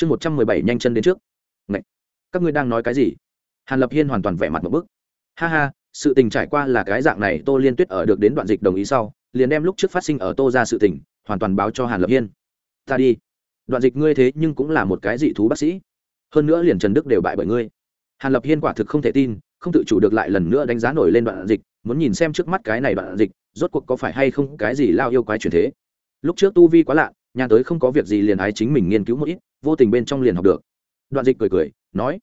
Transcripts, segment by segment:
chương một trăm mười bảy nhanh chân đến trước. Ngậy! các ngươi đang nói cái gì? Hàn lập hiên hoàn toàn vẻ mặt một bức. Ha ha, sự tình trải qua là cái dạng này, tô liên tuyết ở được đến đoạn dịch đồng ý sau, liền đem lúc trước phát sinh ở tô ra sự tình, hoàn toàn báo cho hàn lập hiên. Ta đi. Đoạn dịch ngươi thế nhưng cũng là một cái dị thú bác sĩ. Hơn nữa liền trần đức đều bại bởi ngươi. Hàn lập hiên quả thực không thể tin, không tự chủ được lại lần nữa đánh giá nổi lên đoạn dịch, muốn nhìn xem trước mắt cái này đoạn dịch, rốt cuộc có phải hay không cái gì lao yêu quái truyền thế. Lúc trước tu vi quá lạ, nhà tới không có việc gì liền ái chính mình nghiên cứu một ít vô tình bên trong liền học được. Đoạn dịch cười cười, nói,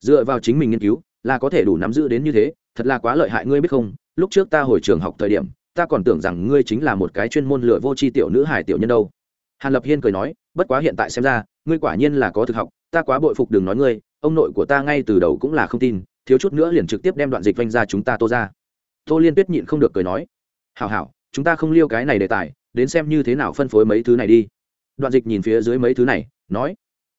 dựa vào chính mình nghiên cứu, là có thể đủ nắm giữ đến như thế, thật là quá lợi hại, ngươi biết không? Lúc trước ta hồi trường học thời điểm, ta còn tưởng rằng ngươi chính là một cái chuyên môn lựa vô tri tiểu nữ hải tiểu nhân đâu. Hàn lập hiên cười nói, bất quá hiện tại xem ra, ngươi quả nhiên là có thực học, ta quá bội phục đừng nói ngươi, ông nội của ta ngay từ đầu cũng là không tin, thiếu chút nữa liền trực tiếp đem đoạn dịch vanh ra chúng ta tô ra. Tô liên tuyết nhịn không được cười nói, hảo hảo, chúng ta không liêu cái này đề tài, đến xem như thế nào phân phối mấy thứ này đi. Đoạn dịch nhìn phía dưới mấy thứ này, nói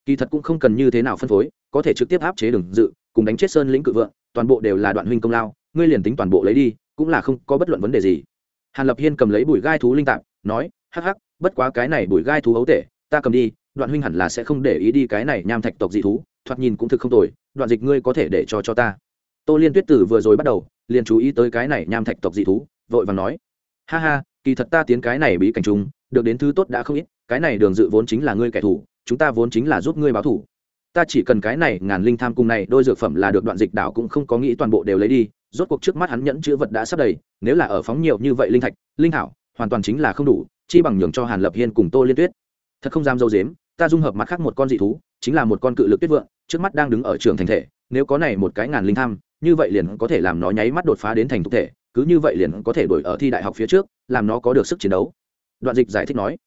kỳ thật cũng không cần như thế nào phân phối, có thể trực tiếp áp chế đường dự, cùng đánh chết sơn lĩnh cự vượng, toàn bộ đều là đoạn huynh công lao, ngươi liền tính toàn bộ lấy đi, cũng là không có bất luận vấn đề gì. Hàn lập hiên cầm lấy bụi gai thú linh tạp, nói, hắc hắc, bất quá cái này bụi gai thú ấu tể, ta cầm đi, đoạn huynh hẳn là sẽ không để ý đi cái này nham thạch tộc dị thú, thoạt nhìn cũng thực không tồi, đoạn dịch ngươi có thể để cho cho ta. Tô liên tuyết tử vừa rồi bắt đầu, liền chú ý tới cái này nham thạch tộc dị thú, vội vàng nói, ha ha, kỳ thật ta tiến cái này bí cảnh chúng được đến thứ tốt đã không ít, cái này đường dự vốn chính là ngươi kẻ thù chúng ta vốn chính là giúp ngươi báo thủ. Ta chỉ cần cái này, ngàn linh tham cùng này, đôi dược phẩm là được đoạn dịch đảo cũng không có nghĩ toàn bộ đều lấy đi. Rốt cuộc trước mắt hắn nhẫn chữ vật đã sắp đầy, nếu là ở phóng nhiều như vậy linh thạch, linh thảo, hoàn toàn chính là không đủ, chi bằng nhường cho hàn lập hiên cùng tô liên tuyết. Thật không dám dâu dếm, ta dung hợp mặt khác một con dị thú, chính là một con cự lực tuyết vượng, trước mắt đang đứng ở trường thành thể, nếu có này một cái ngàn linh tham, như vậy liền có thể làm nó nháy mắt đột phá đến thành thực thể, cứ như vậy liền có thể đổi ở thi đại học phía trước, làm nó có được sức chiến đấu. Đoạn dịch giải thích nói,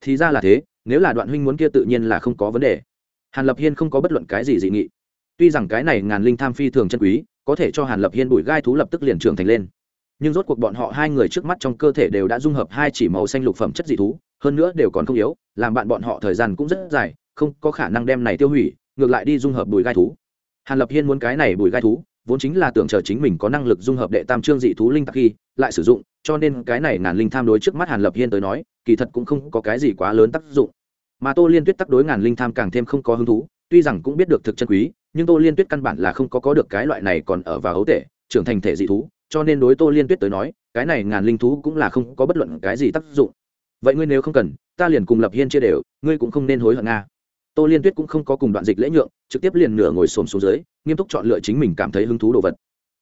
thì ra là thế nếu là đoạn huynh muốn kia tự nhiên là không có vấn đề. Hàn lập hiên không có bất luận cái gì dị nghị. Tuy rằng cái này ngàn linh tham phi thường chân quý, có thể cho hàn lập hiên bụi gai thú lập tức liền trưởng thành lên. Nhưng rốt cuộc bọn họ hai người trước mắt trong cơ thể đều đã dung hợp hai chỉ màu xanh lục phẩm chất dị thú, hơn nữa đều còn không yếu, làm bạn bọn họ thời gian cũng rất dài, không có khả năng đem này tiêu hủy, ngược lại đi dung hợp bùi gai thú. Hàn lập hiên muốn cái này bùi gai thú, vốn chính là tưởng chờ chính mình có năng lực dung hợp đệ tam trương dị thú linh tặc khi, lại sử dụng, cho nên cái này ngàn linh tham đối trước mắt hàn lập hiên tới nói, kỳ thật cũng không có cái gì quá lớn tác dụng mà tô liên tuyết tác đối ngàn linh tham càng thêm không có hứng thú, tuy rằng cũng biết được thực chân quý, nhưng tô liên tuyết căn bản là không có có được cái loại này còn ở vào hấu tể, trưởng thành thể dị thú, cho nên đối tô liên tuyết tới nói, cái này ngàn linh thú cũng là không có bất luận cái gì tác dụng. Vậy ngươi nếu không cần, ta liền cùng lập hiên chia đều, ngươi cũng không nên hối hận nga. Tô liên tuyết cũng không có cùng đoạn dịch lễ nhượng, trực tiếp liền nửa ngồi xổm xuống dưới, nghiêm túc chọn lựa chính mình cảm thấy hứng thú đồ vật.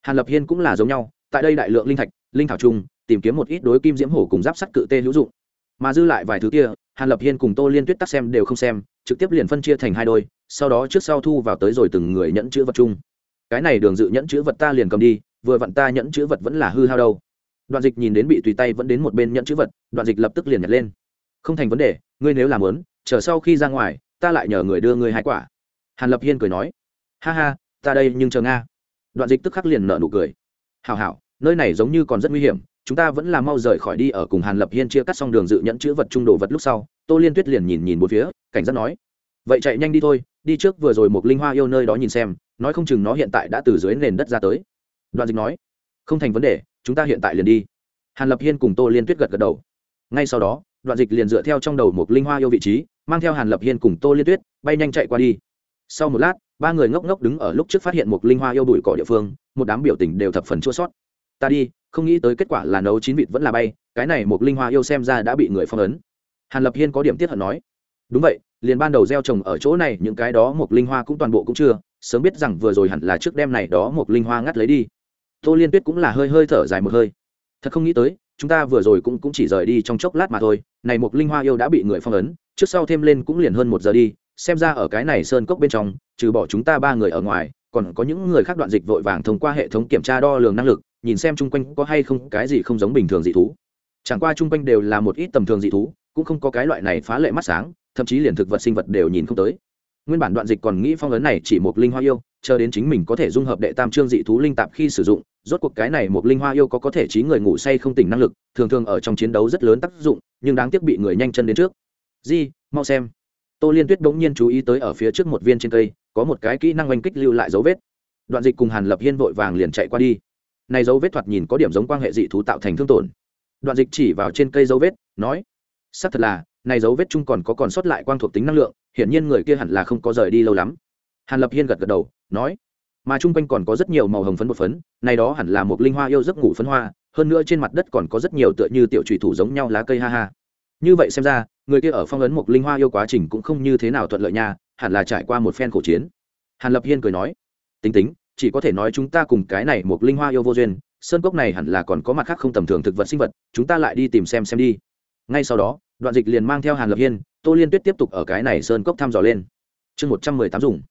Hàn lập hiên cũng là giống nhau, tại đây đại lượng linh thạch, linh thảo trung tìm kiếm một ít đối kim diễm hổ cùng giáp sắt cự tê hữu dụng mà dư lại vài thứ kia, hàn lập hiên cùng tô liên tuyết tắc xem đều không xem, trực tiếp liền phân chia thành hai đôi, sau đó trước sau thu vào tới rồi từng người nhẫn chữ vật chung. Cái này đường dự nhẫn chữ vật ta liền cầm đi, vừa vặn ta nhẫn chữ vật vẫn là hư hao đâu. Đoạn dịch nhìn đến bị tùy tay vẫn đến một bên nhẫn chữ vật, đoạn dịch lập tức liền nhặt lên. Không thành vấn đề, ngươi nếu làm lớn chờ sau khi ra ngoài, ta lại nhờ người đưa ngươi hai quả. Hàn lập hiên cười nói. Ha ha, ta đây nhưng chờ nga. Đoạn dịch tức khắc liền nợ nụ cười. Hào hảo, nơi này giống như còn rất nguy hiểm chúng ta vẫn là mau rời khỏi đi ở cùng hàn lập hiên chia cắt xong đường dự nhẫn chữ vật trung đồ vật lúc sau, tô liên tuyết liền nhìn nhìn bốn phía, cảnh giác nói, vậy chạy nhanh đi thôi, đi trước vừa rồi một linh hoa yêu nơi đó nhìn xem, nói không chừng nó hiện tại đã từ dưới nền đất ra tới. Đoạn dịch nói, không thành vấn đề, chúng ta hiện tại liền đi. Hàn lập hiên cùng tô liên tuyết gật gật đầu. Ngay sau đó, đoạn dịch liền dựa theo trong đầu một linh hoa yêu vị trí, mang theo hàn lập hiên cùng tô liên tuyết, bay nhanh chạy qua đi. Sau một lát, ba người ngốc ngốc đứng ở lúc trước phát hiện một linh hoa yêu bụi cỏ địa phương, một đám biểu tình đều thập phần chua sót. Ta đi không nghĩ tới kết quả là nấu chín vịt vẫn là bay, cái này một linh hoa yêu xem ra đã bị người phong ấn. Hàn lập hiên có điểm tiết hận nói, đúng vậy, liền ban đầu gieo trồng ở chỗ này, những cái đó một linh hoa cũng toàn bộ cũng chưa, sớm biết rằng vừa rồi hẳn là trước đêm này đó một linh hoa ngắt lấy đi. Tô liên tuyết cũng là hơi hơi thở dài một hơi. Thật không nghĩ tới, chúng ta vừa rồi cũng cũng chỉ rời đi trong chốc lát mà thôi, này một linh hoa yêu đã bị người phong ấn, trước sau thêm lên cũng liền hơn một giờ đi, xem ra ở cái này sơn cốc bên trong, trừ bỏ chúng ta ba người ở ngoài, còn có những người khác đoạn dịch vội vàng thông qua hệ thống kiểm tra đo lường năng lực nhìn xem chung quanh có hay không cái gì không giống bình thường dị thú. Chẳng qua chung quanh đều là một ít tầm thường dị thú, cũng không có cái loại này phá lệ mắt sáng, thậm chí liền thực vật sinh vật đều nhìn không tới. Nguyên bản đoạn dịch còn nghĩ phong ấn này chỉ một linh hoa yêu, chờ đến chính mình có thể dung hợp đệ tam trương dị thú linh tạp khi sử dụng, rốt cuộc cái này một linh hoa yêu có có thể trí người ngủ say không tỉnh năng lực, thường thường ở trong chiến đấu rất lớn tác dụng, nhưng đáng tiếc bị người nhanh chân đến trước. Di, mau xem. Tô liên tuyết bỗng nhiên chú ý tới ở phía trước một viên trên cây, có một cái kỹ năng oanh kích lưu lại dấu vết. Đoạn dịch cùng hàn lập hiên vội vàng liền chạy qua đi này dấu vết thoạt nhìn có điểm giống quan hệ dị thú tạo thành thương tổn. Đoạn dịch chỉ vào trên cây dấu vết, nói, xác thật là, này dấu vết chung còn có còn sót lại quang thuộc tính năng lượng, hiển nhiên người kia hẳn là không có rời đi lâu lắm. Hàn lập hiên gật gật đầu, nói, mà chung quanh còn có rất nhiều màu hồng phấn bột phấn, này đó hẳn là một linh hoa yêu giấc ngủ phấn hoa, hơn nữa trên mặt đất còn có rất nhiều tựa như tiểu trụy thủ giống nhau lá cây ha ha. Như vậy xem ra, người kia ở phong ấn một linh hoa yêu quá trình cũng không như thế nào thuận lợi nha, hẳn là trải qua một phen khổ chiến. Hàn lập hiên cười nói, tính tính chỉ có thể nói chúng ta cùng cái này một linh hoa yêu vô duyên, sơn cốc này hẳn là còn có mặt khác không tầm thường thực vật sinh vật, chúng ta lại đi tìm xem xem đi. Ngay sau đó, đoạn dịch liền mang theo hàn lập hiên, tô liên tuyết tiếp tục ở cái này sơn cốc thăm dò lên. Chương một trăm mười tám dùng.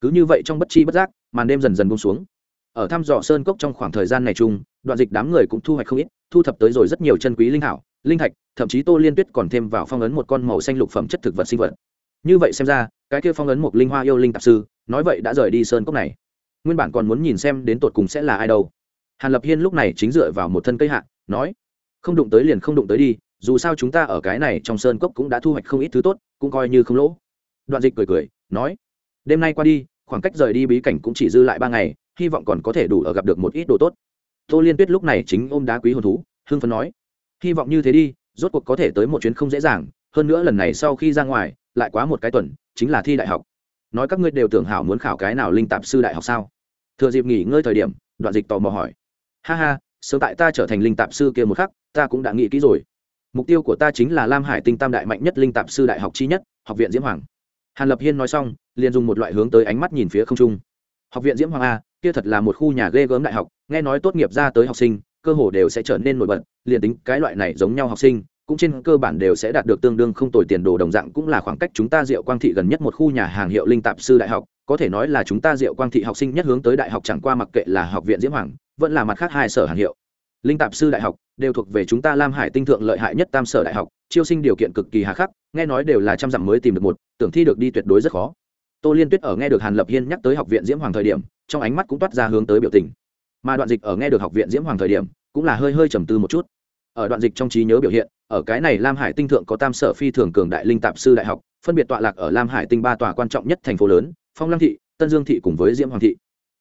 Cứ như vậy trong bất chi bất giác, màn đêm dần dần bông xuống. Ở thăm dò sơn cốc trong khoảng thời gian này chung, đoạn dịch đám người cũng thu hoạch không ít, thu thập tới rồi rất nhiều chân quý linh hảo, linh thạch, thậm chí tô liên tuyết còn thêm vào phong ấn một con màu xanh lục phẩm chất thực vật sinh vật. Như vậy xem ra, cái kia phong ấn một linh hoa yêu linh tạp sư, nói vậy đã rời đi sơn cốc này nguyên bản còn muốn nhìn xem đến tột cùng sẽ là ai đâu. Hàn lập hiên lúc này chính dựa vào một thân cây hạ, nói, không đụng tới liền không đụng tới đi, dù sao chúng ta ở cái này trong sơn cốc cũng đã thu hoạch không ít thứ tốt, cũng coi như không lỗ. Đoạn dịch cười cười, nói, đêm nay qua đi, khoảng cách rời đi bí cảnh cũng chỉ dư lại ba ngày, hy vọng còn có thể đủ ở gặp được một ít đồ tốt. Tô liên tuyết lúc này chính ôm đá quý hồn thú, hưng phấn nói, hy vọng như thế đi, rốt cuộc có thể tới một chuyến không dễ dàng, hơn nữa lần này sau khi ra ngoài, lại quá một cái tuần, chính là thi đại học. Nói các ngươi đều tưởng hảo muốn khảo cái nào linh tạp sư đại học sao? Thừa dịp nghỉ ngơi thời điểm, đoạn dịch tò mò hỏi. Ha ha, sớm tại ta trở thành linh tạp sư kia một khắc, ta cũng đã nghĩ kỹ rồi. Mục tiêu của ta chính là lam hải tinh tam đại mạnh nhất linh tạp sư đại học chi nhất, học viện diễm hoàng. Hàn lập hiên nói xong, liền dùng một loại hướng tới ánh mắt nhìn phía không trung. Học viện diễm hoàng a, kia thật là một khu nhà ghê gớm đại học, nghe nói tốt nghiệp ra tới học sinh, cơ hồ đều sẽ trở nên nổi bật, liền tính cái loại này giống nhau học sinh cũng trên cơ bản đều sẽ đạt được tương đương không tồi tiền đồ đồng dạng, cũng là khoảng cách chúng ta diệu quang thị gần nhất một khu nhà hàng hiệu linh tạp sư đại học. Có thể nói là chúng ta diệu quang thị học sinh nhất hướng tới đại học chẳng qua mặc kệ là học viện diễm hoàng, vẫn là mặt khác hai sở hàng hiệu. Linh tạp sư đại học đều thuộc về chúng ta lam hải tinh thượng lợi hại nhất tam sở đại học, chiêu sinh điều kiện cực kỳ hà khắc, nghe nói đều là trăm dặm mới tìm được một, tưởng thi được đi tuyệt đối rất khó. Tô liên tuyết ở nghe được hàn lập hiên nhắc tới học viện diễm hoàng thời điểm, trong ánh mắt cũng toát ra hướng tới biểu tình. Mà đoạn dịch ở nghe được học viện diễm hoàng thời điểm, cũng là hơi hơi trầm tư một chút ở đoạn dịch trong trí nhớ biểu hiện, ở cái này lam hải tinh thượng có tam sở phi thường cường đại linh tạp sư đại học, phân biệt tọa lạc ở lam hải tinh ba tòa quan trọng nhất thành phố lớn, phong lăng thị, tân dương thị cùng với diễm hoàng thị.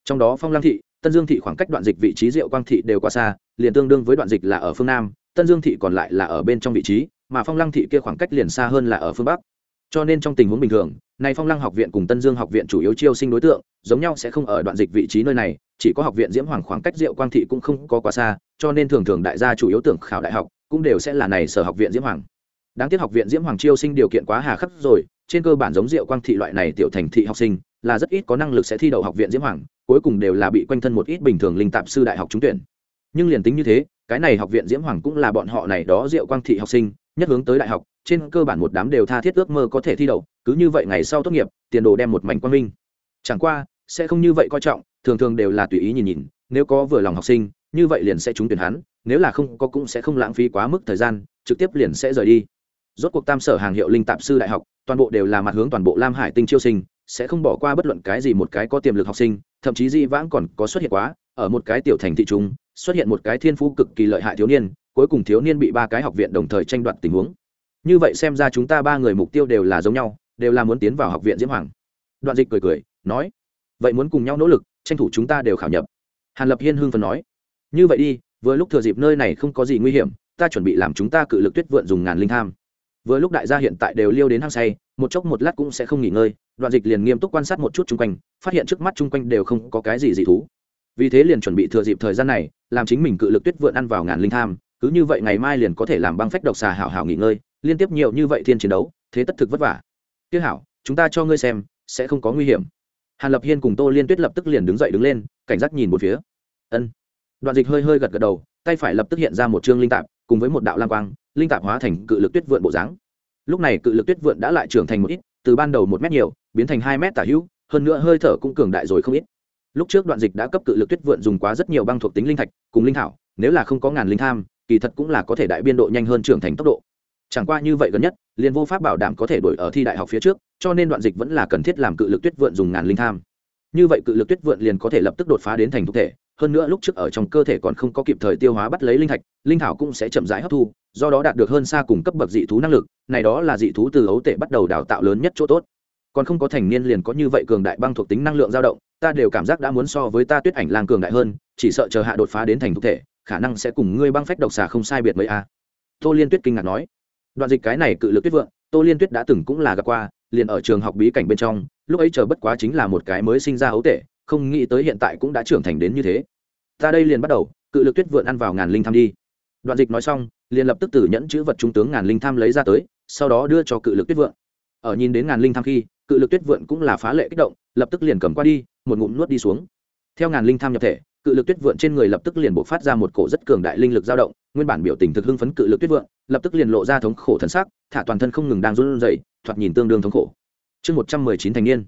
Trong đó phong lăng thị, tân dương thị khoảng cách đoạn dịch vị trí diệu quang thị đều quá xa, liền tương đương với đoạn dịch là ở phương nam, tân dương thị còn lại là ở bên trong vị trí, mà phong lăng thị kia khoảng cách liền xa hơn là ở phương bắc cho nên trong tình huống bình thường, này phong lăng học viện cùng tân dương học viện chủ yếu chiêu sinh đối tượng, giống nhau sẽ không ở đoạn dịch vị trí nơi này, chỉ có học viện diễm hoàng khoảng cách diệu quang thị cũng không có quá xa, cho nên thường thường đại gia chủ yếu tưởng khảo đại học, cũng đều sẽ là này sở học viện diễm hoàng. Đáng tiếc học viện diễm hoàng chiêu sinh điều kiện quá hà khắc rồi, trên cơ bản giống diệu quang thị loại này tiểu thành thị học sinh, là rất ít có năng lực sẽ thi đậu học viện diễm hoàng, cuối cùng đều là bị quanh thân một ít bình thường linh tạp sư đại học trúng tuyển. Nhưng liền tính như thế cái này học viện diễm hoàng cũng là bọn họ này đó diệu quang thị học sinh, nhất hướng tới đại học, trên cơ bản một đám đều tha thiết ước mơ có thể thi đậu, cứ như vậy ngày sau tốt nghiệp, tiền đồ đem một mảnh quang minh. Chẳng qua, sẽ không như vậy coi trọng, thường thường đều là tùy ý nhìn nhìn, nếu có vừa lòng học sinh, như vậy liền sẽ trúng tuyển hắn, nếu là không có cũng sẽ không lãng phí quá mức thời gian, trực tiếp liền sẽ rời đi. Rốt cuộc tam sở hàng hiệu linh tạp sư đại học, toàn bộ đều là mặt hướng toàn bộ lam hải tinh chiêu sinh, sẽ không bỏ qua bất luận cái gì một cái có tiềm lực học sinh, thậm chí di vãng còn có xuất hiện quá, ở một cái tiểu thành thị trung xuất hiện một cái thiên phú cực kỳ lợi hại thiếu niên, cuối cùng thiếu niên bị ba cái học viện đồng thời tranh đoạt tình huống. Như vậy xem ra chúng ta ba người mục tiêu đều là giống nhau, đều là muốn tiến vào học viện diễm hoàng. Đoạn dịch cười cười, nói, vậy muốn cùng nhau nỗ lực, tranh thủ chúng ta đều khảo nhập. Hàn lập hiên hưng phần nói, như vậy đi, vừa lúc thừa dịp nơi này không có gì nguy hiểm, ta chuẩn bị làm chúng ta cự lực tuyết vượn dùng ngàn linh tham. Vừa lúc đại gia hiện tại đều liêu đến hang say, một chốc một lát cũng sẽ không nghỉ ngơi. Đoạn dịch liền nghiêm túc quan sát một chút chung quanh, phát hiện trước mắt chung quanh đều không có cái gì dị thú vì thế liền chuẩn bị thừa dịp thời gian này, làm chính mình cự lực tuyết vượn ăn vào ngàn linh tham, cứ như vậy ngày mai liền có thể làm băng phách độc xà hảo hảo nghỉ ngơi, liên tiếp nhiều như vậy thiên chiến đấu, thế tất thực vất vả. Tiếc hảo, chúng ta cho ngươi xem, sẽ không có nguy hiểm. Hàn lập hiên cùng tô liên tuyết lập tức liền đứng dậy đứng lên, cảnh giác nhìn một phía. Ân. Đoạn dịch hơi hơi gật gật đầu, tay phải lập tức hiện ra một chương linh tạp, cùng với một đạo lam quang, linh tạp hóa thành cự lực tuyết vượn bộ dáng. Lúc này cự lực tuyết vượn đã lại trưởng thành một ít, từ ban đầu một mét nhiều, biến thành hai mét tả hữu, hơn nữa hơi thở cũng cường đại rồi không ít lúc trước đoạn dịch đã cấp cự lực tuyết vượn dùng quá rất nhiều băng thuộc tính linh thạch cùng linh thảo, nếu là không có ngàn linh tham, kỳ thật cũng là có thể đại biên độ nhanh hơn trưởng thành tốc độ. Chẳng qua như vậy gần nhất, liền vô pháp bảo đảm có thể đổi ở thi đại học phía trước, cho nên đoạn dịch vẫn là cần thiết làm cự lực tuyết vượn dùng ngàn linh tham. Như vậy cự lực tuyết vượn liền có thể lập tức đột phá đến thành thực thể, hơn nữa lúc trước ở trong cơ thể còn không có kịp thời tiêu hóa bắt lấy linh thạch, linh thảo cũng sẽ chậm rãi hấp thu, do đó đạt được hơn xa cùng cấp bậc dị thú năng lực, này đó là dị thú từ ấu tể bắt đầu đào tạo lớn nhất chỗ tốt. Còn không có thành niên liền có như vậy cường đại băng thuộc tính năng lượng dao động ta đều cảm giác đã muốn so với ta tuyết ảnh lang cường đại hơn, chỉ sợ chờ hạ đột phá đến thành thực thể, khả năng sẽ cùng ngươi băng phách độc xà không sai biệt mấy a. Tô liên tuyết kinh ngạc nói. Đoạn dịch cái này cự lực tuyết vượng, tô liên tuyết đã từng cũng là gặp qua, liền ở trường học bí cảnh bên trong, lúc ấy chờ bất quá chính là một cái mới sinh ra ấu tể, không nghĩ tới hiện tại cũng đã trưởng thành đến như thế. Ta đây liền bắt đầu, cự lực tuyết vượn ăn vào ngàn linh tham đi. Đoạn dịch nói xong, liền lập tức từ nhẫn chữ vật trung tướng ngàn linh tham lấy ra tới, sau đó đưa cho cự lực tuyết vượn ở nhìn đến ngàn linh tham khi, cự lực tuyết vượn cũng là phá lệ kích động lập tức liền cầm qua đi, một ngụm nuốt đi xuống. Theo ngàn linh tham nhập thể, cự lực tuyết vượn trên người lập tức liền bộc phát ra một cổ rất cường đại linh lực dao động, nguyên bản biểu tình thực hưng phấn cự lực tuyết vượn, lập tức liền lộ ra thống khổ thần sắc, thả toàn thân không ngừng đang run rẩy, thoạt nhìn tương đương thống khổ. Chương một trăm mười chín thành niên.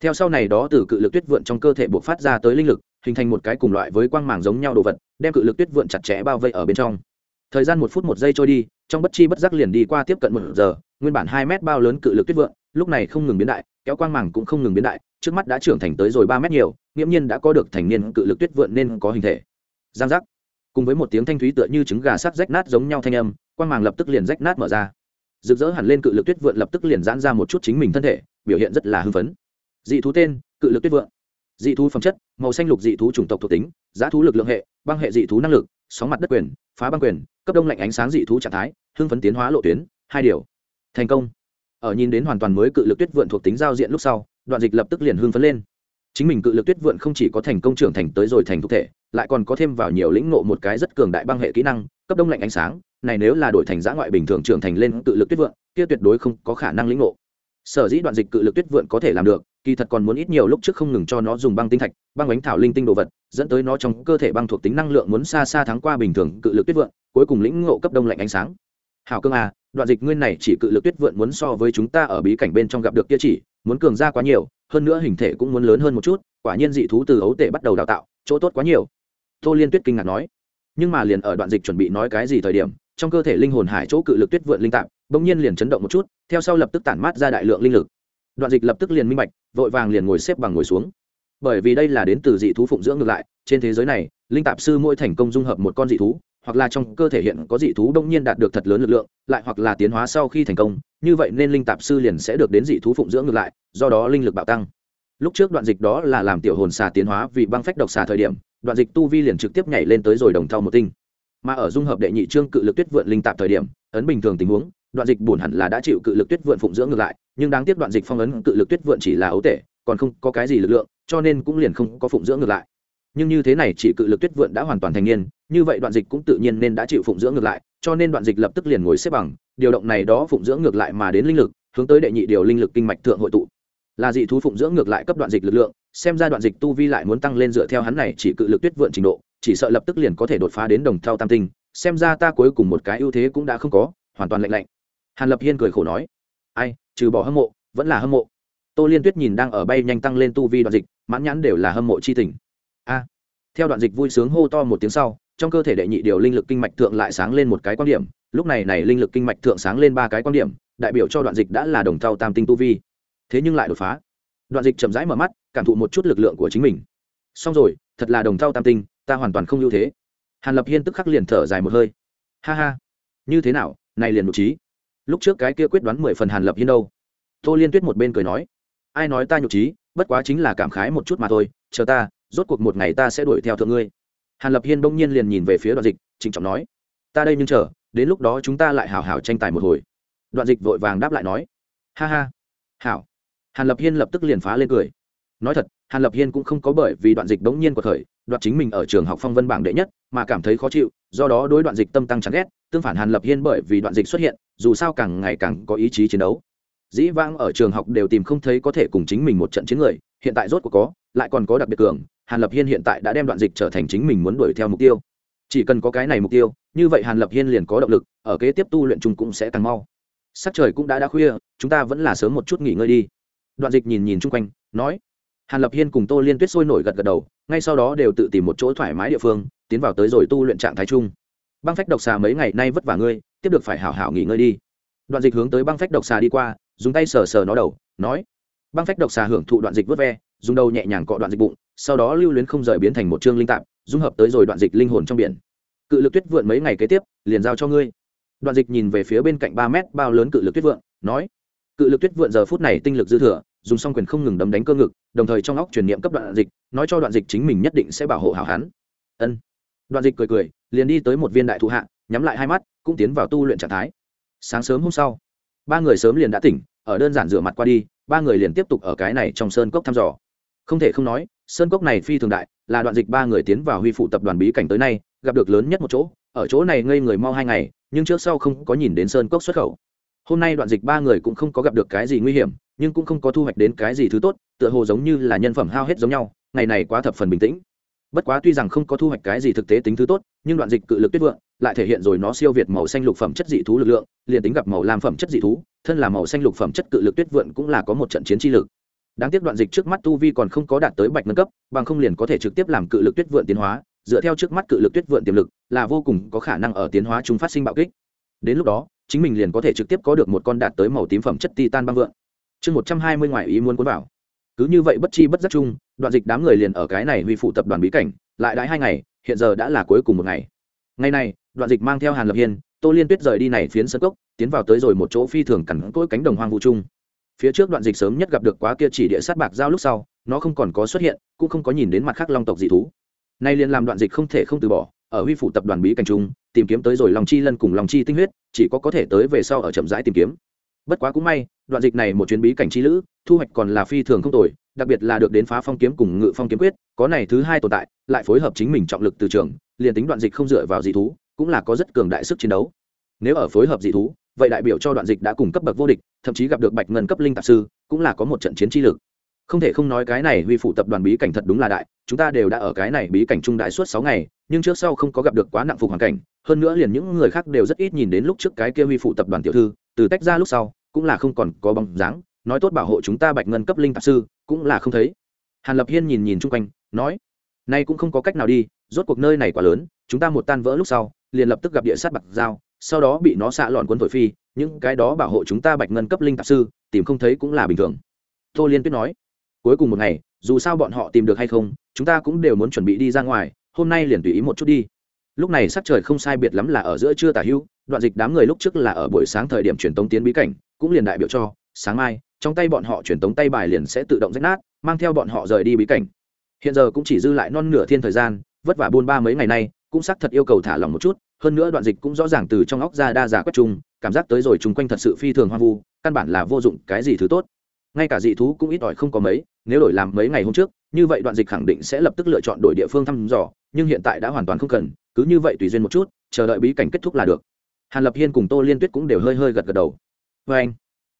Theo sau này đó từ cự lực tuyết vượn trong cơ thể bộc phát ra tới linh lực, hình thành một cái cùng loại với quang màng giống nhau đồ vật, đem cự lực tuyết vượn chặt chẽ bao vây ở bên trong. Thời gian một phút một giây trôi đi, trong bất chi bất giác liền đi qua tiếp cận một giờ, nguyên bản hai mét bao lớn cự lực tuyết vượn, lúc này không ngừng biến đại kéo quang màng cũng không ngừng biến đại, trước mắt đã trưởng thành tới rồi ba mét nhiều, nghiễm nhiên đã có được thành niên cự lực tuyết vượn nên có hình thể. Giang giác. Cùng với một tiếng thanh thúy tựa như trứng gà sắc rách nát giống nhau thanh âm, quang màng lập tức liền rách nát mở ra. Rực rỡ hẳn lên cự lực tuyết vượn lập tức liền giãn ra một chút chính mình thân thể, biểu hiện rất là hưng phấn. Dị thú tên, cự lực tuyết vượn. Dị thú phẩm chất, màu xanh lục dị thú chủng tộc thuộc tính, giá thú lực lượng hệ, băng hệ dị thú năng lực, sóng mặt đất quyền, phá băng quyền, cấp đông lạnh ánh sáng dị thú trạng thái, hưng phấn tiến hóa lộ tuyến, hai điều. Thành công ở nhìn đến hoàn toàn mới cự lực tuyết vượn thuộc tính giao diện lúc sau, đoạn dịch lập tức liền hương phấn lên. Chính mình cự lực tuyết vượn không chỉ có thành công trưởng thành tới rồi thành thực thể, lại còn có thêm vào nhiều lĩnh ngộ một cái rất cường đại băng hệ kỹ năng, cấp đông lạnh ánh sáng, này nếu là đổi thành giã ngoại bình thường trưởng thành lên cự lực tuyết vượn, kia tuyệt đối không có khả năng lĩnh ngộ. Sở dĩ đoạn dịch cự lực tuyết vượn có thể làm được, kỳ thật còn muốn ít nhiều lúc trước không ngừng cho nó dùng băng tinh thạch, băng bánh thảo linh tinh đồ vật, dẫn tới nó trong cơ thể băng thuộc tính năng lượng muốn xa xa thắng qua bình thường cự lực tuyết vượn, cuối cùng lĩnh ngộ cấp đông lạnh ánh sáng. Hảo cương à đoạn dịch nguyên này chỉ cự lực tuyết vượn muốn so với chúng ta ở bí cảnh bên trong gặp được kia chỉ, muốn cường ra quá nhiều, hơn nữa hình thể cũng muốn lớn hơn một chút, quả nhiên dị thú từ ấu tể bắt đầu đào tạo, chỗ tốt quá nhiều. Tô liên tuyết kinh ngạc nói. Nhưng mà liền ở đoạn dịch chuẩn bị nói cái gì thời điểm, trong cơ thể linh hồn hải chỗ cự lực tuyết vượn linh tạp, bỗng nhiên liền chấn động một chút, theo sau lập tức tản mát ra đại lượng linh lực. Đoạn dịch lập tức liền minh bạch, vội vàng liền ngồi xếp bằng ngồi xuống. Bởi vì đây là đến từ dị thú phụng dưỡng ngược lại, trên thế giới này, linh tạp sư mỗi thành công dung hợp một con dị thú hoặc là trong cơ thể hiện có dị thú đông nhiên đạt được thật lớn lực lượng, lại hoặc là tiến hóa sau khi thành công, như vậy nên linh tạp sư liền sẽ được đến dị thú phụng dưỡng ngược lại, do đó linh lực bạo tăng. Lúc trước đoạn dịch đó là làm tiểu hồn xà tiến hóa vì băng phách độc xà thời điểm, đoạn dịch tu vi liền trực tiếp nhảy lên tới rồi đồng thau một tinh. Mà ở dung hợp đệ nhị trương cự lực tuyết vượn linh tạp thời điểm, ấn bình thường tình huống, đoạn dịch buồn hẳn là đã chịu cự lực tuyết vượn phụng dưỡng ngược lại, nhưng đáng tiếc đoạn dịch phong ấn cự lực tuyết vượn chỉ là ấu tể, còn không có cái gì lực lượng, cho nên cũng liền không có phụng dưỡng ngược lại nhưng như thế này chỉ cự lực tuyết vượn đã hoàn toàn thành niên, như vậy đoạn dịch cũng tự nhiên nên đã chịu phụng dưỡng ngược lại, cho nên đoạn dịch lập tức liền ngồi xếp bằng, điều động này đó phụng dưỡng ngược lại mà đến linh lực, hướng tới đệ nhị điều linh lực kinh mạch thượng hội tụ. Là dị thú phụng dưỡng ngược lại cấp đoạn dịch lực lượng, xem ra đoạn dịch tu vi lại muốn tăng lên dựa theo hắn này chỉ cự lực tuyết vượn trình độ, chỉ sợ lập tức liền có thể đột phá đến đồng thao tam tinh, xem ra ta cuối cùng một cái ưu thế cũng đã không có, hoàn toàn lạnh lạnh. Hàn lập hiên cười khổ nói, ai, trừ bỏ hâm mộ, vẫn là hâm mộ. Tô liên tuyết nhìn đang ở bay nhanh tăng lên tu vi đoạn dịch, mãn nhãn đều là hâm mộ chi tình a. Theo đoạn dịch vui sướng hô to một tiếng sau, trong cơ thể đệ nhị điều linh lực kinh mạch thượng lại sáng lên một cái quan điểm. Lúc này này linh lực kinh mạch thượng sáng lên ba cái quan điểm, đại biểu cho đoạn dịch đã là đồng thau tam tinh tu vi. Thế nhưng lại đột phá. Đoạn dịch chậm rãi mở mắt, cảm thụ một chút lực lượng của chính mình. Xong rồi, thật là đồng thau tam tinh, ta hoàn toàn không ưu thế. Hàn lập hiên tức khắc liền thở dài một hơi. Ha ha. Như thế nào, này liền một trí lúc trước cái kia quyết đoán mười phần hàn lập hiên đâu? Tô liên tuyết một bên cười nói. Ai nói ta nhục trí bất quá chính là cảm khái một chút mà thôi, chờ ta rốt cuộc một ngày ta sẽ đuổi theo thượng ngươi. Hàn lập hiên bỗng nhiên liền nhìn về phía đoạn dịch, trịnh trọng nói, ta đây nhưng chờ, đến lúc đó chúng ta lại hào hào tranh tài một hồi. Đoạn dịch vội vàng đáp lại nói, ha ha, hảo. Hàn lập hiên lập tức liền phá lên cười. Nói thật, hàn lập hiên cũng không có bởi vì đoạn dịch bỗng nhiên của thời đoạn chính mình ở trường học phong vân bảng đệ nhất, mà cảm thấy khó chịu, do đó đối đoạn dịch tâm tăng chán ghét, tương phản hàn lập hiên bởi vì đoạn dịch xuất hiện, dù sao càng ngày càng có ý chí chiến đấu. Dĩ vãng ở trường học đều tìm không thấy có thể cùng chính mình một trận chiến người, hiện tại rốt cuộc có, lại còn có đặc biệt cường hàn lập hiên hiện tại đã đem đoạn dịch trở thành chính mình muốn đuổi theo mục tiêu. Chỉ cần có cái này mục tiêu, như vậy hàn lập hiên liền có động lực, ở kế tiếp tu luyện chung cũng sẽ tăng mau. Sắc trời cũng đã đã khuya, chúng ta vẫn là sớm một chút nghỉ ngơi đi. Đoạn dịch nhìn nhìn chung quanh, nói. Hàn lập hiên cùng tô liên tuyết sôi nổi gật gật đầu, ngay sau đó đều tự tìm một chỗ thoải mái địa phương, tiến vào tới rồi tu luyện trạng thái chung. Băng phách độc xà mấy ngày nay vất vả ngươi, tiếp được phải hảo hảo nghỉ ngơi đi. Đoạn dịch hướng tới băng phách độc xà đi qua, dùng tay sờ sờ nó đầu, nói băng phách độc xà hưởng thụ đoạn dịch vớt ve, dùng đầu nhẹ nhàng cọ đoạn dịch bụng, sau đó lưu luyến không rời biến thành một chương linh tạp, dung hợp tới rồi đoạn dịch linh hồn trong biển. Cự lực tuyết vượn mấy ngày kế tiếp, liền giao cho ngươi. Đoạn dịch nhìn về phía bên cạnh ba mét bao lớn cự lực tuyết vượn, nói, cự lực tuyết vượn giờ phút này tinh lực dư thừa, dùng xong quyền không ngừng đấm đánh cơ ngực, đồng thời trong óc truyền niệm cấp đoạn dịch, nói cho đoạn dịch chính mình nhất định sẽ bảo hộ hảo hán ân. Đoạn dịch cười cười, liền đi tới một viên đại thụ hạ, nhắm lại hai mắt, cũng tiến vào tu luyện trạng thái. Sáng sớm hôm sau, ba người sớm liền đã tỉnh, ở đơn giản rửa mặt qua đi ba người liền tiếp tục ở cái này trong sơn cốc thăm dò. Không thể không nói, sơn cốc này phi thường đại, là đoạn dịch ba người tiến vào huy phụ tập đoàn bí cảnh tới nay, gặp được lớn nhất một chỗ, ở chỗ này ngây người mau hai ngày, nhưng trước sau không có nhìn đến sơn cốc xuất khẩu. Hôm nay đoạn dịch ba người cũng không có gặp được cái gì nguy hiểm, nhưng cũng không có thu hoạch đến cái gì thứ tốt, tựa hồ giống như là nhân phẩm hao hết giống nhau, ngày này quá thập phần bình tĩnh. Bất quá tuy rằng không có thu hoạch cái gì thực tế tính thứ tốt, nhưng đoạn dịch cự lực tuyết vượng, lại thể hiện rồi nó siêu việt màu xanh lục phẩm chất dị thú lực lượng, liền tính gặp màu lam phẩm chất dị thú thân là màu xanh lục phẩm chất cự lực tuyết vượn cũng là có một trận chiến chi lực. Đáng tiếc đoạn dịch trước mắt tu vi còn không có đạt tới bạch nâng cấp, bằng không liền có thể trực tiếp làm cự lực tuyết vượn tiến hóa, dựa theo trước mắt cự lực tuyết vượn tiềm lực, là vô cùng có khả năng ở tiến hóa chúng phát sinh bạo kích. Đến lúc đó, chính mình liền có thể trực tiếp có được một con đạt tới màu tím phẩm chất titan băng vượn. chương một trăm hai mươi ngoài ý muốn cuốn vào. Cứ như vậy bất chi bất giác chung, đoạn dịch đám người liền ở cái này huy phụ tập đoàn bí cảnh, lại đãi hai ngày, hiện giờ đã là cuối cùng một ngày. Ngày này, đoạn dịch mang theo hàn lập hiên, tô liên tuyết rời đi này phiến sân cốc tiến vào tới rồi một chỗ phi thường cẳng cỗi cánh đồng hoang vu trung phía trước đoạn dịch sớm nhất gặp được quá kia chỉ địa sát bạc giao lúc sau, nó không còn có xuất hiện, cũng không có nhìn đến mặt khác long tộc dị thú. Nay liền làm đoạn dịch không thể không từ bỏ, ở huy phủ tập đoàn bí cảnh trung tìm kiếm tới rồi lòng chi lân cùng lòng chi tinh huyết, chỉ có có thể tới về sau ở chậm rãi tìm kiếm. Bất quá cũng may, đoạn dịch này một chuyến bí cảnh chi lữ, thu hoạch còn là phi thường không tồi, đặc biệt là được đến phá phong kiếm cùng ngự phong kiếm quyết, có này thứ hai tồn tại, lại phối hợp chính mình trọng lực từ trường, liền tính đoạn dịch không dựa vào dị thú, cũng là có rất cường đại sức chiến đấu. Nếu ở phối hợp dị thú vậy đại biểu cho đoạn dịch đã cùng cấp bậc vô địch, thậm chí gặp được bạch ngân cấp linh tạp sư, cũng là có một trận chiến chi lực. Không thể không nói cái này huy phụ tập đoàn bí cảnh thật đúng là đại, chúng ta đều đã ở cái này bí cảnh trung đại suốt sáu ngày, nhưng trước sau không có gặp được quá nặng phục hoàn cảnh, hơn nữa liền những người khác đều rất ít nhìn đến lúc trước cái kia huy phụ tập đoàn tiểu thư, từ tách ra lúc sau, cũng là không còn có bóng dáng, nói tốt bảo hộ chúng ta bạch ngân cấp linh tạp sư, cũng là không thấy. Hàn lập hiên nhìn nhìn chung quanh, nói, nay cũng không có cách nào đi, rốt cuộc nơi này quá lớn, chúng ta một tan vỡ lúc sau, liền lập tức gặp địa sát bạc dao sau đó bị nó xạ lọn quân thổi phi, những cái đó bảo hộ chúng ta bạch ngân cấp linh tạp sư, tìm không thấy cũng là bình thường. Tô liên tuyết nói, cuối cùng một ngày, dù sao bọn họ tìm được hay không, chúng ta cũng đều muốn chuẩn bị đi ra ngoài, hôm nay liền tùy ý một chút đi. Lúc này sắc trời không sai biệt lắm là ở giữa trưa tả hưu, đoạn dịch đám người lúc trước là ở buổi sáng thời điểm truyền tống tiến bí cảnh, cũng liền đại biểu cho, sáng mai, trong tay bọn họ truyền tống tay bài liền sẽ tự động rách nát, mang theo bọn họ rời đi bí cảnh. Hiện giờ cũng chỉ dư lại non nửa thiên thời gian, vất vả buôn ba mấy ngày nay, cũng xác thật yêu cầu thả lỏng một chút hơn nữa đoạn dịch cũng rõ ràng từ trong óc ra đa giả quét chung, cảm giác tới rồi chung quanh thật sự phi thường hoang vu, căn bản là vô dụng, cái gì thứ tốt? Ngay cả dị thú cũng ít ỏi không có mấy, nếu đổi làm mấy ngày hôm trước, như vậy đoạn dịch khẳng định sẽ lập tức lựa chọn đổi địa phương thăm dò, nhưng hiện tại đã hoàn toàn không cần, cứ như vậy tùy duyên một chút, chờ đợi bí cảnh kết thúc là được. Hàn lập hiên cùng tô liên tuyết cũng đều hơi hơi gật gật đầu. Vê anh.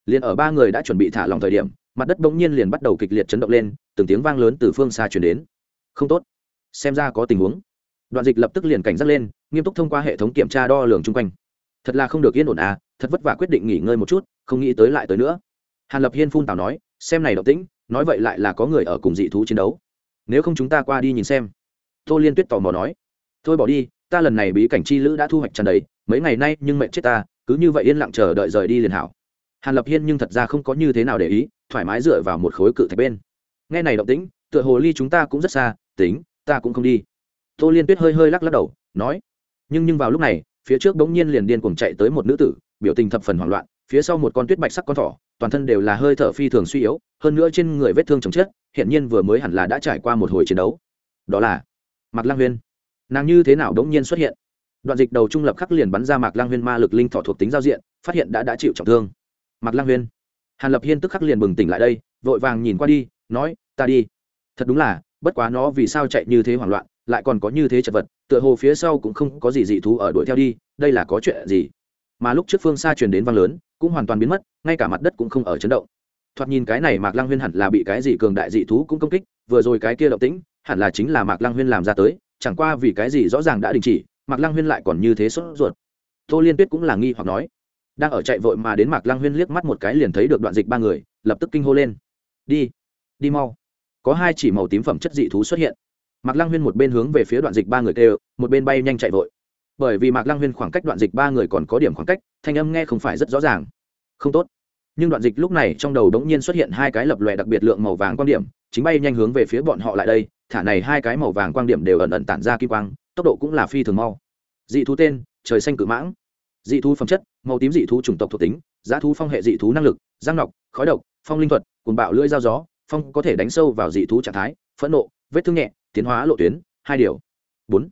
Liền ở ba người đã chuẩn bị thả lòng thời điểm, mặt đất bỗng nhiên liền bắt đầu kịch liệt chấn động lên, từng tiếng vang lớn từ phương xa chuyển đến. Không tốt. Xem ra có tình huống đoạn dịch lập tức liền cảnh giác lên, nghiêm túc thông qua hệ thống kiểm tra đo lường chung quanh. Thật là không được yên ổn à thật vất vả quyết định nghỉ ngơi một chút, không nghĩ tới lại tới nữa. Hàn lập hiên phun tào nói, xem này động tĩnh, nói vậy lại là có người ở cùng dị thú chiến đấu. Nếu không chúng ta qua đi nhìn xem. Tô liên tuyết tò mò nói, thôi bỏ đi, ta lần này bí cảnh chi lữ đã thu hoạch tràn đầy, mấy ngày nay nhưng mệnh chết ta, cứ như vậy yên lặng chờ đợi rời đi liền hảo. Hàn lập hiên nhưng thật ra không có như thế nào để ý, thoải mái dựa vào một khối cự thạch bên. Nghe này động tĩnh, tựa hồ ly chúng ta cũng rất xa, tính, ta cũng không đi tô liên tuyết hơi hơi lắc lắc đầu, nói, nhưng nhưng vào lúc này, phía trước bỗng nhiên liền điên cuồng chạy tới một nữ tử, biểu tình thập phần hoảng loạn, phía sau một con tuyết bạch sắc con thỏ, toàn thân đều là hơi thở phi thường suy yếu, hơn nữa trên người vết thương chồng chết hiện nhiên vừa mới hẳn là đã trải qua một hồi chiến đấu. Đó là mạc lang huyên. Nàng như thế nào đống nhiên xuất hiện? Đoạn dịch đầu trung lập khắc liền bắn ra mạc lang huyên ma lực linh thọ thuộc tính giao diện, phát hiện đã đã chịu trọng thương. Mạc lang huyên. Hàn lập hiên tức khắc liền bừng tỉnh lại đây, vội vàng nhìn qua đi, nói, ta đi. Thật đúng là, bất quá nó vì sao chạy như thế hoảng loạn lại còn có như thế chật vật, tựa hồ phía sau cũng không có gì dị thú ở đuổi theo đi, đây là có chuyện gì? Mà lúc trước phương xa truyền đến vang lớn, cũng hoàn toàn biến mất, ngay cả mặt đất cũng không ở chấn động. Thoạt nhìn cái này mạc lăng huyên hẳn là bị cái gì cường đại dị thú cũng công kích, vừa rồi cái kia động tĩnh, hẳn là chính là mạc lăng huyên làm ra tới, chẳng qua vì cái gì rõ ràng đã đình chỉ, mạc lăng huyên lại còn như thế sốt ruột. Tô liên tuyết cũng là nghi hoặc nói. Đang ở chạy vội mà đến mạc lăng huyên liếc mắt một cái liền thấy được đoạn dịch ba người, lập tức kinh hô lên. Đi đi mau. Có hai chỉ màu tím phẩm chất dị thú xuất hiện mạc lăng huyên một bên hướng về phía đoạn dịch ba người kêu, một bên bay nhanh chạy vội. Bởi vì mạc lăng huyên khoảng cách đoạn dịch ba người còn có điểm khoảng cách, thanh âm nghe không phải rất rõ ràng. Không tốt. Nhưng đoạn dịch lúc này trong đầu đống nhiên xuất hiện hai cái lập lòe đặc biệt lượng màu vàng quan điểm, chính bay nhanh hướng về phía bọn họ lại đây, thả này hai cái màu vàng quan điểm đều ẩn ẩn tản ra kim quang, tốc độ cũng là phi thường mau. Dị thú tên, trời xanh cự mãng. Dị thú phẩm chất, màu tím dị thú chủng tộc thuộc tính, giá thú phong hệ dị thú năng lực giang nọc, khói độc, phong linh thuật cùng bạo lưỡi dao gió, phong có thể đánh sâu vào dị thú trạng thái, phẫn nộ, vết thương nhẹ tiến hóa lộ tuyến, hai điều. Bốn,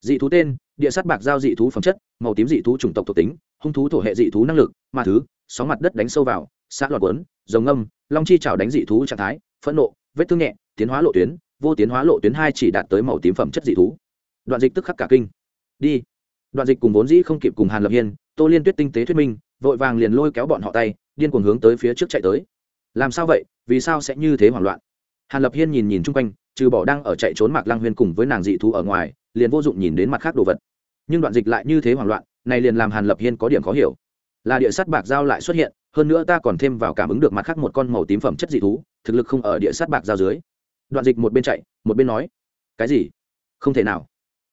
dị thú tên, địa sát bạc giao dị thú phẩm chất, màu tím dị thú chủng tộc thuộc tính, hung thú thổ hệ dị thú năng lực, ma thứ, sóng mặt đất đánh sâu vào, xã loạt quấn dòng ngâm, long chi trào đánh dị thú trạng thái, phẫn nộ, vết thương nhẹ, tiến hóa lộ tuyến, vô tiến hóa lộ tuyến hai chỉ đạt tới màu tím phẩm chất dị thú. Đoạn dịch tức khắc cả kinh. Đi. Đoạn dịch cùng vốn dĩ không kịp cùng hàn lập hiên, tô liên tuyết tinh tế thuyết minh, vội vàng liền lôi kéo bọn họ tay, điên cuồng hướng tới phía trước chạy tới. Làm sao vậy? Vì sao sẽ như thế hoảng loạn? Hàn lập hiên nhìn nhìn chung quanh trừ bỏ đang ở chạy trốn mạc lang huyên cùng với nàng dị thú ở ngoài, liền vô dụng nhìn đến mặt khác đồ vật. Nhưng đoạn dịch lại như thế hoảng loạn, này liền làm hàn lập hiên có điểm khó hiểu. Là địa sắt bạc giao lại xuất hiện, hơn nữa ta còn thêm vào cảm ứng được mặt khác một con màu tím phẩm chất dị thú, thực lực không ở địa sắt bạc giao dưới. Đoạn dịch một bên chạy, một bên nói, cái gì? Không thể nào.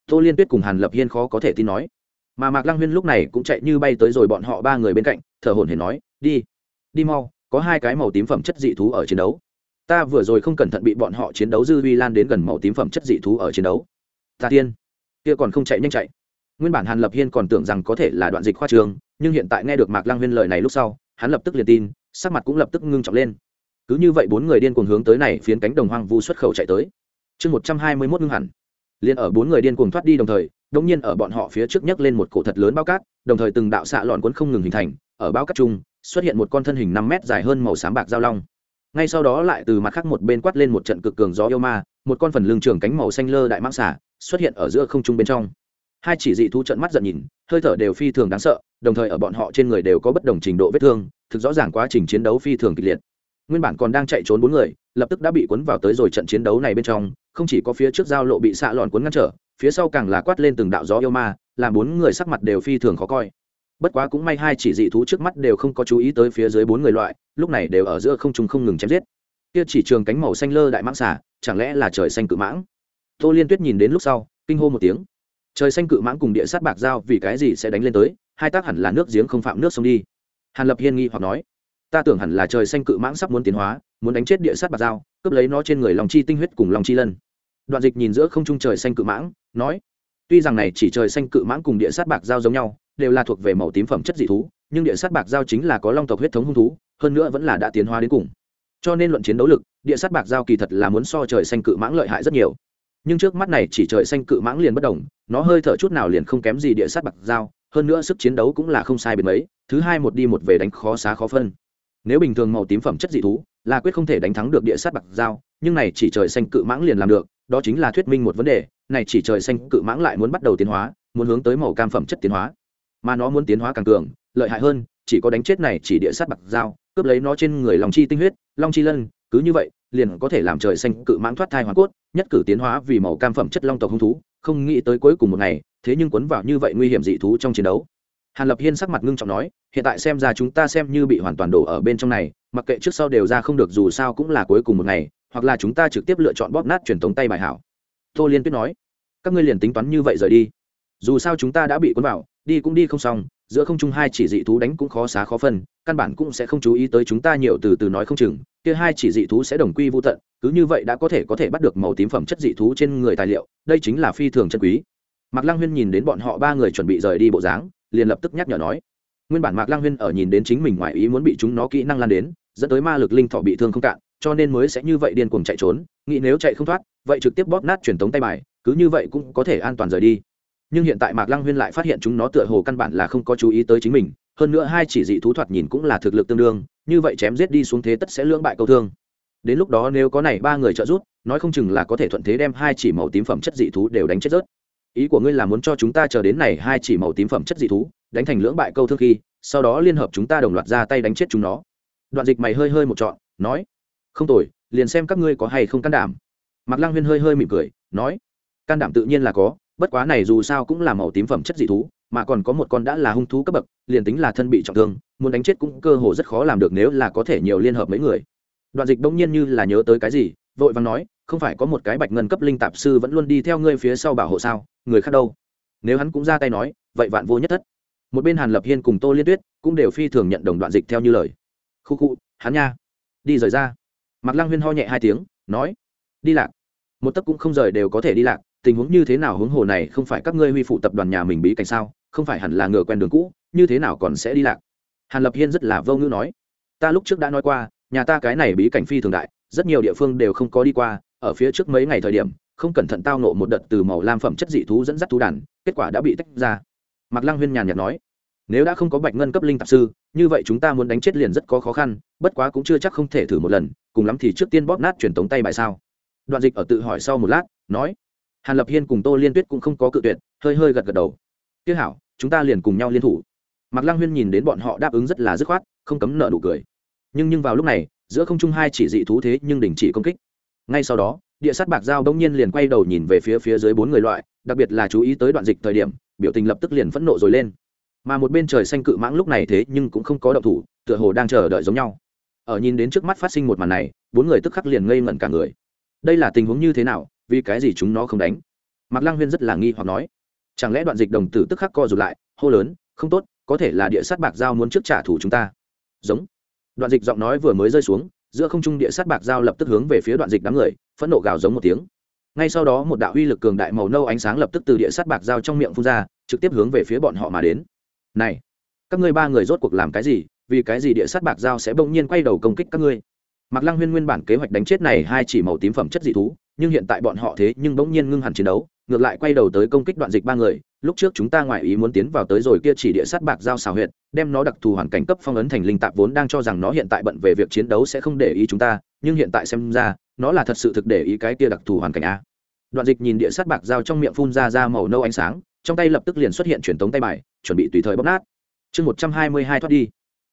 Tô liên tuyết cùng hàn lập hiên khó có thể tin nói. Mà mạc lăng huyên lúc này cũng chạy như bay tới rồi bọn họ ba người bên cạnh, thở hổn hển nói, đi đi mau, có hai cái màu tím phẩm chất dị thú ở chiến đấu ta vừa rồi không cẩn thận bị bọn họ chiến đấu dư vi lan đến gần màu tím phẩm chất dị thú ở chiến đấu. Ta tiên, kia còn không chạy nhanh chạy. Nguyên bản hàn lập hiên còn tưởng rằng có thể là đoạn dịch khoa trường, nhưng hiện tại nghe được mạc lăng huyên lời này lúc sau, hắn lập tức liền tin, sắc mặt cũng lập tức ngưng trọng lên. Cứ như vậy bốn người điên cuồng hướng tới này phiến cánh đồng hoang vu xuất khẩu chạy tới. Chương một trăm hai mươi mốt ngưng hẳn. Liền ở bốn người điên cuồng thoát đi đồng thời đống nhiên ở bọn họ phía trước nhấc lên một cổ thật lớn bao cát, đồng thời từng đạo xạ lọn cuốn không ngừng hình thành, ở bao cát trung xuất hiện một con thân hình năm mét dài hơn màu xám bạc giao long ngay sau đó lại từ mặt khác một bên quát lên một trận cực cường gió yêu ma, một con phần lương trường cánh màu xanh lơ đại mãng xả xuất hiện ở giữa không trung bên trong. Hai chỉ dị thú trận mắt giận nhìn, hơi thở đều phi thường đáng sợ, đồng thời ở bọn họ trên người đều có bất đồng trình độ vết thương, thực rõ ràng quá trình chiến đấu phi thường kịch liệt. Nguyên bản còn đang chạy trốn bốn người, lập tức đã bị cuốn vào tới rồi trận chiến đấu này bên trong, không chỉ có phía trước giao lộ bị xạ lòn cuốn ngăn trở, phía sau càng là quát lên từng đạo gió yêu ma, làm bốn người sắc mặt đều phi thường khó coi bất quá cũng may hai chỉ dị thú trước mắt đều không có chú ý tới phía dưới bốn người loại, lúc này đều ở giữa không trung không ngừng chém giết. Kia chỉ trường cánh màu xanh lơ đại mãng xả chẳng lẽ là trời xanh cự mãng? Tô liên tuyết nhìn đến lúc sau, kinh hô một tiếng. Trời xanh cự mãng cùng địa sát bạc dao vì cái gì sẽ đánh lên tới, hai tác hẳn là nước giếng không phạm nước sông đi. Hàn lập hiên nghi hoặc nói, ta tưởng hẳn là trời xanh cự mãng sắp muốn tiến hóa, muốn đánh chết địa sát bạc dao cướp lấy nó trên người lòng chi tinh huyết cùng lòng chi lân. Đoạn dịch nhìn giữa không trung trời xanh cự mãng, nói, tuy rằng này chỉ trời xanh cự mãng cùng địa sát bạc dao giống nhau đều là thuộc về màu tím phẩm chất dị thú, nhưng địa sát bạc giao chính là có long tộc huyết thống hung thú, hơn nữa vẫn là đã tiến hóa đến cùng. Cho nên luận chiến đấu lực, địa sát bạc giao kỳ thật là muốn so trời xanh cự mãng lợi hại rất nhiều. Nhưng trước mắt này chỉ trời xanh cự mãng liền bất đồng, nó hơi thở chút nào liền không kém gì địa sát bạc giao, hơn nữa sức chiến đấu cũng là không sai biệt mấy, thứ hai một đi một về đánh khó xá khó phân. Nếu bình thường màu tím phẩm chất dị thú, là quyết không thể đánh thắng được địa sát bạc giao, nhưng này chỉ trời xanh cự mãng liền làm được, đó chính là thuyết minh một vấn đề, này chỉ trời xanh cự mãng lại muốn bắt đầu tiến hóa, muốn hướng tới màu cam phẩm chất tiến hóa mà nó muốn tiến hóa càng cường, lợi hại hơn, chỉ có đánh chết này chỉ địa sát bạc dao, cướp lấy nó trên người lòng chi tinh huyết, long chi lân, cứ như vậy, liền có thể làm trời xanh cự mãng thoát thai hóa cốt, nhất cử tiến hóa vì màu cam phẩm chất long tộc hung thú, không nghĩ tới cuối cùng một ngày, thế nhưng quấn vào như vậy nguy hiểm dị thú trong chiến đấu. Hàn lập hiên sắc mặt ngưng trọng nói, hiện tại xem ra chúng ta xem như bị hoàn toàn đổ ở bên trong này, mặc kệ trước sau đều ra không được dù sao cũng là cuối cùng một ngày, hoặc là chúng ta trực tiếp lựa chọn bóp nát truyền thống tay bài hảo. Tô liên tuyết nói, các ngươi liền tính toán như vậy rời đi. Dù sao chúng ta đã bị cuốn vào đi cũng đi không xong, giữa không trung hai chỉ dị thú đánh cũng khó xá khó phân, căn bản cũng sẽ không chú ý tới chúng ta nhiều từ từ nói không chừng, kia hai chỉ dị thú sẽ đồng quy vô tận, cứ như vậy đã có thể có thể bắt được màu tím phẩm chất dị thú trên người tài liệu, đây chính là phi thường chân quý. Mạc lăng huyên nhìn đến bọn họ ba người chuẩn bị rời đi bộ dáng, liền lập tức nhắc nhở nói, nguyên bản mạc lăng huyên ở nhìn đến chính mình ngoài ý muốn bị chúng nó kỹ năng lan đến, dẫn tới ma lực linh thọ bị thương không cạn, cho nên mới sẽ như vậy điên cuồng chạy trốn, nghĩ nếu chạy không thoát, vậy trực tiếp bóp nát truyền tống tay bài, cứ như vậy cũng có thể an toàn rời đi nhưng hiện tại mạc lăng huyên lại phát hiện chúng nó tựa hồ căn bản là không có chú ý tới chính mình, hơn nữa hai chỉ dị thú thoạt nhìn cũng là thực lực tương đương, như vậy chém giết đi xuống thế tất sẽ lưỡng bại câu thương. Đến lúc đó nếu có này ba người trợ giúp, nói không chừng là có thể thuận thế đem hai chỉ màu tím phẩm chất dị thú đều đánh chết rớt. Ý của ngươi là muốn cho chúng ta chờ đến này hai chỉ màu tím phẩm chất dị thú, đánh thành lưỡng bại câu thương khi, sau đó liên hợp chúng ta đồng loạt ra tay đánh chết chúng nó. Đoạn dịch mày hơi hơi một trọn, nói, không tồi, liền xem các ngươi có hay không can đảm. Mạc lăng huyên hơi hơi mỉm cười, nói, can đảm tự nhiên là có bất quá này dù sao cũng là màu tím phẩm chất dị thú, mà còn có một con đã là hung thú cấp bậc, liền tính là thân bị trọng thương, muốn đánh chết cũng cơ hồ rất khó làm được nếu là có thể nhiều liên hợp mấy người. Đoạn dịch bỗng nhiên như là nhớ tới cái gì, vội vàng nói, không phải có một cái bạch ngân cấp linh tạp sư vẫn luôn đi theo ngươi phía sau bảo hộ sao, người khác đâu? Nếu hắn cũng ra tay nói, vậy vạn vô nhất thất. Một bên hàn lập hiên cùng tô liên tuyết cũng đều phi thường nhận đồng đoạn dịch theo như lời. Khu khu, hắn nha. Đi rời ra. Mặc lăng huyên ho nhẹ hai tiếng, nói, đi lạc. Một tấc cũng không rời đều có thể đi lạc tình huống như thế nào hướng hồ này không phải các ngươi huy phụ tập đoàn nhà mình bí cảnh sao? Không phải hẳn là ngựa quen đường cũ, như thế nào còn sẽ đi lạc? Hàn lập hiên rất là vô ngữ nói. Ta lúc trước đã nói qua, nhà ta cái này bí cảnh phi thường đại, rất nhiều địa phương đều không có đi qua, ở phía trước mấy ngày thời điểm, không cẩn thận tao nộ một đợt từ màu lam phẩm chất dị thú dẫn dắt thú đàn, kết quả đã bị tách ra. Mạc lăng huyên nhàn nhạt nói. Nếu đã không có bạch ngân cấp linh tạp sư, như vậy chúng ta muốn đánh chết liền rất có khó khăn, bất quá cũng chưa chắc không thể thử một lần, cùng lắm thì trước tiên bóp nát truyền tống tay bài sao. Đoạn dịch ở tự hỏi sau một lát, nói hàn lập hiên cùng tô liên tuyết cũng không có cự tuyệt, hơi hơi gật gật đầu. Tiếc hảo, chúng ta liền cùng nhau liên thủ. Mạc lăng huyên nhìn đến bọn họ đáp ứng rất là dứt khoát, không cấm nợ nụ cười. Nhưng nhưng vào lúc này, giữa không trung hai chỉ dị thú thế nhưng đình chỉ công kích. Ngay sau đó, địa sát bạc dao đông nhiên liền quay đầu nhìn về phía phía dưới bốn người loại, đặc biệt là chú ý tới đoạn dịch thời điểm, biểu tình lập tức liền phẫn nộ rồi lên. Mà một bên trời xanh cự mãng lúc này thế nhưng cũng không có động thủ, tựa hồ đang chờ đợi giống nhau. Ở nhìn đến trước mắt phát sinh một màn này, bốn người tức khắc liền ngây ngẩn cả người. Đây là tình huống như thế nào? Vì cái gì chúng nó không đánh? Mạc lăng huyên rất là nghi hoặc nói. Chẳng lẽ đoạn dịch đồng tử tức khắc co rụt lại, hô lớn, không tốt, có thể là địa sát bạc giao muốn trước trả thù chúng ta. Giống. Đoạn dịch giọng nói vừa mới rơi xuống, giữa không trung địa sát bạc giao lập tức hướng về phía đoạn dịch đám người, phẫn nộ gào giống một tiếng. Ngay sau đó một đạo uy lực cường đại màu nâu ánh sáng lập tức từ địa sát bạc giao trong miệng phun ra, trực tiếp hướng về phía bọn họ mà đến. Này, các ngươi ba người rốt cuộc làm cái gì? Vì cái gì địa sát bạc giao sẽ bỗng nhiên quay đầu công kích các ngươi? Mạc lăng huyên nguyên bản kế hoạch đánh chết này hai chỉ màu tím phẩm chất dị thú nhưng hiện tại bọn họ thế nhưng bỗng nhiên ngưng hẳn chiến đấu, ngược lại quay đầu tới công kích đoạn dịch ba người, lúc trước chúng ta ngoại ý muốn tiến vào tới rồi kia chỉ địa sát bạc giao xào huyệt, đem nó đặc thù hoàn cảnh cấp phong ấn thành linh tạp vốn đang cho rằng nó hiện tại bận về việc chiến đấu sẽ không để ý chúng ta, nhưng hiện tại xem ra, nó là thật sự thực để ý cái kia đặc thù hoàn cảnh a. Đoạn dịch nhìn địa sát bạc giao trong miệng phun ra ra màu nâu ánh sáng, trong tay lập tức liền xuất hiện truyền tống tay bài, chuẩn bị tùy thời bóc nát. Chương một trăm hai mươi hai thoát đi.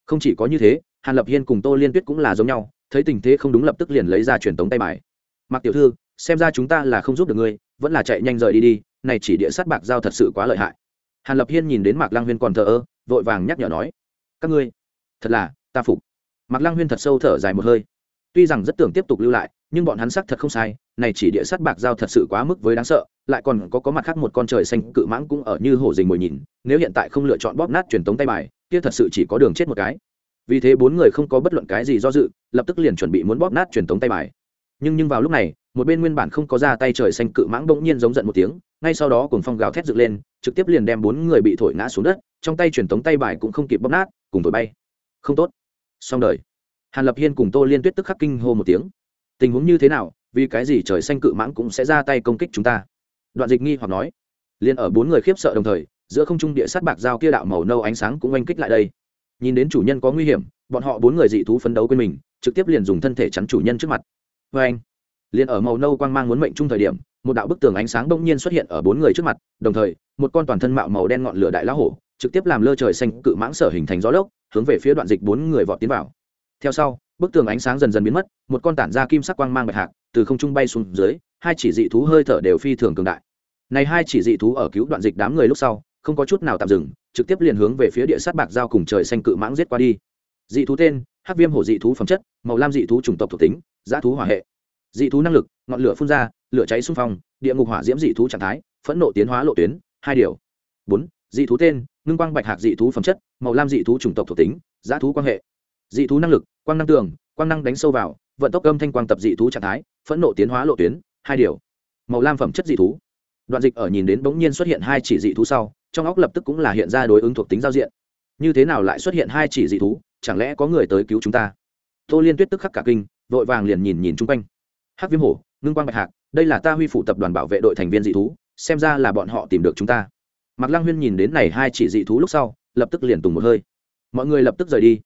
Không chỉ có như thế, hàn lập hiên cùng tô liên tuyết cũng là giống nhau, thấy tình thế không đúng lập tức liền lấy ra truyền tống tay bài. Mặc tiểu thư xem ra chúng ta là không giúp được ngươi, vẫn là chạy nhanh rời đi đi, này chỉ địa sát bạc giao thật sự quá lợi hại. Hàn lập hiên nhìn đến mạc lang huyên còn thờ ơ, vội vàng nhắc nhở nói, các ngươi, thật là, ta phục. Mạc lang huyên thật sâu thở dài một hơi. Tuy rằng rất tưởng tiếp tục lưu lại, nhưng bọn hắn sắc thật không sai, này chỉ địa sát bạc giao thật sự quá mức với đáng sợ, lại còn có có mặt khác một con trời xanh cự mãng cũng ở như hổ dình mồi nhìn, nếu hiện tại không lựa chọn bóp nát truyền tống tay bài, kia thật sự chỉ có đường chết một cái. Vì thế bốn người không có bất luận cái gì do dự, lập tức liền chuẩn bị muốn bóp nát truyền tống tay bài nhưng nhưng vào lúc này, một bên nguyên bản không có ra tay trời xanh cự mãng bỗng nhiên giống giận một tiếng, ngay sau đó cùng phong gào thét dựng lên, trực tiếp liền đem bốn người bị thổi ngã xuống đất, trong tay truyền tống tay bài cũng không kịp bóp nát, cùng thổi bay. Không tốt. Xong đời. Hàn lập hiên cùng tô liên tuyết tức khắc kinh hô một tiếng. Tình huống như thế nào, vì cái gì trời xanh cự mãng cũng sẽ ra tay công kích chúng ta? Đoạn dịch nghi hoặc nói. Liền ở bốn người khiếp sợ đồng thời, giữa không trung địa sát bạc dao kia đạo màu nâu ánh sáng cũng oanh kích lại đây. Nhìn đến chủ nhân có nguy hiểm, bọn họ bốn người dị thú phấn đấu quên mình, trực tiếp liền dùng thân thể chắn chủ nhân trước mặt vê anh. Liền ở màu nâu quang mang muốn mệnh chung thời điểm, một đạo bức tường ánh sáng bỗng nhiên xuất hiện ở bốn người trước mặt, đồng thời, một con toàn thân mạo màu đen ngọn lửa đại lão hổ, trực tiếp làm lơ trời xanh cự mãng sở hình thành gió lốc, hướng về phía đoạn dịch bốn người vọt tiến vào. Theo sau, bức tường ánh sáng dần dần biến mất, một con tản ra kim sắc quang mang bạch hạc, từ không trung bay xuống dưới, hai chỉ dị thú hơi thở đều phi thường cường đại. Này hai chỉ dị thú ở cứu đoạn dịch đám người lúc sau, không có chút nào tạm dừng, trực tiếp liền hướng về phía địa sát bạc giao cùng trời xanh cự mãng giết qua đi. Dị thú tên, hắc viêm hổ dị thú phẩm chất, màu lam dị thú chủng tộc thuộc tính dã thú hỏa hệ. Dị thú năng lực, ngọn lửa phun ra, lửa cháy xung phong, địa ngục hỏa diễm dị thú trạng thái, phẫn nộ tiến hóa lộ tuyến, hai điều. Bốn, dị thú tên, ngưng quang bạch hạc dị thú phẩm chất, màu lam dị thú chủng tộc thuộc tính giá thú quan hệ. Dị thú năng lực, quang năng tường, quang năng đánh sâu vào, vận tốc âm thanh quang tập dị thú trạng thái, phẫn nộ tiến hóa lộ tuyến, hai điều. Màu lam phẩm chất dị thú. Đoạn dịch ở nhìn đến bỗng nhiên xuất hiện hai chỉ dị thú sau, trong óc lập tức cũng là hiện ra đối ứng thuộc tính giao diện. Như thế nào lại xuất hiện hai chỉ dị thú? Chẳng lẽ có người tới cứu chúng ta? Tô liên tuyết tức khắc cả kinh vội vàng liền nhìn nhìn chung quanh. Hắc viêm hổ, ngưng quang bạch hạc, đây là ta huy phụ tập đoàn bảo vệ đội thành viên dị thú, xem ra là bọn họ tìm được chúng ta. Mạc lăng huyên nhìn đến này hai chỉ dị thú lúc sau, lập tức liền tùng một hơi. Mọi người lập tức rời đi.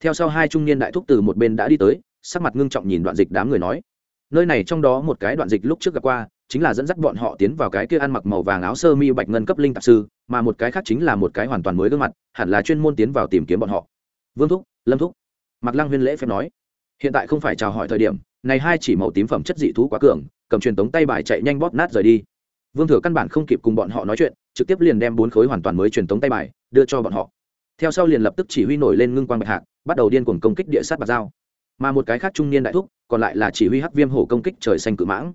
Theo sau hai trung niên đại thúc từ một bên đã đi tới, sắc mặt ngưng trọng nhìn đoạn dịch đám người nói, nơi này trong đó một cái đoạn dịch lúc trước gặp qua, chính là dẫn dắt bọn họ tiến vào cái kia ăn mặc màu vàng áo sơ mi bạch ngân cấp linh tạp sư, mà một cái khác chính là một cái hoàn toàn mới gương mặt, hẳn là chuyên môn tiến vào tìm kiếm bọn họ. Vương thúc, lâm thúc. Mặc lăng huyên lễ phép nói hiện tại không phải chào hỏi thời điểm, này hai chỉ màu tím phẩm chất dị thú quá cường, cầm truyền tống tay bài chạy nhanh bóp nát rời đi. Vương thừa căn bản không kịp cùng bọn họ nói chuyện, trực tiếp liền đem bốn khối hoàn toàn mới truyền tống tay bài đưa cho bọn họ. Theo sau liền lập tức chỉ huy nổi lên ngưng quang bạch hạc, bắt đầu điên cuồng công kích địa sát bạc dao mà một cái khác trung niên đại thúc, còn lại là chỉ huy hắc viêm hổ công kích trời xanh cự mãng.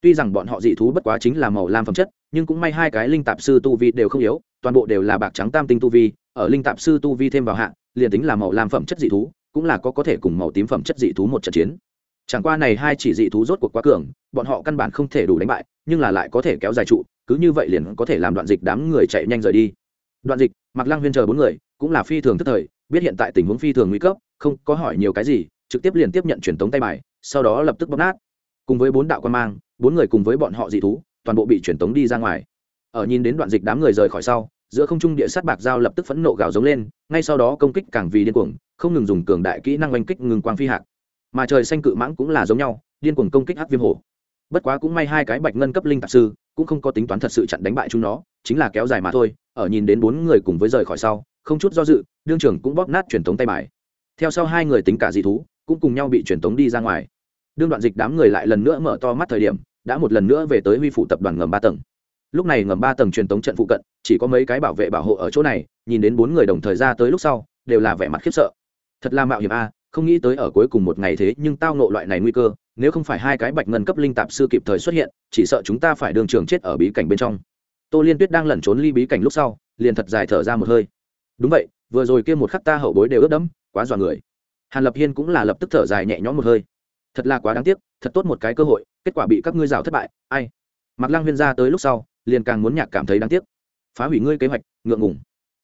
Tuy rằng bọn họ dị thú bất quá chính là màu lam phẩm chất, nhưng cũng may hai cái linh tạp sư tu vi đều không yếu, toàn bộ đều là bạc trắng tam tinh tu vi, ở linh tạp sư tu vi thêm vào hạng liền tính là màu lam phẩm chất dị thú cũng là có có thể cùng màu tím phẩm chất dị thú một trận chiến. Chẳng qua này hai chỉ dị thú rốt cuộc quá cường, bọn họ căn bản không thể đủ đánh bại, nhưng là lại có thể kéo dài trụ, cứ như vậy liền có thể làm đoạn dịch đám người chạy nhanh rời đi. Đoạn dịch mặc lăng huyên chờ bốn người, cũng là phi thường tức thời, biết hiện tại tình huống phi thường nguy cấp, không có hỏi nhiều cái gì, trực tiếp liền tiếp nhận truyền tống tay bài, sau đó lập tức bóc nát. Cùng với bốn đạo quan mang, bốn người cùng với bọn họ dị thú, toàn bộ bị truyền tống đi ra ngoài. Ở nhìn đến đoạn dịch đám người rời khỏi sau giữa không trung địa sát bạc dao lập tức phẫn nộ gào giống lên, ngay sau đó công kích càng vì điên cuồng, không ngừng dùng cường đại kỹ năng oanh kích ngừng quang phi hạc. Mà trời xanh cự mãng cũng là giống nhau, điên cuồng công kích hắc viêm hổ. Bất quá cũng may hai cái bạch ngân cấp linh tạp sư, cũng không có tính toán thật sự chặn đánh bại chúng nó, chính là kéo dài mà thôi, ở nhìn đến bốn người cùng với rời khỏi sau, không chút do dự, đương trưởng cũng bóp nát truyền thống tay bài. Theo sau hai người tính cả dị thú, cũng cùng nhau bị truyền thống đi ra ngoài. Đương đoạn dịch đám người lại lần nữa mở to mắt thời điểm, đã một lần nữa về tới huy phụ tập đoàn ngầm ba tầng lúc này ngầm ba tầng truyền tống trận phụ cận, chỉ có mấy cái bảo vệ bảo hộ ở chỗ này, nhìn đến bốn người đồng thời ra tới lúc sau, đều là vẻ mặt khiếp sợ. Thật là mạo hiểm a, không nghĩ tới ở cuối cùng một ngày thế nhưng tao nộ loại này nguy cơ, nếu không phải hai cái bạch ngân cấp linh tạp sư kịp thời xuất hiện, chỉ sợ chúng ta phải đường trường chết ở bí cảnh bên trong. Tô liên tuyết đang lẩn trốn ly bí cảnh lúc sau, liền thật dài thở ra một hơi. Đúng vậy, vừa rồi kia một khắc ta hậu bối đều ướt đẫm, quá dọa người. Hàn lập hiên cũng là lập tức thở dài nhẹ nhõm một hơi. Thật là quá đáng tiếc, thật tốt một cái cơ hội, kết quả bị các ngươi rào thất bại, ai? Mặc lang huyên ra tới lúc sau liền càng muốn nhạc cảm thấy đáng tiếc. Phá hủy ngươi kế hoạch, ngượng ngùng.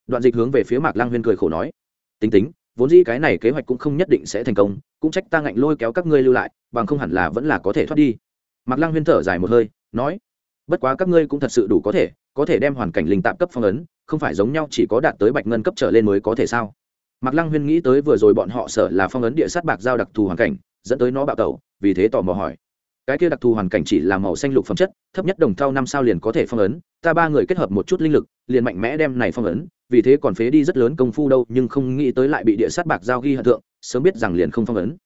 Đoạn dịch hướng về phía mạc lang huyên cười khổ nói. Tính tính, vốn dĩ cái này kế hoạch cũng không nhất định sẽ thành công, cũng trách ta ngạnh lôi kéo các ngươi lưu lại, bằng không hẳn là vẫn là có thể thoát đi. Mạc lang huyên thở dài một hơi, nói. Bất quá các ngươi cũng thật sự đủ có thể có thể đem hoàn cảnh linh tạm cấp phong ấn, không phải giống nhau chỉ có đạt tới bạch ngân cấp trở lên mới có thể sao? Mạc lăng huyên nghĩ tới vừa rồi bọn họ sợ là phong ấn địa sát bạc giao đặc thù hoàn cảnh, dẫn tới nó bạo tẩu, vì thế tò mò hỏi cái kia đặc thù hoàn cảnh chỉ là màu xanh lục phẩm chất, thấp nhất đồng thau năm sao liền có thể phong ấn, ta ba người kết hợp một chút linh lực, liền mạnh mẽ đem này phong ấn, vì thế còn phế đi rất lớn công phu đâu, nhưng không nghĩ tới lại bị địa sát bạc giao ghi hận thượng, sớm biết rằng liền không phong ấn.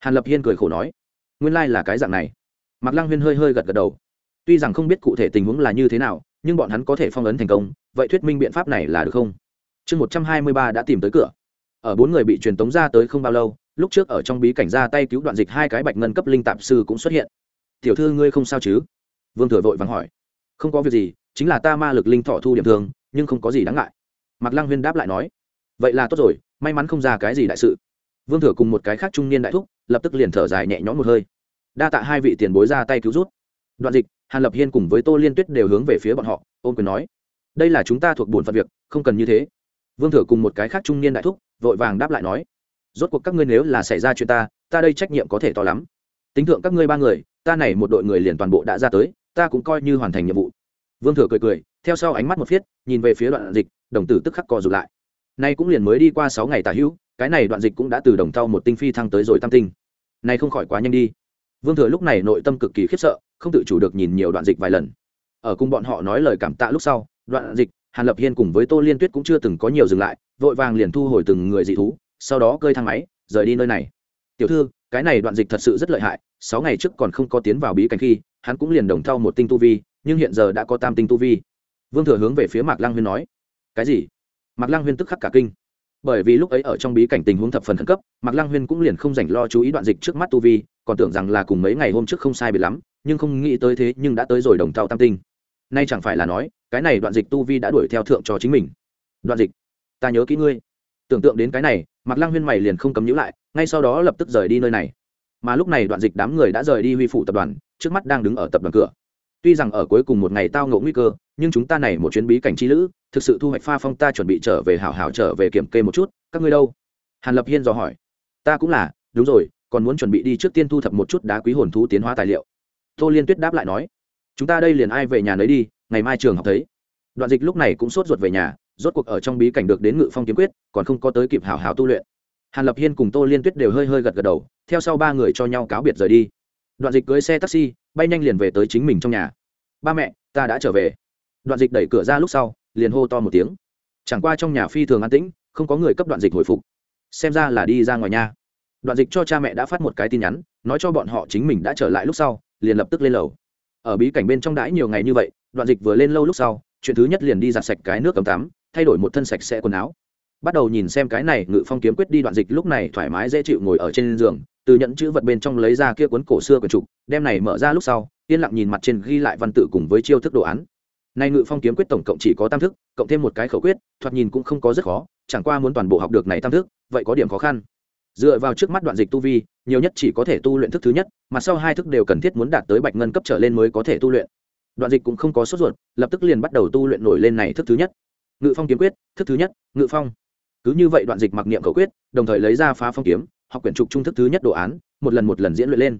Hàn lập hiên cười khổ nói, nguyên lai là cái dạng này. Mạc lăng huyên hơi hơi gật gật đầu. Tuy rằng không biết cụ thể tình huống là như thế nào, nhưng bọn hắn có thể phong ấn thành công, vậy thuyết minh biện pháp này là được không? Chương một trăm hai mươi ba đã tìm tới cửa. Ở bốn người bị truyền tống ra tới không bao lâu, lúc trước ở trong bí cảnh ra tay cứu đoạn dịch hai cái bạch ngân cấp linh tạp sư cũng xuất hiện tiểu thư ngươi không sao chứ? Vương thừa vội vàng hỏi. Không có việc gì, chính là ta ma lực linh thọ thu điểm thường, nhưng không có gì đáng ngại. Mạc lăng huyên đáp lại nói. Vậy là tốt rồi, may mắn không ra cái gì đại sự. Vương thừa cùng một cái khác trung niên đại thúc, lập tức liền thở dài nhẹ nhõm một hơi. Đa tạ hai vị tiền bối ra tay cứu rút đoạn dịch, hàn lập hiên cùng với tô liên tuyết đều hướng về phía bọn họ ôm quyền nói. Đây là chúng ta thuộc bổn phận việc, không cần như thế. Vương thừa cùng một cái khác trung niên đại thúc, vội vàng đáp lại nói. Rốt cuộc các ngươi nếu là xảy ra chuyện ta ta đây trách nhiệm có thể to lắm tính thượng các ngươi ba người, ta này một đội người liền toàn bộ đã ra tới, ta cũng coi như hoàn thành nhiệm vụ. Vương thừa cười cười, theo sau ánh mắt một phiết, nhìn về phía đoạn dịch, đồng tử tức khắc co rụt lại. Nay cũng liền mới đi qua sáu ngày tả hữu, cái này đoạn dịch cũng đã từ đồng thau một tinh phi thăng tới rồi tam tinh. Nay không khỏi quá nhanh đi. Vương thừa lúc này nội tâm cực kỳ khiếp sợ, không tự chủ được nhìn nhiều đoạn dịch vài lần. Ở cùng bọn họ nói lời cảm tạ lúc sau, đoạn dịch, hàn lập hiên cùng với tô liên tuyết cũng chưa từng có nhiều dừng lại, vội vàng liền thu hồi từng người dị thú, sau đó cơi thang máy, rời đi nơi này. Tiểu thư cái này đoạn dịch thật sự rất lợi hại, sáu ngày trước còn không có tiến vào bí cảnh khi, hắn cũng liền đồng thau một tinh tu vi, nhưng hiện giờ đã có tam tinh tu vi. Vương thừa hướng về phía mạc lang huyên nói, cái gì? Mạc lang huyên tức khắc cả kinh. Bởi vì lúc ấy ở trong bí cảnh tình huống thập phần khẩn cấp, mạc lang huyên cũng liền không dành lo chú ý đoạn dịch trước mắt tu vi, còn tưởng rằng là cùng mấy ngày hôm trước không sai bị lắm, nhưng không nghĩ tới thế nhưng đã tới rồi đồng thau tam tinh. Nay chẳng phải là nói, cái này đoạn dịch tu vi đã đuổi theo thượng cho chính mình. Đoạn dịch, ta nhớ kỹ ngươi. Tưởng tượng đến cái này, mạc lang huyên mày liền không cấm nhữ lại ngay sau đó lập tức rời đi nơi này. Mà lúc này đoạn dịch đám người đã rời đi huy phủ tập đoàn, trước mắt đang đứng ở tập đoàn cửa. Tuy rằng ở cuối cùng một ngày tao ngộ nguy cơ, nhưng chúng ta này một chuyến bí cảnh chi lữ, thực sự thu hoạch pha phong ta chuẩn bị trở về hảo hảo trở về kiểm kê một chút, các ngươi đâu? Hàn lập hiên dò hỏi. Ta cũng là, đúng rồi, còn muốn chuẩn bị đi trước tiên thu thập một chút đá quý hồn thú tiến hóa tài liệu. Tô liên tuyết đáp lại nói. Chúng ta đây liền ai về nhà nấy đi, ngày mai trường học thấy. Đoạn dịch lúc này cũng sốt ruột về nhà, rốt cuộc ở trong bí cảnh được đến ngự phong kiếm quyết, còn không có tới kịp hảo hảo tu luyện hàn lập hiên cùng tô liên tuyết đều hơi hơi gật gật đầu, theo sau ba người cho nhau cáo biệt rời đi. Đoạn dịch cưới xe taxi, bay nhanh liền về tới chính mình trong nhà. Ba mẹ, ta đã trở về. Đoạn dịch đẩy cửa ra lúc sau, liền hô to một tiếng. Chẳng qua trong nhà phi thường an tĩnh, không có người cấp đoạn dịch hồi phục. Xem ra là đi ra ngoài nhà đoạn dịch cho cha mẹ đã phát một cái tin nhắn, nói cho bọn họ chính mình đã trở lại lúc sau, liền lập tức lên lầu. Ở bí cảnh bên trong đãi nhiều ngày như vậy, đoạn dịch vừa lên lâu lúc sau, chuyện thứ nhất liền đi giặt sạch cái nước cấm tắm, thay đổi một thân sạch sẽ quần áo bắt đầu nhìn xem cái này ngự phong kiếm quyết đi đoạn dịch lúc này thoải mái dễ chịu ngồi ở trên giường, từ nhẫn chữ vật bên trong lấy ra kia cuốn cổ xưa quyển trục, đem này mở ra lúc sau, yên lặng nhìn mặt trên ghi lại văn tự cùng với chiêu thức đồ án. Nay ngự phong kiếm quyết tổng cộng chỉ có tam thức, cộng thêm một cái khẩu quyết, thoạt nhìn cũng không có rất khó, chẳng qua muốn toàn bộ học được này tam thức, vậy có điểm khó khăn. Dựa vào trước mắt đoạn dịch tu vi, nhiều nhất chỉ có thể tu luyện thức thứ nhất, mà sau hai thức đều cần thiết muốn đạt tới bạch ngân cấp trở lên mới có thể tu luyện. Đoạn dịch cũng không có sốt ruột, lập tức liền bắt đầu tu luyện nổi lên này thức thứ nhất. Ngự phong kiếm quyết, thức thứ nhất, ngự phong cứ như vậy đoạn dịch mặc niệm khẩu quyết, đồng thời lấy ra phá phong kiếm, học quyển trục trung thức thứ nhất đồ án, một lần một lần diễn luyện lên.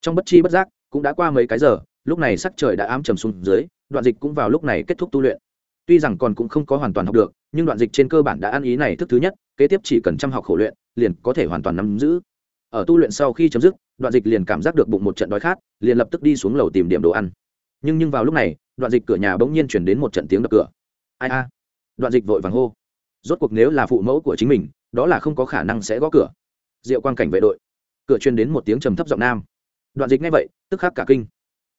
Trong bất chi bất giác, cũng đã qua mấy cái giờ, lúc này sắc trời đã ám trầm xuống dưới, đoạn dịch cũng vào lúc này kết thúc tu luyện. Tuy rằng còn cũng không có hoàn toàn học được, nhưng đoạn dịch trên cơ bản đã ăn ý này thức thứ nhất, kế tiếp chỉ cần chăm học khổ luyện, liền có thể hoàn toàn nắm giữ. Ở tu luyện sau khi chấm dứt, đoạn dịch liền cảm giác được bụng một trận đói khát, liền lập tức đi xuống lầu tìm điểm đồ ăn. Nhưng nhưng vào lúc này, đoạn dịch cửa nhà bỗng nhiên chuyển đến một trận tiếng đập cửa. Ai a? Đoạn dịch vội vàng hô rốt cuộc nếu là phụ mẫu của chính mình, đó là không có khả năng sẽ gõ cửa. Diệu quan cảnh vệ đội. Cửa truyền đến một tiếng trầm thấp giọng nam. Đoạn dịch nghe vậy, tức khắc cả kinh.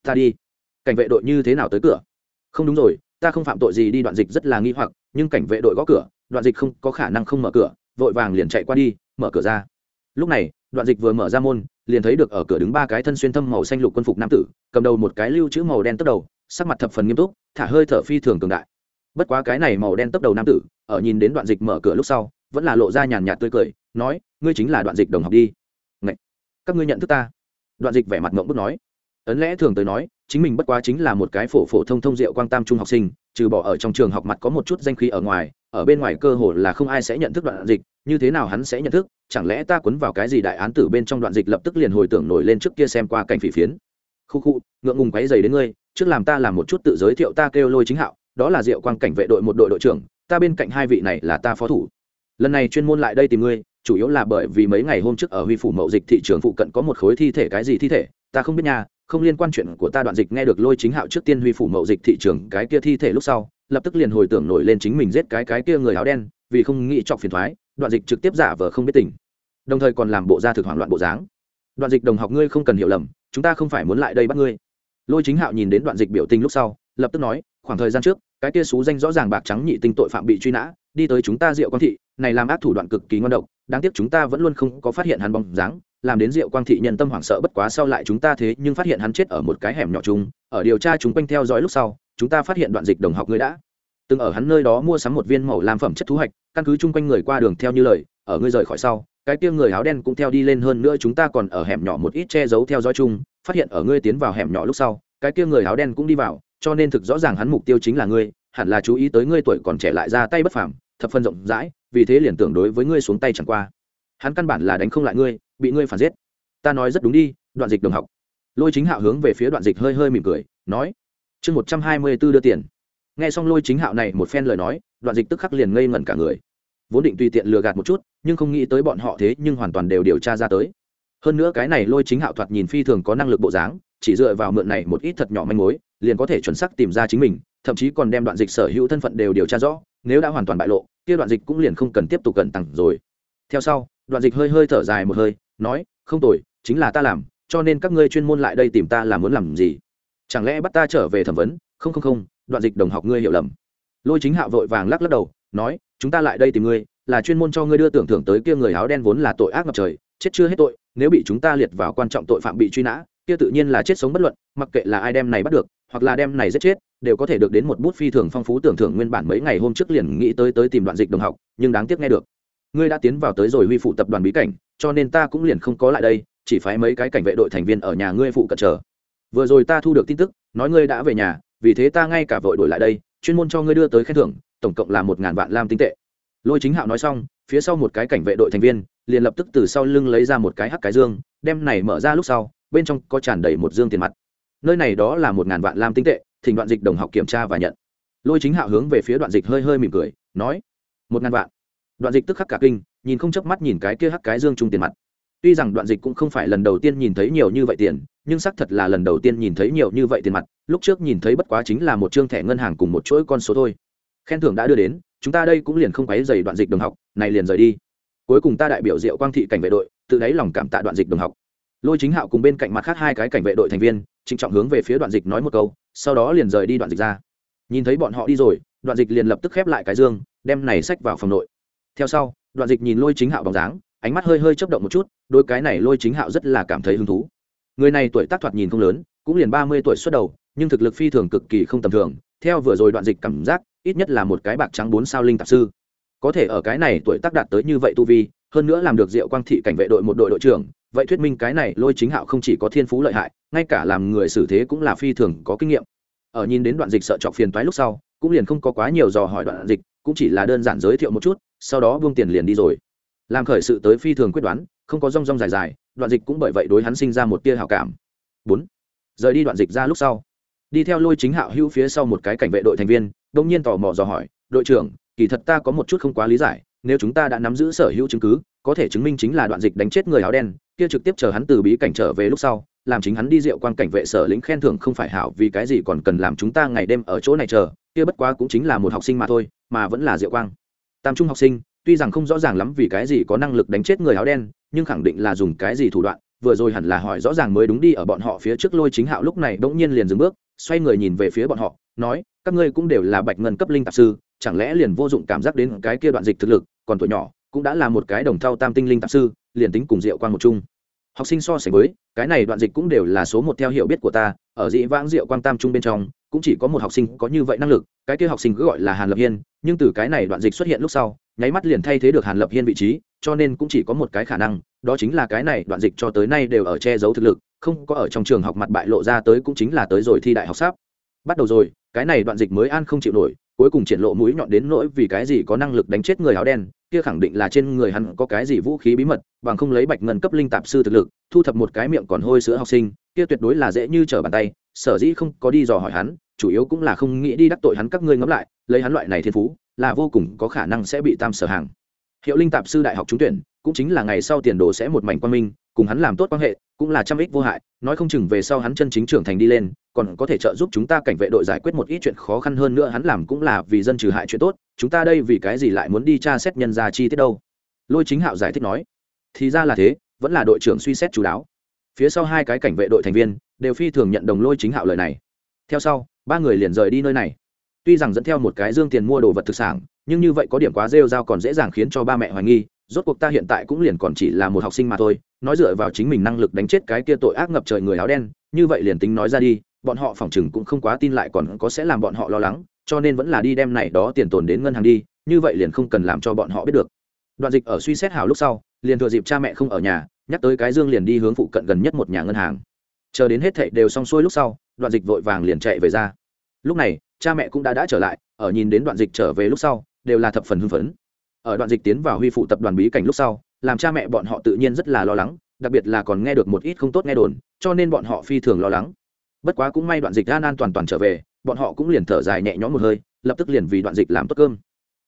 Ta đi. Cảnh vệ đội như thế nào tới cửa? Không đúng rồi, ta không phạm tội gì đi, đoạn dịch rất là nghi hoặc, nhưng cảnh vệ đội gõ cửa, đoạn dịch không có khả năng không mở cửa, vội vàng liền chạy qua đi, mở cửa ra. Lúc này, đoạn dịch vừa mở ra môn, liền thấy được ở cửa đứng ba cái thân xuyên thâm màu xanh lục quân phục nam tử, cầm đầu một cái lưu chữ màu đen tức đầu, sắc mặt thập phần nghiêm túc, thả hơi thở phi thường cường đại bất quá cái này màu đen tấp đầu nam tử, ở nhìn đến đoạn dịch mở cửa lúc sau, vẫn là lộ ra nhàn nhạt tươi cười, nói, ngươi chính là đoạn dịch đồng học đi. Ngậy! các ngươi nhận thức ta? Đoạn dịch vẻ mặt mộng bức nói. Ấn lẽ thường tới nói, chính mình bất quá chính là một cái phổ phổ thông thông diệu quang tam trung học sinh, trừ bỏ ở trong trường học mặt có một chút danh khí ở ngoài, ở bên ngoài cơ hồ là không ai sẽ nhận thức đoạn dịch, như thế nào hắn sẽ nhận thức, chẳng lẽ ta cuốn vào cái gì đại án tử bên trong đoạn dịch lập tức liền hồi tưởng nổi lên trước kia xem qua cảnh phỉ phiến. Khu khu, ngượng ngùng quấy dày đến ngươi, trước làm ta làm một chút tự giới thiệu ta kêu lôi chính hạo đó là diệu quang cảnh vệ đội một đội đội trưởng, ta bên cạnh hai vị này là ta phó thủ. Lần này chuyên môn lại đây tìm ngươi, chủ yếu là bởi vì mấy ngày hôm trước ở huy phủ mậu dịch thị trường phụ cận có một khối thi thể, cái gì thi thể, ta không biết nha, không liên quan chuyện của ta đoạn dịch nghe được lôi chính hạo trước tiên huy phủ mậu dịch thị trường cái kia thi thể lúc sau, lập tức liền hồi tưởng nổi lên chính mình giết cái cái kia người áo đen, vì không nghĩ chọc phiền thoái, đoạn dịch trực tiếp giả vờ không biết tình. Đồng thời còn làm bộ ra thực hoảng loạn bộ dáng. Đoạn dịch đồng học ngươi không cần hiểu lầm, chúng ta không phải muốn lại đây bắt ngươi. Lôi chính hạo nhìn đến đoạn dịch biểu tình lúc sau lập tức nói, khoảng thời gian trước, cái kia xú danh rõ ràng bạc trắng nhị tinh tội phạm bị truy nã, đi tới chúng ta diệu quang thị, này làm ác thủ đoạn cực kỳ ngon độc, đáng tiếc chúng ta vẫn luôn không có phát hiện hắn bóng dáng, làm đến diệu quang thị nhân tâm hoảng sợ bất quá sau lại chúng ta thế nhưng phát hiện hắn chết ở một cái hẻm nhỏ chung, ở điều tra chúng quanh theo dõi lúc sau, chúng ta phát hiện đoạn dịch đồng học ngươi đã từng ở hắn nơi đó mua sắm một viên màu làm phẩm chất thú hạch, căn cứ chung quanh người qua đường theo như lời, ở ngươi rời khỏi sau, cái kia người áo đen cũng theo đi lên hơn nữa chúng ta còn ở hẻm nhỏ một ít che giấu theo dõi chung, phát hiện ở ngươi tiến vào hẻm nhỏ lúc sau, cái kia người áo đen cũng đi vào cho nên thực rõ ràng hắn mục tiêu chính là ngươi, hẳn là chú ý tới ngươi tuổi còn trẻ lại ra tay bất phàm, thập phân rộng rãi, vì thế liền tưởng đối với ngươi xuống tay chẳng qua. Hắn căn bản là đánh không lại ngươi, bị ngươi phản giết. Ta nói rất đúng đi, đoạn dịch đồng học. Lôi chính hạo hướng về phía đoạn dịch hơi hơi mỉm cười, nói, chương một trăm hai mươi b ố đưa tiền. Nghe xong lôi chính hạo này một phen lời nói, đoạn dịch tức khắc liền ngây ngẩn cả người. Vốn định tùy tiện lừa gạt một chút, nhưng không nghĩ tới bọn họ thế nhưng hoàn toàn đều điều tra ra tới. Hơn nữa cái này lôi chính hạo thoạt nhìn phi thường có năng lực bộ dáng, chỉ dựa vào mượn này một ít thật nhỏ manh mối liền có thể chuẩn xác tìm ra chính mình thậm chí còn đem đoạn dịch sở hữu thân phận đều điều tra rõ nếu đã hoàn toàn bại lộ kia đoạn dịch cũng liền không cần tiếp tục cẩn tặng rồi. Theo sau đoạn dịch hơi hơi thở dài một hơi nói không tội, chính là ta làm cho nên các ngươi chuyên môn lại đây tìm ta là muốn làm gì? Chẳng lẽ bắt ta trở về thẩm vấn? Không không không đoạn dịch đồng học ngươi hiểu lầm. Lôi chính hạo vội vàng lắc lắc đầu nói chúng ta lại đây tìm ngươi là chuyên môn cho ngươi đưa tưởng thưởng tới kia người áo đen vốn là tội ác ngập trời chết chưa hết tội nếu bị chúng ta liệt vào quan trọng tội phạm bị truy nã kia tự nhiên là chết sống bất luận mặc kệ là ai đem này bắt được hoặc là đem này giết chết, đều có thể được đến một bút phi thường phong phú tưởng thưởng nguyên bản mấy ngày hôm trước liền nghĩ tới tới tìm đoạn dịch đồng học, nhưng đáng tiếc nghe được. Ngươi đã tiến vào tới rồi huy phụ tập đoàn bí cảnh, cho nên ta cũng liền không có lại đây, chỉ phái mấy cái cảnh vệ đội thành viên ở nhà ngươi phụ cận chờ. Vừa rồi ta thu được tin tức, nói ngươi đã về nhà, vì thế ta ngay cả vội đổi lại đây, chuyên môn cho ngươi đưa tới khen thưởng, tổng cộng là một ngàn vạn lam tinh tệ. Lôi chính hạo nói xong, phía sau một cái cảnh vệ đội thành viên, liền lập tức từ sau lưng lấy ra một cái hắc cái dương, đem này mở ra lúc sau, bên trong có tràn đầy một dương tiền mặt nơi này đó là một ngàn vạn lam tinh tệ, thỉnh đoạn dịch đồng học kiểm tra và nhận. Lôi chính hạo hướng về phía đoạn dịch hơi hơi mỉm cười, nói, một ngàn vạn. Đoạn dịch tức khắc cả kinh, nhìn không chớp mắt nhìn cái kia hắc cái dương chung tiền mặt. Tuy rằng đoạn dịch cũng không phải lần đầu tiên nhìn thấy nhiều như vậy tiền, nhưng xác thật là lần đầu tiên nhìn thấy nhiều như vậy tiền mặt, lúc trước nhìn thấy bất quá chính là một chương thẻ ngân hàng cùng một chuỗi con số thôi. Khen thưởng đã đưa đến, chúng ta đây cũng liền không quấy dày đoạn dịch đồng học, này liền rời đi. Cuối cùng ta đại biểu diệu quang thị cảnh vệ đội, tự đáy lòng cảm tạ đoạn dịch đồng học. Lôi chính hạo cùng bên cạnh mặt khác hai cái cảnh vệ đội thành viên trịnh trọng hướng về phía đoạn dịch nói một câu, sau đó liền rời đi đoạn dịch ra. Nhìn thấy bọn họ đi rồi, đoạn dịch liền lập tức khép lại cái dương, đem này sách vào phòng nội. Theo sau, đoạn dịch nhìn lôi chính hạo bóng dáng, ánh mắt hơi hơi chấp động một chút đôi cái này lôi chính hạo rất là cảm thấy hứng thú. Người này tuổi tác thoạt nhìn không lớn, cũng liền ba mươi tuổi xuất đầu, nhưng thực lực phi thường cực kỳ không tầm thường, theo vừa rồi đoạn dịch cảm giác, ít nhất là một cái bạc trắng bốn sao linh tạp sư. Có thể ở cái này tuổi tác đạt tới như vậy tu vi hơn nữa làm được diệu quang thị cảnh vệ đội một đội đội trưởng, vậy thuyết minh cái này lôi chính hạo không chỉ có thiên phú lợi hại, ngay cả làm người xử thế cũng là phi thường có kinh nghiệm. Ở nhìn đến đoạn dịch sợ chọc phiền toái lúc sau, cũng liền không có quá nhiều dò hỏi đoạn dịch, cũng chỉ là đơn giản giới thiệu một chút, sau đó buông tiền liền đi rồi. Làm khởi sự tới phi thường quyết đoán, không có rong rong dài dài, đoạn dịch cũng bởi vậy đối hắn sinh ra một tia hảo cảm. Bốn, rời đi đoạn dịch ra lúc sau, đi theo lôi chính hạo hữu phía sau một cái cảnh vệ đội thành viên đông nhiên tò mò dò hỏi, đội trưởng, kỳ thật ta có một chút không quá lý giải nếu chúng ta đã nắm giữ sở hữu chứng cứ, có thể chứng minh chính là đoạn dịch đánh chết người áo đen, kia trực tiếp chờ hắn từ bí cảnh trở về lúc sau, làm chính hắn đi rượu quan cảnh vệ sở lĩnh khen thưởng không phải hảo vì cái gì còn cần làm chúng ta ngày đêm ở chỗ này chờ, kia bất quá cũng chính là một học sinh mà thôi, mà vẫn là rượu quang. Tam trung học sinh, tuy rằng không rõ ràng lắm vì cái gì có năng lực đánh chết người áo đen, nhưng khẳng định là dùng cái gì thủ đoạn, vừa rồi hẳn là hỏi rõ ràng mới đúng đi ở bọn họ phía trước lôi chính hạo lúc này bỗng nhiên liền dừng bước, xoay người nhìn về phía bọn họ, nói, các ngươi cũng đều là bạch ngân cấp linh tạp sư, chẳng lẽ liền vô dụng cảm giác đến cái kia đoạn dịch thực lực còn tuổi nhỏ, cũng đã là một cái đồng thau tam tinh linh tạp sư, liền tính cùng diệu quan một chung. Học sinh so sánh với, cái này đoạn dịch cũng đều là số một theo hiểu biết của ta, ở dị vãng diệu quan tam trung bên trong, cũng chỉ có một học sinh có như vậy năng lực, cái kia học sinh cứ gọi là hàn lập hiên, nhưng từ cái này đoạn dịch xuất hiện lúc sau, nháy mắt liền thay thế được hàn lập hiên vị trí, cho nên cũng chỉ có một cái khả năng, đó chính là cái này đoạn dịch cho tới nay đều ở che giấu thực lực, không có ở trong trường học mặt bại lộ ra tới cũng chính là tới rồi thi đại học sắp. Bắt đầu rồi, cái này đoạn dịch mới an không chịu nổi cuối cùng triển lộ mũi nhọn đến nỗi vì cái gì có năng lực đánh chết người áo đen, kia khẳng định là trên người hắn có cái gì vũ khí bí mật, bằng không lấy bạch ngân cấp linh tạp sư thực lực, thu thập một cái miệng còn hôi sữa học sinh, kia tuyệt đối là dễ như trở bàn tay, sở dĩ không có đi dò hỏi hắn, chủ yếu cũng là không nghĩ đi đắc tội hắn các ngươi ngẫm lại, lấy hắn loại này thiên phú, là vô cùng có khả năng sẽ bị tam sở hàng. Hiệu linh tạp sư đại học trúng tuyển, cũng chính là ngày sau tiền đồ sẽ một mảnh quan minh cùng hắn làm tốt quan hệ, cũng là trăm ích vô hại, nói không chừng về sau hắn chân chính trưởng thành đi lên, còn có thể trợ giúp chúng ta cảnh vệ đội giải quyết một ít chuyện khó khăn hơn nữa hắn làm cũng là vì dân trừ hại chuyện tốt, chúng ta đây vì cái gì lại muốn đi tra xét nhân ra chi tiết đâu? Lôi chính hạo giải thích nói. Thì ra là thế, vẫn là đội trưởng suy xét chú đáo. Phía sau hai cái cảnh vệ đội thành viên đều phi thường nhận đồng lôi chính hạo lời này. Theo sau, ba người liền rời đi nơi này. Tuy rằng dẫn theo một cái dương tiền mua đồ vật thực sản, nhưng như vậy có điểm quá rêu rao còn dễ dàng khiến cho ba mẹ hoài nghi rốt cuộc ta hiện tại cũng liền còn chỉ là một học sinh mà thôi, nói dựa vào chính mình năng lực đánh chết cái kia tội ác ngập trời người áo đen, như vậy liền tính nói ra đi, bọn họ phỏng chừng cũng không quá tin lại còn có sẽ làm bọn họ lo lắng, cho nên vẫn là đi đem này đó tiền tồn đến ngân hàng đi, như vậy liền không cần làm cho bọn họ biết được. Đoạn dịch ở suy xét hào lúc sau, liền thừa dịp cha mẹ không ở nhà, nhắc tới cái dương liền đi hướng phụ cận gần nhất một nhà ngân hàng. Chờ đến hết thệ đều xong xuôi lúc sau, đoạn dịch vội vàng liền chạy về ra. Lúc này, cha mẹ cũng đã đã trở lại, ở nhìn đến đoạn dịch trở về lúc sau, đều là thập phần hưng phấn ở đoạn dịch tiến vào huy phụ tập đoàn bí cảnh lúc sau, làm cha mẹ bọn họ tự nhiên rất là lo lắng, đặc biệt là còn nghe được một ít không tốt nghe đồn, cho nên bọn họ phi thường lo lắng. Bất quá cũng may đoạn dịch an an toàn toàn trở về, bọn họ cũng liền thở dài nhẹ nhõm một hơi, lập tức liền vì đoạn dịch làm tốt cơm.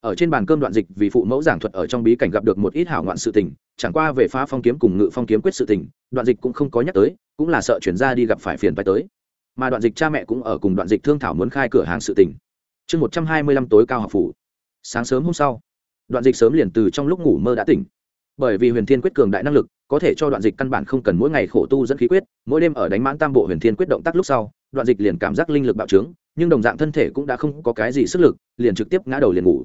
Ở trên bàn cơm đoạn dịch vì phụ mẫu giảng thuật ở trong bí cảnh gặp được một ít hảo ngoạn sự tình, chẳng qua về phá phong kiếm cùng ngự phong kiếm quyết sự tình, đoạn dịch cũng không có nhắc tới, cũng là sợ chuyển ra đi gặp phải phiền phải tới. Mà đoạn dịch cha mẹ cũng ở cùng đoạn dịch thương thảo muốn khai cửa hàng sự tình. Chương một trăm hai mươi lăm tối cao học phủ. Sáng sớm hôm sau đoạn dịch sớm liền từ trong lúc ngủ mơ đã tỉnh. Bởi vì huyền thiên quyết cường đại năng lực, có thể cho đoạn dịch căn bản không cần mỗi ngày khổ tu dẫn khí quyết, mỗi đêm ở đánh mãn tam bộ huyền thiên quyết động tác lúc sau, đoạn dịch liền cảm giác linh lực bạo trướng, nhưng đồng dạng thân thể cũng đã không có cái gì sức lực, liền trực tiếp ngã đầu liền ngủ.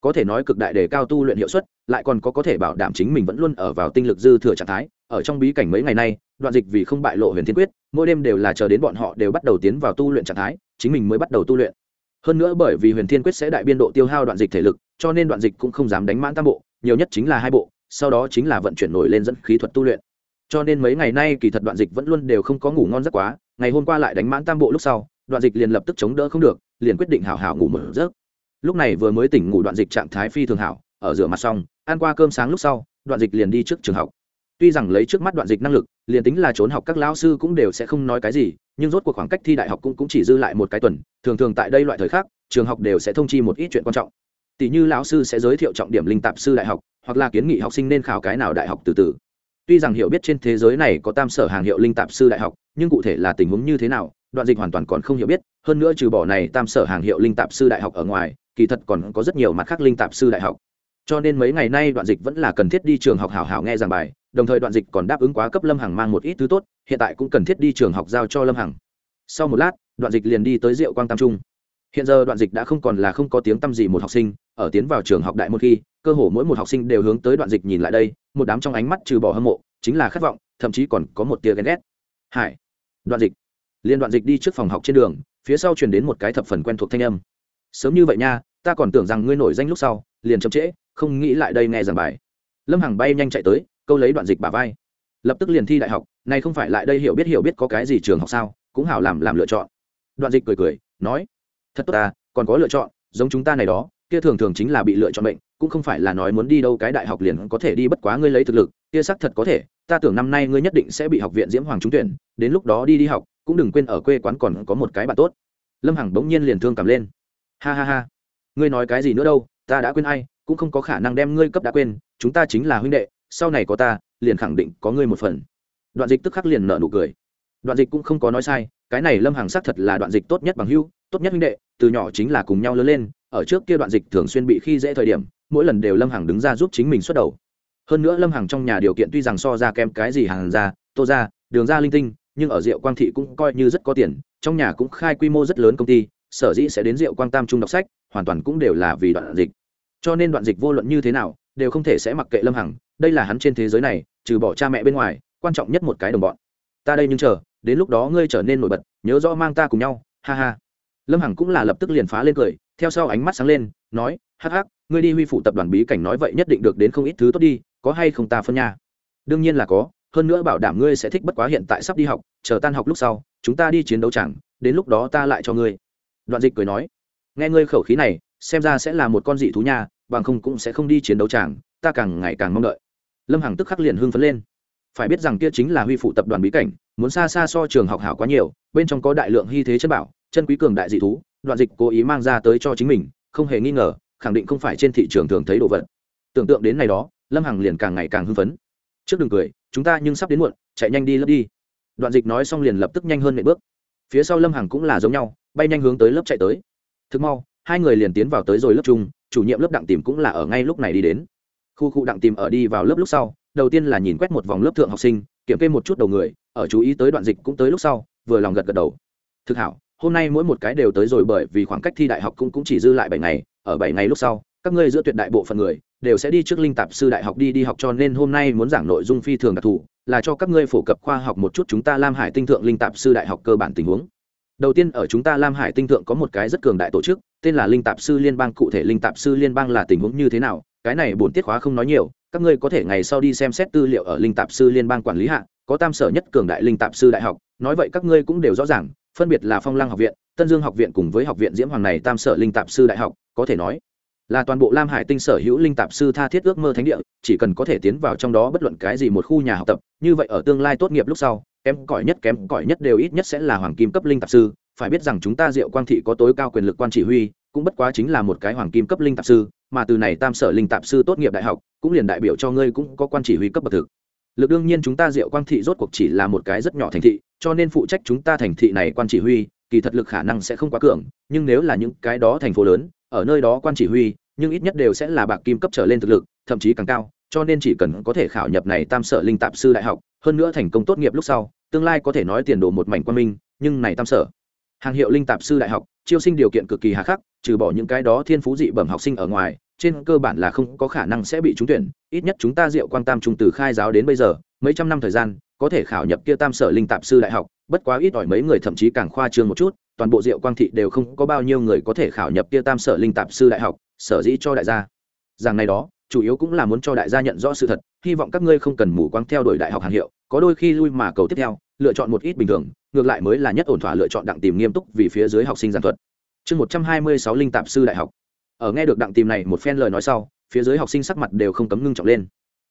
Có thể nói cực đại đề cao tu luyện hiệu suất, lại còn có có thể bảo đảm chính mình vẫn luôn ở vào tinh lực dư thừa trạng thái, ở trong bí cảnh mấy ngày nay, đoạn dịch vì không bại lộ huyền thiên quyết, mỗi đêm đều là chờ đến bọn họ đều bắt đầu tiến vào tu luyện trạng thái, chính mình mới bắt đầu tu luyện hơn nữa bởi vì huyền thiên quyết sẽ đại biên độ tiêu hao đoạn dịch thể lực, cho nên đoạn dịch cũng không dám đánh mãn tam bộ, nhiều nhất chính là hai bộ, sau đó chính là vận chuyển nổi lên dẫn khí thuật tu luyện. Cho nên mấy ngày nay kỳ thật đoạn dịch vẫn luôn đều không có ngủ ngon giấc quá, ngày hôm qua lại đánh mãn tam bộ lúc sau, đoạn dịch liền lập tức chống đỡ không được, liền quyết định hảo hảo ngủ một giấc. Lúc này vừa mới tỉnh ngủ đoạn dịch trạng thái phi thường hảo, ở rửa mặt xong, ăn qua cơm sáng lúc sau, đoạn dịch liền đi trước trường học. Tuy rằng lấy trước mắt đoạn dịch năng lực, liền tính là trốn học các lao sư cũng đều sẽ không nói cái gì nhưng rốt cuộc khoảng cách thi đại học cũng, cũng chỉ dư lại một cái tuần thường thường tại đây loại thời khắc trường học đều sẽ thông chi một ít chuyện quan trọng. Tỷ như lão sư sẽ giới thiệu trọng điểm linh tạp sư đại học hoặc là kiến nghị học sinh nên khảo cái nào đại học từ từ. Tuy rằng hiểu biết trên thế giới này có tam sở hàng hiệu linh tạp sư đại học nhưng cụ thể là tình huống như thế nào đoạn dịch hoàn toàn còn không hiểu biết hơn nữa trừ bỏ này tam sở hàng hiệu linh tạp sư đại học ở ngoài kỳ thật còn có rất nhiều mặt khác linh tạp sư đại học cho nên mấy ngày nay đoạn dịch vẫn là cần thiết đi trường học hảo hảo nghe giảng bài, đồng thời đoạn dịch còn đáp ứng quá cấp lâm hằng mang một ít thứ tốt, hiện tại cũng cần thiết đi trường học giao cho lâm hằng. Sau một lát, đoạn dịch liền đi tới diệu quang tam trung. Hiện giờ đoạn dịch đã không còn là không có tiếng t â m gì một học sinh, ở tiến vào trường học đại một khi, cơ hồ mỗi một học sinh đều hướng tới đoạn dịch nhìn lại đây, một đám trong ánh mắt trừ bỏ hâm mộ, chính là khát vọng, thậm chí còn có một tia ghen ghét. Hải, đoạn dịch. Liên đoạn dịch đi trước phòng học trên đường, phía sau truyền đến một cái thập phần quen thuộc thanh âm. Sớm như vậy nha, ta còn tưởng rằng ngươi nổi danh lúc sau, liền chậm trễ không nghĩ lại đây nghe giảng bài. Lâm hằng bay nhanh chạy tới, câu lấy đoạn dịch bà vai. Lập tức liền thi đại học, này không phải lại đây hiểu biết hiểu biết có cái gì trường học sao, cũng hảo làm làm lựa chọn. Đoạn dịch cười cười, nói, thật tốt ta, còn có lựa chọn, giống chúng ta này đó, kia thường thường chính là bị lựa chọn bệnh cũng không phải là nói muốn đi đâu cái đại học liền có thể đi bất quá ngươi lấy thực lực, kia xác thật có thể, ta tưởng năm nay ngươi nhất định sẽ bị học viện diễm hoàng trúng tuyển, đến lúc đó đi đi học, cũng đừng quên ở quê quán còn có một cái bạn tốt. Lâm hằng bỗng nhiên liền thương cảm lên. Ha ha ha, ngươi nói cái gì nữa đâu, ta đã quên ai cũng không có khả năng đem ngươi cấp đã quên, chúng ta chính là huynh đệ, sau này có ta, liền khẳng định có ngươi một phần. Đoạn dịch tức khắc liền nợ nụ cười. Đoạn dịch cũng không có nói sai, cái này lâm hằng xác thật là đoạn dịch tốt nhất bằng hưu tốt nhất huynh đệ, từ nhỏ chính là cùng nhau lớn lên, ở trước kia đoạn dịch thường xuyên bị khi dễ thời điểm, mỗi lần đều lâm hằng đứng ra giúp chính mình xuất đầu. Hơn nữa lâm hằng trong nhà điều kiện tuy rằng so ra kém cái gì hàng ra, tô ra, đường ra linh tinh, nhưng ở rượu quang thị cũng coi như rất có tiền, trong nhà cũng khai quy mô rất lớn công ty, sở dĩ sẽ đến rượu quang tam trung đọc sách, hoàn toàn cũng đều là vì đoạn dịch cho nên đoạn dịch vô luận như thế nào, đều không thể sẽ mặc kệ lâm hằng, đây là hắn trên thế giới này, trừ bỏ cha mẹ bên ngoài, quan trọng nhất một cái đồng bọn. Ta đây nhưng chờ, đến lúc đó ngươi trở nên nổi bật, nhớ rõ mang ta cùng nhau, ha ha. Lâm hằng cũng là lập tức liền phá lên cười, theo sau ánh mắt sáng lên, nói, hắc hắc, ngươi đi huy phụ tập đoàn bí cảnh nói vậy nhất định được đến không ít thứ tốt đi, có hay không ta phân nha? Đương nhiên là có, hơn nữa bảo đảm ngươi sẽ thích bất quá hiện tại sắp đi học, chờ tan học lúc sau, chúng ta đi chiến đấu chẳng, đến lúc đó ta lại cho ngươi. Đoạn dịch cười nói. Nghe ngươi khẩu khí này xem ra sẽ là một con dị thú nha, bằng không cũng sẽ không đi chiến đấu chẳng ta càng ngày càng mong đợi. Lâm hằng tức khắc liền hưng phấn lên. Phải biết rằng kia chính là huy phụ tập đoàn bí cảnh, muốn xa xa so trường học hảo quá nhiều, bên trong có đại lượng hy thế chân bảo, chân quý cường đại dị thú, đoạn dịch cố ý mang ra tới cho chính mình, không hề nghi ngờ, khẳng định không phải trên thị trường thường thấy đồ vật. Tưởng tượng đến này đó, lâm hằng liền càng ngày càng hưng phấn. Trước đừng cười, chúng ta nhưng sắp đến muộn, chạy nhanh đi lớp đi. Đoạn dịch nói xong liền lập tức nhanh hơn mẹ bước. Phía sau lâm hằng cũng là giống nhau, bay nhanh hướng tới lớp chạy tới. Thực mau hai người liền tiến vào tới rồi lớp chung chủ nhiệm lớp đặng tìm cũng là ở ngay lúc này đi đến. Khu khu đặng tìm ở đi vào lớp lúc sau đầu tiên là nhìn quét một vòng lớp thượng học sinh kiểm kê một chút đầu người ở chú ý tới đoạn dịch cũng tới lúc sau vừa lòng gật gật đầu. Thực hảo hôm nay mỗi một cái đều tới rồi bởi vì khoảng cách thi đại học cũng, cũng chỉ dư lại bảy ngày ở bảy ngày lúc sau các ngươi giữa tuyệt đại bộ phận người đều sẽ đi trước linh tạp sư đại học đi đi học cho nên hôm nay muốn giảng nội dung phi thường đặc thù là cho các ngươi phổ cập khoa học một chút chúng ta lam hải tinh thượng linh tạp sư đại học cơ bản tình huống đầu tiên ở chúng ta lam hải tinh thượng có một cái rất cường đại tổ chức, tên là linh tạp sư liên bang. Cụ thể linh tạp sư liên bang là tình huống như thế nào, cái này bổn tiết khóa không nói nhiều, các ngươi có thể ngày sau đi xem xét tư liệu ở linh tạp sư liên bang quản lý hạ, có tam sở nhất cường đại linh tạp sư đại học, nói vậy các ngươi cũng đều rõ ràng, phân biệt là phong lăng học viện, tân dương học viện cùng với học viện diễm hoàng này tam sở linh tạp sư đại học, có thể nói là toàn bộ lam hải tinh sở hữu linh tạp sư tha thiết ước mơ thánh địa, chỉ cần có thể tiến vào trong đó bất luận cái gì một khu nhà học tập, như vậy ở tương lai tốt nghiệp lúc sau kém cỏi nhất, kém cỏi nhất đều ít nhất sẽ là hoàng kim cấp linh tạp sư. Phải biết rằng chúng ta diệu quang thị có tối cao quyền lực quan chỉ huy, cũng bất quá chính là một cái hoàng kim cấp linh tạp sư, mà từ này tam sở linh tạp sư tốt nghiệp đại học, cũng liền đại biểu cho ngươi cũng có quan chỉ huy cấp bậc thực. Lực đương nhiên chúng ta diệu quang thị rốt cuộc chỉ là một cái rất nhỏ thành thị, cho nên phụ trách chúng ta thành thị này quan chỉ huy, kỳ thật lực khả năng sẽ không quá cường, nhưng nếu là những cái đó thành phố lớn, ở nơi đó quan chỉ huy, nhưng ít nhất đều sẽ là bạc kim cấp trở lên thực lực, thậm chí càng cao, cho nên chỉ cần có thể khảo nhập này tam sở linh tạp sư đại học hơn nữa thành công tốt nghiệp lúc sau, tương lai có thể nói tiền đồ một mảnh quan minh, nhưng này tam sở. Hàng hiệu linh tạp sư đại học, chiêu sinh điều kiện cực kỳ hà khắc, trừ bỏ những cái đó thiên phú dị bẩm học sinh ở ngoài, trên cơ bản là không có khả năng sẽ bị trúng tuyển, ít nhất chúng ta diệu quang tam trung từ khai giáo đến bây giờ, mấy trăm năm thời gian, có thể khảo nhập kia tam sở linh tạp sư đại học, bất quá ít ỏi mấy người thậm chí càng khoa trương một chút, toàn bộ diệu quang thị đều không có bao nhiêu người có thể khảo nhập kia tam sở linh tạp sư đại học, sở dĩ cho đại gia. Rằng này đó chủ yếu cũng là muốn cho đại gia nhận rõ sự thật, hy vọng các ngươi không cần mù quáng theo đuổi đại học hàng hiệu, có đôi khi lui mà cầu tiếp theo, lựa chọn một ít bình thường, ngược lại mới là nhất ổn thỏa lựa chọn đặng tìm nghiêm túc vì phía dưới học sinh giản thuật. Chương một trăm hai mươi sáu linh tạp sư đại học. Ở nghe được đặng tìm này một phen lời nói sau, phía dưới học sinh sắc mặt đều không cấm ngưng trọng lên.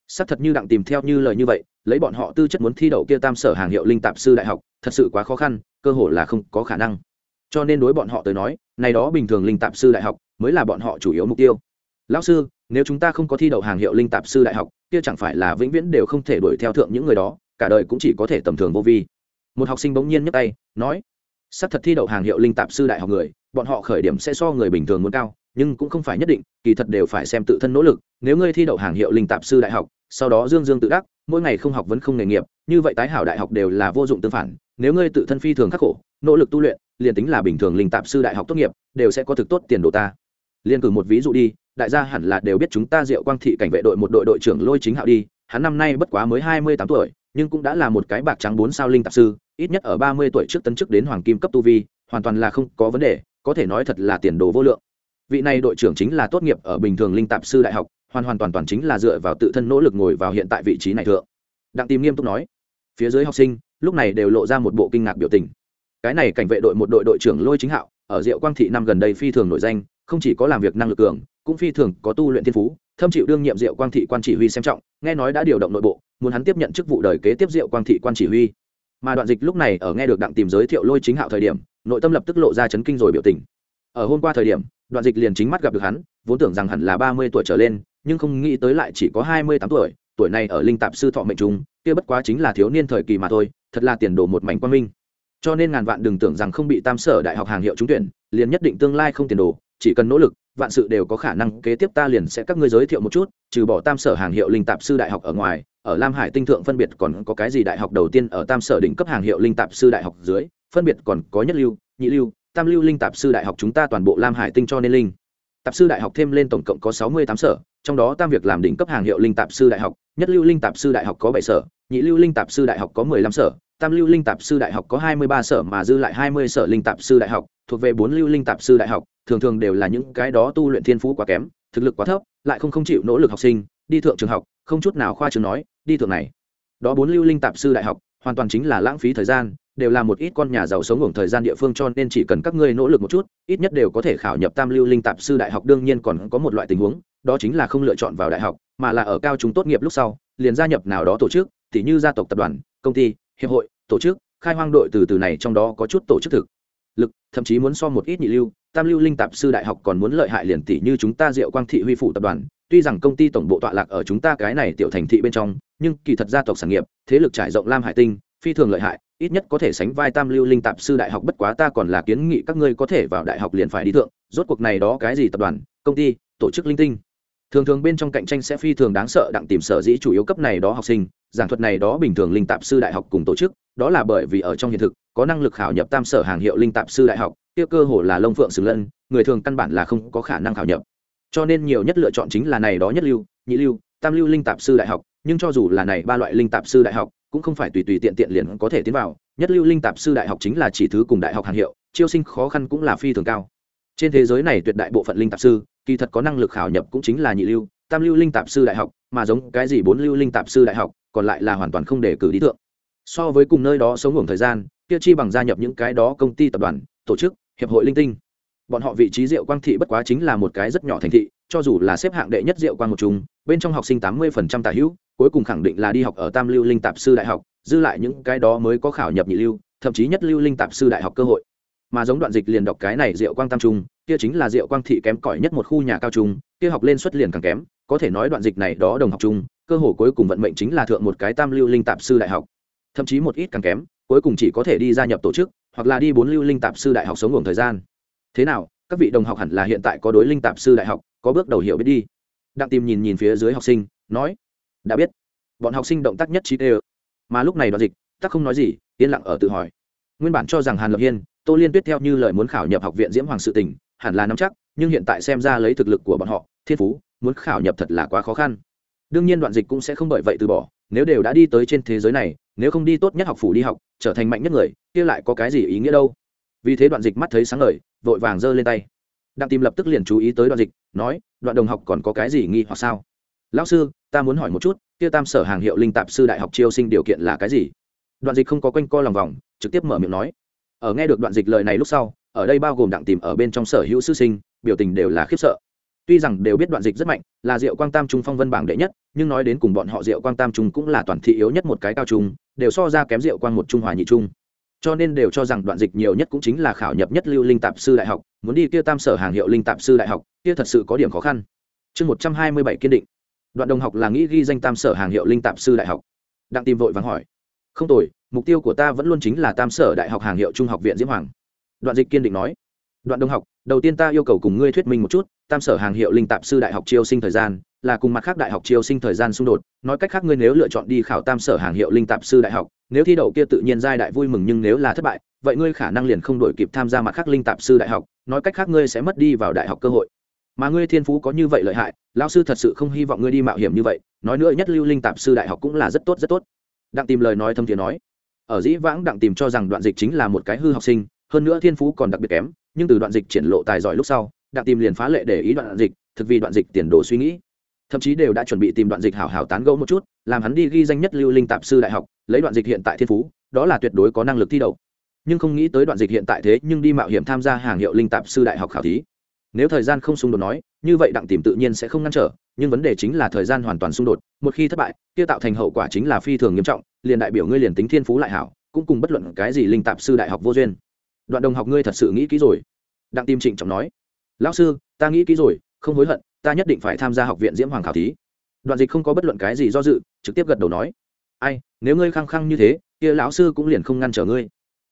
Sắc thật như đặng tìm theo như lời như vậy, lấy bọn họ tư chất muốn thi đậu kia tam sở hàng hiệu linh tạp sư đại học, thật sự quá khó khăn, cơ hội là không có khả năng. Cho nên đối bọn họ tới nói, này đó bình thường linh tạp sư đại học mới là bọn họ chủ yếu mục tiêu. Lão sư nếu chúng ta không có thi đậu hàng hiệu linh tạp sư đại học, kia chẳng phải là vĩnh viễn đều không thể đuổi theo thượng những người đó, cả đời cũng chỉ có thể tầm thường vô vi. Một học sinh bỗng nhiên nhấc tay, nói, sắp thật thi đậu hàng hiệu linh tạp sư đại học người, bọn họ khởi điểm sẽ so người bình thường muốn cao, nhưng cũng không phải nhất định, kỳ thật đều phải xem tự thân nỗ lực. Nếu ngươi thi đậu hàng hiệu linh tạp sư đại học, sau đó dương dương tự đắc, mỗi ngày không học vẫn không nghề nghiệp, như vậy tái hảo đại học đều là vô dụng tương phản. Nếu ngươi tự thân phi thường khắc khổ, nỗ lực tu luyện, liền tính là bình thường linh tạp sư đại học tốt nghiệp, đều sẽ có thực tốt tiền đồ ta liên cử một ví dụ đi, đại gia hẳn là đều biết chúng ta diệu quang thị cảnh vệ đội một đội đội trưởng lôi chính hạo đi, hắn năm nay bất quá mới hai mươi tám tuổi, nhưng cũng đã là một cái bạc trắng bốn sao linh tạp sư, ít nhất ở ba mươi tuổi trước tấn chức đến hoàng kim cấp tu vi, hoàn toàn là không có vấn đề, có thể nói thật là tiền đồ vô lượng. Vị này đội trưởng chính là tốt nghiệp ở bình thường linh tạp sư đại học, hoàn hoàn toàn toàn chính là dựa vào tự thân nỗ lực ngồi vào hiện tại vị trí này thượng. Đặng tìm nghiêm túc nói. Phía dưới học sinh, lúc này đều lộ ra một bộ kinh ngạc biểu tình. Cái này cảnh vệ đội một đội đội trưởng lôi chính hạo, ở diệu quang thị năm gần đây phi thường nổi danh không chỉ có làm việc năng lực cường, cũng phi thường có tu luyện thiên phú, thâm chịu đương nhiệm diệu quang thị quan chỉ huy xem trọng, nghe nói đã điều động nội bộ, muốn hắn tiếp nhận chức vụ đời kế tiếp diệu quang thị quan chỉ huy. Mà đoạn dịch lúc này ở nghe được đặng tìm giới thiệu lôi chính hạo thời điểm, nội tâm lập tức lộ ra chấn kinh rồi biểu tình. Ở hôm qua thời điểm, đoạn dịch liền chính mắt gặp được hắn, vốn tưởng rằng hẳn là ba mươi tuổi trở lên, nhưng không nghĩ tới lại chỉ có hai mươi tám tuổi tuổi này ở linh tạp sư thọ mệnh trung, kia bất quá chính là thiếu niên thời kỳ mà thôi, thật là tiền đồ một mảnh quan minh. Cho nên ngàn vạn đừng tưởng rằng không bị tam sở đại học hàng hiệu trúng tuyển, liền nhất định tương lai không tiền đồ chỉ cần nỗ lực vạn sự đều có khả năng kế tiếp ta liền sẽ các ngươi giới thiệu một chút trừ bỏ tam sở hàng hiệu linh tạp sư đại học ở ngoài ở lam hải tinh thượng phân biệt còn có cái gì đại học đầu tiên ở tam sở đỉnh cấp hàng hiệu linh tạp sư đại học dưới phân biệt còn có nhất lưu nhị lưu tam lưu linh tạp sư đại học chúng ta toàn bộ lam hải tinh cho nên linh tạp sư đại học thêm lên tổng cộng có sáu mươi tám sở trong đó tam việc làm đỉnh cấp hàng hiệu linh tạp sư đại học nhất lưu linh tạp sư đại học có bảy sở nhị lưu linh tạp sư đại học có mười lăm sở tam lưu linh tạp sư đại học có hai mươi ba sở mà dư lại hai mươi sở linh tạp sư đại học thuộc về bốn lưu linh tạp sư đại học thường thường đều là những cái đó tu luyện thiên phú quá kém, thực lực quá thấp, lại không không chịu nỗ lực học sinh, đi thượng trường học, không chút nào khoa trường nói, đi thượng này. Đó bốn lưu linh tạp sư đại học, hoàn toàn chính là lãng phí thời gian, đều là một ít con nhà giàu sống hưởng thời gian địa phương cho nên chỉ cần các ngươi nỗ lực một chút, ít nhất đều có thể khảo nhập tam lưu linh tạp sư đại học, đương nhiên còn có một loại tình huống, đó chính là không lựa chọn vào đại học, mà là ở cao chúng tốt nghiệp lúc sau, liền gia nhập nào đó tổ chức, tỉ như gia tộc tập đoàn, công ty, hiệp hội, tổ chức, khai hoang đội từ từ này trong đó có chút tổ chức thực lực, thậm chí muốn so một ít nhị lưu tam lưu linh tạp sư đại học còn muốn lợi hại liền tỷ như chúng ta diệu quang thị huy phủ tập đoàn, tuy rằng công ty tổng bộ tọa lạc ở chúng ta cái này tiểu thành thị bên trong, nhưng kỳ thật gia tộc sản nghiệp, thế lực trải rộng lam hải tinh, phi thường lợi hại, ít nhất có thể sánh vai tam lưu linh tạp sư đại học bất quá ta còn là kiến nghị các ngươi có thể vào đại học liền phải đi thượng, rốt cuộc này đó cái gì tập đoàn, công ty, tổ chức linh tinh thường thường bên trong cạnh tranh sẽ phi thường đáng sợ, đặng tìm sở dĩ chủ yếu cấp này đó học sinh, giảng thuật này đó bình thường linh tạp sư đại học cùng tổ chức, đó là bởi vì ở trong hiện thực, có năng lực khảo nhập tam sở hàng hiệu linh tạp sư đại học, kia cơ hồ là lông phượng xứng lân, người thường căn bản là không có khả năng khảo nhập. Cho nên nhiều nhất lựa chọn chính là này đó nhất lưu, nhị lưu, tam lưu linh tạp sư đại học, nhưng cho dù là này ba loại linh tạp sư đại học, cũng không phải tùy tùy tiện tiện liền có thể tiến vào. Nhất lưu linh tạp sư đại học chính là chỉ thứ cùng đại học hàng hiệu, chiêu sinh khó khăn cũng là phi thường cao trên thế giới này tuyệt đại bộ phận linh tạp sư, kỳ thật có năng lực khảo nhập cũng chính là nhị lưu, tam lưu linh tạp sư đại học, mà giống cái gì bốn lưu linh tạp sư đại học, còn lại là hoàn toàn không để cử đi tượng so với cùng nơi đó sống hưởng thời gian, kia chi bằng gia nhập những cái đó công ty tập đoàn, tổ chức, hiệp hội linh tinh. Bọn họ vị trí diệu quang thị bất quá chính là một cái rất nhỏ thành thị, cho dù là xếp hạng đệ nhất diệu quang một chung, bên trong học sinh tám mươi phần trăm tả hữu, cuối cùng khẳng định là đi học ở tam lưu linh tạp sư đại học, dư lại những cái đó mới có khảo nhập nhị lưu, thậm chí nhất lưu linh tạp sư đại học cơ hội mà giống đoạn dịch liền đọc cái này diệu quang tam trung, kia chính là diệu quang thị kém cỏi nhất một khu nhà cao trung, kia học lên xuất liền càng kém, có thể nói đoạn dịch này đó đồng học chung cơ hội cuối cùng vận mệnh chính là thượng một cái tam lưu linh tạp sư đại học. Thậm chí một ít càng kém, cuối cùng chỉ có thể đi gia nhập tổ chức, hoặc là đi bốn lưu linh tạp sư đại học sống ngủ thời gian. Thế nào, các vị đồng học hẳn là hiện tại có đối linh tạp sư đại học có bước đầu hiểu biết đi. Đặng tìm nhìn nhìn phía dưới học sinh, nói, đã biết. Bọn học sinh động tác nhất trí đều. Mà lúc này đoạn dịch tác không nói gì, yên lặng ở tự hỏi. Nguyên bản cho rằng hàn lập hiên tô liên tuyết theo như lời muốn khảo nhập học viện diễm hoàng sự tình, hẳn là nắm chắc, nhưng hiện tại xem ra lấy thực lực của bọn họ, thiên phú, muốn khảo nhập thật là quá khó khăn. Đương nhiên đoạn dịch cũng sẽ không bởi vậy từ bỏ, nếu đều đã đi tới trên thế giới này, nếu không đi tốt nhất học phủ đi học, trở thành mạnh nhất người, kia lại có cái gì ý nghĩa đâu? Vì thế đoạn dịch mắt thấy sáng ngời, vội vàng giơ lên tay. Đặng tìm lập tức liền chú ý tới đoạn dịch, nói, đoạn đồng học còn có cái gì nghi hoặc sao? Lão sư, ta muốn hỏi một chút, kia tam sở hàng hiệu linh tạp sư đại học chiêu sinh điều kiện là cái gì? Đoạn dịch không có quanh co lòng vòng, trực tiếp mở miệng nói ở nghe được đoạn dịch lời này lúc sau, ở đây bao gồm đặng tìm ở bên trong sở hữu sư sinh, biểu tình đều là khiếp sợ. Tuy rằng đều biết đoạn dịch rất mạnh, là diệu quang tam trung phong vân bảng đệ nhất, nhưng nói đến cùng bọn họ diệu quang tam trung cũng là toàn thị yếu nhất một cái cao trung, đều so ra kém diệu quang một trung hòa nhị trung. Cho nên đều cho rằng đoạn dịch nhiều nhất cũng chính là khảo nhập nhất lưu linh tạp sư đại học, muốn đi kia tam sở hàng hiệu linh tạp sư đại học, kia thật sự có điểm khó khăn. Chương một trăm hai mươi bảy kiên định. Đoạn đồng học là nghĩ ghi danh tam sở hàng hiệu linh tạp sư đại học. Đặng tìm vội vàng hỏi. Không tồi mục tiêu của ta vẫn luôn chính là tam sở đại học hàng hiệu trung học viện diễm hoàng. Đoạn dịch kiên định nói. Đoạn Đông học, đầu tiên ta yêu cầu cùng ngươi thuyết minh một chút, tam sở hàng hiệu linh tạp sư đại học chiêu sinh thời gian, là cùng mặt khác đại học chiêu sinh thời gian xung đột. Nói cách khác ngươi nếu lựa chọn đi khảo tam sở hàng hiệu linh tạp sư đại học, nếu thi đậu kia tự nhiên giai đại vui mừng nhưng nếu là thất bại, vậy ngươi khả năng liền không đổi kịp tham gia mặt khác linh tạp sư đại học. Nói cách khác ngươi sẽ mất đi vào đại học cơ hội. Mà ngươi thiên phú có như vậy lợi hại lao sư thật sự không hy vọng ngươi đi mạo hiểm như vậy. Nói nữa nhất lưu linh tạp sư đại học cũng là rất tốt rất tốt. Đặng tìm lời nói thâm thiền nói ở dĩ vãng đặng tìm cho rằng đoạn dịch chính là một cái hư học sinh, hơn nữa thiên phú còn đặc biệt kém, nhưng từ đoạn dịch triển lộ tài giỏi lúc sau, đặng tìm liền phá lệ để ý đoạn dịch, thực vì đoạn dịch tiền đồ suy nghĩ. Thậm chí đều đã chuẩn bị tìm đoạn dịch hảo hảo tán gẫu một chút, làm hắn đi ghi danh nhất lưu linh tạp sư đại học, lấy đoạn dịch hiện tại thiên phú, đó là tuyệt đối có năng lực thi đậu. Nhưng không nghĩ tới đoạn dịch hiện tại thế nhưng đi mạo hiểm tham gia hàng hiệu linh tạp sư đại học khảo thí. Nếu thời gian không xung đột nói, như vậy đặng tìm tự nhiên sẽ không ngăn trở, nhưng vấn đề chính là thời gian hoàn toàn xung đột một khi thất bại, kia tạo thành hậu quả chính là phi thường nghiêm trọng, liền đại biểu ngươi liền tính thiên phú lại hảo, cũng cùng bất luận cái gì linh tạp sư đại học vô duyên. Đoạn đồng học ngươi thật sự nghĩ kỹ rồi. Đặng tim trịnh trọng nói. Lão sư, ta nghĩ kỹ rồi, không hối hận, ta nhất định phải tham gia học viện diễm hoàng khảo thí. Đoạn dịch không có bất luận cái gì do dự, trực tiếp gật đầu nói. Ai, nếu ngươi khăng khăng như thế, kia lão sư cũng liền không ngăn trở ngươi.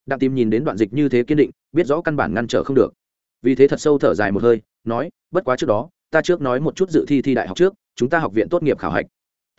Đặng tìm nhìn đến đoạn dịch như thế kiên định, biết rõ căn bản ngăn trở không được. Vì thế thật sâu thở dài một hơi, nói, bất quá trước đó, ta trước nói một chút dự thi thi đại học trước, chúng ta học viện tốt nghiệp khảo hạch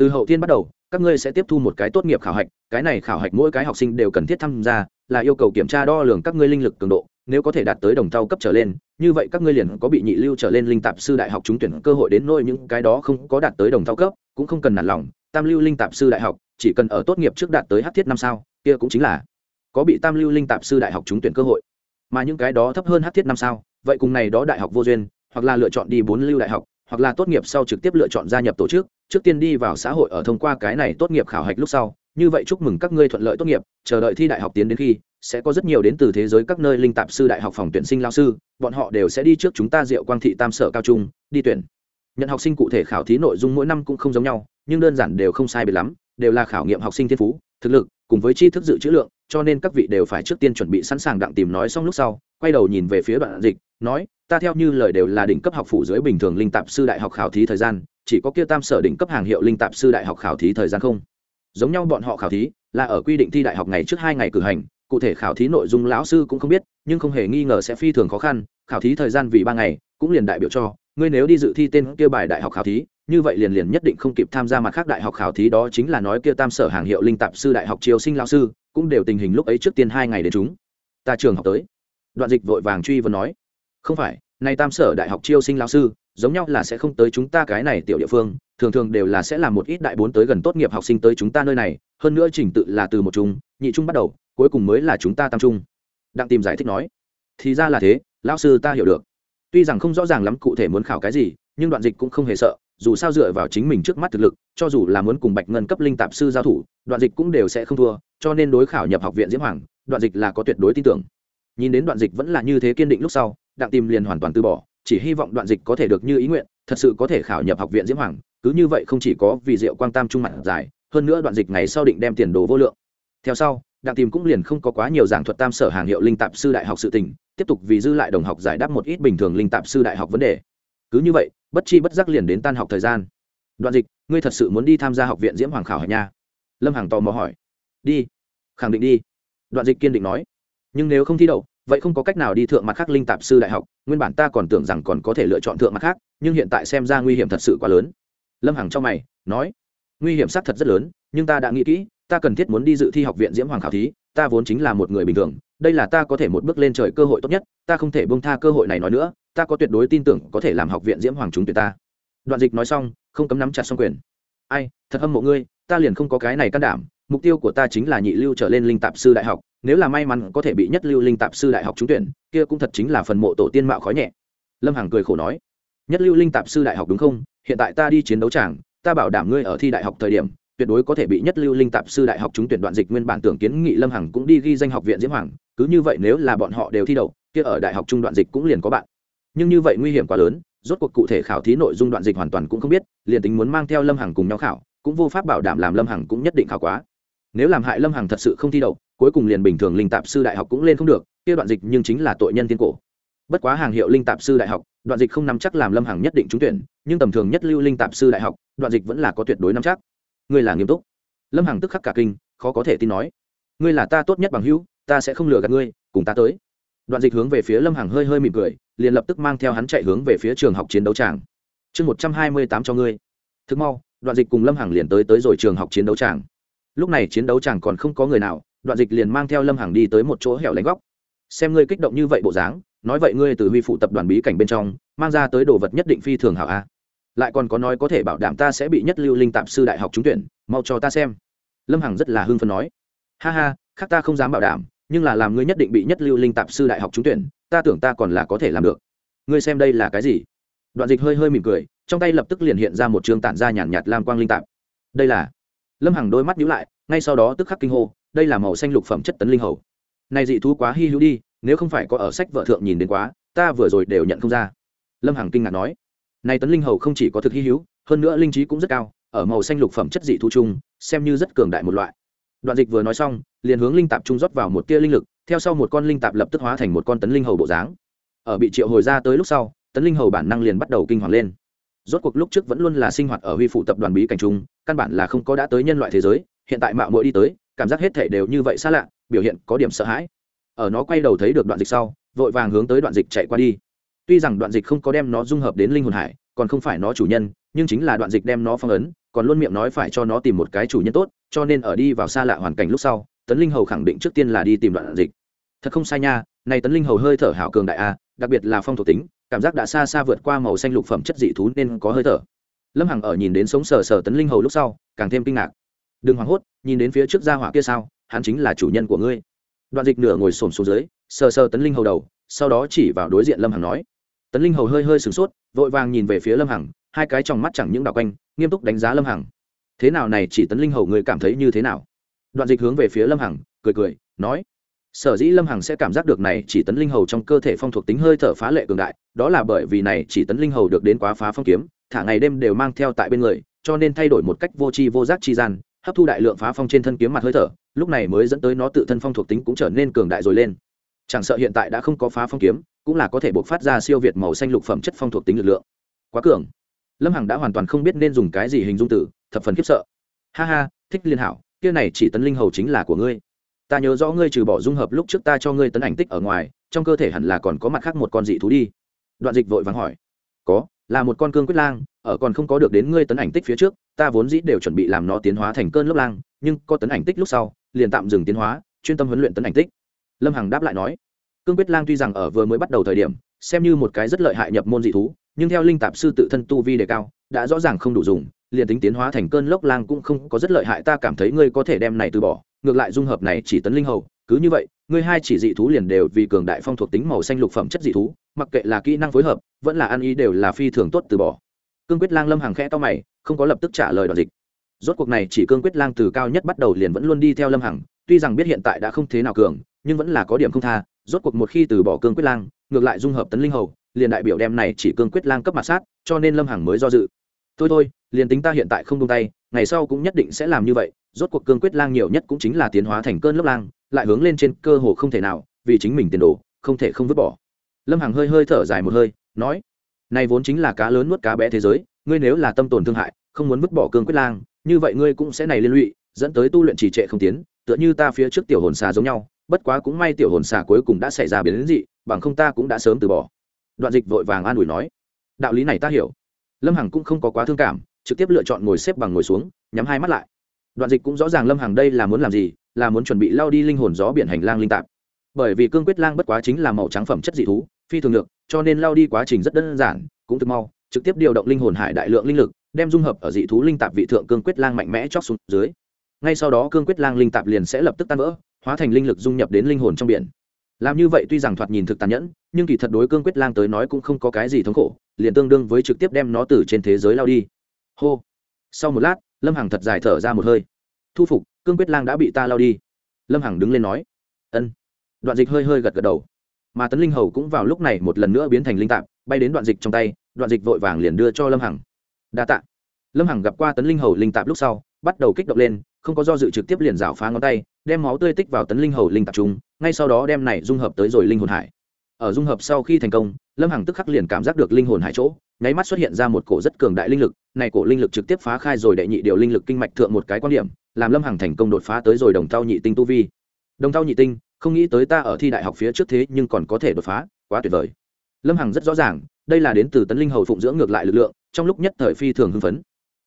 từ hậu thiên bắt đầu, các ngươi sẽ tiếp thu một cái tốt nghiệp khảo hạch, cái này khảo hạch mỗi cái học sinh đều cần thiết tham gia, là yêu cầu kiểm tra đo lường các ngươi linh lực cường độ, nếu có thể đạt tới đồng thau cấp trở lên, như vậy các ngươi liền có bị nhị lưu trở lên linh tạp sư đại học trúng tuyển cơ hội đến nôi những cái đó không có đạt tới đồng thau cấp, cũng không cần nản lòng, tam lưu linh tạp sư đại học, chỉ cần ở tốt nghiệp trước đạt tới hát thiết năm sao, kia cũng chính là có bị tam lưu linh tạp sư đại học trúng tuyển cơ hội. Mà những cái đó thấp hơn hát thiết năm sao, vậy cùng này đó đại học vô duyên, hoặc là lựa chọn đi bốn lưu đại học hoặc là tốt nghiệp sau trực tiếp lựa chọn gia nhập tổ chức, trước tiên đi vào xã hội ở thông qua cái này tốt nghiệp khảo hạch lúc sau. Như vậy chúc mừng các ngươi thuận lợi tốt nghiệp, chờ đợi thi đại học tiến đến khi, sẽ có rất nhiều đến từ thế giới các nơi linh tạp sư đại học phòng tuyển sinh lao sư, bọn họ đều sẽ đi trước chúng ta diệu quang thị tam sở cao trung, đi tuyển. Nhận học sinh cụ thể khảo thí nội dung mỗi năm cũng không giống nhau, nhưng đơn giản đều không sai biệt lắm, đều là khảo nghiệm học sinh thiên phú, thực lực, cùng với tri thức dự trữ lượng, cho nên các vị đều phải trước tiên chuẩn bị sẵn sàng đặng tìm nói xong lúc sau, quay đầu nhìn về phía đoạn dịch, nói ta theo như lời đều là đỉnh cấp học phủ dưới bình thường linh tạp sư đại học khảo thí thời gian, chỉ có kia tam sở đỉnh cấp hàng hiệu linh tạp sư đại học khảo thí thời gian không? Giống nhau bọn họ khảo thí, là ở quy định thi đại học ngày trước hai ngày cử hành, cụ thể khảo thí nội dung lão sư cũng không biết, nhưng không hề nghi ngờ sẽ phi thường khó khăn, khảo thí thời gian vì ba ngày, cũng liền đại biểu cho, ngươi nếu đi dự thi tên kia bài đại học khảo thí, như vậy liền liền nhất định không kịp tham gia mặt khác đại học khảo thí đó chính là nói kia tam sở hàng hiệu linh tạp sư đại học triều sinh lão sư, cũng đều tình hình lúc ấy trước tiên hai ngày đến chúng. Ta trường học tới. Đoạn dịch vội vàng truy vấn nói không phải nay tam sở đại học chiêu sinh lao sư, giống nhau là sẽ không tới chúng ta cái này tiểu địa phương, thường thường đều là sẽ làm một ít đại bốn tới gần tốt nghiệp học sinh tới chúng ta nơi này, hơn nữa trình tự là từ một trung, nhị trung bắt đầu, cuối cùng mới là chúng ta tam trung. Đặng tìm giải thích nói. Thì ra là thế, lão sư ta hiểu được. Tuy rằng không rõ ràng lắm cụ thể muốn khảo cái gì, nhưng đoạn dịch cũng không hề sợ, dù sao dựa vào chính mình trước mắt thực lực, cho dù là muốn cùng bạch ngân cấp linh tạp sư giao thủ, đoạn dịch cũng đều sẽ không thua, cho nên đối khảo nhập học viện diễm hoàng, đoạn dịch là có tuyệt đối tin tưởng. Nhìn đến đoạn dịch vẫn là như thế kiên định lúc sau đặng tìm liền hoàn toàn từ bỏ, chỉ hy vọng đoạn dịch có thể được như ý nguyện, thật sự có thể khảo nhập học viện diễm hoàng, cứ như vậy không chỉ có vì diệu quang tam trung mặt dài hơn nữa đoạn dịch ngày sau định đem tiền đồ vô lượng. Theo sau, đặng tìm cũng liền không có quá nhiều giảng thuật tam sở hàng hiệu linh tạp sư đại học sự tình, tiếp tục vì dư lại đồng học giải đáp một ít bình thường linh tạp sư đại học vấn đề. Cứ như vậy, bất chi bất giác liền đến tan học thời gian. Đoạn dịch, ngươi thật sự muốn đi tham gia học viện diễm hoàng khảo hạch nha? Lâm hằng tò mò hỏi. Đi, khẳng định đi. Đoạn dịch kiên định nói. Nhưng nếu không thi đậu vậy không có cách nào đi thượng mặt khác linh tạp sư đại học, nguyên bản ta còn tưởng rằng còn có thể lựa chọn thượng mặt khác, nhưng hiện tại xem ra nguy hiểm thật sự quá lớn. Lâm hằng trong mày, nói, nguy hiểm xác thật rất lớn, nhưng ta đã nghĩ kỹ, ta cần thiết muốn đi dự thi học viện diễm hoàng khảo thí, ta vốn chính là một người bình thường, đây là ta có thể một bước lên trời cơ hội tốt nhất, ta không thể bông tha cơ hội này nói nữa, ta có tuyệt đối tin tưởng có thể làm học viện diễm hoàng chúng tuyệt ta. Đoạn dịch nói xong, không cấm nắm chặt xong quyền. Ai, thật hâm mộ ngươi, ta liền không có cái này can đảm mục tiêu của ta chính là nhị lưu trở lên linh tạp sư đại học, nếu là may mắn có thể bị nhất lưu linh tạp sư đại học trúng tuyển, kia cũng thật chính là phần mộ tổ tiên mạo khói nhẹ. Lâm hằng cười khổ nói, nhất lưu linh tạp sư đại học đúng không? Hiện tại ta đi chiến đấu tràng, ta bảo đảm ngươi ở thi đại học thời điểm, tuyệt đối có thể bị nhất lưu linh tạp sư đại học trúng tuyển đoạn dịch nguyên bản tưởng kiến nghị lâm hằng cũng đi ghi danh học viện diễm hoàng, cứ như vậy nếu là bọn họ đều thi đậu, kia ở đại học trung đoạn dịch cũng liền có bạn. Nhưng như vậy nguy hiểm quá lớn, rốt cuộc cụ thể khảo thí nội dung đoạn dịch hoàn toàn cũng không biết, liền tính muốn mang theo lâm hằng cùng nhau khảo, cũng vô pháp bảo đảm làm lâm hằng cũng nhất định khảo quá nếu làm hại lâm hằng thật sự không thi đậu, cuối cùng liền bình thường linh tạp sư đại học cũng lên không được, kia đoạn dịch nhưng chính là tội nhân tiên cổ. Bất quá hàng hiệu linh tạp sư đại học, đoạn dịch không nắm chắc làm lâm hằng nhất định trúng tuyển, nhưng tầm thường nhất lưu linh tạp sư đại học, đoạn dịch vẫn là có tuyệt đối nắm chắc. Ngươi là nghiêm túc. Lâm hằng tức khắc cả kinh, khó có thể tin nói. Ngươi là ta tốt nhất bằng hữu, ta sẽ không lừa gạt ngươi, cùng ta tới. Đoạn dịch hướng về phía lâm hằng hơi hơi mỉm cười, liền lập tức mang theo hắn chạy hướng về phía trường học chiến đấu tràng. Chương một trăm hai mươi tám cho ngươi. Thực mau, đoạn dịch cùng lâm hằng liền tới tới rồi trường học chiến đấu tràng lúc này chiến đấu chẳng còn không có người nào đoạn dịch liền mang theo lâm hằng đi tới một chỗ hẻo lánh góc. Xem ngươi kích động như vậy bộ dáng nói vậy ngươi từ huy phụ tập đoàn bí cảnh bên trong mang ra tới đồ vật nhất định phi thường hảo a. Lại còn có nói có thể bảo đảm ta sẽ bị nhất lưu linh tạp sư đại học trúng tuyển mau cho ta xem. Lâm hằng rất là hưng phấn nói. Ha ha khác ta không dám bảo đảm nhưng là làm ngươi nhất định bị nhất lưu linh tạp sư đại học trúng tuyển ta tưởng ta còn là có thể làm được. Ngươi xem đây là cái gì? Đoạn dịch hơi hơi mỉm cười trong tay lập tức liền hiện ra một trường tản ra nhàn nhạt, nhạt lam quang linh tạp đây là lâm hằng đôi mắt nhíu lại, ngay sau đó tức khắc kinh hô, đây là màu xanh lục phẩm chất tấn linh hầu. Này dị thú quá hy hữu đi, nếu không phải có ở sách vợ thượng nhìn đến quá, ta vừa rồi đều nhận không ra. Lâm hằng kinh ngạc nói, này tấn linh hầu không chỉ có thực hy hữu, hơn nữa linh trí cũng rất cao, ở màu xanh lục phẩm chất dị thú chung, xem như rất cường đại một loại. Đoạn dịch vừa nói xong, liền hướng linh tạp trung rót vào một tia linh lực, theo sau một con linh tạp lập tức hóa thành một con tấn linh hầu bộ dáng. Ở bị triệu hồi ra tới lúc sau, tấn linh hầu bản năng liền bắt đầu kinh hoàng lên. Rốt cuộc lúc trước vẫn luôn là sinh hoạt ở huy phụ tập đoàn bí cảnh trung căn bản là không có đã tới nhân loại thế giới, hiện tại mạo muội đi tới, cảm giác hết thể đều như vậy xa lạ, biểu hiện có điểm sợ hãi. Ở nó quay đầu thấy được đoạn dịch sau, vội vàng hướng tới đoạn dịch chạy qua đi. Tuy rằng đoạn dịch không có đem nó dung hợp đến linh hồn hải, còn không phải nó chủ nhân, nhưng chính là đoạn dịch đem nó phong ấn, còn luôn miệng nói phải cho nó tìm một cái chủ nhân tốt, cho nên ở đi vào xa lạ hoàn cảnh lúc sau, tấn linh hầu khẳng định trước tiên là đi tìm đoạn dịch. Thật không sai nha, này tấn linh hầu hơi thở hảo cường đại a, đặc biệt là phong thuộc tính, cảm giác đã xa xa vượt qua màu xanh lục phẩm chất dị thú nên có hơi thở lâm hằng ở nhìn đến sống sờ sờ tấn linh hầu lúc sau, càng thêm kinh ngạc. Đừng hoảng hốt, nhìn đến phía trước gia hỏa kia sao, hắn chính là chủ nhân của ngươi. Đoạn dịch nửa ngồi xổm xuống dưới, sờ sờ tấn linh hầu đầu, sau đó chỉ vào đối diện lâm hằng nói. Tấn linh hầu hơi hơi sửng sốt, vội vàng nhìn về phía lâm hằng, hai cái trong mắt chẳng những đạo quanh, nghiêm túc đánh giá lâm hằng. Thế nào này, chỉ tấn linh hầu người cảm thấy như thế nào? Đoạn dịch hướng về phía lâm hằng, cười cười, nói. Sở dĩ lâm hằng sẽ cảm giác được này, chỉ tấn linh hầu trong cơ thể phong thuộc tính hơi thở phá lệ cường đại, đó là bởi vì này, chỉ tấn linh hầu được đến quá phá phong kiếm thả ngày đêm đều mang theo tại bên người, cho nên thay đổi một cách vô tri vô giác chi gian, hấp thu đại lượng phá phong trên thân kiếm mặt hơi thở, lúc này mới dẫn tới nó tự thân phong thuộc tính cũng trở nên cường đại rồi lên. Chẳng sợ hiện tại đã không có phá phong kiếm, cũng là có thể buộc phát ra siêu việt màu xanh lục phẩm chất phong thuộc tính lực lượng. Quá cường. Lâm hằng đã hoàn toàn không biết nên dùng cái gì hình dung tử thập phần khiếp sợ. Ha ha, thích liên hảo, kia này chỉ tấn linh hầu chính là của ngươi. Ta nhớ rõ ngươi trừ bỏ dung hợp lúc trước ta cho ngươi tấn ảnh tích ở ngoài, trong cơ thể hẳn là còn có mặt khác một con dị thú đi. Đoạn dịch vội vàng hỏi. Có là một con cương quyết lang, ở còn không có được đến ngươi tấn ảnh tích phía trước, ta vốn dĩ đều chuẩn bị làm nó tiến hóa thành cơn lốc lang, nhưng có tấn ảnh tích lúc sau, liền tạm dừng tiến hóa, chuyên tâm huấn luyện tấn ảnh tích. Lâm hằng đáp lại nói. Cương quyết lang tuy rằng ở vừa mới bắt đầu thời điểm, xem như một cái rất lợi hại nhập môn dị thú, nhưng theo linh tạp sư tự thân tu vi đề cao, đã rõ ràng không đủ dùng liền tính tiến hóa thành cơn lốc lang cũng không có rất lợi hại, ta cảm thấy ngươi có thể đem này từ bỏ, ngược lại dung hợp này chỉ tấn linh hầu, cứ như vậy, ngươi hai chỉ dị thú liền đều vì cường đại phong thuộc tính màu xanh lục phẩm chất dị thú, mặc kệ là kỹ năng phối hợp, vẫn là ăn ý đều là phi thường tốt từ bỏ. Cương quyết lang lâm hàng khẽ to mày, không có lập tức trả lời đoạn dịch. Rốt cuộc này chỉ cương quyết lang từ cao nhất bắt đầu liền vẫn luôn đi theo lâm hằng, tuy rằng biết hiện tại đã không thế nào cường, nhưng vẫn là có điểm không tha, rốt cuộc một khi từ bỏ cương quyết lang, ngược lại dung hợp tấn linh hầu, liền đại biểu đem này chỉ cương quyết lang cấp mặt sát, cho nên lâm hằng mới do dự thôi thôi, liền tính ta hiện tại không tung tay, ngày sau cũng nhất định sẽ làm như vậy, rốt cuộc cương quyết lang nhiều nhất cũng chính là tiến hóa thành cơn lốc lang, lại hướng lên trên cơ hồ không thể nào, vì chính mình tiền đồ, không thể không vứt bỏ. Lâm hằng hơi hơi thở dài một hơi, nói, này vốn chính là cá lớn nuốt cá bé thế giới, ngươi nếu là tâm tồn thương hại, không muốn vứt bỏ cương quyết lang, như vậy ngươi cũng sẽ này liên lụy, dẫn tới tu luyện trì trệ không tiến, tựa như ta phía trước tiểu hồn xà giống nhau, bất quá cũng may tiểu hồn xà cuối cùng đã xảy ra biến dị, bằng không ta cũng đã sớm từ bỏ. Đoạn dịch vội vàng an ủi nói, đạo lý này ta hiểu lâm hằng cũng không có quá thương cảm, trực tiếp lựa chọn ngồi xếp bằng ngồi xuống, nhắm hai mắt lại. Đoạn dịch cũng rõ ràng lâm hằng đây là muốn làm gì, là muốn chuẩn bị lao đi linh hồn gió biển hành lang linh tạp. Bởi vì cương quyết lang bất quá chính là màu trắng phẩm chất dị thú, phi thường được cho nên lao đi quá trình rất đơn giản, cũng thực mau, trực tiếp điều động linh hồn hải đại lượng linh lực, đem dung hợp ở dị thú linh tạp vị thượng cương quyết lang mạnh mẽ chóc xuống dưới. Ngay sau đó cương quyết lang linh tạp liền sẽ lập tức tan vỡ, hóa thành linh lực dung nhập đến linh hồn trong biển. Làm như vậy tuy rằng thoạt nhìn thực tàn nhẫn nhưng kỳ thật đối cương quyết lang tới nói cũng không có cái gì thống khổ, liền tương đương với trực tiếp đem nó từ trên thế giới lao đi. Hô. Sau một lát, lâm hằng thật dài thở ra một hơi. Thu phục, cương quyết lang đã bị ta lao đi. Lâm hằng đứng lên nói. Ân. Đoạn dịch hơi hơi gật gật đầu. Mà tấn linh hầu cũng vào lúc này một lần nữa biến thành linh tạp, bay đến đoạn dịch trong tay, đoạn dịch vội vàng liền đưa cho lâm hằng. Đa t ạ lâm hằng gặp qua tấn linh hầu linh tạp lúc sau, bắt đầu kích động lên, không có do dự trực tiếp liền rảo phá ngón tay, đem máu tươi tích vào tấn linh hầu linh tạp trung ngay sau đó đem này dung hợp tới rồi linh hồn hải ở dung hợp sau khi thành công, lâm hằng tức khắc liền cảm giác được linh hồn hải chỗ, nháy mắt xuất hiện ra một cổ rất cường đại linh lực, này cổ linh lực trực tiếp phá khai rồi đệ nhị điều linh lực kinh mạch thượng một cái quan điểm, làm lâm hằng thành công đột phá tới rồi đồng thao nhị tinh tu vi. Đồng thao nhị tinh, không nghĩ tới ta ở thi đại học phía trước thế nhưng còn có thể đột phá, quá tuyệt vời. Lâm hằng rất rõ ràng, đây là đến từ tấn linh hầu phụng dưỡng ngược lại lực lượng, trong lúc nhất thời phi thường hưng phấn.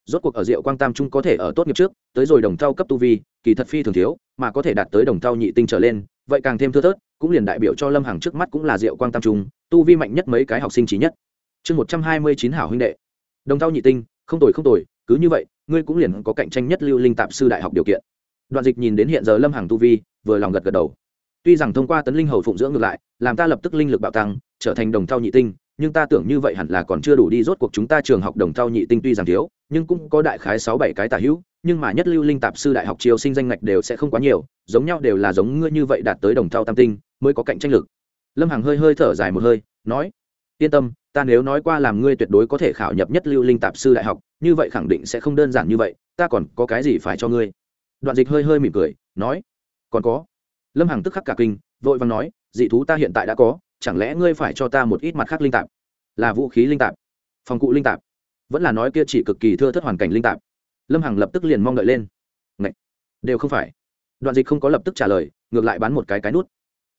Rốt cuộc ở diệu quang tam trung có thể ở tốt nghiệp trước, tới rồi đồng thau cấp tu vi, kỳ thật phi thường thiếu, mà có thể đạt tới đồng thau nhị tinh trở lên vậy càng thêm thưa thớt, cũng liền đại biểu cho lâm hằng trước mắt cũng là diệu quang tam trung, tu vi mạnh nhất mấy cái học sinh trí nhất. Chương một trăm hai mươi chín hảo huynh đệ. Đồng thao nhị tinh, không tồi không tồi, cứ như vậy, ngươi cũng liền có cạnh tranh nhất lưu linh tạp sư đại học điều kiện. Đoạn dịch nhìn đến hiện giờ lâm hằng tu vi, vừa lòng gật gật đầu. Tuy rằng thông qua tấn linh hầu phụng dưỡng ngược lại, làm ta lập tức linh lực bạo tăng, trở thành đồng thao nhị tinh, nhưng ta tưởng như vậy hẳn là còn chưa đủ đi rốt cuộc chúng ta trường học đồng thao nhị tinh tuy rằng thiếu, nhưng cũng có đại khái sáu bảy cái tả hữu nhưng mà nhất lưu linh tạp sư đại học triều sinh danh ngạch đều sẽ không quá nhiều, giống nhau đều là giống ngươi như vậy đạt tới đồng thau tam tinh, mới có cạnh tranh lực. Lâm hằng hơi hơi thở dài một hơi, nói, yên tâm, ta nếu nói qua làm ngươi tuyệt đối có thể khảo nhập nhất lưu linh tạp sư đại học, như vậy khẳng định sẽ không đơn giản như vậy, ta còn có cái gì phải cho ngươi? Đoạn dịch hơi hơi mỉm cười, nói, còn có. Lâm hằng tức khắc cả kinh, vội vàng nói, dị thú ta hiện tại đã có, chẳng lẽ ngươi phải cho ta một ít mặt khác linh tạp? Là vũ khí linh tạp, phòng cụ linh tạp, vẫn là nói kia chỉ cực kỳ thưa thất hoàn cảnh linh tạp lâm hằng lập tức liền mong đợi lên. Ngậy! đều không phải. Đoạn dịch không có lập tức trả lời, ngược lại bán một cái cái nút.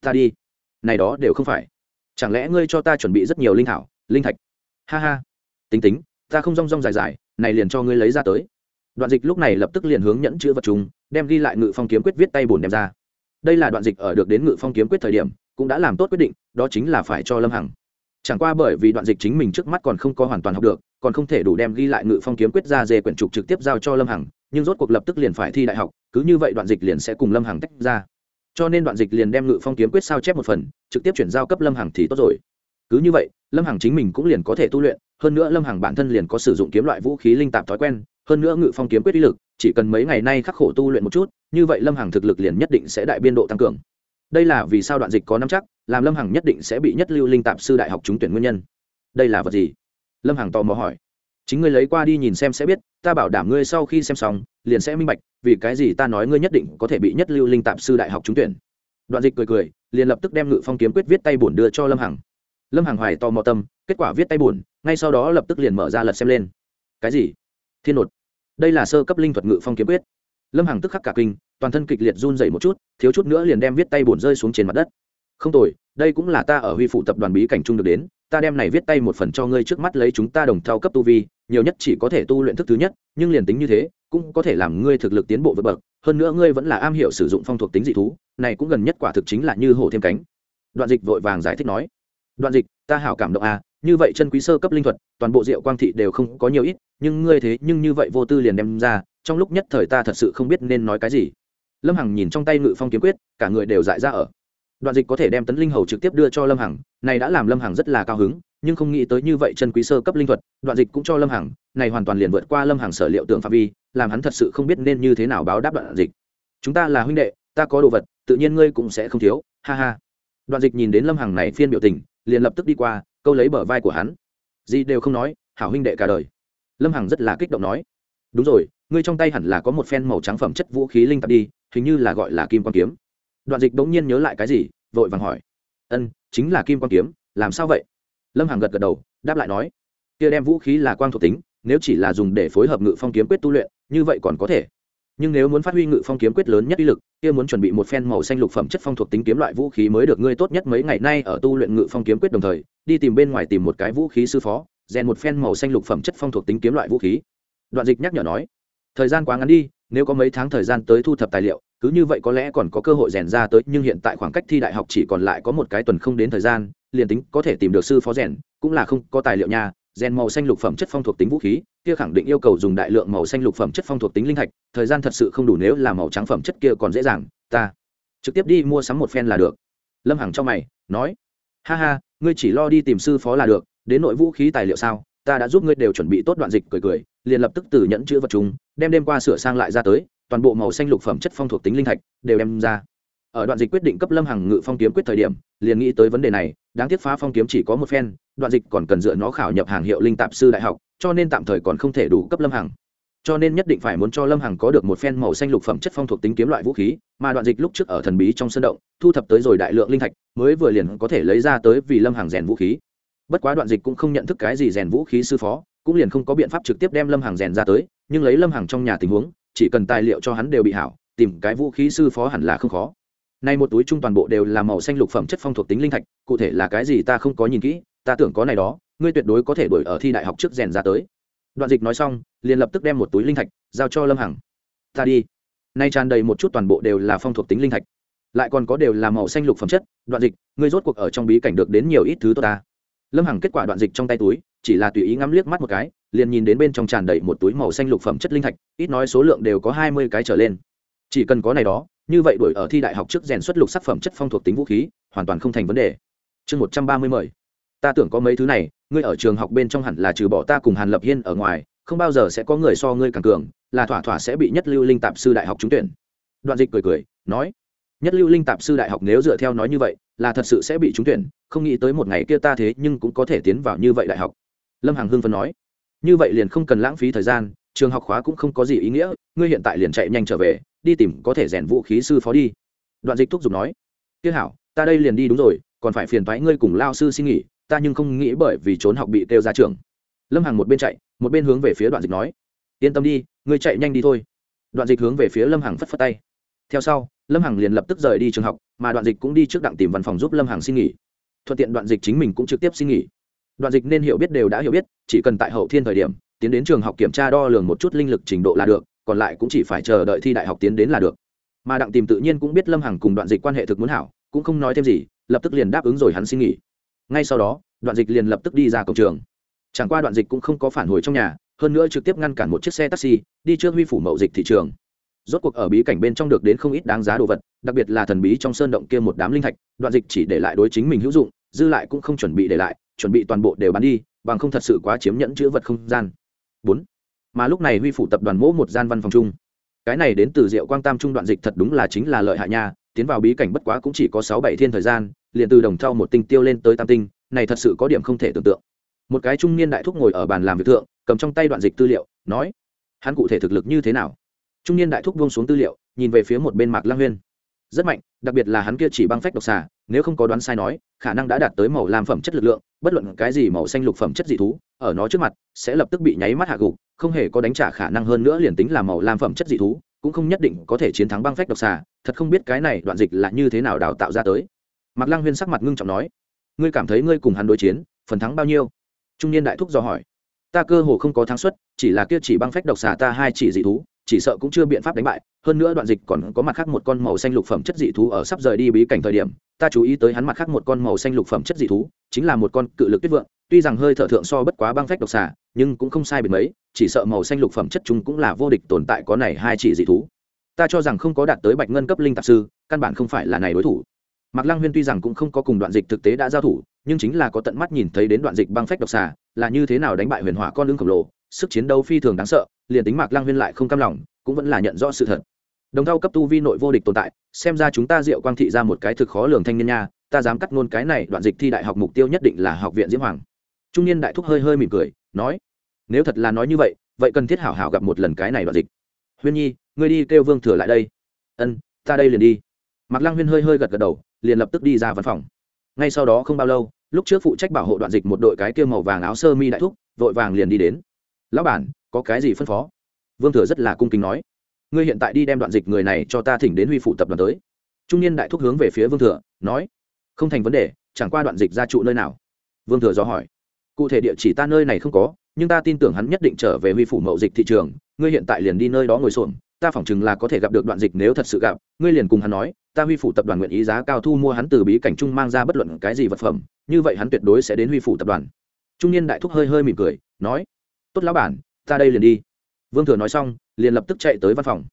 Ta đi. Này đó đều không phải. Chẳng lẽ ngươi cho ta chuẩn bị rất nhiều linh thảo, linh thạch? Ha ha. Tính tính, ta không rong rong dài dài, này liền cho ngươi lấy ra tới. Đoạn dịch lúc này lập tức liền hướng nhẫn chữ vật chúng, đem ghi lại ngự phong kiếm quyết viết tay bùn đem ra. Đây là đoạn dịch ở được đến ngự phong kiếm quyết thời điểm, cũng đã làm tốt quyết định, đó chính là phải cho lâm hằng. Chẳng qua bởi vì đoạn dịch chính mình trước mắt còn không có hoàn toàn học được còn không thể đủ đem ghi lại ngự phong kiếm quyết ra dề quyển trục trực tiếp giao cho lâm hằng, nhưng rốt cuộc lập tức liền phải thi đại học, cứ như vậy đoạn dịch liền sẽ cùng lâm hằng tách ra. Cho nên đoạn dịch liền đem ngự phong kiếm quyết sao chép một phần, trực tiếp chuyển giao cấp lâm hằng thì tốt rồi. Cứ như vậy, lâm hằng chính mình cũng liền có thể tu luyện, hơn nữa lâm hằng bản thân liền có sử dụng kiếm loại vũ khí linh tạp thói quen, hơn nữa ngự phong kiếm quyết uy lực, chỉ cần mấy ngày nay khắc khổ tu luyện một chút, như vậy lâm hằng thực lực liền nhất định sẽ đại biên độ tăng cường. Đây là vì sao đoạn dịch có năm chắc, làm lâm hằng nhất định sẽ bị nhất lưu linh tạp sư đại học trúng tuyển nguyên nhân. Đây là vật gì? Lâm hằng tò mò hỏi. Chính ngươi lấy qua đi nhìn xem sẽ biết, ta bảo đảm ngươi sau khi xem xong, liền sẽ minh bạch, vì cái gì ta nói ngươi nhất định có thể bị nhất lưu linh tạp sư đại học trúng tuyển. Đoạn dịch cười cười, liền lập tức đem ngự phong kiếm quyết viết tay bổn đưa cho lâm hằng. Lâm hằng hoài tò mò tâm, kết quả viết tay bổn, ngay sau đó lập tức liền mở ra lật xem lên. Cái gì? Thiên nột. Đây là sơ cấp linh thuật ngự phong kiếm quyết. Lâm hằng tức khắc cả kinh, toàn thân kịch liệt run dày một chút, thiếu chút nữa liền đem viết tay bổn rơi xuống trên mặt đất. Không tồi, đây cũng là ta ở huy phụ tập đoàn bí cảnh trung được đến ta đem này viết tay một phần cho ngươi trước mắt lấy chúng ta đồng thao cấp tu vi, nhiều nhất chỉ có thể tu luyện thức thứ nhất, nhưng liền tính như thế, cũng có thể làm ngươi thực lực tiến bộ vượt bậc. Hơn nữa ngươi vẫn là am hiểu sử dụng phong thuộc tính dị thú, này cũng gần nhất quả thực chính là như hổ thêm cánh. Đoạn dịch vội vàng giải thích nói. Đoạn dịch, ta hảo cảm động à như vậy chân quý sơ cấp linh thuật, toàn bộ diệu quang thị đều không có nhiều ít, nhưng ngươi thế, nhưng như vậy vô tư liền đem ra, trong lúc nhất thời ta thật sự không biết nên nói cái gì. Lâm hằng nhìn trong tay ngự phong kiếm quyết, cả người đều dại ra ở đoạn dịch có thể đem tấn linh hầu trực tiếp đưa cho lâm hằng, này đã làm lâm hằng rất là cao hứng, nhưng không nghĩ tới như vậy chân quý sơ cấp linh thuật, đoạn dịch cũng cho lâm hằng, này hoàn toàn liền vượt qua lâm hằng sở liệu tưởng phạm vi, làm hắn thật sự không biết nên như thế nào báo đáp đoạn dịch. Chúng ta là huynh đệ, ta có đồ vật, tự nhiên ngươi cũng sẽ không thiếu, ha ha. Đoạn dịch nhìn đến lâm hằng này phiên biểu tình, liền lập tức đi qua, câu lấy bờ vai của hắn. Gì đều không nói, hảo huynh đệ cả đời. Lâm hằng rất là kích động nói. Đúng rồi, ngươi trong tay hẳn là có một phen màu trắng phẩm chất vũ khí linh tạp đi, hình như là gọi là kim quan kiếm đoạn dịch bỗng nhiên nhớ lại cái gì, vội vàng hỏi. Ân, chính là kim quan kiếm, làm sao vậy? Lâm hằng gật gật đầu, đáp lại nói, kia đem vũ khí là quang thuộc tính, nếu chỉ là dùng để phối hợp ngự phong kiếm quyết tu luyện, như vậy còn có thể. Nhưng nếu muốn phát huy ngự phong kiếm quyết lớn nhất uy lực, kia muốn chuẩn bị một phen màu xanh lục phẩm chất phong thuộc tính kiếm loại vũ khí mới được ngươi tốt nhất mấy ngày nay ở tu luyện ngự phong kiếm quyết đồng thời, đi tìm bên ngoài tìm một cái vũ khí sư phó, rèn một phen màu xanh lục phẩm chất phong thuộc tính kiếm loại vũ khí. Đoạn dịch nhắc nhở nói, thời gian quá ngắn đi nếu có mấy tháng thời gian tới thu thập tài liệu, cứ như vậy có lẽ còn có cơ hội rèn ra tới, nhưng hiện tại khoảng cách thi đại học chỉ còn lại có một cái tuần không đến thời gian, liền tính có thể tìm được sư phó rèn, cũng là không có tài liệu nha. Rèn màu xanh lục phẩm chất phong thuộc tính vũ khí, kia khẳng định yêu cầu dùng đại lượng màu xanh lục phẩm chất phong thuộc tính linh thạch thời gian thật sự không đủ nếu là màu trắng phẩm chất kia còn dễ dàng, ta trực tiếp đi mua sắm một phen là được. Lâm hằng cho mày, nói, ha ha, ngươi chỉ lo đi tìm sư phó là được, đến nội vũ khí tài liệu sao? Ta đã giúp ngươi đều chuẩn bị tốt đoạn dịch, cười cười, liền lập tức từ nhẫn chữ vật chúng đem đêm qua sửa sang lại ra tới, toàn bộ màu xanh lục phẩm chất phong thuộc tính linh thạch đều đem ra. Ở đoạn dịch quyết định cấp lâm hằng ngự phong kiếm quyết thời điểm, liền nghĩ tới vấn đề này, đáng tiếc phá phong kiếm chỉ có một phen, đoạn dịch còn cần dựa nó khảo nhập hàng hiệu linh tạp sư đại học, cho nên tạm thời còn không thể đủ cấp lâm hằng. Cho nên nhất định phải muốn cho lâm hằng có được một phen màu xanh lục phẩm chất phong thuộc tính kiếm loại vũ khí, mà đoạn dịch lúc trước ở thần bí trong sân động, thu thập tới rồi đại lượng linh thạch, mới vừa liền có thể lấy ra tới vì lâm hằng rèn vũ khí. Bất quá đoạn dịch cũng không nhận thức cái gì rèn vũ khí sư phó, cũng liền không có biện pháp trực tiếp đem lâm hằng rèn ra tới nhưng lấy lâm hằng trong nhà tình huống, chỉ cần tài liệu cho hắn đều bị hảo, tìm cái vũ khí sư phó hẳn là không khó. Nay một túi chung toàn bộ đều là màu xanh lục phẩm chất phong thuộc tính linh thạch, cụ thể là cái gì ta không có nhìn kỹ, ta tưởng có này đó, ngươi tuyệt đối có thể đổi ở thi đại học trước rèn ra tới. Đoạn dịch nói xong, liền lập tức đem một túi linh thạch giao cho lâm hằng. Ta đi. Nay tràn đầy một chút toàn bộ đều là phong thuộc tính linh thạch. Lại còn có đều là màu xanh lục phẩm chất, đoạn dịch, ngươi rốt cuộc ở trong bí cảnh được đến nhiều ít thứ tốt ta lâm hằng kết quả đoạn dịch trong tay túi, chỉ là tùy ý ngắm liếc mắt một cái, liền nhìn đến bên trong tràn đầy một túi màu xanh lục phẩm chất linh thạch, ít nói số lượng đều có hai mươi cái trở lên. Chỉ cần có này đó, như vậy đổi ở thi đại học trước rèn xuất lục sắc phẩm chất phong thuộc tính vũ khí, hoàn toàn không thành vấn đề. Chương một trăm ba mươi mời. Ta tưởng có mấy thứ này, ngươi ở trường học bên trong hẳn là trừ bỏ ta cùng hàn lập hiên ở ngoài, không bao giờ sẽ có người so ngươi càng cường, là thỏa thỏa sẽ bị nhất lưu linh tạp sư đại học trúng tuyển. Đoạn dịch cười cười, nói, nhất lưu linh tạp sư đại học nếu dựa theo nói như vậy là thật sự sẽ bị trúng tuyển, không nghĩ tới một ngày kia ta thế nhưng cũng có thể tiến vào như vậy đại học. Lâm hằng hưng phân nói. Như vậy liền không cần lãng phí thời gian, trường học khóa cũng không có gì ý nghĩa, ngươi hiện tại liền chạy nhanh trở về, đi tìm có thể rèn vũ khí sư phó đi. Đoạn dịch thúc giục nói. Kia hảo, ta đây liền đi đúng rồi, còn phải phiền thoái ngươi cùng lao sư xin nghỉ, ta nhưng không nghĩ bởi vì trốn học bị kêu ra trường. Lâm hằng một bên chạy, một bên hướng về phía đoạn dịch nói. Yên tâm đi, ngươi chạy nhanh đi thôi. Đoạn dịch hướng về phía lâm hằng phất phất tay. Theo sau, lâm hằng liền lập tức rời đi trường học mà đoạn dịch cũng đi trước đặng tìm văn phòng giúp lâm hằng xin nghỉ. Thuận tiện đoạn dịch chính mình cũng trực tiếp xin nghỉ. Đoạn dịch nên hiểu biết đều đã hiểu biết, chỉ cần tại hậu thiên thời điểm, tiến đến trường học kiểm tra đo lường một chút linh lực trình độ là được, còn lại cũng chỉ phải chờ đợi thi đại học tiến đến là được. Mà đặng tìm tự nhiên cũng biết lâm hằng cùng đoạn dịch quan hệ thực muốn hảo, cũng không nói thêm gì, lập tức liền đáp ứng rồi hắn xin nghỉ. Ngay sau đó, đoạn dịch liền lập tức đi ra cổng trường. Chẳng qua đoạn dịch cũng không có phản hồi trong nhà, hơn nữa trực tiếp ngăn cản một chiếc xe taxi, đi trước huy phủ mậu dịch thị trường rốt cuộc ở bí cảnh bên trong được đến không ít đáng giá đồ vật, đặc biệt là thần bí trong sơn động kia một đám linh thạch, đoạn dịch chỉ để lại đối chính mình hữu dụng, dư lại cũng không chuẩn bị để lại, chuẩn bị toàn bộ đều bán đi, bằng không thật sự quá chiếm nhẫn chữ vật không gian. Bốn. Mà lúc này huy phủ tập đoàn mỗ một gian văn phòng chung. Cái này đến từ diệu quang tam trung đoạn dịch thật đúng là chính là lợi hại nha, tiến vào bí cảnh bất quá cũng chỉ có sáu bảy thiên thời gian, liền từ đồng thau một tinh tiêu lên tới tam tinh, này thật sự có điểm không thể tưởng tượng. Một cái trung niên đại thúc ngồi ở bàn làm việc thượng, cầm trong tay đoạn dịch tư liệu, nói, hắn cụ thể thực lực như thế nào? Trung niên đại thúc buông xuống tư liệu, nhìn về phía một bên mạc lang huyên. Rất mạnh, đặc biệt là hắn kia chỉ băng phách độc xà, nếu không có đoán sai nói, khả năng đã đạt tới màu làm phẩm chất lực lượng, bất luận cái gì màu xanh lục phẩm chất dị thú, ở nó trước mặt, sẽ lập tức bị nháy mắt hạ gục, không hề có đánh trả khả năng hơn nữa liền tính là màu lam phẩm chất dị thú, cũng không nhất định có thể chiến thắng băng phách độc xà, thật không biết cái này đoạn dịch là như thế nào đào tạo ra tới. Mạc Lang huyên sắc mặt ngưng trọng nói, ngươi cảm thấy ngươi cùng hắn đối chiến, phần thắng bao nhiêu? Trung niên đại thúc do hỏi, ta cơ hồ không có thắng suất, chỉ là kia chỉ băng phách độc xà ta hai chỉ dị thú chỉ sợ cũng chưa biện pháp đánh bại, hơn nữa đoạn dịch còn có mặt khác một con màu xanh lục phẩm chất dị thú ở sắp rời đi bí cảnh thời điểm, ta chú ý tới hắn mặt khác một con màu xanh lục phẩm chất dị thú, chính là một con cự lực tuyết vượng, tuy rằng hơi thở thượng so bất quá băng phách độc xà, nhưng cũng không sai biệt mấy, chỉ sợ màu xanh lục phẩm chất chúng cũng là vô địch tồn tại có này hai chỉ dị thú. Ta cho rằng không có đạt tới bạch ngân cấp linh tạp sư, căn bản không phải là này đối thủ. Mạc lăng huyên tuy rằng cũng không có cùng đoạn dịch thực tế đã giao thủ, nhưng chính là có tận mắt nhìn thấy đến đoạn dịch băng phách độc xà, là như thế nào đánh bại huyền hỏa con lưng khổng lồ sức chiến đấu phi thường đáng sợ, liền tính mạc lăng huyên lại không cam lòng, cũng vẫn là nhận rõ sự thật. Đồng thau cấp tu vi nội vô địch tồn tại, xem ra chúng ta diệu quang thị ra một cái thực khó lường thanh niên nha, ta dám cắt ngôn cái này, đoạn dịch thi đại học mục tiêu nhất định là học viện diễm hoàng. Trung niên đại thúc hơi hơi mỉm cười, nói, nếu thật là nói như vậy vậy cần thiết hảo hảo gặp một lần cái này đoạn dịch. Huyên nhi, ngươi đi kêu vương thừa lại đây. Ân, ta đây liền đi. Mạc lăng huyên hơi hơi gật gật đầu, liền lập tức đi ra văn phòng. Ngay sau đó không bao lâu, lúc trước phụ trách bảo hộ đoạn dịch một đội cái kia màu vàng áo sơ mi đại thúc, vội vàng liền đi đến lão bản, có cái gì phân phó? Vương thừa rất là cung kính nói. Ngươi hiện tại đi đem đoạn dịch người này cho ta thỉnh đến huy phụ tập đoàn tới. Trung niên đại thúc hướng về phía vương thừa, nói. Không thành vấn đề, chẳng qua đoạn dịch ra trụ nơi nào? Vương thừa do hỏi. Cụ thể địa chỉ ta nơi này không có, nhưng ta tin tưởng hắn nhất định trở về huy phủ mậu dịch thị trường. Ngươi hiện tại liền đi nơi đó ngồi xuồng ta phỏng chừng là có thể gặp được đoạn dịch nếu thật sự gặp. Ngươi liền cùng hắn nói, ta huy phủ tập đoàn nguyện ý giá cao thu mua hắn từ bí cảnh trung mang ra bất luận cái gì vật phẩm, như vậy hắn tuyệt đối sẽ đến huy phủ tập đoàn. Trung niên đại thúc hơi hơi mỉm cười, nói tốt lão bản, ta đây liền đi. Vương thừa nói xong, liền lập tức chạy tới văn phòng.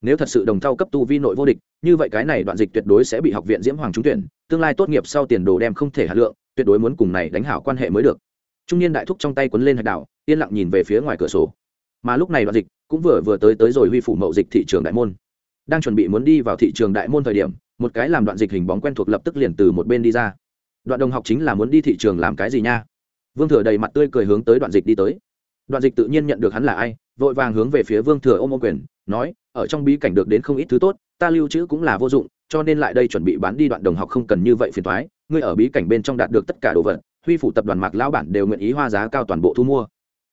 Nếu thật sự đồng thau cấp tu vi nội vô địch, như vậy cái này đoạn dịch tuyệt đối sẽ bị học viện diễm hoàng trúng tuyển, tương lai tốt nghiệp sau tiền đồ đem không thể hạt lượng, tuyệt đối muốn cùng này đánh hảo quan hệ mới được. Trung niên đại thúc trong tay quấn lên hạch đảo, yên lặng nhìn về phía ngoài cửa sổ. Mà lúc này đoạn dịch cũng vừa vừa tới tới rồi huy phủ mậu dịch thị trường đại môn. Đang chuẩn bị muốn đi vào thị trường đại môn thời điểm, một cái làm đoạn dịch hình bóng quen thuộc lập tức liền từ một bên đi ra. Đoạn đồng học chính là muốn đi thị trường làm cái gì nha? Vương thừa đầy mặt tươi cười hướng tới đoạn dịch đi tới đoạn dịch tự nhiên nhận được hắn là ai, vội vàng hướng về phía vương thừa ôm ôm quyền, nói, ở trong bí cảnh được đến không ít thứ tốt, ta lưu trữ cũng là vô dụng, cho nên lại đây chuẩn bị bán đi đoạn đồng học không cần như vậy phiền thoái ngươi ở bí cảnh bên trong đạt được tất cả đồ vật, huy phủ tập đoàn mạc lão bản đều nguyện ý hoa giá cao toàn bộ thu mua.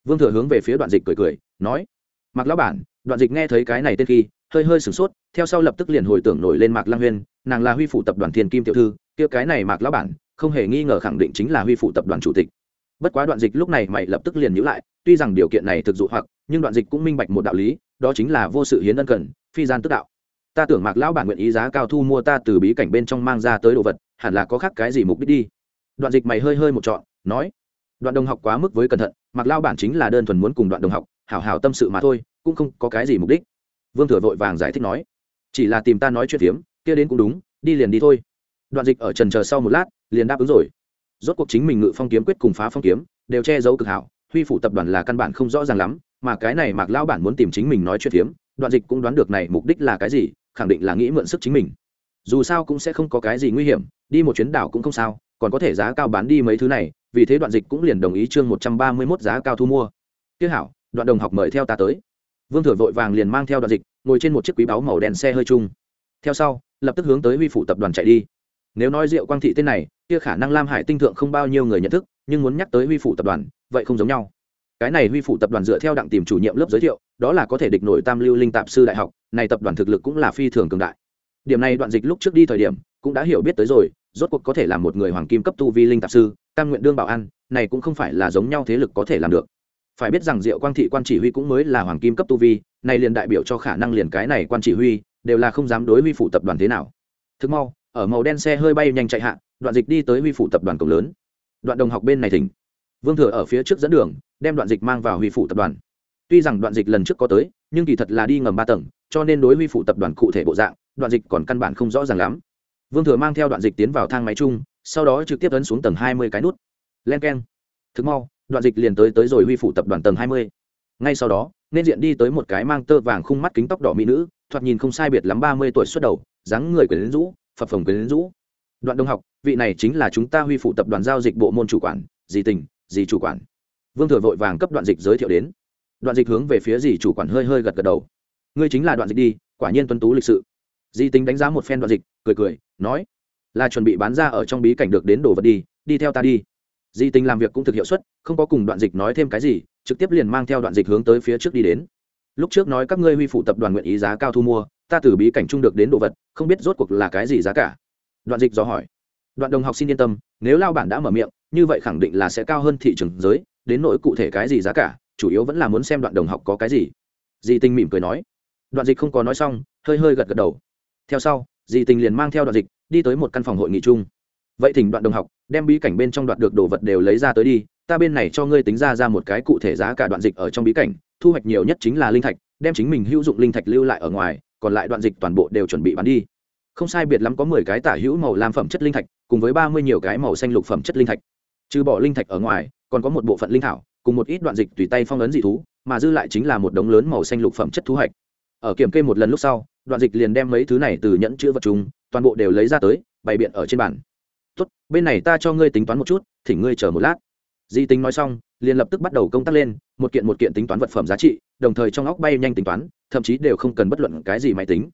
Vương thừa hướng về phía đoạn dịch cười cười, nói, mạc lão bản, đoạn dịch nghe thấy cái này tên khi, hơi hơi sửng sốt, theo sau lập tức liền hồi tưởng nổi lên mạc lang huyên, nàng là huy phủ tập đoàn thiên kim tiểu thư, kia cái này mạc lão bản, không hề nghi ngờ khẳng định chính là huy phủ tập đoàn chủ tịch. Bất quá đoạn dịch lúc này mày lập tức liền nhữ lại tuy rằng điều kiện này thực dụ hoặc, nhưng đoạn dịch cũng minh bạch một đạo lý, đó chính là vô sự hiến ân cần, phi gian tức đạo. Ta tưởng mạc lão bản nguyện ý giá cao thu mua ta từ bí cảnh bên trong mang ra tới đồ vật, hẳn là có khác cái gì mục đích đi? Đoạn dịch mày hơi hơi một trọn, nói, đoạn đồng học quá mức với cẩn thận, mạc lão bản chính là đơn thuần muốn cùng đoạn đồng học, hảo hảo tâm sự mà thôi, cũng không có cái gì mục đích. Vương thừa vội vàng giải thích nói, chỉ là tìm ta nói chuyện phiếm, kia đến cũng đúng, đi liền đi thôi. Đoạn dịch ở trần chờ sau một lát, liền đáp ứng rồi. Rốt cuộc chính mình ngự phong kiếm quyết cùng phá phong kiếm, đều che giấu cực hảo huy phủ tập đoàn là căn bản không rõ ràng lắm, mà cái này mạc lão bản muốn tìm chính mình nói chuyện phiếm, đoạn dịch cũng đoán được này mục đích là cái gì, khẳng định là nghĩ mượn sức chính mình. Dù sao cũng sẽ không có cái gì nguy hiểm, đi một chuyến đảo cũng không sao, còn có thể giá cao bán đi mấy thứ này, vì thế đoạn dịch cũng liền đồng ý chương một trăm ba mươi mốt giá cao thu mua. Tiếc hảo, đoạn đồng học mời theo ta tới. Vương thừa vội vàng liền mang theo đoạn dịch, ngồi trên một chiếc quý báu màu đen xe hơi chung. Theo sau, lập tức hướng tới huy phủ tập đoàn chạy đi. Nếu nói diệu quang thị tên này, kia khả năng lam hải tinh thượng không bao nhiêu người nhận thức nhưng muốn nhắc tới huy phủ tập đoàn, vậy không giống nhau. Cái này huy phủ tập đoàn dựa theo đặng tìm chủ nhiệm lớp giới thiệu, đó là có thể địch nổi tam lưu linh tạp sư đại học, này tập đoàn thực lực cũng là phi thường cường đại. Điểm này đoạn dịch lúc trước đi thời điểm, cũng đã hiểu biết tới rồi, rốt cuộc có thể là một người hoàng kim cấp tu vi linh tạp sư, cam nguyện đương bảo an, này cũng không phải là giống nhau thế lực có thể làm được. Phải biết rằng diệu quang thị quan chỉ huy cũng mới là hoàng kim cấp tu vi, này liền đại biểu cho khả năng liền cái này quan chỉ huy, đều là không dám đối huy phủ tập đoàn thế nào. Thực mau, ở màu đen xe hơi bay nhanh chạy hạ, đoạn dịch đi tới huy phủ tập đoàn cổng lớn đoạn đồng học bên này thỉnh. Vương thừa ở phía trước dẫn đường, đem đoạn dịch mang vào huy phủ tập đoàn. Tuy rằng đoạn dịch lần trước có tới, nhưng kỳ thật là đi ngầm ba tầng, cho nên đối huy phủ tập đoàn cụ thể bộ dạng, đoạn dịch còn căn bản không rõ ràng lắm. Vương thừa mang theo đoạn dịch tiến vào thang máy chung, sau đó trực tiếp ấn xuống tầng hai mươi cái nút. Len k e n thực mau, đoạn dịch liền tới tới rồi huy phủ tập đoàn tầng hai mươi. Ngay sau đó, nên diện đi tới một cái mang tơ vàng khung mắt kính tóc đỏ mỹ nữ, thoạt nhìn không sai biệt lắm ba mươi tuổi xuất đầu, dáng người quyền lính rũ, phập phồng quyền lính rũ. Đoạn đông học vị này chính là chúng ta huy phụ tập đoàn giao dịch bộ môn chủ quản dì tình dì chủ quản. Vương thừa vội vàng cấp đoạn dịch giới thiệu đến. Đoạn dịch hướng về phía dì chủ quản hơi hơi gật gật đầu. Ngươi chính là đoạn dịch đi, quả nhiên tuân tú lịch sự. Di tính đánh giá một phen đoạn dịch, cười cười, nói, là chuẩn bị bán ra ở trong bí cảnh được đến đồ vật đi đi theo ta đi. Di tính làm việc cũng thực hiệu suất, không có cùng đoạn dịch nói thêm cái gì, trực tiếp liền mang theo đoạn dịch hướng tới phía trước đi đến. Lúc trước nói các ngươi huy phụ tập đoàn nguyện ý giá cao thu mua, ta từ bí cảnh chung được đến đồ vật, không biết rốt cuộc là cái gì giá cả. Đoạn dịch do hỏi đoạn đồng học xin yên tâm, nếu lao bản đã mở miệng, như vậy khẳng định là sẽ cao hơn thị trường giới, đến nỗi cụ thể cái gì giá cả, chủ yếu vẫn là muốn xem đoạn đồng học có cái gì. Di tinh mỉm cười nói. Đoạn dịch không có nói xong, hơi hơi gật gật đầu. Theo sau, di tình liền mang theo đoạn dịch, đi tới một căn phòng hội nghị chung. Vậy thỉnh đoạn đồng học, đem bí cảnh bên trong đoạn được đồ vật đều lấy ra tới đi, ta bên này cho ngươi tính ra ra một cái cụ thể giá cả đoạn dịch ở trong bí cảnh, thu hoạch nhiều nhất chính là linh thạch, đem chính mình hữu dụng linh thạch lưu lại ở ngoài, còn lại đoạn dịch toàn bộ đều chuẩn bị bán đi không sai biệt lắm có mười cái tả hữu màu lam phẩm chất linh thạch, cùng với ba mươi nhiều cái màu xanh lục phẩm chất linh thạch. Trừ bỏ linh thạch ở ngoài, còn có một bộ phận linh thảo, cùng một ít đoạn dịch tùy tay phong ấn dị thú, mà dư lại chính là một đống lớn màu xanh lục phẩm chất thu hoạch ở kiểm kê một lần lúc sau, đoạn dịch liền đem mấy thứ này từ nhẫn chữ vật chúng, toàn bộ đều lấy ra tới, bày biện ở trên bàn. Tốt, bên này ta cho ngươi tính toán một chút, thỉnh ngươi chờ một lát. Di tính nói xong, liền lập tức bắt đầu công tác lên, một kiện một kiện tính toán vật phẩm giá trị, đồng thời trong óc bay nhanh tính toán, thậm chí đều không cần bất luận cái gì máy tính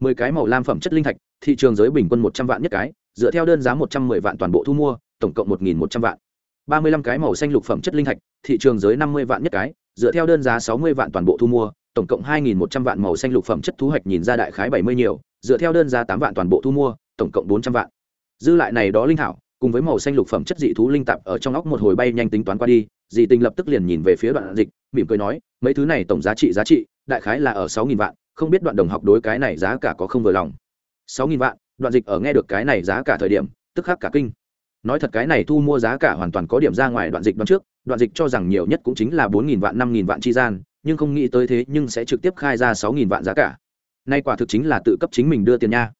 mười cái màu lam phẩm chất linh thạch, thị trường giới bình quân một trăm vạn nhất cái, dựa theo đơn giá một trăm mười vạn toàn bộ thu mua, tổng cộng một nghìn một trăm vạn. Ba mươi lăm cái màu xanh lục phẩm chất linh thạch, thị trường giới năm mươi vạn nhất cái, dựa theo đơn giá sáu mươi vạn toàn bộ thu mua, tổng cộng hai nghìn một trăm vạn màu xanh lục phẩm chất thu hoạch nhìn ra đại khái bảy mươi nhiều, dựa theo đơn giá tám vạn toàn bộ thu mua, tổng cộng bốn trăm vạn. Dư lại này đó linh thảo, cùng với màu xanh lục phẩm chất dị thú linh tạp ở trong óc một hồi bay nhanh tính toán qua đi dị tình lập tức liền nhìn về phía đoạn dịch, mỉm cười nói, mấy thứ này tổng giá trị giá trị, đại khái là ở sáu nghìn vạn không biết đoạn đồng học đối cái này giá cả có không vừa lòng. Sáu nghìn vạn, đoạn dịch ở nghe được cái này giá cả thời điểm, tức khắc cả kinh. Nói thật cái này thu mua giá cả hoàn toàn có điểm ra ngoài đoạn dịch đoạn trước, đoạn dịch cho rằng nhiều nhất cũng chính là bốn nghìn vạn, năm nghìn vạn chi gian, nhưng không nghĩ tới thế nhưng sẽ trực tiếp khai ra sáu nghìn vạn giá cả. Nay quả thực chính là tự cấp chính mình đưa tiền nha.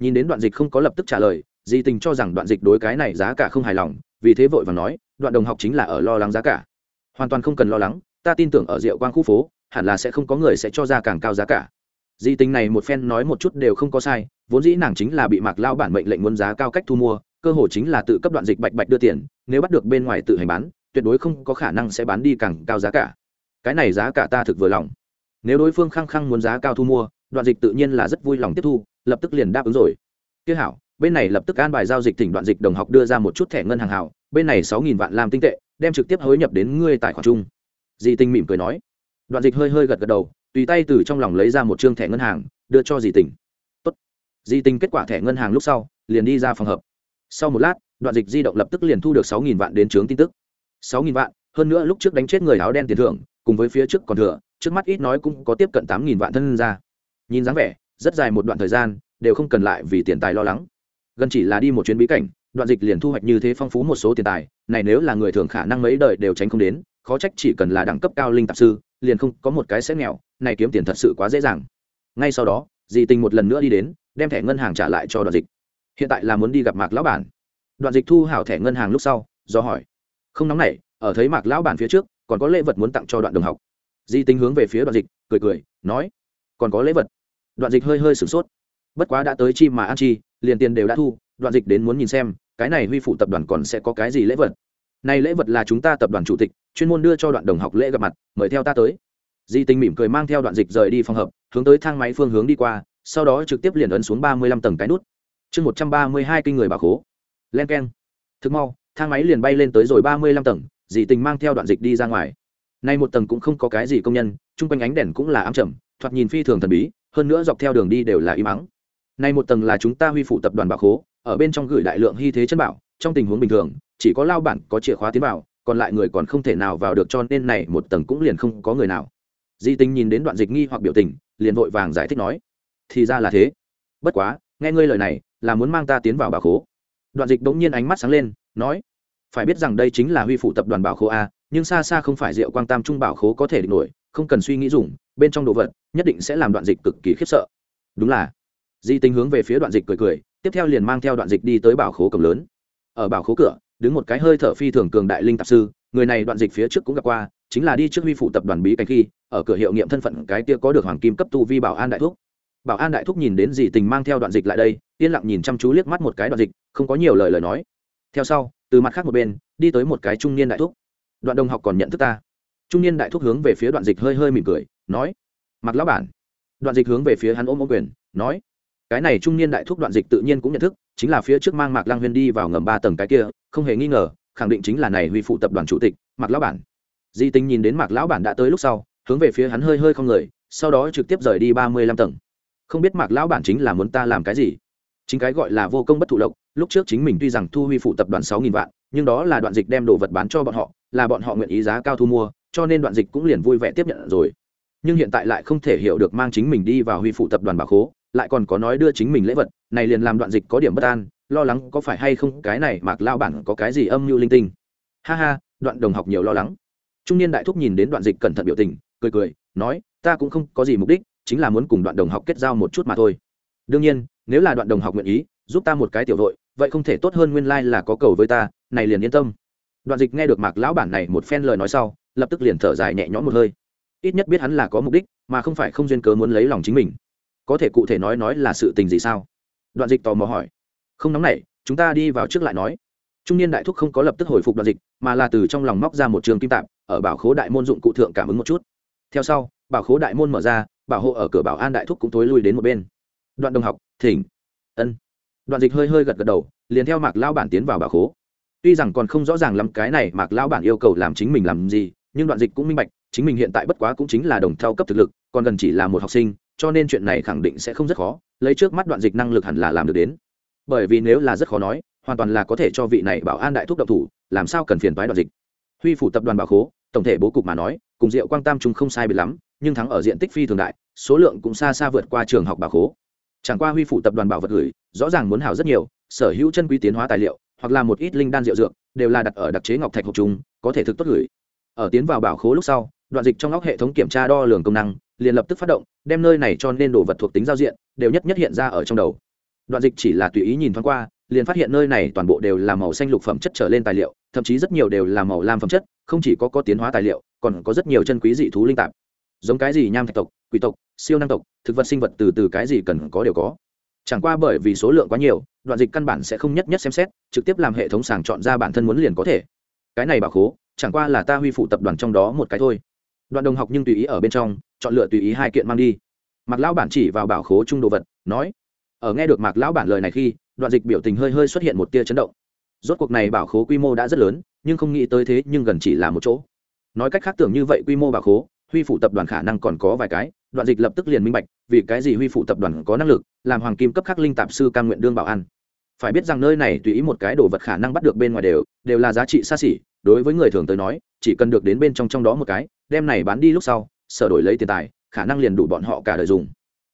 Nhìn đến đoạn dịch không có lập tức trả lời, di tình cho rằng đoạn dịch đối cái này giá cả không hài lòng, vì thế vội và nói, đoạn đồng học chính là ở lo lắng giá cả. Hoàn toàn không cần lo lắng, ta tin tưởng ở rượu quang khu phố, hẳn là sẽ không có người sẽ cho ra càng cao giá cả di tình này một phen nói một chút đều không có sai, vốn dĩ nàng chính là bị mạc lao bản mệnh lệnh muốn giá cao cách thu mua, cơ hội chính là tự cấp đoạn dịch bạch bạch đưa tiền, nếu bắt được bên ngoài tự hành bán, tuyệt đối không có khả năng sẽ bán đi càng cao giá cả. Cái này giá cả ta thực vừa lòng. Nếu đối phương khăng khăng muốn giá cao thu mua, đoạn dịch tự nhiên là rất vui lòng tiếp thu, lập tức liền đáp ứng rồi. Tiếc hảo, bên này lập tức an bài giao dịch tỉnh đoạn dịch đồng học đưa ra một chút thẻ ngân hàng hảo, bên này sáu nghìn vạn làm tinh tệ, đem trực tiếp hối nhập đến ngươi tài khoản chung. Di tinh mỉm cười nói. Đoạn dịch hơi hơi gật gật đầu tùy tay từ trong lòng lấy ra một chương thẻ ngân hàng, đưa cho di tình. Tốt. di tình kết quả thẻ ngân hàng lúc sau, liền đi ra phòng hợp sau một lát, đoạn dịch di động lập tức liền thu được sáu nghìn vạn đến trướng tin tức. sáu nghìn vạn, hơn nữa lúc trước đánh chết người áo đen tiền thưởng, cùng với phía trước còn thừa, trước mắt ít nói cũng có tiếp cận tám nghìn vạn thân ra. Nhìn dáng vẻ, rất dài một đoạn thời gian, đều không cần lại vì tiền tài lo lắng. Gần chỉ là đi một chuyến bí cảnh, đoạn dịch liền thu hoạch như thế phong phú một số tiền tài, này nếu là người thường khả năng mấy đời đều tránh không đến, khó trách chỉ cần là đẳng cấp cao linh tạp sư liền không có một cái sẽ nghèo, này kiếm tiền thật sự quá dễ dàng. Ngay sau đó, dì tình một lần nữa đi đến, đem thẻ ngân hàng trả lại cho đoạn dịch. Hiện tại là muốn đi gặp mạc lão bản. Đoạn dịch thu hảo thẻ ngân hàng lúc sau, do hỏi. Không nóng nảy, ở thấy mạc lão bản phía trước, còn có lễ vật muốn tặng cho đoạn đồng học. Di tình hướng về phía đoạn dịch, cười cười, nói. Còn có lễ vật. Đoạn dịch hơi hơi sửng sốt. Bất quá đã tới chi mà ăn chi, liền tiền đều đã thu, đoạn dịch đến muốn nhìn xem, cái này huy phụ tập đoàn còn sẽ có cái gì lễ vật này lễ vật là chúng ta tập đoàn chủ tịch, chuyên môn đưa cho đoạn đồng học lễ gặp mặt, mời theo ta tới. Di tình mỉm cười mang theo đoạn dịch rời đi phòng hợp hướng tới thang máy phương hướng đi qua, sau đó trực tiếp liền ấn xuống ba mươi lăm tầng cái nút. Chương một trăm ba mươi hai kinh người bà khố. Len k e n thực mau, thang máy liền bay lên tới rồi ba mươi lăm tầng, di tình mang theo đoạn dịch đi ra ngoài. Nay một tầng cũng không có cái gì công nhân, chung quanh ánh đèn cũng là ám trầm, thoạt nhìn phi thường thần bí, hơn nữa dọc theo đường đi đều là im ắng. Nay một tầng là chúng ta huy phụ tập đoàn bà khố, ở bên trong gửi đại lượng hy thế chân bảo, trong tình huống bình thường chỉ có lao bản có chìa khóa tiến vào, còn lại người còn không thể nào vào được cho nên này một tầng cũng liền không có người nào. Di tình nhìn đến đoạn dịch nghi hoặc biểu tình, liền vội vàng giải thích nói, thì ra là thế. Bất quá, nghe ngươi lời này, là muốn mang ta tiến vào bảo khố. Đoạn dịch bỗng nhiên ánh mắt sáng lên, nói, phải biết rằng đây chính là huy phụ tập đoàn bảo khố a, nhưng xa xa không phải rượu quang tam trung bảo khố có thể địch nổi, không cần suy nghĩ dùng, bên trong đồ vật, nhất định sẽ làm đoạn dịch cực kỳ khiếp sợ. Đúng là. Di Tinh hướng về phía đoạn dịch cười cười, tiếp theo liền mang theo đoạn dịch đi tới bảo khố cổng lớn. Ở bảo khố cửa đứng một cái hơi thở phi thường cường đại linh tạp sư, người này đoạn dịch phía trước cũng gặp qua, chính là đi trước huy phụ tập đoàn bí cảnh khi, ở cửa hiệu nghiệm thân phận cái kia có được hoàng kim cấp tu vi bảo an đại thúc. Bảo an đại thúc nhìn đến dì tình mang theo đoạn dịch lại đây, yên lặng nhìn chăm chú liếc mắt một cái đoạn dịch, không có nhiều lời lời nói. Theo sau, từ mặt khác một bên, đi tới một cái trung niên đại thúc. Đoạn đồng học còn nhận thức ta. Trung niên đại thúc hướng về phía đoạn dịch hơi hơi mỉm cười, nói, mặc lão bản. Đoạn dịch hướng về phía hắn ôm ô quyền, nói cái này trung niên đại thúc đoạn dịch tự nhiên cũng nhận thức, chính là phía trước mang mạc lang huyên đi vào ngầm ba tầng cái kia, không hề nghi ngờ, khẳng định chính là này huy phụ tập đoàn chủ tịch, mạc lão bản. Di tính nhìn đến mạc lão bản đã tới lúc sau, hướng về phía hắn hơi hơi không người, sau đó trực tiếp rời đi ba mươi lăm tầng. Không biết mạc lão bản chính là muốn ta làm cái gì? Chính cái gọi là vô công bất thụ lộc lúc trước chính mình tuy rằng thu huy phụ tập đoàn sáu nghìn vạn, nhưng đó là đoạn dịch đem đồ vật bán cho bọn họ, là bọn họ nguyện ý giá cao thu mua, cho nên đoạn dịch cũng liền vui vẻ tiếp nhận rồi. Nhưng hiện tại lại không thể hiểu được mang chính mình đi vào huy phụ tập đoàn bà khố lại còn có nói đưa chính mình lễ vật, này liền làm đoạn dịch có điểm bất an, lo lắng có phải hay không cái này mạc lao bản có cái gì âm mưu linh tinh. Ha ha, đoạn đồng học nhiều lo lắng. Trung niên đại thúc nhìn đến đoạn dịch cẩn thận biểu tình, cười cười, nói, ta cũng không có gì mục đích, chính là muốn cùng đoạn đồng học kết giao một chút mà thôi. Đương nhiên, nếu là đoạn đồng học nguyện ý, giúp ta một cái tiểu đội, vậy không thể tốt hơn nguyên lai、like、là có cầu với ta, này liền yên tâm. Đoạn dịch nghe được mạc lão bản này một phen lời nói sau, lập tức liền thở dài nhẹ nhõm một hơi. Ít nhất biết hắn là có mục đích, mà không phải không duyên cớ muốn lấy lòng chính mình có thể cụ thể nói nói là sự tình gì sao? Đoạn dịch tò mò hỏi. Không nóng nảy, chúng ta đi vào trước lại nói. Trung niên đại thúc không có lập tức hồi phục đoạn dịch, mà là từ trong lòng móc ra một trường kim tạp, ở bảo khố đại môn dụng cụ thượng cảm ứng một chút. Theo sau, bảo khố đại môn mở ra, bảo hộ ở cửa bảo an đại thúc cũng tối lui đến một bên. Đoạn đồng học, thỉnh. Ân. Đoạn dịch hơi hơi gật gật đầu, liền theo mạc lao bản tiến vào bảo khố. Tuy rằng còn không rõ ràng lắm cái này mạc lao bản yêu cầu làm chính mình làm gì, nhưng đoạn dịch cũng minh bạch, chính mình hiện tại bất quá cũng chính là đồng thao cấp thực lực, còn gần chỉ là một học sinh cho nên chuyện này khẳng định sẽ không rất khó, lấy trước mắt đoạn dịch năng lực hẳn là làm được đến. Bởi vì nếu là rất khó nói, hoàn toàn là có thể cho vị này bảo an đại thúc độc thủ, làm sao cần phiền toái đoạn dịch. Huy phủ tập đoàn bảo khố, tổng thể bố cục mà nói, cùng diệu quang tam trung không sai biệt lắm, nhưng thắng ở diện tích phi thường đại, số lượng cũng xa xa vượt qua trường học bảo khố. Chẳng qua huy phủ tập đoàn bảo vật gửi, rõ ràng muốn hào rất nhiều, sở hữu chân quý tiến hóa tài liệu, hoặc là một ít linh đan rượu dược, đều là đặt ở đặc chế ngọc thạch hộp chúng có thể thực tốt gửi. Ở tiến vào bảo khố lúc sau, đoạn dịch trong óc hệ thống kiểm tra đo lường công năng liền lập tức phát động, đem nơi này cho nên đồ vật thuộc tính giao diện, đều nhất nhất hiện ra ở trong đầu. Đoạn dịch chỉ là tùy ý nhìn thoáng qua, liền phát hiện nơi này toàn bộ đều là màu xanh lục phẩm chất trở lên tài liệu, thậm chí rất nhiều đều là màu lam phẩm chất, không chỉ có có tiến hóa tài liệu, còn có rất nhiều chân quý dị thú linh tạp. Giống cái gì nham thạch tộc, quỷ tộc, siêu năng tộc, thực vật sinh vật từ từ cái gì cần có đều có. Chẳng qua bởi vì số lượng quá nhiều, đoạn dịch căn bản sẽ không nhất nhất xem xét, trực tiếp làm hệ thống sàng chọn ra bản thân muốn liền có thể. Cái này bảo khố, chẳng qua là ta huy phụ tập đoàn trong đó một cái thôi đoạn đồng học nhưng tùy ý ở bên trong, chọn lựa tùy ý hai kiện mang đi. Mạc lão bản chỉ vào bảo khố trung đồ vật, nói, ở nghe được mạc lão bản lời này khi, đoạn dịch biểu tình hơi hơi xuất hiện một tia chấn động. Rốt cuộc này bảo khố quy mô đã rất lớn, nhưng không nghĩ tới thế nhưng gần chỉ là một chỗ. Nói cách khác tưởng như vậy quy mô bảo khố, huy phủ tập đoàn khả năng còn có vài cái, đoạn dịch lập tức liền minh bạch, vì cái gì huy phủ tập đoàn có năng lực làm hoàng kim cấp khắc linh tạp sư cam nguyện đương bảo ăn phải biết rằng nơi này tùy ý một cái đồ vật khả năng bắt được bên ngoài đều đều là giá trị xa xỉ, đối với người thường tới nói, chỉ cần được đến bên trong trong đó một cái đem này bán đi lúc sau, sở đổi lấy tiền tài, khả năng liền đủ bọn họ cả đời dùng.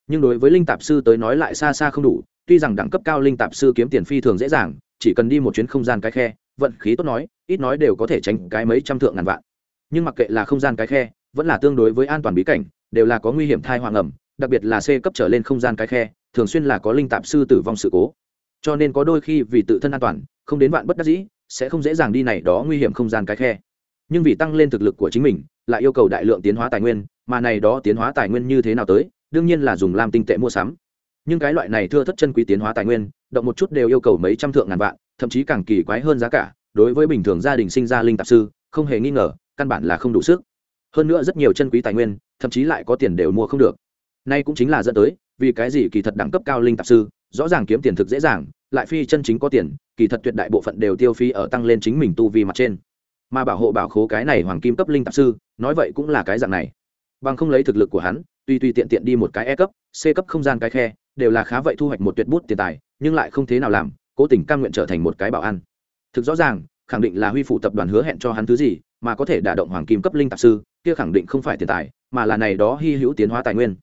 Nhưng đối với linh tạp sư tới nói lại xa xa không đủ, tuy rằng đẳng cấp cao linh tạp sư kiếm tiền phi thường dễ dàng, chỉ cần đi một chuyến không gian cái khe, vận khí tốt nói, ít nói đều có thể tránh cái mấy trăm thượng ngàn vạn. Nhưng mặc kệ là không gian cái khe, vẫn là tương đối với an toàn bí cảnh, đều là có nguy hiểm thai hoàng ẩm, đặc biệt là c cấp trở lên không gian cái khe, thường xuyên là có linh tạp sư tử vong sự cố. Cho nên có đôi khi vì tự thân an toàn, không đến vạn bất đắc dĩ, sẽ không dễ dàng đi này đó nguy hiểm không gian cái khe. Nhưng vì tăng lên thực lực của chính mình lại yêu cầu đại lượng tiến hóa tài nguyên, mà này đó tiến hóa tài nguyên như thế nào tới, đương nhiên là dùng làm tinh tệ mua sắm. Nhưng cái loại này thưa thất chân quý tiến hóa tài nguyên, động một chút đều yêu cầu mấy trăm thượng ngàn vạn, thậm chí càng kỳ quái hơn giá cả, đối với bình thường gia đình sinh ra linh tạp sư, không hề nghi ngờ, căn bản là không đủ sức. Hơn nữa rất nhiều chân quý tài nguyên, thậm chí lại có tiền đều mua không được. Nay cũng chính là dẫn tới, vì cái gì kỳ thật đẳng cấp cao linh tạp sư, rõ ràng kiếm tiền thực dễ dàng, lại phi chân chính có tiền, kỳ thật tuyệt đại bộ phận đều tiêu phí ở tăng lên chính mình tu vi mặt trên mà bảo hộ bảo khố cái này hoàng kim cấp linh tạp sư, nói vậy cũng là cái dạng này. Bằng không lấy thực lực của hắn, tuy tuy tiện tiện đi một cái e cấp, c cấp không gian cái khe, đều là khá vậy thu hoạch một tuyệt bút tiền tài, nhưng lại không thế nào làm, cố tình cam nguyện trở thành một cái bảo ăn thực rõ ràng, khẳng định là huy phụ tập đoàn hứa hẹn cho hắn thứ gì, mà có thể đả động hoàng kim cấp linh tạp sư, kia khẳng định không phải tiền tài, mà là này đó hy hữu tiến hóa tài nguyên.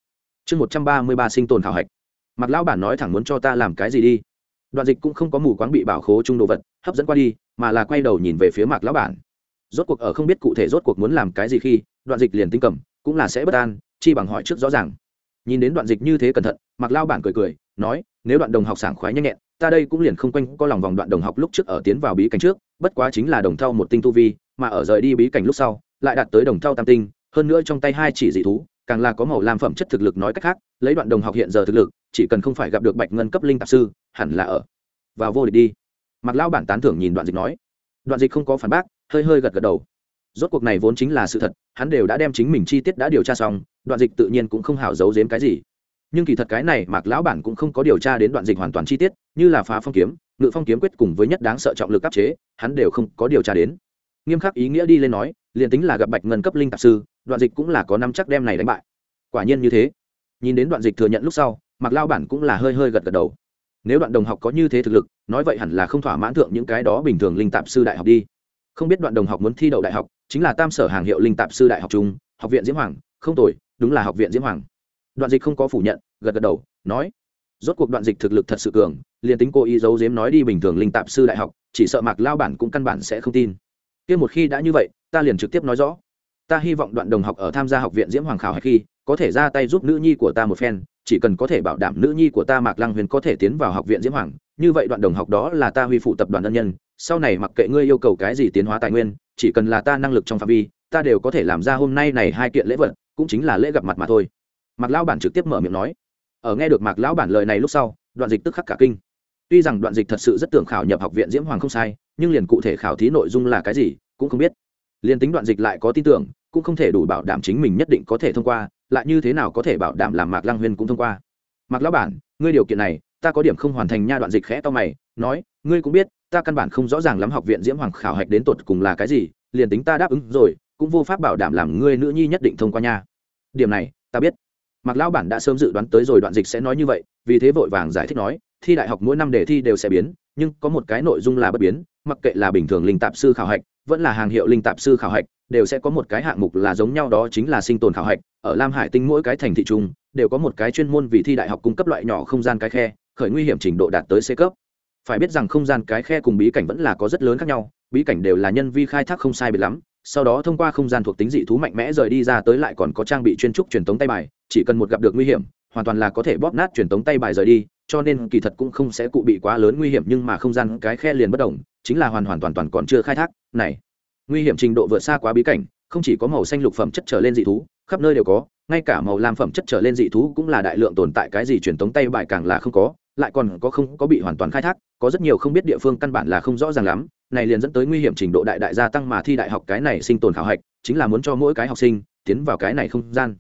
Chương một trăm ba mươi ba sinh tồn khảo hạch. Mặt lão bản nói thẳng muốn cho ta làm cái gì đi. Đoạn dịch cũng không có mù quáng bị bảo khố chung đồ vật, hấp dẫn qua đi, mà là quay đầu nhìn về phía mạc lão bản rốt cuộc ở không biết cụ thể rốt cuộc muốn làm cái gì khi, đoạn dịch liền tinh cầm, cũng là sẽ bất an, chi bằng hỏi trước rõ ràng. Nhìn đến đoạn dịch như thế cẩn thận mặc lao bản cười cười, nói, nếu đoạn đồng học sảng khoái nhanh nhẹn, ta đây cũng liền không quanh có lòng vòng đoạn đồng học lúc trước ở tiến vào bí cảnh trước, bất quá chính là đồng thau một tinh tu vi, mà ở rời đi bí cảnh lúc sau, lại đạt tới đồng thau tam tinh, hơn nữa trong tay hai chỉ dị thú, càng là có màu làm phẩm chất thực lực nói cách khác, lấy đoạn đồng học hiện giờ thực lực, chỉ cần không phải gặp được bạch ngân cấp linh tạp sư, hẳn là ở vào vô địch đi. Mặc lao bản tán thưởng nhìn đoạn dịch nói. Đoạn dịch không có phản bác hơi hơi gật gật đầu. Rốt cuộc này vốn chính là sự thật, hắn đều đã đem chính mình chi tiết đã điều tra xong, đoạn dịch tự nhiên cũng không hảo giấu giếm cái gì. Nhưng kỳ thật cái này mạc lão bản cũng không có điều tra đến đoạn dịch hoàn toàn chi tiết, như là phá phong kiếm, ngự phong kiếm quyết cùng với nhất đáng sợ trọng lực áp chế, hắn đều không có điều tra đến. Nghiêm khắc ý nghĩa đi lên nói, liền tính là gặp bạch ngân cấp linh tạp sư, đoạn dịch cũng là có năm chắc đem này đánh bại. Quả nhiên như thế. Nhìn đến đoạn dịch thừa nhận lúc sau, mạc lao bản cũng là hơi hơi gật gật đầu. Nếu đoạn đồng học có như thế thực lực, nói vậy hẳn là không thỏa mãn thượng những cái đó bình thường linh tạp sư đại học đi không biết đoạn đồng học muốn thi đậu đại học, chính là tam sở hàng hiệu linh tạp sư đại học trung, học viện diễm hoàng. Không tồi, đúng là học viện diễm hoàng. Đoạn dịch không có phủ nhận, gật gật đầu, nói, rốt cuộc đoạn dịch thực lực thật sự cường, liền tính cô ý giấu giếm nói đi bình thường linh tạp sư đại học, chỉ sợ mạc lao bản cũng căn bản sẽ không tin. Kia một khi đã như vậy, ta liền trực tiếp nói rõ. Ta hy vọng đoạn đồng học ở tham gia học viện diễm hoàng khảo hay khi có thể ra tay giúp nữ nhi của ta một phen, chỉ cần có thể bảo đảm nữ nhi của ta mạc lăng huyền có thể tiến vào học viện diễm hoàng, như vậy đoạn đồng học đó là ta huy phụ tập đoàn ân nhân, sau này mặc kệ ngươi yêu cầu cái gì tiến hóa tài nguyên, chỉ cần là ta năng lực trong phạm vi, ta đều có thể làm ra hôm nay này hai kiện lễ vật, cũng chính là lễ gặp mặt mà thôi. Mạc lão bản trực tiếp mở miệng nói. Ở nghe được mạc lão bản lời này lúc sau, đoạn dịch tức khắc cả kinh. Tuy rằng đoạn dịch thật sự rất tưởng khảo nhập học viện diễm hoàng không sai, nhưng liền cụ thể khảo thí nội dung là cái gì, cũng không biết. Liền tính đoạn dịch lại có tin tưởng, cũng không thể đủ bảo đảm chính mình nhất định có thể thông qua lại như thế nào có thể bảo đảm làm mạc lăng huyên cũng thông qua? Mạc lão bản, ngươi điều kiện này, ta có điểm không hoàn thành nha đoạn dịch khẽ to mày, nói, ngươi cũng biết, ta căn bản không rõ ràng lắm học viện diễm hoàng khảo hạch đến tột cùng là cái gì, liền tính ta đáp ứng rồi, cũng vô pháp bảo đảm làm ngươi nữ nhi nhất định thông qua nha. Điểm này, ta biết. Mạc lão bản đã sớm dự đoán tới rồi đoạn dịch sẽ nói như vậy, vì thế vội vàng giải thích nói, thi đại học mỗi năm đề thi đều sẽ biến, nhưng có một cái nội dung là bất biến mặc kệ là bình thường linh tạp sư khảo hạch, vẫn là hàng hiệu linh tạp sư khảo hạch, đều sẽ có một cái hạng mục là giống nhau đó chính là sinh tồn khảo hạch. Ở lam hải tinh mỗi cái thành thị trung đều có một cái chuyên môn vì thi đại học cung cấp loại nhỏ không gian cái khe, khởi nguy hiểm trình độ đạt tới c cấp. Phải biết rằng không gian cái khe cùng bí cảnh vẫn là có rất lớn khác nhau, bí cảnh đều là nhân vi khai thác không sai biệt lắm, sau đó thông qua không gian thuộc tính dị thú mạnh mẽ rời đi ra tới lại còn có trang bị chuyên trúc truyền thống tay bài, chỉ cần một gặp được nguy hiểm, hoàn toàn là có thể bóp nát truyền thống tay bài rời đi, cho nên kỳ thật cũng không sẽ cụ bị quá lớn nguy hiểm nhưng mà không gian cái khe liền bất đồng chính là hoàn hoàn toàn toàn còn chưa khai thác, này, nguy hiểm trình độ vượt xa quá bí cảnh, không chỉ có màu xanh lục phẩm chất trở lên dị thú, khắp nơi đều có, ngay cả màu lam phẩm chất trở lên dị thú cũng là đại lượng tồn tại, cái gì truyền thống tay bài càng là không có, lại còn có không có bị hoàn toàn khai thác, có rất nhiều không biết địa phương căn bản là không rõ ràng lắm, này liền dẫn tới nguy hiểm trình độ đại đại gia tăng mà thi đại học cái này sinh tồn khảo hạch, chính là muốn cho mỗi cái học sinh tiến vào cái này không gian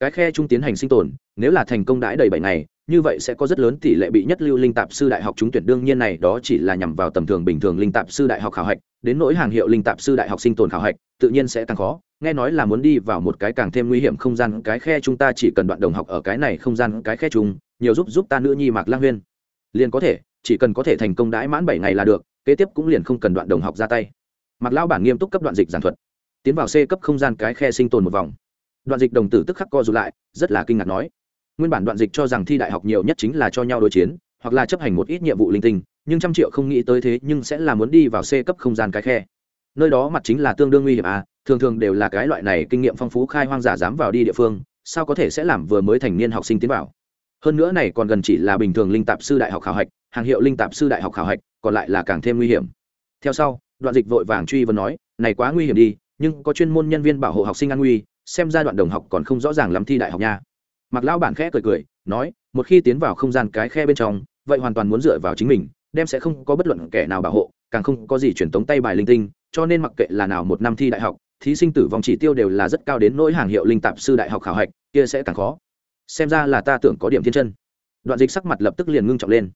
cái khe trung tiến hành sinh tồn, nếu là thành công đãi đầy bảy ngày, như vậy sẽ có rất lớn tỷ lệ bị nhất lưu linh tạp sư đại học trúng tuyển. Đương nhiên này đó chỉ là nhằm vào tầm thường bình thường linh tạp sư đại học khảo hạch, đến nỗi hàng hiệu linh tạp sư đại học sinh tồn khảo hạch, tự nhiên sẽ càng khó. Nghe nói là muốn đi vào một cái càng thêm nguy hiểm không gian, cái khe chúng ta chỉ cần đoạn đồng học ở cái này không gian, cái khe chung, nhiều giúp giúp ta nữ nhi mạc lang huyên. Liền có thể, chỉ cần có thể thành công đãi mãn bảy ngày là được, kế tiếp cũng liền không cần đoạn đồng học ra tay. Mạc lão bản nghiêm túc cấp đoạn dịch giản thuật. Tiến vào c cấp không gian, cái khe sinh tồn một vòng đoạn dịch đồng tử tức khắc co rụt lại, rất là kinh ngạc nói. Nguyên bản đoạn dịch cho rằng thi đại học nhiều nhất chính là cho nhau đối chiến, hoặc là chấp hành một ít nhiệm vụ linh tinh, nhưng trăm triệu không nghĩ tới thế nhưng sẽ là muốn đi vào c cấp không gian cái khe. Nơi đó mặt chính là tương đương nguy hiểm à thường thường đều là cái loại này kinh nghiệm phong phú khai hoang giả dám vào đi địa phương, sao có thể sẽ làm vừa mới thành niên học sinh tiến vào? Hơn nữa này còn gần chỉ là bình thường linh tạp sư đại học khảo hạch, hàng hiệu linh tạp sư đại học khảo hạch, còn lại là càng thêm nguy hiểm. Theo sau, đoạn dịch vội vàng truy vấn nói, này quá nguy hiểm đi, nhưng có chuyên môn nhân viên bảo hộ học sinh an nguy xem ra đoạn đồng học còn không rõ ràng lắm thi đại học nha. Mặc lão bản khẽ cười cười, nói, một khi tiến vào không gian cái khe bên trong, vậy hoàn toàn muốn dựa vào chính mình, đem sẽ không có bất luận kẻ nào bảo hộ, càng không có gì truyền tống tay bài linh tinh, cho nên mặc kệ là nào một năm thi đại học, thí sinh tử vong chỉ tiêu đều là rất cao đến nỗi hàng hiệu linh tạp sư đại học khảo hạch, kia sẽ càng khó. Xem ra là ta tưởng có điểm thiên chân. Đoạn dịch sắc mặt lập tức liền ngưng trọng lên.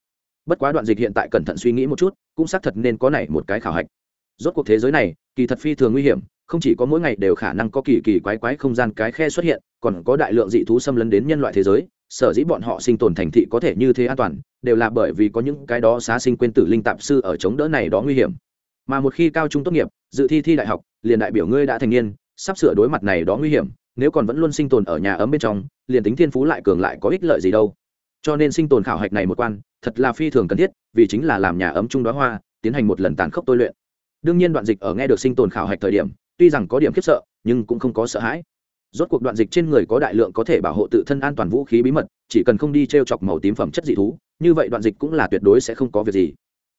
Bất quá đoạn dịch hiện tại cẩn thận suy nghĩ một chút, cũng xác thật nên có này một cái khảo hạch. Rốt cuộc thế giới này, kỳ thật phi thường nguy hiểm không chỉ có mỗi ngày đều khả năng có kỳ kỳ quái quái không gian cái khe xuất hiện, còn có đại lượng dị thú xâm lấn đến nhân loại thế giới, sở dĩ bọn họ sinh tồn thành thị có thể như thế an toàn, đều là bởi vì có những cái đó xá sinh quên tử linh tạp sư ở chống đỡ này đó nguy hiểm. Mà một khi cao trung tốt nghiệp, dự thi thi đại học, liền đại biểu ngươi đã thành niên, sắp sửa đối mặt này đó nguy hiểm, nếu còn vẫn luôn sinh tồn ở nhà ấm bên trong, liền tính thiên phú lại cường lại có ích lợi gì đâu. Cho nên sinh tồn khảo hạch này một quan, thật là phi thường cần thiết, vì chính là làm nhà ấm trung đó hoa, tiến hành một lần tàn khốc tôi luyện. Đương nhiên đoạn dịch ở nghe được sinh tồn khảo hạch thời điểm tuy rằng có điểm khiếp sợ nhưng cũng không có sợ hãi. Rốt cuộc đoạn dịch trên người có đại lượng có thể bảo hộ tự thân an toàn vũ khí bí mật chỉ cần không đi t r e o chọc màu tím phẩm chất dị thú như vậy đoạn dịch cũng là tuyệt đối sẽ không có việc gì.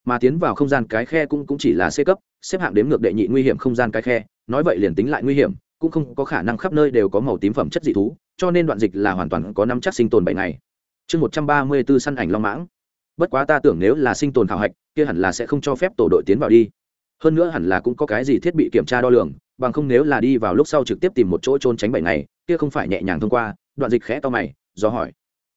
Mà tiến vào không gian cái khe cũng, cũng chỉ là c cấp xếp hạng đếm ngược đệ nhị nguy hiểm không gian cái khe nói vậy liền tính lại nguy hiểm cũng không có khả năng khắp nơi đều có màu tím phẩm chất dị thú cho nên đoạn dịch là hoàn toàn có năm chắc sinh tồn bảy ngày. Chương một trăm ba mươi b ố săn ảnh long mãng. Bất quá ta tưởng nếu là sinh tồn khảo hạch kia hẳn là sẽ không cho phép tổ đội tiến vào đi. Hơn nữa hẳn là cũng có cái gì thiết bị kiểm tra đo lường bằng không nếu là đi vào lúc sau trực tiếp tìm một chỗ trôn tránh bảy ngày, kia không phải nhẹ nhàng thông qua, đoạn dịch khẽ to mày, do hỏi.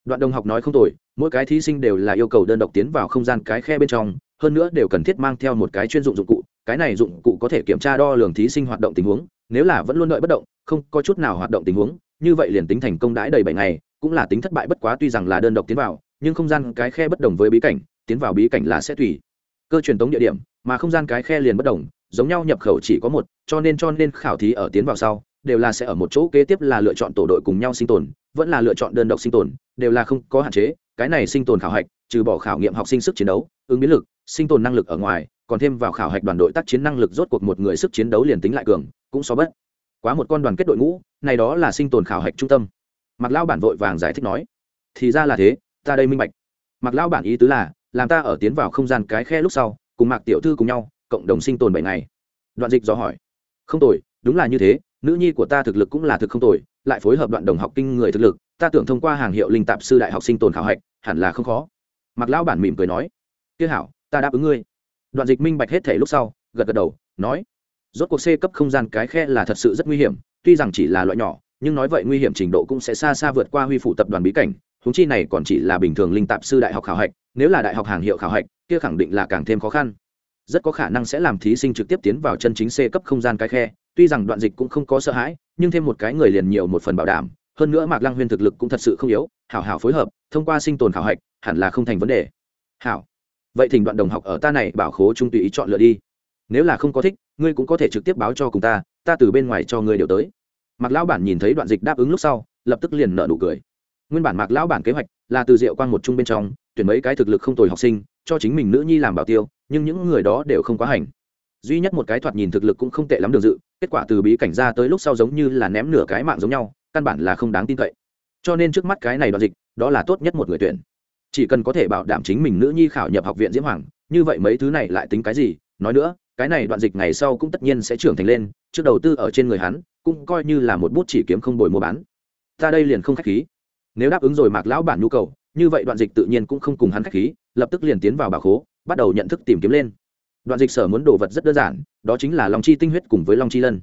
Đoạn đồng học nói không tồi, mỗi cái thí sinh đều là yêu cầu đơn độc tiến vào không gian cái khe bên trong, hơn nữa đều cần thiết mang theo một cái chuyên dụng dụng cụ, cái này dụng cụ có thể kiểm tra đo lường thí sinh hoạt động tình huống, nếu là vẫn luôn đợi bất động, không có chút nào hoạt động tình huống, như vậy liền tính thành công đãi đầy bảy ngày, cũng là tính thất bại bất quá tuy rằng là đơn độc tiến vào, nhưng không gian cái khe bất đồng với bí cảnh, tiến vào bí cảnh là sẽ tùy cơ truyền tống địa điểm, mà không gian cái khe liền bất đồng giống nhau nhập khẩu chỉ có một, cho nên cho nên khảo thí ở tiến vào sau, đều là sẽ ở một chỗ kế tiếp là lựa chọn tổ đội cùng nhau sinh tồn, vẫn là lựa chọn đơn độc sinh tồn, đều là không có hạn chế, cái này sinh tồn khảo hạch, trừ bỏ khảo nghiệm học sinh sức chiến đấu, ứng biến lực, sinh tồn năng lực ở ngoài, còn thêm vào khảo hạch đoàn đội tác chiến năng lực rốt cuộc một người sức chiến đấu liền tính lại cường, cũng so bất quá một con đoàn kết đội ngũ, này đó là sinh tồn khảo hạch trung tâm. Mặc lao bản vội vàng giải thích nói, thì ra là thế, ta đây minh bạch. Mặc lao bản ý tứ là, làm ta ở tiến vào không gian cái khe lúc sau, cùng mạc tiểu thư cùng nhau cộng đồng sinh tồn bảy ngày. Đoạn dịch dò hỏi. Không tồi, đúng là như thế, nữ nhi của ta thực lực cũng là thực không tồi, lại phối hợp đoạn đồng học kinh người thực lực, ta tưởng thông qua hàng hiệu linh tạp sư đại học sinh tồn khảo hạch, hẳn là không khó. Mặc lão bản mỉm cười nói. Tiếc hảo, ta đáp ứng ngươi. Đoạn dịch minh bạch hết thể lúc sau, gật gật đầu, nói. Rốt cuộc c cấp không gian cái khe là thật sự rất nguy hiểm, tuy rằng chỉ là loại nhỏ, nhưng nói vậy nguy hiểm trình độ cũng sẽ xa xa vượt qua huy phủ tập đoàn bí cảnh húng chi này còn chỉ là bình thường linh tạp sư đại học khảo hạch, nếu là đại học hàng hiệu khảo hạch, kia khẳng định là càng thêm khó khăn rất có khả năng sẽ làm thí sinh trực tiếp tiến vào chân chính c cấp không gian cái khe, tuy rằng đoạn dịch cũng không có sợ hãi, nhưng thêm một cái người liền nhiều một phần bảo đảm, hơn nữa mạc lăng huyên thực lực cũng thật sự không yếu, hảo hảo phối hợp, thông qua sinh tồn khảo hạch, hẳn là không thành vấn đề. Hảo. Vậy thỉnh đoạn đồng học ở ta này bảo khố trung tùy ý chọn lựa đi. Nếu là không có thích, ngươi cũng có thể trực tiếp báo cho cùng ta ta từ bên ngoài cho ngươi điều tới. Mạc lão bản nhìn thấy đoạn dịch đáp ứng lúc sau, lập tức liền nở nụ cười. Nguyên bản mạc lão bản kế hoạch là từ diệu quan một trung bên trong, tuyển mấy cái thực lực không tồi học sinh, cho chính mình nữ nhi làm bảo tiêu nhưng những người đó đều không quá hành. Duy nhất một cái thoạt nhìn thực lực cũng không tệ lắm đường dự, kết quả từ bí cảnh ra tới lúc sau giống như là ném nửa cái mạng giống nhau, căn bản là không đáng tin cậy. Cho nên trước mắt cái này đoạn dịch, đó là tốt nhất một người tuyển. Chỉ cần có thể bảo đảm chính mình nữ nhi khảo nhập học viện diễm hoàng, như vậy mấy thứ này lại tính cái gì? Nói nữa, cái này đoạn dịch ngày sau cũng tất nhiên sẽ trưởng thành lên, trước đầu tư ở trên người hắn, cũng coi như là một bút chỉ kiếm không bồi mua bán. Ta đây liền không khách khí. Nếu đáp ứng rồi mạc lão bản nhu cầu, như vậy đoạn dịch tự nhiên cũng không cùng hắn khách khí, lập tức liền tiến vào bà khố bắt đầu nhận thức tìm kiếm lên. Đoạn dịch sở muốn đồ vật rất đơn giản, đó chính là long chi tinh huyết cùng với long chi lân.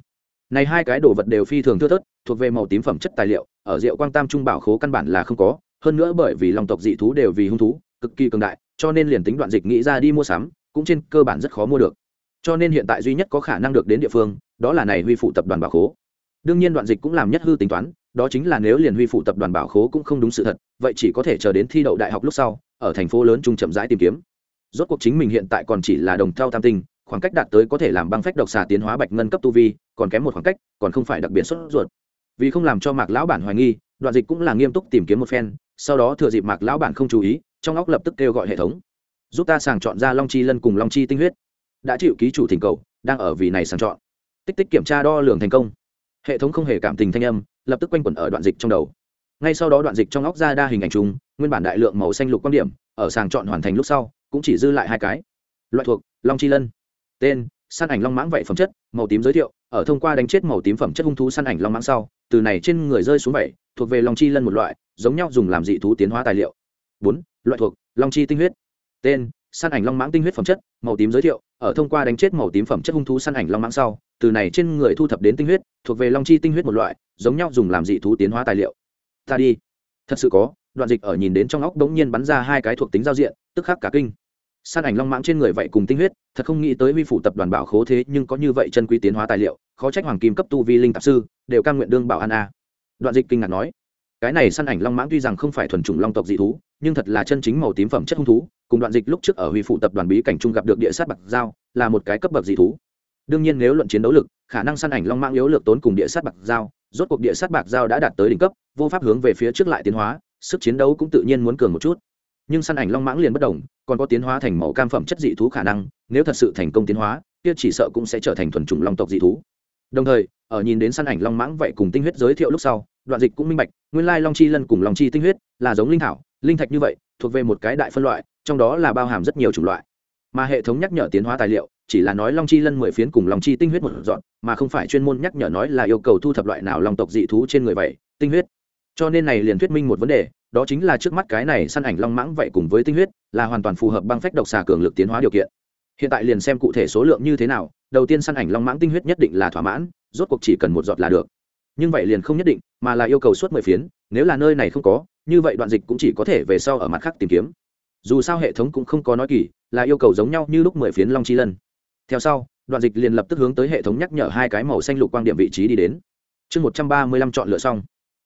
Này hai cái đồ vật đều phi thường thưa thớt, thuộc về màu tím phẩm chất tài liệu, ở rượu quang tam trung bảo khố căn bản là không có, hơn nữa bởi vì lòng tộc dị thú đều vì hung thú, cực kỳ cường đại, cho nên liền tính đoạn dịch nghĩ ra đi mua sắm, cũng trên cơ bản rất khó mua được. Cho nên hiện tại duy nhất có khả năng được đến địa phương, đó là này huy phụ tập đoàn bảo khố. Đương nhiên đoạn dịch cũng làm nhất hư tính toán, đó chính là nếu liền huy phụ tập đoàn bảo khố cũng không đúng sự thật, vậy chỉ có thể chờ đến thi đậu đại học lúc sau, ở thành phố lớn trung chậm rãi tìm kiếm rốt cuộc chính mình hiện tại còn chỉ là đồng thau tam tinh, khoảng cách đạt tới có thể làm băng phách độc xà tiến hóa bạch ngân cấp tu vi, còn kém một khoảng cách, còn không phải đặc biệt xuất ruột. Vì không làm cho mạc lão bản hoài nghi, đoạn dịch cũng là nghiêm túc tìm kiếm một phen, sau đó thừa dịp mạc lão bản không chú ý, trong óc lập tức kêu gọi hệ thống. Giúp ta sàng chọn ra long chi lân cùng long chi tinh huyết. Đã chịu ký chủ thỉnh cầu, đang ở vì này sàng chọn. Tích tích kiểm tra đo lường thành công. Hệ thống không hề cảm tình thanh âm, lập tức quanh quẩn ở đoạn dịch trong đầu. Ngay sau đó đoạn dịch trong óc ra đa hình ảnh chung, nguyên bản đại lượng màu xanh lục quan điểm, ở sàng chọn hoàn thành lúc sau cũng chỉ dư lại hai cái. Loại thuộc, long chi lân. Tên săn ảnh long mãng vậy phẩm chất, màu tím giới thiệu, ở thông qua đánh chết màu tím phẩm chất hung thú săn ảnh long mãng sau, từ này trên người rơi xuống vậy, thuộc về long chi lân một loại, giống nhau dùng làm dị thú tiến hóa tài liệu. Bốn, loại thuộc, long chi tinh huyết. Tên săn ảnh long mãng tinh huyết phẩm chất, màu tím giới thiệu, ở thông qua đánh chết màu tím phẩm chất hung thú săn ảnh long mãng sau, từ này trên người thu thập đến tinh huyết, thuộc về long chi tinh huyết một loại, giống nhau dùng làm dị thú tiến hóa tài liệu. Ta đi. Thật sự có, đoạn dịch ở nhìn đến trong óc đống nhiên bắn ra hai cái thuộc tính giao diện, tức khắc cả kinh san ảnh long mãng trên người vậy cùng tinh huyết, thật không nghĩ tới huy phủ tập đoàn bảo khố thế nhưng có như vậy chân quý tiến hóa tài liệu, khó trách hoàng kim cấp tu vi linh tạp sư, đều cam nguyện đương bảo an a. Đoạn dịch kinh ngạc nói, cái này săn ảnh long mãng tuy rằng không phải thuần chủng long tộc dị thú, nhưng thật là chân chính màu tím phẩm chất hung thú, cùng đoạn dịch lúc trước ở huy phụ tập đoàn bí cảnh trung gặp được địa sát bạc giao, là một cái cấp bậc dị thú. Đương nhiên nếu luận chiến đấu lực, khả năng săn ảnh long mãng yếu lược tốn cùng địa sát bạc giao, rốt cuộc địa sát bạc giao đã đạt tới đỉnh cấp, vô pháp hướng về phía trước lại tiến hóa, sức chiến đấu cũng tự nhiên muốn cường một chút nhưng săn ảnh long mãng liền bất đồng, còn có tiến hóa thành màu cam phẩm chất dị thú khả năng, nếu thật sự thành công tiến hóa, kia chỉ sợ cũng sẽ trở thành thuần chủng long tộc dị thú. Đồng thời, ở nhìn đến săn ảnh long mãng vậy cùng tinh huyết giới thiệu lúc sau, đoạn dịch cũng minh bạch, nguyên lai long chi lân cùng long chi tinh huyết là giống linh thảo, linh thạch như vậy, thuộc về một cái đại phân loại, trong đó là bao hàm rất nhiều chủng loại. Mà hệ thống nhắc nhở tiến hóa tài liệu, chỉ là nói long chi lân mười phiến cùng long chi tinh huyết một dọn, mà không phải chuyên môn nhắc nhở nói là yêu cầu thu thập loại nào long tộc dị thú trên người vậy, tinh huyết. Cho nên này liền thuyết minh một vấn đề đó chính là trước mắt cái này săn ảnh long mãng vậy cùng với tinh huyết, là hoàn toàn phù hợp băng phách độc xà cường lực tiến hóa điều kiện. Hiện tại liền xem cụ thể số lượng như thế nào, đầu tiên săn ảnh long mãng tinh huyết nhất định là thỏa mãn, rốt cuộc chỉ cần một giọt là được. Nhưng vậy liền không nhất định, mà là yêu cầu suốt mười phiến, nếu là nơi này không có, như vậy đoạn dịch cũng chỉ có thể về sau ở mặt khác tìm kiếm. Dù sao hệ thống cũng không có nói kỳ, là yêu cầu giống nhau như lúc mười phiến long chi lân. Theo sau, đoạn dịch liền lập tức hướng tới hệ thống nhắc nhở hai cái màu xanh lục quan điểm vị trí đi đến. Chương một trăm ba mươi lăm chọn lựa xong.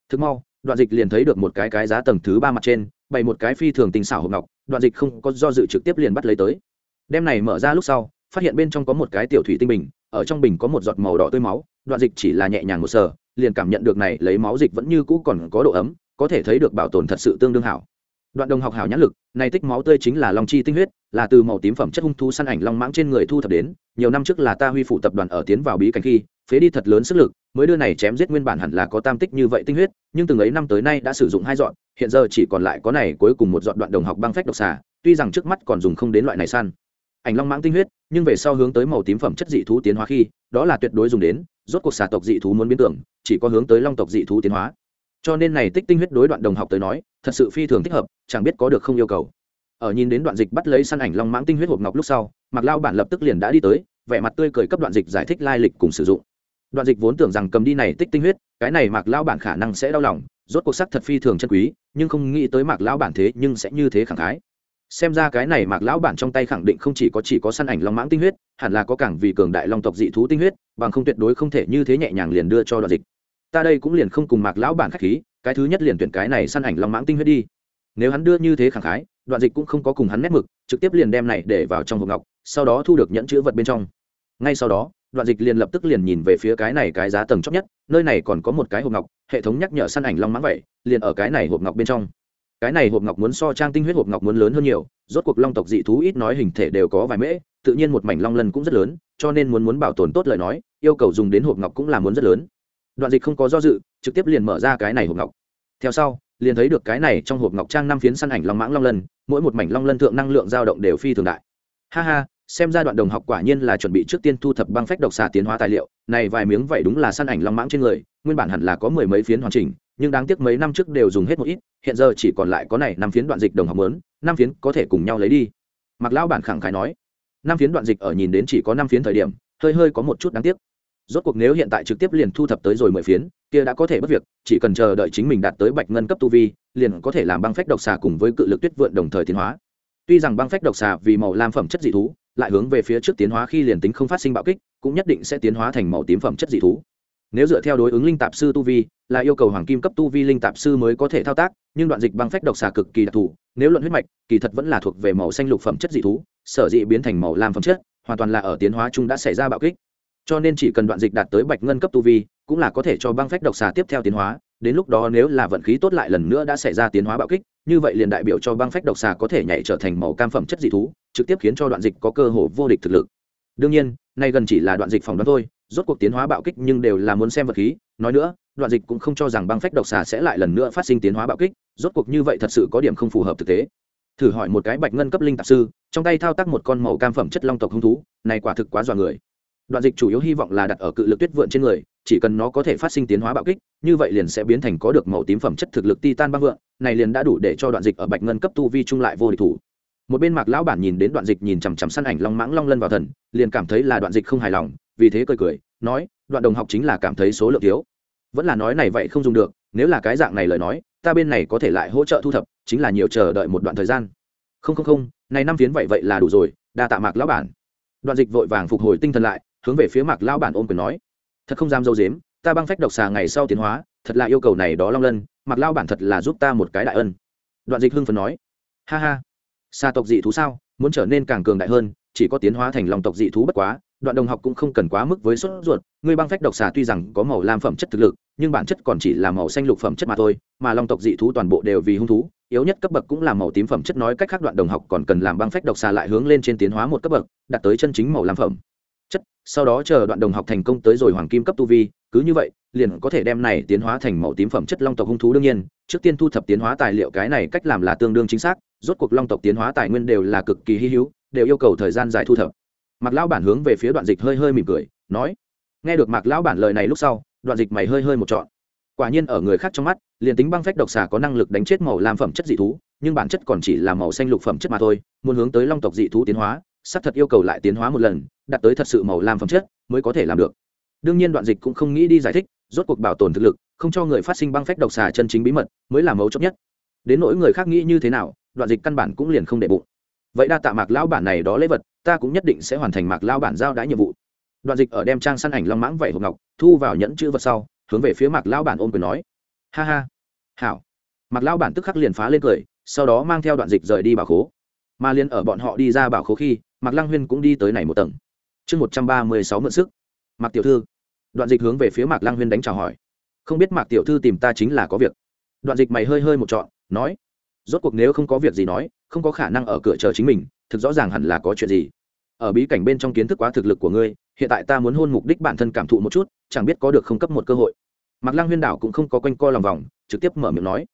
Thực mau đoạn dịch liền thấy được một cái cái giá tầng thứ ba mặt trên, bày một cái phi thường tinh xảo hộp ngọc, đoạn dịch không có do dự trực tiếp liền bắt lấy tới. Đem này mở ra lúc sau, phát hiện bên trong có một cái tiểu thủy tinh bình, ở trong bình có một giọt màu đỏ tươi máu, đoạn dịch chỉ là nhẹ nhàng một sờ, liền cảm nhận được này lấy máu dịch vẫn như cũ còn có độ ấm, có thể thấy được bảo tồn thật sự tương đương hảo. Đoạn đồng học hảo nhãn lực, này tích máu tươi chính là long chi tinh huyết, là từ màu tím phẩm chất hung thú săn ảnh long mãng trên người thu thập đến, nhiều năm trước là ta huy phụ tập đoàn ở tiến vào bí cảnh khi, phế đi thật lớn sức lực, mới đưa này chém giết nguyên bản hẳn là có tam tích như vậy tinh huyết nhưng từng ấy năm tới nay đã sử dụng hai dọn, hiện giờ chỉ còn lại có này cuối cùng một dọn đoạn đồng học băng phách độc xà, tuy rằng trước mắt còn dùng không đến loại này săn. Ảnh long mãng tinh huyết, nhưng về sau hướng tới màu tím phẩm chất dị thú tiến hóa khi, đó là tuyệt đối dùng đến, rốt cuộc xà tộc dị thú muốn biến tưởng, chỉ có hướng tới long tộc dị thú tiến hóa. Cho nên này tích tinh huyết đối đoạn đồng học tới nói, thật sự phi thường thích hợp, chẳng biết có được không yêu cầu. Ở nhìn đến đoạn dịch bắt lấy săn ảnh long mãng tinh huyết hộp ngọc lúc sau mặc lao bản lập tức liền đã đi tới, vẻ mặt tươi cười cấp đoạn dịch giải thích lai lịch cùng sử dụng đoạn dịch vốn tưởng rằng cầm đi này tích tinh huyết, cái này mạc lao bản khả năng sẽ đau lòng, rốt cuộc sắc thật phi thường chân quý, nhưng không nghĩ tới mạc Lão bản thế nhưng sẽ như thế khẳng khái. Xem ra cái này mạc lão bản trong tay khẳng định không chỉ có chỉ có săn ảnh long mãng tinh huyết, hẳn là có cảng vì cường đại long tộc dị thú tinh huyết, bằng không tuyệt đối không thể như thế nhẹ nhàng liền đưa cho đoạn dịch. Ta đây cũng liền không cùng mạc lão bản khách khí, cái thứ nhất liền tuyển cái này săn ảnh long mãng tinh huyết đi. Nếu hắn đưa như thế khẳng khái, đoạn dịch cũng không có cùng hắn nét mực, trực tiếp liền đem này để vào trong hộp ngọc, sau đó thu được nhẫn chữ vật bên trong. Ngay sau đó đoạn dịch liền lập tức liền nhìn về phía cái này cái giá tầng chót nhất, nơi này còn có một cái hộp ngọc, hệ thống nhắc nhở săn ảnh long mãng vậy, liền ở cái này hộp ngọc bên trong. Cái này hộp ngọc muốn so trang tinh huyết hộp ngọc muốn lớn hơn nhiều, rốt cuộc long tộc dị thú ít nói hình thể đều có vài mễ, tự nhiên một mảnh long lân cũng rất lớn, cho nên muốn muốn bảo tồn tốt lời nói, yêu cầu dùng đến hộp ngọc cũng là muốn rất lớn. Đoạn dịch không có do dự, trực tiếp liền mở ra cái này hộp ngọc. Theo sau, liền thấy được cái này trong hộp ngọc trang năm phiến săn ảnh long mãng long lân, mỗi một mảnh long lân thượng năng lượng dao động đều phi thường đại. Ha ha xem ra đoạn đồng học quả nhiên là chuẩn bị trước tiên thu thập băng phách độc xà tiến hóa tài liệu, này vài miếng vậy đúng là săn ảnh long mãng trên người, nguyên bản hẳn là có mười mấy phiến hoàn chỉnh, nhưng đáng tiếc mấy năm trước đều dùng hết một ít, hiện giờ chỉ còn lại có này năm phiến đoạn dịch đồng học lớn năm phiến có thể cùng nhau lấy đi. Mặc lão bản khẳng khái nói, năm phiến đoạn dịch ở nhìn đến chỉ có năm phiến thời điểm, hơi hơi có một chút đáng tiếc. Rốt cuộc nếu hiện tại trực tiếp liền thu thập tới rồi mười phiến, kia đã có thể bất việc, chỉ cần chờ đợi chính mình đạt tới bạch ngân cấp tu vi, liền có thể làm băng phách độc xà cùng với cự lực tuyết vượn đồng thời tiến hóa. Tuy rằng băng phách độc xà vì màu lam phẩm chất dị thú lại hướng về phía trước tiến hóa khi liền tính không phát sinh bạo kích, cũng nhất định sẽ tiến hóa thành màu tím phẩm chất dị thú. Nếu dựa theo đối ứng linh tạp sư tu vi, là yêu cầu hoàng kim cấp tu vi linh tạp sư mới có thể thao tác, nhưng đoạn dịch băng phách độc xà cực kỳ đặc thù, nếu luận huyết mạch, kỳ thật vẫn là thuộc về màu xanh lục phẩm chất dị thú, sở dĩ biến thành màu lam phẩm chất, hoàn toàn là ở tiến hóa chung đã xảy ra bạo kích. Cho nên chỉ cần đoạn dịch đạt tới bạch ngân cấp tu vi, cũng là có thể cho băng phách độc xà tiếp theo tiến hóa đến lúc đó nếu là vận khí tốt lại lần nữa đã xảy ra tiến hóa bạo kích, như vậy liền đại biểu cho băng phách độc xà có thể nhảy trở thành màu cam phẩm chất dị thú, trực tiếp khiến cho đoạn dịch có cơ hội vô địch thực lực. Đương nhiên, nay gần chỉ là đoạn dịch phòng đoán thôi, rốt cuộc tiến hóa bạo kích nhưng đều là muốn xem vật khí. Nói nữa, đoạn dịch cũng không cho rằng băng phách độc xà sẽ lại lần nữa phát sinh tiến hóa bạo kích, rốt cuộc như vậy thật sự có điểm không phù hợp thực tế. Thử hỏi một cái bạch ngân cấp linh tạp sư, trong tay thao tác một con màu cam phẩm chất long tộc hung thú, này quả thực quá dọa người đoạn dịch chủ yếu hy vọng là đặt ở cự lực tuyết vượn trên người, chỉ cần nó có thể phát sinh tiến hóa bạo kích, như vậy liền sẽ biến thành có được màu tím phẩm chất thực lực titan băng vượn, này liền đã đủ để cho đoạn dịch ở bạch ngân cấp tu vi trung lại vô địch thủ. Một bên mạc lão bản nhìn đến đoạn dịch nhìn chằm chằm săn ảnh long mãng long lân vào thần, liền cảm thấy là đoạn dịch không hài lòng, vì thế cười cười, nói, đoạn đồng học chính là cảm thấy số lượng thiếu. Vẫn là nói này vậy không dùng được, nếu là cái dạng này lời nói, ta bên này có thể lại hỗ trợ thu thập, chính là nhiều chờ đợi một đoạn thời gian. Không không không, này năm phiến vậy vậy là đủ rồi, đa tạ mạc lão bản. Đoạn dịch vội vàng phục hồi tinh thần lại hướng về phía mạc lao bản ôm quyền nói, thật không dám dâu dếm, ta băng phách độc xà ngày sau tiến hóa, thật là yêu cầu này đó long lân, mạc lao bản thật là giúp ta một cái đại ân. Đoạn dịch hưng phần nói, ha ha xa tộc dị thú sao, muốn trở nên càng cường đại hơn, chỉ có tiến hóa thành lòng tộc dị thú bất quá, đoạn đồng học cũng không cần quá mức với sốt ruột, ngươi băng phách độc xà tuy rằng có màu lam phẩm chất thực lực, nhưng bản chất còn chỉ là màu xanh lục phẩm chất mà thôi, mà long tộc dị thú toàn bộ đều vì hung thú, yếu nhất cấp bậc cũng là màu tím phẩm chất, nói cách khác đoạn đồng học còn cần làm băng phách độc xà lại hướng lên trên tiến hóa một cấp bậc, đạt tới chân chính màu lam phẩm sau đó chờ đoạn đồng học thành công tới rồi hoàng kim cấp tu vi, cứ như vậy, liền có thể đem này tiến hóa thành màu tím phẩm chất long tộc hung thú đương nhiên. Trước tiên thu thập tiến hóa tài liệu, cái này cách làm là tương đương chính xác, rốt cuộc long tộc tiến hóa tài nguyên đều là cực kỳ hy hữu, đều yêu cầu thời gian dài thu thập. Mạc lão bản hướng về phía đoạn dịch hơi hơi mỉm cười, nói, nghe được mạc lão bản lời này lúc sau, đoạn dịch mày hơi hơi một trọn. Quả nhiên ở người khác trong mắt, liền tính băng phách độc xà có năng lực đánh chết màu làm phẩm chất dị thú, nhưng bản chất còn chỉ là màu xanh lục phẩm chất mà thôi, muốn hướng tới long tộc dị thú tiến hóa xác thật yêu cầu lại tiến hóa một lần, đạt tới thật sự màu lam phẩm chất mới có thể làm được. Đương nhiên đoạn dịch cũng không nghĩ đi giải thích, rốt cuộc bảo tồn thực lực, không cho người phát sinh băng phách độc xà chân chính bí mật mới là mấu chốt nhất. Đến nỗi người khác nghĩ như thế nào, đoạn dịch căn bản cũng liền không để bụng. Vậy đa tạ mạc lão bản này đó lễ vật, ta cũng nhất định sẽ hoàn thành mạc lao bản giao đãi nhiệm vụ. Đoạn dịch ở đem trang săn ảnh long mãng vẩy hộp ngọc, thu vào nhẫn chữ vật sau, hướng về phía mạc lao bản ôm cười nói. Ha ha. Hảo. Mạc lao bản tức khắc liền phá lên cười, sau đó mang theo đoạn dịch rời đi bảo khố. Mà liền ở bọn họ đi ra bảo khố khi mạc lăng huyên cũng đi tới này một tầng. Chương một trăm ba mươi sáu mượn sức. Mạc tiểu thư. Đoạn dịch hướng về phía mạc lăng huyên đánh chào hỏi. Không biết mạc tiểu thư tìm ta chính là có việc. Đoạn dịch mày hơi hơi một trọn, nói, rốt cuộc nếu không có việc gì nói, không có khả năng ở cửa chờ chính mình, thực rõ ràng hẳn là có chuyện gì. Ở bí cảnh bên trong kiến thức quá thực lực của ngươi, hiện tại ta muốn hôn mục đích bản thân cảm thụ một chút, chẳng biết có được không cấp một cơ hội. Mạc lăng huyên đảo cũng không có quanh co lòng vòng, trực tiếp mở miệng nói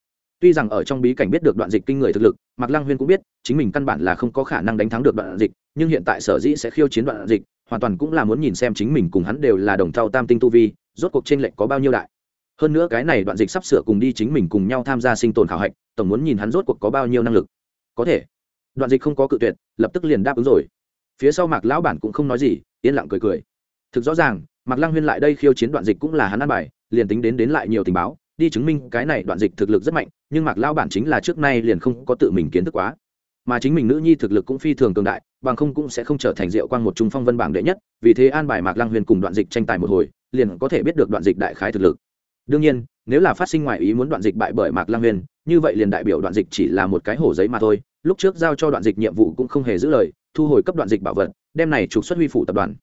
tuy rằng ở trong bí cảnh biết được đoạn dịch kinh người thực lực, mạc lăng huyên cũng biết, chính mình căn bản là không có khả năng đánh thắng được đoạn dịch, nhưng hiện tại sở dĩ sẽ khiêu chiến đoạn dịch, hoàn toàn cũng là muốn nhìn xem chính mình cùng hắn đều là đồng thau tam tinh tu vi, rốt cuộc tranh lệch có bao nhiêu đại. Hơn nữa cái này đoạn dịch sắp sửa cùng đi chính mình cùng nhau tham gia sinh tồn khảo hạch, tổng muốn nhìn hắn rốt cuộc có bao nhiêu năng lực. Có thể. Đoạn dịch không có cự tuyệt, lập tức liền đáp ứng rồi. Phía sau mạc lão bản cũng không nói gì, yên lặng cười cười. Thực rõ ràng, mạc lăng huyên lại đây khiêu chiến đoạn dịch cũng là hắn ăn bài, liền tính đến đến lại nhiều tình báo đi chứng minh cái này đoạn dịch thực lực rất mạnh, nhưng mạc lão bản chính là trước nay liền không có tự mình kiến thức quá. Mà chính mình nữ nhi thực lực cũng phi thường cường đại, bằng không cũng sẽ không trở thành diệu quang một trung phong vân bảng đệ nhất, vì thế an bài mạc lăng huyền cùng đoạn dịch tranh tài một hồi, liền có thể biết được đoạn dịch đại khái thực lực. Đương nhiên, nếu là phát sinh ngoài ý muốn đoạn dịch bại bởi mạc lăng huyền, như vậy liền đại biểu đoạn dịch chỉ là một cái hổ giấy mà thôi, lúc trước giao cho đoạn dịch nhiệm vụ cũng không hề giữ lời, thu hồi cấp đoạn dịch bảo vật đem này trục xuất huy phủ tập đoàn.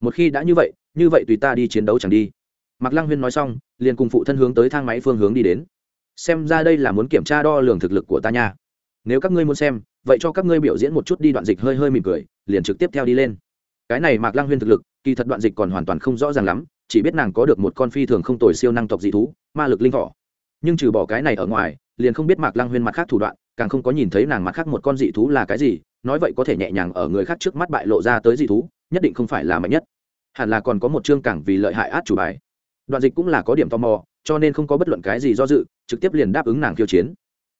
Một khi đã như vậy như vậy tùy ta đi chiến đấu chẳng đi mạc lăng huyên nói xong, liền cùng phụ thân hướng tới thang máy phương hướng đi đến. Xem ra đây là muốn kiểm tra đo lường thực lực của ta nha. Nếu các ngươi muốn xem, vậy cho các ngươi biểu diễn một chút đi đoạn dịch hơi hơi mỉm cười, liền trực tiếp theo đi lên. Cái này mạc lăng huyên thực lực, kỳ thật đoạn dịch còn hoàn toàn không rõ ràng lắm, chỉ biết nàng có được một con phi thường không tồi siêu năng tộc dị thú, ma lực linh thỏ nhưng trừ bỏ cái này ở ngoài, liền không biết mạc lăng huyên mặt khác thủ đoạn, càng không có nhìn thấy nàng mặt khác một con dị thú là cái gì, nói vậy có thể nhẹ nhàng ở người khác trước mắt bại lộ ra tới dị thú, nhất định không phải là mạnh nhất. Hẳn là còn có một chương cảng vì lợi hại át chủ bài đoạn dịch cũng là có điểm tò mò, cho nên không có bất luận cái gì do dự, trực tiếp liền đáp ứng nàng khiêu chiến.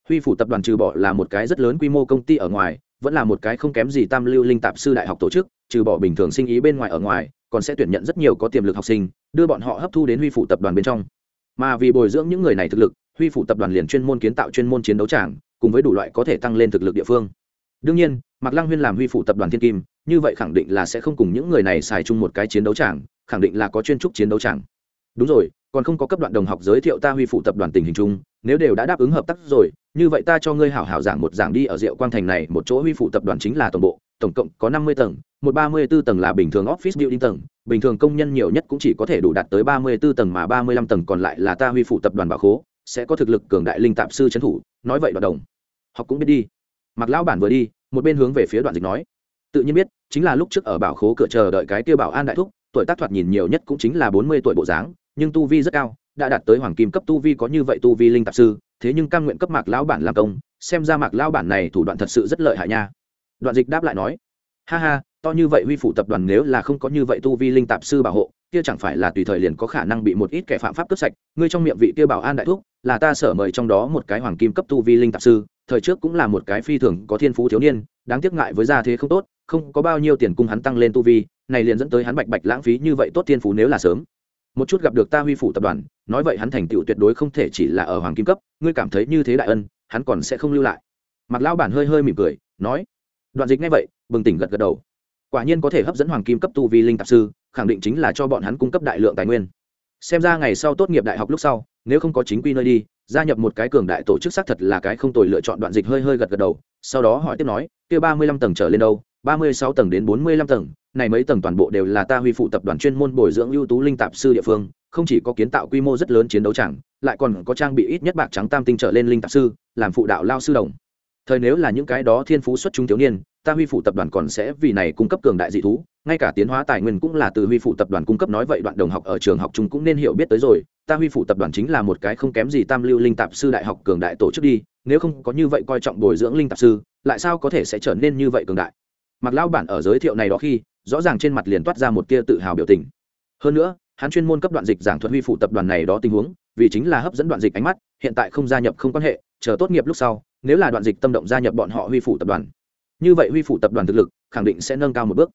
Huy phủ tập đoàn trừ bỏ là một cái rất lớn quy mô công ty ở ngoài, vẫn là một cái không kém gì tam lưu linh tạp sư đại học tổ chức, trừ bỏ bình thường sinh ý bên ngoài ở ngoài, còn sẽ tuyển nhận rất nhiều có tiềm lực học sinh, đưa bọn họ hấp thu đến huy phủ tập đoàn bên trong. Mà vì bồi dưỡng những người này thực lực, huy phủ tập đoàn liền chuyên môn kiến tạo chuyên môn chiến đấu tràng, cùng với đủ loại có thể tăng lên thực lực địa phương. Đương nhiên, mạc lăng huyên làm huy phủ tập đoàn thiên kim, như vậy khẳng định là sẽ không cùng những người này xài chung một cái chiến đấu tràng, khẳng định là có chuyên trúc chiến đấu tràng đúng rồi, còn không có cấp đoạn đồng học giới thiệu ta huy phụ tập đoàn tình hình chung, nếu đều đã đáp ứng hợp tác rồi, như vậy ta cho ngươi hảo hảo giảng một giảng đi ở diệu quang thành này, một chỗ huy phụ tập đoàn chính là tổng bộ, tổng cộng có năm mươi tầng, một ba mươi b ố tầng là bình thường office building tầng, bình thường công nhân nhiều nhất cũng chỉ có thể đủ đạt tới ba mươi b ố tầng mà ba mươi lăm tầng còn lại là ta huy phụ tập đoàn bảo khố, sẽ có thực lực cường đại linh tạp sư trấn thủ, nói vậy đoạn đồng, học cũng biết đi. Mặc lão bản vừa đi, một bên hướng về phía đoạn dịch nói. Tự nhiên biết, chính là lúc trước ở bảo khố cửa chờ đợi cái kia bảo an đại thúc, tuổi tác thoạt nhìn nhiều nhất cũng chính là bốn mươi tuổi bộ dáng nhưng tu vi rất cao, đã đạt tới hoàng kim cấp tu vi có như vậy tu vi linh tạp sư, thế nhưng căn nguyện cấp mạc lão bản làm công, xem ra mạc lão bản này thủ đoạn thật sự rất lợi hại nha. Đoạn dịch đáp lại nói, ha ha, to như vậy huy phủ tập đoàn nếu là không có như vậy tu vi linh tạp sư bảo hộ, kia chẳng phải là tùy thời liền có khả năng bị một ít kẻ phạm pháp cướp sạch, ngươi trong miệng vị kia bảo an đại thúc, là ta sở mời trong đó một cái hoàng kim cấp tu vi linh tạp sư, thời trước cũng là một cái phi thường có thiên phú thiếu niên, đáng tiếc ngại với gia thế không tốt, không có bao nhiêu tiền cung hắn tăng lên tu vi, này liền dẫn tới hắn bạch bạch lãng phí như vậy tốt thiên phú nếu là sớm một chút gặp được ta huy phủ tập đoàn, nói vậy hắn thành tựu tuyệt đối không thể chỉ là ở hoàng kim cấp, ngươi cảm thấy như thế đại ân, hắn còn sẽ không lưu lại. Mặc lão bản hơi hơi mỉm cười, nói, đoạn dịch ngay vậy, bừng tỉnh gật gật đầu. Quả nhiên có thể hấp dẫn hoàng kim cấp tu vi linh tạp sư, khẳng định chính là cho bọn hắn cung cấp đại lượng tài nguyên. Xem ra ngày sau tốt nghiệp đại học lúc sau, nếu không có chính quy nơi đi, gia nhập một cái cường đại tổ chức xác thật là cái không tồi lựa chọn. Đoạn dịch hơi hơi gật gật đầu, sau đó hỏi tiếp nói, kia ba mươi lăm tầng trở lên đâu ba mươi sáu tầng đến bốn mươi lăm tầng, này mấy tầng toàn bộ đều là ta huy phụ tập đoàn chuyên môn bồi dưỡng ưu tú linh tạp sư địa phương, không chỉ có kiến tạo quy mô rất lớn chiến đấu chẳng, lại còn có trang bị ít nhất bạc trắng tam tinh trở lên linh tạp sư, làm phụ đạo lao sư đồng. Thời nếu là những cái đó thiên phú xuất chúng thiếu niên, ta huy phụ tập đoàn còn sẽ vì này cung cấp cường đại dị thú, ngay cả tiến hóa tài nguyên cũng là từ huy phụ tập đoàn cung cấp nói vậy đoạn đồng học ở trường học chúng cũng nên hiểu biết tới rồi, ta huy phụ tập đoàn chính là một cái không kém gì tam lưu linh tạp sư đại học cường đại tổ chức đi, nếu không có như vậy coi trọng bồi dưỡng linh tạp sư, lại sao có thể sẽ trở nên như vậy cường đại? Mặc lao bản ở giới thiệu này đó khi, rõ ràng trên mặt liền toát ra một tia tự hào biểu tình. Hơn nữa, hắn chuyên môn cấp đoạn dịch giảng thuật huy phụ tập đoàn này đó tình huống, vì chính là hấp dẫn đoạn dịch ánh mắt, hiện tại không gia nhập không quan hệ, chờ tốt nghiệp lúc sau, nếu là đoạn dịch tâm động gia nhập bọn họ huy phụ tập đoàn. Như vậy huy phụ tập đoàn thực lực, khẳng định sẽ nâng cao một bước.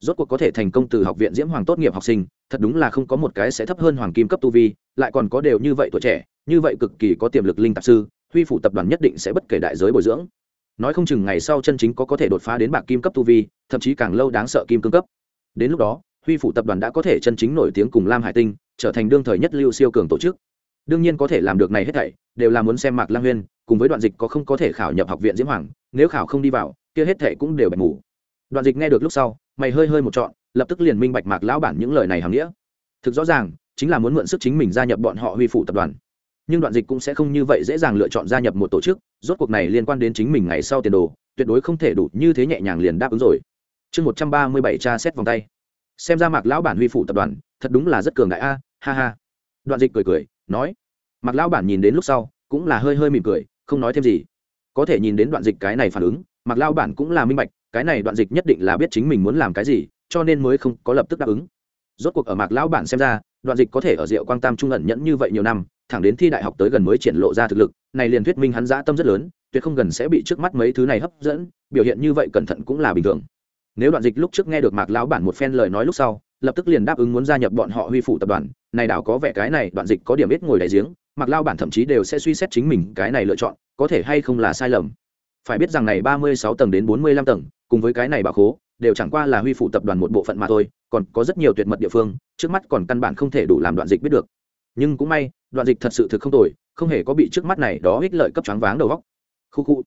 Rốt cuộc có thể thành công từ học viện diễm hoàng tốt nghiệp học sinh, thật đúng là không có một cái sẽ thấp hơn hoàng kim cấp tu vi, lại còn có đều như vậy tuổi trẻ, như vậy cực kỳ có tiềm lực linh tạp sư, huy phụ tập đoàn nhất định sẽ bất kể đại giới bồi dưỡng nói không chừng ngày sau chân chính có có thể đột phá đến bạc kim cấp tu vi, thậm chí càng lâu đáng sợ kim cương cấp. Đến lúc đó, huy phụ tập đoàn đã có thể chân chính nổi tiếng cùng lam hải tinh, trở thành đương thời nhất lưu siêu cường tổ chức. Đương nhiên có thể làm được này hết thảy, đều là muốn xem mạc lang huyên, cùng với đoạn dịch có không có thể khảo nhập học viện diễm hoàng, nếu khảo không đi vào, kia hết thảy cũng đều bạch mù. Đoạn dịch nghe được lúc sau, mày hơi hơi một trọn, lập tức liền minh bạch mạc lão bản những lời này hàm nghĩa. Thực rõ ràng, chính là muốn mượn sức chính mình gia nhập bọn họ huy phụ tập đoàn nhưng đoạn dịch cũng sẽ không như vậy dễ dàng lựa chọn gia nhập một tổ chức, rốt cuộc này liên quan đến chính mình ngày sau tiền đồ, tuyệt đối không thể đủ như thế nhẹ nhàng liền đáp ứng rồi. Chương một trăm ba mươi bảy tra xét vòng tay. Xem ra mạc lão bản huy phụ tập đoàn, thật đúng là rất cường đại a, ha ha. Đoạn dịch cười cười, nói. Mạc lão bản nhìn đến lúc sau, cũng là hơi hơi mỉm cười, không nói thêm gì. Có thể nhìn đến đoạn dịch cái này phản ứng, mạc lão bản cũng là minh bạch, cái này đoạn dịch nhất định là biết chính mình muốn làm cái gì, cho nên mới không có lập tức đáp ứng. Rốt cuộc ở mạc lão bản xem ra, đoạn dịch có thể ở rượu quang tam trung ẩn nhẫn như vậy nhiều năm thẳng đến thi đại học tới gần mới triển lộ ra thực lực, này liền thuyết minh hắn dã tâm rất lớn, tuyệt không gần sẽ bị trước mắt mấy thứ này hấp dẫn, biểu hiện như vậy cẩn thận cũng là bình thường. Nếu đoạn dịch lúc trước nghe được mạc lão bản một phen lời nói lúc sau, lập tức liền đáp ứng muốn gia nhập bọn họ huy phủ tập đoàn, này đảo có vẻ cái này đoạn dịch có điểm ít ngồi đại giếng, mạc lao bản thậm chí đều sẽ suy xét chính mình cái này lựa chọn, có thể hay không là sai lầm. Phải biết rằng này ba mươi sáu tầng đến bốn mươi lăm tầng, cùng với cái này bà khố, đều chẳng qua là huy phủ tập đoàn một bộ phận mà thôi, còn có rất nhiều tuyệt mật địa phương, trước mắt còn căn bản không thể đủ làm đoạn dịch biết được nhưng cũng may, đoạn dịch thật sự thực không tồi, không hề có bị trước mắt này đó ích lợi cấp choáng váng đầu góc khu khu.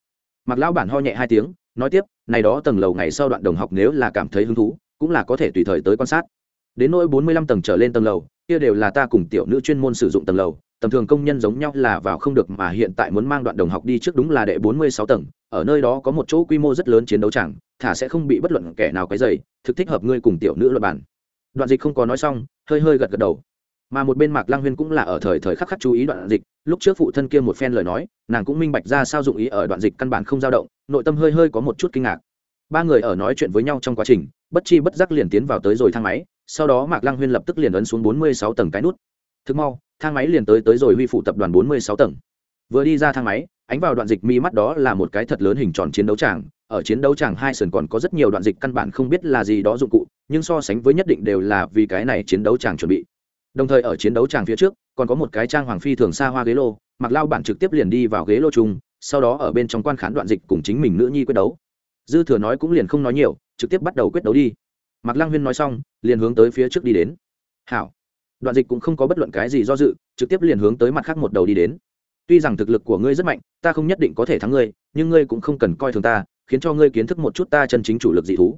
Mặc lão bản ho nhẹ hai tiếng, nói tiếp, này đó tầng lầu ngày sau đoạn đồng học nếu là cảm thấy hứng thú, cũng là có thể tùy thời tới quan sát. Đến nỗi bốn mươi lăm tầng trở lên tầng lầu, kia đều là ta cùng tiểu nữ chuyên môn sử dụng tầng lầu, tầm thường công nhân giống nhau là vào không được mà hiện tại muốn mang đoạn đồng học đi trước đúng là đệ bốn mươi sáu tầng, ở nơi đó có một chỗ quy mô rất lớn chiến đấu chẳng, thả sẽ không bị bất luận kẻ nào cái dày thực thích hợp ngươi cùng tiểu nữ luật bản đoạn dịch không có nói xong, hơi hơi gật gật đầu mà một bên mạc lang huyên cũng là ở thời thời khắc khắc chú ý đoạn dịch lúc trước phụ thân kia một phen lời nói nàng cũng minh bạch ra sao dụng ý ở đoạn dịch căn bản không dao động nội tâm hơi hơi có một chút kinh ngạc ba người ở nói chuyện với nhau trong quá trình bất chi bất giác liền tiến vào tới rồi thang máy sau đó mạc lang huyên lập tức liền ấn xuống bốn mươi sáu tầng cái nút thực mau thang máy liền tới tới rồi huy phụ tập đoàn bốn mươi sáu tầng vừa đi ra thang máy ánh vào đoạn dịch mi mắt đó là một cái thật lớn hình tròn chiến đấu tràng ở chiến đấu tràng hai sườn còn có rất nhiều đoạn dịch căn bản không biết là gì đó dụng cụ nhưng so sánh với nhất định đều là vì cái này chiến đấu tràng chuẩn bị đồng thời ở chiến đấu tràng phía trước, còn có một cái trang hoàng phi thường xa hoa ghế lô, mặc lao bản trực tiếp liền đi vào ghế lô chung, sau đó ở bên trong quan khán đoạn dịch cùng chính mình nữ nhi quyết đấu. Dư thừa nói cũng liền không nói nhiều, trực tiếp bắt đầu quyết đấu đi. Mặc lang huyên nói xong, liền hướng tới phía trước đi đến. Hảo. Đoạn dịch cũng không có bất luận cái gì do dự, trực tiếp liền hướng tới mặt khác một đầu đi đến. Tuy rằng thực lực của ngươi rất mạnh, ta không nhất định có thể thắng ngươi, nhưng ngươi cũng không cần coi thường ta, khiến cho ngươi kiến thức một chút ta chân chính chủ lực dị thú.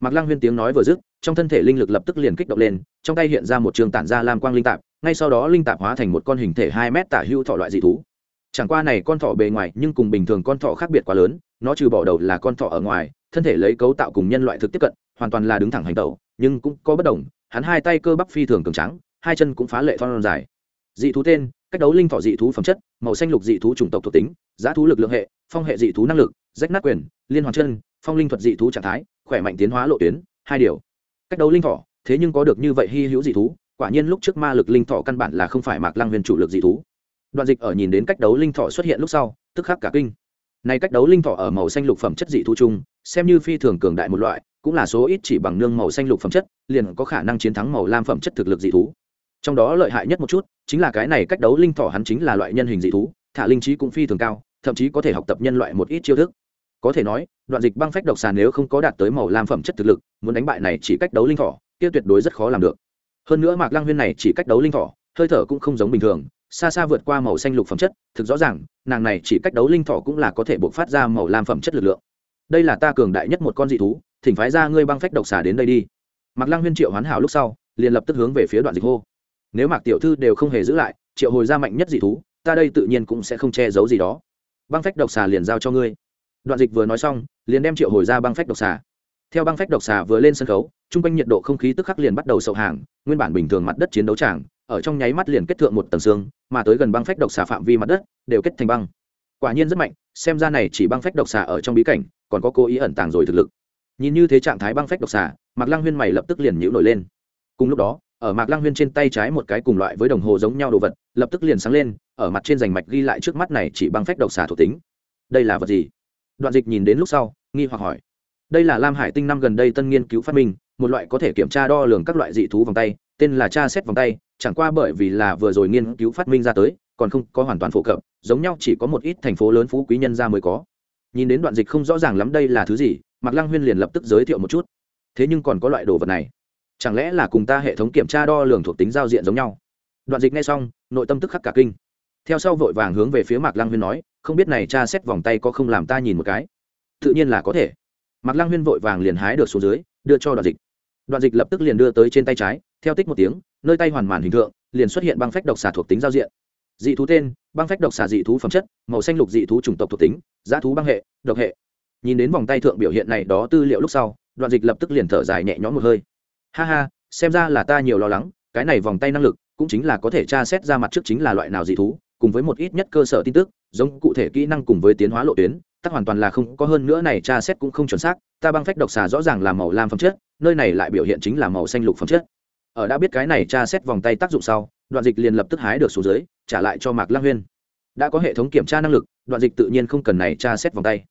Mạc Lăng Huyên tiếng nói vừa dứt, trong thân thể linh lực lập tức liền kích động lên, trong tay hiện ra một trường tản ra lam quang linh tạp, ngay sau đó linh tạp hóa thành một con hình thể hai mét tả hữu thọ loại dị thú. Chẳng qua này con thọ bề ngoài nhưng cùng bình thường con thọ khác biệt quá lớn, nó trừ bỏ đầu là con thọ ở ngoài, thân thể lấy cấu tạo cùng nhân loại thực tiếp cận, hoàn toàn là đứng thẳng hành tẩu, nhưng cũng có bất đồng, hắn hai tay cơ bắp phi thường cường tráng, hai chân cũng phá lệ thon dài. Dị thú tên, cách đấu linh thọ dị thú phẩm chất, màu xanh lục dị thú chủng tộc thuộc tính, giá thú lực lượng hệ, phong hệ dị thú năng lực, rách nát quyền, liên hoàn chân, phong linh thuật dị thú trạng thái, khỏe mạnh tiến hóa lộ tuyến, hai điều. Cách đấu linh thọ thế nhưng có được như vậy hy hữu dị thú quả nhiên lúc trước ma lực linh thọ căn bản là không phải mạc lăng huyền chủ lực dị thú. Đoạn dịch ở nhìn đến cách đấu linh thọ xuất hiện lúc sau tức khắc cả kinh. Này cách đấu linh thọ ở màu xanh lục phẩm chất dị thú chung xem như phi thường cường đại một loại cũng là số ít chỉ bằng nương màu xanh lục phẩm chất liền có khả năng chiến thắng màu lam phẩm chất thực lực dị thú. Trong đó lợi hại nhất một chút chính là cái này cách đấu linh thỏ hắn chính là loại nhân hình dị thú thả linh trí cũng phi thường cao thậm chí có thể học tập nhân loại một ít chiêu thức có thể nói, đoạn dịch băng phách độc xà nếu không có đạt tới màu lam phẩm chất thực lực, muốn đánh bại này chỉ cách đấu linh thỏ, kia tuyệt đối rất khó làm được. Hơn nữa mạc lăng huyên này chỉ cách đấu linh thỏ, hơi thở cũng không giống bình thường, xa xa vượt qua màu xanh lục phẩm chất, thực rõ ràng, nàng này chỉ cách đấu linh thỏ cũng là có thể buộc phát ra màu lam phẩm chất lực lượng. Đây là ta cường đại nhất một con dị thú, thỉnh phái ra ngươi băng phách độc xà đến đây đi. Mạc lăng huyên triệu hoán hảo lúc sau, liền lập tức hướng về phía đoạn dịch hô. Nếu mạc tiểu thư đều không hề giữ lại, triệu hồi ra mạnh nhất dị thú, ta đây tự nhiên cũng sẽ không che giấu gì đó. Băng phách độc xà liền giao cho ngươi đoạn dịch vừa nói xong, liền đem triệu hồi ra băng phách độc xà. Theo băng phách độc xà vừa lên sân khấu chung quanh nhiệt độ không khí tức khắc liền bắt đầu sậu hàng, nguyên bản bình thường mặt đất chiến đấu tràng, ở trong nháy mắt liền kết thượng một tầng xương, mà tới gần băng phách độc xà phạm vi mặt đất, đều kết thành băng. Quả nhiên rất mạnh, xem ra này chỉ băng phách độc xà ở trong bí cảnh, còn có cố ý ẩn tàng rồi thực lực. Nhìn như thế trạng thái băng phách độc xà, mạc lăng huyên mày lập tức liền nhíu nổi lên. Cùng lúc đó, ở mạc lăng huyên trên tay trái một cái cùng loại với đồng hồ giống nhau đồ vật, lập tức liền sáng lên, ở mặt trên rành mạch ghi lại trước mắt này chỉ băng phách độc xà thuộc tính. Đây là vật gì? Đoạn dịch nhìn đến lúc sau, nghi hoặc hỏi. Đây là lam hải tinh năm gần đây tân nghiên cứu phát minh, một loại có thể kiểm tra đo lường các loại dị thú vòng tay, tên là tra xét vòng tay, chẳng qua bởi vì là vừa rồi nghiên cứu phát minh ra tới, còn không có hoàn toàn phổ cập, giống nhau chỉ có một ít thành phố lớn phú quý nhân ra mới có. Nhìn đến đoạn dịch không rõ ràng lắm đây là thứ gì, mạc lăng huyên liền lập tức giới thiệu một chút. Thế nhưng còn có loại đồ vật này. Chẳng lẽ là cùng ta hệ thống kiểm tra đo lường thuộc tính giao diện giống nhau? Đoạn dịch ngay xong, nội tâm tức khắc cả kinh theo sau vội vàng hướng về phía mạc lăng huyên nói, không biết này tra xét vòng tay có không làm ta nhìn một cái? Tự nhiên là có thể. Mạc lăng huyên vội vàng liền hái được xuống dưới, đưa cho đoạn dịch. Đoạn dịch lập tức liền đưa tới trên tay trái, theo tích một tiếng, nơi tay hoàn màn hình tượng liền xuất hiện băng phách độc xà thuộc tính giao diện. Dị thú tên, băng phách độc xà dị thú phẩm chất, màu xanh lục dị thú chủng tộc thuộc tính, giá thú băng hệ, độc hệ. Nhìn đến vòng tay thượng biểu hiện này đó tư liệu lúc sau, đoạn dịch lập tức liền thở dài nhẹ nhõm một hơi. Ha ha, xem ra là ta nhiều lo lắng, cái này vòng tay năng lực cũng chính là có thể tra xét ra mặt trước chính là loại nào dị thú cùng với một ít nhất cơ sở tin tức, giống cụ thể kỹ năng cùng với tiến hóa lộ tuyến, tắc hoàn toàn là không có hơn nữa này tra xét cũng không chuẩn xác, ta băng phách độc xà rõ ràng là màu lam phẩm chất, nơi này lại biểu hiện chính là màu xanh lục phẩm chất. Ở đã biết cái này tra xét vòng tay tác dụng sau, đoạn dịch liền lập tức hái được số dưới, trả lại cho mạc lang huyên. Đã có hệ thống kiểm tra năng lực, đoạn dịch tự nhiên không cần này tra xét vòng tay.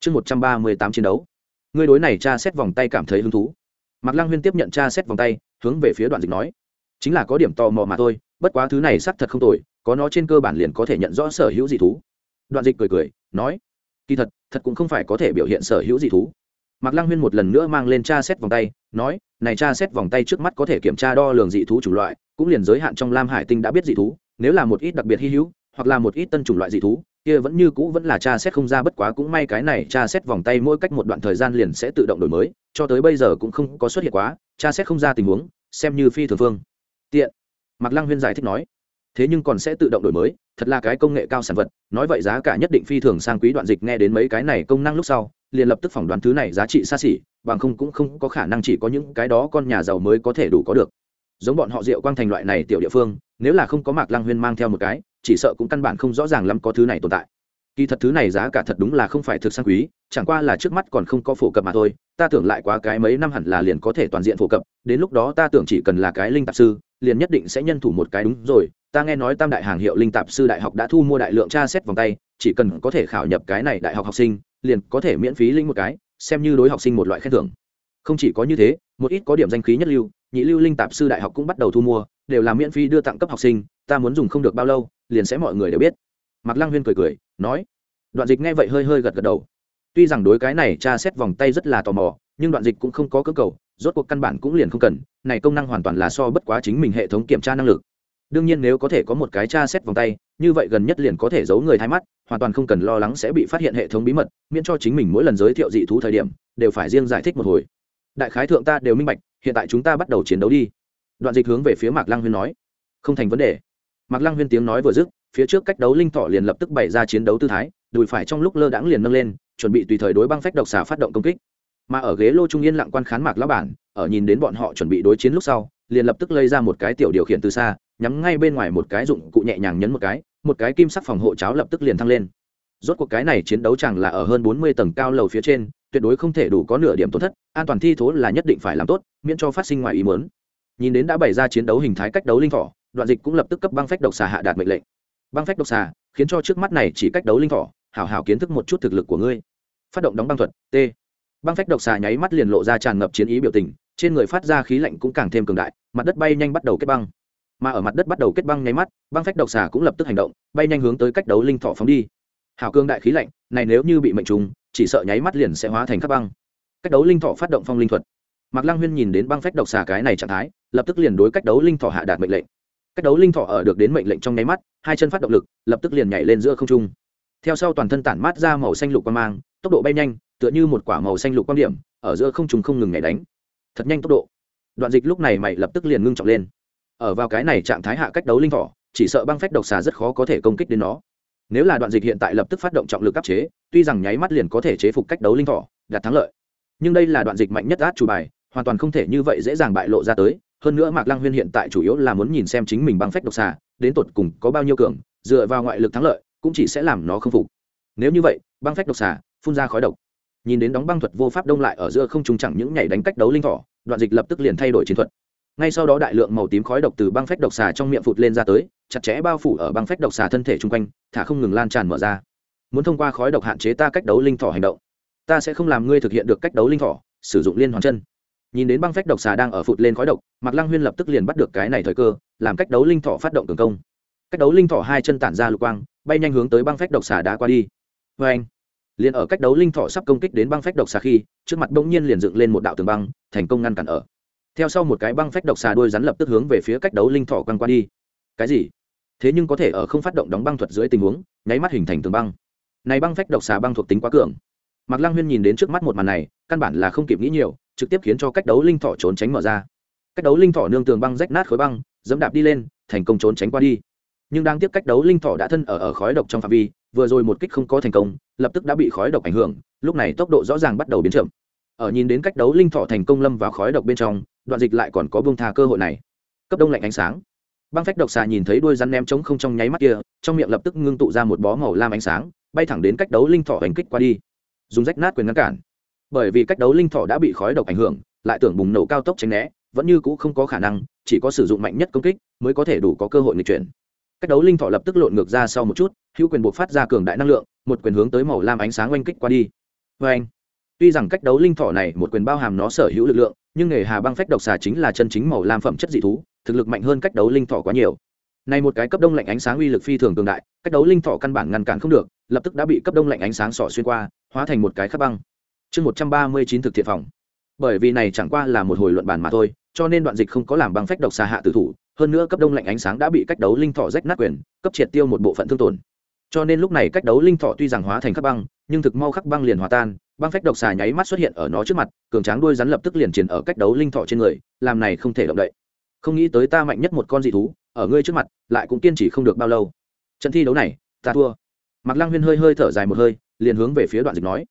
Chương một trăm ba mươi tám chiến đấu. Ngươi đối này tra xét vòng tay cảm thấy hứng thú. Mạc lang huyên tiếp nhận tra xét vòng tay, hướng về phía đoạn dịch nói chính là có điểm tò mò mà thôi, bất quá thứ này xác thật không tồi, có nó trên cơ bản liền có thể nhận rõ sở hữu dị thú. Đoạn dịch cười cười, nói, kỳ thật thật cũng không phải có thể biểu hiện sở hữu dị thú. Mạc lăng huyên một lần nữa mang lên tra xét vòng tay, nói, này tra xét vòng tay trước mắt có thể kiểm tra đo lường dị thú chủng loại, cũng liền giới hạn trong lam hải tinh đã biết dị thú, nếu là một ít đặc biệt hy hữu, hoặc là một ít tân chủng loại dị thú, kia vẫn như cũ vẫn là tra xét không ra, bất quá cũng may cái này tra xét vòng tay mỗi cách một đoạn thời gian liền sẽ tự động đổi mới, cho tới bây giờ cũng không có xuất hiện quá, tra xét không ra tình huống, xem như phi thường phương tiện. Mạc lăng huyên giải thích nói, thế nhưng còn sẽ tự động đổi mới, thật là cái công nghệ cao sản vật, nói vậy giá cả nhất định phi thường sang quý đoạn dịch nghe đến mấy cái này công năng lúc sau, liền lập tức phỏng đoán thứ này giá trị xa xỉ, bằng không cũng không có khả năng chỉ có những cái đó con nhà giàu mới có thể đủ có được. Giống bọn họ rượu quang thành loại này tiểu địa phương, nếu là không có mạc lăng huyên mang theo một cái, chỉ sợ cũng căn bản không rõ ràng lắm có thứ này tồn tại. Kỳ thật thứ này giá cả thật đúng là không phải thực sang quý, chẳng qua là trước mắt còn không có phổ cập mà thôi, ta tưởng lại quá cái mấy năm hẳn là liền có thể toàn diện phổ cập, đến lúc đó ta tưởng chỉ cần là cái linh tạp sư liền nhất định sẽ nhân thủ một cái đúng rồi, ta nghe nói tam đại hàng hiệu linh tạp sư đại học đã thu mua đại lượng tra xét vòng tay, chỉ cần có thể khảo nhập cái này đại học học sinh, liền có thể miễn phí linh một cái, xem như đối học sinh một loại khen thưởng. Không chỉ có như thế, một ít có điểm danh khí nhất lưu, nhị lưu linh tạp sư đại học cũng bắt đầu thu mua, đều là miễn phí đưa tặng cấp học sinh, ta muốn dùng không được bao lâu, liền sẽ mọi người đều biết. Mạc lăng huyên cười cười, nói. Đoạn dịch nghe vậy hơi hơi gật gật đầu. Tuy rằng đối cái này tra xét vòng tay rất là tò mò nhưng đoạn dịch cũng không có cơ cầu, rốt cuộc căn bản cũng liền không cần, này công năng hoàn toàn là so bất quá chính mình hệ thống kiểm tra năng lực. Đương nhiên nếu có thể có một cái tra xét vòng tay, như vậy gần nhất liền có thể giấu người thay mắt, hoàn toàn không cần lo lắng sẽ bị phát hiện hệ thống bí mật, miễn cho chính mình mỗi lần giới thiệu dị thú thời điểm, đều phải riêng giải thích một hồi. Đại khái thượng ta đều minh bạch, hiện tại chúng ta bắt đầu chiến đấu đi. Đoạn dịch hướng về phía mạc lăng huyên nói. Không thành vấn đề. Mạc lăng huyên tiếng nói vừa dứt, phía trước cách đấu linh thọ liền lập tức bày ra chiến đấu tư thái, đùi phải trong lúc lơ đãng liền nâng lên, chuẩn bị tùy thời đối băng phách độc xà phát động công kích mà ở ghế lô trung yên lặng quan khán mạc lão bản, ở nhìn đến bọn họ chuẩn bị đối chiến lúc sau, liền lập tức lây ra một cái tiểu điều khiển từ xa, nhắm ngay bên ngoài một cái dụng cụ nhẹ nhàng nhấn một cái một cái kim sắc phòng hộ cháo lập tức liền thăng lên. Rốt cuộc cái này chiến đấu chẳng là ở hơn bốn mươi tầng cao lầu phía trên, tuyệt đối không thể đủ có nửa điểm tổn thất, an toàn thi thố là nhất định phải làm tốt, miễn cho phát sinh ngoài ý muốn. Nhìn đến đã bày ra chiến đấu hình thái cách đấu linh thỏ, đoạn dịch cũng lập tức cấp băng phách độc xà hạ đạt mệnh lệnh. Băng phách độc xà, khiến cho trước mắt này chỉ cách đấu linh thỏ, hảo hảo kiến thức một chút thực lực của ngươi. Phát động đóng băng thuật, t băng phách độc xà nháy mắt liền lộ ra tràn ngập chiến ý biểu tình, trên người phát ra khí lạnh cũng càng thêm cường đại, mặt đất bay nhanh bắt đầu kết băng. Mà ở mặt đất bắt đầu kết băng nháy mắt, băng phách độc xà cũng lập tức hành động, bay nhanh hướng tới cách đấu linh thọ phóng đi. Hào cương đại khí lạnh, này nếu như bị mệnh trùng, chỉ sợ nháy mắt liền sẽ hóa thành các băng. Cách đấu linh thọ phát động phong linh thuật. Mạc lăng huyên nhìn đến băng phách độc xà cái này trạng thái, lập tức liền đối cách đấu linh thọ hạ đạt mệnh lệnh. Cách đấu linh thọ ở được đến mệnh lệnh trong nháy mắt, hai chân phát động lực, lập tức liền nhảy lên giữa không trung. Theo sau toàn thân tản mát ra màu xanh lục quang mang, tốc độ bay nhanh tựa như một quả màu xanh lục quan điểm, ở giữa không trung không ngừng nhảy đánh. Thật nhanh tốc độ. Đoạn dịch lúc này mày lập tức liền ngưng trọng lên. Ở vào cái này trạng thái hạ cách đấu linh thỏ chỉ sợ băng phách độc xà rất khó có thể công kích đến nó. Nếu là đoạn dịch hiện tại lập tức phát động trọng lực áp chế, tuy rằng nháy mắt liền có thể chế phục cách đấu linh thỏ đạt thắng lợi. Nhưng đây là đoạn dịch mạnh nhất át chủ bài, hoàn toàn không thể như vậy dễ dàng bại lộ ra tới. Hơn nữa mạc lăng huyên hiện tại chủ yếu là muốn nhìn xem chính mình băng phách độc xà, đến tột cùng có bao nhiêu cường, dựa vào ngoại lực thắng lợi, cũng chỉ sẽ làm nó không phục. Nếu như vậy, băng phách độc xà, phun ra khói độc nhìn đến đóng băng thuật vô pháp đông lại ở giữa không trùng chẳng những nhảy đánh cách đấu linh thỏ, đoạn dịch lập tức liền thay đổi chiến thuật. Ngay sau đó đại lượng màu tím khói độc từ băng phách độc xà trong miệng phụt lên ra tới, chặt chẽ bao phủ ở băng phách độc xà thân thể chung quanh, thả không ngừng lan tràn mở ra. Muốn thông qua khói độc hạn chế ta cách đấu linh thỏ hành động, ta sẽ không làm ngươi thực hiện được cách đấu linh thỏ, sử dụng liên hoàn chân. Nhìn đến băng phách độc xà đang ở phụt lên khói độc, mạc lăng huyên lập tức liền bắt được cái này thời cơ, làm cách đấu linh thỏ phát động cường công. Cách đấu linh thỏ hai chân tản ra lục quang, bay nhanh hướng tới băng phách độc xà đã qua đi. Vê anh liền ở cách đấu linh thọ sắp công kích đến băng phách độc xà khi, trước mặt bỗng nhiên liền dựng lên một đạo tường băng, thành công ngăn cản ở. Theo sau một cái băng phách độc xà đuôi rắn lập tức hướng về phía cách đấu linh thọ quăng qua đi. Cái gì? Thế nhưng có thể ở không phát động đóng băng thuật dưới tình huống, nháy mắt hình thành tường băng. Này băng phách độc xà băng thuộc tính quá cường. Mạc lăng huyên nhìn đến trước mắt một màn này, căn bản là không kịp nghĩ nhiều, trực tiếp khiến cho cách đấu linh thọ trốn tránh mở ra. Cách đấu linh thọ nương tường băng rách nát khối băng, dẫm đạp đi lên, thành công trốn tránh qua đi. Nhưng đang tiếp cách đấu linh thọ đã thân ở ở khói độc trong phạm vi vừa rồi một kích không có thành công, lập tức đã bị khói độc ảnh hưởng, lúc này tốc độ rõ ràng bắt đầu biến chậm. Ở nhìn đến cách đấu linh thọ thành công lâm vào khói độc bên trong, đoạn dịch lại còn có bông tha cơ hội này. Cấp đông lạnh ánh sáng. Băng phách độc xà nhìn thấy đuôi rắn ném trống không trong nháy mắt kia, trong miệng lập tức ngưng tụ ra một bó màu lam ánh sáng, bay thẳng đến cách đấu linh thọ hành kích qua đi. Dùng rách nát quyền ngăn cản. Bởi vì cách đấu linh thọ đã bị khói độc ảnh hưởng, lại tưởng bùng nổ cao tốc tránh né, vẫn như cũ không có khả năng, chỉ có sử dụng mạnh nhất công kích mới có thể đủ có cơ hội nghịch chuyển cách đấu linh thọ lập tức lộn ngược ra sau một chút, hữu quyền buộc phát ra cường đại năng lượng, một quyền hướng tới màu lam ánh sáng oanh kích qua đi. Vê anh tuy rằng cách đấu linh thọ này một quyền bao hàm nó sở hữu lực lượng, nhưng nghề hà băng phách độc xà chính là chân chính màu lam phẩm chất dị thú, thực lực mạnh hơn cách đấu linh thọ quá nhiều. Này một cái cấp đông lạnh ánh sáng uy lực phi thường cường đại, cách đấu linh thọ căn bản ngăn cản không được, lập tức đã bị cấp đông lạnh ánh sáng sỏ xuyên qua, hóa thành một cái khắc băng. Chương một trăm ba mươi chín thực thiện phòng. Bởi vì này chẳng qua là một hồi luận bàn mà thôi, cho nên đoạn dịch không có làm băng phách độc xà hạ tử thủ hơn nữa cấp đông lạnh ánh sáng đã bị cách đấu linh thọ rách nát quyền, cấp triệt tiêu một bộ phận thương tổn. Cho nên lúc này cách đấu linh thọ tuy rằng hóa thành khắc băng, nhưng thực mau khắc băng liền hòa tan, băng phách độc xà nháy mắt xuất hiện ở nó trước mặt, cường tráng đuôi rắn lập tức liền triển ở cách đấu linh thọ trên người, làm này không thể động đậy. Không nghĩ tới ta mạnh nhất một con dị thú, ở ngươi trước mặt, lại cũng kiên trì không được bao lâu. Trận thi đấu này, ta thua. Mạc lăng huyên hơi hơi thở dài một hơi, liền hướng về phía đoạn dịch nói.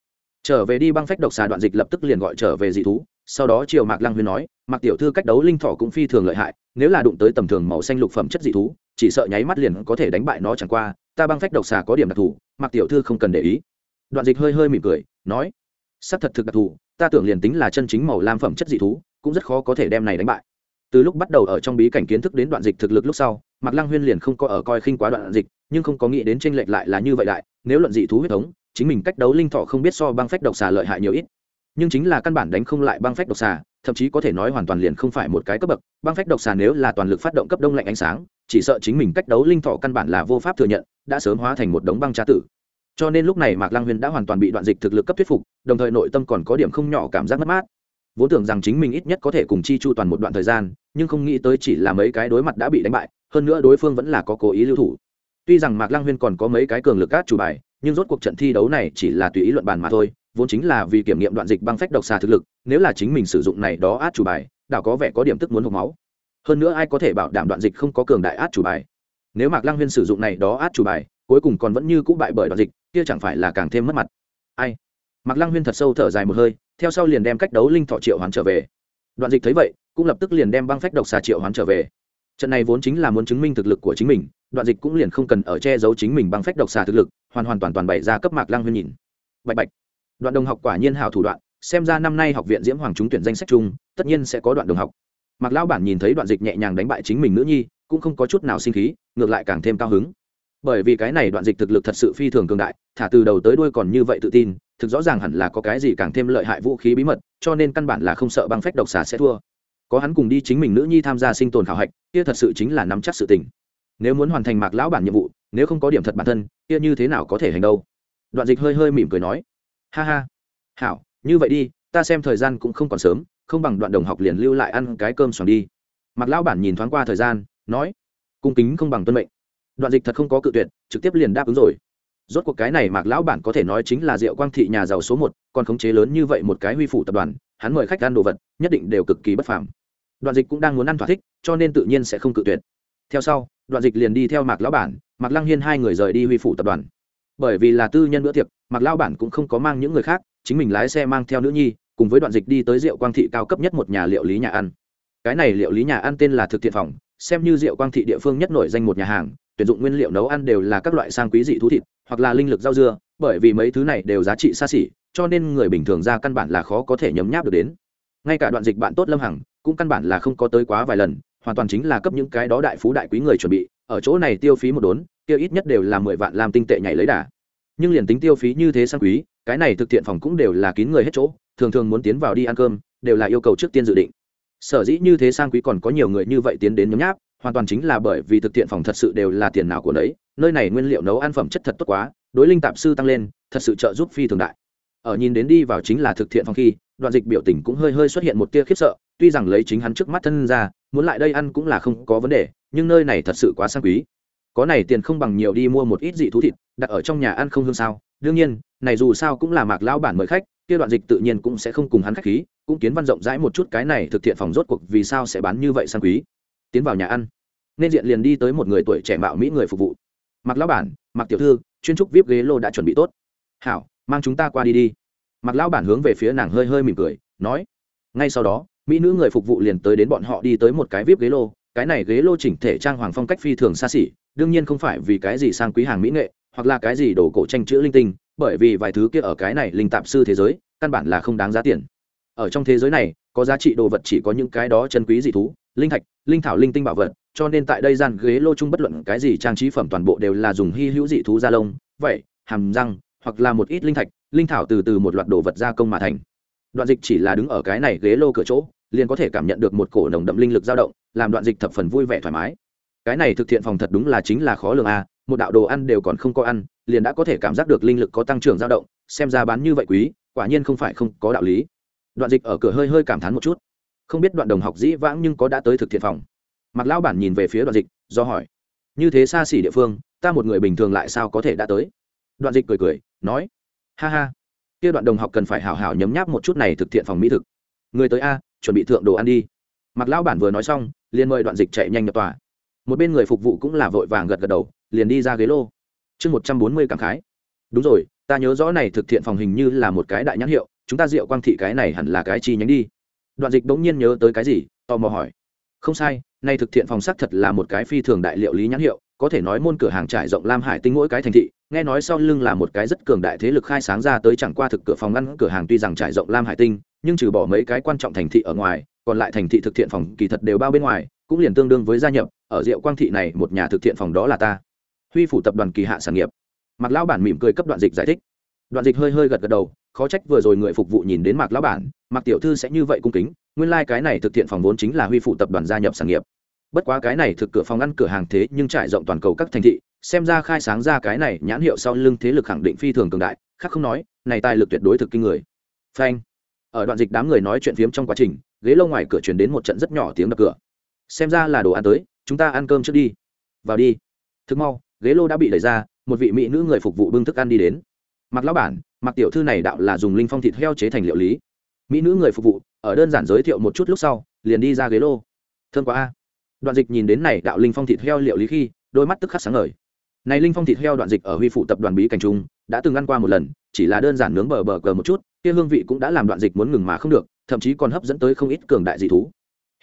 Trở về đi, băng phách độc xà đoạn dịch lập tức liền gọi trở về dị thú, sau đó chiều mạc lăng huyên nói, mạc tiểu thư cách đấu linh thọ cũng phi thường lợi hại nếu là đụng tới tầm thường màu xanh lục phẩm chất dị thú, chỉ sợ nháy mắt liền có thể đánh bại nó chẳng qua, ta băng phách độc xà có điểm đặc thù, mạc tiểu thư không cần để ý. Đoạn dịch hơi hơi mỉm cười, nói sắc thật thực đặc thù, ta tưởng liền tính là chân chính màu lam phẩm chất dị thú, cũng rất khó có thể đem này đánh bại. Từ lúc bắt đầu ở trong bí cảnh kiến thức đến đoạn dịch thực lực lúc sau, mạc lăng huyên liền không có ở coi khinh quá đoạn dịch, nhưng không có nghĩ đến tranh lệch lại là như vậy đại, nếu luận dị thú huyết thống, chính mình cách đấu linh thọ không biết so băng phách độc xà lợi hại nhiều ít nhưng chính là căn bản đánh không lại băng phách độc xà, thậm chí có thể nói hoàn toàn liền không phải một cái cấp bậc. Băng phách độc xà nếu là toàn lực phát động cấp đông lạnh ánh sáng, chỉ sợ chính mình cách đấu linh thọ căn bản là vô pháp thừa nhận, đã sớm hóa thành một đống băng trá tử. Cho nên lúc này mạc lang huyên đã hoàn toàn bị đoạn dịch thực lực cấp thuyết phục, đồng thời nội tâm còn có điểm không nhỏ cảm giác mất mát. Vốn tưởng rằng chính mình ít nhất có thể cùng chi chu toàn một đoạn thời gian, nhưng không nghĩ tới chỉ là mấy cái đối mặt đã bị đánh bại, hơn nữa đối phương vẫn là có cố ý lưu thủ. Tuy rằng mạc lang huyên còn có mấy cái cường lực cát chủ bài, nhưng rốt cuộc trận thi đấu này chỉ là tùy ý luận bàn mà thôi vốn chính là vì kiểm nghiệm đoạn dịch băng phách độc xà thực lực, nếu là chính mình sử dụng này đó át chủ bài, đảo có vẻ có điểm tức muốn hộp máu. Hơn nữa ai có thể bảo đảm đoạn dịch không có cường đại át chủ bài? Nếu mạc lăng huyên sử dụng này đó át chủ bài, cuối cùng còn vẫn như cũ bại bởi đoạn dịch, kia chẳng phải là càng thêm mất mặt. Ai? Mạc lăng huyên thật sâu thở dài một hơi, theo sau liền đem cách đấu linh thọ triệu hoán trở về. Đoạn dịch thấy vậy, cũng lập tức liền đem băng phách độc xà triệu hoán trở về. Trận này vốn chính là muốn chứng minh thực lực của chính mình, đoạn dịch cũng liền không cần ở che giấu chính mình băng phách độc xà thực lực, hoàn hoàn toàn toàn bày ra cấp mạc lăng huyên nhìn. Bạch bạch đoạn đồng học quả nhiên hào thủ đoạn, xem ra năm nay học viện diễm hoàng trúng tuyển danh sách chung, tất nhiên sẽ có đoạn đồng học. Mặc lão bản nhìn thấy đoạn dịch nhẹ nhàng đánh bại chính mình nữ nhi, cũng không có chút nào sinh khí, ngược lại càng thêm cao hứng. Bởi vì cái này đoạn dịch thực lực thật sự phi thường cường đại, thả từ đầu tới đuôi còn như vậy tự tin, thực rõ ràng hẳn là có cái gì càng thêm lợi hại vũ khí bí mật, cho nên căn bản là không sợ băng phách độc xà sẽ thua. Có hắn cùng đi chính mình nữ nhi tham gia sinh tồn khảo hạch, kia thật sự chính là nắm chắc sự tình. Nếu muốn hoàn thành mạc lão bản nhiệm vụ, nếu không có điểm thật bản thân, kia như thế nào có thể hành đâu? Đoạn dịch hơi hơi mỉm cười nói ha ha. Hảo, như vậy đi, ta xem thời gian cũng không còn sớm, không bằng đoạn đồng học liền lưu lại ăn cái cơm xoàng đi. Mặc lão bản nhìn thoáng qua thời gian, nói, cung kính không bằng tuân mệnh. Đoạn dịch thật không có cự tuyệt, trực tiếp liền đáp ứng rồi. Rốt cuộc cái này mạc lão bản có thể nói chính là diệu quang thị nhà giàu số một, còn khống chế lớn như vậy một cái huy phủ tập đoàn, hắn mời khách ăn đồ vật, nhất định đều cực kỳ bất phàm. Đoạn dịch cũng đang muốn ăn thỏa thích, cho nên tự nhiên sẽ không cự tuyệt. Theo sau, đoạn dịch liền đi theo mạc lão bản, mạc lăng hiên hai người rời đi huy phủ tập đoàn bởi vì là tư nhân bữa tiệc, mặc lão bản cũng không có mang những người khác, chính mình lái xe mang theo nữ nhi, cùng với đoạn dịch đi tới rượu quang thị cao cấp nhất một nhà liệu lý nhà ăn. Cái này liệu lý nhà ăn tên là thực thiện phòng, xem như rượu quang thị địa phương nhất nổi danh một nhà hàng, tuyển dụng nguyên liệu nấu ăn đều là các loại sang quý dị thú thịt, hoặc là linh lực rau dưa, bởi vì mấy thứ này đều giá trị xa xỉ, cho nên người bình thường ra căn bản là khó có thể nhấm nháp được đến. Ngay cả đoạn dịch bạn tốt lâm hằng, cũng căn bản là không có tới quá vài lần, hoàn toàn chính là cấp những cái đó đại phú đại quý người chuẩn bị, ở chỗ này tiêu phí một đốn kia ít nhất đều là mười vạn làm tinh tệ nhảy lấy đà. Nhưng liền tính tiêu phí như thế sang quý, cái này thực thiện phòng cũng đều là kín người hết chỗ, thường thường muốn tiến vào đi ăn cơm, đều là yêu cầu trước tiên dự định. Sở dĩ như thế sang quý còn có nhiều người như vậy tiến đến nhóm nháp, hoàn toàn chính là bởi vì thực thiện phòng thật sự đều là tiền nào của đấy nơi này nguyên liệu nấu ăn phẩm chất thật tốt quá, đối linh tạp sư tăng lên, thật sự trợ giúp phi thường đại. Ở nhìn đến đi vào chính là thực thiện phòng khi, đoạn dịch biểu tình cũng hơi hơi xuất hiện một tia khiếp sợ, tuy rằng lấy chính hắn trước mắt thân ra, muốn lại đây ăn cũng là không có vấn đề, nhưng nơi này thật sự quá sang quý có này tiền không bằng nhiều đi mua một ít dị thú thịt, đặt ở trong nhà ăn không hương sao. Đương nhiên, này dù sao cũng là mạc lão bản mời khách, kia đoạn dịch tự nhiên cũng sẽ không cùng hắn khách khí, cũng kiến văn rộng rãi một chút cái này thực thiện phòng rốt cuộc vì sao sẽ bán như vậy sang quý. Tiến vào nhà ăn, nên diện liền đi tới một người tuổi trẻ mạo mỹ người phục vụ. Mặc lão bản mặc tiểu thư, chuyên trúc vip ghế lô đã chuẩn bị tốt. Hảo, mang chúng ta qua đi đi. Mặc lão bản hướng về phía nàng hơi hơi mỉm cười, nói. Ngay sau đó, mỹ nữ người phục vụ liền tới đến bọn họ đi tới một cái vip ghế lô. Cái này ghế lô chỉnh thể trang hoàng phong cách phi thường xa xỉ đương nhiên không phải vì cái gì sang quý hàng mỹ nghệ, hoặc là cái gì đồ cổ tranh chữ linh tinh, bởi vì vài thứ kia ở cái này linh tạp sư thế giới, căn bản là không đáng giá tiền. Ở trong thế giới này, có giá trị đồ vật chỉ có những cái đó chân quý dị thú, linh thạch, linh thảo linh tinh bảo vật, cho nên tại đây gian ghế lô chung bất luận cái gì trang trí phẩm toàn bộ đều là dùng hy hữu dị thú da lông vậy hàm răng, hoặc là một ít linh thạch, linh thảo từ từ một loạt đồ vật gia công mà thành. Đoạn dịch chỉ là đứng ở cái này ghế lô cửa chỗ, liền có thể cảm nhận được một cổ nồng đậm linh lực dao động, làm đoạn dịch thập phần vui vẻ thoải mái cái này thực thiện phòng thật đúng là chính là khó lường a một đạo đồ ăn đều còn không có ăn, liền đã có thể cảm giác được linh lực có tăng trưởng dao động, xem ra bán như vậy quý, quả nhiên không phải không có đạo lý. Đoạn dịch ở cửa hơi hơi cảm thán một chút. Không biết đoạn đồng học dĩ vãng nhưng có đã tới thực thiện phòng. Mặc lão bản nhìn về phía đoạn dịch, do hỏi, như thế xa xỉ địa phương, ta một người bình thường lại sao có thể đã tới? Đoạn dịch cười cười, nói, ha ha, kia đoạn đồng học cần phải hảo hảo nhấm nháp một chút này thực thiện phòng mỹ thực. Người tới a, chuẩn bị thượng đồ ăn đi. Mặc lão bản vừa nói xong, liền mời đoạn dịch chạy nhanh nhập tòa một bên người phục vụ cũng là vội vàng gật gật đầu, liền đi ra ghế lô. Chương một trăm bốn mươi cảm khái. Đúng rồi, ta nhớ rõ này thực thiện phòng hình như là một cái đại nhãn hiệu, chúng ta rượu quang thị cái này hẳn là cái chi nhánh đi. Đoạn dịch bỗng nhiên nhớ tới cái gì, tò mò hỏi. Không sai nay thực thiện phòng sắc thật là một cái phi thường đại liệu lý nhãn hiệu, có thể nói môn cửa hàng trải rộng lam hải tinh mỗi cái thành thị, nghe nói sau lưng là một cái rất cường đại thế lực khai sáng ra tới chẳng qua thực cửa phòng ngăn cửa hàng tuy rằng trải rộng lam hải tinh, nhưng trừ bỏ mấy cái quan trọng thành thị ở ngoài, còn lại thành thị thực thiện phòng kỳ thật đều bao bên ngoài, cũng liền tương đương với gia nhập ở rượu quang thị này một nhà thực thiện phòng đó là ta. Huy phủ tập đoàn kỳ hạ sản nghiệp. Mặc lão bản mỉm cười cấp đoạn dịch giải thích. Đoạn dịch hơi hơi gật gật đầu, khó trách vừa rồi người phục vụ nhìn đến mạc lão bản, mạc tiểu thư sẽ như vậy cung kính, nguyên lai、like、cái này thực thiện phòng vốn chính là huy phủ tập đoàn gia nhập sản nghiệp. Bất quá cái này thực cửa phòng ăn cửa hàng thế nhưng trải rộng toàn cầu các thành thị, xem ra khai sáng ra cái này nhãn hiệu sau lưng thế lực khẳng định phi thường cường đại, khác không nói, này tài lực tuyệt đối thực kinh người. Phanh. Ở đoạn dịch đám người nói chuyện phiếm trong quá trình, ghế lâu ngoài cửa chuyển đến một trận rất nhỏ tiếng đập cửa. Xem ra là đồ ăn tới chúng ta ăn cơm trước đi. Vào đi. Thức mau, ghế lô đã bị đẩy ra, một vị mỹ nữ người phục vụ bưng thức ăn đi đến. Mặc lão bản, mặc tiểu thư này đạo là dùng linh phong thịt heo chế thành liệu lý. Mỹ nữ người phục vụ, ở đơn giản giới thiệu một chút lúc sau, liền đi ra ghế lô. Thương quá a. Đoạn dịch nhìn đến này đạo linh phong thịt heo liệu lý khi, đôi mắt tức khắc sáng ngời. Này linh phong thịt heo đoạn dịch ở huy phụ tập đoàn bí cảnh trung, đã từng ăn qua một lần, chỉ là đơn giản nướng bờ bờ cờ một chút, kia hương vị cũng đã làm đoạn dịch muốn ngừng mà không được, thậm chí còn hấp dẫn tới không ít cường đại dị thú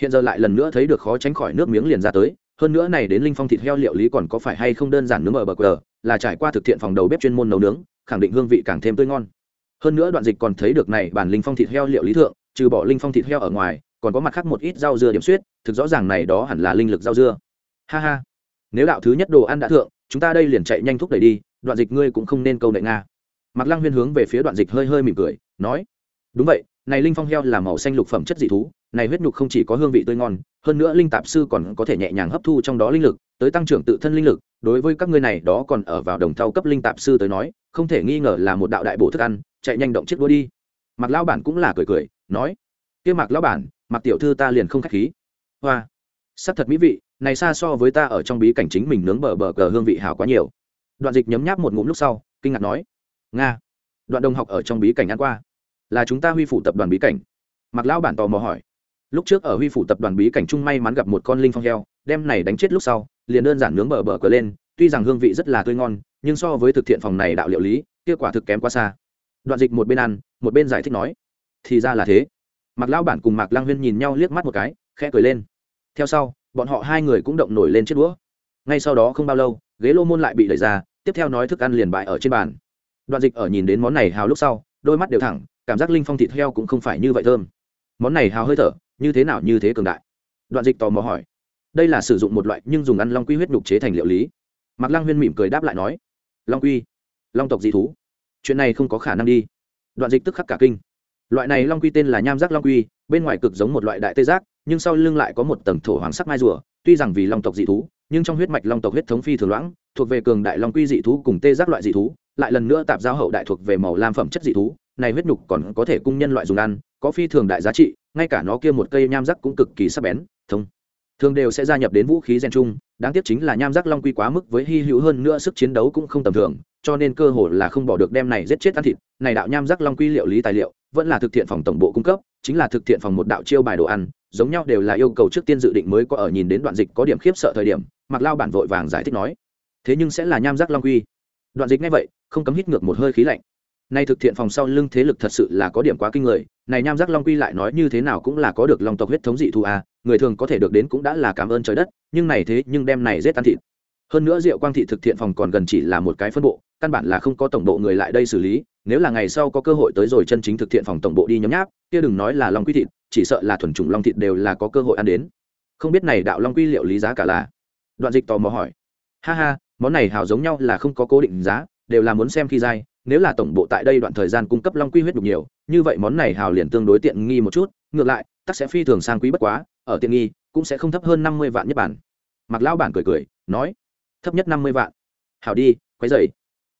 hiện giờ lại lần nữa thấy được khó tránh khỏi nước miếng liền ra tới, hơn nữa này đến linh phong thịt heo liệu lý còn có phải hay không đơn giản nướng ở bờ cờ là trải qua thực thiện phòng đầu bếp chuyên môn nấu nướng, khẳng định hương vị càng thêm tươi ngon. Hơn nữa đoạn dịch còn thấy được này bản linh phong thịt heo liệu lý thượng, trừ bỏ linh phong thịt heo ở ngoài, còn có mặt khác một ít rau dưa điểm suyết, thực rõ ràng này đó hẳn là linh lực rau dưa. Ha ha. Nếu đạo thứ nhất đồ ăn đã thượng, chúng ta đây liền chạy nhanh thúc đẩy đi, đoạn dịch ngươi cũng không nên câu nệ nga. Mạc lăng huyên hướng về phía đoạn dịch hơi hơi mỉm cười, nói, đúng vậy này linh phong heo là màu xanh lục phẩm chất dị thú, này huyết nhục không chỉ có hương vị tươi ngon, hơn nữa linh tạp sư còn có thể nhẹ nhàng hấp thu trong đó linh lực, tới tăng trưởng tự thân linh lực. Đối với các ngươi này, đó còn ở vào đồng thau cấp linh tạp sư tới nói, không thể nghi ngờ là một đạo đại bổ thức ăn, chạy nhanh động chiếc đua đi. Mặc lão bản cũng là cười cười, nói, kia mặc lão bản mặc tiểu thư ta liền không khách khí. Hoa, sắc thật mỹ vị, này xa so với ta ở trong bí cảnh chính mình nướng bờ bờ cờ hương vị hảo quá nhiều. Đoạn dịch nhấm nháp một ngụm lúc sau, kinh ngạc nói, nga, đoạn đồng học ở trong bí cảnh ăn qua là chúng ta huy phủ tập đoàn bí cảnh. Mặc lão bản tò mò hỏi. Lúc trước ở huy phủ tập đoàn bí cảnh trung may mắn gặp một con linh phong heo, đem này đánh chết lúc sau, liền đơn giản nướng bờ bờ cờ lên, tuy rằng hương vị rất là tươi ngon, nhưng so với thực thiện phòng này đạo liệu lý kết quả thực kém quá xa. Đoạn dịch một bên ăn, một bên giải thích nói. Thì ra là thế. Mặc lão bản cùng mạc lang huyên nhìn nhau liếc mắt một cái, khẽ cười lên. Theo sau, bọn họ hai người cũng động nổi lên chiếc đũa. Ngay sau đó không bao lâu, ghế lô môn lại bị đẩy ra, tiếp theo nói thức ăn liền bại ở trên bàn. Đoạn dịch ở nhìn đến món này hào lúc sau, đôi mắt đều thẳng cảm giác linh phong thịt heo cũng không phải như vậy thơm. Món này hào hơi thở, như thế nào như thế cường đại. Đoạn dịch tò mò hỏi. Đây là sử dụng một loại nhưng dùng ăn long quy huyết nhục chế thành liệu lý. Mạc lang huyên mỉm cười đáp lại nói. Long quy, long tộc dị thú. Chuyện này không có khả năng đi. Đoạn dịch tức khắc cả kinh. Loại này long quy tên là nham giác long quy, bên ngoài cực giống một loại đại tê giác, nhưng sau lưng lại có một tầng thổ hoàng sắc mai rùa. Tuy rằng vì long tộc dị thú, nhưng trong huyết mạch long tộc huyết thống phi thường loãng, thuộc về cường đại long quy dị thú cùng tê giác loại dị thú, lại lần nữa tạp giao hậu đại thuộc về màu lam phẩm chất dị thú này huyết nhục còn có thể cung nhân loại dùng ăn, có phi thường đại giá trị, ngay cả nó kia một cây nham rắc cũng cực kỳ sắc bén, thông. Thường đều sẽ gia nhập đến vũ khí gen chung, đáng tiếc chính là nham rắc long quy quá mức với hy hữu hơn nữa sức chiến đấu cũng không tầm thường, cho nên cơ hội là không bỏ được đem này giết chết ăn thịt. Này đạo nham rắc long quy liệu lý tài liệu, vẫn là thực thiện phòng tổng bộ cung cấp, chính là thực thiện phòng một đạo chiêu bài đồ ăn, giống nhau đều là yêu cầu trước tiên dự định mới có ở nhìn đến đoạn dịch có điểm khiếp sợ thời điểm mặc lao bản vội vàng giải thích nói. Thế nhưng sẽ là nham rắc long quy. Đoạn dịch ngay vậy, không cấm hít ngược một hơi khí lạnh nay thực thiện phòng sau lưng thế lực thật sự là có điểm quá kinh người, này nham giác long quy lại nói như thế nào cũng là có được lòng tộc huyết thống dị thu a à, người thường có thể được đến cũng đã là cảm ơn trời đất, nhưng này thế nhưng đem này giết ăn thịt. Hơn nữa diệu quang thị thực thiện phòng còn gần chỉ là một cái phân bộ, căn bản là không có tổng bộ người lại đây xử lý, nếu là ngày sau có cơ hội tới rồi chân chính thực thiện phòng tổng bộ đi nhấm nháp, kia đừng nói là long quy thịt chỉ sợ là thuần chủng long thịt đều là có cơ hội ăn đến. Không biết này đạo long quy liệu lý giá cả là? Đoạn dịch tò mò hỏi. Ha ha, món này hào giống nhau là không có cố định giá, đều là muốn xem khi dai nếu là tổng bộ tại đây đoạn thời gian cung cấp long quy huyết đục nhiều, như vậy món này hào liền tương đối tiện nghi một chút, ngược lại, tắc sẽ phi thường sang quý bất quá, ở tiện nghi, cũng sẽ không thấp hơn năm mươi vạn nhất bản. Mặc lão bản cười cười, nói, thấp nhất năm mươi vạn. Hào đi, quấy dày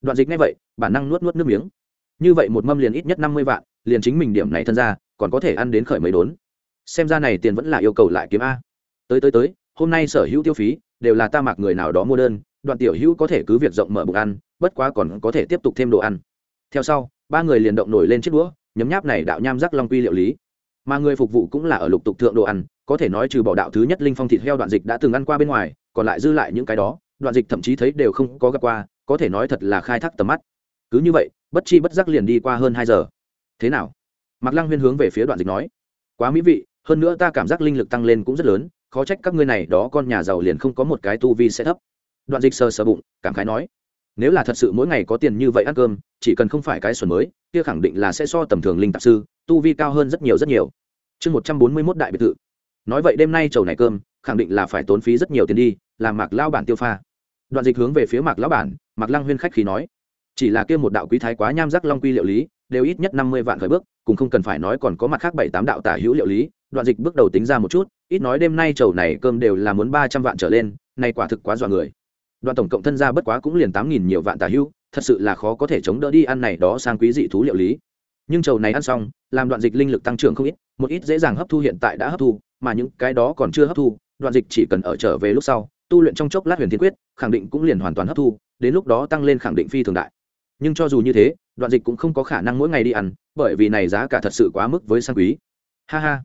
đoạn dịch ngay vậy, bản năng nuốt nuốt nước miếng. Như vậy một mâm liền ít nhất năm mươi vạn, liền chính mình điểm này thân ra, còn có thể ăn đến khởi mấy đốn. Xem ra này tiền vẫn là yêu cầu lại kiếm a. Tới tới tới, hôm nay sở hữu tiêu phí, đều là ta mặc người nào đó mua đơn đoạn tiểu hữu có thể cứ việc rộng mở bụng ăn, bất quá còn có thể tiếp tục thêm đồ ăn. Theo sau, ba người liền động nổi lên chiếc đũa, nhấm nháp này đạo nham rắc long quy liệu lý. Mà người phục vụ cũng là ở lục tục thượng đồ ăn, có thể nói trừ bỏ đạo thứ nhất linh phong thịt heo đoạn dịch đã từng ăn qua bên ngoài, còn lại dư lại những cái đó, đoạn dịch thậm chí thấy đều không có gặp qua, có thể nói thật là khai thác tầm mắt. Cứ như vậy, bất chi bất giác liền đi qua hơn hai giờ. Thế nào? Mạc lăng huyên hướng về phía đoạn dịch nói. Quá mỹ vị, hơn nữa ta cảm giác linh lực tăng lên cũng rất lớn, khó trách các ngươi này đó con nhà giàu liền không có một cái tu vi sẽ thấp đoạn dịch sờ sờ bụng, cảm khái nói, nếu là thật sự mỗi ngày có tiền như vậy ăn cơm, chỉ cần không phải cái xuẩn mới, kia khẳng định là sẽ so tầm thường linh tạp sư, tu vi cao hơn rất nhiều rất nhiều. Chương một trăm bốn mươi mốt đại biệt thự. Nói vậy đêm nay chầu này cơm, khẳng định là phải tốn phí rất nhiều tiền đi, làm mạc lao bản tiêu pha. Đoạn dịch hướng về phía mạc lão bản, mạc lăng huyên khách khí nói, chỉ là kia một đạo quý thái quá nham giác long quy liệu lý, đều ít nhất năm mươi vạn khởi bước cùng không cần phải nói còn có mặt khác bảy tám đạo tả hữu liệu lý. Đoạn dịch bước đầu tính ra một chút, ít nói đêm nay chầu này cơm đều là muốn ba trăm vạn trở lên, nay quả thực quá dọa người đoạn tổng cộng thân gia bất quá cũng liền tám nghìn nhiều vạn tà hưu, thật sự là khó có thể chống đỡ đi ăn này đó sang quý dị thú liệu lý. Nhưng chầu này ăn xong làm đoạn dịch linh lực tăng trưởng không ít một ít dễ dàng hấp thu hiện tại đã hấp thu mà những cái đó còn chưa hấp thu đoạn dịch chỉ cần ở trở về lúc sau tu luyện trong chốc lát huyền thiên quyết khẳng định cũng liền hoàn toàn hấp thu đến lúc đó tăng lên khẳng định phi thường đại. Nhưng cho dù như thế đoạn dịch cũng không có khả năng mỗi ngày đi ăn bởi vì này giá cả thật sự quá mức với sang quý. Ha ha.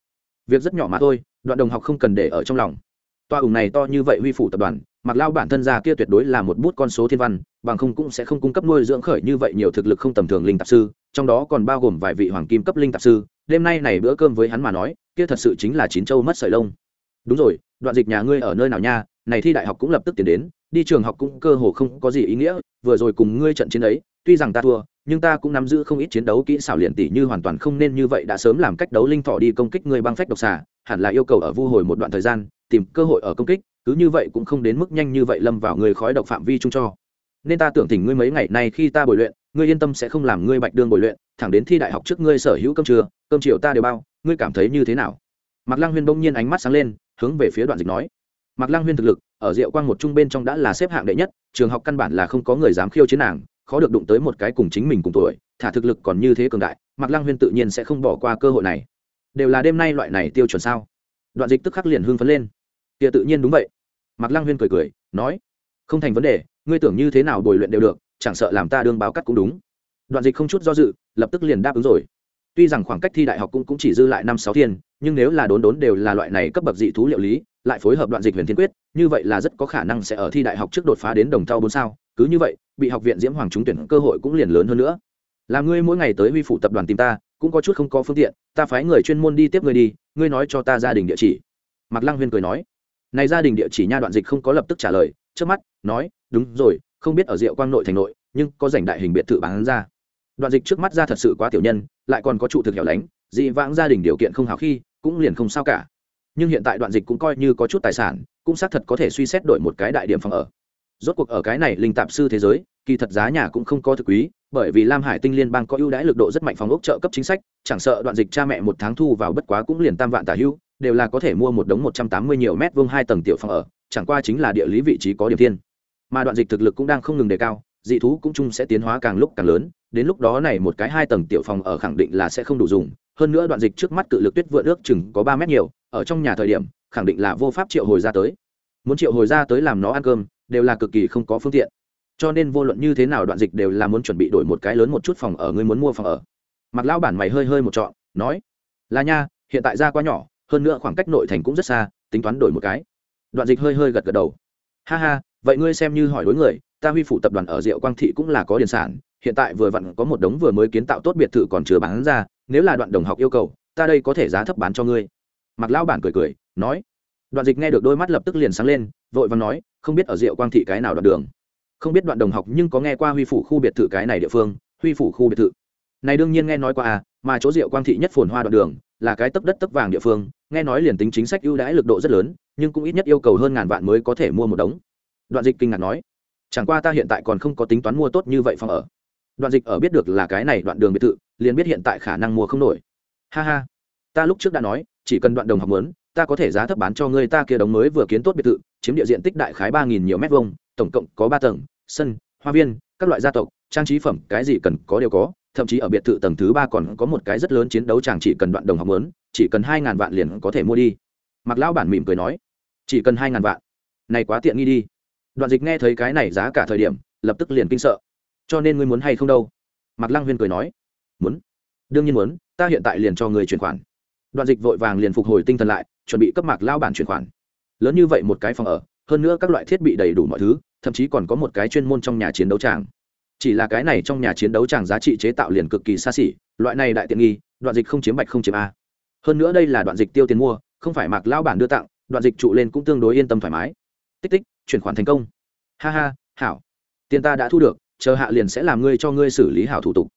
Việc rất nhỏ mà thôi đoạn đồng học không cần để ở trong lòng. Toa ủng này to như vậy huy phủ tập đoàn mặc lao bản thân ra kia tuyệt đối là một bút con số thiên văn, bằng không cũng sẽ không cung cấp nuôi dưỡng khởi như vậy nhiều thực lực không tầm thường linh tạp sư, trong đó còn bao gồm vài vị hoàng kim cấp linh tạp sư. Đêm nay này bữa cơm với hắn mà nói, kia thật sự chính là chín châu mất sợi lông. Đúng rồi, đoạn dịch nhà ngươi ở nơi nào nha? Này thi đại học cũng lập tức tiến đến, đi trường học cũng cơ hồ không có gì ý nghĩa, vừa rồi cùng ngươi trận chiến ấy, tuy rằng ta thua, nhưng ta cũng nắm giữ không ít chiến đấu kỹ xảo liền tỷ như hoàn toàn không nên như vậy đã sớm làm cách đấu linh thọ đi công kích ngươi băng phách độc xà, hẳn là yêu cầu ở vu hồi một đoạn thời gian, tìm cơ hội ở công kích cứ như vậy cũng không đến mức nhanh như vậy lâm vào người khói độc phạm vi chung cho. Nên ta tưởng thỉnh ngươi mấy ngày nay khi ta bồi luyện, ngươi yên tâm sẽ không làm ngươi bạch đương bồi luyện, thẳng đến thi đại học trước ngươi sở hữu cơm trưa, cơm chiều ta đều bao, ngươi cảm thấy như thế nào? Mạc lăng huyên bỗng nhiên ánh mắt sáng lên, hướng về phía đoạn dịch nói. Mạc lăng huyên thực lực, ở diệu quang một trung bên trong đã là xếp hạng đệ nhất, trường học căn bản là không có người dám khiêu chiến nàng, khó được đụng tới một cái cùng chính mình cùng tuổi, thả thực lực còn như thế cường đại, mạc lăng huyên tự nhiên sẽ không bỏ qua cơ hội này. Đều là đêm nay loại này tiêu chuẩn sao? Đoạn dịch tức khắc liền hưng phấn lên. Kia tự nhiên đúng vậy mạc lăng huyên cười cười nói không thành vấn đề ngươi tưởng như thế nào bồi luyện đều được chẳng sợ làm ta đương báo cắt cũng đúng. Đoạn dịch không chút do dự lập tức liền đáp ứng rồi. Tuy rằng khoảng cách thi đại học cũng, cũng chỉ dư lại năm sáu thiên nhưng nếu là đốn đốn đều là loại này cấp bậc dị thú liệu lý lại phối hợp đoạn dịch huyền thiên quyết như vậy là rất có khả năng sẽ ở thi đại học trước đột phá đến đồng thau bốn sao. Cứ như vậy bị học viện diễm hoàng trúng tuyển cơ hội cũng liền lớn hơn nữa. Là ngươi mỗi ngày tới huy phụ tập đoàn tìm ta cũng có chút không có phương tiện ta phái người chuyên môn đi tiếp ngươi đi ngươi nói cho ta gia đình địa chỉ. Mạc lăng huyên cười nói này gia đình địa chỉ nha đoạn dịch không có lập tức trả lời, trước mắt, nói, đúng rồi, không biết ở diệu quang nội thành nội, nhưng có dành đại hình biệt thự bán ra. Đoạn dịch trước mắt ra thật sự quá tiểu nhân, lại còn có trụ thực hẻo lánh, dị vãng gia đình điều kiện không hào khi, cũng liền không sao cả. Nhưng hiện tại đoạn dịch cũng coi như có chút tài sản, cũng xác thật có thể suy xét đổi một cái đại điểm phòng ở. Rốt cuộc ở cái này linh tạp sư thế giới, kỳ thật giá nhà cũng không có thực quý, bởi vì lam hải tinh liên bang có ưu đãi lực độ rất mạnh phòng ốc trợ cấp chính sách, chẳng sợ đoạn dịch cha mẹ một tháng thu vào bất quá cũng liền tam vạn tả hưu đều là có thể mua một đống một trăm tám mươi nhiều mét vuông hai tầng tiểu phòng ở, chẳng qua chính là địa lý vị trí có điểm thiên. Mà đoạn dịch thực lực cũng đang không ngừng đề cao, dị thú cũng chung sẽ tiến hóa càng lúc càng lớn, đến lúc đó này một cái hai tầng tiểu phòng ở khẳng định là sẽ không đủ dùng. Hơn nữa đoạn dịch trước mắt cự lực tuyết vượt ước chừng có ba mét nhiều, ở trong nhà thời điểm, khẳng định là vô pháp triệu hồi ra tới. Muốn triệu hồi ra tới làm nó ăn cơm, đều là cực kỳ không có phương tiện. Cho nên vô luận như thế nào đoạn dịch đều là muốn chuẩn bị đổi một cái lớn một chút phòng ở, ngươi muốn mua phòng ở. Mặc lão bản mày hơi hơi một trọn, nói, là nha, hiện tại ra quá nhỏ hơn nữa khoảng cách nội thành cũng rất xa, tính toán đổi một cái. Đoạn dịch hơi hơi gật gật đầu. Ha ha, vậy ngươi xem như hỏi đối người, ta huy phụ tập đoàn ở diệu quang thị cũng là có điền sản, hiện tại vừa vặn có một đống vừa mới kiến tạo tốt biệt thự còn chưa bán ra, nếu là đoạn đồng học yêu cầu, ta đây có thể giá thấp bán cho ngươi. Mặc lão bản cười cười, nói. Đoạn dịch nghe được đôi mắt lập tức liền sáng lên, vội vàng nói, không biết ở diệu quang thị cái nào đoạn đường. Không biết đoạn đồng học nhưng có nghe qua huy phủ khu biệt thự cái này địa phương, huy phủ khu biệt thự. Này đương nhiên nghe nói qua à mà chỗ diệu quang thị nhất phồn hoa đoạn đường là cái tấp đất tấp vàng địa phương nghe nói liền tính chính sách ưu đãi lực độ rất lớn, nhưng cũng ít nhất yêu cầu hơn ngàn vạn mới có thể mua một đống. Đoạn dịch kinh ngạc nói, chẳng qua ta hiện tại còn không có tính toán mua tốt như vậy phòng ở. Đoạn dịch ở biết được là cái này đoạn đường biệt thự, liền biết hiện tại khả năng mua không nổi. Ha ha, ta lúc trước đã nói, chỉ cần đoạn đồng học muốn, ta có thể giá thấp bán cho ngươi ta kia đống mới vừa kiến tốt biệt thự, chiếm địa diện tích đại khái ba nghìn nhiều mét vuông, tổng cộng có ba tầng, sân, hoa viên, các loại gia tộc, trang trí phẩm, cái gì cần có đều có thậm chí ở biệt thự tầng thứ ba còn có một cái rất lớn chiến đấu chẳng chỉ cần đoạn đồng học lớn chỉ cần hai ngàn vạn liền có thể mua đi. Mặc lão bản mỉm cười nói, chỉ cần hai ngàn vạn. Này quá tiện nghi đi. Đoạn dịch nghe thấy cái này giá cả thời điểm, lập tức liền kinh sợ. Cho nên ngươi muốn hay không đâu? Mặc lăng huyên cười nói, muốn. Đương nhiên muốn, ta hiện tại liền cho người chuyển khoản. Đoạn dịch vội vàng liền phục hồi tinh thần lại, chuẩn bị cấp mạc lao bản chuyển khoản. Lớn như vậy một cái phòng ở, hơn nữa các loại thiết bị đầy đủ mọi thứ, thậm chí còn có một cái chuyên môn trong nhà chiến đấu tràng chỉ là cái này trong nhà chiến đấu chẳng giá trị chế tạo liền cực kỳ xa xỉ, loại này đại tiện nghi, đoạn dịch không chiếm bạch không chiếm a. Hơn nữa đây là đoạn dịch tiêu tiền mua, không phải mạc lao bản đưa tặng, đoạn dịch trụ lên cũng tương đối yên tâm thoải mái. Tích tích, chuyển khoản thành công. Ha ha, hảo. Tiền ta đã thu được, chờ hạ liền sẽ làm ngươi cho ngươi xử lý hảo thủ tục.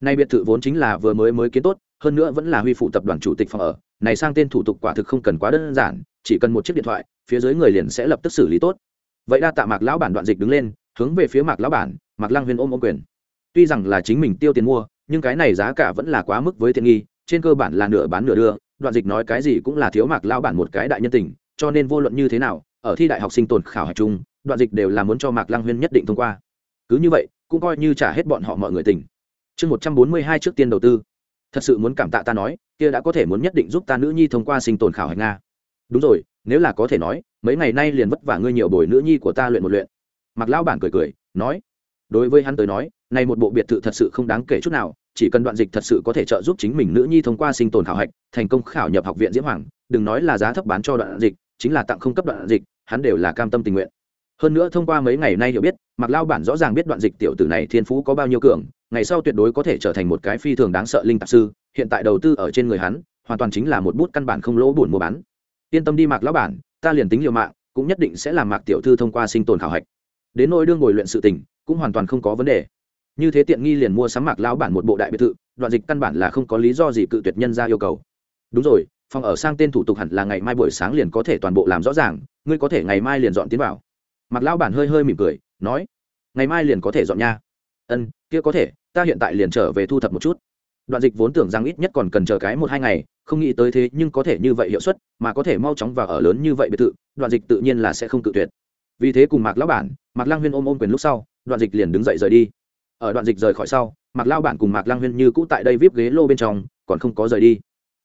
Nay biệt thự vốn chính là vừa mới mới kiến tốt, hơn nữa vẫn là huy phụ tập đoàn chủ tịch phòng ở. Này sang tên thủ tục quả thực không cần quá đơn giản, chỉ cần một chiếc điện thoại, phía dưới người liền sẽ lập tức xử lý tốt. Vậy đa tạ mạc lão bản đoạn dịch đứng lên, hướng về phía mạc lão bản mạc lăng huyên ôm ôm quyền. Tuy rằng là chính mình tiêu tiền mua, nhưng cái này giá cả vẫn là quá mức với tiện nghi, trên cơ bản là nửa bán nửa đưa, đoạn dịch nói cái gì cũng là thiếu mạc lão bản một cái đại nhân tình, cho nên vô luận như thế nào, ở thi đại học sinh tồn khảo hạch chung, đoạn dịch đều là muốn cho mạc lăng huyên nhất định thông qua. Cứ như vậy, cũng coi như trả hết bọn họ mọi người tình. Chương một trăm bốn mươi hai trước tiên đầu tư. Thật sự muốn cảm tạ ta nói, kia đã có thể muốn nhất định giúp ta nữ nhi thông qua sinh tồn khảo hạch nga. Đúng rồi, nếu là có thể nói, mấy ngày nay liền vất vả ngươi nhiều bồi nữ nhi của ta luyện một luyện. Mặc lão bản cười cười, nói đối với hắn tới nói, này một bộ biệt thự thật sự không đáng kể chút nào, chỉ cần đoạn dịch thật sự có thể trợ giúp chính mình nữ nhi thông qua sinh tồn khảo hạch, thành công khảo nhập học viện diễm hoàng, đừng nói là giá thấp bán cho đoạn dịch, chính là tặng không cấp đoạn dịch, hắn đều là cam tâm tình nguyện. Hơn nữa thông qua mấy ngày nay hiểu biết mặc lao bản rõ ràng biết đoạn dịch tiểu tử này thiên phú có bao nhiêu cường, ngày sau tuyệt đối có thể trở thành một cái phi thường đáng sợ linh tạp sư, hiện tại đầu tư ở trên người hắn, hoàn toàn chính là một bút căn bản không lỗ buồn mua bán. Yên tâm đi mạc lão bản, ta liền tính liều mạng, cũng nhất định sẽ làm mạc tiểu thư thông qua sinh tồn khảo hạch. Đến nỗi đương ngồi luyện sự tình cũng hoàn toàn không có vấn đề. Như thế tiện nghi liền mua sắm mạc lão bản một bộ đại biệt thự, đoạn dịch căn bản là không có lý do gì cự tuyệt nhân ra yêu cầu. Đúng rồi, phòng ở sang tên thủ tục hẳn là ngày mai buổi sáng liền có thể toàn bộ làm rõ ràng, ngươi có thể ngày mai liền dọn tiến vào. Mạc lão bản hơi hơi mỉm cười, nói, ngày mai liền có thể dọn nha. Ân, kia có thể, ta hiện tại liền trở về thu thập một chút. Đoạn dịch vốn tưởng rằng ít nhất còn cần chờ cái một hai ngày, không nghĩ tới thế nhưng có thể như vậy hiệu suất, mà có thể mau chóng vào ở lớn như vậy biệt thự, đoạn dịch tự nhiên là sẽ không cự tuyệt. Vì thế cùng mạc lão bản, mạc lang huyên ôm ôm quyền lúc sau đoạn dịch liền đứng dậy rời đi. Ở đoạn dịch rời khỏi sau, mạc lao bản cùng mạc lang huyên như cũ tại đây vip ghế lô bên trong, còn không có rời đi.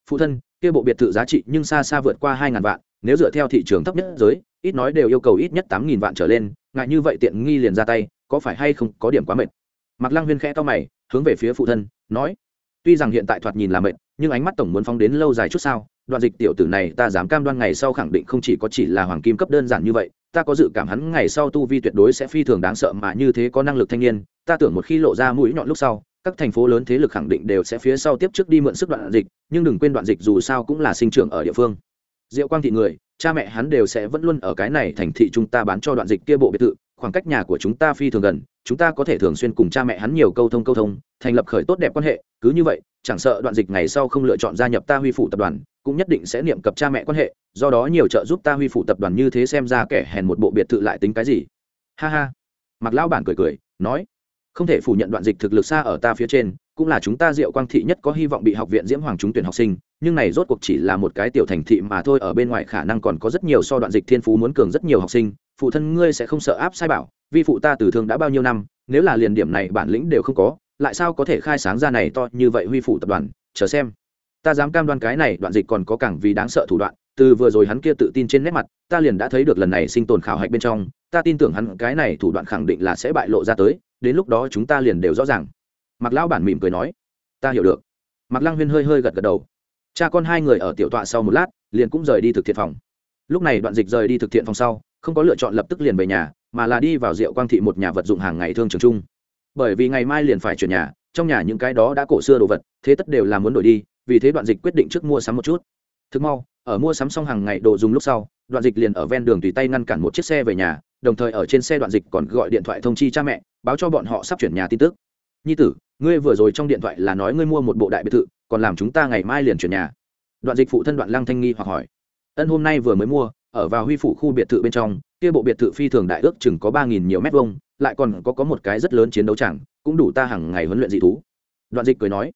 Phụ thân, kia bộ biệt thự giá trị nhưng xa xa vượt qua hai ngàn vạn, nếu dựa theo thị trường thấp nhất giới, ít nói đều yêu cầu ít nhất tám nghìn vạn trở lên, ngại như vậy tiện nghi liền ra tay, có phải hay không có điểm quá mệt? Mạc lang huyên khẽ to mày, hướng về phía phụ thân, nói, tuy rằng hiện tại thoạt nhìn là mệt, nhưng ánh mắt tổng muốn phóng đến lâu dài chút sao đoạn dịch tiểu tử này ta dám cam đoan ngày sau khẳng định không chỉ có chỉ là hoàng kim cấp đơn giản như vậy, ta có dự cảm hắn ngày sau tu vi tuyệt đối sẽ phi thường đáng sợ mà như thế có năng lực thanh niên, ta tưởng một khi lộ ra mũi nhọn lúc sau, các thành phố lớn thế lực khẳng định đều sẽ phía sau tiếp trước đi mượn sức đoạn dịch, nhưng đừng quên đoạn dịch dù sao cũng là sinh trưởng ở địa phương. Diệu quang thị người, cha mẹ hắn đều sẽ vẫn luôn ở cái này thành thị chúng ta bán cho đoạn dịch kia bộ biệt thự khoảng cách nhà của chúng ta phi thường gần, chúng ta có thể thường xuyên cùng cha mẹ hắn nhiều câu thông câu thông, thành lập khởi tốt đẹp quan hệ, cứ như vậy, chẳng sợ đoạn dịch ngày sau không lựa chọn gia nhập ta huy phủ tập đoàn, cũng nhất định sẽ niệm cập cha mẹ quan hệ, do đó nhiều trợ giúp ta huy phủ tập đoàn như thế xem ra kẻ hèn một bộ biệt thự lại tính cái gì. Ha ha. Mặc lão bản cười cười, nói, không thể phủ nhận đoạn dịch thực lực xa ở ta phía trên, cũng là chúng ta diệu quang thị nhất có hy vọng bị học viện diễm hoàng trúng tuyển học sinh, nhưng này rốt cuộc chỉ là một cái tiểu thành thị mà thôi, ở bên ngoài khả năng còn có rất nhiều so đoạn dịch thiên phú muốn cường rất nhiều học sinh phụ thân ngươi sẽ không sợ áp sai bảo vì phụ ta từ thương đã bao nhiêu năm, nếu là liền điểm này bản lĩnh đều không có, lại sao có thể khai sáng ra này to như vậy huy phụ tập đoàn, chờ xem. Ta dám cam đoan cái này đoạn dịch còn có càng vì đáng sợ thủ đoạn, từ vừa rồi hắn kia tự tin trên nét mặt, ta liền đã thấy được lần này sinh tồn khảo hạch bên trong, ta tin tưởng hắn cái này thủ đoạn khẳng định là sẽ bại lộ ra tới, đến lúc đó chúng ta liền đều rõ ràng. Mặc lão bản mỉm cười nói, ta hiểu được. Mặc lăng huyên hơi hơi gật gật đầu. Cha con hai người ở tiểu tọa sau một lát, liền cũng rời đi thực thiện phòng. Lúc này đoạn dịch rời đi thực thiện phòng sau không có lựa chọn lập tức liền về nhà, mà là đi vào rượu quang thị một nhà vật dụng hàng ngày thương trường chung. Bởi vì ngày mai liền phải chuyển nhà, trong nhà những cái đó đã cổ xưa đồ vật, thế tất đều là muốn đổi đi, vì thế đoạn dịch quyết định trước mua sắm một chút. Thực mau, ở mua sắm xong hàng ngày đồ dùng lúc sau, đoạn dịch liền ở ven đường tùy tay ngăn cản một chiếc xe về nhà, đồng thời ở trên xe đoạn dịch còn gọi điện thoại thông chi cha mẹ, báo cho bọn họ sắp chuyển nhà tin tức. Nhi tử, ngươi vừa rồi trong điện thoại là nói ngươi mua một bộ đại biệt thự, còn làm chúng ta ngày mai liền chuyển nhà. Đoạn dịch phụ thân đoạn lăng thanh nghi hoặc hỏi. Ân, hôm nay vừa mới mua ở vào huy phủ khu biệt thự bên trong, kia bộ biệt thự phi thường đại ước chừng có ba nghìn nhiều mét vuông, lại còn có có một cái rất lớn chiến đấu chẳng cũng đủ ta hàng ngày huấn luyện dị thú. Đoạn dịch cười nói,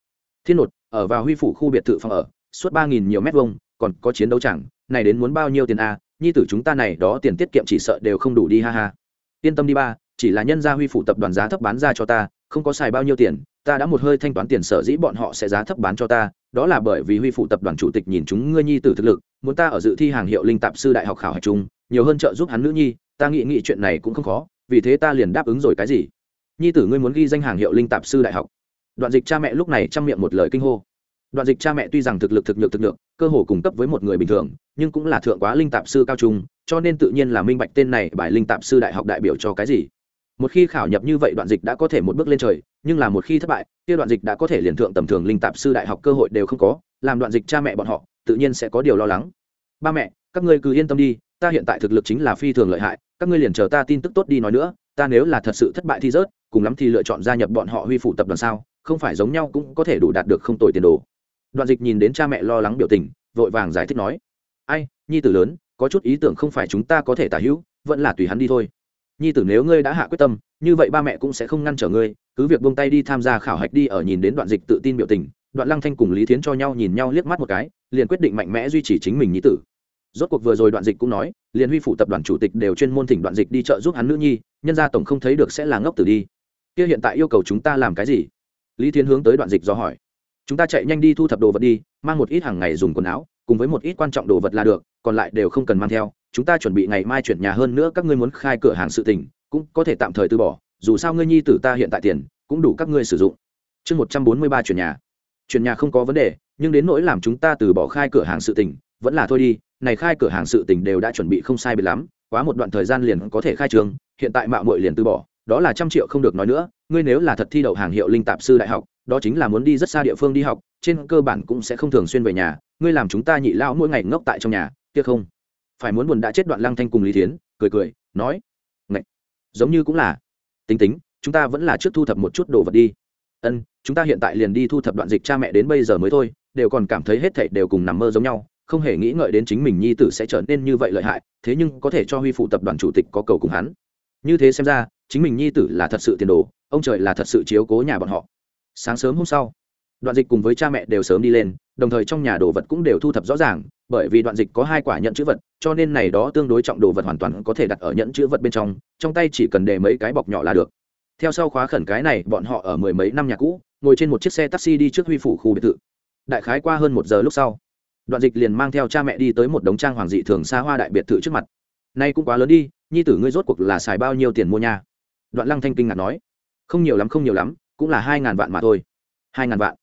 thiên nột, ở vào huy phủ khu biệt thự phòng ở, suốt ba nghìn nhiều mét vuông, còn có chiến đấu chẳng này đến muốn bao nhiêu tiền a? Nhi tử chúng ta này đó tiền tiết kiệm chỉ sợ đều không đủ đi, ha ha. Yên tâm đi ba, chỉ là nhân gia huy phủ tập đoàn giá thấp bán ra cho ta không có xài bao nhiêu tiền, ta đã một hơi thanh toán tiền sở dĩ bọn họ sẽ giá thấp bán cho ta, đó là bởi vì huy phụ tập đoàn chủ tịch nhìn chúng ngươi nhi tử thực lực, muốn ta ở dự thi hàng hiệu linh tạp sư đại học khảo hạch chung, nhiều hơn trợ giúp hắn nữ nhi, ta nghĩ nghĩ chuyện này cũng không khó, vì thế ta liền đáp ứng rồi cái gì. Nhi tử ngươi muốn ghi danh hàng hiệu linh tạp sư đại học. Đoạn dịch cha mẹ lúc này chăm miệng một lời kinh hô. Đoạn dịch cha mẹ tuy rằng thực lực thực nhược thực nhược, cơ hồ cung cấp với một người bình thường, nhưng cũng là thượng quá linh tạp sư cao trung, cho nên tự nhiên là minh bạch tên này bài linh tạp sư đại học đại biểu cho cái gì một khi khảo nhập như vậy đoạn dịch đã có thể một bước lên trời, nhưng là một khi thất bại, kia đoạn dịch đã có thể liền thượng tầm thường linh tạp sư đại học cơ hội đều không có, làm đoạn dịch cha mẹ bọn họ, tự nhiên sẽ có điều lo lắng. Ba mẹ, các ngươi cứ yên tâm đi, ta hiện tại thực lực chính là phi thường lợi hại, các ngươi liền chờ ta tin tức tốt đi nói nữa, ta nếu là thật sự thất bại thì rớt, cùng lắm thì lựa chọn gia nhập bọn họ huy phủ tập đoàn sao, không phải giống nhau cũng có thể đủ đạt được không tồi tiền đồ. Đoạn dịch nhìn đến cha mẹ lo lắng biểu tình, vội vàng giải thích nói, ai, nhi tử lớn, có chút ý tưởng không phải chúng ta có thể tả hữu, vẫn là tùy hắn đi thôi nhi tử nếu ngươi đã hạ quyết tâm, như vậy ba mẹ cũng sẽ không ngăn trở ngươi, cứ việc buông tay đi tham gia khảo hạch đi ở nhìn đến đoạn dịch tự tin biểu tình, đoạn lăng thanh cùng lý thiến cho nhau nhìn nhau liếc mắt một cái, liền quyết định mạnh mẽ duy trì chính mình nhi tử. Rốt cuộc vừa rồi đoạn dịch cũng nói, liền huy phụ tập đoàn chủ tịch đều chuyên môn thỉnh đoạn dịch đi chợ giúp hắn nữ nhi, nhân gia tổng không thấy được sẽ là ngốc tử đi. Kia hiện tại yêu cầu chúng ta làm cái gì? Lý thiến hướng tới đoạn dịch do hỏi. Chúng ta chạy nhanh đi thu thập đồ vật đi, mang một ít hàng ngày dùng quần áo, cùng với một ít quan trọng đồ vật là được, còn lại đều không cần mang theo chúng ta chuẩn bị ngày mai chuyển nhà hơn nữa, các ngươi muốn khai cửa hàng sự tình, cũng có thể tạm thời từ bỏ, dù sao ngươi nhi tử ta hiện tại tiền, cũng đủ các ngươi sử dụng. Chương một trăm bốn mươi ba chuyển nhà. Chuyển nhà không có vấn đề, nhưng đến nỗi làm chúng ta từ bỏ khai cửa hàng sự tình, vẫn là thôi đi, này khai cửa hàng sự tình đều đã chuẩn bị không sai biệt lắm, quá một đoạn thời gian liền có thể khai trường, hiện tại mạo muội liền từ bỏ, đó là trăm triệu không được nói nữa, ngươi nếu là thật thi đậu hàng hiệu linh tạp sư đại học, đó chính là muốn đi rất xa địa phương đi học, trên cơ bản cũng sẽ không thường xuyên về nhà, ngươi làm chúng ta nhị lao mỗi ngày ngốc tại trong nhà, kia không? Phải muốn buồn đã chết đoạn lăng thanh cùng lý thiến, cười cười, nói, Ngậy. giống như cũng là. Tính tính, chúng ta vẫn là trước thu thập một chút đồ vật đi. Ân, chúng ta hiện tại liền đi thu thập đoạn dịch cha mẹ đến bây giờ mới thôi, đều còn cảm thấy hết thảy đều cùng nằm mơ giống nhau, không hề nghĩ ngợi đến chính mình nhi tử sẽ trở nên như vậy lợi hại, thế nhưng có thể cho huy phụ tập đoàn chủ tịch có cầu cùng hắn. Như thế xem ra, chính mình nhi tử là thật sự tiền đồ, ông trời là thật sự chiếu cố nhà bọn họ. Sáng sớm hôm sau, đoạn dịch cùng với cha mẹ đều sớm đi lên, đồng thời trong nhà đồ vật cũng đều thu thập rõ ràng bởi vì đoạn dịch có hai quả nhận chữ vật, cho nên này đó tương đối trọng đồ vật hoàn toàn có thể đặt ở nhận chữ vật bên trong trong tay chỉ cần để mấy cái bọc nhỏ là được. Theo sau khóa khẩn cái này, bọn họ ở mười mấy năm nhà cũ, ngồi trên một chiếc xe taxi đi trước huy phủ khu biệt thự. Đại khái qua hơn một giờ lúc sau, đoạn dịch liền mang theo cha mẹ đi tới một đống trang hoàng dị thường xa hoa đại biệt thự trước mặt. Nay cũng quá lớn đi, nhi tử ngươi rốt cuộc là xài bao nhiêu tiền mua nhà? Đoạn lăng thanh kinh ngạc nói. Không nhiều lắm, không nhiều lắm, cũng là hai ngàn vạn mà thôi. Hai ngàn vạn.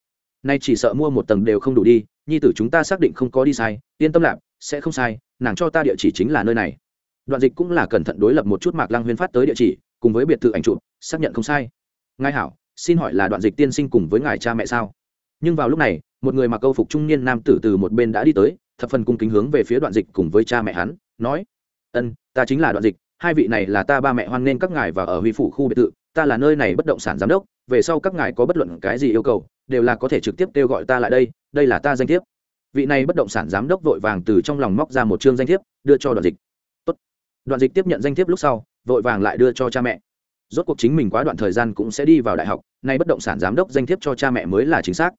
Nay chỉ sợ mua một tầng đều không đủ đi nhi tử chúng ta xác định không có đi sai, yên tâm lạp, sẽ không sai, nàng cho ta địa chỉ chính là nơi này. Đoạn dịch cũng là cẩn thận đối lập một chút mạc lăng huyên phát tới địa chỉ, cùng với biệt thự ảnh chụp, xác nhận không sai. Ngài hảo, xin hỏi là đoạn dịch tiên sinh cùng với ngài cha mẹ sao? Nhưng vào lúc này, một người mặc câu phục trung niên nam tử từ một bên đã đi tới, thập phần cung kính hướng về phía đoạn dịch cùng với cha mẹ hắn, nói, ân, ta chính là đoạn dịch, hai vị này là ta ba mẹ hoan nghênh các ngài và ở huy phủ khu biệt thự, ta là nơi này bất động sản giám đốc, về sau các ngài có bất luận cái gì yêu cầu đều là có thể trực tiếp kêu gọi ta lại đây đây là ta danh thiếp. Vị này bất động sản giám đốc vội vàng từ trong lòng móc ra một chương danh thiếp, đưa cho đoạn dịch. Tốt. đoạn dịch tiếp nhận danh thiếp lúc sau, vội vàng lại đưa cho cha mẹ. Rốt cuộc chính mình quá đoạn thời gian cũng sẽ đi vào đại học, nay bất động sản giám đốc danh thiếp cho cha mẹ mới là chính xác.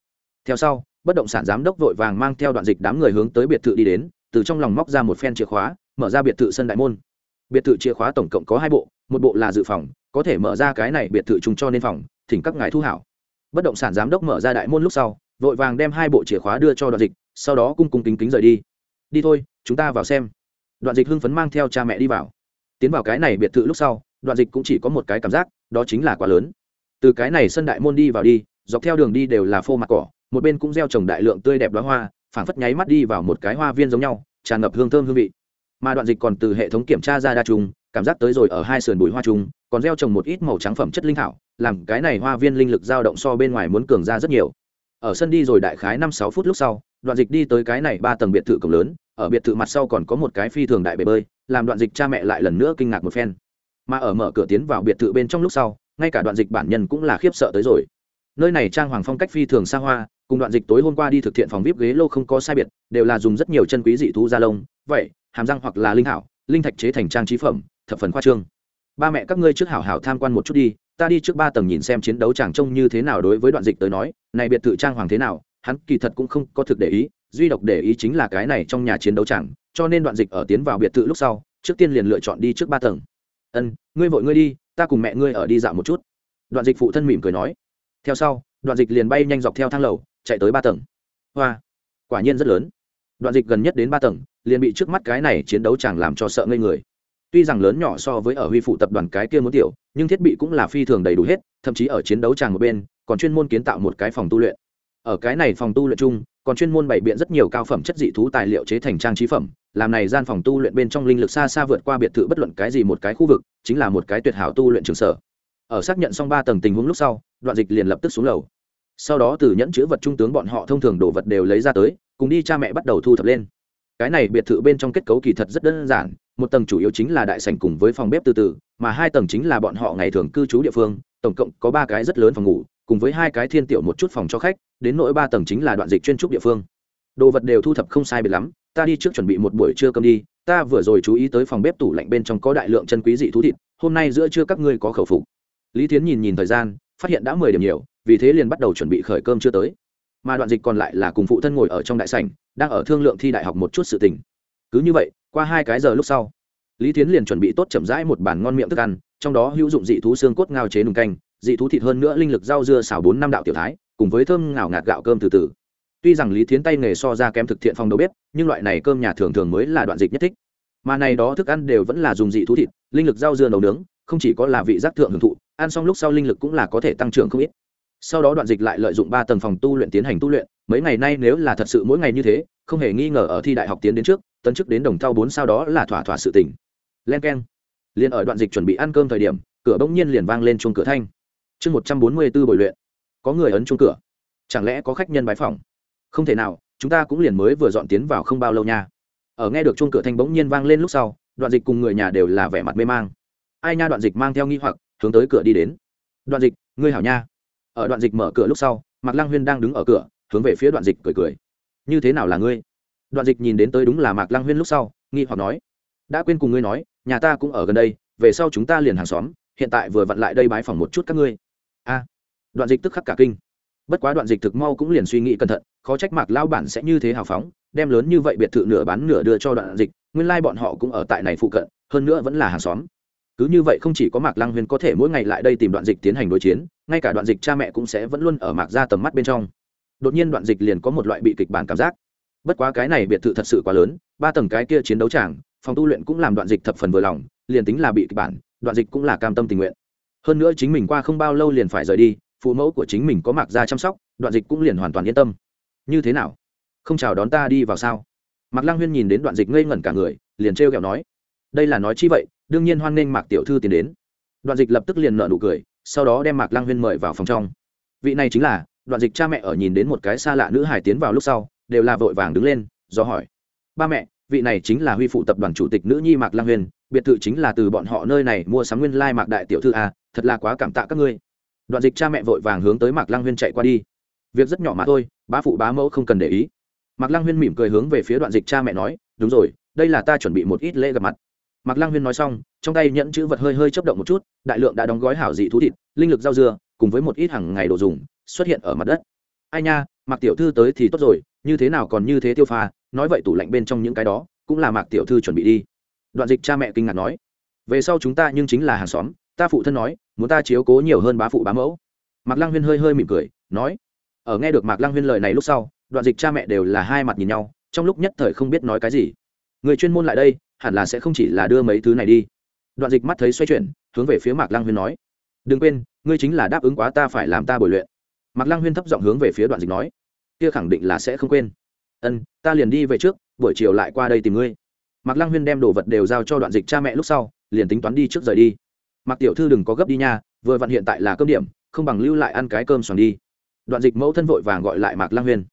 Theo sau, bất động sản giám đốc vội vàng mang theo đoạn dịch đám người hướng tới biệt thự đi đến, từ trong lòng móc ra một phen chìa khóa, mở ra biệt thự sân đại môn. Biệt thự chìa khóa tổng cộng có hai bộ, một bộ là dự phòng, có thể mở ra cái này biệt thự chung cho nên phòng, thỉnh các ngài thu hảo bất động sản giám đốc mở ra đại môn lúc sau, vội vàng đem hai bộ chìa khóa đưa cho đoạn dịch, sau đó cung cung kính kính rời đi. Đi thôi, chúng ta vào xem. Đoạn dịch hưng phấn mang theo cha mẹ đi vào. Tiến vào cái này biệt thự lúc sau, đoạn dịch cũng chỉ có một cái cảm giác, đó chính là quá lớn. Từ cái này sân đại môn đi vào đi, dọc theo đường đi đều là phô mặt cỏ, một bên cũng gieo trồng đại lượng tươi đẹp đoá hoa, phảng phất nháy mắt đi vào một cái hoa viên giống nhau, tràn ngập hương thơm hương vị. Mà đoạn dịch còn từ hệ thống kiểm tra ra đa trùng, cảm giác tới rồi ở hai sườn bụi hoa trùng, còn gieo trồng một ít màu trắng phẩm chất linh thảo làm cái này hoa viên linh lực dao động so bên ngoài muốn cường ra rất nhiều. Ở sân đi rồi đại khái năm sáu phút lúc sau, đoạn dịch đi tới cái này ba tầng biệt thự cổng lớn, ở biệt thự mặt sau còn có một cái phi thường đại bể bơi, làm đoạn dịch cha mẹ lại lần nữa kinh ngạc một phen. Mà ở mở cửa tiến vào biệt thự bên trong lúc sau, ngay cả đoạn dịch bản nhân cũng là khiếp sợ tới rồi. Nơi này trang hoàng phong cách phi thường xa hoa, cùng đoạn dịch tối hôm qua đi thực thiện phòng vip ghế lô không có sai biệt, đều là dùng rất nhiều chân quý dị thú da lông, vậy, hàm răng hoặc là linh hảo, linh thạch chế thành trang trí phẩm, thập phần khoa trương. Ba mẹ các ngươi trước hảo hảo tham quan một chút đi ta đi trước ba tầng nhìn xem chiến đấu chàng trông như thế nào đối với đoạn dịch tới nói, này biệt thự trang hoàng thế nào, hắn kỳ thật cũng không có thực để ý, duy độc để ý chính là cái này trong nhà chiến đấu chẳng cho nên đoạn dịch ở tiến vào biệt thự lúc sau, trước tiên liền lựa chọn đi trước ba tầng. Ân, ngươi vội ngươi đi, ta cùng mẹ ngươi ở đi dạo một chút. Đoạn dịch phụ thân mỉm cười nói. Theo sau, đoạn dịch liền bay nhanh dọc theo thang lầu, chạy tới ba tầng. Hoa, quả nhiên rất lớn. Đoạn dịch gần nhất đến ba tầng, liền bị trước mắt cái này chiến đấu chẳng làm cho sợ ngây người tuy rằng lớn nhỏ so với ở huy phụ tập đoàn cái kia muốn tiểu, nhưng thiết bị cũng là phi thường đầy đủ hết, thậm chí ở chiến đấu tràng một bên, còn chuyên môn kiến tạo một cái phòng tu luyện. Ở cái này phòng tu luyện chung, còn chuyên môn bày biện rất nhiều cao phẩm chất dị thú tài liệu chế thành trang trí phẩm, làm này gian phòng tu luyện bên trong linh lực xa xa vượt qua biệt thự bất luận cái gì một cái khu vực, chính là một cái tuyệt hảo tu luyện trường sở. Ở xác nhận xong ba tầng tình huống lúc sau, đoạn dịch liền lập tức xuống lầu. Sau đó từ nhẫn chữ vật trung tướng bọn họ thông thường đồ vật đều lấy ra tới, cùng đi cha mẹ bắt đầu thu thập lên. Cái này biệt thự bên trong kết cấu kỳ thật rất đơn giản một tầng chủ yếu chính là đại sảnh cùng với phòng bếp từ từ, mà hai tầng chính là bọn họ ngày thường cư trú địa phương, tổng cộng có ba cái rất lớn phòng ngủ, cùng với hai cái thiên tiểu một chút phòng cho khách, đến nỗi ba tầng chính là đoạn dịch chuyên trúc địa phương. Đồ vật đều thu thập không sai biệt lắm, ta đi trước chuẩn bị một buổi trưa cơm đi, ta vừa rồi chú ý tới phòng bếp tủ lạnh bên trong có đại lượng chân quý dị thú thịt, hôm nay giữa trưa các ngươi có khẩu phục. Lý tiến nhìn nhìn thời gian, phát hiện đã mười điểm nhiều, vì thế liền bắt đầu chuẩn bị khởi cơm chưa tới. Mà đoạn dịch còn lại là cùng phụ thân ngồi ở trong đại sảnh, đang ở thương lượng thi đại học một chút sự tình. Cứ như vậy qua hai cái giờ lúc sau, lý tiến liền chuẩn bị tốt chậm rãi một bàn ngon miệng thức ăn, trong đó hữu dụng dị thú xương cốt ngao chế nùng canh, dị thú thịt hơn nữa linh lực rau dưa xào bốn năm đạo tiểu thái, cùng với thơm ngào ngạt gạo cơm từ từ. Tuy rằng lý thiến tay nghề so ra kém thực thiện phòng đầu bếp, nhưng loại này cơm nhà thường thường mới là đoạn dịch nhất thích. Mà này đó thức ăn đều vẫn là dùng dị thú thịt, linh lực rau dưa nấu nướng, không chỉ có là vị giác thượng hưởng thụ, ăn xong lúc sau linh lực cũng là có thể tăng trưởng không ít. Sau đó đoạn dịch lại lợi dụng ba tầng phòng tu luyện tiến hành tu luyện, mấy ngày nay nếu là thật sự mỗi ngày như thế, không hề nghi ngờ ở thi đại học tiến đến trước tấn chức đến đồng thau bốn sao đó là thỏa thỏa sự tỉnh len k e n liền ở đoạn dịch chuẩn bị ăn cơm thời điểm, cửa bỗng nhiên liền vang lên chuông cửa thanh. Chương một trăm bốn mươi b ố bồi luyện. Có người ấn chuông cửa. Chẳng lẽ có khách nhân bái phòng không thể nào, chúng ta cũng liền mới vừa dọn tiến vào không bao lâu nha. Ở nghe được chuông cửa thanh bỗng nhiên vang lên lúc sau, đoạn dịch cùng người nhà đều là vẻ mặt mê mang. Ai nha đoạn dịch mang theo nghi hoặc, hướng tới cửa đi đến. Đoạn dịch, ngươi hảo nha. Ở đoạn dịch mở cửa lúc sau, mạc lăng huyên đang đứng ở cửa, hướng về phía đoạn dịch cười cười. Như thế nào là ngươi? Đoạn dịch nhìn đến tới đúng là mạc lăng huyên lúc sau, nghi hoặc nói, đã quên cùng ngươi nói, nhà ta cũng ở gần đây, về sau chúng ta liền hàng xóm, hiện tại vừa vặn lại đây bái phỏng một chút các ngươi. A, đoạn dịch tức khắc cả kinh. Bất quá đoạn dịch thực mau cũng liền suy nghĩ cẩn thận, khó trách mạc lao bản sẽ như thế hào phóng, đem lớn như vậy biệt thự nửa bán nửa đưa cho đoạn dịch, nguyên lai、like、bọn họ cũng ở tại này phụ cận, hơn nữa vẫn là hàng xóm. Cứ như vậy không chỉ có mạc lăng huyên có thể mỗi ngày lại đây tìm đoạn dịch tiến hành đối chiến, ngay cả đoạn dịch cha mẹ cũng sẽ vẫn luôn ở mạc ra tầm mắt bên trong. Đột nhiên đoạn dịch liền có một loại bị kịch bản cảm giác bất quá cái này biệt thự thật sự quá lớn, ba tầng cái kia chiến đấu tràng, phòng tu luyện cũng làm đoạn dịch thập phần vừa lòng, liền tính là bị kịch bản, đoạn dịch cũng là cam tâm tình nguyện. Hơn nữa chính mình qua không bao lâu liền phải rời đi, phụ mẫu của chính mình có mạc ra chăm sóc, đoạn dịch cũng liền hoàn toàn yên tâm. Như thế nào? Không chào đón ta đi vào sao? Mạc lang huyên nhìn đến đoạn dịch ngây ngẩn cả người, liền trêu kẹo nói. Đây là nói chi vậy? Đương nhiên hoan nghênh mạc tiểu thư tiến đến. Đoạn dịch lập tức liền nợ nụ cười, sau đó đem mạc lang huyên mời vào phòng trong. Vị này chính là, đoạn dịch cha mẹ ở nhìn đến một cái xa lạ nữ hải tiến vào lúc sau đều là vội vàng đứng lên, do hỏi. Ba mẹ, vị này chính là huy phụ tập đoàn chủ tịch nữ nhi mạc lang huyền, biệt thự chính là từ bọn họ nơi này mua sắm nguyên lai mạc đại tiểu thư a thật là quá cảm tạ các ngươi. Đoạn dịch cha mẹ vội vàng hướng tới mạc lang huyên chạy qua đi. Việc rất nhỏ mà thôi, bá phụ bá mẫu không cần để ý. Mạc lang huyên mỉm cười hướng về phía đoạn dịch cha mẹ nói, đúng rồi, đây là ta chuẩn bị một ít lễ gặp mặt. Mạc lang huyên nói xong, trong tay nhẫn chữ vật hơi hơi chấp động một chút, đại lượng đã đóng gói hảo dị thú thịt, linh lực rau dưa, cùng với một ít hàng ngày đồ dùng, xuất hiện ở mặt đất. Ai nha mạc tiểu thư tới thì tốt rồi, như thế nào còn như thế tiêu pha, nói vậy tủ lạnh bên trong những cái đó, cũng là mạc tiểu thư chuẩn bị đi. Đoạn dịch cha mẹ kinh ngạc nói, về sau chúng ta nhưng chính là hàng xóm, ta phụ thân nói, muốn ta chiếu cố nhiều hơn bá phụ bá mẫu. Mạc lăng huyên hơi hơi mỉm cười, nói, ở nghe được mạc lăng huyên lời này lúc sau, đoạn dịch cha mẹ đều là hai mặt nhìn nhau, trong lúc nhất thời không biết nói cái gì. Người chuyên môn lại đây, hẳn là sẽ không chỉ là đưa mấy thứ này đi. Đoạn dịch mắt thấy xoay chuyển, hướng về phía mạc lăng huyên nói, đừng quên, ngươi chính là đáp ứng quá ta phải làm ta bồi luyện. Mạc lăng huyên thấp giọng hướng về phía đoạn dịch nói kia khẳng định là sẽ không quên. Ân, ta liền đi về trước, buổi chiều lại qua đây tìm ngươi. Mạc lăng huyên đem đồ vật đều giao cho đoạn dịch cha mẹ lúc sau, liền tính toán đi trước rời đi. Mạc tiểu thư đừng có gấp đi nha, vừa vặn hiện tại là cơm điểm, không bằng lưu lại ăn cái cơm xoắn đi. Đoạn dịch mẫu thân vội vàng gọi lại mạc lăng huyên.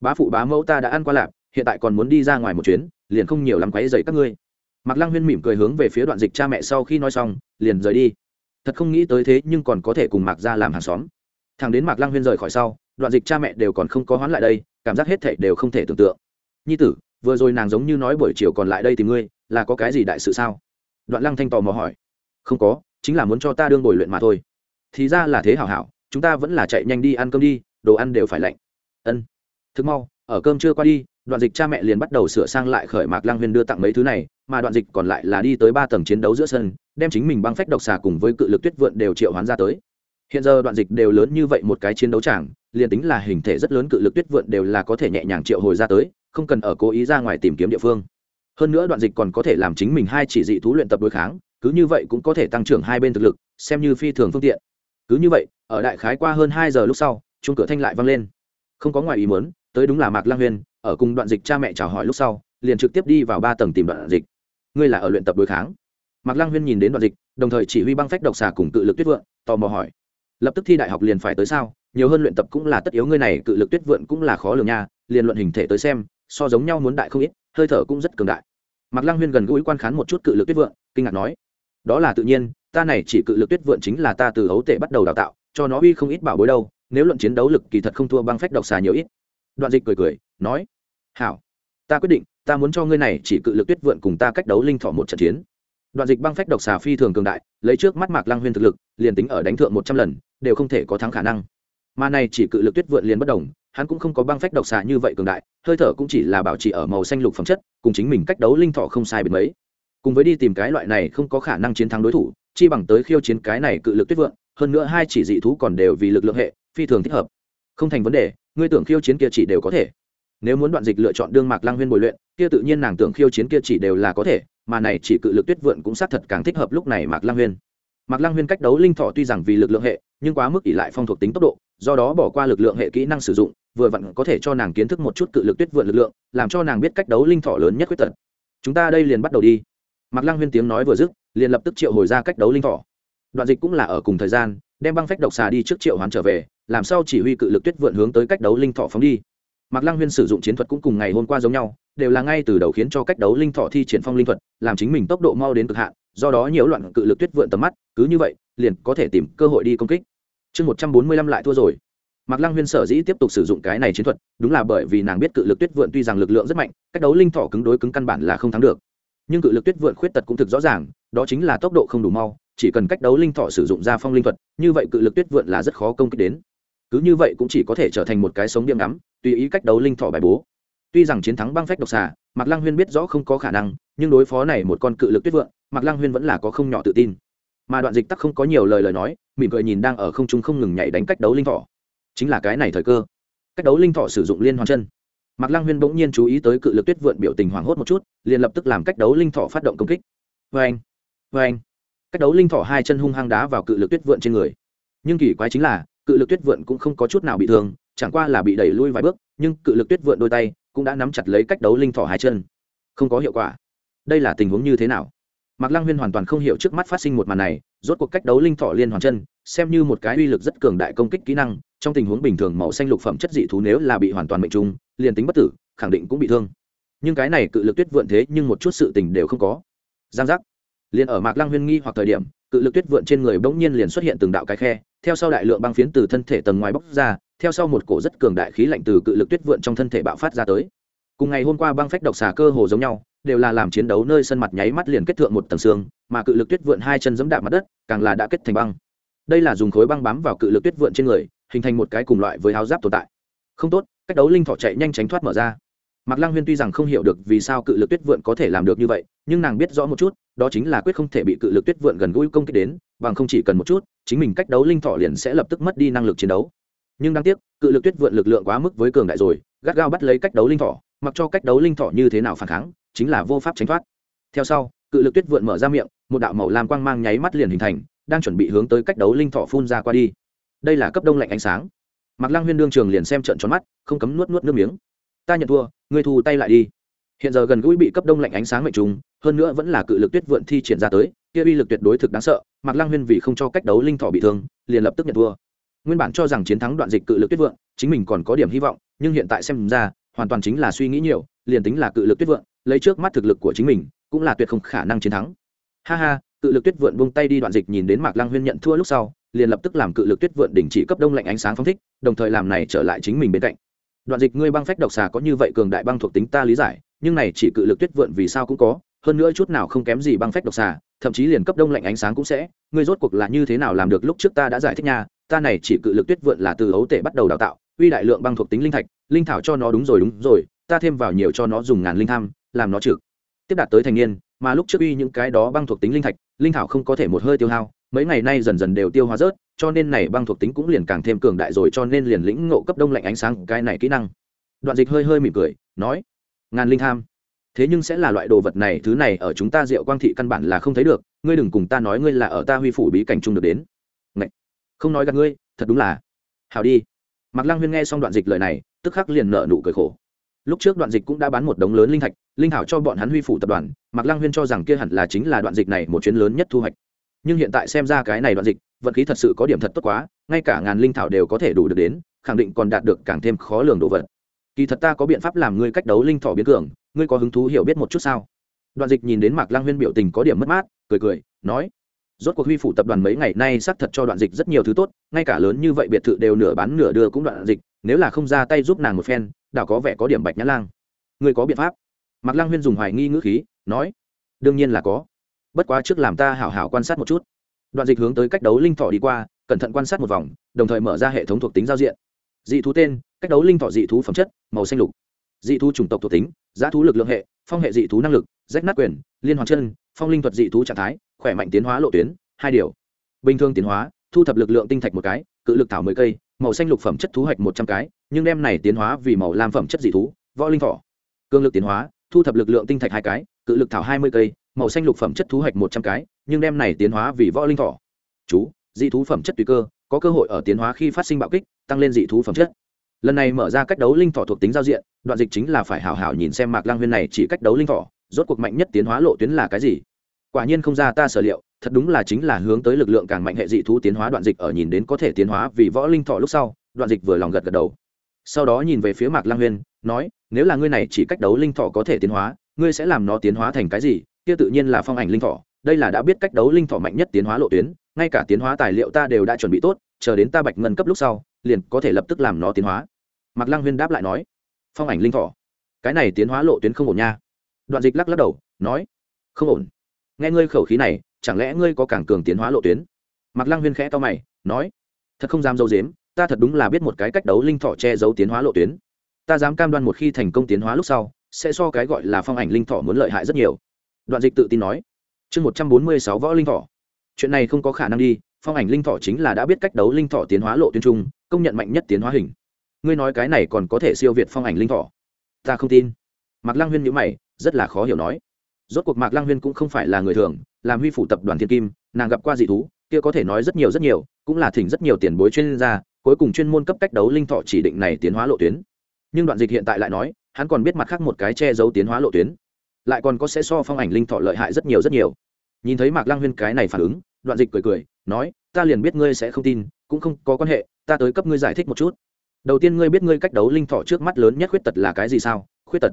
Bá phụ bá mẫu ta đã ăn qua lạp, hiện tại còn muốn đi ra ngoài một chuyến, liền không nhiều lắm quấy rầy các ngươi. Mạc lăng huyên mỉm cười hướng về phía đoạn dịch cha mẹ sau khi nói xong, liền rời đi. Thật không nghĩ tới thế nhưng còn có thể cùng mạc ra làm hàng xóm. Thằng đến mạc lăng huyên rời khỏi sau đoạn dịch cha mẹ đều còn không có hoán lại đây, cảm giác hết thảy đều không thể tưởng tượng. Nhi tử, vừa rồi nàng giống như nói buổi chiều còn lại đây tìm ngươi, là có cái gì đại sự sao? Đoạn lăng thanh tò mò hỏi. Không có, chính là muốn cho ta đương bồi luyện mà thôi. Thì ra là thế hảo hảo, chúng ta vẫn là chạy nhanh đi ăn cơm đi, đồ ăn đều phải lạnh. Ân. Thức mau, ở cơm chưa qua đi, đoạn dịch cha mẹ liền bắt đầu sửa sang lại khởi mạc lang viên đưa tặng mấy thứ này, mà đoạn dịch còn lại là đi tới ba tầng chiến đấu giữa sân, đem chính mình băng phách độc xà cùng với cự lực tuyết vượn đều triệu hoán ra tới. Hiện giờ đoạn dịch đều lớn như vậy một cái chiến đấu chẳng liền tính là hình thể rất lớn cự lực tuyết vượn đều là có thể nhẹ nhàng triệu hồi ra tới, không cần ở cố ý ra ngoài tìm kiếm địa phương. Hơn nữa đoạn dịch còn có thể làm chính mình hai chỉ dị thú luyện tập đối kháng, cứ như vậy cũng có thể tăng trưởng hai bên thực lực, xem như phi thường phương tiện. Cứ như vậy, ở đại khái qua hơn hai giờ lúc sau chung cửa thanh lại vang lên. Không có ngoài ý muốn, tới đúng là mạc lang huyên, ở cùng đoạn dịch cha mẹ chào hỏi lúc sau, liền trực tiếp đi vào ba tầng tìm đoạn dịch. Ngươi là ở luyện tập đối kháng. Mạc lang huyên nhìn đến đoạn dịch, đồng thời chỉ huy băng phách độc xà cùng cự lực tuyết vượng tò mò hỏi. Lập tức thi đại học liền phải tới sao? Nhiều hơn luyện tập cũng là tất yếu, ngươi này cự lực tuyết vượn cũng là khó lường nha, liền luận hình thể tới xem, so giống nhau muốn đại không ít, hơi thở cũng rất cường đại. Mạc lăng huyên gần gũi quan khán một chút cự lực tuyết vượn, kinh ngạc nói, đó là tự nhiên, ta này chỉ cự lực tuyết vượn chính là ta từ ấu tể bắt đầu đào tạo, cho nó uy không ít bảo bối đâu, nếu luận chiến đấu lực kỳ thật không thua băng phách độc xà nhiều ít. Đoạn dịch cười cười, nói, hảo, ta quyết định, ta muốn cho ngươi này chỉ cự lực tuyết vượn cùng ta cách đấu linh thọ một trận chiến. Đoạn dịch băng phách độc xà phi thường cường đại, lấy trước mắt mạc lăng huyên thực lực, liền tính ở đánh thượng một trăm lần, đều không thể có thắng khả năng mà này chỉ cự lực tuyết vượn liền bất đồng, hắn cũng không có băng phách độc xà như vậy cường đại, hơi thở cũng chỉ là bảo trì ở màu xanh lục phẩm chất, cùng chính mình cách đấu linh thọ không sai biệt mấy. Cùng với đi tìm cái loại này không có khả năng chiến thắng đối thủ, chi bằng tới khiêu chiến cái này cự lực tuyết vượn, hơn nữa hai chỉ dị thú còn đều vì lực lượng hệ, phi thường thích hợp. Không thành vấn đề, ngươi tưởng khiêu chiến kia chỉ đều có thể. Nếu muốn đoạn dịch lựa chọn đương mạc lang huyên bồi luyện, kia tự nhiên nàng tưởng khiêu chiến kia chỉ đều là có thể, mà này chỉ cự lực tuyết vượn cũng xác thật càng thích hợp lúc này mạc lang huyên. Mạc lang huyên cách đấu linh thọ tuy rằng vì lực lượng hệ, nhưng quá mức ỷ lại phong thuộc tính tốc độ do đó bỏ qua lực lượng hệ kỹ năng sử dụng, vừa vặn có thể cho nàng kiến thức một chút cự lực tuyết vượn lực lượng, làm cho nàng biết cách đấu linh thọ lớn nhất quyết tật chúng ta đây liền bắt đầu đi. Mặc lăng huyên tiếng nói vừa dứt, liền lập tức triệu hồi ra cách đấu linh thọ. Đoạn dịch cũng là ở cùng thời gian, đem băng phách độc xà đi trước triệu hoán trở về, làm sao chỉ huy cự lực tuyết vượn hướng tới cách đấu linh thọ phóng đi. Mạc lăng huyên sử dụng chiến thuật cũng cùng ngày hôm qua giống nhau, đều là ngay từ đầu khiến cho cách đấu linh thọ thi triển phong linh thuật, làm chính mình tốc độ mau đến cực hạn, do đó nhiễu loạn cự lực tuyết vượn tầm mắt, cứ như vậy, liền có thể tìm cơ hội đi công kích chương một trăm bốn mươi lăm lại thua rồi. Mạc lăng huyên sở dĩ tiếp tục sử dụng cái này chiến thuật, đúng là bởi vì nàng biết cự lực tuyết vượn tuy rằng lực lượng rất mạnh, cách đấu linh thỏ cứng đối cứng căn bản là không thắng được. Nhưng cự lực tuyết vượn khuyết tật cũng thực rõ ràng, đó chính là tốc độ không đủ mau, chỉ cần cách đấu linh thỏ sử dụng ra phong linh thuật, như vậy cự lực tuyết vượn là rất khó công kích đến. Cứ như vậy cũng chỉ có thể trở thành một cái sống điểm ngắm, tùy ý cách đấu linh thỏ bài bố. Tuy rằng chiến thắng băng phách độc xà, mạc lăng huyên biết rõ không có khả năng, nhưng đối phó này một con cự lực tuyết vượn, mạc lăng huyên vẫn là có không nhỏ tự tin mà đoạn dịch tắc không có nhiều lời lời nói, mỉm cười nhìn đang ở không trung không ngừng nhảy đánh cách đấu linh thỏ chính là cái này thời cơ. Cách đấu linh thọ sử dụng liên hoàn chân. Mạc lăng huyên bỗng nhiên chú ý tới cự lực tuyết vượn biểu tình hoảng hốt một chút, liền lập tức làm cách đấu linh thọ phát động công kích. Vê anh vê anh cách đấu linh thọ hai chân hung hăng đá vào cự lực tuyết vượn trên người. Nhưng kỳ quái chính là, cự lực tuyết vượn cũng không có chút nào bị thương, chẳng qua là bị đẩy lui vài bước, nhưng cự lực tuyết vượn đôi tay cũng đã nắm chặt lấy cách đấu linh thọ hai chân. Không có hiệu quả. Đây là tình huống như thế nào? Mạc lăng huyên hoàn toàn không hiểu trước mắt phát sinh một màn này, rốt cuộc cách đấu linh thọ liên hoàn chân, xem như một cái uy lực rất cường đại công kích kỹ năng, trong tình huống bình thường màu xanh lục phẩm chất dị thú nếu là bị hoàn toàn mệnh trung, liền tính bất tử, khẳng định cũng bị thương. Nhưng cái này cự lực tuyết vượn thế nhưng một chút sự tình đều không có. Giang giác. Liền ở mạc lăng huyên nghi hoặc thời điểm, cự lực tuyết vượn trên người bỗng nhiên liền xuất hiện từng đạo cái khe, theo sau đại lượng băng phiến từ thân thể tầng ngoài bóc ra, theo sau một cổ rất cường đại khí lạnh từ cự lực tuyết vượn trong thân thể bạo phát ra tới. Cùng ngày hôm qua băng phách độc xà cơ hồ giống nhau đều là làm chiến đấu nơi sân mặt nháy mắt liền kết thượng một tầng xương mà cự lực tuyết vượn hai chân giẫm đạp mặt đất càng là đã kết thành băng. Đây là dùng khối băng bám vào cự lực tuyết vượn trên người hình thành một cái cùng loại với áo giáp tồn tại. Không tốt cách đấu linh thỏ chạy nhanh tránh thoát mở ra. Mạc lăng huyên tuy rằng không hiểu được vì sao cự lực tuyết vượn có thể làm được như vậy nhưng nàng biết rõ một chút đó chính là quyết không thể bị cự lực tuyết vượn gần gũi công kích đến bằng không chỉ cần một chút chính mình cách đấu linh thỏ liền sẽ lập tức mất đi năng lực chiến đấu. Nhưng đáng tiếc cự lực tuyết vượn lực lượng quá mức với cường đại rồi gắt gao bắt lấy cách đấu linh thỏ, mặc cho cách đấu linh thỏ như thế nào phản kháng chính là vô pháp tránh thoát. Theo sau, cự lực tuyết vượn mở ra miệng, một đạo màu lam quang mang nháy mắt liền hình thành, đang chuẩn bị hướng tới cách đấu linh thọ phun ra qua đi. Đây là cấp đông lạnh ánh sáng. Mạc lăng huyên đương trường liền xem trận tròn mắt, không cấm nuốt nuốt nước miếng. Ta nhận thua, ngươi thu tay lại đi. Hiện giờ gần gũi bị cấp đông lạnh ánh sáng mệnh trùng, hơn nữa vẫn là cự lực tuyết vượn thi triển ra tới, kia uy lực tuyệt đối thực đáng sợ, mạc lăng huyên vì không cho cách đấu linh thọ bị thương, liền lập tức nhận thua. Nguyên bản cho rằng chiến thắng đoạn dịch cự lực tuyết vượn, chính mình còn có điểm hy vọng, nhưng hiện tại xem ra, hoàn toàn chính là suy nghĩ nhiều, liền tính là cự lực tuyết vượn lấy trước mắt thực lực của chính mình, cũng là tuyệt không khả năng chiến thắng. Ha ha, cự lực tuyết vượn buông tay đi đoạn dịch nhìn đến mạc lăng huyên nhận thua lúc sau, liền lập tức làm cự lực tuyết vượn đình chỉ cấp đông lạnh ánh sáng phong thích, đồng thời làm này trở lại chính mình bên cạnh. Đoạn dịch ngươi băng phách độc xà có như vậy cường đại băng thuộc tính ta lý giải, nhưng này chỉ cự lực tuyết vượn vì sao cũng có, hơn nữa chút nào không kém gì băng phách độc xà, thậm chí liền cấp đông lạnh ánh sáng cũng sẽ, ngươi rốt cuộc là như thế nào làm được lúc trước ta đã giải thích nha, ta này chỉ cự lực tuyết vượn là từ ấu tể bắt đầu đào tạo, uy đại lượng băng thuộc tính linh thạch, linh thảo cho nó đúng rồi đúng rồi, ta thêm vào nhiều cho nó dùng ngàn linh tham làm nó trực. Tiếp đạt tới thành niên, mà lúc trước uy những cái đó băng thuộc tính linh thạch, linh thảo không có thể một hơi tiêu hao, mấy ngày nay dần dần đều tiêu hóa rớt, cho nên này băng thuộc tính cũng liền càng thêm cường đại rồi, cho nên liền lĩnh ngộ cấp đông lạnh ánh sáng cái này kỹ năng. Đoạn dịch hơi hơi mỉm cười, nói, ngàn linh tham, thế nhưng sẽ là loại đồ vật này, thứ này ở chúng ta diệu quang thị căn bản là không thấy được, ngươi đừng cùng ta nói ngươi là ở ta huy phủ bí cảnh chung được đến. Ngậy! không nói gặp ngươi, thật đúng là hào đi. Mặc lăng huyên nghe xong đoạn dịch lời này, tức khắc liền nợ nụ cười khổ. Lúc trước đoạn dịch cũng đã bán một đống lớn linh thạch linh thảo cho bọn hắn huy phủ tập đoàn, mạc lăng huyên cho rằng kia hẳn là chính là đoạn dịch này một chuyến lớn nhất thu hoạch. Nhưng hiện tại xem ra cái này đoạn dịch, vận khí thật sự có điểm thật tốt quá, ngay cả ngàn linh thảo đều có thể đủ được đến, khẳng định còn đạt được càng thêm khó lường đồ vật. Kỳ thật ta có biện pháp làm ngươi cách đấu linh thỏ biến cường, ngươi có hứng thú hiểu biết một chút sao? Đoạn dịch nhìn đến mạc lăng huyên biểu tình có điểm mất mát, cười cười, nói, rốt cuộc huy phủ tập đoàn mấy ngày nay xác thật cho đoạn dịch rất nhiều thứ tốt, ngay cả lớn như vậy biệt thự đều nửa bán nửa đưa cũng đoạn dịch, nếu là không ra tay giúp nàng một phen, đảo có vẻ có điểm bạch nhã lang. Ngươi có biện pháp? Mạc lăng huyên dùng hoài nghi ngữ khí, nói, đương nhiên là có. Bất quá trước làm ta hảo hảo quan sát một chút. Đoạn dịch hướng tới cách đấu linh thọ đi qua, cẩn thận quan sát một vòng, đồng thời mở ra hệ thống thuộc tính giao diện. Dị thú tên, cách đấu linh thọ dị thú phẩm chất, màu xanh lục. Dị thú chủng tộc thuộc tính, giá thú lực lượng hệ, phong hệ dị thú năng lực, rách nát quyền, liên hoàn chân, phong linh thuật dị thú trạng thái, khỏe mạnh tiến hóa lộ tuyến, hai điều. Bình thường tiến hóa, thu thập lực lượng tinh thạch một cái, cự lực thảo mười cây, màu xanh lục phẩm chất thú hoạch một trăm cái, nhưng đem này tiến hóa vì màu lam phẩm chất dị thú, võ linh thọ. Cương lực tiến hóa thu thập lực lượng tinh thạch hai cái, cự lực thảo hai mươi cây, màu xanh lục phẩm chất thú hoạch một trăm cái, nhưng đem này tiến hóa vì võ linh thọ. Chú, dị thú phẩm chất tùy cơ, có cơ hội ở tiến hóa khi phát sinh bạo kích, tăng lên dị thú phẩm chất. Lần này mở ra cách đấu linh thọ thuộc tính giao diện, đoạn dịch chính là phải hào hào nhìn xem mạc lang huyên này chỉ cách đấu linh thọ, rốt cuộc mạnh nhất tiến hóa lộ tuyến là cái gì. Quả nhiên không ra ta sở liệu, thật đúng là chính là hướng tới lực lượng càng mạnh hệ dị thú tiến hóa đoạn dịch ở nhìn đến có thể tiến hóa vì võ linh thọ lúc sau, đoạn dịch vừa lòng gật gật đầu. Sau đó nhìn về phía mạc lang huyên, nói nếu là ngươi này chỉ cách đấu linh thọ có thể tiến hóa ngươi sẽ làm nó tiến hóa thành cái gì? Kia tự nhiên là phong ảnh linh thọ. Đây là đã biết cách đấu linh thọ mạnh nhất tiến hóa lộ tuyến ngay cả tiến hóa tài liệu ta đều đã chuẩn bị tốt chờ đến ta bạch ngân cấp lúc sau liền có thể lập tức làm nó tiến hóa. Mạc lăng huyên đáp lại nói phong ảnh linh thọ, cái này tiến hóa lộ tuyến không ổn nha. Đoạn dịch lắc lắc đầu nói không ổn. Nghe ngươi khẩu khí này chẳng lẽ ngươi có càng cường tiến hóa lộ tuyến? Mạc lăng huyên khẽ to mày nói thật không dám dâu dếm ta thật đúng là biết một cái cách đấu linh thọ che giấu tiến hóa lộ tuyến ta dám cam đoan một khi thành công tiến hóa lúc sau, sẽ so cái gọi là phong ảnh linh thọ muốn lợi hại rất nhiều. Đoạn dịch tự tin nói. Chương một trăm bốn mươi sáu võ linh thọ. Chuyện này không có khả năng đi, phong ảnh linh thọ chính là đã biết cách đấu linh thọ tiến hóa lộ tuyến trung, công nhận mạnh nhất tiến hóa hình. Ngươi nói cái này còn có thể siêu việt phong ảnh linh thọ. Ta không tin. Mạc lăng huyên nhữ mày, rất là khó hiểu nói. Rốt cuộc mạc lăng huyên cũng không phải là người thường, làm huy phủ tập đoàn thiên kim, nàng gặp qua dị thú, kia có thể nói rất nhiều rất nhiều, cũng là thỉnh rất nhiều tiền bối chuyên gia, cuối cùng chuyên môn cấp cách đấu linh thọ chỉ định này tiến hóa lộ tuyến nhưng đoạn dịch hiện tại lại nói, hắn còn biết mặt khác một cái che giấu tiến hóa lộ tuyến. Lại còn có sẽ so phong ảnh linh thọ lợi hại rất nhiều rất nhiều. Nhìn thấy mạc lăng huyên cái này phản ứng, đoạn dịch cười cười, nói, ta liền biết ngươi sẽ không tin, cũng không có quan hệ, ta tới cấp ngươi giải thích một chút. Đầu tiên ngươi biết ngươi cách đấu linh thọ trước mắt lớn nhất khuyết tật là cái gì sao? Khuyết tật.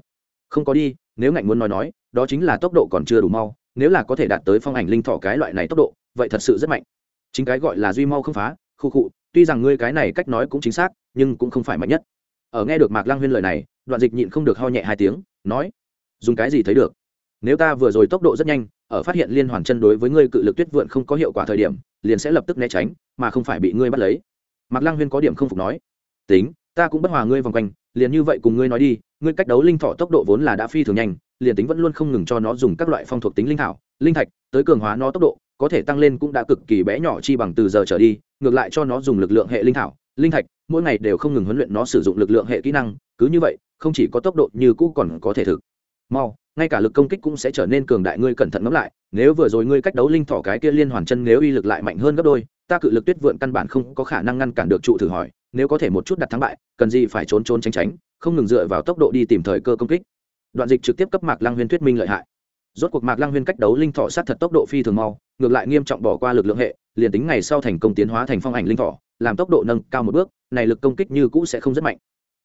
Không có đi, nếu ngạnh muốn nói nói, đó chính là tốc độ còn chưa đủ mau, nếu là có thể đạt tới phong ảnh linh thọ cái loại này tốc độ, vậy thật sự rất mạnh. Chính cái gọi là duy mau không phá, khu khụ tuy rằng ngươi cái này cách nói cũng chính xác, nhưng cũng không phải mạnh nhất ở nghe được mạc lang huyên lời này, đoạn dịch nhịn không được ho nhẹ hai tiếng, nói, dùng cái gì thấy được? Nếu ta vừa rồi tốc độ rất nhanh, ở phát hiện liên hoàn chân đối với ngươi cự lực tuyết vượn không có hiệu quả thời điểm, liền sẽ lập tức né tránh, mà không phải bị ngươi bắt lấy. Mạc lang huyên có điểm không phục nói, tính, ta cũng bất hòa ngươi vòng quanh, liền như vậy cùng ngươi nói đi, ngươi cách đấu linh thọ tốc độ vốn là đã phi thường nhanh, liền tính vẫn luôn không ngừng cho nó dùng các loại phong thuộc tính linh thảo, linh thạch, tới cường hóa nó tốc độ, có thể tăng lên cũng đã cực kỳ bé nhỏ chi bằng từ giờ trở đi, ngược lại cho nó dùng lực lượng hệ linh thảo linh thạch, mỗi ngày đều không ngừng huấn luyện nó sử dụng lực lượng hệ kỹ năng, cứ như vậy, không chỉ có tốc độ như cũ còn có thể thực. Mau, ngay cả lực công kích cũng sẽ trở nên cường đại, ngươi cẩn thận ngẫm lại, nếu vừa rồi ngươi cách đấu linh thỏ cái kia liên hoàn chân nếu uy lực lại mạnh hơn gấp đôi, ta cự lực tuyết vượn căn bản không có khả năng ngăn cản được trụ thử hỏi, nếu có thể một chút đặt thắng bại, cần gì phải trốn trốn tránh tránh, không ngừng dựa vào tốc độ đi tìm thời cơ công kích. Đoạn dịch trực tiếp cấp mạc lăng huyên thuyết minh lợi hại. Rốt cuộc mạc lăng huyên cách đấu linh thọ sát thật tốc độ phi thường mau, ngược lại nghiêm trọng bỏ qua lực lượng hệ, liền tính ngày sau thành công tiến hóa thành phong ảnh linh thọ làm tốc độ nâng cao một bước, này lực công kích như cũ sẽ không rất mạnh.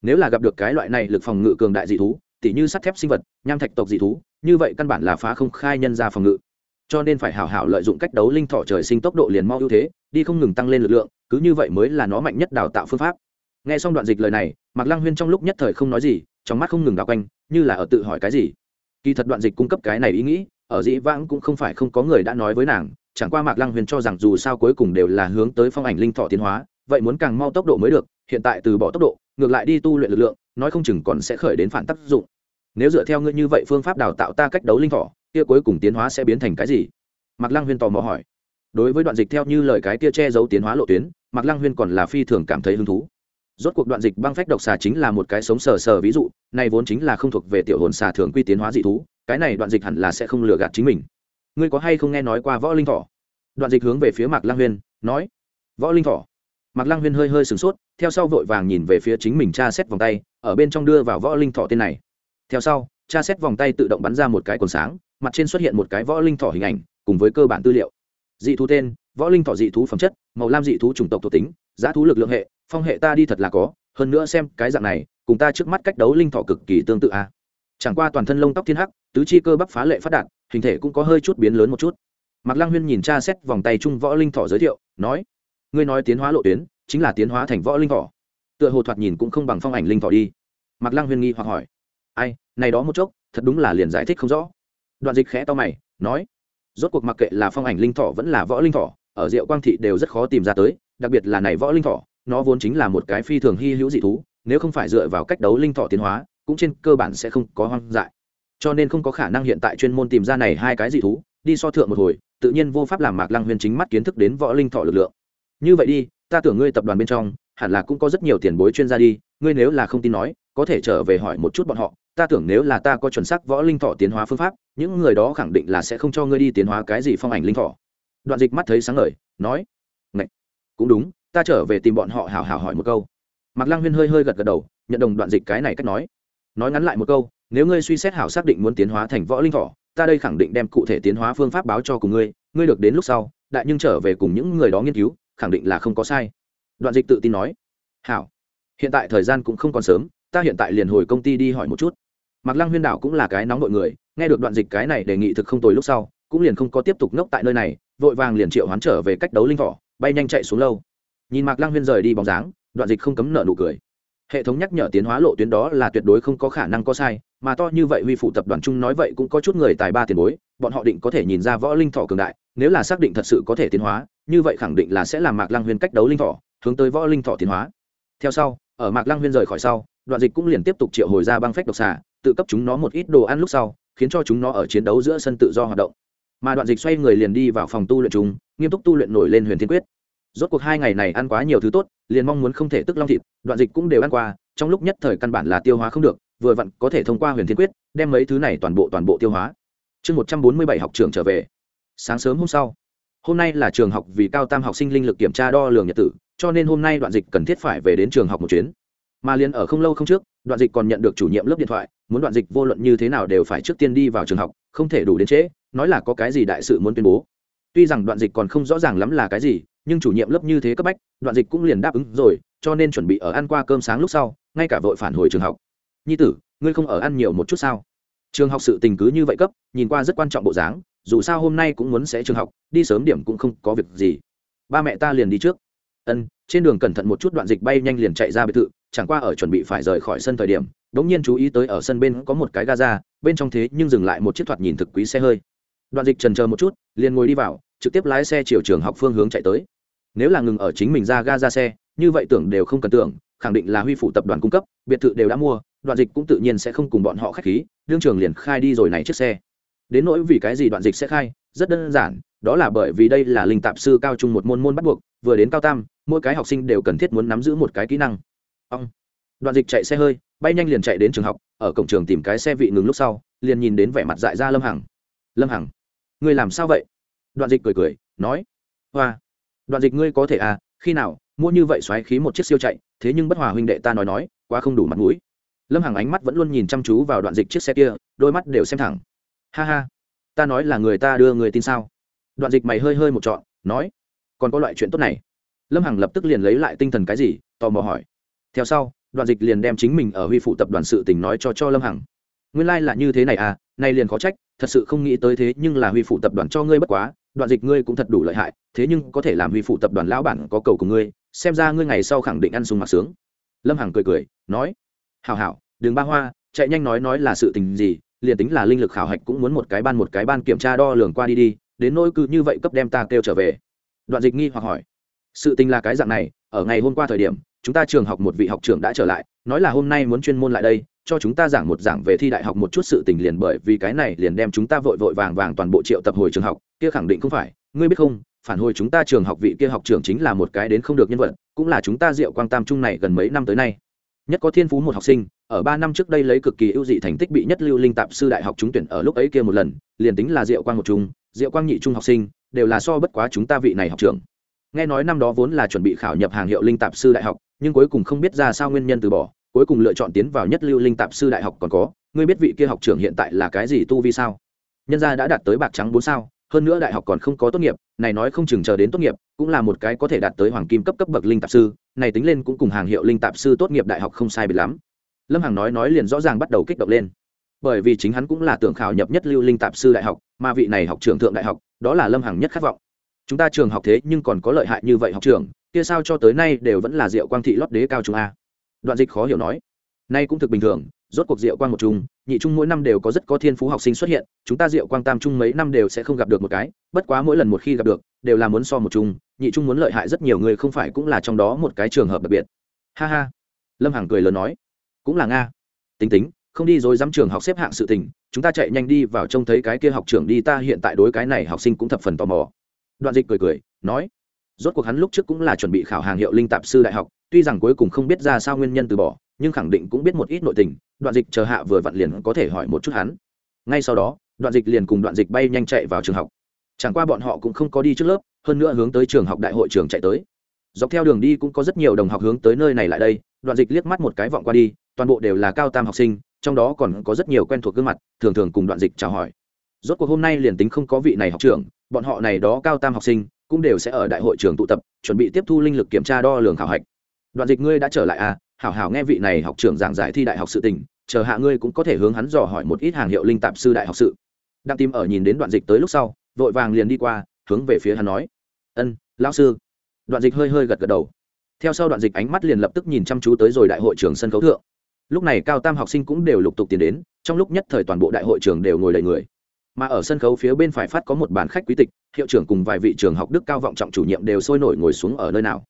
Nếu là gặp được cái loại này lực phòng ngự cường đại dị thú, tỉ như sắt thép sinh vật, nham thạch tộc dị thú, như vậy căn bản là phá không khai nhân ra phòng ngự. Cho nên phải hảo hảo lợi dụng cách đấu linh thọ trời sinh tốc độ liền mau ưu thế, đi không ngừng tăng lên lực lượng, cứ như vậy mới là nó mạnh nhất đào tạo phương pháp. Nghe xong đoạn dịch lời này, mạc lăng huyên trong lúc nhất thời không nói gì, trong mắt không ngừng đào quanh, như là ở tự hỏi cái gì. Kỳ thật đoạn dịch cung cấp cái này ý nghĩ, ở dĩ vãng cũng không phải không có người đã nói với nàng chẳng qua mạc lăng huyền cho rằng dù sao cuối cùng đều là hướng tới phong ảnh linh thọ tiến hóa, vậy muốn càng mau tốc độ mới được, hiện tại từ bỏ tốc độ, ngược lại đi tu luyện lực lượng, nói không chừng còn sẽ khởi đến phản tác dụng. Nếu dựa theo ngươi như vậy phương pháp đào tạo ta cách đấu linh thọ, kia cuối cùng tiến hóa sẽ biến thành cái gì? Mạc lăng huyên tò mò hỏi. Đối với đoạn dịch theo như lời cái kia che giấu tiến hóa lộ tuyến, mạc lăng huyên còn là phi thường cảm thấy hứng thú. Rốt cuộc đoạn dịch băng phách độc xà chính là một cái sống sờ sờ ví dụ, này vốn chính là không thuộc về tiểu hồn xà thường quy tiến hóa dị thú, cái này đoạn dịch hẳn là sẽ không lừa gạt chính mình ngươi có hay không nghe nói qua võ linh thỏ đoạn dịch hướng về phía mạc lang huyên, nói, võ linh thỏ mạc lang huyên hơi hơi sửng sốt, theo sau vội vàng nhìn về phía chính mình tra xét vòng tay, ở bên trong đưa vào võ linh thỏ tên này. Theo sau, tra xét vòng tay tự động bắn ra một cái còn sáng, mặt trên xuất hiện một cái võ linh thỏ hình ảnh, cùng với cơ bản tư liệu. Dị thú tên, võ linh thỏ dị thú phẩm chất, màu lam dị thú chủng tộc thuộc tính, giá thú lực lượng hệ, phong hệ ta đi thật là có, hơn nữa xem cái dạng này, cùng ta trước mắt cách đấu linh thọ cực kỳ tương tự a. À. chẳng qua toàn thân lông tóc thiên hắc, tứ chi cơ bắp phá lệ phát đạt hình thể cũng có hơi chút biến lớn một chút. Mạc lăng huyên nhìn cha xét vòng tay chung võ linh thọ giới thiệu, nói, ngươi nói tiến hóa lộ tuyến, chính là tiến hóa thành võ linh thọ. Tựa hồ thoạt nhìn cũng không bằng phong ảnh linh thọ đi. Mạc lăng huyên nghi hoặc hỏi, ai, này đó một chốc, thật đúng là liền giải thích không rõ. Đoạn dịch khẽ to mày, nói, rốt cuộc mặc kệ là phong ảnh linh thọ vẫn là võ linh thọ, ở diệu quang thị đều rất khó tìm ra tới, đặc biệt là này võ linh thọ, nó vốn chính là một cái phi thường hy hữu dị thú, nếu không phải dựa vào cách đấu linh thọ tiến hóa, cũng trên cơ bản sẽ không có hoang dại cho nên không có khả năng hiện tại chuyên môn tìm ra này hai cái dị thú, đi so thượng một hồi, tự nhiên vô pháp làm mạc lăng huyền chính mắt kiến thức đến võ linh thọ lực lượng. Như vậy đi, ta tưởng ngươi tập đoàn bên trong, hẳn là cũng có rất nhiều tiền bối chuyên gia đi, ngươi nếu là không tin nói, có thể trở về hỏi một chút bọn họ. Ta tưởng nếu là ta có chuẩn xác võ linh thọ tiến hóa phương pháp, những người đó khẳng định là sẽ không cho ngươi đi tiến hóa cái gì phong ảnh linh thọ. Đoạn dịch mắt thấy sáng ngời, nói, Ngậy! cũng đúng, ta trở về tìm bọn họ hào hào hỏi một câu. Mạc lăng huyên hơi hơi gật gật đầu, nhận đồng đoạn dịch cái này cách nói. Nói ngắn lại một câu nếu ngươi suy xét hảo xác định muốn tiến hóa thành võ linh thỏ ta đây khẳng định đem cụ thể tiến hóa phương pháp báo cho cùng ngươi. Ngươi được đến lúc sau, đại nhưng trở về cùng những người đó nghiên cứu, khẳng định là không có sai. Đoạn dịch tự tin nói. Hảo. Hiện tại thời gian cũng không còn sớm, ta hiện tại liền hồi công ty đi hỏi một chút. Mặc lăng huyên đảo cũng là cái nóng nội người, nghe được đoạn dịch cái này đề nghị thực không tồi lúc sau, cũng liền không có tiếp tục ngốc tại nơi này, vội vàng liền triệu hoán trở về cách đấu linh thỏ bay nhanh chạy xuống lâu. Nhìn mạc lăng huyên rời đi bóng dáng, đoạn dịch không cấm nợ nụ cười. Hệ thống nhắc nhở tiến hóa lộ tuyến đó là tuyệt đối không có khả năng có sai mà to như vậy huy phụ tập đoàn chung nói vậy cũng có chút người tài ba tiền bối, bọn họ định có thể nhìn ra võ linh thọ cường đại, nếu là xác định thật sự có thể tiến hóa, như vậy khẳng định là sẽ làm mạc lăng huyên cách đấu linh thọ, hướng tới võ linh thọ tiến hóa. Theo sau, ở mạc lăng huyên rời khỏi sau, đoạn dịch cũng liền tiếp tục triệu hồi ra băng phách độc xà, tự cấp chúng nó một ít đồ ăn lúc sau, khiến cho chúng nó ở chiến đấu giữa sân tự do hoạt động. Mà đoạn dịch xoay người liền đi vào phòng tu luyện chúng nghiêm túc tu luyện nổi lên huyền thiên quyết. Rốt cuộc hai ngày này ăn quá nhiều thứ tốt, liền mong muốn không thể tức long thịt, đoạn dịch cũng đều ăn qua, trong lúc nhất thời căn bản là tiêu hóa không được vừa vặn có thể thông qua huyền thiên quyết, đem mấy thứ này toàn bộ toàn bộ tiêu hóa. Chương một trăm bốn mươi bảy học trường trở về. Sáng sớm hôm sau, hôm nay là trường học vì cao tam học sinh linh lực kiểm tra đo lường nhật tử, cho nên hôm nay đoạn dịch cần thiết phải về đến trường học một chuyến. Mà liền ở không lâu không trước, đoạn dịch còn nhận được chủ nhiệm lớp điện thoại, muốn đoạn dịch vô luận như thế nào đều phải trước tiên đi vào trường học, không thể đủ đến trễ, nói là có cái gì đại sự muốn tuyên bố. Tuy rằng đoạn dịch còn không rõ ràng lắm là cái gì, nhưng chủ nhiệm lớp như thế cấp bách, đoạn dịch cũng liền đáp ứng rồi, cho nên chuẩn bị ở ăn qua cơm sáng lúc sau, ngay cả vội phản hồi trường học nhi tử, ngươi không ở ăn nhiều một chút sao? Trường học sự tình cứ như vậy cấp, nhìn qua rất quan trọng bộ dáng, dù sao hôm nay cũng muốn sẽ trường học, đi sớm điểm cũng không có việc gì. Ba mẹ ta liền đi trước. Ân, trên đường cẩn thận một chút đoạn dịch bay nhanh liền chạy ra biệt thự, chẳng qua ở chuẩn bị phải rời khỏi sân thời điểm đ ỗ n g nhiên chú ý tới ở sân bên có một cái gaza, bên trong thế nhưng dừng lại một chiếc thoạt nhìn thực quý xe hơi. Đoạn dịch trần chờ một chút, liền ngồi đi vào, trực tiếp lái xe chiều trường học phương hướng chạy tới. Nếu là ngừng ở chính mình ra ga ra xe, như vậy tưởng đều không cần tưởng, khẳng định là huy phủ tập đoàn cung cấp, biệt thự đều đã mua đoạn dịch cũng tự nhiên sẽ không cùng bọn họ khách khí, đương trường liền khai đi rồi này chiếc xe. Đến nỗi vì cái gì đoạn dịch sẽ khai, rất đơn giản, đó là bởi vì đây là linh tạp sư cao trung một môn môn bắt buộc, vừa đến cao tam, mỗi cái học sinh đều cần thiết muốn nắm giữ một cái kỹ năng. Ông. Đoạn dịch chạy xe hơi, bay nhanh liền chạy đến trường học, ở cổng trường tìm cái xe vị ngừng lúc sau, liền nhìn đến vẻ mặt dại ra lâm hằng. Lâm hằng, ngươi làm sao vậy? Đoạn dịch cười cười, nói, hoa, đoạn dịch ngươi có thể à khi nào, mua như vậy xoáy khí một chiếc siêu chạy, thế nhưng bất hòa huynh đệ ta nói nói, quá không đủ mặt mũi lâm hằng ánh mắt vẫn luôn nhìn chăm chú vào đoạn dịch chiếc xe kia, đôi mắt đều xem thẳng. Ha ha, ta nói là người ta đưa người tin sao? Đoạn dịch mày hơi hơi một trọn, nói, còn có loại chuyện tốt này. Lâm hằng lập tức liền lấy lại tinh thần cái gì, tò mò hỏi. Theo sau, đoạn dịch liền đem chính mình ở huy phụ tập đoàn sự tình nói cho cho lâm hằng. Nguyên lai、like、là như thế này à nay liền khó trách, thật sự không nghĩ tới thế nhưng là huy phụ tập đoàn cho ngươi bất quá, đoạn dịch ngươi cũng thật đủ lợi hại, thế nhưng có thể làm huy phụ tập đoàn lão bản có cầu của ngươi, xem ra ngươi ngày sau khẳng định ăn sung mặc sướng. Lâm hằng cười cười, nói hảo hảo đường ba hoa, chạy nhanh nói nói là sự tình gì, liền tính là linh lực khảo hạch cũng muốn một cái ban một cái ban kiểm tra đo lường qua đi đi, đến nỗi cứ như vậy cấp đem ta kêu trở về. Đoạn dịch nghi hoặc hỏi. Sự tình là cái dạng này, ở ngày hôm qua thời điểm, chúng ta trường học một vị học trưởng đã trở lại, nói là hôm nay muốn chuyên môn lại đây, cho chúng ta giảng một giảng về thi đại học một chút sự tình liền bởi vì cái này liền đem chúng ta vội vội vàng vàng toàn bộ triệu tập hồi trường học, kia khẳng định không phải, ngươi biết không, phản hồi chúng ta trường học vị kia học trưởng chính là một cái đến không được nhân vật, cũng là chúng ta diệu quang tam trung này gần mấy năm tới nay nhất có thiên phú một học sinh, ở ba năm trước đây lấy cực kỳ ưu dị thành tích bị nhất lưu linh tạp sư đại học trúng tuyển ở lúc ấy kia một lần, liền tính là diệu quang một trung diệu quang nhị trung học sinh, đều là so bất quá chúng ta vị này học trưởng. Nghe nói năm đó vốn là chuẩn bị khảo nhập hàng hiệu linh tạp sư đại học, nhưng cuối cùng không biết ra sao nguyên nhân từ bỏ, cuối cùng lựa chọn tiến vào nhất lưu linh tạp sư đại học còn có. Ngươi biết vị kia học trưởng hiện tại là cái gì tu vi sao? Nhân gia đã đạt tới bạc trắng bốn sao hơn nữa đại học còn không có tốt nghiệp, này nói không chừng chờ đến tốt nghiệp, cũng là một cái có thể đạt tới hoàng kim cấp cấp bậc linh tạp sư, này tính lên cũng cùng hàng hiệu linh tạp sư tốt nghiệp đại học không sai biệt lắm. Lâm hằng nói nói liền rõ ràng bắt đầu kích động lên. Bởi vì chính hắn cũng là tưởng khảo nhập nhất lưu linh tạp sư đại học, mà vị này học trưởng thượng đại học, đó là lâm hằng nhất khát vọng. Chúng ta trường học thế nhưng còn có lợi hại như vậy học trưởng, kia sao cho tới nay đều vẫn là diệu quang thị lót đế cao trung a. Đoạn dịch khó hiểu nói. Nay cũng thực bình thường rốt cuộc diệu quang một trung nhị trung mỗi năm đều có rất có thiên phú học sinh xuất hiện, chúng ta diệu quang tam trung mấy năm đều sẽ không gặp được một cái, bất quá mỗi lần một khi gặp được, đều là muốn so một trung nhị trung muốn lợi hại rất nhiều người không phải cũng là trong đó một cái trường hợp đặc biệt. Ha ha. Lâm hằng cười lớn nói. Cũng là nga. Tính tính, không đi rồi dám trường học xếp hạng sự tình, chúng ta chạy nhanh đi vào trông thấy cái kia học trưởng đi, ta hiện tại đối cái này học sinh cũng thập phần tò mò. Đoạn dịch cười cười, nói. Rốt cuộc hắn lúc trước cũng là chuẩn bị khảo hàng hiệu linh tạp sư đại học, tuy rằng cuối cùng không biết ra sao nguyên nhân từ bỏ nhưng khẳng định cũng biết một ít nội tình, đoạn dịch chờ hạ vừa vặn liền có thể hỏi một chút hắn. Ngay sau đó, đoạn dịch liền cùng đoạn dịch bay nhanh chạy vào trường học. Chẳng qua bọn họ cũng không có đi trước lớp, hơn nữa hướng tới trường học đại hội trường chạy tới. Dọc theo đường đi cũng có rất nhiều đồng học hướng tới nơi này lại đây, đoạn dịch liếc mắt một cái vọng qua đi, toàn bộ đều là cao tam học sinh, trong đó còn có rất nhiều quen thuộc gương mặt, thường thường cùng đoạn dịch chào hỏi. Rốt cuộc hôm nay liền tính không có vị này học trưởng, bọn họ này đó cao tam học sinh cũng đều sẽ ở đại hội trường tụ tập, chuẩn bị tiếp thu linh lực kiểm tra đo lường khảo hạch. Đoạn dịch ngươi đã trở lại à? Hảo hảo nghe vị này học trưởng giảng giải thi đại học sự tình, chờ hạ ngươi cũng có thể hướng hắn dò hỏi một ít hàng hiệu linh tạp sư đại học sự. Đang tìm ở nhìn đến đoạn dịch tới lúc sau, vội vàng liền đi qua, hướng về phía hắn nói. Ân, lão sư. Đoạn dịch hơi hơi gật gật đầu. Theo sau đoạn dịch ánh mắt liền lập tức nhìn chăm chú tới rồi đại hội trường sân khấu thượng. Lúc này cao tam học sinh cũng đều lục tục tiến đến, trong lúc nhất thời toàn bộ đại hội trường đều ngồi đầy người. Mà ở sân khấu phía bên phải phát có một bàn khách quý tịch, hiệu trưởng cùng vài vị trường học đức cao vọng trọng chủ nhiệm đều sôi nổi ngồi xuống ở nơi nào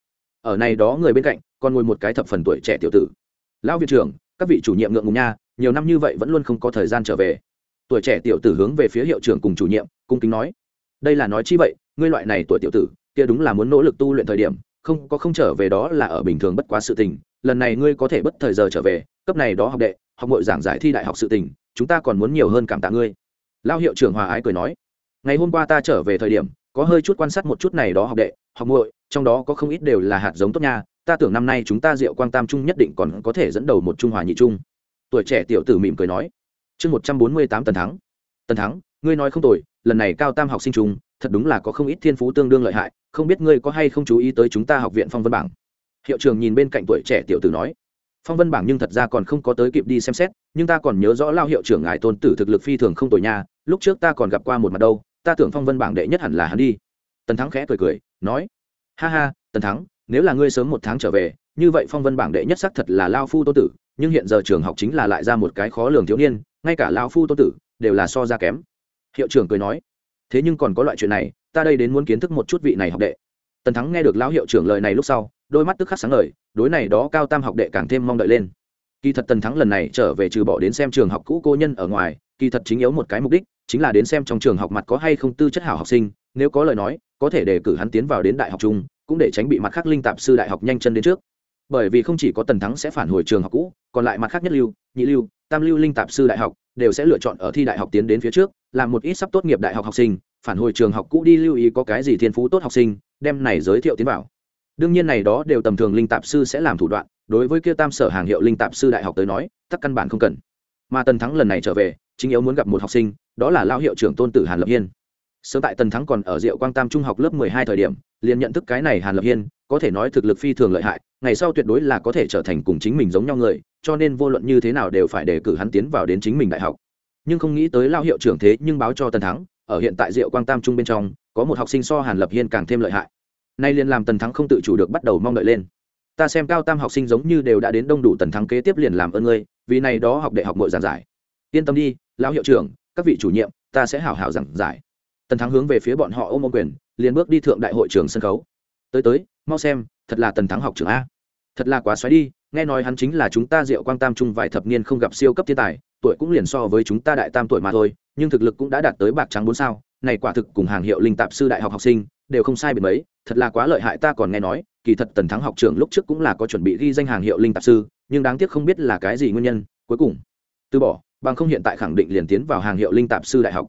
ở này đó người bên cạnh, còn ngồi một cái thập phần tuổi trẻ tiểu tử. Lão viện trưởng, các vị chủ nhiệm ngượng ngùng nha, nhiều năm như vậy vẫn luôn không có thời gian trở về. Tuổi trẻ tiểu tử hướng về phía hiệu trưởng cùng chủ nhiệm, cung kính nói. Đây là nói chi vậy, ngươi loại này tuổi tiểu tử, kia đúng là muốn nỗ lực tu luyện thời điểm, không, có không trở về đó là ở bình thường bất quá sự tình, lần này ngươi có thể bất thời giờ trở về, cấp này đó học đệ, học nội giảng giải thi đại học sự tình, chúng ta còn muốn nhiều hơn cảm tạ ngươi. Lao hiệu trưởng hòa ái cười nói. Ngày hôm qua ta trở về thời điểm, có hơi chút quan sát một chút này đó học đệ học muội, trong đó có không ít đều là hạt giống tốt nha. Ta tưởng năm nay chúng ta diệu quang tam trung nhất định còn có thể dẫn đầu một trung hòa nhị trung. Tuổi trẻ tiểu tử mỉm cười nói. Chương một trăm bốn mươi tám tần thắng. Tần thắng, ngươi nói không tồi, lần này cao tam học sinh trung, thật đúng là có không ít thiên phú tương đương lợi hại, không biết ngươi có hay không chú ý tới chúng ta học viện phong vân bảng. Hiệu trường nhìn bên cạnh tuổi trẻ tiểu tử nói. Phong vân bảng nhưng thật ra còn không có tới kịp đi xem xét, nhưng ta còn nhớ rõ lao hiệu trưởng ngài tôn tử thực lực phi thường không tồi nha, lúc trước ta còn gặp qua một mặt đâu, ta tưởng phong vân bảng đệ nhất hẳn là hắn đi. Tần thắng khẽ cười cười nói, ha ha, tần thắng, nếu là ngươi sớm một tháng trở về, như vậy phong vân bảng đệ nhất xác thật là lao phu Tô tử, nhưng hiện giờ trường học chính là lại ra một cái khó lường thiếu niên, ngay cả lao phu Tô tử đều là so ra kém. Hiệu trưởng cười nói, thế nhưng còn có loại chuyện này, ta đây đến muốn kiến thức một chút vị này học đệ. Tần thắng nghe được lão hiệu trưởng lời này lúc sau, đôi mắt tức khắc sáng ngời, đối này đó cao tam học đệ càng thêm mong đợi lên. Kỳ thật tần thắng lần này trở về trừ bỏ đến xem trường học cũ cô nhân ở ngoài, kỳ thật chính yếu một cái mục đích, chính là đến xem trong trường học mặt có hay không tư chất hảo học sinh, nếu có lời nói có thể đề cử hắn tiến vào đến đại học chung, cũng để tránh bị mặt khác linh tạp sư đại học nhanh chân đến trước. Bởi vì không chỉ có tần thắng sẽ phản hồi trường học cũ, còn lại mặt khác nhất lưu, nhị lưu, tam lưu linh tạp sư đại học đều sẽ lựa chọn ở thi đại học tiến đến phía trước, làm một ít sắp tốt nghiệp đại học học sinh, phản hồi trường học cũ đi lưu ý có cái gì thiên phú tốt học sinh, đem này giới thiệu tiến vào. Đương nhiên này đó đều tầm thường linh tạp sư sẽ làm thủ đoạn, đối với kia tam sở hàng hiệu linh tạp sư đại học tới nói, tắc căn bản không cần. Mà tần thắng lần này trở về, chính yếu muốn gặp một học sinh, đó là lao hiệu trưởng tôn tử hàn lập hiên sớm tại tần thắng còn ở diệu quang tam trung học lớp mười hai thời điểm, liền nhận thức cái này hàn lập hiên, có thể nói thực lực phi thường lợi hại, ngày sau tuyệt đối là có thể trở thành cùng chính mình giống nhau người, cho nên vô luận như thế nào đều phải đề cử hắn tiến vào đến chính mình đại học. Nhưng không nghĩ tới lao hiệu trưởng thế nhưng báo cho tần thắng, ở hiện tại diệu quang tam trung bên trong, có một học sinh so hàn lập hiên càng thêm lợi hại. Nay liền làm tần thắng không tự chủ được bắt đầu mong đợi lên. Ta xem cao tam học sinh giống như đều đã đến đông đủ tần thắng kế tiếp liền làm ơn ngươi, vì này đó học đại học nội giảng giải. Yên tâm đi, lão hiệu trưởng, các vị chủ nhiệm, ta sẽ hảo hảo giảng giải tần thắng hướng về phía bọn họ ôm ô quyền, liền bước đi thượng đại hội trường sân khấu. Tới tới, mau xem, thật là tần thắng học trưởng a. Thật là quá xoáy đi, nghe nói hắn chính là chúng ta diệu quang tam trung vài thập niên không gặp siêu cấp thiên tài, tuổi cũng liền so với chúng ta đại tam tuổi mà thôi, nhưng thực lực cũng đã đạt tới bạc trắng bốn sao, này quả thực cùng hàng hiệu linh tạp sư đại học học sinh, đều không sai biệt mấy, thật là quá lợi hại ta còn nghe nói, kỳ thật tần thắng học trưởng lúc trước cũng là có chuẩn bị ghi danh hàng hiệu linh tạp sư, nhưng đáng tiếc không biết là cái gì nguyên nhân, cuối cùng, từ bỏ, bằng không hiện tại khẳng định liền tiến vào hàng hiệu linh tạp sư đại học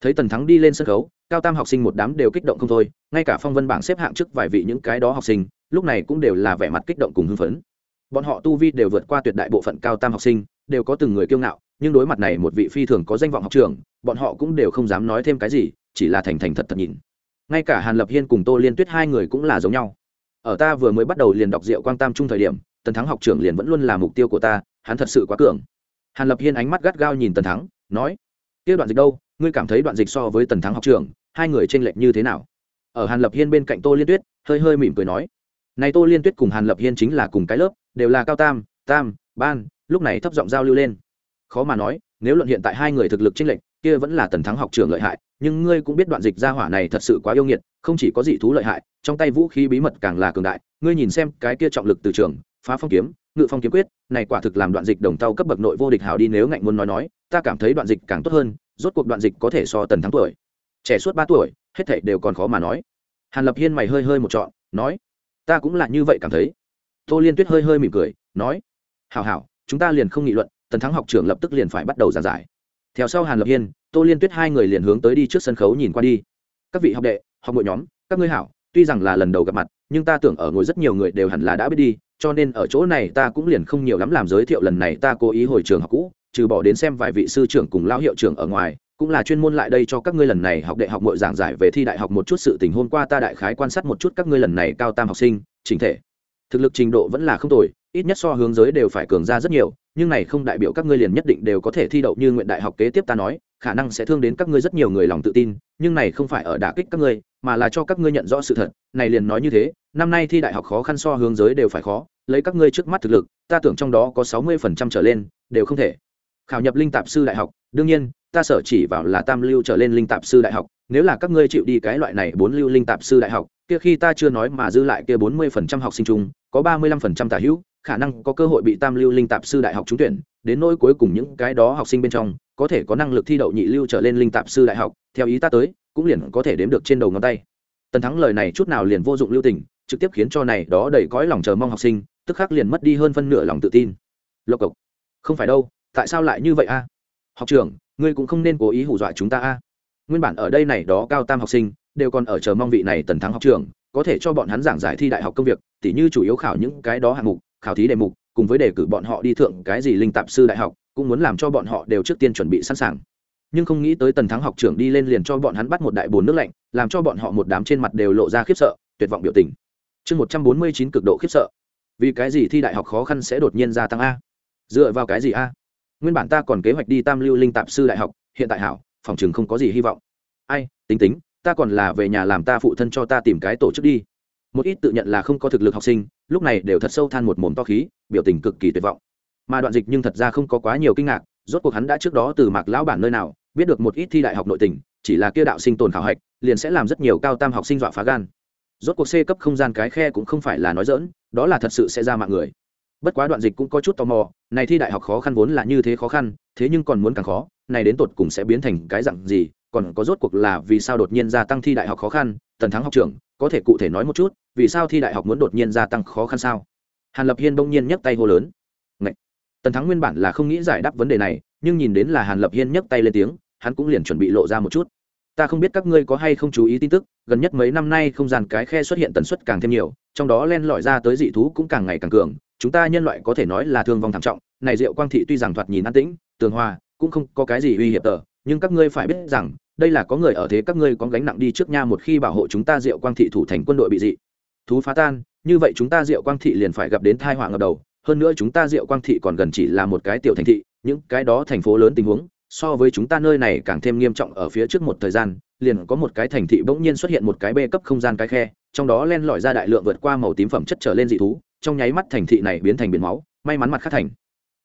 thấy tần thắng đi lên sân khấu, cao tam học sinh một đám đều kích động không thôi, ngay cả phong vân bảng xếp hạng trước vài vị những cái đó học sinh, lúc này cũng đều là vẻ mặt kích động cùng hưng phấn. Bọn họ tu vi đều vượt qua tuyệt đại bộ phận cao tam học sinh, đều có từng người kiêu ngạo, nhưng đối mặt này một vị phi thường có danh vọng học trường bọn họ cũng đều không dám nói thêm cái gì, chỉ là thành thành thật thật nhìn. Ngay cả hàn lập hiên cùng tô liên tuyết hai người cũng là giống nhau. Ở ta vừa mới bắt đầu liền đọc diệu quang tam trung thời điểm, tần thắng học trưởng liền vẫn luôn là mục tiêu của ta, hắn thật sự quá cường. Hàn lập hiên ánh mắt gắt gao nhìn tần thắng, nói, kia đoạn dịch đâu? Ngươi cảm thấy đoạn dịch so với tần thắng học trưởng hai người tranh lệch như thế nào? Ở hàn lập hiên bên cạnh tô liên tuyết, hơi hơi mỉm cười nói. Này tô liên tuyết cùng hàn lập hiên chính là cùng cái lớp, đều là cao tam tam, ban, lúc này thấp giọng giao lưu lên. Khó mà nói, nếu luận hiện tại hai người thực lực tranh lệch, kia vẫn là tần thắng học trưởng lợi hại, nhưng ngươi cũng biết đoạn dịch gia hỏa này thật sự quá yêu nghiệt, không chỉ có dị thú lợi hại, trong tay vũ khí bí mật càng là cường đại, ngươi nhìn xem cái kia trọng lực từ trường, phá phong kiếm, ngự phong kiếm quyết, này quả thực làm đoạn dịch đồng tàu cấp bậc nội vô địch hảo đi nếu ngạnh muốn nói nói, ta cảm thấy đoạn dịch càng tốt hơn rốt cuộc đoạn dịch có thể so tần thắng tuổi. Trẻ suốt ba tuổi, hết thảy đều còn khó mà nói. Hàn lập hiên mày hơi hơi một trọn, nói, ta cũng là như vậy cảm thấy. Tô liên tuyết hơi hơi mỉm cười, nói, hảo hảo, chúng ta liền không nghị luận, tần thắng học trưởng lập tức liền phải bắt đầu giảng giải. Theo sau hàn lập hiên, tô liên tuyết hai người liền hướng tới đi trước sân khấu nhìn qua đi. Các vị học đệ, học nội nhóm, các ngươi hảo, tuy rằng là lần đầu gặp mặt, nhưng ta tưởng ở ngồi rất nhiều người đều hẳn là đã biết đi, cho nên ở chỗ này ta cũng liền không nhiều lắm làm giới thiệu lần này ta cố ý hồi trường học cũ trừ bỏ đến xem vài vị sư trưởng cùng lao hiệu trưởng ở ngoài, cũng là chuyên môn lại đây cho các ngươi lần này học đại học mọi giảng giải về thi đại học một chút sự tình. Hôm qua ta đại khái quan sát một chút các ngươi lần này cao tam học sinh chính thể. Thực lực trình độ vẫn là không tồi, ít nhất so hướng giới đều phải cường ra rất nhiều, nhưng này không đại biểu các ngươi liền nhất định đều có thể thi đậu như nguyện đại học kế tiếp ta nói, khả năng sẽ thương đến các ngươi rất nhiều người lòng tự tin, nhưng này không phải ở đả kích các ngươi, mà là cho các ngươi nhận rõ sự thật. Này liền nói như thế, năm nay thi đại học khó khăn so hướng giới đều phải khó, lấy các ngươi trước mắt thực lực, ta tưởng trong đó có sáu mươi phần trăm trở lên, đều không thể khảo nhập linh tạp sư đại học, đương nhiên, ta sở chỉ vào là tam lưu trở lên linh tạp sư đại học, nếu là các ngươi chịu đi cái loại này bốn lưu linh tạp sư đại học, kia khi ta chưa nói mà dư lại kia bốn mươi phần trăm học sinh chung, có ba mươi lăm phần trăm tả hữu, khả năng có cơ hội bị tam lưu linh tạp sư đại học trúng tuyển, đến nỗi cuối cùng những cái đó học sinh bên trong, có thể có năng lực thi đậu nhị lưu trở lên linh tạp sư đại học, theo ý ta tới, cũng liền có thể đếm được trên đầu ngón tay. Tần thắng lời này chút nào liền vô dụng lưu tình, trực tiếp khiến cho này đó đầy cõi lòng chờ mong học sinh, tức khắc liền mất đi hơn phân nửa lòng tự tin. Lộc cộc. Không phải đâu tại sao lại như vậy a? Học trưởng, ngươi cũng không nên cố ý hù dọa chúng ta a. Nguyên bản ở đây này đó cao tam học sinh, đều còn ở chờ mong vị này tần thắng học trưởng, có thể cho bọn hắn giảng giải thi đại học công việc, tỉ như chủ yếu khảo những cái đó hạng mục, khảo thí đề mục, cùng với đề cử bọn họ đi thượng cái gì linh tạp sư đại học, cũng muốn làm cho bọn họ đều trước tiên chuẩn bị sẵn sàng. Nhưng không nghĩ tới tần thắng học trưởng đi lên liền cho bọn hắn bắt một đại bồn nước lạnh, làm cho bọn họ một đám trên mặt đều lộ ra khiếp sợ, tuyệt vọng biểu tình. Chương một trăm bốn mươi chín cực độ khiếp sợ. Vì cái gì thi đại học khó khăn sẽ đột nhiên gia tăng a? Dựa vào cái gì a? Nguyên bản ta còn kế hoạch đi tam lưu linh tạp sư đại học, hiện tại hảo, phòng chừng không có gì hy vọng. Ai, tính tính, ta còn là về nhà làm ta phụ thân cho ta tìm cái tổ chức đi. Một ít tự nhận là không có thực lực học sinh, lúc này đều thật sâu than một mồm to khí, biểu tình cực kỳ tuyệt vọng. Mà đoạn dịch nhưng thật ra không có quá nhiều kinh ngạc, rốt cuộc hắn đã trước đó từ mạc lão bản nơi nào, biết được một ít thi đại học nội tình, chỉ là kia đạo sinh tồn khảo hạch, liền sẽ làm rất nhiều cao tam học sinh dọa phá gan. Rốt cuộc c cấp không gian cái khe cũng không phải là nói dỡn đó là thật sự sẽ ra mạng người bất quá đoạn dịch cũng có chút tò mò, này thi đại học khó khăn vốn là như thế khó khăn, thế nhưng còn muốn càng khó, này đến tột cùng sẽ biến thành cái dặn gì, còn có rốt cuộc là vì sao đột nhiên gia tăng thi đại học khó khăn, tần thắng học trưởng, có thể cụ thể nói một chút, vì sao thi đại học muốn đột nhiên gia tăng khó khăn sao? Hàn lập hiên bỗng nhiên nhấc tay hô lớn. Ngậy! tần thắng nguyên bản là không nghĩ giải đáp vấn đề này, nhưng nhìn đến là hàn lập hiên nhấc tay lên tiếng, hắn cũng liền chuẩn bị lộ ra một chút. Ta không biết các ngươi có hay không chú ý tin tức, gần nhất mấy năm nay không gian cái khe xuất hiện tần suất càng thêm nhiều, trong đó len lỏi ra tới dị thú cũng càng ngày càng cường chúng ta nhân loại có thể nói là thương vong thảm trọng, này diệu quang thị tuy rằng thoạt nhìn an tĩnh, tường hòa, cũng không có cái gì uy hiểm tờ, nhưng các ngươi phải biết rằng, đây là có người ở thế các ngươi có gánh nặng đi trước nha một khi bảo hộ chúng ta diệu quang thị thủ thành quân đội bị dị. Thú phá tan, như vậy chúng ta diệu quang thị liền phải gặp đến thai họa ngập đầu, hơn nữa chúng ta diệu quang thị còn gần chỉ là một cái tiểu thành thị, những cái đó thành phố lớn tình huống, so với chúng ta nơi này càng thêm nghiêm trọng ở phía trước một thời gian, liền có một cái thành thị bỗng nhiên xuất hiện một cái bê cấp không gian cái khe, trong đó len lỏi ra đại lượng vượt qua màu tím phẩm chất trở lên dị thú trong nháy mắt thành thị này biến thành biển máu, may mắn mặt khắc thành.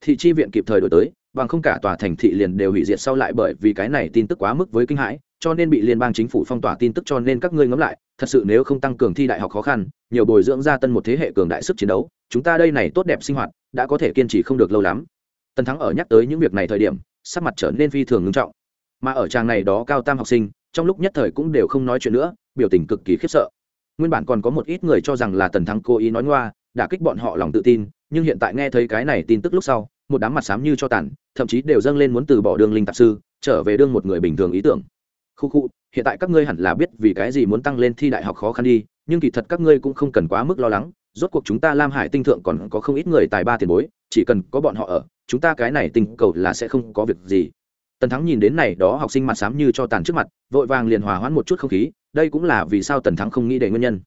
Thị chi viện kịp thời đổi tới, bằng không cả tòa thành thị liền đều hủy diệt sau lại bởi vì cái này tin tức quá mức với kinh hãi, cho nên bị liên bang chính phủ phong tỏa tin tức cho nên các ngươi ngẫm lại, thật sự nếu không tăng cường thi đại học khó khăn, nhiều bồi dưỡng ra tân một thế hệ cường đại sức chiến đấu, chúng ta đây này tốt đẹp sinh hoạt, đã có thể kiên trì không được lâu lắm. Tần thắng ở nhắc tới những việc này thời điểm, sắc mặt trở nên phi thường ngưng trọng. Mà ở tràng này đó cao tam học sinh, trong lúc nhất thời cũng đều không nói chuyện nữa, biểu tình cực kỳ khiếp sợ. Nguyên bản còn có một ít người cho rằng là tần thắng cố ý nói ngoa đả kích bọn họ lòng tự tin, nhưng hiện tại nghe thấy cái này tin tức lúc sau, một đám mặt xám như cho tàn, thậm chí đều dâng lên muốn từ bỏ đường linh tạp sư, trở về đương một người bình thường ý tưởng. Khu khu, hiện tại các ngươi hẳn là biết vì cái gì muốn tăng lên thi đại học khó khăn đi, nhưng kỳ thật các ngươi cũng không cần quá mức lo lắng, rốt cuộc chúng ta lam hải tinh thượng còn có không ít người tài ba tiền bối, chỉ cần có bọn họ ở, chúng ta cái này tình cầu là sẽ không có việc gì. Tần thắng nhìn đến này đó học sinh mặt xám như cho tàn trước mặt, vội vàng liền hòa hoãn một chút không khí, đây cũng là vì sao tần thắng không nghĩ để nguyên nhân.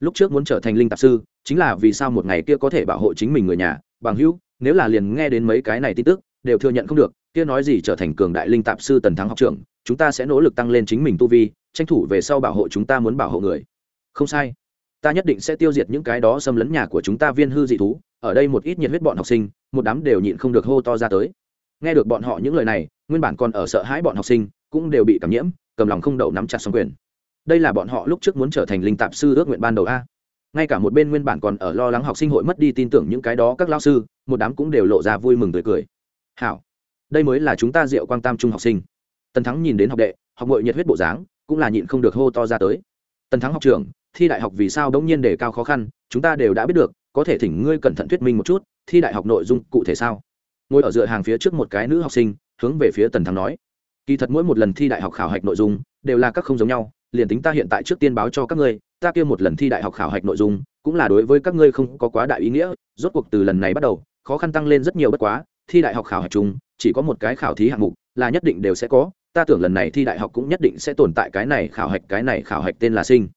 Lúc trước muốn trở thành linh tạp sư chính là vì sao một ngày kia có thể bảo hộ chính mình người nhà, bằng hữu, nếu là liền nghe đến mấy cái này tin tức, đều thừa nhận không được, kia nói gì trở thành cường đại linh tạp sư tần thắng học trưởng, chúng ta sẽ nỗ lực tăng lên chính mình tu vi, tranh thủ về sau bảo hộ chúng ta muốn bảo hộ người. Không sai. Ta nhất định sẽ tiêu diệt những cái đó xâm lấn nhà của chúng ta viên hư dị thú, ở đây một ít nhiệt huyết bọn học sinh, một đám đều nhịn không được hô to ra tới. Nghe được bọn họ những lời này, nguyên bản còn ở sợ hãi bọn học sinh, cũng đều bị cảm nhiễm, cầm lòng không đậu nắm chặt xong quyền. Đây là bọn họ lúc trước muốn trở thành linh tạp sư ước nguyện ban đầu a ngay cả một bên nguyên bản còn ở lo lắng học sinh hội mất đi tin tưởng những cái đó các lao sư, một đám cũng đều lộ ra vui mừng tươi cười. Hảo, đây mới là chúng ta diệu quang tam trung học sinh. Tần thắng nhìn đến học đệ, học ngội nhiệt huyết bộ dáng, cũng là nhịn không được hô to ra tới. Tần thắng học trưởng, thi đại học vì sao đống nhiên đề cao khó khăn, chúng ta đều đã biết được, có thể thỉnh ngươi cẩn thận thuyết minh một chút, thi đại học nội dung cụ thể sao? Ngồi ở dựa hàng phía trước một cái nữ học sinh, hướng về phía tần thắng nói. Kỳ thật mỗi một lần thi đại học khảo hạch nội dung, đều là các không giống nhau liền tính ta hiện tại trước tiên báo cho các ngươi, ta kia một lần thi đại học khảo hạch nội dung, cũng là đối với các ngươi không có quá đại ý nghĩa, rốt cuộc từ lần này bắt đầu, khó khăn tăng lên rất nhiều bất quá, thi đại học khảo hạch chung, chỉ có một cái khảo thí hạng mục, là nhất định đều sẽ có, ta tưởng lần này thi đại học cũng nhất định sẽ tồn tại cái này khảo hạch, cái này khảo hạch tên là sinh.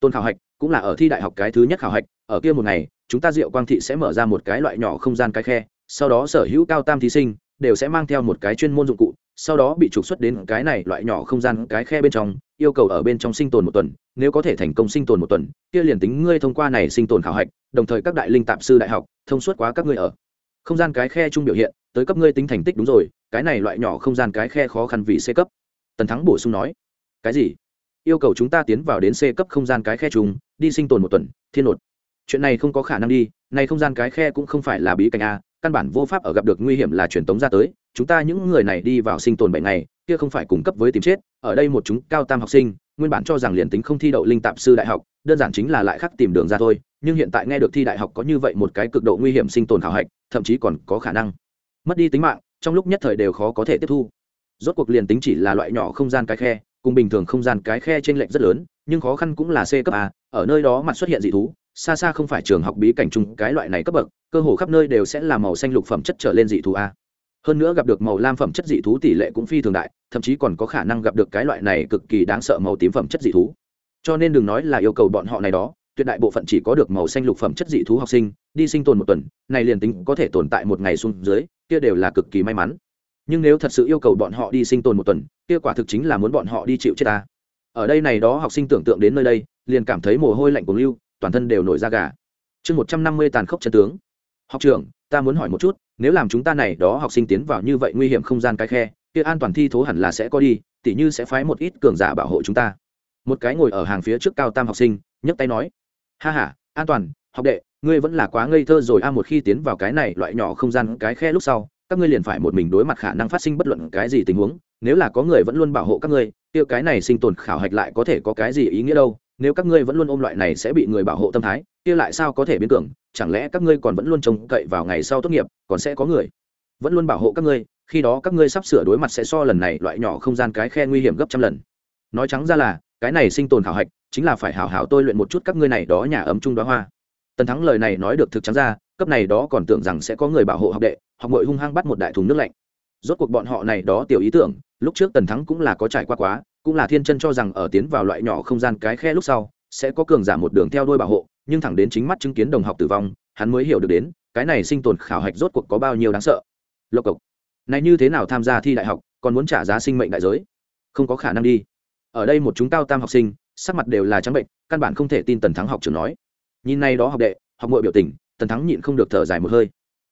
Tôn khảo hạch, cũng là ở thi đại học cái thứ nhất khảo hạch, ở kia một ngày, chúng ta diệu quang thị sẽ mở ra một cái loại nhỏ không gian cái khe, sau đó sở hữu cao tam thí sinh, đều sẽ mang theo một cái chuyên môn dụng cụ sau đó bị trục xuất đến cái này loại nhỏ không gian cái khe bên trong, yêu cầu ở bên trong sinh tồn một tuần, nếu có thể thành công sinh tồn một tuần, kia liền tính ngươi thông qua này sinh tồn khảo hạch, đồng thời các đại linh tạp sư đại học, thông suốt quá các ngươi ở. Không gian cái khe chung biểu hiện, tới cấp ngươi tính thành tích đúng rồi, cái này loại nhỏ không gian cái khe khó khăn vì c cấp. Tần thắng bổ sung nói. Cái gì? Yêu cầu chúng ta tiến vào đến c cấp không gian cái khe chung, đi sinh tồn một tuần, thiên nột. Chuyện này không có khả năng đi, này không gian cái khe cũng không phải là bí cảnh a căn bản vô pháp ở gặp được nguy hiểm là truyền tống ra tới, chúng ta những người này đi vào sinh tồn bảy ngày, kia không phải cung cấp với tìm chết, ở đây một chúng cao tam học sinh, nguyên bản cho rằng liền tính không thi đậu linh tạp sư đại học, đơn giản chính là lại khắc tìm đường ra thôi, nhưng hiện tại nghe được thi đại học có như vậy một cái cực độ nguy hiểm sinh tồn khảo hạch, thậm chí còn có khả năng mất đi tính mạng, trong lúc nhất thời đều khó có thể tiếp thu. Rốt cuộc liền tính chỉ là loại nhỏ không gian cái khe, cùng bình thường không gian cái khe trên lệnh rất lớn, nhưng khó khăn cũng là c cấp a, ở nơi đó mặt xuất hiện dị thú, xa xa không phải trường học bí cảnh chung cái loại này cấp bậc cơ hồ khắp nơi đều sẽ là màu xanh lục phẩm chất trở lên dị thú a. Hơn nữa gặp được màu lam phẩm chất dị thú tỷ lệ cũng phi thường đại, thậm chí còn có khả năng gặp được cái loại này cực kỳ đáng sợ màu tím phẩm chất dị thú. Cho nên đừng nói là yêu cầu bọn họ này đó, tuyệt đại bộ phận chỉ có được màu xanh lục phẩm chất dị thú học sinh, đi sinh tồn một tuần, này liền tính có thể tồn tại một ngày xuống dưới, kia đều là cực kỳ may mắn. Nhưng nếu thật sự yêu cầu bọn họ đi sinh tồn một tuần, kia quả thực chính là muốn bọn họ đi chịu chết ta. Ở đây này đó học sinh tưởng tượng đến nơi đây, liền cảm thấy mồ hôi lạnh cuồng lưu, toàn thân đều nổi da gà. Chương một trăm năm mươi tàn khốc chân tướng học trưởng, ta muốn hỏi một chút, nếu làm chúng ta này đó học sinh tiến vào như vậy nguy hiểm không gian cái khe, kia an toàn thi thố hẳn là sẽ có đi, tỉ như sẽ phái một ít cường giả bảo hộ chúng ta. Một cái ngồi ở hàng phía trước cao tam học sinh, nhấc tay nói, ha ha, an toàn, học đệ, ngươi vẫn là quá ngây thơ rồi a, một khi tiến vào cái này loại nhỏ không gian cái khe lúc sau, các ngươi liền phải một mình đối mặt khả năng phát sinh bất luận cái gì tình huống, nếu là có người vẫn luôn bảo hộ các ngươi, kia cái này sinh tồn khảo hạch lại có thể có cái gì ý nghĩa đâu? Nếu các ngươi vẫn luôn ôm loại này sẽ bị người bảo hộ tâm thái, kia lại sao có thể biến tưởng chẳng lẽ các ngươi còn vẫn luôn trông cậy vào ngày sau tốt nghiệp, còn sẽ có người vẫn luôn bảo hộ các ngươi? Khi đó các ngươi sắp sửa đối mặt sẽ so lần này loại nhỏ không gian cái khe nguy hiểm gấp trăm lần. Nói trắng ra là, cái này sinh tồn khảo hạch chính là phải hảo hảo tôi luyện một chút các ngươi này đó nhà ấm chung đó hoa. Tần thắng lời này nói được thực trắng ra, cấp này đó còn tưởng rằng sẽ có người bảo hộ học đệ, học mội hung hăng bắt một đại thùng nước lạnh. Rốt cuộc bọn họ này đó tiểu ý tưởng lúc trước tần thắng cũng là có trải qua quá, cũng là thiên chân cho rằng ở tiến vào loại nhỏ không gian cái khe lúc sau, sẽ có cường giả một đường theo đuôi bảo hộ, nhưng thẳng đến chính mắt chứng kiến đồng học tử vong, hắn mới hiểu được đến, cái này sinh tồn khảo hạch rốt cuộc có bao nhiêu đáng sợ. Lộc cộc, này như thế nào tham gia thi đại học, còn muốn trả giá sinh mệnh đại giới? Không có khả năng đi. Ở đây một chúng cao tam học sinh, sắc mặt đều là trắng bệnh, căn bản không thể tin tần thắng học trưởng nói. Nhìn này đó học đệ, học ngội biểu tình, tần thắng nhịn không được thở dài một hơi.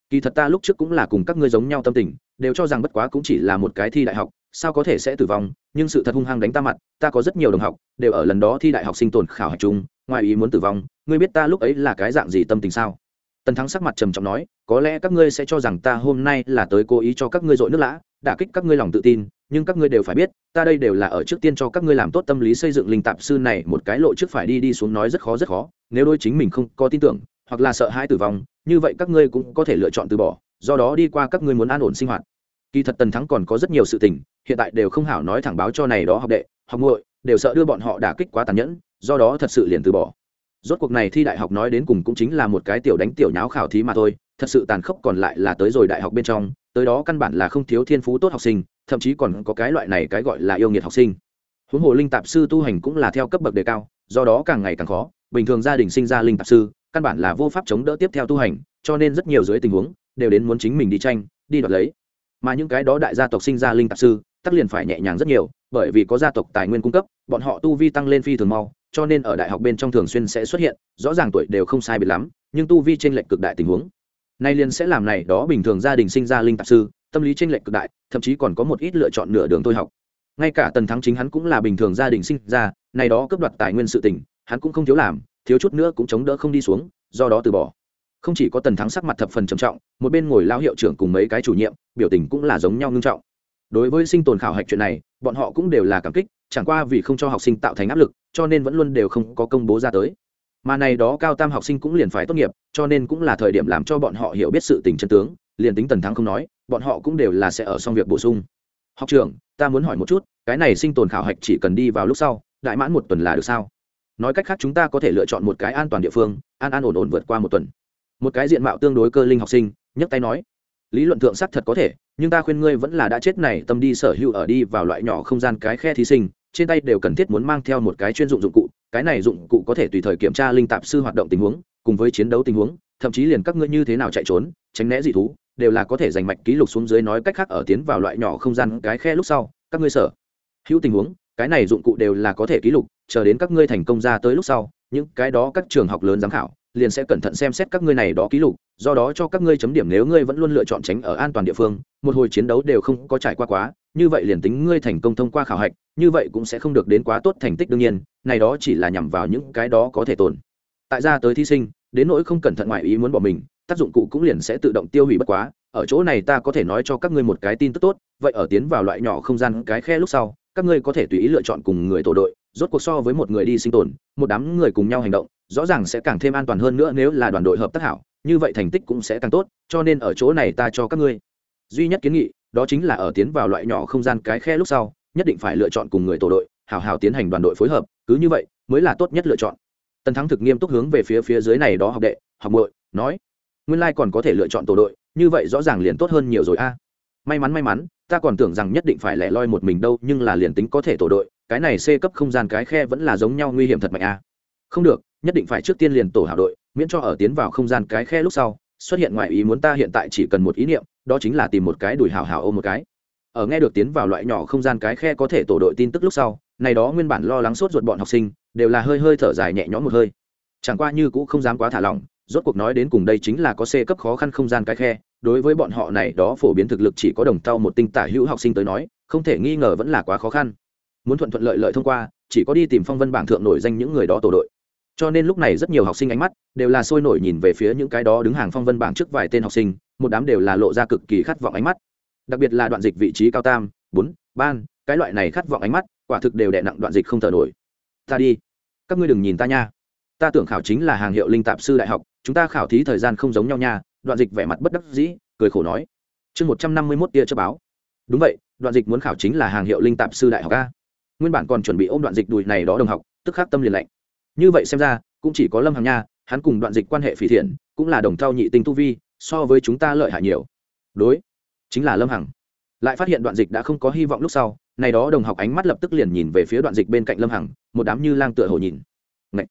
Kỳ thật ta lúc trước cũng là cùng các ngươi giống nhau tâm tình, đều cho rằng bất quá cũng chỉ là một cái thi đại học sao có thể sẽ tử vong, nhưng sự thật hung hăng đánh ta mặt, ta có rất nhiều đồng học, đều ở lần đó thi đại học sinh tồn khảo hạch chung, ngoài ý muốn tử vong, ngươi biết ta lúc ấy là cái dạng gì tâm tình sao? Tần thắng sắc mặt trầm trọng nói, có lẽ các ngươi sẽ cho rằng ta hôm nay là tới cố ý cho các ngươi dội nước lã, đả kích các ngươi lòng tự tin, nhưng các ngươi đều phải biết, ta đây đều là ở trước tiên cho các ngươi làm tốt tâm lý xây dựng linh tạp sư này một cái lộ trước phải đi đi xuống nói rất khó rất khó, nếu đôi chính mình không có tin tưởng, hoặc là sợ hãi tử vong, như vậy các ngươi cũng có thể lựa chọn từ bỏ, do đó đi qua các ngươi muốn an ổn sinh hoạt kỳ thật tần thắng còn có rất nhiều sự tình, hiện tại đều không hảo nói thẳng báo cho này đó học đệ, học muội, đều sợ đưa bọn họ đả kích quá tàn nhẫn, do đó thật sự liền từ bỏ. Rốt cuộc này thi đại học nói đến cùng cũng chính là một cái tiểu đánh tiểu nháo khảo thí mà thôi, thật sự tàn khốc còn lại là tới rồi đại học bên trong, tới đó căn bản là không thiếu thiên phú tốt học sinh, thậm chí còn có cái loại này cái gọi là yêu nghiệt học sinh. Huống hồ linh tạp sư tu hành cũng là theo cấp bậc đề cao, do đó càng ngày càng khó, bình thường gia đình sinh ra linh tạp sư, căn bản là vô pháp chống đỡ tiếp theo tu hành, cho nên rất nhiều dưới tình huống, đều đến muốn chính mình đi tranh, đi đoạt lấy mà những cái đó đại gia tộc sinh ra linh tạp sư, tắc liền phải nhẹ nhàng rất nhiều, bởi vì có gia tộc tài nguyên cung cấp, bọn họ tu vi tăng lên phi thường mau, cho nên ở đại học bên trong thường xuyên sẽ xuất hiện, rõ ràng tuổi đều không sai biệt lắm, nhưng tu vi tranh lệch cực đại tình huống. Nay liền sẽ làm này, đó bình thường gia đình sinh ra linh tạp sư, tâm lý tranh lệch cực đại, thậm chí còn có một ít lựa chọn nửa đường tôi học. Ngay cả tần thắng chính hắn cũng là bình thường gia đình sinh ra này đó cướp đoạt tài nguyên sự tình, hắn cũng không thiếu làm, thiếu chút nữa cũng chống đỡ không đi xuống, do đó từ bỏ không chỉ có tần thắng sắc mặt thập phần trầm trọng, một bên ngồi lao hiệu trưởng cùng mấy cái chủ nhiệm, biểu tình cũng là giống nhau ngưng trọng. Đối với sinh tồn khảo hạch chuyện này, bọn họ cũng đều là cảm kích, chẳng qua vì không cho học sinh tạo thành áp lực, cho nên vẫn luôn đều không có công bố ra tới. Mà này đó cao tam học sinh cũng liền phải tốt nghiệp, cho nên cũng là thời điểm làm cho bọn họ hiểu biết sự tình chân tướng, liền tính tần thắng không nói, bọn họ cũng đều là sẽ ở xong việc bổ sung. Học trưởng, ta muốn hỏi một chút, cái này sinh tồn khảo hạch chỉ cần đi vào lúc sau, đại mãn một tuần là được sao? Nói cách khác chúng ta có thể lựa chọn một cái an toàn địa phương, an an ổn ổn vượt qua một tuần một cái diện mạo tương đối cơ linh học sinh, nhấc tay nói, lý luận thượng sắc thật có thể, nhưng ta khuyên ngươi vẫn là đã chết này tâm đi sở hữu ở đi vào loại nhỏ không gian cái khe thí sinh, trên tay đều cần thiết muốn mang theo một cái chuyên dụng dụng cụ, cái này dụng cụ có thể tùy thời kiểm tra linh tạp sư hoạt động tình huống, cùng với chiến đấu tình huống, thậm chí liền các ngươi như thế nào chạy trốn, tránh né dị thú, đều là có thể giành mạch ký lục xuống dưới nói cách khác ở tiến vào loại nhỏ không gian cái khe lúc sau, các ngươi sở hữu tình huống, cái này dụng cụ đều là có thể ký lục, chờ đến các ngươi thành công ra tới lúc sau, những cái đó các trường học lớn giám khảo liền sẽ cẩn thận xem xét các ngươi này đó ký lục, do đó cho các ngươi chấm điểm nếu ngươi vẫn luôn lựa chọn tránh ở an toàn địa phương, một hồi chiến đấu đều không có trải qua quá, như vậy liền tính ngươi thành công thông qua khảo hạch, như vậy cũng sẽ không được đến quá tốt thành tích đương nhiên, này đó chỉ là nhằm vào những cái đó có thể tồn. Tại ra tới thí sinh, đến nỗi không cẩn thận ngoại ý muốn bỏ mình, tác dụng cụ cũng liền sẽ tự động tiêu hủy bất quá, ở chỗ này ta có thể nói cho các ngươi một cái tin tức tốt, vậy ở tiến vào loại nhỏ không gian cái khe lúc sau, các ngươi có thể tùy ý lựa chọn cùng người tổ đội, rốt cuộc so với một người đi sinh tồn, một đám người cùng nhau hành động rõ ràng sẽ càng thêm an toàn hơn nữa nếu là đoàn đội hợp tác hảo, như vậy thành tích cũng sẽ càng tốt, cho nên ở chỗ này ta cho các ngươi. Duy nhất kiến nghị, đó chính là ở tiến vào loại nhỏ không gian cái khe lúc sau, nhất định phải lựa chọn cùng người tổ đội, hảo hảo tiến hành đoàn đội phối hợp, cứ như vậy mới là tốt nhất lựa chọn. Tần thắng thực nghiêm túc hướng về phía phía dưới này đó học đệ, học bội nói, nguyên lai còn có thể lựa chọn tổ đội, như vậy rõ ràng liền tốt hơn nhiều rồi a. May mắn may mắn, ta còn tưởng rằng nhất định phải lẻ loi một mình đâu, nhưng là liền tính có thể tổ đội, cái này c cấp không gian cái khe vẫn là giống nhau nguy hiểm thật mạnh a. Không được nhất định phải trước tiên liền tổ hảo đội, miễn cho ở tiến vào không gian cái khe lúc sau, xuất hiện ngoài ý muốn ta hiện tại chỉ cần một ý niệm, đó chính là tìm một cái đùi hảo hảo ôm một cái. Ở nghe được tiến vào loại nhỏ không gian cái khe có thể tổ đội tin tức lúc sau, này đó nguyên bản lo lắng sốt ruột bọn học sinh, đều là hơi hơi thở dài nhẹ nhõm một hơi. Chẳng qua như cũng không dám quá thả lỏng, rốt cuộc nói đến cùng đây chính là có c cấp khó khăn không gian cái khe, đối với bọn họ này đó phổ biến thực lực chỉ có đồng tao một tinh tả hữu học sinh tới nói, không thể nghi ngờ vẫn là quá khó khăn. Muốn thuận thuận lợi lợi thông qua, chỉ có đi tìm phong vân bảng thượng nổi danh những người đó tổ đội cho nên lúc này rất nhiều học sinh ánh mắt đều là sôi nổi nhìn về phía những cái đó đứng hàng phong vân bảng trước vài tên học sinh, một đám đều là lộ ra cực kỳ khát vọng ánh mắt. Đặc biệt là đoạn dịch vị trí cao tam, bốn, ban, cái loại này khát vọng ánh mắt, quả thực đều đè nặng đoạn dịch không thở nổi. Ta đi. Các ngươi đừng nhìn ta nha. Ta tưởng khảo chính là hàng hiệu linh tạp sư đại học, chúng ta khảo thí thời gian không giống nhau nha. Đoạn dịch vẻ mặt bất đắc dĩ, cười khổ nói. Chương một trăm năm mươi mốt tia cho báo. Đúng vậy, đoạn dịch muốn khảo chính là hàng hiệu linh tạp sư đại học a. Nguyên bản còn chuẩn bị ôm đoạn dịch đùi này đó đồng học, tức khắc tâm liền lạnh như vậy xem ra, cũng chỉ có lâm hằng nha, hắn cùng đoạn dịch quan hệ phỉ thiện, cũng là đồng thao nhị tinh tu vi, so với chúng ta lợi hại nhiều. Đối, chính là lâm hằng. Lại phát hiện đoạn dịch đã không có hy vọng lúc sau, này đó đồng học ánh mắt lập tức liền nhìn về phía đoạn dịch bên cạnh lâm hằng, một đám như lang tựa hồ nhìn. Ngậy!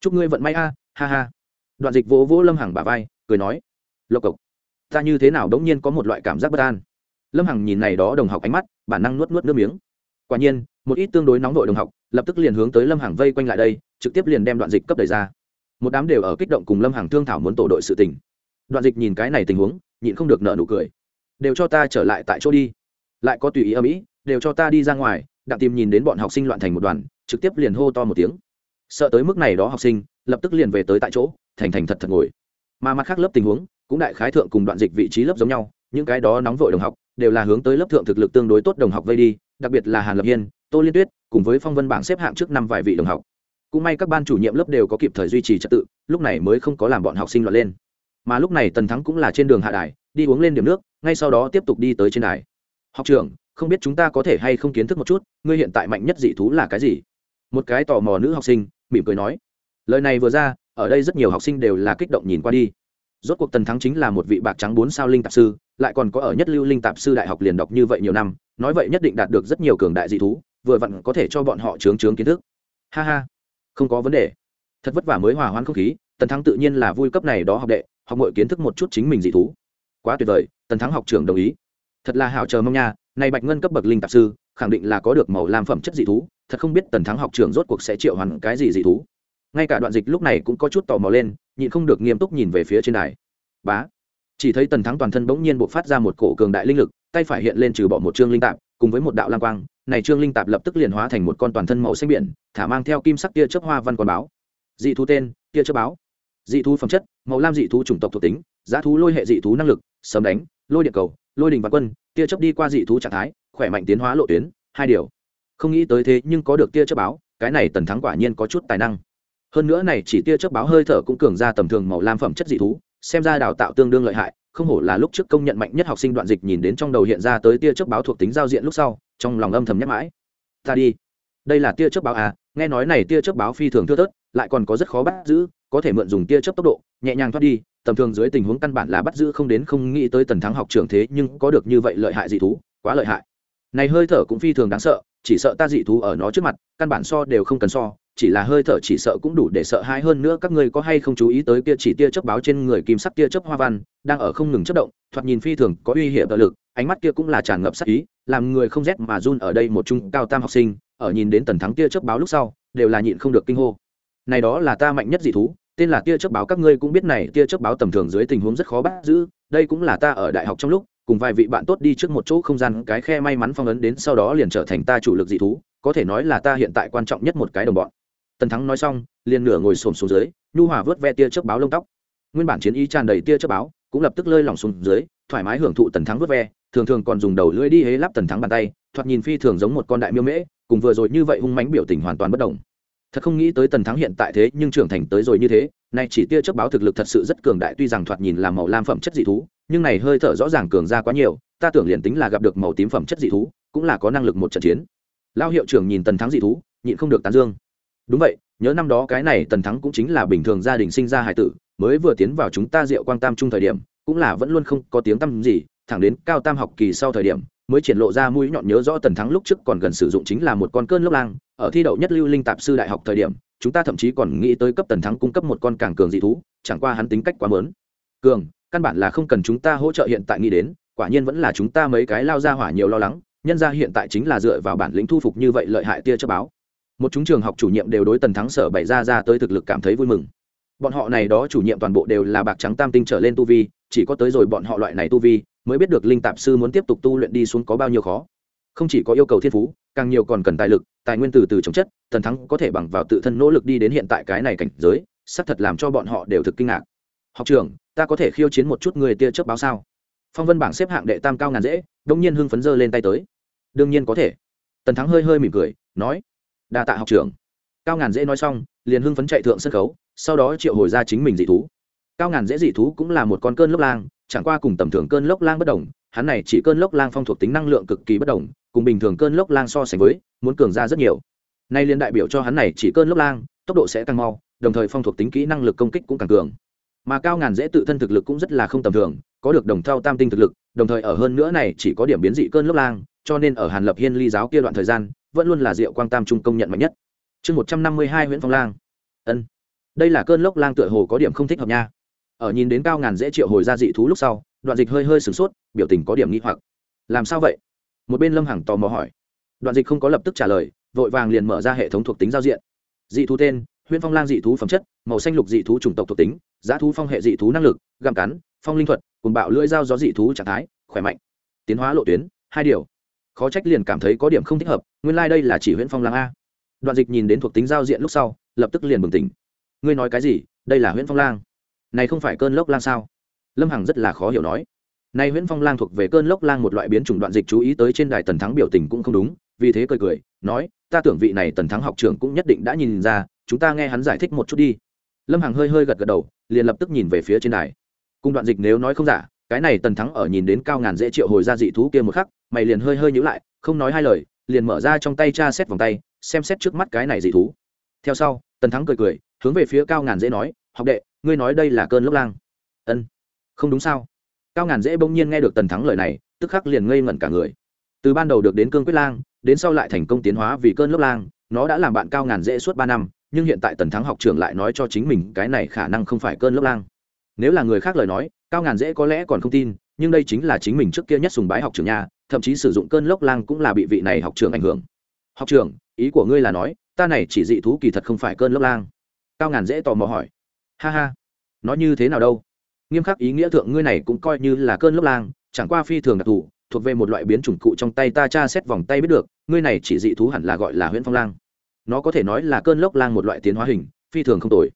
chúc ngươi vận may a, ha ha. Đoạn dịch vỗ vỗ lâm hằng bả vai, cười nói, lộc cộc, ta như thế nào đống nhiên có một loại cảm giác bất an? Lâm hằng nhìn này đó đồng học ánh mắt, bản năng nuốt nuốt nước miếng. Quả nhiên, một ít tương đối nóng nội đồng học, lập tức liền hướng tới lâm hằng vây quanh lại đây trực tiếp liền đem đoạn dịch cấp đẩy ra. Một đám đều ở kích động cùng lâm hằng thương thảo muốn tổ đội sự tình. Đoạn dịch nhìn cái này tình huống, nhịn không được nợ nụ cười. Đều cho ta trở lại tại chỗ đi. Lại có tùy ý âm ý, đều cho ta đi ra ngoài. Đặng tìm nhìn đến bọn học sinh loạn thành một đoàn, trực tiếp liền hô to một tiếng. Sợ tới mức này đó học sinh, lập tức liền về tới tại chỗ, thành thành thật thật ngồi. Mà mặt khác lớp tình huống, cũng đại khái thượng cùng đoạn dịch vị trí lớp giống nhau, những cái đó nóng vội đồng học, đều là hướng tới lớp thượng thực lực tương đối tốt đồng học vây đi, đặc biệt là hàn lập hiên, tô liên tuyết, cùng với phong vân bảng xếp hạng trước năm vài vị đồng học cũng may các ban chủ nhiệm lớp đều có kịp thời duy trì trật tự, lúc này mới không có làm bọn học sinh loạn lên. Mà lúc này tần thắng cũng là trên đường hạ đài, đi uống lên điểm nước, ngay sau đó tiếp tục đi tới trên đài. Học trưởng, không biết chúng ta có thể hay không kiến thức một chút, ngươi hiện tại mạnh nhất dị thú là cái gì? Một cái tò mò nữ học sinh mỉm cười nói. Lời này vừa ra, ở đây rất nhiều học sinh đều là kích động nhìn qua đi. Rốt cuộc tần thắng chính là một vị bạc trắng bốn sao linh tạp sư, lại còn có ở nhất lưu linh tạp sư đại học liền đọc như vậy nhiều năm, nói vậy nhất định đạt được rất nhiều cường đại dị thú, vừa vặn có thể cho bọn họ chướng chướng kiến thức. Ha ha không có vấn đề. Thật vất vả mới hòa hoãn không khí, tần thắng tự nhiên là vui cấp này đó học đệ, học mọi kiến thức một chút chính mình dị thú. Quá tuyệt vời, tần thắng học trưởng đồng ý. Thật là hảo chờ mong nha, này bạch ngân cấp bậc linh tạp sư, khẳng định là có được màu làm phẩm chất dị thú, thật không biết tần thắng học trưởng rốt cuộc sẽ triệu hoàn cái gì dị thú. Ngay cả đoạn dịch lúc này cũng có chút tò mò lên, nhịn không được nghiêm túc nhìn về phía trên đài. Bá. Chỉ thấy tần thắng toàn thân bỗng nhiên buộc phát ra một cổ cường đại linh lực, tay phải hiện lên trừ bỏ một chương linh tạp, cùng với một đạo lam quang này trương linh tạp lập tức liền hóa thành một con toàn thân màu xanh biển, thả mang theo kim sắc tia chớp hoa văn con báo. Dị thú tên, tia chớp báo. Dị thú phẩm chất, màu lam dị thú chủng tộc thuộc tính, giá thú lôi hệ dị thú năng lực, sấm đánh, lôi điện cầu, lôi đình và quân, tia chớp đi qua dị thú trạng thái, khỏe mạnh tiến hóa lộ tuyến, hai điều. Không nghĩ tới thế nhưng có được tia chớp báo, cái này tần thắng quả nhiên có chút tài năng. Hơn nữa này chỉ tia chớp báo hơi thở cũng cường ra tầm thường màu lam phẩm chất dị thú, xem ra đào tạo tương đương lợi hại không hổ là lúc trước công nhận mạnh nhất học sinh đoạn dịch nhìn đến trong đầu hiện ra tới tia chớp báo thuộc tính giao diện lúc sau, trong lòng âm thầm nhắc mãi. Ta đi. Đây là tia chớp báo à nghe nói này tia chớp báo phi thường thưa thớt, lại còn có rất khó bắt giữ, có thể mượn dùng tia chớp tốc độ, nhẹ nhàng thoát đi, tầm thường dưới tình huống căn bản là bắt giữ không đến, không nghĩ tới tần thắng học trưởng thế nhưng có được như vậy lợi hại dị thú, quá lợi hại. Này hơi thở cũng phi thường đáng sợ, chỉ sợ ta dị thú ở nó trước mặt, căn bản so đều không cần so chỉ là hơi thở chỉ sợ cũng đủ để sợ hãi hơn nữa. Các ngươi có hay không chú ý tới kia chỉ tia chớp báo trên người kim sắc tia chớp hoa văn, đang ở không ngừng chớp động, thoạt nhìn phi thường có uy hiểm tự lực, ánh mắt kia cũng là tràn ngập sắc ý, làm người không rét mà run ở đây một trung cao tam học sinh, ở nhìn đến tần thắng tia chớp báo lúc sau, đều là nhịn không được kinh hô. Này đó là ta mạnh nhất dị thú, tên là tia chớp báo, các ngươi cũng biết này, tia chớp báo tầm thường dưới tình huống rất khó bắt giữ, đây cũng là ta ở đại học trong lúc, cùng vài vị bạn tốt đi trước một chỗ không gian, cái khe may mắn phong ấn đến sau đó liền trở thành ta chủ lực dị thú, có thể nói là ta hiện tại quan trọng nhất một cái đồng bọn tần thắng nói xong, liền nửa ngồi xổm xuống dưới, nhu hòa vớt ve tia chớp báo lông tóc. Nguyên bản chiến ý tràn đầy tia chớp báo, cũng lập tức lơi lỏng xuống dưới, thoải mái hưởng thụ tần thắng vớt ve, thường thường còn dùng đầu lưỡi đi hế lắp tần thắng bàn tay, thoạt nhìn phi thường giống một con đại miêu mễ, cùng vừa rồi như vậy hung mánh biểu tình hoàn toàn bất đồng. Thật không nghĩ tới tần thắng hiện tại thế, nhưng trưởng thành tới rồi như thế, nay chỉ tia chớp báo thực lực thật sự rất cường đại, tuy rằng thoạt nhìn là màu lam phẩm chất dị thú, nhưng này hơi thở rõ ràng cường ra quá nhiều, ta tưởng liền tính là gặp được màu tím phẩm chất dị thú, cũng là có năng lực một trận chiến. Lao hiệu trưởng nhìn tần thắng dị thú, nhịn không được tán dương đúng vậy, nhớ năm đó cái này tần thắng cũng chính là bình thường gia đình sinh ra hải tử, mới vừa tiến vào chúng ta diệu quang tam trung thời điểm, cũng là vẫn luôn không có tiếng tăm gì, thẳng đến cao tam học kỳ sau thời điểm, mới triển lộ ra mũi nhọn nhớ rõ tần thắng lúc trước còn gần sử dụng chính là một con cơn lốc lang, ở thi đậu nhất lưu linh tạp sư đại học thời điểm, chúng ta thậm chí còn nghĩ tới cấp tần thắng cung cấp một con càng cường dị thú, chẳng qua hắn tính cách quá mớn. Cường, căn bản là không cần chúng ta hỗ trợ hiện tại nghĩ đến, quả nhiên vẫn là chúng ta mấy cái lao ra hỏa nhiều lo lắng, nhân ra hiện tại chính là dựa vào bản lĩnh thu phục như vậy lợi hại tia chớp báo một chúng trường học chủ nhiệm đều đối tần thắng sở bày ra ra tới thực lực cảm thấy vui mừng. Bọn họ này đó chủ nhiệm toàn bộ đều là bạc trắng tam tinh trở lên tu vi, chỉ có tới rồi bọn họ loại này tu vi, mới biết được linh tạp sư muốn tiếp tục tu luyện đi xuống có bao nhiêu khó. Không chỉ có yêu cầu thiên phú, càng nhiều còn cần tài lực, tài nguyên từ từ chống chất, tần thắng có thể bằng vào tự thân nỗ lực đi đến hiện tại cái này cảnh giới, xác thật làm cho bọn họ đều thực kinh ngạc. Học trường ta có thể khiêu chiến một chút người tia chớp báo sao? Phong vân bảng xếp hạng đệ tam cao ngàn dễ đông nhiên hưng phấn dơ lên tay tới. Đương nhiên có thể. Tần thắng hơi hơi mỉm cười, nói đa tạ học trưởng. Cao ngàn dễ nói xong, liền hưng phấn chạy thượng sân khấu, sau đó triệu hồi ra chính mình dị thú. Cao ngàn dễ dị thú cũng là một con cơn lốc lang, chẳng qua cùng tầm thường cơn lốc lang bất đồng, hắn này chỉ cơn lốc lang phong thuộc tính năng lượng cực kỳ bất đồng, cùng bình thường cơn lốc lang so sánh với, muốn cường ra rất nhiều. Nay liên đại biểu cho hắn này chỉ cơn lốc lang, tốc độ sẽ tăng mau, đồng thời phong thuộc tính kỹ năng lực công kích cũng càng cường. Mà cao ngàn dễ tự thân thực lực cũng rất là không tầm thường, có được đồng thao tam tinh thực lực, đồng thời ở hơn nữa này chỉ có điểm biến dị cơn lốc lang, cho nên ở hàn lập hiên ly giáo kia đoạn thời gian vẫn luôn là diệu quang tam trung công nhận mạnh nhất. Chương một trăm năm mươi hai nguyễn phong lang. Ân. Đây là cơn lốc lang tựa hồ có điểm không thích hợp nha. Ở nhìn đến cao ngàn dễ triệu hồi ra dị thú lúc sau, đoạn dịch hơi hơi sửng sốt, biểu tình có điểm nghi hoặc. Làm sao vậy? Một bên lâm hằng tò mò hỏi. Đoạn dịch không có lập tức trả lời, vội vàng liền mở ra hệ thống thuộc tính giao diện. Dị thú tên huyễn phong lang dị thú phẩm chất, màu xanh lục dị thú chủng tộc thuộc tính, giá thú phong hệ dị thú năng lực, gặm cắn, phong linh thuật, cùng bạo lưỡi dao gió dị thú trạng thái, khỏe mạnh. Tiến hóa lộ tuyến, hai điều khó trách liền cảm thấy có điểm không thích hợp, nguyên lai、like、đây là chỉ huyễn phong lang a. Đoạn dịch nhìn đến thuộc tính giao diện lúc sau, lập tức liền bừng tỉnh. Ngươi nói cái gì? Đây là huyễn phong lang này không phải cơn lốc lang sao? Lâm hằng rất là khó hiểu nói. Nay huyễn phong lang thuộc về cơn lốc lang một loại biến chủng đoạn dịch chú ý tới trên đài tần thắng biểu tình cũng không đúng, vì thế cười cười, nói, ta tưởng vị này tần thắng học trưởng cũng nhất định đã nhìn ra, chúng ta nghe hắn giải thích một chút đi. Lâm hằng hơi hơi gật gật đầu, liền lập tức nhìn về phía trên đài. Cùng đoạn dịch nếu nói không giả, cái này tần thắng ở nhìn đến cao ngàn dễ triệu hồi ra dị thú kia một khắc mày liền hơi hơi nhữ lại, không nói hai lời, liền mở ra trong tay tra xét vòng tay, xem xét trước mắt cái này dị thú. Theo sau, tần thắng cười cười, hướng về phía cao ngàn dễ nói, học đệ, ngươi nói đây là cơn lốc lang. Ân, không đúng sao? Cao ngàn dễ bỗng nhiên nghe được tần thắng lời này, tức khắc liền ngây ngẩn cả người. Từ ban đầu được đến cương quyết lang, đến sau lại thành công tiến hóa vì cơn lốc lang, nó đã làm bạn cao ngàn dễ suốt ba năm, nhưng hiện tại tần thắng học trưởng lại nói cho chính mình cái này khả năng không phải cơn lốc lang. Nếu là người khác lời nói, cao ngàn dễ có lẽ còn không tin, nhưng đây chính là chính mình trước kia nhất sùng bái học trưởng nhà thậm chí sử dụng cơn lốc lang cũng là bị vị này học trưởng ảnh hưởng. Học trưởng, ý của ngươi là nói, ta này chỉ dị thú kỳ thật không phải cơn lốc lang. Cao ngàn dễ tò mò hỏi. Ha ha nói như thế nào đâu? Nghiêm khắc ý nghĩa thượng ngươi này cũng coi như là cơn lốc lang, chẳng qua phi thường đặc thù, thuộc về một loại biến chủng cụ trong tay ta tra xét vòng tay biết được, ngươi này chỉ dị thú hẳn là gọi là huyễn phong lang. Nó có thể nói là cơn lốc lang một loại tiến hóa hình, phi thường không tồi.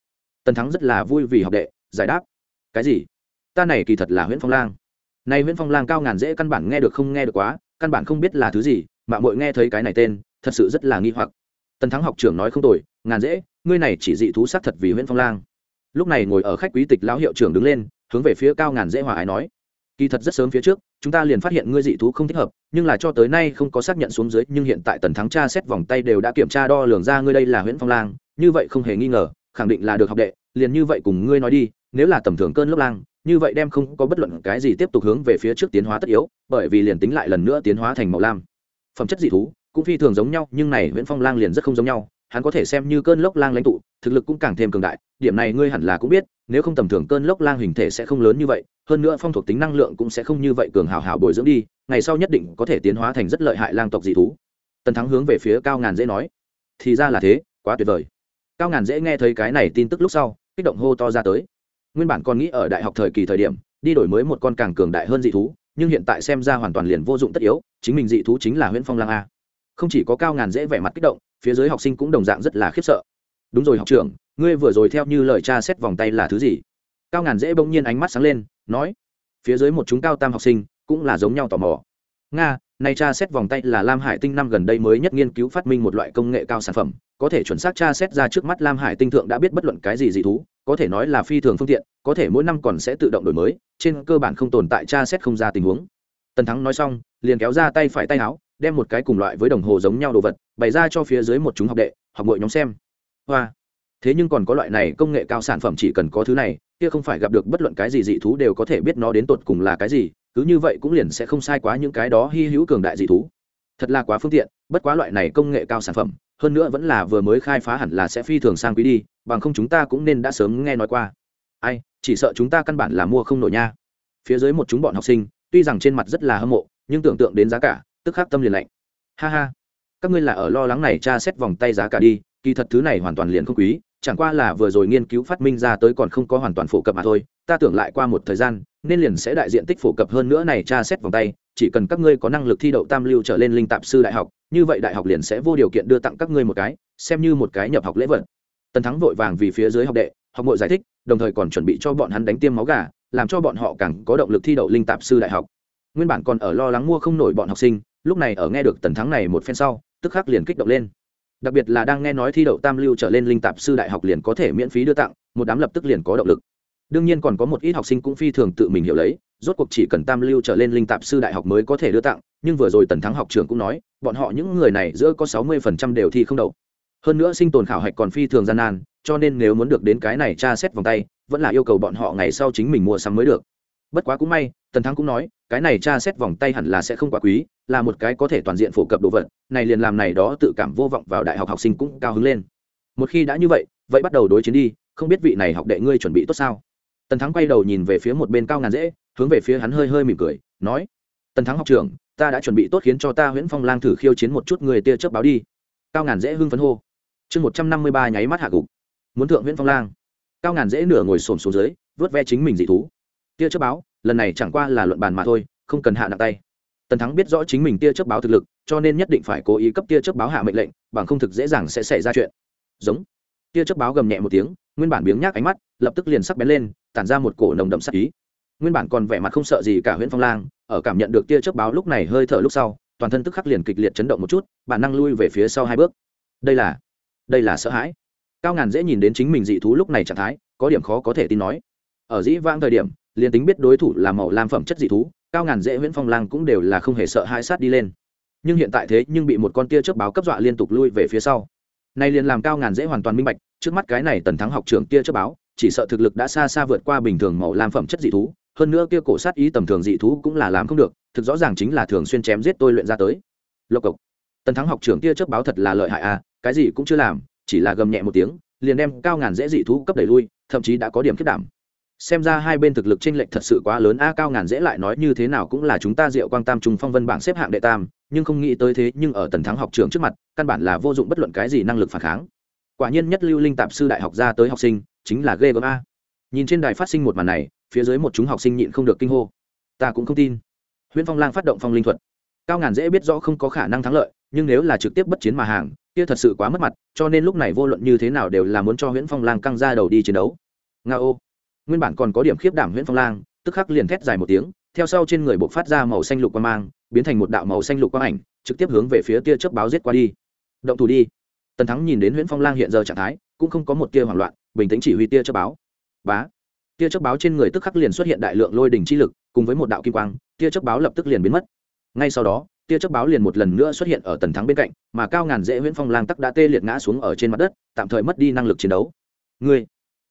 Tần thắng rất là vui vì học đệ, giải đáp. Cái gì? Ta này kỳ thật là huyễn phong lang này nguyễn phong lang cao ngàn dễ căn bản nghe được không nghe được quá, căn bản không biết là thứ gì, mà mội nghe thấy cái này tên, thật sự rất là nghi hoặc. Tần thắng học trưởng nói không tồi, ngàn dễ, ngươi này chỉ dị thú xác thật vì nguyễn phong lang. Lúc này ngồi ở khách quý tịch lão hiệu trưởng đứng lên, hướng về phía cao ngàn dễ hòa ái nói, kỳ thật rất sớm phía trước, chúng ta liền phát hiện ngươi dị thú không thích hợp, nhưng là cho tới nay không có xác nhận xuống dưới, nhưng hiện tại tần thắng tra xét vòng tay đều đã kiểm tra đo lường ra ngươi đây là nguyễn phong lang, như vậy không hề nghi ngờ, khẳng định là được học đệ, liền như vậy cùng ngươi nói đi, nếu là tầm thường cơn lốc lang như vậy đem không có bất luận cái gì tiếp tục hướng về phía trước tiến hóa tất yếu, bởi vì liền tính lại lần nữa tiến hóa thành màu lam, phẩm chất dị thú, cũng phi thường giống nhau, nhưng này nguyễn phong lang liền rất không giống nhau. Hắn có thể xem như cơn lốc lang lãnh tụ, thực lực cũng càng thêm cường đại, điểm này ngươi hẳn là cũng biết, nếu không tầm thường cơn lốc lang hình thể sẽ không lớn như vậy, hơn nữa phong thuộc tính năng lượng cũng sẽ không như vậy cường hào hào bồi dưỡng đi, ngày sau nhất định có thể tiến hóa thành rất lợi hại lang tộc dị thú. Tần thắng hướng về phía cao ngàn dễ nói, thì ra là thế, quá tuyệt vời. Cao ngàn dễ nghe thấy cái này tin tức lúc sau, kích động hô to ra tới nguyên bản còn nghĩ ở đại học thời kỳ thời điểm, đi đổi mới một con càng cường đại hơn dị thú, nhưng hiện tại xem ra hoàn toàn liền vô dụng tất yếu, chính mình dị thú chính là Huyễn phong lang a. Không chỉ có cao ngàn dễ vẻ mặt kích động, phía dưới học sinh cũng đồng dạng rất là khiếp sợ. Đúng rồi học trưởng, ngươi vừa rồi theo như lời cha xét vòng tay là thứ gì? Cao ngàn dễ bỗng nhiên ánh mắt sáng lên, nói, phía dưới một chúng cao tam học sinh cũng là giống nhau tò mò. Nga, này tra xét vòng tay là lam hải tinh năm gần đây mới nhất nghiên cứu phát minh một loại công nghệ cao sản phẩm, có thể chuẩn xác tra xét ra trước mắt lam hải tinh thượng đã biết bất luận cái gì dị thú có thể nói là phi thường phương tiện, có thể mỗi năm còn sẽ tự động đổi mới, trên cơ bản không tồn tại tra xét không ra tình huống. Tần thắng nói xong, liền kéo ra tay phải tay áo, đem một cái cùng loại với đồng hồ giống nhau đồ vật, bày ra cho phía dưới một chúng học đệ, học ngội nhóm xem. Hoa! Thế nhưng còn có loại này công nghệ cao sản phẩm chỉ cần có thứ này, kia không phải gặp được bất luận cái gì dị thú đều có thể biết nó đến tột cùng là cái gì, cứ như vậy cũng liền sẽ không sai quá những cái đó hy hữu cường đại dị thú. Thật là quá phương tiện, bất quá loại này công nghệ cao sản phẩm, hơn nữa vẫn là vừa mới khai phá hẳn là sẽ phi thường sang quý đi bằng không chúng ta cũng nên đã sớm nghe nói qua. Ai, chỉ sợ chúng ta căn bản là mua không nổi nha. Phía dưới một chúng bọn học sinh, tuy rằng trên mặt rất là hâm mộ, nhưng tưởng tượng đến giá cả, tức khắc tâm liền lạnh. Ha ha, các ngươi là ở lo lắng này tra xét vòng tay giá cả đi, kỳ thật thứ này hoàn toàn liền không quý, chẳng qua là vừa rồi nghiên cứu phát minh ra tới còn không có hoàn toàn phổ cập mà thôi, ta tưởng lại qua một thời gian, nên liền sẽ đại diện tích phổ cập hơn nữa này tra xét vòng tay, chỉ cần các ngươi có năng lực thi đậu tam lưu trở lên linh tạp sư đại học, như vậy đại học liền sẽ vô điều kiện đưa tặng các ngươi một cái, xem như một cái nhập học lễ vật tần thắng vội vàng vì phía dưới học đệ, học ngội giải thích, đồng thời còn chuẩn bị cho bọn hắn đánh tiêm máu gà, làm cho bọn họ càng có động lực thi đậu linh tạp sư đại học. Nguyên bản còn ở lo lắng mua không nổi bọn học sinh, lúc này ở nghe được tần thắng này một phen sau, tức khắc liền kích động lên. Đặc biệt là đang nghe nói thi đậu tam lưu trở lên linh tạp sư đại học liền có thể miễn phí đưa tặng, một đám lập tức liền có động lực. Đương nhiên còn có một ít học sinh cũng phi thường tự mình hiểu lấy, rốt cuộc chỉ cần tam lưu trở lên linh tạp sư đại học mới có thể đưa tặng, nhưng vừa rồi tần thắng học trường cũng nói, bọn họ những người này giữa có sáu mươi phần trăm đều thi không đậu hơn nữa sinh tồn khảo hạch còn phi thường gian nan, cho nên nếu muốn được đến cái này tra xét vòng tay, vẫn là yêu cầu bọn họ ngày sau chính mình mua sắm mới được. Bất quá cũng may, tần thắng cũng nói, cái này tra xét vòng tay hẳn là sẽ không quá quý, là một cái có thể toàn diện phổ cập đồ vật, này liền làm này đó tự cảm vô vọng vào đại học học sinh cũng cao hứng lên. Một khi đã như vậy vậy bắt đầu đối chiến đi, không biết vị này học đệ ngươi chuẩn bị tốt sao? Tần thắng quay đầu nhìn về phía một bên cao ngàn dễ, hướng về phía hắn hơi hơi mỉm cười, nói, tần thắng học trưởng, ta đã chuẩn bị tốt khiến cho ta huyễn phong lang thử khiêu chiến một chút người tia chớp báo đi. Cao ngàn dễ hưng phấn hô chương một trăm năm mươi ba nháy mắt hạ gục muốn thượng huyễn phong lang cao ngàn dễ nửa ngồi xổm xuống dưới vớt ve chính mình dị thú tia chớp báo lần này chẳng qua là luận bàn mà thôi không cần hạ nặng tay tần thắng biết rõ chính mình tia chớp báo thực lực cho nên nhất định phải cố ý cấp tia chớp báo hạ mệnh lệnh bằng không thực dễ dàng sẽ xảy ra chuyện giống tia chớp báo gầm nhẹ một tiếng nguyên bản biếng nhác ánh mắt lập tức liền sắc bén lên tản ra một cổ nồng đậm sắc ý nguyên bản còn vẻ mặt không sợ gì cả huyện phong lang ở cảm nhận được tia chớp báo lúc này hơi thở lúc sau toàn thân tức khắc liền kịch liệt chấn động một chút bản năng lui về phía sau hai bước đây là đây là sợ hãi. Cao ngàn dễ nhìn đến chính mình dị thú lúc này trạng thái, có điểm khó có thể tin nói. Ở dĩ vãng thời điểm, liền tính biết đối thủ là màu lam phẩm chất dị thú, cao ngàn dễ nguyễn phong lang cũng đều là không hề sợ hãi sát đi lên. Nhưng hiện tại thế nhưng bị một con tia chớp báo cấp dọa liên tục lui về phía sau. Nay liền làm cao ngàn dễ hoàn toàn minh bạch, trước mắt cái này tần thắng học trưởng tia chớp báo, chỉ sợ thực lực đã xa xa vượt qua bình thường màu lam phẩm chất dị thú, hơn nữa kia cổ sát ý tầm thường dị thú cũng là làm không được, thực rõ ràng chính là thường xuyên chém giết tôi luyện ra tới. Lộc cộc. Tần thắng học trưởng tia chớp báo thật là lợi hại à cái gì cũng chưa làm, chỉ là gầm nhẹ một tiếng, liền đem cao ngàn dễ dị thú cấp đẩy lui, thậm chí đã có điểm kết đảm. Xem ra hai bên thực lực chênh lệch thật sự quá lớn. A, cao ngàn dễ lại nói như thế nào cũng là chúng ta diệu quang tam trung phong vân bảng xếp hạng đệ tam, nhưng không nghĩ tới thế nhưng ở tần thắng học trường trước mặt, căn bản là vô dụng bất luận cái gì năng lực phản kháng. Quả nhiên nhất lưu linh tạp sư đại học ra tới học sinh, chính là ghê gớm a. Nhìn trên đài phát sinh một màn này, phía dưới một chúng học sinh nhịn không được kinh hô. Ta cũng không tin. Huyễn phong lang phát động phong linh thuật. Cao ngàn dễ biết rõ không có khả năng thắng lợi, nhưng nếu là trực tiếp bất chiến mà hàng kia thật sự quá mất mặt, cho nên lúc này vô luận như thế nào đều là muốn cho huyễn phong lang căng ra đầu đi chiến đấu. Nga ô. Nguyên bản còn có điểm khiếp đảm huyễn phong lang, tức khắc liền thét dài một tiếng, theo sau trên người buộc phát ra màu xanh lục quang mang, biến thành một đạo màu xanh lục quang ảnh, trực tiếp hướng về phía tia chớp báo giết qua đi. Động thủ đi. Tần thắng nhìn đến huyễn phong lang hiện giờ trạng thái, cũng không có một tia hoảng loạn, bình tĩnh chỉ huy tia chớp báo. Bá. Tia chớp báo trên người tức khắc liền xuất hiện đại lượng lôi đỉnh chi lực, cùng với một đạo kim quang, tia chớp báo lập tức liền biến mất. Ngay sau đó tia chớp báo liền một lần nữa xuất hiện ở tần thắng bên cạnh, mà cao ngàn dễ huyễn phong lang tắc đã tê liệt ngã xuống ở trên mặt đất, tạm thời mất đi năng lực chiến đấu. Ngươi,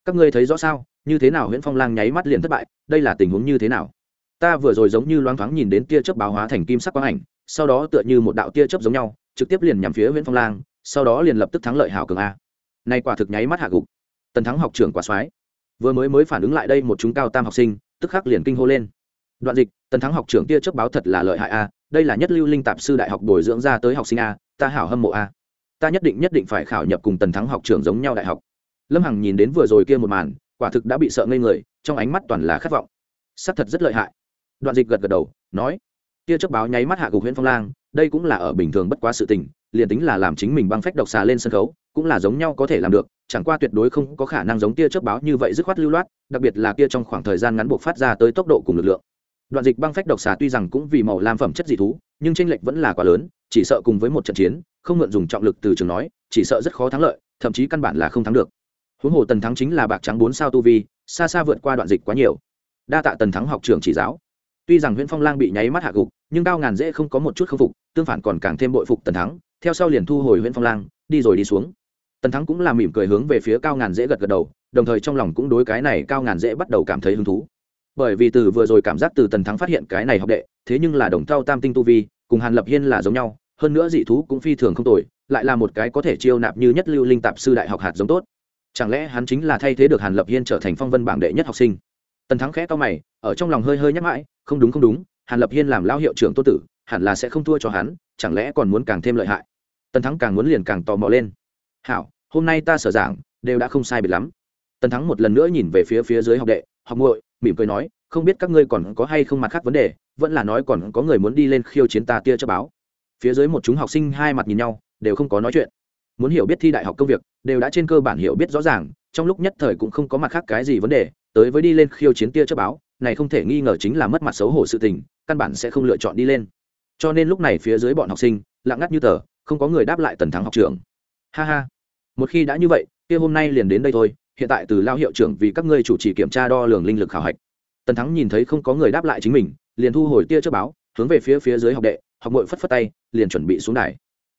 các ngươi thấy rõ sao? Như thế nào huyễn phong lang nháy mắt liền thất bại? Đây là tình huống như thế nào? Ta vừa rồi giống như loáng thoáng nhìn đến tia chớp báo hóa thành kim sắc quang ảnh, sau đó tựa như một đạo tia chớp giống nhau, trực tiếp liền nhằm phía huyễn phong lang, sau đó liền lập tức thắng lợi hảo cường a. Nay quả thực nháy mắt hạ gục. Tần thắng học trưởng quả soái. Vừa mới mới phản ứng lại đây một chúng cao tam học sinh, tức khắc liền kinh hô lên đoạn dịch, tần thắng học trưởng tia trước báo thật là lợi hại a, đây là nhất lưu linh tạp sư đại học bồi dưỡng ra tới học sinh a, ta hảo hâm mộ a. Ta nhất định nhất định phải khảo nhập cùng tần thắng học trưởng giống nhau đại học. Lâm hằng nhìn đến vừa rồi kia một màn, quả thực đã bị sợ ngây người, trong ánh mắt toàn là khát vọng. Xác thật rất lợi hại. Đoạn dịch gật gật đầu, nói tia trước báo nháy mắt hạ gục huyện phong lang, đây cũng là ở bình thường bất quá sự tình, liền tính là làm chính mình băng phách độc xà lên sân khấu, cũng là giống nhau có thể làm được, chẳng qua tuyệt đối không có khả năng giống tia trước báo như vậy dứt khoát lưu loát, đặc biệt là kia trong khoảng thời gian ngắn buộc phát ra tới tốc độ cùng lực lượng đoạn dịch băng phách độc xà tuy rằng cũng vì màu lam phẩm chất dị thú, nhưng tranh lệch vẫn là quá lớn, chỉ sợ cùng với một trận chiến, không mượn dùng trọng lực từ trường nói, chỉ sợ rất khó thắng lợi, thậm chí căn bản là không thắng được. Huống hồ tần thắng chính là bạc trắng bốn sao tu vi, xa xa vượt qua đoạn dịch quá nhiều. Đa tạ tần thắng học trường chỉ giáo. Tuy rằng nguyễn phong lang bị nháy mắt hạ gục, nhưng cao ngàn dễ không có một chút k phục, tương phản còn càng thêm bội phục tần thắng, theo sau liền thu hồi nguyễn phong lang, đi rồi đi xuống. Tần thắng cũng làm mỉm cười hướng về phía cao ngàn dễ gật gật đầu, đồng thời trong lòng cũng đối cái này cao ngàn dễ bắt đầu cảm thấy hứng thú bởi vì từ vừa rồi cảm giác từ tần thắng phát hiện cái này học đệ, thế nhưng là đồng thau tam tinh tu vi, cùng hàn lập hiên là giống nhau, hơn nữa dị thú cũng phi thường không tồi, lại là một cái có thể chiêu nạp như nhất lưu linh tạp sư đại học hạt giống tốt. Chẳng lẽ hắn chính là thay thế được hàn lập hiên trở thành phong vân bảng đệ nhất học sinh? Tần thắng khẽ to mày, ở trong lòng hơi hơi nhắc mãi, không đúng không đúng, hàn lập hiên làm lao hiệu trưởng tô tử, hẳn là sẽ không thua cho hắn, chẳng lẽ còn muốn càng thêm lợi hại? Tần thắng càng muốn liền càng tò mò lên. Hảo, hôm nay ta sở giảng, đều đã không sai biệt lắm. Tần thắng một lần nữa nhìn về phía phía dưới học đệ học muội, mỉm cười nói, không biết các ngươi còn có hay không mặt khác vấn đề, vẫn là nói còn có người muốn đi lên khiêu chiến ta tia cho báo. Phía dưới một chúng học sinh hai mặt nhìn nhau, đều không có nói chuyện. Muốn hiểu biết thi đại học công việc, đều đã trên cơ bản hiểu biết rõ ràng, trong lúc nhất thời cũng không có mặt khác cái gì vấn đề, tới với đi lên khiêu chiến tia cho báo, này không thể nghi ngờ chính là mất mặt xấu hổ sự tình, căn bản sẽ không lựa chọn đi lên. Cho nên lúc này phía dưới bọn học sinh, lặng ngắt như tờ, không có người đáp lại tần thắng học trưởng. Ha ha. Một khi đã như vậy, kia hôm nay liền đến đây thôi hiện tại từ lao hiệu trưởng vì các ngươi chủ trì kiểm tra đo lường linh lực khảo hạch. Tần thắng nhìn thấy không có người đáp lại chính mình, liền thu hồi tia chớp báo, hướng về phía phía dưới học đệ, học ngội phất phất tay, liền chuẩn bị xuống đài.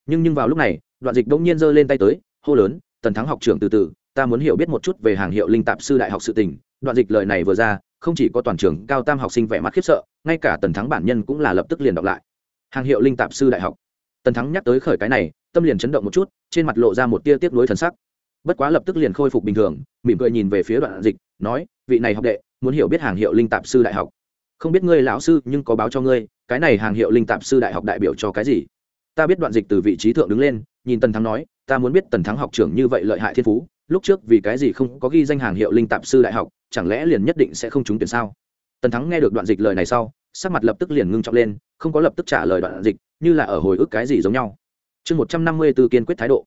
Nhưng nhưng vào lúc này, đoạn dịch đông nhiên giơ lên tay tới, hô lớn, tần thắng học trưởng từ từ, ta muốn hiểu biết một chút về hàng hiệu linh tạp sư đại học sự tình. Đoạn dịch lời này vừa ra, không chỉ có toàn trường cao tam học sinh vẻ mặt khiếp sợ, ngay cả tần thắng bản nhân cũng là lập tức liền đọc lại. Hàng hiệu linh tạp sư đại học. Tần thắng nhắc tới khởi cái này, tâm liền chấn động một chút, trên mặt lộ ra một tia tiếp nối thần sắc bất quá lập tức liền khôi phục bình thường, mỉm cười nhìn về phía đoạn dịch, nói, vị này học đệ, muốn hiểu biết hàng hiệu linh tạp sư đại học. Không biết ngươi lão sư nhưng có báo cho ngươi, cái này hàng hiệu linh tạp sư đại học đại biểu cho cái gì? Ta biết đoạn dịch từ vị trí thượng đứng lên, nhìn tần thắng nói, ta muốn biết tần thắng học trưởng như vậy lợi hại thiên phú, lúc trước vì cái gì không có ghi danh hàng hiệu linh tạp sư đại học, chẳng lẽ liền nhất định sẽ không trúng tuyển sao? Tần thắng nghe được đoạn dịch lời này sau, sắc mặt lập tức liền ngưng trọng lên, không có lập tức trả lời đoạn dịch, như là ở hồi ức cái gì giống nhau. Chương một trăm năm mươi b ố kiên quyết thái độ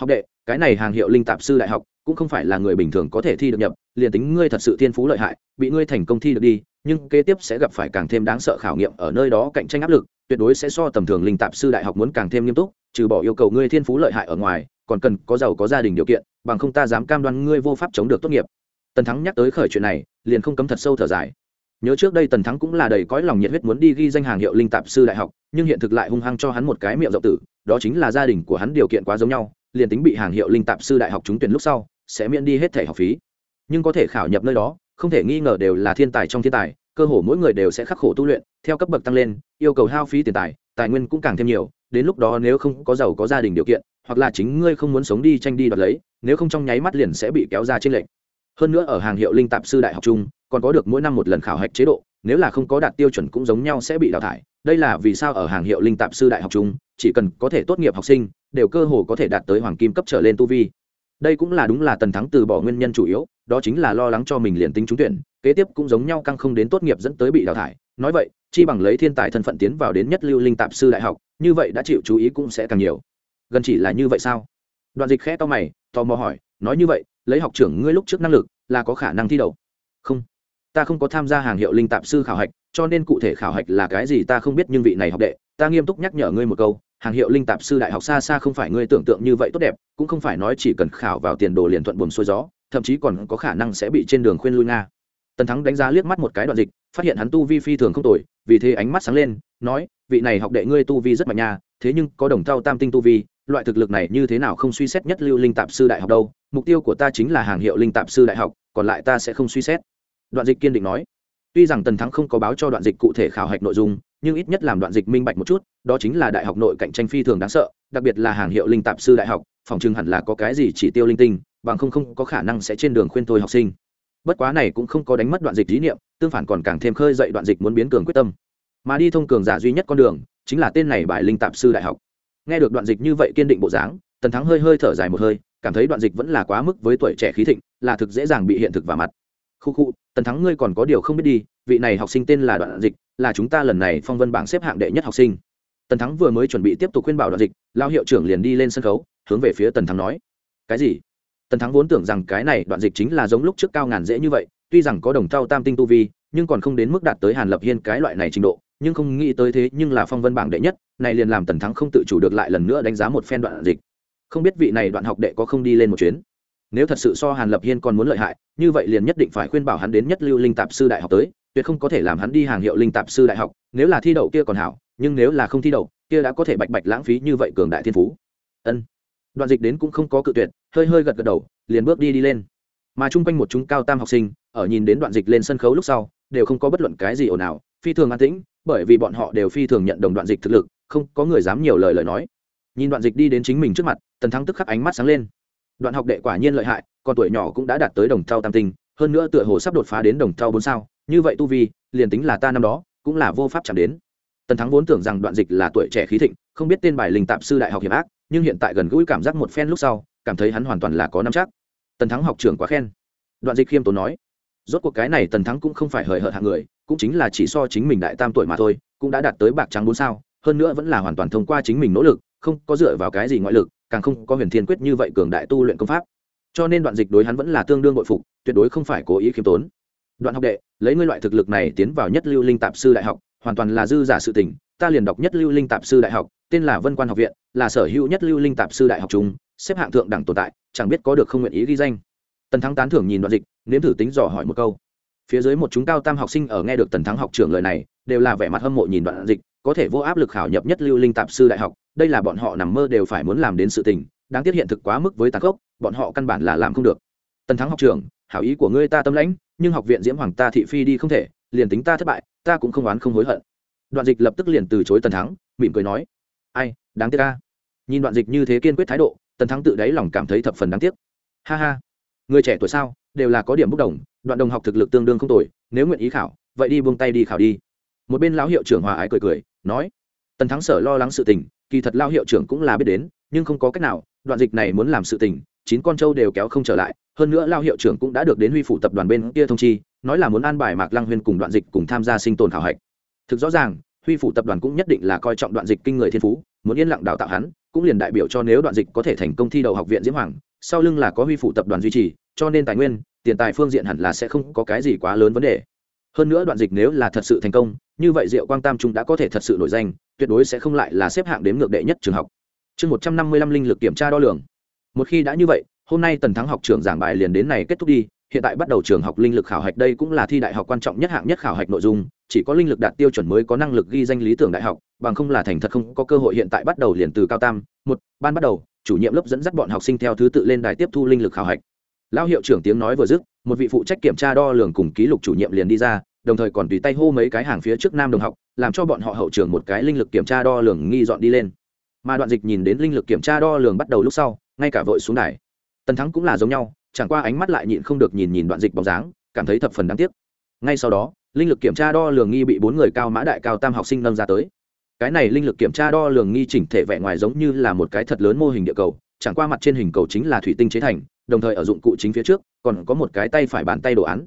học đệ, cái này hàng hiệu linh tạp sư đại học, cũng không phải là người bình thường có thể thi được nhập, liền tính ngươi thật sự thiên phú lợi hại, bị ngươi thành công thi được đi, nhưng kế tiếp sẽ gặp phải càng thêm đáng sợ khảo nghiệm ở nơi đó cạnh tranh áp lực, tuyệt đối sẽ so tầm thường linh tạp sư đại học muốn càng thêm nghiêm túc, trừ bỏ yêu cầu ngươi thiên phú lợi hại ở ngoài, còn cần có giàu có gia đình điều kiện, bằng không ta dám cam đoan ngươi vô pháp chống được tốt nghiệp. Tần thắng nhắc tới khởi chuyện này, liền không cấm thật sâu thở dài. Nhớ trước đây tần thắng cũng là đầy cõi lòng nhiệt huyết muốn đi ghi danh hàng hiệu linh tạp sư đại học, nhưng hiện thực lại hung hăng cho hắn một cái miệng rộng tử, đó chính là gia đình của hắn điều kiện quá giống nhau liền tính bị hàng hiệu linh tạp sư đại học trúng tuyển lúc sau, sẽ miễn đi hết thẻ học phí. Nhưng có thể khảo nhập nơi đó, không thể nghi ngờ đều là thiên tài trong thiên tài, cơ hồ mỗi người đều sẽ khắc khổ tu luyện, theo cấp bậc tăng lên, yêu cầu hao phí tiền tài tài nguyên cũng càng thêm nhiều, đến lúc đó nếu không có giàu có gia đình điều kiện, hoặc là chính ngươi không muốn sống đi tranh đi đoạt lấy, nếu không trong nháy mắt liền sẽ bị kéo ra trên lệnh hơn nữa ở hàng hiệu linh tạp sư đại học chung, còn có được mỗi năm một lần khảo hạch chế độ, nếu là không có đạt tiêu chuẩn cũng giống nhau sẽ bị đào thải. Đây là vì sao ở hàng hiệu linh tạp sư đại học chung, chỉ cần có thể tốt nghiệp học sinh đều cơ hồ có thể đạt tới hoàng kim cấp trở lên tu vi. Đây cũng là đúng là tần thắng từ bỏ nguyên nhân chủ yếu, đó chính là lo lắng cho mình liền tính trúng tuyển, kế tiếp cũng giống nhau căng không đến tốt nghiệp dẫn tới bị đào thải. Nói vậy, chi bằng lấy thiên tài thân phận tiến vào đến nhất lưu linh tạp sư đại học, như vậy đã chịu chú ý cũng sẽ càng nhiều. Gần chỉ là như vậy sao? Đoạn dịch khẽ to mày, tò mò hỏi, nói như vậy, lấy học trưởng ngươi lúc trước năng lực, là có khả năng thi đậu? Không. Ta không có tham gia hàng hiệu linh tạp sư khảo hạch, cho nên cụ thể khảo hạch là cái gì ta không biết nhưng vị này học đệ, ta nghiêm túc nhắc nhở ngươi một câu hàng hiệu linh tạp sư đại học xa xa không phải ngươi tưởng tượng như vậy tốt đẹp, cũng không phải nói chỉ cần khảo vào tiền đồ liền thuận buồm xuôi gió, thậm chí còn có khả năng sẽ bị trên đường khuyên lui nga. Tần thắng đánh giá liếc mắt một cái đoạn dịch, phát hiện hắn tu vi phi thường không tồi, vì thế ánh mắt sáng lên, nói, vị này học đệ ngươi tu vi rất mạnh nha, thế nhưng có đồng thao tam tinh tu vi, loại thực lực này như thế nào không suy xét nhất lưu linh tạp sư đại học đâu, mục tiêu của ta chính là hàng hiệu linh tạp sư đại học, còn lại ta sẽ không suy xét. Đoạn dịch kiên định nói tuy rằng tần thắng không có báo cho đoạn dịch cụ thể khảo hạch nội dung, nhưng ít nhất làm đoạn dịch minh bạch một chút, đó chính là đại học nội cạnh tranh phi thường đáng sợ, đặc biệt là hàng hiệu linh tạp sư đại học, phòng chừng hẳn là có cái gì chỉ tiêu linh tinh, bằng không không có khả năng sẽ trên đường khuyên tôi học sinh. Bất quá này cũng không có đánh mất đoạn dịch lý niệm, tương phản còn càng thêm khơi dậy đoạn dịch muốn biến cường quyết tâm. Mà đi thông cường giả duy nhất con đường, chính là tên này bài linh tạp sư đại học. Nghe được đoạn dịch như vậy kiên định bộ dáng, tần thắng hơi hơi thở dài một hơi, cảm thấy đoạn dịch vẫn là quá mức với tuổi trẻ khí thịnh, là thực dễ dàng bị hiện thực vào mặt khu khu, tần thắng ngươi còn có điều không biết đi, vị này học sinh tên là đoạn dịch, là chúng ta lần này phong vân bảng xếp hạng đệ nhất học sinh. Tần thắng vừa mới chuẩn bị tiếp tục khuyên bảo đoạn dịch, lao hiệu trưởng liền đi lên sân khấu, hướng về phía tần thắng nói. Cái gì? Tần thắng vốn tưởng rằng cái này đoạn dịch chính là giống lúc trước cao ngàn dễ như vậy, tuy rằng có đồng thau tam tinh tu vi, nhưng còn không đến mức đạt tới hàn lập hiên cái loại này trình độ, nhưng không nghĩ tới thế nhưng là phong vân bảng đệ nhất, này liền làm tần thắng không tự chủ được lại lần nữa đánh giá một phen đoạn dịch. Không biết vị này đoạn học đệ có không đi lên một chuyến nếu thật sự so hàn lập hiên còn muốn lợi hại, như vậy liền nhất định phải khuyên bảo hắn đến nhất lưu linh tạp sư đại học tới, tuyệt không có thể làm hắn đi hàng hiệu linh tạp sư đại học, nếu là thi đậu kia còn hảo, nhưng nếu là không thi đậu, kia đã có thể bạch bạch lãng phí như vậy cường đại thiên phú. Ân. Đoạn dịch đến cũng không có cự tuyệt, hơi hơi gật gật đầu, liền bước đi đi lên. Mà chung quanh một chúng cao tam học sinh, ở nhìn đến đoạn dịch lên sân khấu lúc sau, đều không có bất luận cái gì ồn ào, phi thường an tĩnh, bởi vì bọn họ đều phi thường nhận đồng đoạn dịch thực lực, không có người dám nhiều lời lời nói. Nhìn đoạn dịch đi đến chính mình trước mặt, tần thắng tức khắc ánh mắt sáng lên đoạn học đệ quả nhiên lợi hại, còn tuổi nhỏ cũng đã đạt tới đồng thao tam tinh, hơn nữa tựa hồ sắp đột phá đến đồng thao bốn sao, như vậy tu vi, liền tính là ta năm đó, cũng là vô pháp chạm đến. Tần thắng vốn tưởng rằng đoạn dịch là tuổi trẻ khí thịnh, không biết tên bài linh tạp sư đại học hiểm ác, nhưng hiện tại gần gũi cảm giác một phen lúc sau, cảm thấy hắn hoàn toàn là có năm chắc. Tần thắng học trưởng quá khen. Đoạn dịch khiêm tốn nói, rốt cuộc cái này tần thắng cũng không phải hời hợt hạng người, cũng chính là chỉ so chính mình đại tam tuổi mà thôi, cũng đã đạt tới bạc trắng bốn sao, hơn nữa vẫn là hoàn toàn thông qua chính mình nỗ lực, không có dựa vào cái gì ngoại lực càng không có huyền thiên quyết như vậy cường đại tu luyện công pháp. Cho nên đoạn dịch đối hắn vẫn là tương đương bội phục, tuyệt đối không phải cố ý khiêm tốn. Đoạn học đệ, lấy ngươi loại thực lực này tiến vào nhất lưu linh tạp sư đại học, hoàn toàn là dư giả sự tình, ta liền đọc nhất lưu linh tạp sư đại học, tên là vân quan học viện, là sở hữu nhất lưu linh tạp sư đại học chúng, xếp hạng thượng đẳng tồn tại, chẳng biết có được không nguyện ý ghi danh. Tần thắng tán thưởng nhìn đoạn dịch, nếm thử tính dò hỏi một câu. Phía dưới một chúng cao tam học sinh ở nghe được tần thắng học trưởng lời này, đều là vẻ mặt hâm mộ nhìn đoạn dịch có thể vô áp lực khảo nhập nhất lưu linh tạp sư đại học, đây là bọn họ nằm mơ đều phải muốn làm đến sự tình, đáng tiếc hiện thực quá mức với tàn khốc, bọn họ căn bản là làm không được. Tần thắng học trưởng, hảo ý của ngươi ta tâm lãnh, nhưng học viện diễm hoàng ta thị phi đi không thể, liền tính ta thất bại, ta cũng không oán không hối hận. Đoạn dịch lập tức liền từ chối tần thắng, mỉm cười nói, ai, đáng tiếc ca nhìn đoạn dịch như thế kiên quyết thái độ, tần thắng tự đáy lòng cảm thấy thập phần đáng tiếc. Ha ha, người trẻ tuổi sao, đều là có điểm bốc đồng, đoạn đồng học thực lực tương đương không tồi, nếu nguyện ý khảo, vậy đi buông tay đi khảo đi. Một bên lão hiệu trưởng hòa ái cười cười nói, tần thắng sở lo lắng sự tình, kỳ thật lao hiệu trưởng cũng là biết đến, nhưng không có cách nào, đoạn dịch này muốn làm sự tình, chín con trâu đều kéo không trở lại, hơn nữa lao hiệu trưởng cũng đã được đến huy phủ tập đoàn bên kia thông chi, nói là muốn an bài mạc lăng huyên cùng đoạn dịch cùng tham gia sinh tồn khảo hạch. Thực rõ ràng, huy phủ tập đoàn cũng nhất định là coi trọng đoạn dịch kinh người thiên phú, muốn yên lặng đào tạo hắn, cũng liền đại biểu cho nếu đoạn dịch có thể thành công thi đầu học viện diễm hoàng, sau lưng là có huy phủ tập đoàn duy trì, cho nên tài nguyên, tiền tài phương diện hẳn là sẽ không có cái gì quá lớn vấn đề hơn nữa đoạn dịch nếu là thật sự thành công, như vậy diệu quang tam trung đã có thể thật sự nổi danh, tuyệt đối sẽ không lại là xếp hạng đếm ngược đệ nhất trường học. Chương một trăm năm mươi lăm linh lực kiểm tra đo lường. Một khi đã như vậy, hôm nay tần thắng học trường giảng bài liền đến này kết thúc đi, hiện tại bắt đầu trường học linh lực khảo hạch đây cũng là thi đại học quan trọng nhất hạng nhất khảo hạch nội dung, chỉ có linh lực đạt tiêu chuẩn mới có năng lực ghi danh lý tưởng đại học, bằng không là thành thật không có cơ hội hiện tại bắt đầu liền từ cao tam, một, ban bắt đầu, chủ nhiệm lớp dẫn dắt bọn học sinh theo thứ tự lên đài tiếp thu linh lực khảo hạch lão hiệu trưởng tiếng nói vừa dứt, một vị phụ trách kiểm tra đo lường cùng ký lục chủ nhiệm liền đi ra, đồng thời còn tùy tay hô mấy cái hàng phía trước nam đồng học, làm cho bọn họ hậu trưởng một cái linh lực kiểm tra đo lường nghi dọn đi lên. Mà đoạn dịch nhìn đến linh lực kiểm tra đo lường bắt đầu lúc sau, ngay cả vội xuống đài. Tần thắng cũng là giống nhau, chẳng qua ánh mắt lại nhịn không được nhìn nhìn đoạn dịch bóng dáng, cảm thấy thập phần đáng tiếc. Ngay sau đó, linh lực kiểm tra đo lường nghi bị bốn người cao mã đại cao tam học sinh nâng ra tới. Cái này linh lực kiểm tra đo lường nghi chỉnh thể vẻ ngoài giống như là một cái thật lớn mô hình địa cầu, chẳng qua mặt trên hình cầu chính là thủy tinh chế thành đồng thời ở dụng cụ chính phía trước, còn có một cái tay phải bàn tay đồ án.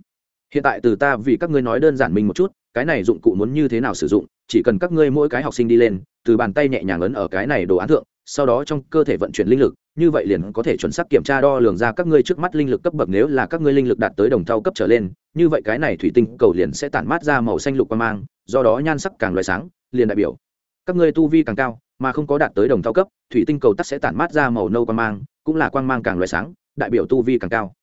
Hiện tại từ ta vì các ngươi nói đơn giản mình một chút, cái này dụng cụ muốn như thế nào sử dụng, chỉ cần các ngươi mỗi cái học sinh đi lên, từ bàn tay nhẹ nhàng ấn ở cái này đồ án thượng, sau đó trong cơ thể vận chuyển linh lực, như vậy liền có thể chuẩn xác kiểm tra đo lường ra các ngươi trước mắt linh lực cấp bậc nếu là các ngươi linh lực đạt tới đồng thau cấp trở lên, như vậy cái này thủy tinh cầu liền sẽ tản mát ra màu xanh lục qua mang, do đó nhan sắc càng loại sáng, liền đại biểu các ngươi tu vi càng cao, mà không có đạt tới đồng thau cấp, thủy tinh cầu tắc sẽ tản mát ra màu nâu quang mang, cũng là quang mang càng loại sáng đại biểu tu vi càng cao.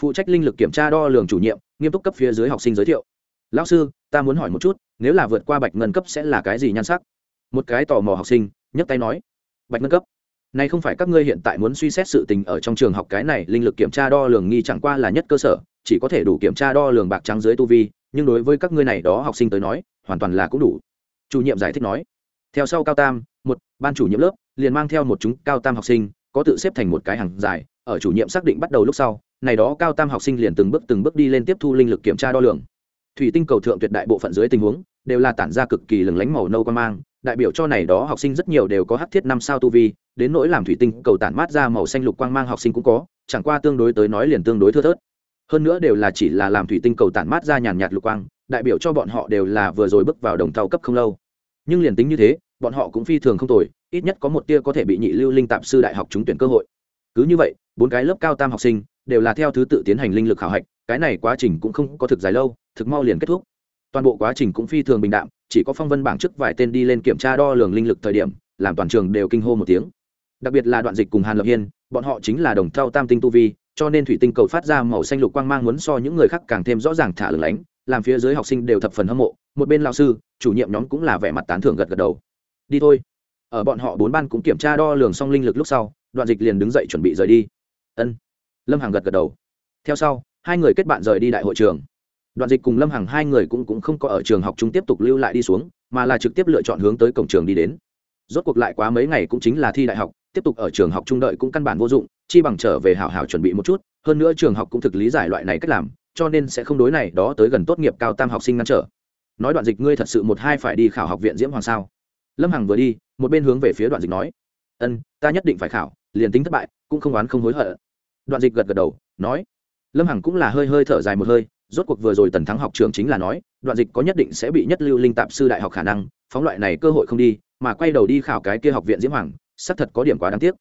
Phụ trách linh lực kiểm tra đo lường chủ nhiệm, nghiêm túc cấp phía dưới học sinh giới thiệu. Lão sư, ta muốn hỏi một chút, nếu là vượt qua bạch ngân cấp sẽ là cái gì nhan sắc? Một cái tò mò học sinh, nhấc tay nói. Bạch ngân cấp? Này không phải các ngươi hiện tại muốn suy xét sự tình ở trong trường học cái này, linh lực kiểm tra đo lường nghi chẳng qua là nhất cơ sở, chỉ có thể đủ kiểm tra đo lường bạc trắng dưới tu vi, nhưng đối với các ngươi này đó học sinh tới nói, hoàn toàn là cũng đủ. Chủ nhiệm giải thích nói. Theo sau cao tam, một, ban chủ nhiệm lớp, liền mang theo một chúng cao tam học sinh, có tự xếp thành một cái hàng dài ở chủ nhiệm xác định bắt đầu lúc sau, này đó cao tam học sinh liền từng bước từng bước đi lên tiếp thu linh lực kiểm tra đo lường. Thủy tinh cầu thượng tuyệt đại bộ phận dưới tình huống, đều là tản ra cực kỳ lừng lánh màu nâu quan mang, đại biểu cho này đó học sinh rất nhiều đều có hắc thiết năm sao tu vi, đến nỗi làm thủy tinh cầu tản mát ra màu xanh lục quang mang học sinh cũng có, chẳng qua tương đối tới nói liền tương đối thưa thớt. Hơn nữa đều là chỉ là làm thủy tinh cầu tản mát ra nhàn nhạt lục quang, đại biểu cho bọn họ đều là vừa rồi bước vào đồng thau cấp không lâu. Nhưng liền tính như thế, bọn họ cũng phi thường không tồi, ít nhất có một tia có thể bị nhị lưu linh tạp sư đại học trúng tuyển cơ hội cứ như vậy, bốn cái lớp cao tam học sinh đều là theo thứ tự tiến hành linh lực khảo hạch, cái này quá trình cũng không có thực dài lâu, thực mau liền kết thúc. Toàn bộ quá trình cũng phi thường bình đạm, chỉ có phong vân bảng trước vài tên đi lên kiểm tra đo lường linh lực thời điểm, làm toàn trường đều kinh hô một tiếng. Đặc biệt là đoạn dịch cùng hàn lập hiên, bọn họ chính là đồng thau tam tinh tu vi, cho nên thủy tinh cầu phát ra màu xanh lục quang mang muốn so những người khác càng thêm rõ ràng thả lửng lánh, làm phía dưới học sinh đều thập phần hâm mộ, một bên lao sư, chủ nhiệm nhóm cũng là vẻ mặt tán thưởng gật gật đầu. Đi thôi. Ở bọn họ bốn ban cũng kiểm tra đo lường xong linh lực lúc sau đoạn dịch liền đứng dậy chuẩn bị rời đi. Ân. Lâm hằng gật gật đầu. Theo sau hai người kết bạn rời đi đại hội trường. Đoạn dịch cùng lâm hằng hai người cũng, cũng không có ở trường học chúng tiếp tục lưu lại đi xuống mà là trực tiếp lựa chọn hướng tới cổng trường đi đến. Rốt cuộc lại quá mấy ngày cũng chính là thi đại học tiếp tục ở trường học trung đợi cũng căn bản vô dụng chi bằng trở về hảo hảo chuẩn bị một chút hơn nữa trường học cũng thực lý giải loại này cách làm cho nên sẽ không đối này đó tới gần tốt nghiệp cao tam học sinh ngăn trở. Nói đoạn dịch ngươi thật sự một hai phải đi khảo học viện diễm hoàng sao? Lâm hằng vừa đi một bên hướng về phía đoạn dịch nói. Ân ta nhất định phải khảo liền tính thất bại cũng không oán không hối hận. Đoạn dịch gật gật đầu nói lâm hằng cũng là hơi hơi thở dài một hơi rốt cuộc vừa rồi tần thắng học trường chính là nói đoạn dịch có nhất định sẽ bị nhất lưu linh tạp sư đại học khả năng phóng loại này cơ hội không đi mà quay đầu đi khảo cái kia học viện diễm hoàng xác thật có điểm quá đáng tiếc.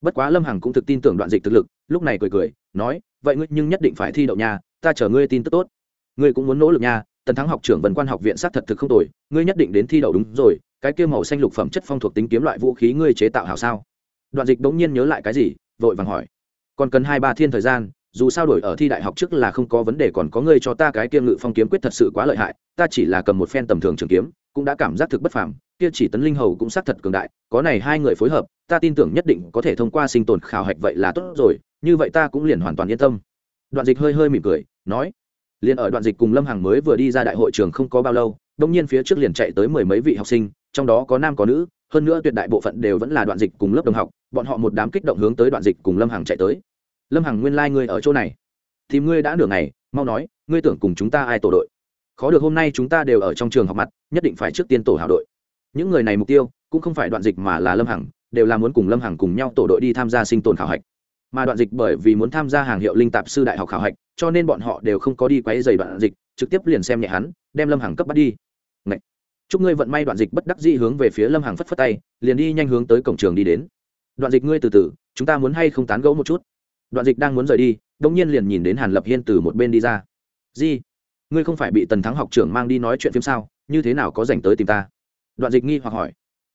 Bất quá lâm hằng cũng thực tin tưởng đoạn dịch thực lực lúc này cười cười nói vậy ngươi nhưng nhất định phải thi đậu nhà, ta chờ ngươi tin tức tốt. Ngươi cũng muốn nỗ lực nha tần thắng học trưởng vần quan học viện xác thật thực không tồi ngươi nhất định đến thi đậu đúng rồi cái kia màu xanh lục phẩm chất phong thuộc tính kiếm loại vũ khí ngươi chế tạo hảo sao? Đoạn dịch bỗng nhiên nhớ lại cái gì, vội vàng hỏi. Còn cần hai ba thiên thời gian, dù sao đổi ở thi đại học trước là không có vấn đề, còn có người cho ta cái kia ngự phong kiếm quyết thật sự quá lợi hại, ta chỉ là cầm một phen tầm thường trường kiếm, cũng đã cảm giác thực bất phàm, kia chỉ tấn linh hầu cũng xác thật cường đại, có này hai người phối hợp, ta tin tưởng nhất định có thể thông qua sinh tồn khảo hạch vậy là tốt rồi, như vậy ta cũng liền hoàn toàn yên tâm. Đoạn dịch hơi hơi mỉm cười, nói. Liền ở đoạn dịch cùng lâm hằng mới vừa đi ra đại hội trường không có bao lâu, đông nhiên phía trước liền chạy tới mười mấy vị học sinh, trong đó có nam có nữ hơn nữa tuyệt đại bộ phận đều vẫn là đoạn dịch cùng lớp đồng học, bọn họ một đám kích động hướng tới đoạn dịch cùng lâm hằng chạy tới. Lâm hằng nguyên lai、like、ngươi ở chỗ này. Thì ngươi đã nửa ngày, mau nói, ngươi tưởng cùng chúng ta ai tổ đội? Khó được hôm nay chúng ta đều ở trong trường học mặt, nhất định phải trước tiên tổ hảo đội. Những người này mục tiêu, cũng không phải đoạn dịch mà là lâm hằng, đều là muốn cùng lâm hằng cùng nhau tổ đội đi tham gia sinh tồn khảo hạch. Mà đoạn dịch bởi vì muốn tham gia hàng hiệu linh tạp sư đại học khảo hạch, cho nên bọn họ đều không có đi quấy dày đoạn dịch, trực tiếp liền xem nhẹ hắn, đem lâm hằng cấp bắt đi chúc ngươi vận may đoạn dịch bất đắc dĩ hướng về phía lâm hằng phất phất tay, liền đi nhanh hướng tới cổng trường đi đến. Đoạn dịch ngươi từ từ, chúng ta muốn hay không tán gẫu một chút? Đoạn dịch đang muốn rời đi đông nhiên liền nhìn đến hàn lập hiên từ một bên đi ra. Di, ngươi không phải bị tần thắng học trưởng mang đi nói chuyện phim sao? Như thế nào có dành tới tìm ta? Đoạn dịch nghi hoặc hỏi.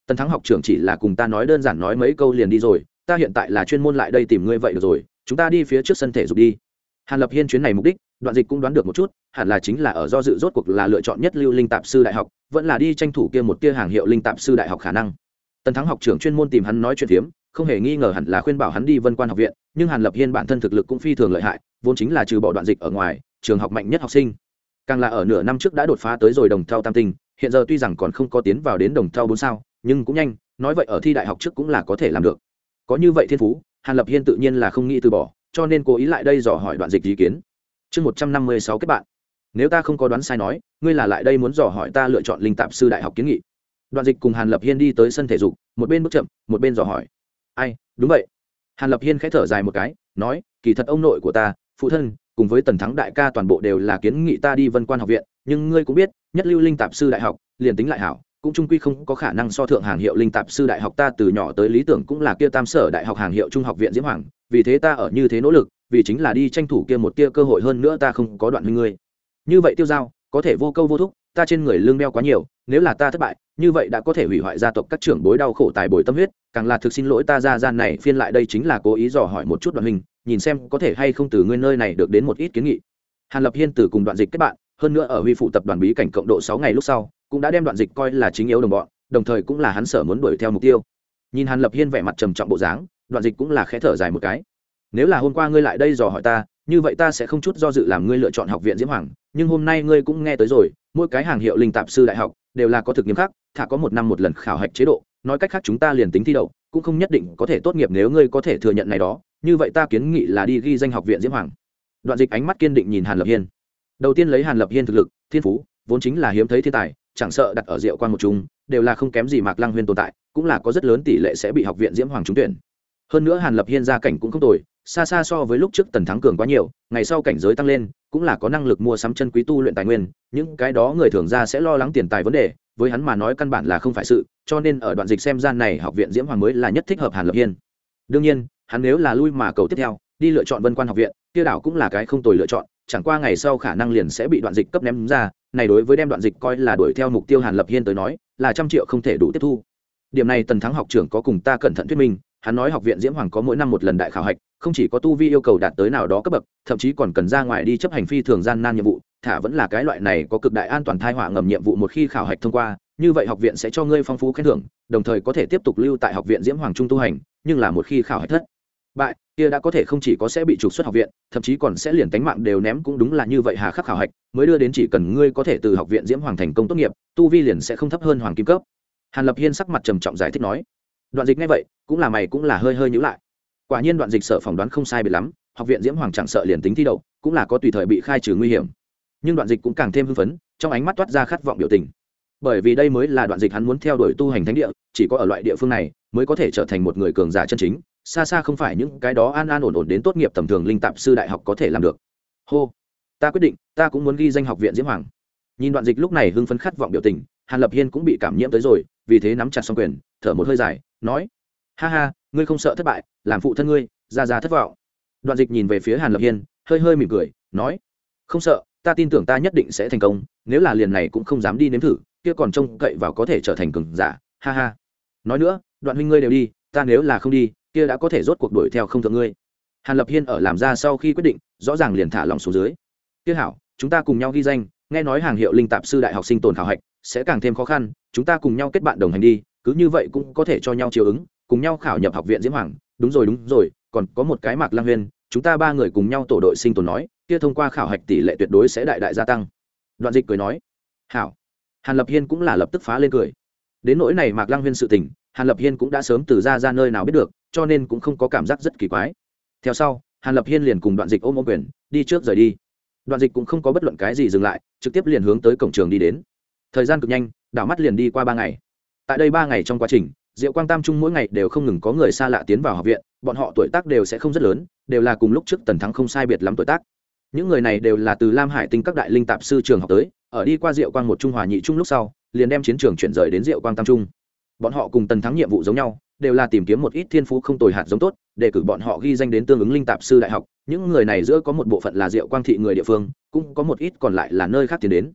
Tần thắng học trưởng chỉ là cùng ta nói đơn giản nói mấy câu liền đi rồi, ta hiện tại là chuyên môn lại đây tìm ngươi vậy được rồi, chúng ta đi phía trước sân thể dục đi hàn lập hiên chuyến này mục đích, đoạn dịch cũng đoán được một chút, hẳn là chính là ở do dự rốt cuộc là lựa chọn nhất lưu linh tạp sư đại học, vẫn là đi tranh thủ kia một tia hàng hiệu linh tạp sư đại học khả năng. Tần thắng học trưởng chuyên môn tìm hắn nói chuyện phiếm, không hề nghi ngờ hẳn là khuyên bảo hắn đi vân quan học viện, nhưng hàn lập hiên bản thân thực lực cũng phi thường lợi hại, vốn chính là trừ bỏ đoạn dịch ở ngoài, trường học mạnh nhất học sinh. Càng là ở nửa năm trước đã đột phá tới rồi đồng thao tam tinh, hiện giờ tuy rằng còn không có tiến vào đến đồng thao bốn sao, nhưng cũng nhanh, nói vậy ở thi đại học trước cũng là có thể làm được. Có như vậy thiên phú, hàn lập hiên tự nhiên là không nghĩ từ bỏ cho nên cố ý lại đây dò hỏi đoạn dịch ý kiến. Chương một trăm năm mươi sáu kết bạn. Nếu ta không có đoán sai nói, ngươi là lại đây muốn dò hỏi ta lựa chọn linh tạp sư đại học kiến nghị. Đoạn dịch cùng hàn lập hiên đi tới sân thể dục, một bên bước chậm, một bên dò hỏi. Ai, đúng vậy. Hàn lập hiên k h ẽ thở dài một cái, nói, kỳ thật ông nội của ta, phụ thân, cùng với tần thắng đại ca toàn bộ đều là kiến nghị ta đi vân quan học viện, nhưng ngươi cũng biết, nhất lưu linh tạp sư đại học, liền tính lại hảo, cũng trung quy không có khả năng so thượng hàng hiệu linh tạp sư đại học ta từ nhỏ tới lý tưởng cũng là kia tam sở đại học hàng hiệu trung học viện diễm hoàng vì thế ta ở như thế nỗ lực, vì chính là đi tranh thủ kia một tia cơ hội hơn nữa ta không có đoạn huynh ngươi. Như vậy tiêu giao, có thể vô câu vô thúc, ta trên người lương đeo quá nhiều, nếu là ta thất bại, như vậy đã có thể hủy hoại gia tộc các trưởng bối đau khổ tài bồi tâm huyết, càng là thực xin lỗi ta ra gian này phiên lại đây chính là cố ý dò hỏi một chút đoạn hình nhìn xem có thể hay không từ ngươi nơi này được đến một ít kiến nghị. Hàn lập hiên từ cùng đoạn dịch kết bạn, hơn nữa ở huy phụ tập đoàn bí cảnh cộng độ sáu ngày lúc sau, cũng đã đem đoạn dịch coi là chính yếu đồng bọn, đồng thời cũng là hắn sở muốn đuổi theo mục tiêu. Nhìn hàn lập hiên vẻ mặt trầm trọng bộ dáng đoạn dịch cũng là khẽ thở dài một cái. Nếu là hôm qua ngươi lại đây dò hỏi ta, như vậy ta sẽ không chút do dự làm ngươi lựa chọn học viện diễm hoàng, nhưng hôm nay ngươi cũng nghe tới rồi, mỗi cái hàng hiệu linh tạp sư đại học đều là có thực nghiêm khắc thả có một năm một lần khảo hạch chế độ, nói cách khác chúng ta liền tính thi đậu, cũng không nhất định có thể tốt nghiệp nếu ngươi có thể thừa nhận này đó, như vậy ta kiến nghị là đi ghi danh học viện diễm hoàng. Đoạn dịch ánh mắt kiên định nhìn hàn lập hiên. Đầu tiên lấy hàn lập hiên thực lực, thiên phú, vốn chính là hiếm thấy thiên tài, chẳng sợ đặt ở rượu quan một chúng đều là không kém gì mạc lăng huyên tồn tại, cũng là có rất lớn tỷ lệ sẽ bị học viện diễm hoàng trúng tuyển hơn nữa hàn lập hiên gia cảnh cũng không tồi, xa xa so với lúc trước tần thắng cường quá nhiều, ngày sau cảnh giới tăng lên, cũng là có năng lực mua sắm chân quý tu luyện tài nguyên, những cái đó người thường ra sẽ lo lắng tiền tài vấn đề, với hắn mà nói căn bản là không phải sự, cho nên ở đoạn dịch xem gian này học viện diễm hoàng mới là nhất thích hợp hàn lập hiên. Đương nhiên, hắn nếu là lui mà cầu tiếp theo, đi lựa chọn vân quan học viện Tiêu đảo cũng là cái không tồi lựa chọn, chẳng qua ngày sau khả năng liền sẽ bị đoạn dịch cấp ném ra, này đối với đem đoạn dịch coi là đuổi theo mục tiêu hàn lập hiên tới nói, là trăm triệu không thể đủ tiếp thu. Điểm này tần thắng học trưởng có cùng ta cẩn thận thuyết minh hắn nói học viện diễm hoàng có mỗi năm một lần đại khảo hạch, không chỉ có tu vi yêu cầu đạt tới nào đó cấp bậc, thậm chí còn cần ra ngoài đi chấp hành phi thường gian nan nhiệm vụ, thả vẫn là cái loại này có cực đại an toàn thai họa ngầm nhiệm vụ một khi khảo hạch thông qua, như vậy học viện sẽ cho ngươi phong phú khen thưởng, đồng thời có thể tiếp tục lưu tại học viện diễm hoàng trung tu hành, nhưng là một khi khảo hạch thất bại, kia đã có thể không chỉ có sẽ bị trục xuất học viện, thậm chí còn sẽ liền tánh mạng đều ném cũng đúng là như vậy hà khắc khảo hạch, mới đưa đến chỉ cần ngươi có thể từ học viện diễm hoàng thành công tốt nghiệp, tu vi liền sẽ không thấp hơn hoàng kim cấp. Hàn lập hiên sắc mặt trầm trọng giải thích nói đoạn dịch ngay vậy, cũng là mày cũng là hơi hơi nhữ lại. Quả nhiên đoạn dịch sợ phỏng đoán không sai biệt lắm, học viện diễm hoàng chẳng sợ liền tính thi đậu, cũng là có tùy thời bị khai trừ nguy hiểm. Nhưng đoạn dịch cũng càng thêm hưng phấn, trong ánh mắt toát ra khát vọng biểu tình. Bởi vì đây mới là đoạn dịch hắn muốn theo đuổi tu hành thánh địa, chỉ có ở loại địa phương này mới có thể trở thành một người cường giả chân chính, xa xa không phải những cái đó an an ổn ổn đến tốt nghiệp tầm thường linh tạp sư đại học có thể làm được. Hô, ta quyết định, ta cũng muốn ghi danh học viện diễm hoàng. Nhìn đoạn dịch lúc này hưng phấn khát vọng biểu tình hàn lập hiên cũng bị cảm nhiễm tới rồi, vì thế nắm chặt xong quyền, thở một hơi dài, nói, ha ha, ngươi không sợ thất bại, làm phụ thân ngươi, ra ra thất vọng. Đoạn dịch nhìn về phía hàn lập hiên, hơi hơi mỉm cười, nói, không sợ, ta tin tưởng ta nhất định sẽ thành công, nếu là liền này cũng không dám đi nếm thử, kia còn trông cậy vào có thể trở thành cường giả, ha ha. Nói nữa, đoạn huynh ngươi đều đi, ta nếu là không đi, kia đã có thể rốt cuộc đuổi theo không thượng ngươi. Hàn lập hiên ở làm ra sau khi quyết định, rõ ràng liền thả lòng xuống dưới. Kia hảo, chúng ta cùng nhau ghi danh, nghe nói hàng hiệu linh tạp sư đại học sinh tồn khảo hạch sẽ càng thêm khó khăn, chúng ta cùng nhau kết bạn đồng hành đi, cứ như vậy cũng có thể cho nhau chiều ứng, cùng nhau khảo nhập học viện diễm hoàng. Đúng rồi đúng rồi, còn có một cái mạc lang huyên, chúng ta ba người cùng nhau tổ đội sinh tồn nói, kia thông qua khảo hạch tỷ lệ tuyệt đối sẽ đại đại gia tăng. Đoạn dịch cười nói, hảo. Hàn lập hiên cũng là lập tức phá lên cười. Đến nỗi này mạc lang huyên sự tình, hàn lập hiên cũng đã sớm từ ra ra nơi nào biết được, cho nên cũng không có cảm giác rất kỳ quái. Theo sau, hàn lập hiên liền cùng đoạn dịch ôm ôm quyền, đi trước rời đi. Đoạn dịch cũng không có bất luận cái gì dừng lại, trực tiếp liền hướng tới cổng trường đi đến thời gian cực nhanh, đảo mắt liền đi qua ba ngày. Tại đây ba ngày trong quá trình, diệu quang tam trung mỗi ngày đều không ngừng có người xa lạ tiến vào học viện, bọn họ tuổi tác đều sẽ không rất lớn, đều là cùng lúc trước tần thắng không sai biệt lắm tuổi tác. Những người này đều là từ lam hải tinh các đại linh tạp sư trường học tới, ở đi qua diệu quang một trung hòa nhị trung lúc sau, liền đem chiến trường chuyển rời đến diệu quang tam trung. Bọn họ cùng tần thắng nhiệm vụ giống nhau, đều là tìm kiếm một ít thiên phú không tồi hạt giống tốt, để cử bọn họ ghi danh đến tương ứng linh tạp sư đại học. Những người này giữa có một bộ phận là diệu quang thị người địa phương, cũng có một ít còn lại là nơi khác tiến đến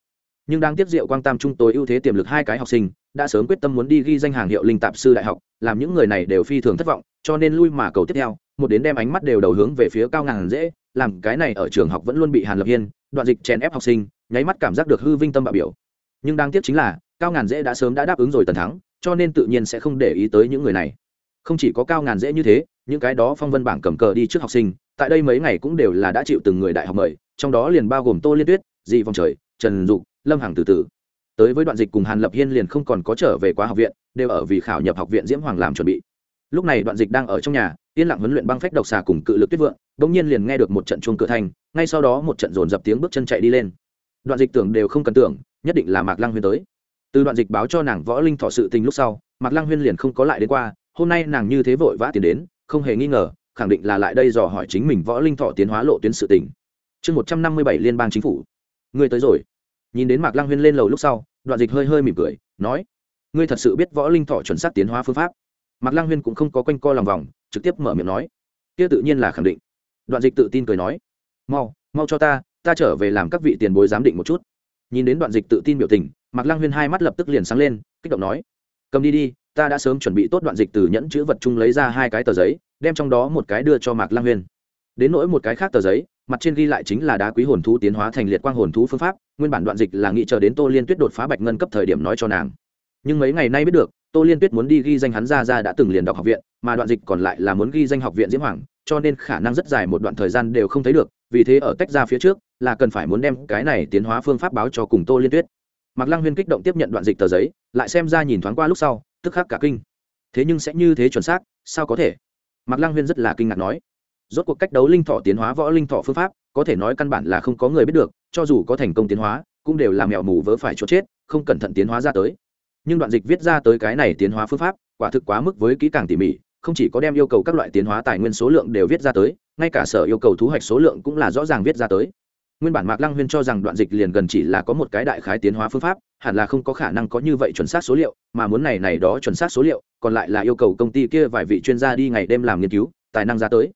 nhưng đang tiếp diệu quang tam trung tối ưu thế tiềm lực hai cái học sinh, đã sớm quyết tâm muốn đi ghi danh hàng hiệu linh tạp sư đại học, làm những người này đều phi thường thất vọng, cho nên lui mà cầu tiếp theo, một đến đem ánh mắt đều đầu hướng về phía cao ngàn dễ, làm cái này ở trường học vẫn luôn bị hàn lập hiên, đoạn dịch chèn ép học sinh, nháy mắt cảm giác được hư vinh tâm bạo biểu. Nhưng đáng tiếc chính là, cao ngàn dễ đã sớm đã đáp ứng rồi tần thắng, cho nên tự nhiên sẽ không để ý tới những người này. Không chỉ có cao ngàn dễ như thế, những cái đó phong vân bảng cầm cờ đi trước học sinh, tại đây mấy ngày cũng đều là đã chịu từng người đại học mời, trong đó liền bao gồm tô liên tuyết, dị vòng trời, trần dục lâm hằng từ từ. Tới với đoạn dịch cùng hàn lập hiên liền không còn có trở về quá học viện, đều ở vì khảo nhập học viện diễm hoàng làm chuẩn bị. Lúc này đoạn dịch đang ở trong nhà, yên lặng huấn luyện băng phách độc xà cùng cự lực tuyết vượng, bỗng nhiên liền nghe được một trận chuông cửa thanh ngay sau đó một trận dồn dập tiếng bước chân chạy đi lên. Đoạn dịch tưởng đều không cần tưởng, nhất định là mạc lăng huyên tới. Từ đoạn dịch báo cho nàng võ linh thọ sự tình lúc sau, mạc lăng huyên liền không có lại đến qua, hôm nay nàng như thế vội vã tiến đến, không hề nghi ngờ, khẳng định là lại đây dò hỏi chính mình võ linh thọ tiến hóa lộ tuyến sự tình. Chương một trăm năm mươi bảy liên bang chính phủ. Ngươi tới rồi nhìn đến mạc lăng huyên lên lầu lúc sau, đoạn dịch hơi hơi mỉm cười, nói, ngươi thật sự biết võ linh thọ chuẩn xác tiến hóa phương pháp? Mạc lăng huyên cũng không có quanh co lòng vòng, trực tiếp mở miệng nói, kia tự nhiên là khẳng định. Đoạn dịch tự tin cười nói, mau mau cho ta ta trở về làm các vị tiền bối giám định một chút. Nhìn đến đoạn dịch tự tin biểu tình, mạc lăng huyên hai mắt lập tức liền sáng lên, kích động nói, cầm đi đi, ta đã sớm chuẩn bị tốt đoạn dịch từ nhẫn chữ vật chung lấy ra hai cái tờ giấy, đem trong đó một cái đưa cho mạc lăng huyên. Đến nỗi một cái khác tờ giấy, mặt trên ghi lại chính là đá quý hồn thú tiến hóa thành liệt quang hồn thú phương pháp nguyên bản đoạn dịch là nghĩ chờ đến tô liên tuyết đột phá bạch ngân cấp thời điểm nói cho nàng. Nhưng mấy ngày nay biết được, tô liên tuyết muốn đi ghi danh hắn ra ra đã từng liền đọc học viện, mà đoạn dịch còn lại là muốn ghi danh học viện diễm hoàng, cho nên khả năng rất dài một đoạn thời gian đều không thấy được, vì thế ở tách ra phía trước là cần phải muốn đem cái này tiến hóa phương pháp báo cho cùng tô liên tuyết. Mạc lăng huyên kích động tiếp nhận đoạn dịch tờ giấy, lại xem ra nhìn thoáng qua lúc sau, tức khắc cả kinh. Thế nhưng sẽ như thế chuẩn xác, sao có thể? Mạc lăng huyên rất là kinh ngạc nói. Rốt cuộc cách đấu linh thọ tiến hóa võ linh thọ phương pháp, có thể nói căn bản là không có người biết được cho dù có thành công tiến hóa, cũng đều làm mèo mù vớ phải chốt chết, không cẩn thận tiến hóa ra tới. Nhưng đoạn dịch viết ra tới cái này tiến hóa phương pháp, quả thực quá mức với kỹ càng tỉ mỉ, không chỉ có đem yêu cầu các loại tiến hóa tài nguyên số lượng đều viết ra tới, ngay cả sở yêu cầu thu hoạch số lượng cũng là rõ ràng viết ra tới. Nguyên bản mạc lăng huyên cho rằng đoạn dịch liền gần chỉ là có một cái đại khái tiến hóa phương pháp, hẳn là không có khả năng có như vậy chuẩn xác số liệu, mà muốn này này đó chuẩn xác số liệu, còn lại là yêu cầu công ty kia vài vị chuyên gia đi ngày đêm làm nghiên cứu, tài năng ra tới.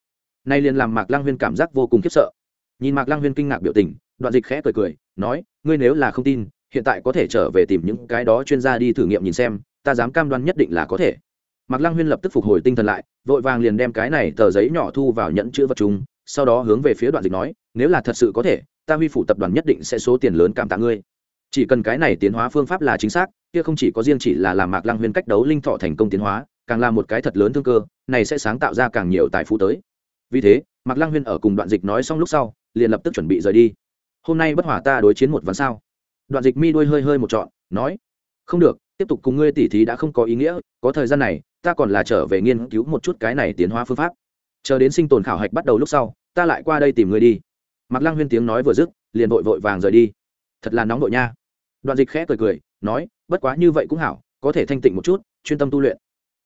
Nay liền làm mạc lăng huyên cảm giác vô cùng khiếp sợ. Nhìn mạc lăng huyên kinh ngạc biểu tình đoạn dịch khẽ cười cười, nói, ngươi nếu là không tin, hiện tại có thể trở về tìm những cái đó chuyên gia đi thử nghiệm nhìn xem, ta dám cam đoan nhất định là có thể. Mạc lăng huyên lập tức phục hồi tinh thần lại, vội vàng liền đem cái này tờ giấy nhỏ thu vào nhẫn chữ vật chúng sau đó hướng về phía đoạn dịch nói, nếu là thật sự có thể, ta huy phủ tập đoàn nhất định sẽ số tiền lớn cảm tạ ngươi. Chỉ cần cái này tiến hóa phương pháp là chính xác, kia không chỉ có riêng chỉ là làm mạc lăng huyên cách đấu linh thọ thành công tiến hóa, càng là một cái thật lớn thương cơ, này sẽ sáng tạo ra càng nhiều tài phú tới. Vì thế, mạc lăng huyên ở cùng đoạn dịch nói xong lúc sau, liền lập tức chuẩn bị rời đi hôm nay bất hỏa ta đối chiến một ván sao? Đoạn dịch mi đuôi hơi hơi một trọn, nói, không được, tiếp tục cùng ngươi tỉ thí đã không có ý nghĩa, có thời gian này, ta còn là trở về nghiên cứu một chút cái này tiến hóa phương pháp. Chờ đến sinh tồn khảo hạch bắt đầu lúc sau, ta lại qua đây tìm ngươi đi. Mặc lăng huyên tiếng nói vừa dứt, liền vội vội vàng rời đi. Thật là nóng vội nha. Đoạn dịch khẽ cười cười, nói, bất quá như vậy cũng hảo, có thể thanh tịnh một chút, chuyên tâm tu luyện.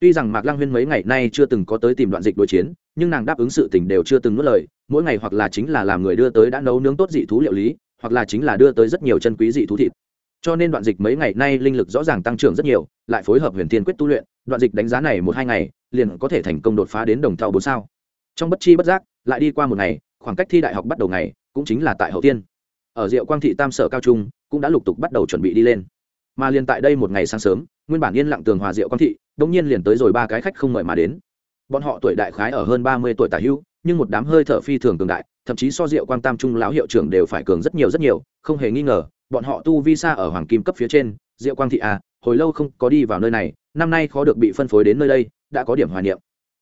Tuy rằng mạc lăng huyên mấy ngày nay chưa từng có tới tìm đoạn dịch đối chiến nhưng nàng đáp ứng sự tình đều chưa từng nuốt lời, mỗi ngày hoặc là chính là làm người đưa tới đã nấu nướng tốt dị thú liệu lý, hoặc là chính là đưa tới rất nhiều chân quý dị thú thịt. Cho nên đoạn dịch mấy ngày nay linh lực rõ ràng tăng trưởng rất nhiều, lại phối hợp huyền thiên quyết tu luyện, đoạn dịch đánh giá này một hai ngày, liền có thể thành công đột phá đến đồng thau bốn sao. Trong bất chi bất giác, lại đi qua một ngày, khoảng cách thi đại học bắt đầu ngày, cũng chính là tại hậu tiên. Ở diệu quang thị tam sở cao trung, cũng đã lục tục bắt đầu chuẩn bị đi lên. Mà liền tại đây một ngày sáng sớm, nguyên bản yên lặng tường hòa diệu quang thị đông nhiên liền tới rồi ba cái khách không mời mà đến bọn họ tuổi đại khái ở hơn ba mươi tuổi tả hữu nhưng một đám hơi thở phi thường cường đại thậm chí so diệu quang tam trung lão hiệu trưởng đều phải cường rất nhiều rất nhiều không hề nghi ngờ bọn họ tu vi xa ở hoàng kim cấp phía trên. Diệu quang thị à, hồi lâu không có đi vào nơi này năm nay khó được bị phân phối đến nơi đây đã có điểm hòa niệm.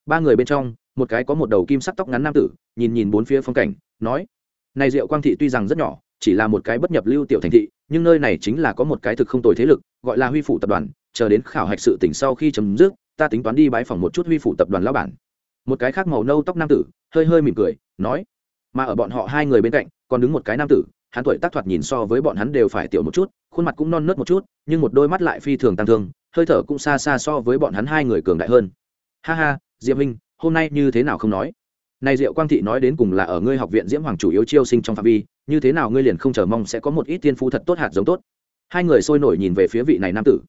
Ba người bên trong một cái có một đầu kim sắc tóc ngắn nam tử nhìn nhìn bốn phía phong cảnh nói này diệu quang thị tuy rằng rất nhỏ chỉ là một cái bất nhập lưu tiểu thành thị nhưng nơi này chính là có một cái thực không tồi thế lực gọi là huy phủ tập đoàn chờ đến khảo hạch sự tỉnh sau khi chấm dứt ta tính toán đi bái phòng một chút huy phủ tập đoàn lão bản. Một cái khác màu nâu tóc nam tử, hơi hơi mỉm cười, nói, mà ở bọn họ hai người bên cạnh, còn đứng một cái nam tử, hắn tuổi tác thoạt nhìn so với bọn hắn đều phải tiểu một chút, khuôn mặt cũng non nớt một chút, nhưng một đôi mắt lại phi thường tăng thương, hơi thở cũng xa xa so với bọn hắn hai người cường đại hơn. Ha ha, diệp minh hôm nay như thế nào không nói? Này diệu quang thị nói đến cùng là ở ngươi học viện diễm hoàng chủ yếu chiêu sinh trong phạm vi, như thế nào ngươi liền không chờ mong sẽ có một ít tiên phu thật tốt hạt giống tốt. Hai người sôi nổi nhìn về phía vị này nam tử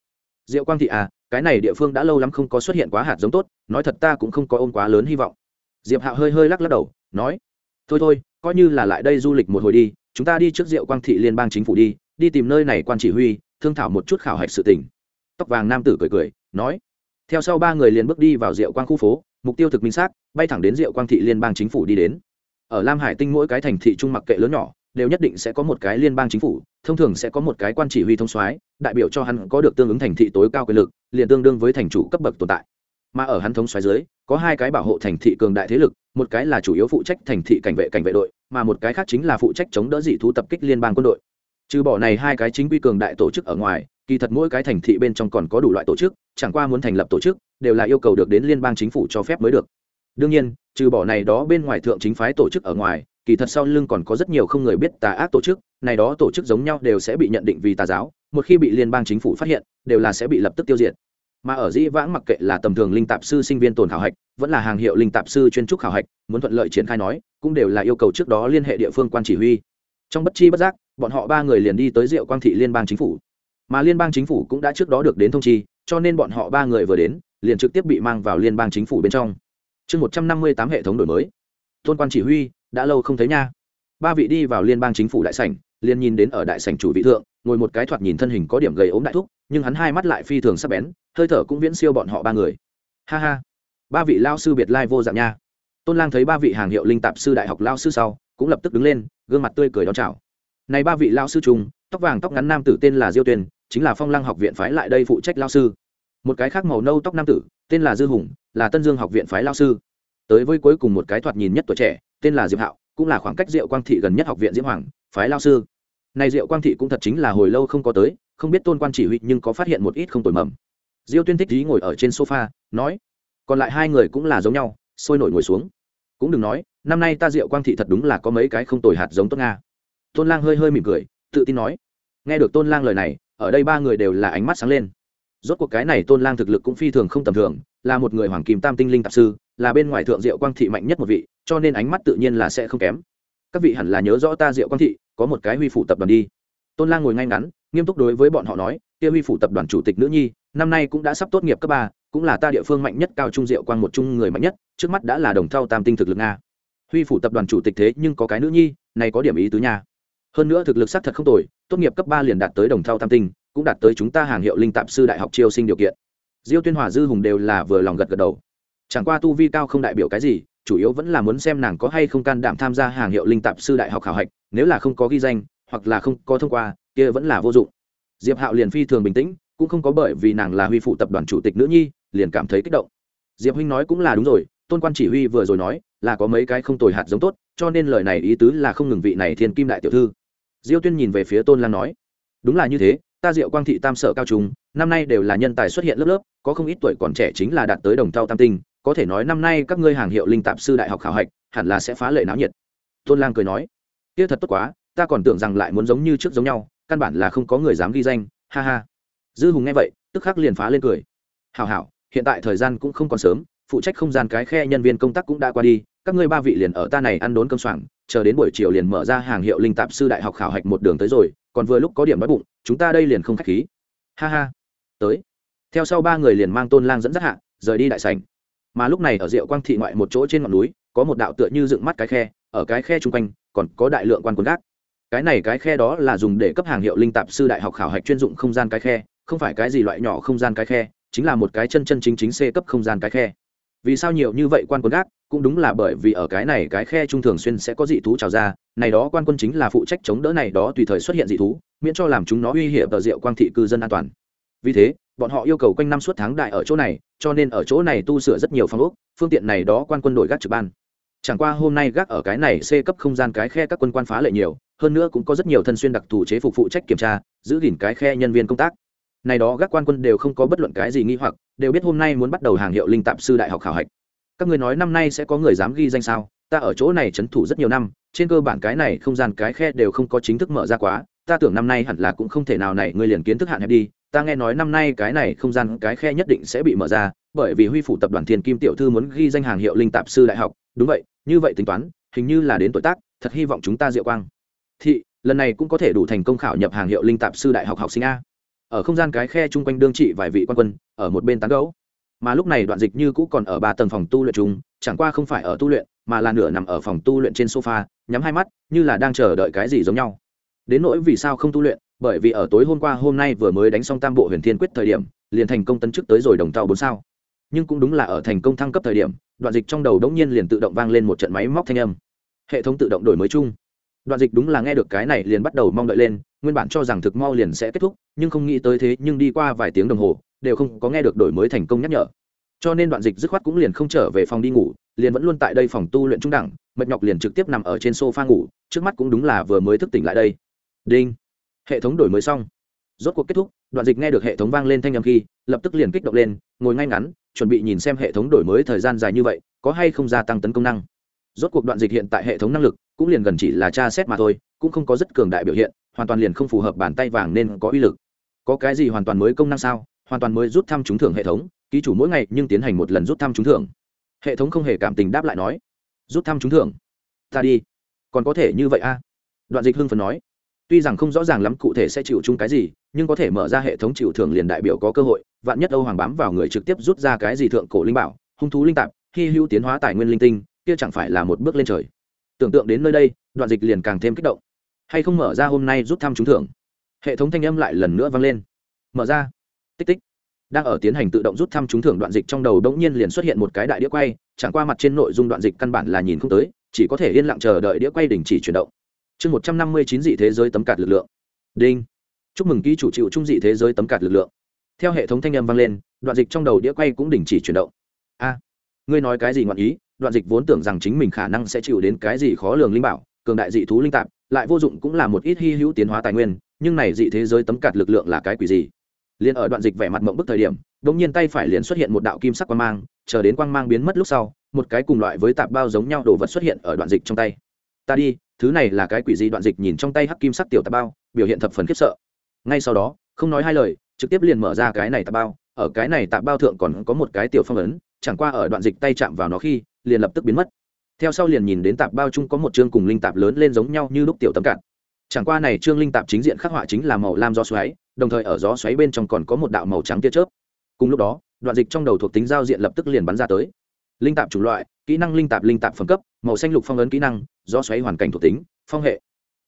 diệu quang thị à cái này địa phương đã lâu lắm không có xuất hiện quá hạt giống tốt, nói thật ta cũng không có ôm quá lớn hy vọng. Diệp hạo hơi hơi lắc lắc đầu, nói, thôi thôi, coi như là lại đây du lịch một hồi đi, chúng ta đi trước diệu quang thị liên bang chính phủ đi đi tìm nơi này quan chỉ huy, thương thảo một chút khảo hạch sự tình. Tóc vàng nam tử cười cười, nói, theo sau ba người liền bước đi vào diệu quang khu phố, mục tiêu thực minh xác, bay thẳng đến diệu quang thị liên bang chính phủ đi đến. Ở lam hải tinh mỗi cái thành thị trung mặc kệ lớn nhỏ đều nhất định sẽ có một cái liên bang chính phủ, thông thường sẽ có một cái quan chỉ huy thông soái, đại biểu cho hắn có được tương ứng thành thị tối cao quyền lực, liền tương đương với thành chủ cấp bậc tồn tại. Mà ở hắn thống soái dưới, có hai cái bảo hộ thành thị cường đại thế lực, một cái là chủ yếu phụ trách thành thị cảnh vệ cảnh vệ đội, mà một cái khác chính là phụ trách chống đỡ dị thú tập kích liên bang quân đội. Trừ bỏ này hai cái chính quy cường đại tổ chức ở ngoài, kỳ thật mỗi cái thành thị bên trong còn có đủ loại tổ chức, chẳng qua muốn thành lập tổ chức, đều là yêu cầu được đến liên bang chính phủ cho phép mới được. Đương nhiên, trừ bỏ này đó bên ngoài thượng chính phái tổ chức ở ngoài kỳ thật sau lưng còn có rất nhiều không người biết tà ác tổ chức, này đó tổ chức giống nhau đều sẽ bị nhận định vì tà giáo, một khi bị liên bang chính phủ phát hiện, đều là sẽ bị lập tức tiêu diệt. Mà ở dĩ vãng mặc kệ là tầm thường linh tạp sư sinh viên tồn khảo hạch, vẫn là hàng hiệu linh tạp sư chuyên trúc khảo hạch, muốn thuận lợi triển khai nói, cũng đều là yêu cầu trước đó liên hệ địa phương quan chỉ huy. Trong bất chi bất giác, bọn họ ba người liền đi tới diệu quang thị liên bang chính phủ. Mà liên bang chính phủ cũng đã trước đó được đến thông chi, cho nên bọn họ ba người vừa đến, liền trực tiếp bị mang vào liên bang chính phủ bên trong. Chương một trăm năm mươi tám hệ thống đổi mới. Tôn quan chỉ huy đã lâu không thấy nha. Ba vị đi vào liên bang chính phủ đại sảnh, liền nhìn đến ở đại sảnh chủ vị thượng, ngồi một cái thoạt nhìn thân hình có điểm gầy ốm đại thúc, nhưng hắn hai mắt lại phi thường sắc bén, hơi thở cũng viễn siêu bọn họ ba người. Ha ha. Ba vị lao sư biệt lai vô dạng nha. Tôn lang thấy ba vị hàng hiệu linh tạp sư đại học lao sư sau, cũng lập tức đứng lên, gương mặt tươi cười đón chào. Này ba vị lao sư trùng, tóc vàng tóc ngắn nam tử tên là diêu tuyền, chính là phong lang học viện phái lại đây phụ trách lao sư. Một cái khác màu nâu tóc nam tử, tên là dư hùng, là tân dương học viện phái lao sư. Tới với cuối cùng một cái thoạt nhìn nhất tuổi trẻ tên là diệp hạo, cũng là khoảng cách diệu quang thị gần nhất học viện diễm hoàng, phái lao sư. Này diệu quang thị cũng thật chính là hồi lâu không có tới, không biết tôn quan chỉ huy nhưng có phát hiện một ít không tồi mầm. Diêu tuyên thích ý ngồi ở trên sofa, nói, còn lại hai người cũng là giống nhau, sôi nổi ngồi xuống. Cũng đừng nói, năm nay ta diệu quang thị thật đúng là có mấy cái không tồi hạt giống tốt nga. Tôn lang hơi hơi mỉm cười, tự tin nói, nghe được tôn lang lời này, ở đây ba người đều là ánh mắt sáng lên. Rốt cuộc cái này tôn lang thực lực cũng phi thường không tầm thường là một người hoàng kim tam tinh linh tạp sư, là bên ngoài thượng diệu quang thị mạnh nhất một vị, cho nên ánh mắt tự nhiên là sẽ không kém. Các vị hẳn là nhớ rõ ta diệu quang thị, có một cái huy phủ tập đoàn đi. Tôn lang ngồi ngay ngắn, nghiêm túc đối với bọn họ nói, kia huy phủ tập đoàn chủ tịch nữ nhi, năm nay cũng đã sắp tốt nghiệp cấp ba, cũng là ta địa phương mạnh nhất, cao trung diệu quang một trung người mạnh nhất, trước mắt đã là đồng thau tam tinh thực lực nga. Huy phủ tập đoàn chủ tịch thế nhưng có cái nữ nhi, này có điểm ý tứ nha. Hơn nữa thực lực xác thật không tồi, tốt nghiệp cấp ba liền đạt tới đồng thau tam tinh, cũng đạt tới chúng ta hàng hiệu linh tạp sư đại học chiêu sinh điều kiện diêu tuyên hòa dư hùng đều là vừa lòng gật gật đầu. Chẳng qua tu vi cao không đại biểu cái gì, chủ yếu vẫn là muốn xem nàng có hay không can đảm tham gia hàng hiệu linh tạp sư đại học khảo hạch, nếu là không có ghi danh, hoặc là không có thông qua, kia vẫn là vô dụng. Diệp hạo liền phi thường bình tĩnh, cũng không có bởi vì nàng là huy phụ tập đoàn chủ tịch nữ nhi, liền cảm thấy kích động. Diệp huynh nói cũng là đúng rồi, tôn quan chỉ huy vừa rồi nói là có mấy cái không tồi hạt giống tốt, cho nên lời này ý tứ là không ngừng vị này thiên kim đại tiểu thư. Diêu tuyên nhìn về phía tôn lan nói, đúng là như thế ta diệu quang thị tam sở cao trung, năm nay đều là nhân tài xuất hiện lớp lớp, có không ít tuổi còn trẻ chính là đạt tới đồng thau tam tinh, có thể nói năm nay các ngươi hàng hiệu linh tạp sư đại học khảo hạch, hẳn là sẽ phá lệ náo nhiệt. Tôn lang cười nói, kia thật tốt quá, ta còn tưởng rằng lại muốn giống như trước giống nhau, căn bản là không có người dám ghi danh, ha ha. Dư hùng nghe vậy, tức khắc liền phá lên cười. Hào hảo, hiện tại thời gian cũng không còn sớm, phụ trách không gian cái khe nhân viên công tác cũng đã qua đi, các ngươi ba vị liền ở ta này ăn đốn cơm soảng, chờ đến buổi chiều liền mở ra hàng hiệu linh tạp sư đại học khảo hạch một đường tới rồi còn vừa lúc có điểm đói bụng, chúng ta đây liền không khách khí. Ha ha. Tới. Theo sau ba người liền mang tôn lang dẫn dắt hạ, rời đi đại sảnh. Mà lúc này ở diệu quang thị ngoại một chỗ trên ngọn núi, có một đạo tựa như dựng mắt cái khe, ở cái khe chung quanh, còn có đại lượng quan quân gác. Cái này cái khe đó là dùng để cấp hàng hiệu linh tạp sư đại học khảo hạch chuyên dụng không gian cái khe, không phải cái gì loại nhỏ không gian cái khe, chính là một cái chân chân chính chính c cấp không gian cái khe vì sao nhiều như vậy quan quân gác? Cũng đúng là bởi vì ở cái này cái khe trung thường xuyên sẽ có dị thú trào ra. Này đó quan quân chính là phụ trách chống đỡ này đó tùy thời xuất hiện dị thú, miễn cho làm chúng nó uy hiểm tờ rượu quang thị cư dân an toàn. Vì thế, bọn họ yêu cầu quanh năm suốt tháng đại ở chỗ này, cho nên ở chỗ này tu sửa rất nhiều phòng ốc, phương tiện này đó quan quân đội gác trực ban. Chẳng qua hôm nay gác ở cái này c cấp không gian cái khe các quân quan phá lệ nhiều, hơn nữa cũng có rất nhiều thân xuyên đặc thù chế phục phụ trách kiểm tra, giữ gìn cái khe nhân viên công tác này đó các quan quân đều không có bất luận cái gì nghi hoặc, đều biết hôm nay muốn bắt đầu hàng hiệu linh tạp sư đại học khảo hạch. Các người nói năm nay sẽ có người dám ghi danh sao? Ta ở chỗ này trấn thủ rất nhiều năm, trên cơ bản cái này không gian cái khe đều không có chính thức mở ra quá. Ta tưởng năm nay hẳn là cũng không thể nào này, ngươi liền kiến thức hạn hẹp đi. Ta nghe nói năm nay cái này không gian cái khe nhất định sẽ bị mở ra, bởi vì huy phủ tập đoàn thiên kim tiểu thư muốn ghi danh hàng hiệu linh tạp sư đại học. Đúng vậy, như vậy tính toán, hình như là đến tuổi tác, thật hy vọng chúng ta diệu quang. Thị, lần này cũng có thể đủ thành công khảo nhập hàng hiệu linh tạp sư đại học học sinh a ở không gian cái khe chung quanh đương trị vài vị quan quân, ở một bên tán gấu mà lúc này đoạn dịch như cũ còn ở ba tầng phòng tu luyện chúng chẳng qua không phải ở tu luyện, mà là nửa nằm ở phòng tu luyện trên sofa, nhắm hai mắt, như là đang chờ đợi cái gì giống nhau. Đến nỗi vì sao không tu luyện, bởi vì ở tối hôm qua hôm nay vừa mới đánh xong tam bộ huyền thiên quyết thời điểm, liền thành công tấn chức tới rồi đồng tàu bốn sao. Nhưng cũng đúng là ở thành công thăng cấp thời điểm, đoạn dịch trong đầu đống nhiên liền tự động vang lên một trận máy móc thanh âm. Hệ thống tự động đổi mới chung đoạn dịch đúng là nghe được cái này liền bắt đầu mong đợi lên, nguyên bản cho rằng thực mau liền sẽ kết thúc, nhưng không nghĩ tới thế nhưng đi qua vài tiếng đồng hồ, đều không có nghe được đổi mới thành công nhắc nhở. Cho nên đoạn dịch dứt khoát cũng liền không trở về phòng đi ngủ, liền vẫn luôn tại đây phòng tu luyện trung đẳng, mệt nhọc liền trực tiếp nằm ở trên sofa ngủ, trước mắt cũng đúng là vừa mới thức tỉnh lại đây. Đinh. Hệ thống đổi mới xong. Rốt cuộc kết thúc, đoạn dịch nghe được hệ thống vang lên thanh âm khi, lập tức liền kích động lên, ngồi ngay ngắn, chuẩn bị nhìn xem hệ thống đổi mới thời gian dài như vậy, có hay không gia tăng tấn công năng rốt cuộc đoạn dịch hiện tại hệ thống năng lực, cũng liền gần chỉ là tra xét mà thôi, cũng không có rất cường đại biểu hiện, hoàn toàn liền không phù hợp bàn tay vàng nên có uy lực. Có cái gì hoàn toàn mới công năng sao? Hoàn toàn mới rút thăm trúng thưởng hệ thống, ký chủ mỗi ngày nhưng tiến hành một lần rút thăm trúng thưởng. Hệ thống không hề cảm tình đáp lại nói, rút thăm trúng thưởng? Ta đi. Còn có thể như vậy a? À? đoạn dịch hưng phần nói, tuy rằng không rõ ràng lắm cụ thể sẽ chịu chung cái gì, nhưng có thể mở ra hệ thống chịu thưởng liền đại biểu có cơ hội, vạn nhất âu hoàng bám vào người trực tiếp rút ra cái gì thượng cổ linh bảo, hung thú linh tạp, hy hữu tiến hóa tài nguyên linh tinh kia chẳng phải là một bước lên trời. Tưởng tượng đến nơi đây, đoạn dịch liền càng thêm kích động. Hay không mở ra hôm nay rút thăm trúng thưởng? Hệ thống thanh âm lại lần nữa vang lên. Mở ra. Tích tích. Đang ở tiến hành tự động rút thăm trúng thưởng đoạn dịch trong đầu đống nhiên liền xuất hiện một cái đại đĩa quay, chẳng qua mặt trên nội dung đoạn dịch căn bản là nhìn không tới, chỉ có thể yên lặng chờ đợi đĩa quay đình chỉ chuyển động. Chương một trăm năm mươi chín dị thế giới tấm cạt lực lượng. Đinh. Chúc mừng ký chủ chịu trung dị thế giới tấm cạt lực lượng. Theo hệ thống thanh âm vang lên, đoạn dịch trong đầu đĩa quay cũng đình chỉ chuyển động. A. Ngươi nói cái gì ngọn ý? Đoạn dịch vốn tưởng rằng chính mình khả năng sẽ chịu đến cái gì khó lường linh bảo, cường đại dị thú linh tạp, lại vô dụng cũng là một ít hy hữu tiến hóa tài nguyên, nhưng này dị thế giới tấm cạt lực lượng là cái quỷ gì? Liền ở đoạn dịch vẻ mặt mộng bức thời điểm, đột nhiên tay phải liền xuất hiện một đạo kim sắc quang mang, chờ đến quang mang biến mất lúc sau, một cái cùng loại với tạp bao giống nhau đồ vật xuất hiện ở đoạn dịch trong tay. Ta đi, thứ này là cái quỷ gì? Đoạn dịch nhìn trong tay hắc kim sắc tiểu tạp bao, biểu hiện thập phần khiếp sợ. Ngay sau đó, không nói hai lời, trực tiếp liền mở ra cái này tạp bao, ở cái này tạp bao thượng còn có một cái tiểu phong ấn, chẳng qua ở đoạn dịch tay chạm vào nó khi liền lập tức biến mất. Theo sau liền nhìn đến tạp bao chung có một chương cùng linh tạp lớn lên giống nhau như lúc tiểu tấm cạn. Chẳng qua này trương linh tạp chính diện khắc họa chính là màu lam gió xoáy, đồng thời ở gió xoáy bên trong còn có một đạo màu trắng tia chớp. Cùng lúc đó, đoạn dịch trong đầu thuộc tính giao diện lập tức liền bắn ra tới. Linh tạp chủng loại, kỹ năng linh tạp linh tạp phẩm cấp, màu xanh lục phong ấn kỹ năng, gió xoáy hoàn cảnh thuộc tính, phong hệ.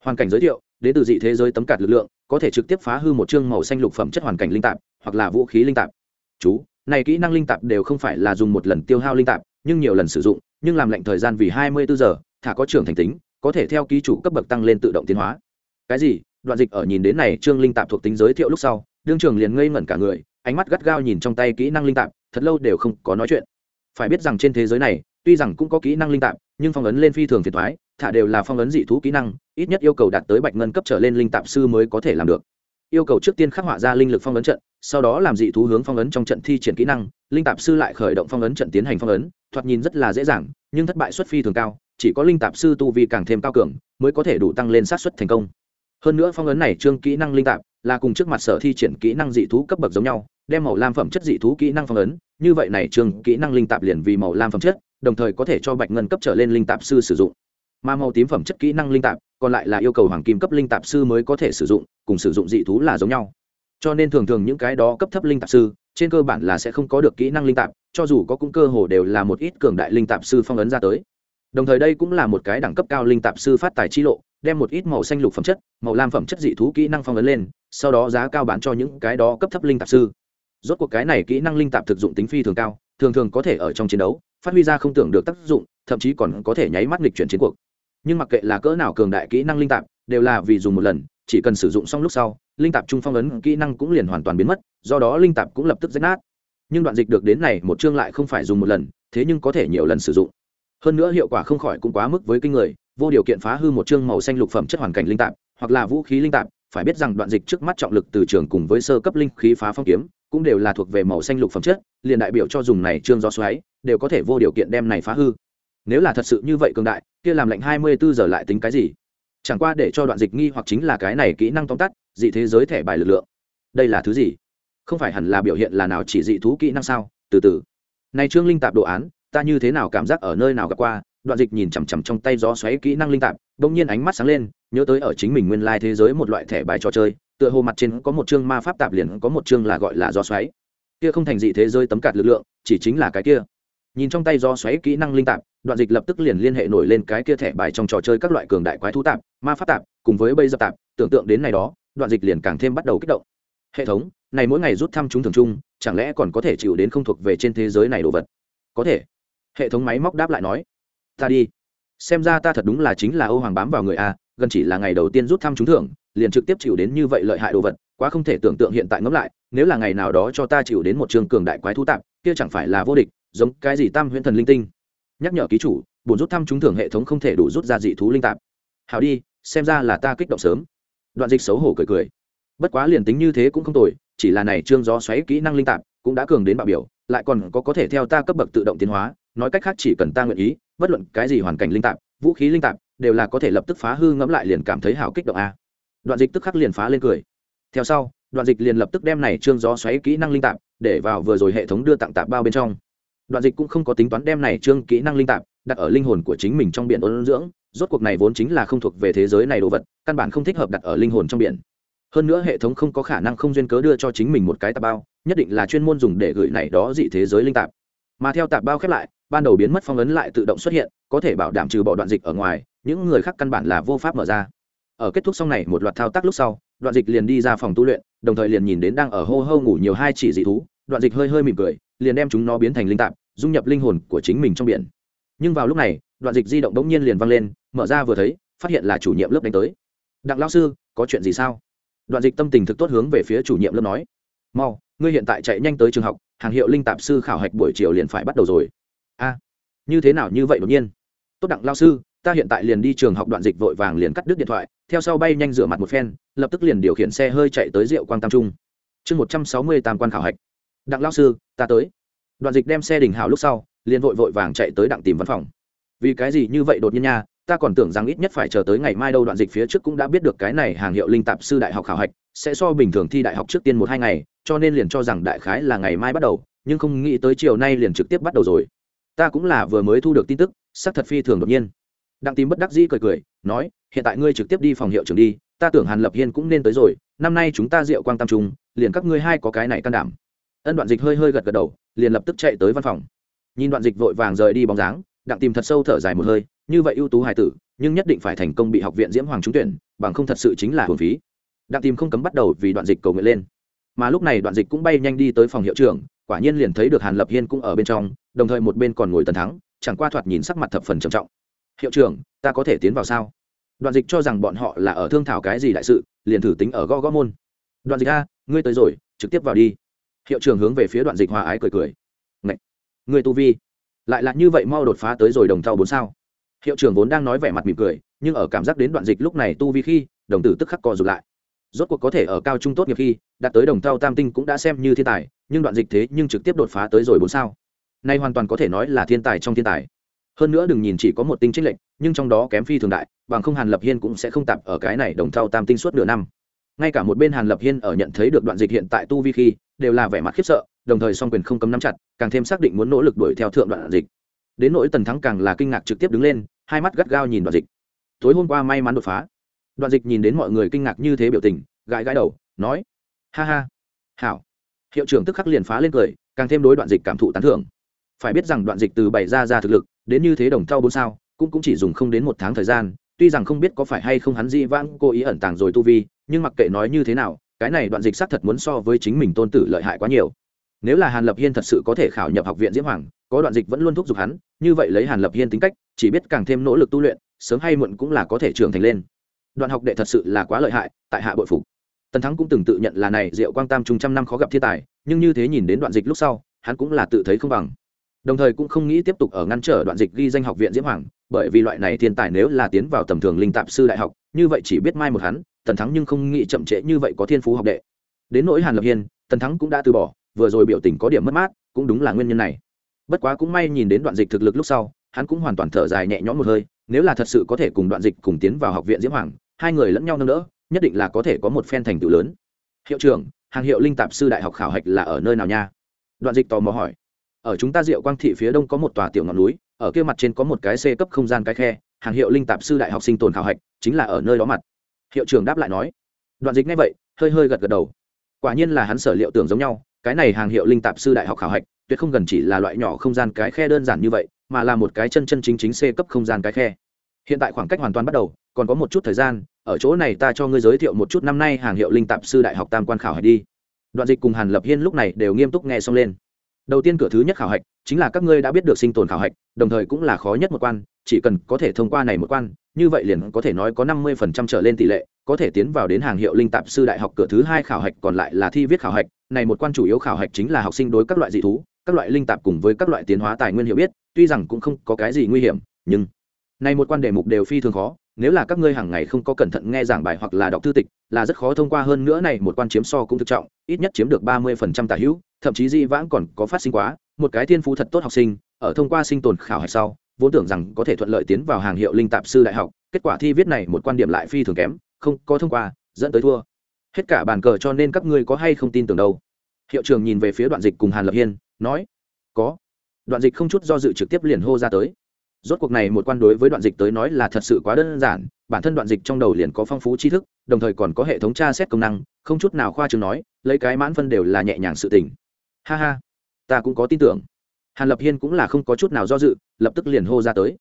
Hoàn cảnh giới thiệu, đến từ dị thế giới tấm cạt lực lượng, có thể trực tiếp phá hư một chương màu xanh lục phẩm chất hoàn cảnh linh tạp, hoặc là vũ khí linh tạp. Chú, này kỹ năng linh tạp đều không phải là dùng một lần tiêu hao linh tạp nhưng nhiều lần sử dụng, nhưng làm lệnh thời gian vì hai mươi bốn giờ, thả có trưởng thành tính, có thể theo ký chủ cấp bậc tăng lên tự động tiến hóa. Cái gì? Đoạn dịch ở nhìn đến này, trương linh tạp thuộc tính giới thiệu lúc sau, đương trường liền ngây ngẩn cả người, ánh mắt gắt gao nhìn trong tay kỹ năng linh tạp, thật lâu đều không có nói chuyện. Phải biết rằng trên thế giới này, tuy rằng cũng có kỹ năng linh tạp, nhưng phong ấn lên phi thường phiền thoái thả đều là phong ấn dị thú kỹ năng, ít nhất yêu cầu đạt tới bạch ngân cấp trở lên linh tạp sư mới có thể làm được. Yêu cầu trước tiên khắc họa ra linh lực phong ấn trận sau đó làm dị thú hướng phong ấn trong trận thi triển kỹ năng, linh tạp sư lại khởi động phong ấn trận tiến hành phong ấn, thoạt nhìn rất là dễ dàng, nhưng thất bại suất phi thường cao, chỉ có linh tạp sư tu vi càng thêm cao cường mới có thể đủ tăng lên sát suất thành công. Hơn nữa phong ấn này trương kỹ năng linh tạp là cùng trước mặt sở thi triển kỹ năng dị thú cấp bậc giống nhau, đem màu lam phẩm chất dị thú kỹ năng phong ấn, như vậy này trương kỹ năng linh tạp liền vì màu lam phẩm chất, đồng thời có thể cho bạch ngân cấp trở lên linh tạp sư sử dụng. Mà màu tím phẩm chất kỹ năng linh tạp còn lại là yêu cầu hoàng kim cấp linh tạp sư mới có thể sử dụng, cùng sử dụng dị thú là giống nhau cho nên thường thường những cái đó cấp thấp linh tạp sư, trên cơ bản là sẽ không có được kỹ năng linh tạp, cho dù có cũng cơ hồ đều là một ít cường đại linh tạp sư phong ấn ra tới. Đồng thời đây cũng là một cái đẳng cấp cao linh tạp sư phát tài chi lộ, đem một ít màu xanh lục phẩm chất, màu lam phẩm chất dị thú kỹ năng phong ấn lên, sau đó giá cao bán cho những cái đó cấp thấp linh tạp sư. Rốt cuộc cái này kỹ năng linh tạp thực dụng tính phi thường cao, thường thường có thể ở trong chiến đấu, phát huy ra không tưởng được tác dụng, thậm chí còn có thể nháy mắt nghịch chuyển chiến cuộc. Nhưng mặc kệ là cỡ nào cường đại kỹ năng linh tạp, đều là vì dùng một lần chỉ cần sử dụng xong lúc sau, linh tạp trung phong ấn kỹ năng cũng liền hoàn toàn biến mất, do đó linh tạp cũng lập tức rách nát. Nhưng đoạn dịch được đến này một chương lại không phải dùng một lần, thế nhưng có thể nhiều lần sử dụng. Hơn nữa hiệu quả không khỏi cũng quá mức với kinh người, vô điều kiện phá hư một chương màu xanh lục phẩm chất hoàn cảnh linh tạp, hoặc là vũ khí linh tạp, phải biết rằng đoạn dịch trước mắt trọng lực từ trường cùng với sơ cấp linh khí phá phong kiếm, cũng đều là thuộc về màu xanh lục phẩm chất, liền đại biểu cho dùng này trương gió xoáy, đều có thể vô điều kiện đem này phá hư. Nếu là thật sự như vậy cường đại, kia làm lệnh hai mươi bốn giờ lại tính cái gì? Chẳng qua để cho đoạn dịch nghi hoặc chính là cái này kỹ năng tóm tắt, dị thế giới thẻ bài lực lượng. Đây là thứ gì? Không phải hẳn là biểu hiện là nào chỉ dị thú kỹ năng sao? Từ từ. Này trương linh tạp đồ án, ta như thế nào cảm giác ở nơi nào gặp qua? Đoạn dịch nhìn chằm chằm trong tay gió xoáy kỹ năng linh tạp, bỗng nhiên ánh mắt sáng lên, nhớ tới ở chính mình nguyên lai thế giới một loại thẻ bài trò chơi, tựa hồ mặt trên có một chương ma pháp tạp liền có một chương là gọi là gió xoáy. Kia không thành dị thế giới tấm cạt lực lượng, chỉ chính là cái kia. Nhìn trong tay do xoáy kỹ năng linh tạp, đoạn dịch lập tức liền liên hệ nổi lên cái kia thẻ bài trong trò chơi các loại cường đại quái thú tạp ma pháp tạp cùng với bây giờ tạp, tưởng tượng đến này đó, đoạn dịch liền càng thêm bắt đầu kích động. Hệ thống, này mỗi ngày rút thăm chúng thường chung, chẳng lẽ còn có thể chịu đến không thuộc về trên thế giới này đồ vật? Có thể. Hệ thống máy móc đáp lại nói. Ta đi. Xem ra ta thật đúng là chính là ô hoàng bám vào người a, gần chỉ là ngày đầu tiên rút thăm trúng thưởng, liền trực tiếp chịu đến như vậy lợi hại đồ vật, quá không thể tưởng tượng hiện tại ngẫm lại, nếu là ngày nào đó cho ta chịu đến một trường cường đại quái thú tạp, kia chẳng phải là vô địch, giống cái gì tam huyễn thần linh tinh. Nhắc nhở ký chủ bổn rút thăm trúng thưởng hệ thống không thể đủ rút ra dị thú linh tạp. Hào đi xem ra là ta kích động sớm. Đoạn dịch xấu hổ cười cười. Bất quá liền tính như thế cũng không tồi, chỉ là này trương gió xoáy kỹ năng linh tạp cũng đã cường đến bạo biểu, lại còn có có thể theo ta cấp bậc tự động tiến hóa, nói cách khác chỉ cần ta nguyện ý, bất luận cái gì hoàn cảnh linh tạp, vũ khí linh tạp, đều là có thể lập tức phá hư ngẫm lại liền cảm thấy hào kích động a. Đoạn dịch tức khắc liền phá lên cười. Theo sau, đoạn dịch liền lập tức đem này trương gió xoáy kỹ năng linh tạp để vào vừa rồi hệ thống đưa tặng tạp bao bên trong. Đoạn dịch cũng không có tính toán đem này trương kỹ năng linh tạp đặt ở linh hồn của chính mình trong biển ôn dưỡng rốt cuộc này vốn chính là không thuộc về thế giới này đồ vật, căn bản không thích hợp đặt ở linh hồn trong biển. Hơn nữa hệ thống không có khả năng không duyên cớ đưa cho chính mình một cái tạp bao, nhất định là chuyên môn dùng để gửi này đó dị thế giới linh tạp. Mà theo tạp bao khép lại, ban đầu biến mất phong ấn lại tự động xuất hiện, có thể bảo đảm trừ bỏ đoạn dịch ở ngoài, những người khác căn bản là vô pháp mở ra. Ở kết thúc xong này một loạt thao tác lúc sau, đoạn dịch liền đi ra phòng tu luyện, đồng thời liền nhìn đến đang ở hô hô ngủ nhiều hai chỉ dị thú, đoạn dịch hơi hơi mỉm cười, liền đem chúng nó biến thành linh tạp, dung nhập linh hồn của chính mình trong biển. Nhưng vào lúc này đoạn dịch di động bỗng nhiên liền văng lên, mở ra vừa thấy, phát hiện là chủ nhiệm lớp đánh tới. Đặng lao sư, có chuyện gì sao? Đoạn dịch tâm tình thực tốt hướng về phía chủ nhiệm lớp nói. Mau, ngươi hiện tại chạy nhanh tới trường học, hàng hiệu linh tạp sư khảo hạch buổi chiều liền phải bắt đầu rồi. A, như thế nào như vậy đột nhiên? Tốt đặng lao sư, ta hiện tại liền đi trường học đoạn dịch vội vàng liền cắt đứt điện thoại, theo sau bay nhanh rửa mặt một phen, lập tức liền điều khiển xe hơi chạy tới rượu quang tam trung. Chương một trăm sáu mươi tam quan khảo hạch. Đặng lao sư, ta tới. Đoạn dịch đem xe đình hào lúc sau, liền vội vội vàng chạy tới đặng tìm văn phòng vì cái gì như vậy đột nhiên nha, ta còn tưởng rằng ít nhất phải chờ tới ngày mai đâu, đoạn dịch phía trước cũng đã biết được cái này hàng hiệu linh tạp sư đại học khảo hạch, sẽ so bình thường thi đại học trước tiên một hai ngày, cho nên liền cho rằng đại khái là ngày mai bắt đầu, nhưng không nghĩ tới chiều nay liền trực tiếp bắt đầu rồi. Ta cũng là vừa mới thu được tin tức sắc thật phi thường đột nhiên. Đặng tìm bất đắc dĩ cười cười, nói, hiện tại ngươi trực tiếp đi phòng hiệu trưởng đi, ta tưởng hàn lập hiên cũng nên tới rồi, năm nay chúng ta rượu quang tam trung, liền các ngươi hai có cái này can đảm. Ân đoạn dịch hơi hơi gật gật đầu, liền lập tức chạy tới văn phòng. Nhìn đoạn dịch vội vàng rời đi bóng dáng đặng tìm thật sâu thở dài một hơi, như vậy ưu tú hài tử, nhưng nhất định phải thành công bị học viện diễm hoàng trúng tuyển, bằng không thật sự chính là hồn phí. Đặng tìm không cấm bắt đầu vì đoạn dịch cầu nguyện lên. Mà lúc này đoạn dịch cũng bay nhanh đi tới phòng hiệu trưởng, quả nhiên liền thấy được hàn lập hiên cũng ở bên trong, đồng thời một bên còn ngồi tần thắng, chẳng qua thoạt nhìn sắc mặt thập phần trầm trọng. Hiệu trưởng, ta có thể tiến vào sao? Đoạn dịch cho rằng bọn họ là ở thương thảo cái gì đại sự, liền thử tính ở gõ gõ môn. Đoạn dịch a, ngươi tới rồi, trực tiếp vào đi. Hiệu trưởng hướng về phía đoạn dịch hòa ái cười cười. Ngậy! ngươi tu vi lại là như vậy mau đột phá tới rồi đồng thau bốn sao. Hiệu trưởng vốn đang nói vẻ mặt mỉm cười, nhưng ở cảm giác đến đoạn dịch lúc này tu vi khi, đồng tử tức khắc co rụt lại. Rốt cuộc có thể ở cao trung tốt nghiệp khi, đạt tới đồng thau tam tinh cũng đã xem như thiên tài, nhưng đoạn dịch thế nhưng trực tiếp đột phá tới rồi bốn sao. Nay hoàn toàn có thể nói là thiên tài trong thiên tài. Hơn nữa đừng nhìn chỉ có một tinh trích lệnh nhưng trong đó kém phi thường đại, bằng không hàn lập hiên cũng sẽ không tạp ở cái này đồng thau tam tinh suốt nửa năm. Ngay cả một bên hàn lập hiên ở nhận thấy được đoạn dịch hiện tại tu vi khi, đều là vẻ mặt khiếp sợ đồng thời song quyền không cấm nắm chặt, càng thêm xác định muốn nỗ lực đuổi theo thượng đoạn dịch. Đến nỗi tần thắng càng là kinh ngạc trực tiếp đứng lên, hai mắt gắt gao nhìn đoạn dịch. Tối hôm qua may mắn đột phá. Đoạn dịch nhìn đến mọi người kinh ngạc như thế biểu tình, gãi gãi đầu, nói, ha ha, hảo. Hiệu trưởng tức khắc liền phá lên cười, càng thêm đối đoạn dịch cảm thụ tán thưởng. Phải biết rằng đoạn dịch từ bảy ra ra thực lực, đến như thế đồng thau bốn sao, cũng cũng chỉ dùng không đến một tháng thời gian, tuy rằng không biết có phải hay không hắn di vãng cố ý ẩn tàng rồi tu vi, nhưng mặc kệ nói như thế nào, cái này đoạn dịch xác thật muốn so với chính mình tôn tử lợi hại quá nhiều nếu là hàn lập hiên thật sự có thể khảo nhập học viện diễm hoàng, có đoạn dịch vẫn luôn thúc giục hắn, như vậy lấy hàn lập hiên tính cách, chỉ biết càng thêm nỗ lực tu luyện, sớm hay muộn cũng là có thể trưởng thành lên. Đoạn học đệ thật sự là quá lợi hại, tại hạ bội phục. Tần thắng cũng từng tự nhận là này diệu quang tam trung trăm năm khó gặp thiên tài, nhưng như thế nhìn đến đoạn dịch lúc sau, hắn cũng là tự thấy không bằng. Đồng thời cũng không nghĩ tiếp tục ở ngăn trở đoạn dịch ghi danh học viện diễm hoàng, bởi vì loại này thiên tài nếu là tiến vào tầm thường linh tạp sư đại học, như vậy chỉ biết mai một hắn, tần thắng nhưng không nghĩ chậm trễ như vậy có thiên phú học đệ. Đến nỗi hàn lập hiên, tần thắng cũng đã từ bỏ vừa rồi biểu tình có điểm mất mát, cũng đúng là nguyên nhân này. Bất quá cũng may nhìn đến đoạn dịch thực lực lúc sau, hắn cũng hoàn toàn thở dài nhẹ nhõm một hơi, nếu là thật sự có thể cùng đoạn dịch cùng tiến vào học viện diễm hoàng, hai người lẫn nhau nâng đỡ, nhất định là có thể có một phen thành tựu lớn. Hiệu trưởng, hàng hiệu linh tạp sư đại học khảo hạch là ở nơi nào nha? Đoạn dịch tò mò hỏi. Ở chúng ta diệu quang thị phía đông có một tòa tiểu ngọn núi, ở kia mặt trên có một cái c cấp không gian cái khe, hàng hiệu linh tạp sư đại học sinh tồn khảo hạch chính là ở nơi đó mặt. Hiệu trưởng đáp lại nói. Đoạn dịch ngay vậy, hơi hơi gật gật đầu quả nhiên là hắn sở liệu tưởng giống nhau, cái này hàng hiệu linh tạp sư đại học khảo hạch, tuyệt không gần chỉ là loại nhỏ không gian cái khe đơn giản như vậy, mà là một cái chân chân chính chính c cấp không gian cái khe. Hiện tại khoảng cách hoàn toàn bắt đầu, còn có một chút thời gian, ở chỗ này ta cho ngươi giới thiệu một chút năm nay hàng hiệu linh tạp sư đại học tam quan khảo hạch đi. Đoạn dịch cùng hàn lập hiên lúc này đều nghiêm túc nghe xong lên đầu tiên cửa thứ nhất khảo hạch chính là các ngươi đã biết được sinh tồn khảo hạch, đồng thời cũng là khó nhất một quan, chỉ cần có thể thông qua này một quan, như vậy liền có thể nói có năm mươi phần trăm trở lên tỷ lệ, có thể tiến vào đến hàng hiệu linh tạp sư đại học cửa thứ hai khảo hạch còn lại là thi viết khảo hạch. Này một quan chủ yếu khảo hạch chính là học sinh đối các loại dị thú, các loại linh tạp cùng với các loại tiến hóa tài nguyên hiểu biết, tuy rằng cũng không có cái gì nguy hiểm, nhưng này một quan đề mục đều phi thường khó nếu là các ngươi hàng ngày không có cẩn thận nghe giảng bài hoặc là đọc thư tịch, là rất khó thông qua hơn nữa này, một quan chiếm so cũng thực trọng, ít nhất chiếm được ba mươi phần trăm tả hữu, thậm chí di vãng còn có phát sinh quá, một cái thiên phú thật tốt học sinh, ở thông qua sinh tồn khảo hạch sau, vốn tưởng rằng có thể thuận lợi tiến vào hàng hiệu linh tạp sư đại học, kết quả thi viết này một quan điểm lại phi thường kém, không có thông qua, dẫn tới thua. Hết cả bàn cờ cho nên các ngươi có hay không tin tưởng đâu? Hiệu trưởng nhìn về phía đoạn dịch cùng hàn lập hiên, nói, có. Đoạn dịch không chút do dự trực tiếp liền hô ra tới rốt cuộc này một quan đối với đoạn dịch tới nói là thật sự quá đơn giản, bản thân đoạn dịch trong đầu liền có phong phú tri thức, đồng thời còn có hệ thống tra xét công năng, không chút nào khoa chừng nói, lấy cái mãn phân đều là nhẹ nhàng sự tình. Ha ha, ta cũng có tin tưởng. Hàn lập hiên cũng là không có chút nào do dự, lập tức liền hô ra tới.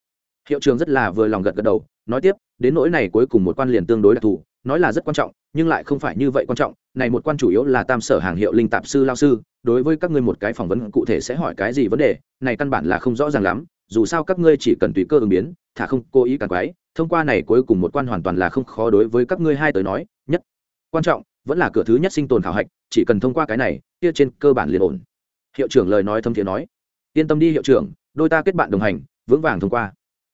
Hiệu trường rất là vừa lòng gật gật đầu, nói tiếp, đến nỗi này cuối cùng một quan liền tương đối đặc thù, nói là rất quan trọng, nhưng lại không phải như vậy quan trọng, này một quan chủ yếu là tam sở hàng hiệu linh tạp sư lao sư, đối với các ngươi một cái phỏng vấn cụ thể sẽ hỏi cái gì vấn đề, này căn bản là không rõ ràng lắm dù sao các ngươi chỉ cần tùy cơ ứng biến, thả không, cố ý càng quái, thông qua này cuối cùng một quan hoàn toàn là không khó đối với các ngươi hai tới nói, nhất quan trọng vẫn là cửa thứ nhất sinh tồn khảo hạch, chỉ cần thông qua cái này, kia trên cơ bản liền ổn. Hiệu trưởng lời nói thâm thiện nói, yên tâm đi hiệu trưởng, đôi ta kết bạn đồng hành, vững vàng thông qua.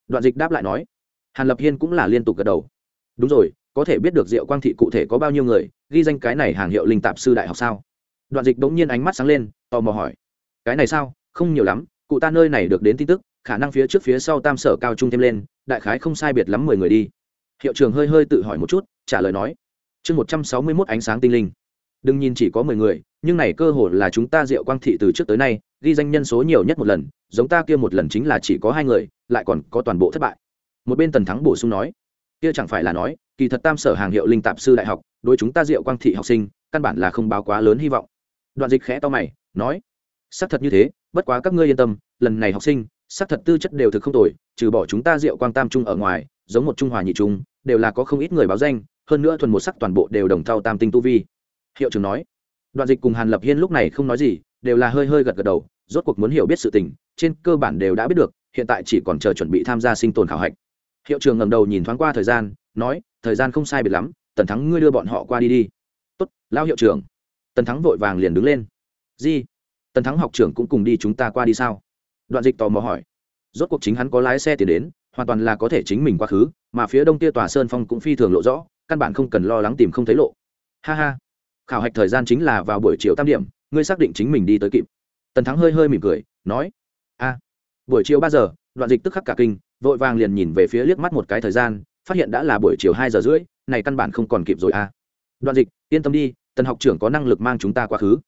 Đoạn dịch đáp lại nói, hàn lập hiên cũng là liên tục gật đầu. Đúng rồi, có thể biết được diệu quang thị cụ thể có bao nhiêu người, ghi danh cái này hàng hiệu linh tạp sư đại học sao? Đoạn dịch bỗng nhiên ánh mắt sáng lên, tò mò hỏi, cái này sao? Không nhiều lắm, cụ ta nơi này được đến tin tức khả năng phía trước phía sau tam sở cao trung thêm lên, đại khái không sai biệt lắm mười người đi. Hiệu trường hơi hơi tự hỏi một chút, trả lời nói, chương một trăm sáu mươi mốt ánh sáng tinh linh. Đừng nhìn chỉ có mười người, nhưng này cơ hội là chúng ta diệu quang thị từ trước tới nay, ghi danh nhân số nhiều nhất một lần, giống ta kia một lần chính là chỉ có hai người, lại còn có toàn bộ thất bại. Một bên tần thắng bổ sung nói, kia chẳng phải là nói, kỳ thật tam sở hàng hiệu linh tạp sư đại học, đối chúng ta diệu quang thị học sinh, căn bản là không báo quá lớn hy vọng. Đoạn dịch khẽ to mày, nói, xác thật như thế, bất quá các ngươi yên tâm, lần này học sinh Sắc thật tư chất đều thực không tồi, trừ bỏ chúng ta diệu quang tam trung ở ngoài, giống một trung hòa nhị trung, đều là có không ít người báo danh, hơn nữa thuần một sắc toàn bộ đều đồng thao tam tinh tu vi. Hiệu trưởng nói. Đoạn dịch cùng hàn lập hiên lúc này không nói gì, đều là hơi hơi gật gật đầu, rốt cuộc muốn hiểu biết sự tình, trên cơ bản đều đã biết được, hiện tại chỉ còn chờ chuẩn bị tham gia sinh tồn khảo hạch. Hiệu trưởng ngầm đầu nhìn thoáng qua thời gian, nói, thời gian không sai biệt lắm, tần thắng ngươi đưa bọn họ qua đi đi. Tốt lao hiệu trưởng. Tần thắng vội vàng liền đứng lên. Di, tần thắng học trưởng cũng cùng đi chúng ta qua đi sao? Đoạn dịch tò mò hỏi. Rốt cuộc chính hắn có lái xe tiền đến, hoàn toàn là có thể chính mình quá khứ, mà phía đông kia tòa sơn phong cũng phi thường lộ rõ, căn bản không cần lo lắng tìm không thấy lộ. Ha ha. Khảo hạch thời gian chính là vào buổi chiều tam điểm, ngươi xác định chính mình đi tới kịp. Tần thắng hơi hơi mỉm cười, nói. A. Buổi chiều ba giờ, đoạn dịch tức khắc cả kinh, vội vàng liền nhìn về phía liếc mắt một cái thời gian, phát hiện đã là buổi chiều hai giờ rưỡi, này căn bản không còn kịp rồi a. Đoạn dịch, yên tâm đi, tần học trưởng có năng lực mang chúng ta quá khứ.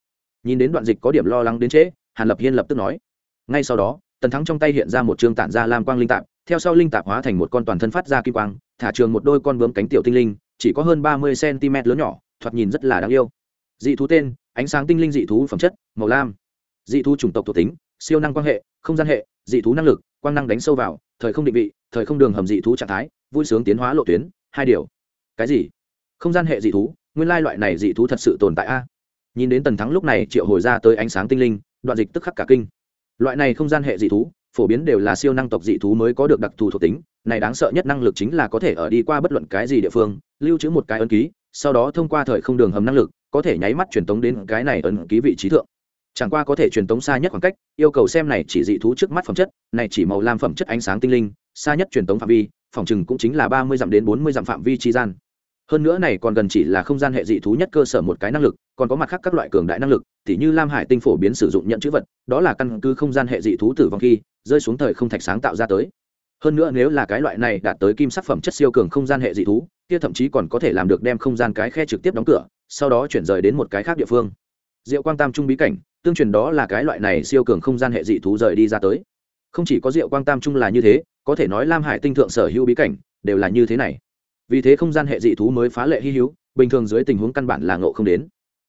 Nhìn đến đoạn dịch có điểm lo lắng đến trễ, hàn lập hiên lập tức nói ngay sau đó, tần thắng trong tay hiện ra một trường tản ra lam quang linh tạp, theo sau linh tạp hóa thành một con toàn thân phát ra kim quang, thả trường một đôi con bướm cánh tiểu tinh linh, chỉ có hơn ba mươi cm lớn nhỏ, thoạt nhìn rất là đáng yêu. Dị thú tên, ánh sáng tinh linh dị thú phẩm chất, màu lam. Dị thú chủng tộc thuộc tính, siêu năng quan hệ, không gian hệ, dị thú năng lực, quang năng đánh sâu vào, thời không định vị, thời không đường hầm dị thú trạng thái, vui sướng tiến hóa lộ tuyến, hai điều. Cái gì? Không gian hệ dị thú, nguyên lai loại này dị thú thật sự tồn tại a. Nhìn đến tần thắng lúc này triệu hồi ra tới ánh sáng tinh linh, đoạn dịch tức khắc cả kinh loại này không gian hệ dị thú, phổ biến đều là siêu năng tộc dị thú mới có được đặc thù thuộc tính. Này đáng sợ nhất năng lực chính là có thể ở đi qua bất luận cái gì địa phương, lưu trữ một cái ấn ký, sau đó thông qua thời không đường hầm năng lực, có thể nháy mắt truyền tống đến cái này ấn ký vị trí thượng. Chẳng qua có thể truyền tống xa nhất khoảng cách, yêu cầu xem này chỉ dị thú trước mắt phẩm chất, này chỉ màu lam phẩm chất ánh sáng tinh linh, xa nhất truyền tống phạm vi, phòng chừng cũng chính là ba mươi dặm đến bốn mươi dặm phạm vi tri gian hơn nữa này còn gần chỉ là không gian hệ dị thú nhất cơ sở một cái năng lực, còn có mặt khác các loại cường đại năng lực t như lam hải tinh phổ biến sử dụng nhận chữ vật, đó là căn cứ không gian hệ dị thú tử vong khi, rơi xuống thời không thạch sáng tạo ra tới. Hơn nữa nếu là cái loại này đạt tới kim sắc phẩm chất siêu cường không gian hệ dị thú, kia thậm chí còn có thể làm được đem không gian cái khe trực tiếp đóng cửa, sau đó chuyển rời đến một cái khác địa phương. Diệu quang tam trung bí cảnh, tương truyền đó là cái loại này siêu cường không gian hệ dị thú rời đi ra tới. Không chỉ có diệu quang tam trung là như thế, có thể nói lam hải tinh thượng sở hữu bí cảnh, đều là như thế này vì thế không gian hệ dị thú mới phá lệ hy hữu, bình thường dưới tình huống căn bản là ngộ không đến.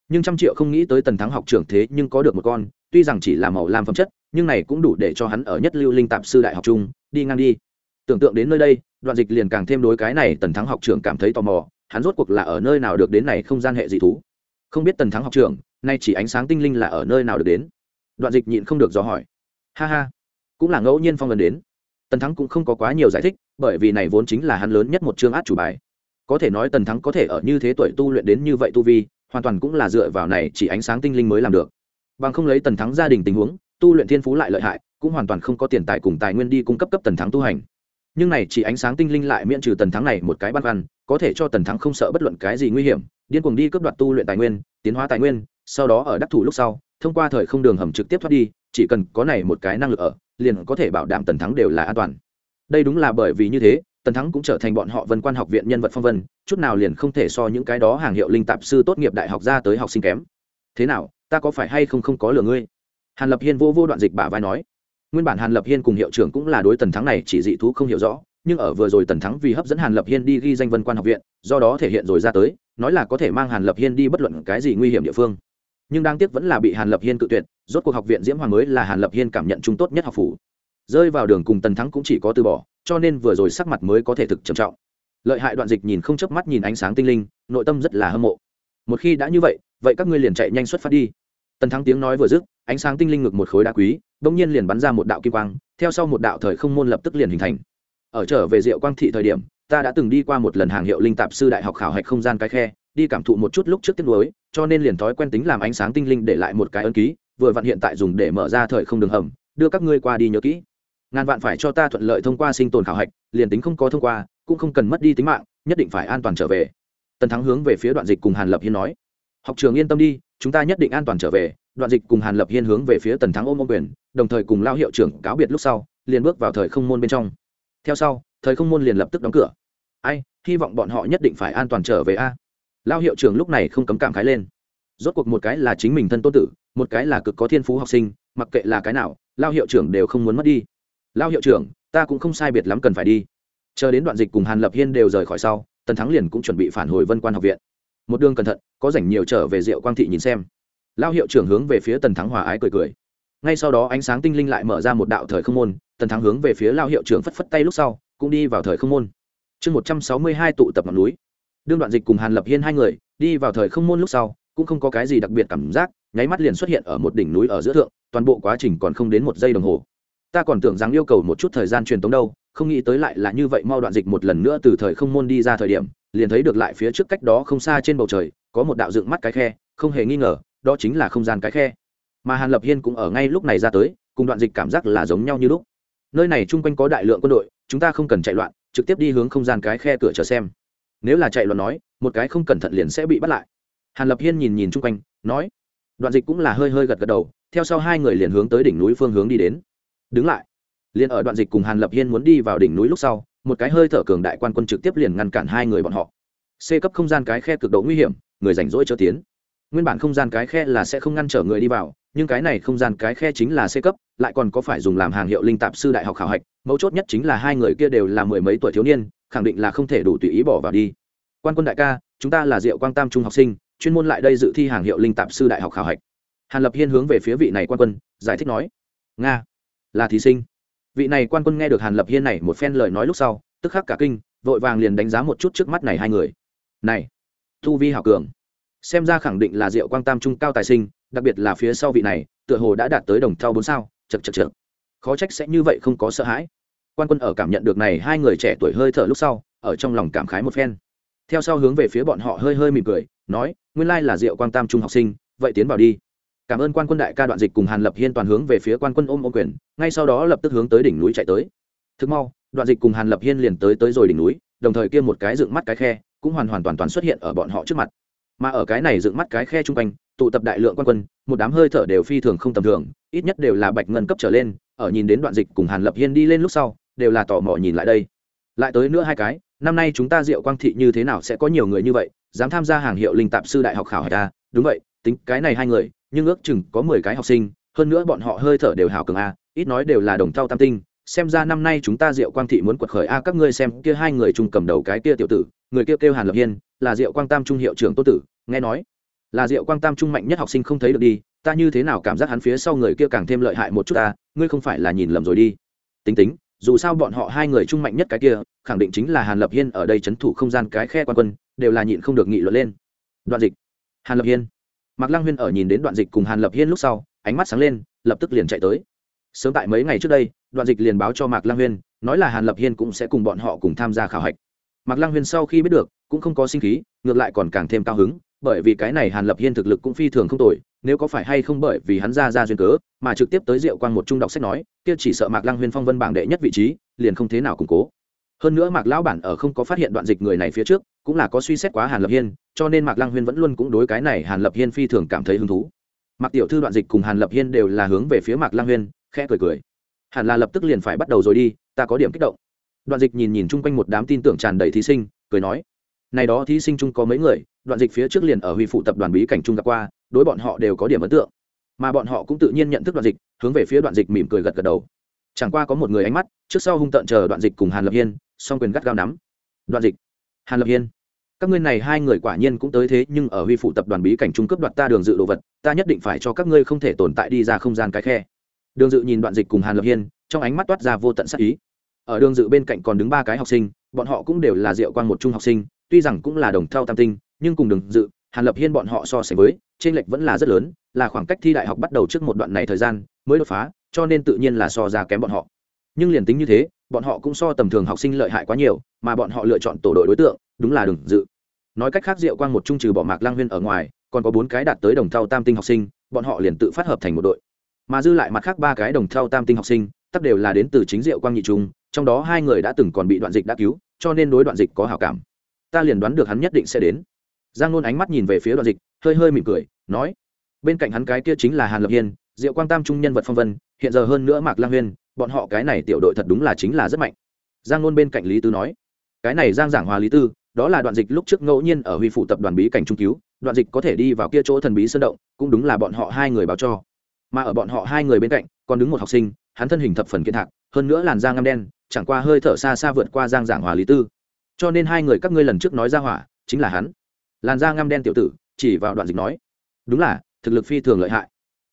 Nhưng trăm triệu không nghĩ tới tần thắng học trưởng thế nhưng có được một con, tuy rằng chỉ là màu lam phẩm chất, nhưng này cũng đủ để cho hắn ở nhất lưu linh tạp sư đại học trung, đi ngang đi. Tưởng tượng đến nơi đây, đoạn dịch liền càng thêm đối cái này tần thắng học trưởng cảm thấy tò mò, hắn rốt cuộc là ở nơi nào được đến này không gian hệ dị thú? Không biết tần thắng học trưởng, nay chỉ ánh sáng tinh linh là ở nơi nào được đến? Đoạn dịch nhịn không được dò hỏi. Ha ha, cũng là ngẫu nhiên phong lần đến tần thắng cũng không có quá nhiều giải thích, bởi vì này vốn chính là hắn lớn nhất một chương át chủ bài. Có thể nói tần thắng có thể ở như thế tuổi tu luyện đến như vậy tu vi, hoàn toàn cũng là dựa vào này chỉ ánh sáng tinh linh mới làm được. Bằng không lấy tần thắng gia đình tình huống, tu luyện thiên phú lại lợi hại, cũng hoàn toàn không có tiền tài cùng tài nguyên đi cung cấp cấp tần thắng tu hành. Nhưng này chỉ ánh sáng tinh linh lại miễn trừ tần thắng này một cái băn khoăn, có thể cho tần thắng không sợ bất luận cái gì nguy hiểm, điên cuồng đi cướp đoạt tu luyện tài nguyên, tiến hóa tài nguyên, sau đó ở đắc thủ lúc sau, thông qua thời không đường hầm trực tiếp thoát đi chỉ cần có này một cái năng lực ở, liền có thể bảo đảm tần thắng đều là an toàn. Đây đúng là bởi vì như thế, tần thắng cũng trở thành bọn họ vân quan học viện nhân vật phong vân, chút nào liền không thể so những cái đó hàng hiệu linh tạp sư tốt nghiệp đại học ra tới học sinh kém. Thế nào, ta có phải hay không không có lừa ngươi? Hàn lập hiên vô vô đoạn dịch bả vai nói. Nguyên bản hàn lập hiên cùng hiệu trưởng cũng là đối tần thắng này chỉ dị thú không hiểu rõ, nhưng ở vừa rồi tần thắng vì hấp dẫn hàn lập hiên đi ghi danh vân quan học viện, do đó thể hiện rồi ra tới, nói là có thể mang hàn lập hiên đi bất luận cái gì nguy hiểm địa phương nhưng đáng tiếc vẫn là bị hàn lập hiên cự tuyệt, rốt cuộc học viện diễm hoàng mới là hàn lập hiên cảm nhận trung tốt nhất học phủ. Rơi vào đường cùng tần thắng cũng chỉ có từ bỏ, cho nên vừa rồi sắc mặt mới có thể thực trầm trọng. Lợi hại đoạn dịch nhìn không chớp mắt nhìn ánh sáng tinh linh, nội tâm rất là hâm mộ. Một khi đã như vậy vậy các ngươi liền chạy nhanh xuất phát đi. Tần thắng tiếng nói vừa dứt, ánh sáng tinh linh ngực một khối đá quý, bỗng nhiên liền bắn ra một đạo kim quang, theo sau một đạo thời không môn lập tức liền hình thành. Ở trở về diệu quang thị thời điểm, ta đã từng đi qua một lần hàng hiệu linh tạp sư đại học khảo hạch không gian cái khe đi cảm thụ một chút lúc trước tiết nối cho nên liền thói quen tính làm ánh sáng tinh linh để lại một cái ấn ký, vừa vặn hiện tại dùng để mở ra thời không đường hầm, đưa các ngươi qua đi nhớ kỹ. Ngàn vạn phải cho ta thuận lợi thông qua sinh tồn khảo hạch, liền tính không có thông qua, cũng không cần mất đi tính mạng, nhất định phải an toàn trở về. Tần thắng hướng về phía đoạn dịch cùng hàn lập hiên nói. Học trường yên tâm đi, chúng ta nhất định an toàn trở về. Đoạn dịch cùng hàn lập hiên hướng về phía tần thắng ôm ô quyền, đồng thời cùng lao hiệu trưởng cáo biệt lúc sau, liền bước vào thời không môn bên trong. Theo sau, thời không môn liền lập tức đóng cửa. Ai, hy vọng bọn họ nhất định phải an toàn trở về a lao hiệu trưởng lúc này không cấm cảm khái lên. Rốt cuộc một cái là chính mình thân tôn tử, một cái là cực có thiên phú học sinh, mặc kệ là cái nào lao hiệu trưởng đều không muốn mất đi. Lao hiệu trưởng, ta cũng không sai biệt lắm cần phải đi. Chờ đến đoạn dịch cùng hàn lập hiên đều rời khỏi sau, tần thắng liền cũng chuẩn bị phản hồi vân quan học viện. Một đường cẩn thận, có rảnh nhiều trở về rượu quang thị nhìn xem. Lao hiệu trưởng hướng về phía tần thắng hòa ái cười cười. Ngay sau đó ánh sáng tinh linh lại mở ra một đạo thời không môn, tần thắng hướng về phía lao hiệu trưởng phất phất tay lúc sau, cũng đi vào thời không môn. Chương một trăm sáu mươi hai tụ tập ngọn núi đương đoạn dịch cùng hàn lập hiên hai người đi vào thời không môn lúc sau, cũng không có cái gì đặc biệt cảm giác, nháy mắt liền xuất hiện ở một đỉnh núi ở giữa thượng, toàn bộ quá trình còn không đến một giây đồng hồ. Ta còn tưởng rằng yêu cầu một chút thời gian truyền tống đâu, không nghĩ tới lại là như vậy mau đoạn dịch một lần nữa từ thời không môn đi ra thời điểm, liền thấy được lại phía trước cách đó không xa trên bầu trời, có một đạo dựng mắt cái khe, không hề nghi ngờ, đó chính là không gian cái khe. Mà hàn lập hiên cũng ở ngay lúc này ra tới, cùng đoạn dịch cảm giác là giống nhau như lúc. Nơi này chung quanh có đại lượng quân đội, chúng ta không cần chạy loạn, trực tiếp đi hướng không gian cái khe cửa chờ xem nếu là chạy loạn nói, một cái không cẩn thận liền sẽ bị bắt lại. Hàn lập hiên nhìn nhìn chung quanh, nói, đoạn dịch cũng là hơi hơi gật gật đầu, theo sau hai người liền hướng tới đỉnh núi phương hướng đi đến. Đứng lại. Liền ở đoạn dịch cùng hàn lập hiên muốn đi vào đỉnh núi lúc sau, một cái hơi thở cường đại quan quân trực tiếp liền ngăn cản hai người bọn họ. C cấp không gian cái khe cực độ nguy hiểm, người rảnh rỗi cho tiến nguyên bản không gian cái khe là sẽ không ngăn trở người đi vào, nhưng cái này không gian cái khe chính là c cấp, lại còn có phải dùng làm hàng hiệu linh tạp sư đại học khảo hạch, mấu chốt nhất chính là hai người kia đều là mười mấy tuổi thiếu niên, khẳng định là không thể đủ tùy ý bỏ vào đi. Quan quân đại ca, chúng ta là diệu quang tam trung học sinh, chuyên môn lại đây dự thi hàng hiệu linh tạp sư đại học khảo hạch. Hàn lập hiên hướng về phía vị này quan quân, giải thích nói, nga, là thí sinh. Vị này quan quân nghe được hàn lập hiên này một phen lời nói lúc sau, tức khắc cả kinh, vội vàng liền đánh giá một chút trước mắt này hai người. Này thu vi hảo cường xem ra khẳng định là diệu quang tam trung cao tài sinh, đặc biệt là phía sau vị này, tựa hồ đã đạt tới đồng thau bốn sao chật chật chật khó trách sẽ như vậy không có sợ hãi. Quan quân ở cảm nhận được này hai người trẻ tuổi hơi thở lúc sau, ở trong lòng cảm khái một phen. Theo sau hướng về phía bọn họ hơi hơi mỉm cười, nói, nguyên lai là diệu quang tam trung học sinh, vậy tiến vào đi. Cảm ơn quan quân đại ca đoạn dịch cùng hàn lập hiên toàn hướng về phía quan quân ôm ô quyền, ngay sau đó lập tức hướng tới đỉnh núi chạy tới. Thực mau, đoạn dịch cùng hàn lập hiên liền tới tới rồi đỉnh núi, đồng thời kia một cái dựng mắt cái khe, cũng hoàn hoàn toàn toàn xuất hiện ở bọn họ trước mặt mà ở cái này dựng mắt cái khe chung quanh, tụ tập đại lượng quan quân, một đám hơi thở đều phi thường không tầm thường, ít nhất đều là bạch ngân cấp trở lên, ở nhìn đến đoạn dịch cùng hàn lập hiên đi lên lúc sau, đều là tò mò nhìn lại đây. Lại tới nữa hai cái, năm nay chúng ta diệu quang thị như thế nào sẽ có nhiều người như vậy, dám tham gia hàng hiệu linh tạp sư đại học khảo hải ta à? đúng vậy, tính cái này hai người, nhưng ước chừng có mười cái học sinh, hơn nữa bọn họ hơi thở đều hào cường a ít nói đều là đồng thau tam tinh xem ra năm nay chúng ta diệu quang thị muốn quật khởi a, các ngươi xem, kia hai người chung cầm đầu cái kia tiểu tử, người kia kêu hàn lập hiên, là diệu quang tam trung hiệu trưởng tô tử, nghe nói. Là diệu quang tam trung mạnh nhất học sinh không thấy được đi, ta như thế nào cảm giác hắn phía sau người kia càng thêm lợi hại một chút ta ngươi không phải là nhìn lầm rồi đi. Tính tính, dù sao bọn họ hai người trung mạnh nhất cái kia, khẳng định chính là hàn lập hiên ở đây c h ấ n thủ không gian cái khe quan quân, đều là nhịn không được nghị luận lên. Đoạn dịch. Hàn lập hiên. Mạc lăng huyên ở nhìn đến đoạn dịch cùng hàn lập hiên lúc sau, ánh mắt sáng lên, lập tức liền chạy tới sớm tại mấy ngày trước đây, đoạn dịch liền báo cho mạc lăng huyên, nói là hàn lập hiên cũng sẽ cùng bọn họ cùng tham gia khảo hạch. Mạc lăng huyên sau khi biết được, cũng không có sinh khí, ngược lại còn càng thêm cao hứng, bởi vì cái này hàn lập hiên thực lực cũng phi thường không tồi, nếu có phải hay không bởi vì hắn ra ra duyên cớ, mà trực tiếp tới diệu Quan một trung đọc sách nói, kia chỉ sợ mạc lăng huyên phong vân bảng đệ nhất vị trí, liền không thế nào củng cố. Hơn nữa mạc lão bản ở không có phát hiện đoạn dịch người này phía trước, cũng là có suy xét quá hàn lập hiên, cho nên mạc lăng huyên vẫn luôn cũng đối cái này hàn lập hiên phi thường cảm thấy hứng thú. Mạc tiểu thư đoạn dịch cùng hàn lập hiên đều là hướng về phía mạc lăng huyên khẽ cười cười. Hẳn là lập tức liền phải bắt đầu rồi đi, ta có điểm kích động. Đoạn dịch nhìn nhìn chung quanh một đám tin tưởng tràn đầy thí sinh, cười nói. Này đó thí sinh chung có mấy người, đoạn dịch phía trước liền ở huy phụ tập đoàn bí cảnh trung gặp qua, đối bọn họ đều có điểm ấn tượng. Mà bọn họ cũng tự nhiên nhận thức đoạn dịch, hướng về phía đoạn dịch mỉm cười gật gật đầu. Chẳng qua có một người ánh mắt, trước sau hung tợn chờ đoạn dịch cùng hàn lập hiên, song quyền gắt gao nắm. Đoạn dịch. Hàn lập hiên. Các ngươi này hai người quả nhiên cũng tới thế, nhưng ở huy phụ tập đoàn bí cảnh trung cấp đoạt ta đường dự đồ vật, ta nhất định phải cho các ngươi không thể tồn tại đi ra không gian cái khe đường dự nhìn đoạn dịch cùng hàn lập hiên, trong ánh mắt toát ra vô tận sắc ý. Ở đường dự bên cạnh còn đứng ba cái học sinh, bọn họ cũng đều là diệu quan một trung học sinh, tuy rằng cũng là đồng thao tam tinh, nhưng cùng đường dự, hàn lập hiên bọn họ so sánh với trên lệch vẫn là rất lớn, là khoảng cách thi đại học bắt đầu trước một đoạn này thời gian mới đột phá, cho nên tự nhiên là so ra kém bọn họ. Nhưng liền tính như thế, bọn họ cũng so tầm thường học sinh lợi hại quá nhiều, mà bọn họ lựa chọn tổ đội đối tượng, đúng là đường dự. Nói cách khác diệu quang một trung trừ bỏ mạc lang huyên ở ngoài, còn có bốn cái đạt tới đồng thau tam tinh học sinh, bọn họ liền tự phát hợp thành một đội mà dư lại mặt khác ba cái đồng thao tam tinh học sinh, tất đều là đến từ chính diệu quang nhị trung, trong đó hai người đã từng còn bị đoạn dịch đã cứu, cho nên đối đoạn dịch có hảo cảm. Ta liền đoán được hắn nhất định sẽ đến. Giang nôn ánh mắt nhìn về phía đoạn dịch, hơi hơi mỉm cười, nói, bên cạnh hắn cái kia chính là hàn lập hiên, diệu quang tam trung nhân vật phong vân, hiện giờ hơn nữa mạc lang huyên, bọn họ cái này tiểu đội thật đúng là chính là rất mạnh. Giang nôn bên cạnh lý tư nói, cái này giang giảng hòa lý tư, đó là đoạn dịch lúc trước ngẫu nhiên ở huy phủ tập đoàn bí cảnh trung cứu, đoạn dịch có thể đi vào kia chỗ thần bí sơn động, cũng đúng là bọn họ hai người báo cho mà ở bọn họ hai người bên cạnh, còn đứng một học sinh, hắn thân hình thập phần kiên thạc, hơn nữa làn da ngăm đen, chẳng qua hơi thở xa xa vượt qua giang giảng hòa lý tư. Cho nên hai người các ngươi lần trước nói ra hỏa, chính là hắn. Làn da ngăm đen tiểu tử, chỉ vào đoạn dịch nói, đúng là, thực lực phi thường lợi hại.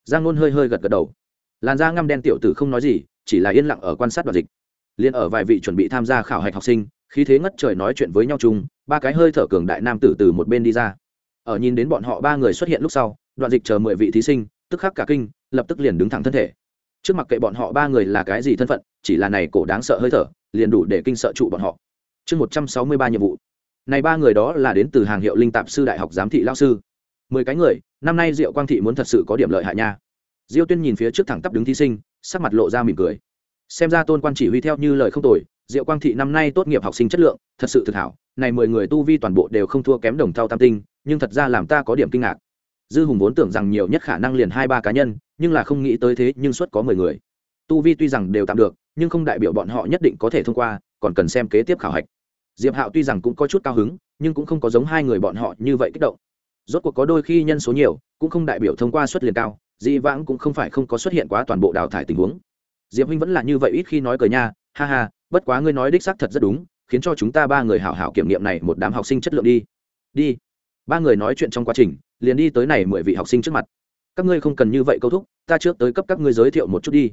Giang ngôn hơi hơi gật gật đầu. Làn da ngăm đen tiểu tử không nói gì, chỉ là yên lặng ở quan sát đoạn dịch. Liền ở vài vị chuẩn bị tham gia khảo hạch học sinh, khí thế ngất trời nói chuyện với nhau chung, ba cái hơi thở cường đại nam tử từ một bên đi ra. Ở nhìn đến bọn họ ba người xuất hiện lúc sau, đoạn dịch chờ mười vị thí sinh tức khắc cả kinh, lập tức liền đứng thẳng thân thể. Trước mặt kệ bọn họ ba người là cái gì thân phận, chỉ là này cổ đáng sợ hơi thở, liền đủ để kinh sợ trụ bọn họ. Chương một trăm sáu mươi ba nhiệm vụ. Này ba người đó là đến từ hàng hiệu linh tạp sư đại học giám thị lao sư. Mười cái người, năm nay diệu quang thị muốn thật sự có điểm lợi hại nha. Diêu tuyên nhìn phía trước thẳng tắp đứng thí sinh, sắc mặt lộ ra mỉm cười. Xem ra tôn quan chỉ huy theo như lời không tồi, diệu quang thị năm nay tốt nghiệp học sinh chất lượng, thật sự thực hảo. Này mười người tu vi toàn bộ đều không thua kém đồng thau tam tinh, nhưng thật ra làm ta có điểm kinh ngạc dư hùng vốn tưởng rằng nhiều nhất khả năng liền hai ba cá nhân, nhưng là không nghĩ tới thế nhưng suất có mười người. Tu vi tuy rằng đều tạm được, nhưng không đại biểu bọn họ nhất định có thể thông qua, còn cần xem kế tiếp khảo hạch. Diệp hạo tuy rằng cũng có chút cao hứng, nhưng cũng không có giống hai người bọn họ như vậy kích động. Rốt cuộc có đôi khi nhân số nhiều, cũng không đại biểu thông qua suất liền cao di vãng cũng không phải không có xuất hiện quá toàn bộ đào thải tình huống. Diệp huynh vẫn là như vậy ít khi nói cờ nha, ha ha, bất quá ngươi nói đích xác thật rất đúng, khiến cho chúng ta ba người hảo hảo kiểm nghiệm này một đám học sinh chất lượng đi. Đi. Ba người nói chuyện trong quá trình liền đi tới này mười vị học sinh trước mặt. Các ngươi không cần như vậy câu thúc, ta trước tới cấp các ngươi giới thiệu một chút đi.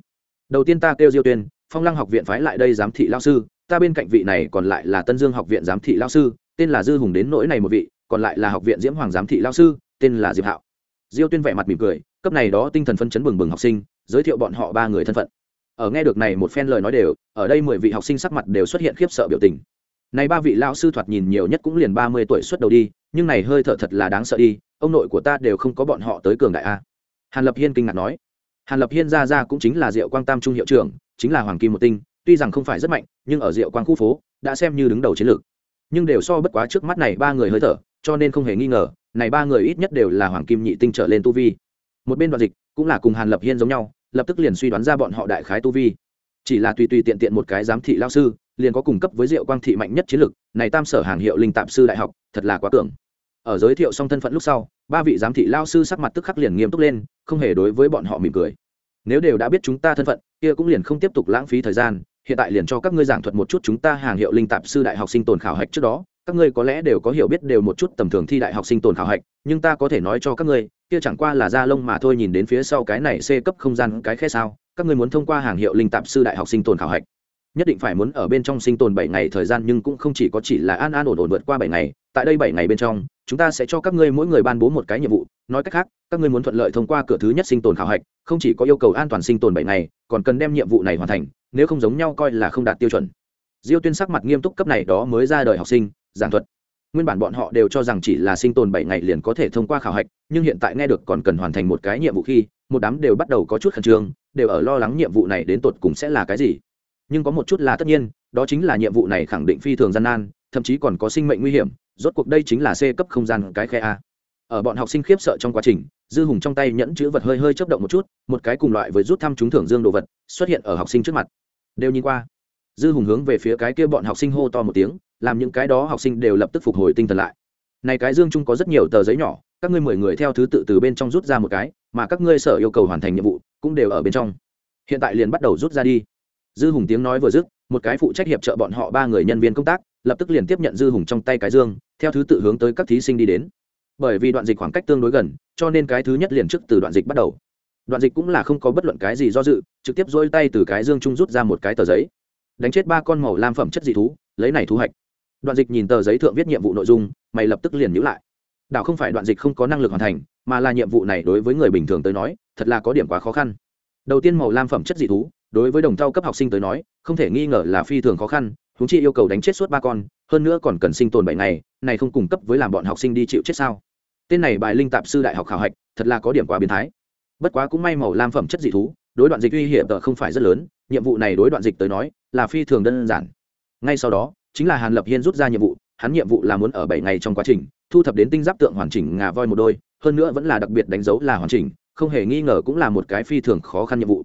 Đầu tiên ta kêu diêu tuyên, phong lăng học viện phái lại đây giám thị lao sư, ta bên cạnh vị này còn lại là tân dương học viện giám thị lao sư, tên là dư hùng đến nỗi này một vị, còn lại là học viện diễm hoàng giám thị lao sư, tên là diệp hạo. Diêu tuyên vẻ mặt mỉm cười, cấp này đó tinh thần phân chấn bừng bừng học sinh, giới thiệu bọn họ ba người thân phận. Ở nghe được này một phen lời nói đều, ở đây mười vị học sinh sắc mặt đều xuất hiện khiếp sợ biểu tình. Này ba vị lão sư thoạt nhìn nhiều nhất cũng liền ba mươi tuổi xuất đầu đi, nhưng này hơi thở thật là đáng sợ đi ông nội của ta đều không có bọn họ tới cường đại a. Hàn lập hiên kinh ngạc nói. Hàn lập hiên ra ra cũng chính là diệu quang tam trung hiệu trưởng, chính là hoàng kim một tinh, tuy rằng không phải rất mạnh, nhưng ở diệu quang khu phố, đã xem như đứng đầu chiến lược. Nhưng đều so bất quá trước mắt này ba người hơi thở, cho nên không hề nghi ngờ, này ba người ít nhất đều là hoàng kim nhị tinh trở lên tu vi. Một bên đoạn dịch, cũng là cùng hàn lập hiên giống nhau, lập tức liền suy đoán ra bọn họ đại khái tu vi. Chỉ là tùy tùy tiện tiện một cái giám thị lao sư, liền có cung cấp với diệu quang thị mạnh nhất chiến lược, này tam sở hàng hiệu linh tạp sư đại học, thật là quá cường ở giới thiệu xong thân phận lúc sau, ba vị giám thị lao sư sắc mặt tức khắc liền nghiêm túc lên, không hề đối với bọn họ mỉm cười. Nếu đều đã biết chúng ta thân phận, kia cũng liền không tiếp tục lãng phí thời gian, hiện tại liền cho các ngươi giảng thuật một chút chúng ta hàng hiệu linh tạp sư đại học sinh tồn khảo hạch trước đó, các ngươi có lẽ đều có hiểu biết đều một chút tầm thường thi đại học sinh tồn khảo hạch, nhưng ta có thể nói cho các ngươi, kia chẳng qua là da lông mà thôi nhìn đến phía sau cái này c cấp không gian cái khe sao, các ngươi muốn thông qua hàng hiệu linh tạp sư đại học sinh tồn khảo hạch, nhất định phải muốn ở bên trong sinh tồn bảy ngày thời gian nhưng cũng không chỉ có chỉ là an an ổn ổn vượt qua bảy ngày tại đây bảy ngày bên trong, chúng ta sẽ cho các ngươi mỗi người ban bố một cái nhiệm vụ. Nói cách khác, các ngươi muốn thuận lợi thông qua cửa thứ nhất sinh tồn khảo hạch, không chỉ có yêu cầu an toàn sinh tồn bảy ngày, còn cần đem nhiệm vụ này hoàn thành, nếu không giống nhau coi là không đạt tiêu chuẩn. Diêu tuyên sắc mặt nghiêm túc cấp này đó mới ra đời học sinh, giảng thuật. Nguyên bản bọn họ đều cho rằng chỉ là sinh tồn bảy ngày liền có thể thông qua khảo hạch, nhưng hiện tại nghe được còn cần hoàn thành một cái nhiệm vụ khi, một đám đều bắt đầu có chút khẩn trương, đều ở lo lắng nhiệm vụ này đến tột cùng sẽ là cái gì. Nhưng có một chút là tất nhiên, đó chính là nhiệm vụ này khẳng định phi thường gian nan, thậm chí còn có sinh mệnh nguy hiểm rốt cuộc đây chính là c cấp không gian cái khe a. Ở bọn học sinh khiếp sợ trong quá trình, dư hùng trong tay nhẫn chữ vật hơi hơi chấp động một chút, một cái cùng loại với rút thăm trúng thưởng dương đồ vật, xuất hiện ở học sinh trước mặt. Đều nhìn qua. Dư hùng hướng về phía cái kia bọn học sinh hô to một tiếng, làm những cái đó học sinh đều lập tức phục hồi tinh thần lại. Này cái dương chung có rất nhiều tờ giấy nhỏ, các ngươi mười người theo thứ tự từ bên trong rút ra một cái, mà các ngươi sở yêu cầu hoàn thành nhiệm vụ, cũng đều ở bên trong. Hiện tại liền bắt đầu rút ra đi. Dư hùng tiếng nói vừa dứt, một cái phụ trách hiệp trợ bọn họ ba người nhân viên công tác lập tức liền tiếp nhận dư hùng trong tay cái dương, theo thứ tự hướng tới các thí sinh đi đến. Bởi vì đoạn dịch khoảng cách tương đối gần, cho nên cái thứ nhất liền trước từ đoạn dịch bắt đầu. Đoạn dịch cũng là không có bất luận cái gì do dự, trực tiếp dôi tay từ cái dương trung rút ra một cái tờ giấy. Đánh chết ba con màu lam phẩm chất dị thú, lấy này thu hoạch. Đoạn dịch nhìn tờ giấy thượng viết nhiệm vụ nội dung, mày lập tức liền nhữ lại. Đảo không phải đoạn dịch không có năng lực hoàn thành, mà là nhiệm vụ này đối với người bình thường tới nói, thật là có điểm quá khó khăn. Đầu tiên màu lam phẩm chất dị thú, đối với đồng thau cấp học sinh tới nói, không thể nghi ngờ là phi thường khó khăn huống chi yêu cầu đánh chết suốt ba con, hơn nữa còn cần sinh tồn bảy ngày, này không cung cấp với làm bọn học sinh đi chịu chết sao? Tên này bài linh tạp sư đại học khảo hạch, thật là có điểm quá biến thái. Bất quá cũng may màu lam phẩm chất dị thú, đối đoạn dịch uy hiểm tờ không phải rất lớn, nhiệm vụ này đối đoạn dịch tới nói, là phi thường đơn giản. Ngay sau đó, chính là hàn lập hiên rút ra nhiệm vụ, hắn nhiệm vụ là muốn ở bảy ngày trong quá trình, thu thập đến tinh giáp tượng hoàn chỉnh ngà voi một đôi, hơn nữa vẫn là đặc biệt đánh dấu là hoàn chỉnh, không hề nghi ngờ cũng là một cái phi thường khó khăn nhiệm vụ.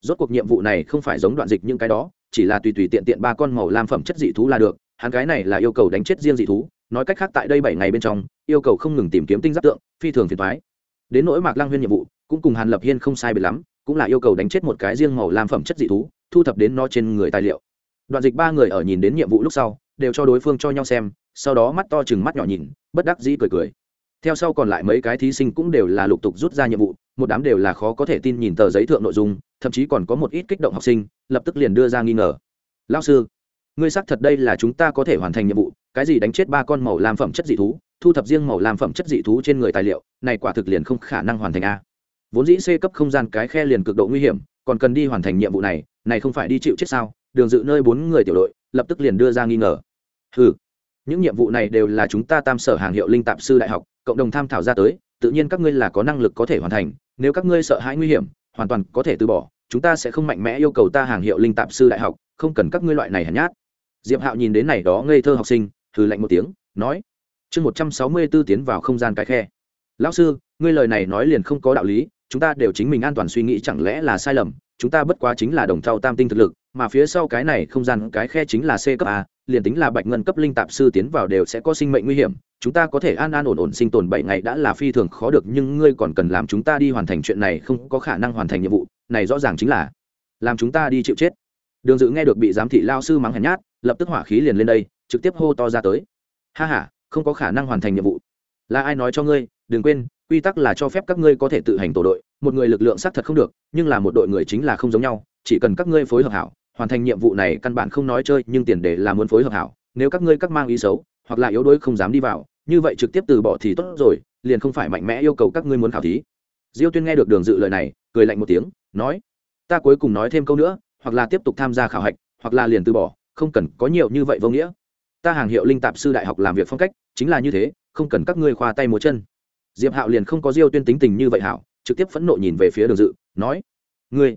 Rốt cuộc nhiệm vụ này không phải giống đoạn dịch những cái đó chỉ là tùy tùy tiện tiện ba con màu lam phẩm chất dị thú là được, hắn cái này là yêu cầu đánh chết riêng dị thú, nói cách khác tại đây bảy ngày bên trong, yêu cầu không ngừng tìm kiếm tinh giáp tượng, phi thường phiền thoái đến nỗi mạc lang huyên nhiệm vụ, cũng cùng hàn lập hiên không sai biệt lắm, cũng là yêu cầu đánh chết một cái riêng màu lam phẩm chất dị thú, thu thập đến nó trên người tài liệu. Đoạn dịch ba người ở nhìn đến nhiệm vụ lúc sau, đều cho đối phương cho nhau xem, sau đó mắt to chừng mắt nhỏ nhìn, bất đắc dĩ cười cười. Theo sau còn lại mấy cái thí sinh cũng đều là lục tục rút ra nhiệm vụ một đám đều là khó có thể tin nhìn tờ giấy thượng nội dung, thậm chí còn có một ít kích động học sinh, lập tức liền đưa ra nghi ngờ. Lao sư, ngươi xác thật đây là chúng ta có thể hoàn thành nhiệm vụ, cái gì đánh chết ba con màu làm phẩm chất dị thú, thu thập riêng màu làm phẩm chất dị thú trên người tài liệu, này quả thực liền không khả năng hoàn thành a. Vốn dĩ c cấp không gian cái khe liền cực độ nguy hiểm, còn cần đi hoàn thành nhiệm vụ này này không phải đi chịu chết sao? Đường dự nơi bốn người tiểu đội, lập tức liền đưa ra nghi ngờ. Ừ những nhiệm vụ này đều là chúng ta tam sở hàng hiệu linh tạp sư đại học, cộng đồng tham thảo ra tới, tự nhiên các ngươi là có năng lực có thể hoàn thành nếu các ngươi sợ hãi nguy hiểm, hoàn toàn có thể từ bỏ, chúng ta sẽ không mạnh mẽ yêu cầu ta hàng hiệu linh tạp sư đại học, không cần các ngươi loại này hèn nhát. Diệp hạo nhìn đến này đó ngây thơ học sinh thử lạnh một tiếng, nói, chương một trăm sáu mươi b ố tiến vào không gian cái khe. Lão sư, ngươi lời này nói liền không có đạo lý, chúng ta đều chính mình an toàn suy nghĩ chẳng lẽ là sai lầm, chúng ta bất quá chính là đồng thau tam tinh thực lực mà phía sau cái này không gian cái khe chính là c cấp a, liền tính là bạch ngân cấp linh tạp sư tiến vào đều sẽ có sinh mệnh nguy hiểm, chúng ta có thể an an ổn ổn sinh tồn bảy ngày đã là phi thường khó được, nhưng ngươi còn cần làm chúng ta đi hoàn thành chuyện này không có khả năng hoàn thành nhiệm vụ, này rõ ràng chính là làm chúng ta đi chịu chết. Đường dự nghe được bị giám thị lao sư mắng hèn nhát, lập tức hỏa khí liền lên đây, trực tiếp hô to ra tới. Ha ha, không có khả năng hoàn thành nhiệm vụ. Là ai nói cho ngươi, đừng quên, quy tắc là cho phép các ngươi có thể tự hành tổ đội, một người lực lượng xác thật không được, nhưng là một đội người chính là không giống nhau, chỉ cần các ngươi phối hợp hảo hoàn thành nhiệm vụ này căn bản không nói chơi, nhưng tiền đề là muốn phối hợp hảo. Nếu các ngươi các mang ý xấu, hoặc là yếu đuối không dám đi vào, như vậy trực tiếp từ bỏ thì tốt rồi, liền không phải mạnh mẽ yêu cầu các ngươi muốn khảo thí. Diêu tuyên nghe được đường dự lời này, cười lạnh một tiếng, nói, ta cuối cùng nói thêm câu nữa, hoặc là tiếp tục tham gia khảo hạch, hoặc là liền từ bỏ, không cần có nhiều như vậy vô nghĩa. Ta hàng hiệu linh tạp sư đại học làm việc phong cách, chính là như thế, không cần các ngươi khoa tay múa chân. Diệp hạo liền không có diêu tuyên tính tình như vậy hảo, trực tiếp phẫn nộ nhìn về phía đường dự, nói, ngươi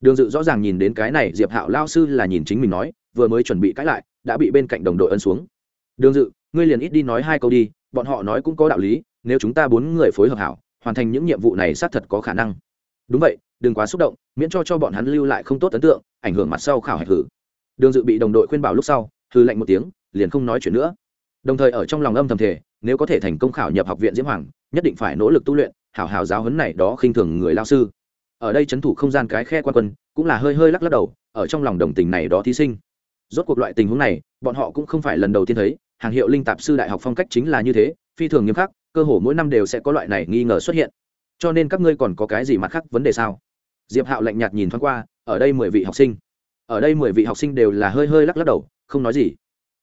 đường dự rõ ràng nhìn đến cái này, diệp hạo lao sư là nhìn chính mình nói, vừa mới chuẩn bị cãi lại, đã bị bên cạnh đồng đội ấn xuống. Đường dự, ngươi liền ít đi nói hai câu đi, bọn họ nói cũng có đạo lý, nếu chúng ta bốn người phối hợp hảo, hoàn thành những nhiệm vụ này xác thật có khả năng. Đúng vậy, đừng quá xúc động, miễn cho cho bọn hắn lưu lại không tốt ấn tượng, ảnh hưởng mặt sau khảo hạch hử. Đường dự bị đồng đội khuyên bảo lúc sau hư lạnh một tiếng, liền không nói chuyện nữa. Đồng thời ở trong lòng âm thầm thể nếu có thể thành công khảo nhập học viện diễm hoàng, nhất định phải nỗ lực tu luyện, hảo hảo giáo huấn này đó khinh thường người lao sư ở đây trấn thủ không gian cái khe quan quân, cũng là hơi hơi lắc lắc đầu, ở trong lòng đồng tình này đó thí sinh. Rốt cuộc loại tình huống này, bọn họ cũng không phải lần đầu tiên thấy, hàng hiệu linh tạp sư đại học phong cách chính là như thế, phi thường nghiêm khắc, cơ hồ mỗi năm đều sẽ có loại này nghi ngờ xuất hiện. Cho nên các ngươi còn có cái gì mặt khác vấn đề sao? Diệp hạo lạnh nhạt nhìn thoáng qua, ở đây mười vị học sinh. Ở đây mười vị học sinh đều là hơi hơi lắc lắc đầu, không nói gì.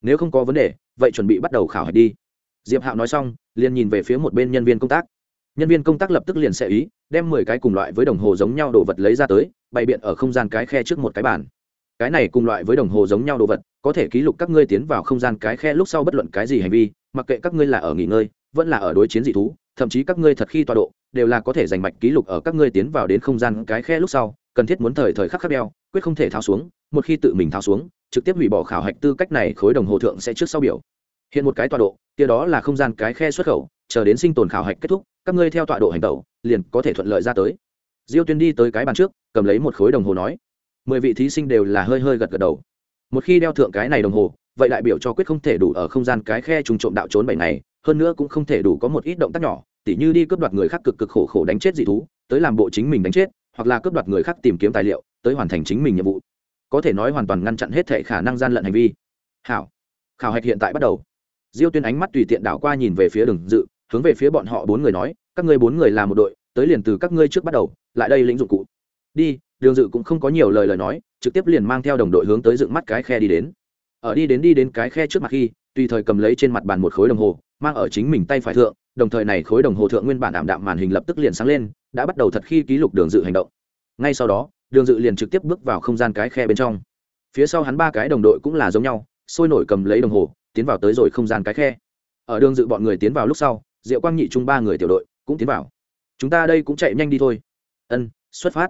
Nếu không có vấn đề, vậy chuẩn bị bắt đầu khảo hạch đi. Diệp hạo nói xong, liền nhìn về phía một bên nhân viên công tác nhân viên công tác lập tức liền sẽ ý, đem mười cái cùng loại với đồng hồ giống nhau đồ vật lấy ra tới, bày biện ở không gian cái khe trước một cái bàn. Cái này cùng loại với đồng hồ giống nhau đồ vật, có thể ký lục các ngươi tiến vào không gian cái khe lúc sau bất luận cái gì hành vi, mặc kệ các ngươi là ở nghỉ ngơi, vẫn là ở đối chiến dị thú, thậm chí các ngươi thật khi tọa độ, đều là có thể giành mạch ký lục ở các ngươi tiến vào đến không gian cái khe lúc sau, cần thiết muốn thời thời khắc khắc đeo, quyết không thể tháo xuống, một khi tự mình tháo xuống, trực tiếp hủy bỏ khảo hạch tư cách này khối đồng hồ thượng sẽ trước sau biểu. Hiện một cái tọa độ, kia đó là không gian cái khe xuất khẩu chờ đến sinh tồn khảo hạch kết thúc, các ngươi theo tọa độ hành tẩu, liền có thể thuận lợi ra tới. Diêu tuyên đi tới cái bàn trước, cầm lấy một khối đồng hồ nói, mười vị thí sinh đều là hơi hơi gật gật đầu. Một khi đeo thượng cái này đồng hồ, vậy đại biểu cho quyết không thể đủ ở không gian cái khe trùng trộm đạo trốn bảy ngày, hơn nữa cũng không thể đủ có một ít động tác nhỏ, tỉ như đi cướp đoạt người khác cực cực khổ khổ đánh chết dị thú, tới làm bộ chính mình đánh chết, hoặc là cướp đoạt người khác tìm kiếm tài liệu, tới hoàn thành chính mình nhiệm vụ. Có thể nói hoàn toàn ngăn chặn hết thể khả năng gian lận hành vi. Hảo. Khảo hạch hiện tại bắt đầu. Diêu tuyên ánh mắt tùy tiện đảo qua nhìn về phía đường dự hướng về phía bọn họ bốn người nói, các ngươi bốn người là một đội, tới liền từ các ngươi trước bắt đầu, lại đây lĩnh dụng cụ. Đi, đường dự cũng không có nhiều lời lời nói, trực tiếp liền mang theo đồng đội hướng tới dựng mắt cái khe đi đến. Ở đi đến đi đến cái khe trước mặt khi, tùy thời cầm lấy trên mặt bàn một khối đồng hồ, mang ở chính mình tay phải thượng, đồng thời này khối đồng hồ thượng nguyên bản ảm đạm màn hình lập tức liền sáng lên, đã bắt đầu thật khi ký lục đường dự hành động. Ngay sau đó, đường dự liền trực tiếp bước vào không gian cái khe bên trong. Phía sau hắn ba cái đồng đội cũng là giống nhau, sôi nổi cầm lấy đồng hồ, tiến vào tới rồi không gian cái khe. Ở đường dự bọn người tiến vào lúc sau diệu quang nhị chung ba người tiểu đội cũng tiến vào. Chúng ta đây cũng chạy nhanh đi thôi. Ân, xuất phát.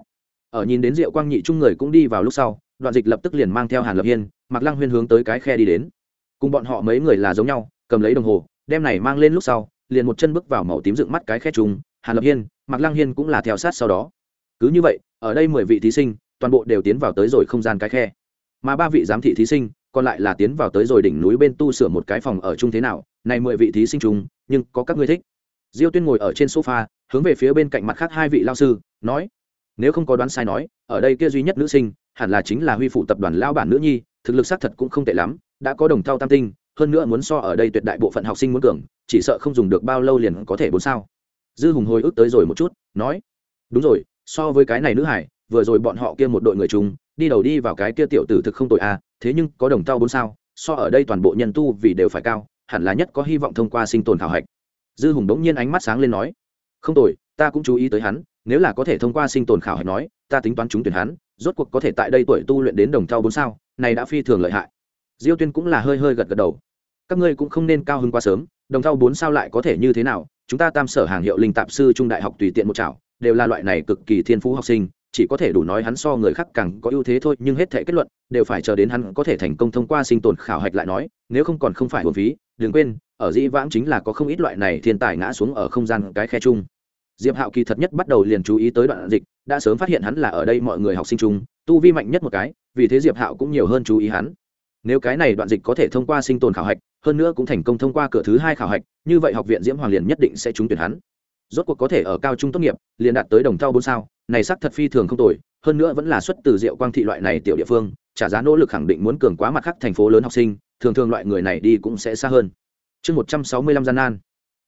Ở nhìn đến diệu quang nhị chung người cũng đi vào lúc sau, đoạn dịch lập tức liền mang theo hàn lập hiên mặc lăng huyên hướng tới cái khe đi đến. Cùng bọn họ mấy người là giống nhau, cầm lấy đồng hồ, đem này mang lên lúc sau, liền một chân bước vào màu tím dựng mắt cái khe trùng hàn lập hiên mặc lăng hiên cũng là theo sát sau đó. Cứ như vậy, ở đây mười vị thí sinh, toàn bộ đều tiến vào tới rồi không gian cái khe. Mà ba vị giám thị thí sinh, còn lại là tiến vào tới rồi đỉnh núi bên tu sửa một cái phòng ở chung thế nào, này mười vị thí sinh chung nhưng có các ngươi thích. Diêu tuyên ngồi ở trên sofa, hướng về phía bên cạnh mặt khác hai vị lao sư, nói, nếu không có đoán sai nói, ở đây kia duy nhất nữ sinh, hẳn là chính là huy phụ tập đoàn lao bản nữ nhi, thực lực xác thật cũng không tệ lắm, đã có đồng thao tam tinh, hơn nữa muốn so ở đây tuyệt đại bộ phận học sinh muốn cường, chỉ sợ không dùng được bao lâu liền có thể bốn sao. Dư hùng hồi ức tới rồi một chút, nói, đúng rồi, so với cái này nữ hải, vừa rồi bọn họ kia một đội người chúng đi đầu đi vào cái kia tiểu tử thực không tội a à, thế nhưng có đồng thao bốn sao, so ở đây toàn bộ nhân tu vì đều phải cao hẳn là nhất có hy vọng thông qua sinh tồn khảo hạch. Dư hùng đống nhiên ánh mắt sáng lên nói, không tồi, ta cũng chú ý tới hắn, nếu là có thể thông qua sinh tồn khảo hạch nói, ta tính toán chúng tuyển hắn, rốt cuộc có thể tại đây tuổi tu luyện đến đồng thau bốn sao, này đã phi thường lợi hại. Diêu tuyên cũng là hơi hơi gật gật đầu. Các ngươi cũng không nên cao hứng quá sớm, đồng thau bốn sao lại có thể như thế nào? Chúng ta tam sở hàng hiệu linh tạp sư trung đại học tùy tiện một chảo, đều là loại này cực kỳ thiên phú học sinh chỉ có thể đủ nói hắn so người khác càng có ưu thế thôi, nhưng hết thể kết luận đều phải chờ đến hắn có thể thành công thông qua sinh tồn khảo hạch lại nói, nếu không còn không phải hồn phí, đừng quên, ở dĩ vãng chính là có không ít loại này thiên tài ngã xuống ở không gian cái khe chung. Diệp hạo kỳ thật nhất bắt đầu liền chú ý tới đoạn dịch, đã sớm phát hiện hắn là ở đây mọi người học sinh chung, tu vi mạnh nhất một cái, vì thế diệp hạo cũng nhiều hơn chú ý hắn. Nếu cái này đoạn dịch có thể thông qua sinh tồn khảo hạch, hơn nữa cũng thành công thông qua cửa thứ hai khảo hạch, như vậy học viện diễm hoàng liền nhất định sẽ trúng tuyển hắn. Rốt cuộc có thể ở cao trung tốt nghiệp, liền đạt tới đồng thau bốn sao này sắc thật phi thường không tồi, hơn nữa vẫn là xuất từ diệu quang thị loại này tiểu địa phương, trả giá nỗ lực khẳng định muốn cường quá mặt khác thành phố lớn học sinh, thường thường loại người này đi cũng sẽ xa hơn. Chương một trăm sáu mươi lăm gian nan.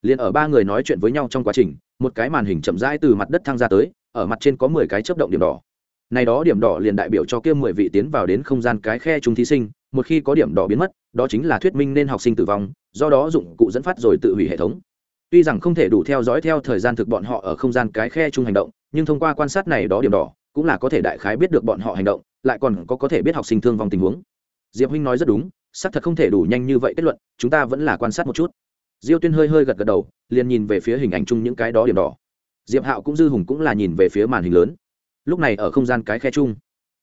Liền ở ba người nói chuyện với nhau trong quá trình, một cái màn hình chậm rãi từ mặt đất thăng ra tới, ở mặt trên có mười cái chớp động điểm đỏ. Này đó điểm đỏ liền đại biểu cho kia mười vị tiến vào đến không gian cái khe chúng thí sinh, một khi có điểm đỏ biến mất, đó chính là thuyết minh nên học sinh tử vong, do đó dụng cụ dẫn phát rồi tự hủy hệ thống. Tuy rằng không thể đủ theo dõi theo thời gian thực bọn họ ở không gian cái khe chung hành động nhưng thông qua quan sát này đó điểm đỏ, cũng là có thể đại khái biết được bọn họ hành động, lại còn có có thể biết học sinh thương vong tình huống. Diệp huynh nói rất đúng, xác thật không thể đủ nhanh như vậy kết luận, chúng ta vẫn là quan sát một chút. Diêu tuyên hơi hơi gật gật đầu, liền nhìn về phía hình ảnh chung những cái đó điểm đỏ. Diệp hạo cũng dư hùng cũng là nhìn về phía màn hình lớn. Lúc này ở không gian cái khe chung,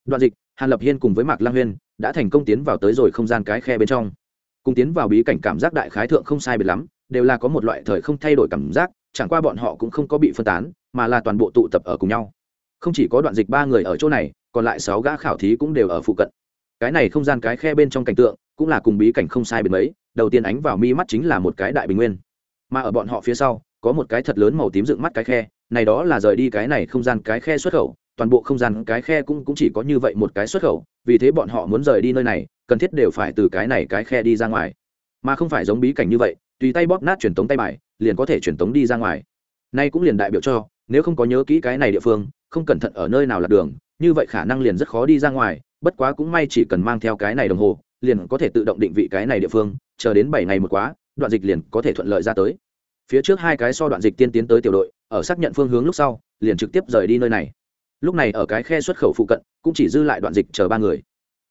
đoạn dịch, hàn lập hiên cùng với mạc lang huyên đã thành công tiến vào tới rồi không gian cái khe bên trong. Cùng tiến vào bí cảnh cảm giác đại khái thượng không sai biệt lắm, đều là có một loại thời không thay đổi cảm giác chẳng qua bọn họ cũng không có bị phân tán mà là toàn bộ tụ tập ở cùng nhau. Không chỉ có đoạn dịch ba người ở chỗ này còn lại sáu gã khảo thí cũng đều ở phụ cận. Cái này không gian cái khe bên trong cảnh tượng cũng là cùng bí cảnh không sai biệt mấy đầu tiên ánh vào mi mắt chính là một cái đại bình nguyên. Mà ở bọn họ phía sau có một cái thật lớn màu tím dựng mắt cái khe này đó là rời đi cái này không gian cái khe xuất khẩu toàn bộ không gian cái khe cũng, cũng chỉ có như vậy một cái xuất khẩu vì thế bọn họ muốn rời đi nơi này cần thiết đều phải từ cái này cái khe đi ra ngoài. Mà không phải giống bí cảnh như vậy tùy tay bóp nát truyền tống tay bài liền có thể truyền tống đi ra ngoài. Nay cũng liền đại biểu cho, nếu không có nhớ kỹ cái này địa phương, không cẩn thận ở nơi nào là đường, như vậy khả năng liền rất khó đi ra ngoài, bất quá cũng may chỉ cần mang theo cái này đồng hồ, liền có thể tự động định vị cái này địa phương, chờ đến bảy ngày một quá, đoạn dịch liền có thể thuận lợi ra tới. Phía trước hai cái so đoạn dịch tiên tiến tới tiểu đội, ở xác nhận phương hướng lúc sau, liền trực tiếp rời đi nơi này. Lúc này ở cái khe xuất khẩu phụ cận, cũng chỉ dư lại đoạn dịch chờ ba người.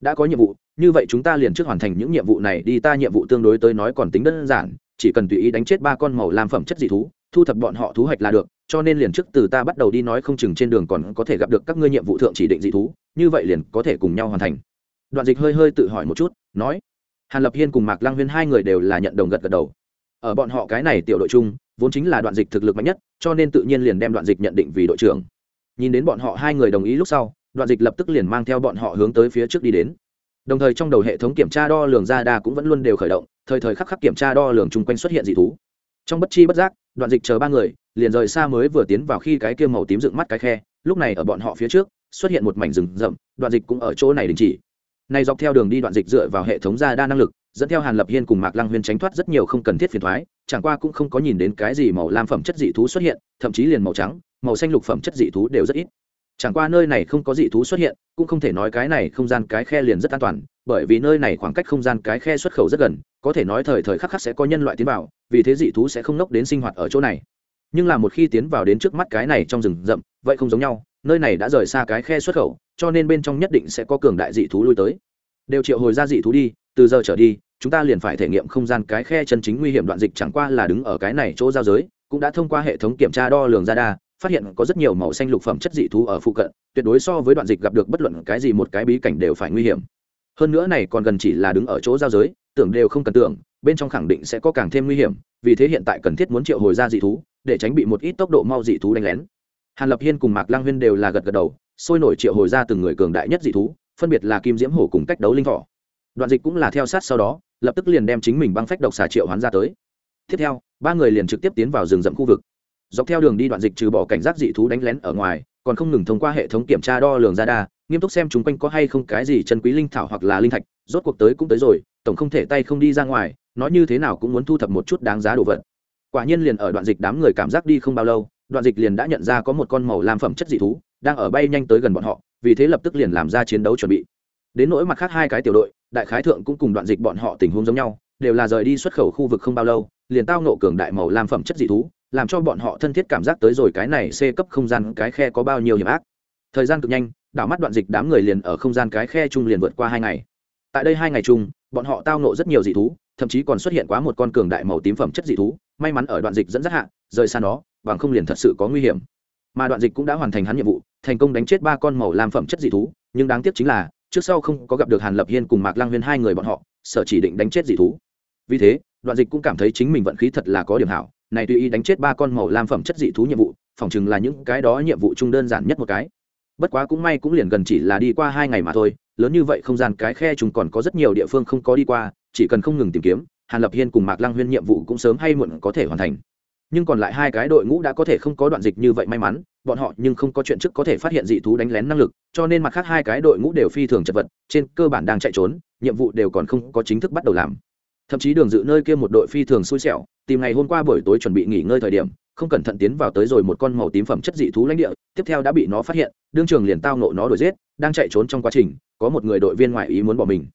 Đã có nhiệm vụ, như vậy chúng ta liền trước hoàn thành những nhiệm vụ này đi, ta nhiệm vụ tương đối tới nói còn tính đơn giản chỉ cần tùy ý đánh chết ba con màu làm phẩm chất dị thú, thu thập bọn họ thú hoạch là được, cho nên liền trước từ ta bắt đầu đi nói không chừng trên đường còn có thể gặp được các ngươi nhiệm vụ thượng chỉ định dị thú, như vậy liền có thể cùng nhau hoàn thành. Đoạn dịch hơi hơi tự hỏi một chút, nói, hàn lập hiên cùng mạc lang huyên hai người đều là nhận đồng gật gật đầu. Ở bọn họ cái này tiểu đội chung, vốn chính là đoạn dịch thực lực mạnh nhất, cho nên tự nhiên liền đem đoạn dịch nhận định vì đội trưởng. Nhìn đến bọn họ hai người đồng ý lúc sau, đoạn dịch lập tức liền mang theo bọn họ hướng tới phía trước đi đến đồng thời trong đầu hệ thống kiểm tra đo lường ra đa cũng vẫn luôn đều khởi động, thời thời khắc khắc kiểm tra đo lường chung quanh xuất hiện dị thú. Trong bất chi bất giác, đoạn dịch chờ ba người, liền rời xa mới vừa tiến vào khi cái kia màu tím dựng mắt cái khe, lúc này ở bọn họ phía trước, xuất hiện một mảnh rừng rậm, đoạn dịch cũng ở chỗ này đình chỉ. Này dọc theo đường đi đoạn dịch dựa vào hệ thống ra đa năng lực, dẫn theo hàn lập hiên cùng mạc lăng huyên tránh thoát rất nhiều không cần thiết phiền thoái, chẳng qua cũng không có nhìn đến cái gì màu lam phẩm chất dị thú xuất hiện, thậm chí liền màu trắng, màu xanh lục phẩm chất dị thú đều rất ít chẳng qua nơi này không có dị thú xuất hiện, cũng không thể nói cái này không gian cái khe liền rất an toàn, bởi vì nơi này khoảng cách không gian cái khe xuất khẩu rất gần, có thể nói thời thời khắc khắc sẽ có nhân loại tiến vào, vì thế dị thú sẽ không nốc đến sinh hoạt ở chỗ này. Nhưng là một khi tiến vào đến trước mắt cái này trong rừng rậm, vậy không giống nhau, nơi này đã rời xa cái khe xuất khẩu, cho nên bên trong nhất định sẽ có cường đại dị thú lui tới. Đều triệu hồi ra dị thú đi, từ giờ trở đi, chúng ta liền phải thể nghiệm không gian cái khe chân chính nguy hiểm đoạn dịch chẳng qua là đứng ở cái này chỗ giao giới, cũng đã thông qua hệ thống kiểm tra đo lường ra đa phát hiện có rất nhiều màu xanh lục phẩm chất dị thú ở phụ cận, tuyệt đối so với đoạn dịch gặp được bất luận cái gì một cái bí cảnh đều phải nguy hiểm. Hơn nữa này còn gần chỉ là đứng ở chỗ giao giới, tưởng đều không cần tưởng, bên trong khẳng định sẽ có càng thêm nguy hiểm, vì thế hiện tại cần thiết muốn triệu hồi ra dị thú, để tránh bị một ít tốc độ mau dị thú đánh lén. Hàn lập hiên cùng mạc lang huyên đều là gật gật đầu, sôi nổi triệu hồi ra từng người cường đại nhất dị thú, phân biệt là kim diễm hổ cùng cách đấu linh thỏ. Đoạn dịch cũng là theo sát sau đó, lập tức liền đem chính mình băng phách độc xà triệu hoán ra tới. Tiếp theo, ba người liền trực tiếp tiến vào rừng rậm khu vực dọc theo đường đi đoạn dịch trừ bỏ cảnh giác dị thú đánh lén ở ngoài, còn không ngừng thông qua hệ thống kiểm tra đo lường ra đa, nghiêm túc xem chúng quanh có hay không cái gì chân quý linh thảo hoặc là linh thạch, rốt cuộc tới cũng tới rồi, tổng không thể tay không đi ra ngoài, nói như thế nào cũng muốn thu thập một chút đáng giá đồ vật. Quả nhiên liền ở đoạn dịch đám người cảm giác đi không bao lâu, đoạn dịch liền đã nhận ra có một con màu làm phẩm chất dị thú đang ở bay nhanh tới gần bọn họ, vì thế lập tức liền làm ra chiến đấu chuẩn bị. Đến nỗi mặt khác hai cái tiểu đội, đại khái thượng cũng cùng đoạn dịch bọn họ tình huống giống nhau, đều là rời đi xuất khẩu khu vực không bao lâu, liền tao nộ cường đại màu làm phẩm chất dị thú làm cho bọn họ thân thiết cảm giác tới rồi cái này c cấp không gian, cái khe có bao nhiêu hiểm ác. Thời gian cực nhanh, đảo mắt đoạn dịch đám người liền ở không gian cái khe chung liền vượt qua hai ngày. Tại đây hai ngày chung, bọn họ tao nộ rất nhiều dị thú, thậm chí còn xuất hiện quá một con cường đại màu tím phẩm chất dị thú, may mắn ở đoạn dịch dẫn dắt hạ, rời xa nó, bằng không liền thật sự có nguy hiểm. Mà đoạn dịch cũng đã hoàn thành hắn nhiệm vụ, thành công đánh chết ba con màu làm phẩm chất dị thú, nhưng đáng tiếc chính là, trước sau không có gặp được hàn lập hiên cùng mạc lang huyên hai người bọn họ, sở chỉ định đánh chết dị thú. Vì thế, đoạn dịch cũng cảm thấy chính mình vận khí thật là có điểm hảo này tùy ý đánh chết ba con màu lam phẩm chất dị thú nhiệm vụ, phỏng chừng là những cái đó nhiệm vụ chung đơn giản nhất một cái. Bất quá cũng may cũng liền gần chỉ là đi qua hai ngày mà thôi, lớn như vậy không gian cái khe chúng còn có rất nhiều địa phương không có đi qua, chỉ cần không ngừng tìm kiếm, hàn lập hiên cùng mạc lăng huyên nhiệm vụ cũng sớm hay muộn có thể hoàn thành. Nhưng còn lại hai cái đội ngũ đã có thể không có đoạn dịch như vậy may mắn, bọn họ nhưng không có chuyện trước có thể phát hiện dị thú đánh lén năng lực, cho nên mặt khác hai cái đội ngũ đều phi thường chật vật, trên cơ bản đang chạy trốn, nhiệm vụ đều còn không có chính thức bắt đầu làm thậm chí đường dự nơi kia một đội phi thường xui xẻo, tìm ngày hôm qua buổi tối chuẩn bị nghỉ ngơi thời điểm, không cẩn thận tiến vào tới rồi một con màu tím phẩm chất dị thú lãnh địa, tiếp theo đã bị nó phát hiện, đương trường liền tao nộ nó đuổi giết, đang chạy trốn trong quá trình, có một người đội viên ngoại ý muốn bỏ mình.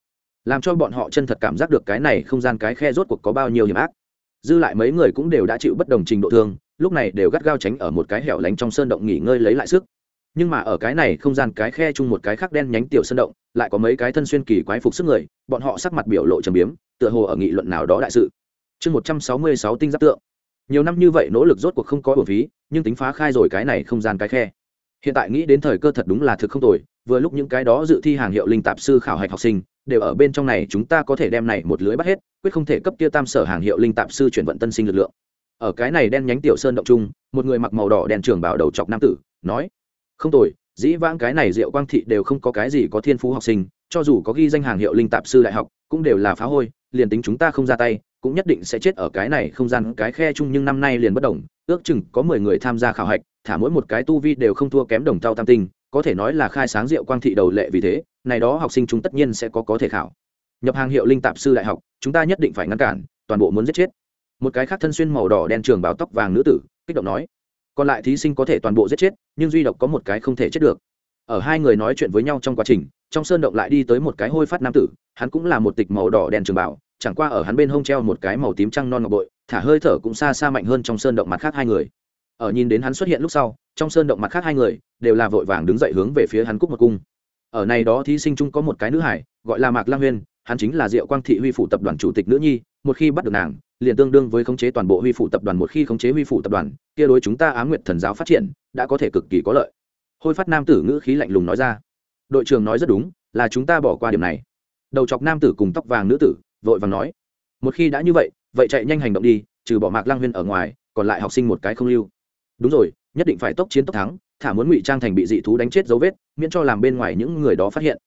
Làm cho bọn họ chân thật cảm giác được cái này không gian cái khe rốt cuộc có bao nhiêu hiểm ác. Dư lại mấy người cũng đều đã chịu bất đồng trình độ thương, lúc này đều gắt gao tránh ở một cái hẻo lánh trong sơn động nghỉ ngơi lấy lại sức nhưng mà ở cái này không gian cái khe chung một cái khác đen nhánh tiểu sơn động, lại có mấy cái thân xuyên kỳ quái phục sức người, bọn họ sắc mặt biểu lộ trầm biếm, tựa hồ ở nghị luận nào đó đại sự. Chương một trăm sáu mươi sáu tinh giáp tượng. Nhiều năm như vậy nỗ lực rốt cuộc không có bổ phí, nhưng tính phá khai rồi cái này không gian cái khe. Hiện tại nghĩ đến thời cơ thật đúng là thực không tồi, vừa lúc những cái đó dự thi hàng hiệu linh tạp sư khảo hạch học sinh, đều ở bên trong này, chúng ta có thể đem này một lưới bắt hết, quyết không thể cấp kia tam sở hàng hiệu linh tạp sư chuyển vận tân sinh lực lượng. Ở cái này đen nhánh tiểu sơn động chung, một người mặc màu đỏ đen trường bảo đầu chọc nam tử, nói không tồi, dĩ vãng cái này diệu quang thị đều không có cái gì có thiên phú học sinh, cho dù có ghi danh hàng hiệu linh tạp sư đại học, cũng đều là phá hôi, liền tính chúng ta không ra tay, cũng nhất định sẽ chết ở cái này không gian, cái khe chung nhưng năm nay liền bất đồng, ước chừng có mười người tham gia khảo hạch, thả mỗi một cái tu vi đều không thua kém đồng tao tam tinh, có thể nói là khai sáng diệu quang thị đầu lệ vì thế, này đó học sinh chúng tất nhiên sẽ có có thể khảo. Nhập hàng hiệu linh tạp sư đại học, chúng ta nhất định phải ngăn cản, toàn bộ muốn giết chết. Một cái khác thân xuyên màu đỏ đen trường báo tóc vàng nữ tử, kích động nói còn lại thí sinh có thể toàn bộ giết chết, nhưng duy độc có một cái không thể chết được. Ở hai người nói chuyện với nhau trong quá trình, trong sơn động lại đi tới một cái hôi phát nam tử, hắn cũng là một tịch màu đỏ đen trường bảo chẳng qua ở hắn bên hông treo một cái màu tím trăng non ngọc bội, thả hơi thở cũng xa xa mạnh hơn trong sơn động mặt khác hai người. Ở nhìn đến hắn xuất hiện lúc sau, trong sơn động mặt khác hai người đều là vội vàng đứng dậy hướng về phía hắn cúc một cung. Ở này đó thí sinh chung có một cái nữ hải, gọi là mạc lang huyên, hắn chính là diệu quang thị huy phủ tập đoàn chủ tịch nữ nhi, một khi bắt được nàng liền tương đương với khống chế toàn bộ huy phụ tập đoàn một khi khống chế huy phụ tập đoàn, kia đối chúng ta á nguyệt thần giáo phát triển, đã có thể cực kỳ có lợi. Hôi phát nam tử ngữ khí lạnh lùng nói ra. Đội trưởng nói rất đúng, là chúng ta bỏ qua điểm này. Đầu chọc nam tử cùng tóc vàng nữ tử, vội vàng nói. Một khi đã như vậy vậy chạy nhanh hành động đi, trừ bỏ mạc lang huyên ở ngoài, còn lại học sinh một cái không lưu. Đúng rồi, nhất định phải tốc chiến tốc thắng, thả muốn ngụy trang thành bị dị thú đánh chết dấu vết, miễn cho làm bên ngoài những người đó phát hiện.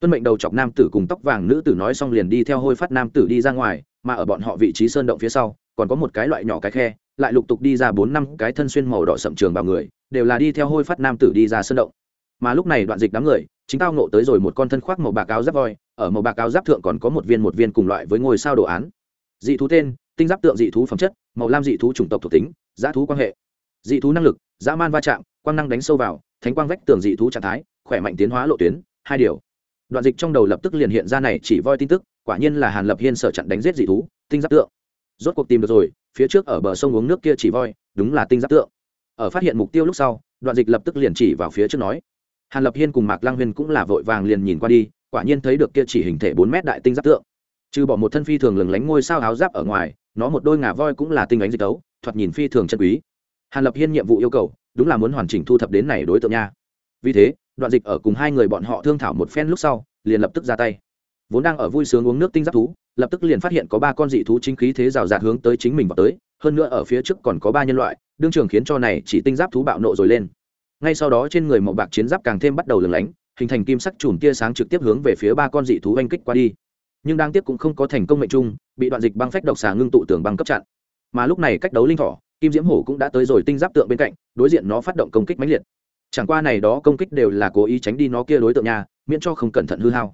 Tuân mệnh đầu chọc nam tử cùng tóc vàng nữ tử nói xong liền đi theo hôi phát nam tử đi ra ngoài mà ở bọn họ vị trí sơn động phía sau, còn có một cái loại nhỏ cái khe, lại lục tục đi ra bốn năm cái thân xuyên màu đỏ sậm trường bào người, đều là đi theo hôi phát nam tử đi ra sơn động. Mà lúc này đoạn dịch đám người, chính tao nộ tới rồi một con thân khoác màu bạc áo giáp voi, ở màu bạc áo giáp thượng còn có một viên một viên cùng loại với ngôi sao đồ án. Dị thú tên, tinh giáp tượng dị thú phẩm chất, màu lam dị thú chủng tộc thuộc tính giá thú quan hệ. Dị thú năng lực, dã man va chạm, quang năng đánh sâu vào, thánh quang vách tường dị thú trạng thái, khỏe mạnh tiến hóa lộ tuyến, hai điều. Đoạn dịch trong đầu lập tức liền hiện ra này chỉ voi tin tức quả nhiên là hàn lập hiên sở chặn đánh giết dị thú, tinh giáp tượng. Rốt cuộc tìm được rồi, phía trước ở bờ sông uống nước kia chỉ voi, đúng là tinh giáp tượng. Ở phát hiện mục tiêu lúc sau, đoạn dịch lập tức liền chỉ vào phía trước nói. Hàn lập hiên cùng mạc lang huyên cũng là vội vàng liền nhìn qua đi, quả nhiên thấy được kia chỉ hình thể bốn mét đại tinh giáp tượng. Trừ bỏ một thân phi thường lừng lánh ngôi sao áo giáp ở ngoài, nó một đôi ngà voi cũng là tinh ánh dịch tấu, thoạt nhìn phi thường chân quý. Hàn lập hiên nhiệm vụ yêu cầu, đúng là muốn hoàn chỉnh thu thập đến này đối tượng nha. Vì thế, đoạn dịch ở cùng hai người bọn họ thương thảo một phen lúc sau, liền lập tức ra tay vốn đang ở vui sướng uống nước tinh giáp thú, lập tức liền phát hiện có ba con dị thú chính khí thế rào rạt hướng tới chính mình vào tới, hơn nữa ở phía trước còn có ba nhân loại, đương trường khiến cho này chỉ tinh giáp thú bạo nộ rồi lên. Ngay sau đó trên người màu bạc chiến giáp càng thêm bắt đầu lửng lánh, hình thành kim sắc chùm tia sáng trực tiếp hướng về phía ba con dị thú oanh kích qua đi. Nhưng đáng tiếc cũng không có thành công mệnh trung bị đoạn dịch băng phách độc xà ngưng tụ tường băng cấp chặn. Mà lúc này cách đấu linh thỏ, kim diễm hổ cũng đã tới rồi tinh giáp tượng bên cạnh, đối diện nó phát động công kích mãnh liệt. Chẳng qua này đó công kích đều là cố ý tránh đi nó kia đối tượng nhà miễn cho không cẩn thận hư hao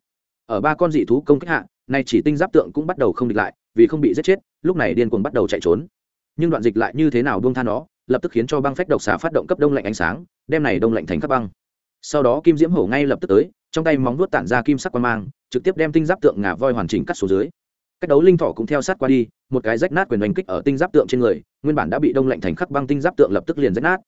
ở ba con dị thú công kích hạ, nay chỉ tinh giáp tượng cũng bắt đầu không địch lại, vì không bị giết chết, lúc này điên cuồng bắt đầu chạy trốn. Nhưng đoạn dịch lại như thế nào buông tha nó, lập tức khiến cho băng phách độc xà phát động cấp đông lạnh ánh sáng, đem này đông lạnh thành các băng. Sau đó kim diễm hổ ngay lập tức tới, trong tay móng vuốt tản ra kim sắc quan mang, trực tiếp đem tinh giáp tượng ngà voi hoàn chỉnh cắt xuống dưới. Cách đấu linh thỏ cũng theo sát qua đi, một cái rách nát quyền đánh kích ở tinh giáp tượng trên người, nguyên bản đã bị đông lạnh thành khắc băng tinh giáp tượng lập tức liền rách nát.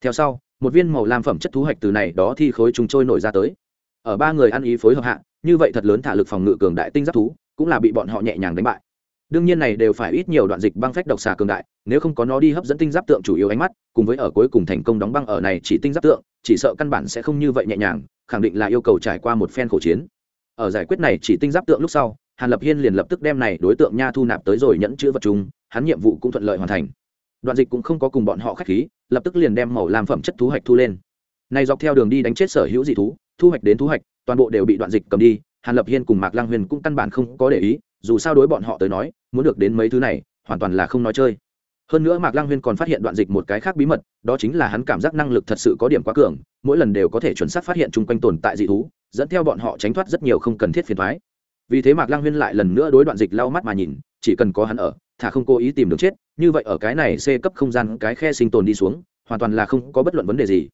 Theo sau, một viên màu lam phẩm chất thú hạch từ này đó thi khối trùng trôi nổi ra tới. Ở ba người ăn ý phối hợp hạ như vậy thật lớn thả lực phòng ngự cường đại tinh giáp thú, cũng là bị bọn họ nhẹ nhàng đánh bại. Đương nhiên này đều phải ít nhiều đoạn dịch băng phách độc xà cường đại, nếu không có nó đi hấp dẫn tinh giáp tượng chủ yếu ánh mắt, cùng với ở cuối cùng thành công đóng băng ở này chỉ tinh giáp tượng, chỉ sợ căn bản sẽ không như vậy nhẹ nhàng, khẳng định là yêu cầu trải qua một phen khổ chiến. Ở giải quyết này chỉ tinh giáp tượng lúc sau, hàn lập hiên liền lập tức đem này đối tượng nha thu nạp tới rồi nhẫn chữ vật chúng hắn nhiệm vụ cũng thuận lợi hoàn thành. Đoạn dịch cũng không có cùng bọn họ khách khí, lập tức liền đem màu làm phẩm chất thú hoạch thu lên. Này dọc theo đường đi đánh chết sở hữu dị thú, thu hoạch đến thu hoạch toàn bộ đều bị đoạn dịch cầm đi, hàn lập hiên cùng mạc lang huyền cũng căn bản không có để ý, dù sao đối bọn họ tới nói, muốn được đến mấy thứ này, hoàn toàn là không nói chơi. Hơn nữa mạc lang huyên còn phát hiện đoạn dịch một cái khác bí mật, đó chính là hắn cảm giác năng lực thật sự có điểm quá cường, mỗi lần đều có thể chuẩn xác phát hiện chung quanh tồn tại dị thú, dẫn theo bọn họ tránh thoát rất nhiều không cần thiết phiền thoái vì thế mạc lang huyên lại lần nữa đối đoạn dịch lau mắt mà nhìn, chỉ cần có hắn ở thả không cố ý tìm đường chết, như vậy ở cái này c cấp không gian, cái khe sinh tồn đi xuống, hoàn toàn là không có bất luận vấn đề gì.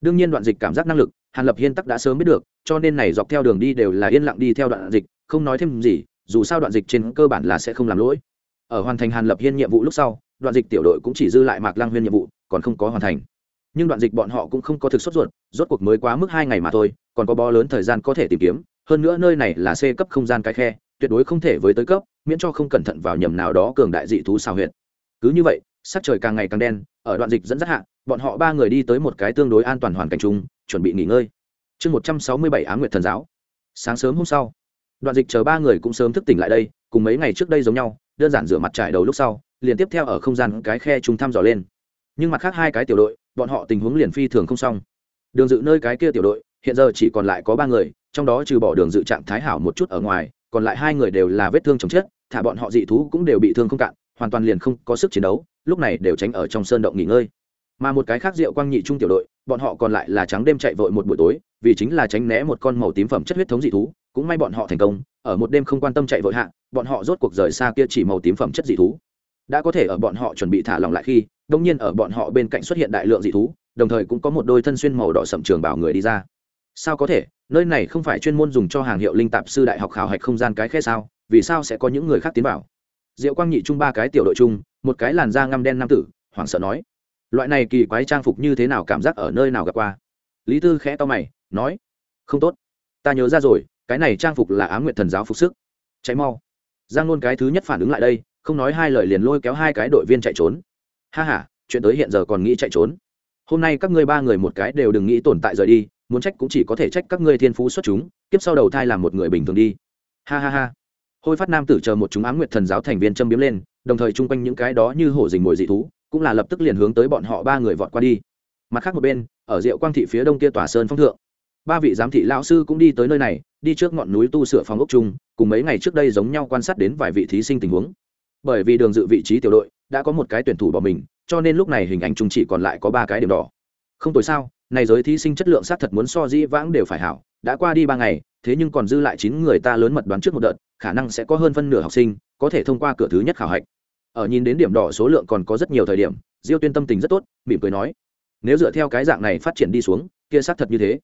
Đương nhiên đoạn dịch cảm giác năng lực hàn lập hiên tắc đã sớm biết được, cho nên này dọc theo đường đi đều là yên lặng đi theo đoạn dịch, không nói thêm gì, dù sao đoạn dịch trên cơ bản là sẽ không làm lỗi. Ở hoàn thành hàn lập hiên nhiệm vụ lúc sau, đoạn dịch tiểu đội cũng chỉ dư lại mạc lang huyên nhiệm vụ, còn không có hoàn thành. Nhưng đoạn dịch bọn họ cũng không có thực xuất ruột, rốt cuộc mới quá mức hai ngày mà thôi, còn có bó lớn thời gian có thể tìm kiếm, hơn nữa nơi này là c cấp không gian cái khe, tuyệt đối không thể với tới cấp, miễn cho không cẩn thận vào nhầm nào đó cường đại dị thú xào huyện cứ như vậy, sắc trời càng ngày càng đen, ở đoạn dịch dẫn dắt hạ, bọn họ ba người đi tới một cái tương đối an toàn hoàn cảnh chung chuẩn bị nghỉ ngơi. Chương một trăm sáu mươi bảy á nguyệt thần giáo. Sáng sớm hôm sau, đoạn dịch chờ ba người cũng sớm thức tỉnh lại đây, cùng mấy ngày trước đây giống nhau, đơn giản rửa mặt trải đầu lúc sau, liền tiếp theo ở không gian cái khe chúng thăm dò lên. Nhưng mặt khác hai cái tiểu đội, bọn họ tình huống liền phi thường không xong. Đường dự nơi cái kia tiểu đội, hiện giờ chỉ còn lại có ba người, trong đó trừ bỏ đường dự trạng thái hảo một chút ở ngoài, còn lại hai người đều là vết thương chồng chết, thả bọn họ dị thú cũng đều bị thương không cạn, hoàn toàn liền không có sức chiến đấu, lúc này đều tránh ở trong sơn động nghỉ ngơi mà một cái khác rượu quang nhị trung tiểu đội, bọn họ còn lại là trắng đêm chạy vội một buổi tối, vì chính là tránh né một con màu tím phẩm chất huyết thống dị thú, cũng may bọn họ thành công, ở một đêm không quan tâm chạy vội hạ, bọn họ rốt cuộc rời xa kia chỉ màu tím phẩm chất dị thú. Đã có thể ở bọn họ chuẩn bị thả lỏng lại khi, đông nhiên ở bọn họ bên cạnh xuất hiện đại lượng dị thú, đồng thời cũng có một đôi thân xuyên màu đỏ sậm trường bảo người đi ra. Sao có thể? Nơi này không phải chuyên môn dùng cho hàng hiệu linh tạp sư đại học khảo hạch không gian cái khe sao? Vì sao sẽ có những người khác tiến vào? Diệu quang nhị chung ba cái tiểu đội chung, một cái làn da ngăm đen nam tử, hoảng sợ nói loại này kỳ quái trang phục như thế nào cảm giác ở nơi nào gặp qua? Lý tư khẽ to mày, nói, không tốt. Ta nhớ ra rồi, cái này trang phục là á m nguyện thần giáo phục sức. Cháy mau. Giang nôn cái thứ nhất phản ứng lại đây, không nói hai lời liền lôi kéo hai cái đội viên chạy trốn. Ha h a chuyện tới hiện giờ còn nghĩ chạy trốn. Hôm nay các ngươi ba người một cái đều đừng nghĩ tồn tại rời đi, muốn trách cũng chỉ có thể trách các ngươi thiên phú xuất chúng, kiếp sau đầu thai làm một người bình thường đi. Ha ha ha. Hôi phát nam tử chờ một chúng ám nguyệt thần giáo thành viên châm biếm lên, đồng thời chung quanh những cái đó như hổ dình mồi dị thú cũng là lập tức liền hướng tới bọn họ ba người vọt qua đi. Mặt khác một bên, ở diệu quang thị phía đông kia tòa sơn phong thượng, ba vị giám thị lão sư cũng đi tới nơi này, đi trước ngọn núi tu sửa phòng ốc chung, cùng mấy ngày trước đây giống nhau quan sát đến vài vị thí sinh tình huống. Bởi vì đường dự vị trí tiểu đội đã có một cái tuyển thủ bỏ mình, cho nên lúc này hình ảnh chung chỉ còn lại có ba cái điểm đỏ. Không tối sao, này giới thí sinh chất lượng xác thật muốn so dĩ vãng đều phải hảo, đã qua đi ba ngày, thế nhưng còn dư lại chín người ta lớn mật đoán trước một đợt, khả năng sẽ có hơn phân nửa học sinh có thể thông qua cửa thứ nhất khảo hạch ở nhìn đến điểm đỏ số lượng còn có rất nhiều thời điểm, diêu tuyên tâm tình rất tốt, mỉm cười nói, nếu dựa theo cái dạng này phát triển đi xuống, kia xác thật như thế.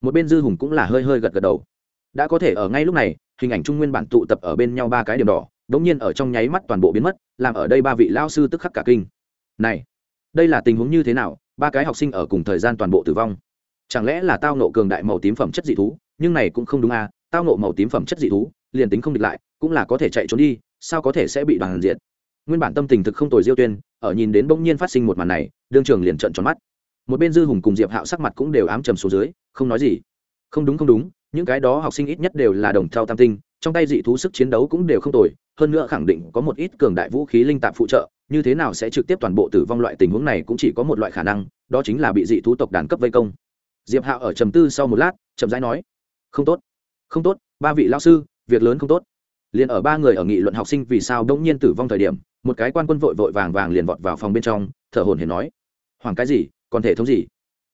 Một bên dư hùng cũng là hơi hơi gật gật đầu. Đã có thể ở ngay lúc này, hình ảnh trung nguyên bản tụ tập ở bên nhau ba cái điểm đỏ, đống nhiên ở trong nháy mắt toàn bộ biến mất, làm ở đây ba vị lao sư tức khắc cả kinh. Này, đây là tình huống như thế nào? Ba cái học sinh ở cùng thời gian toàn bộ tử vong. Chẳng lẽ là tao nộ cường đại màu tím phẩm chất dị thú? Nhưng này cũng không đúng à tao nộ màu tím phẩm chất dị thú, liền tính không địch lại, cũng là có thể chạy trốn đi, sao có thể sẽ bị đoàn diện nguyên bản tâm tình thực không tồi diêu tuyên, ở nhìn đến bỗng nhiên phát sinh một màn này, đương trường liền trận tròn mắt. Một bên dư hùng cùng diệp hạo sắc mặt cũng đều ám trầm xuống dưới, không nói gì. Không đúng không đúng, những cái đó học sinh ít nhất đều là đồng thao tam tinh, trong tay dị thú sức chiến đấu cũng đều không tồi, hơn nữa khẳng định có một ít cường đại vũ khí linh tạp phụ trợ, như thế nào sẽ trực tiếp toàn bộ tử vong loại tình huống này cũng chỉ có một loại khả năng, đó chính là bị dị thú tộc đàn cấp vây công. Diệp hạo ở trầm tư sau một lát, chậm rãi nói, không tốt không tốt, ba vị lao sư, việc lớn không tốt. Liền ở ba người ở nghị luận học sinh vì sao đông nhiên tử vong thời điểm một cái quan quân vội vội vàng vàng liền vọt vào phòng bên trong, thở hồn hển nói, hoàng cái gì, còn thể thống gì?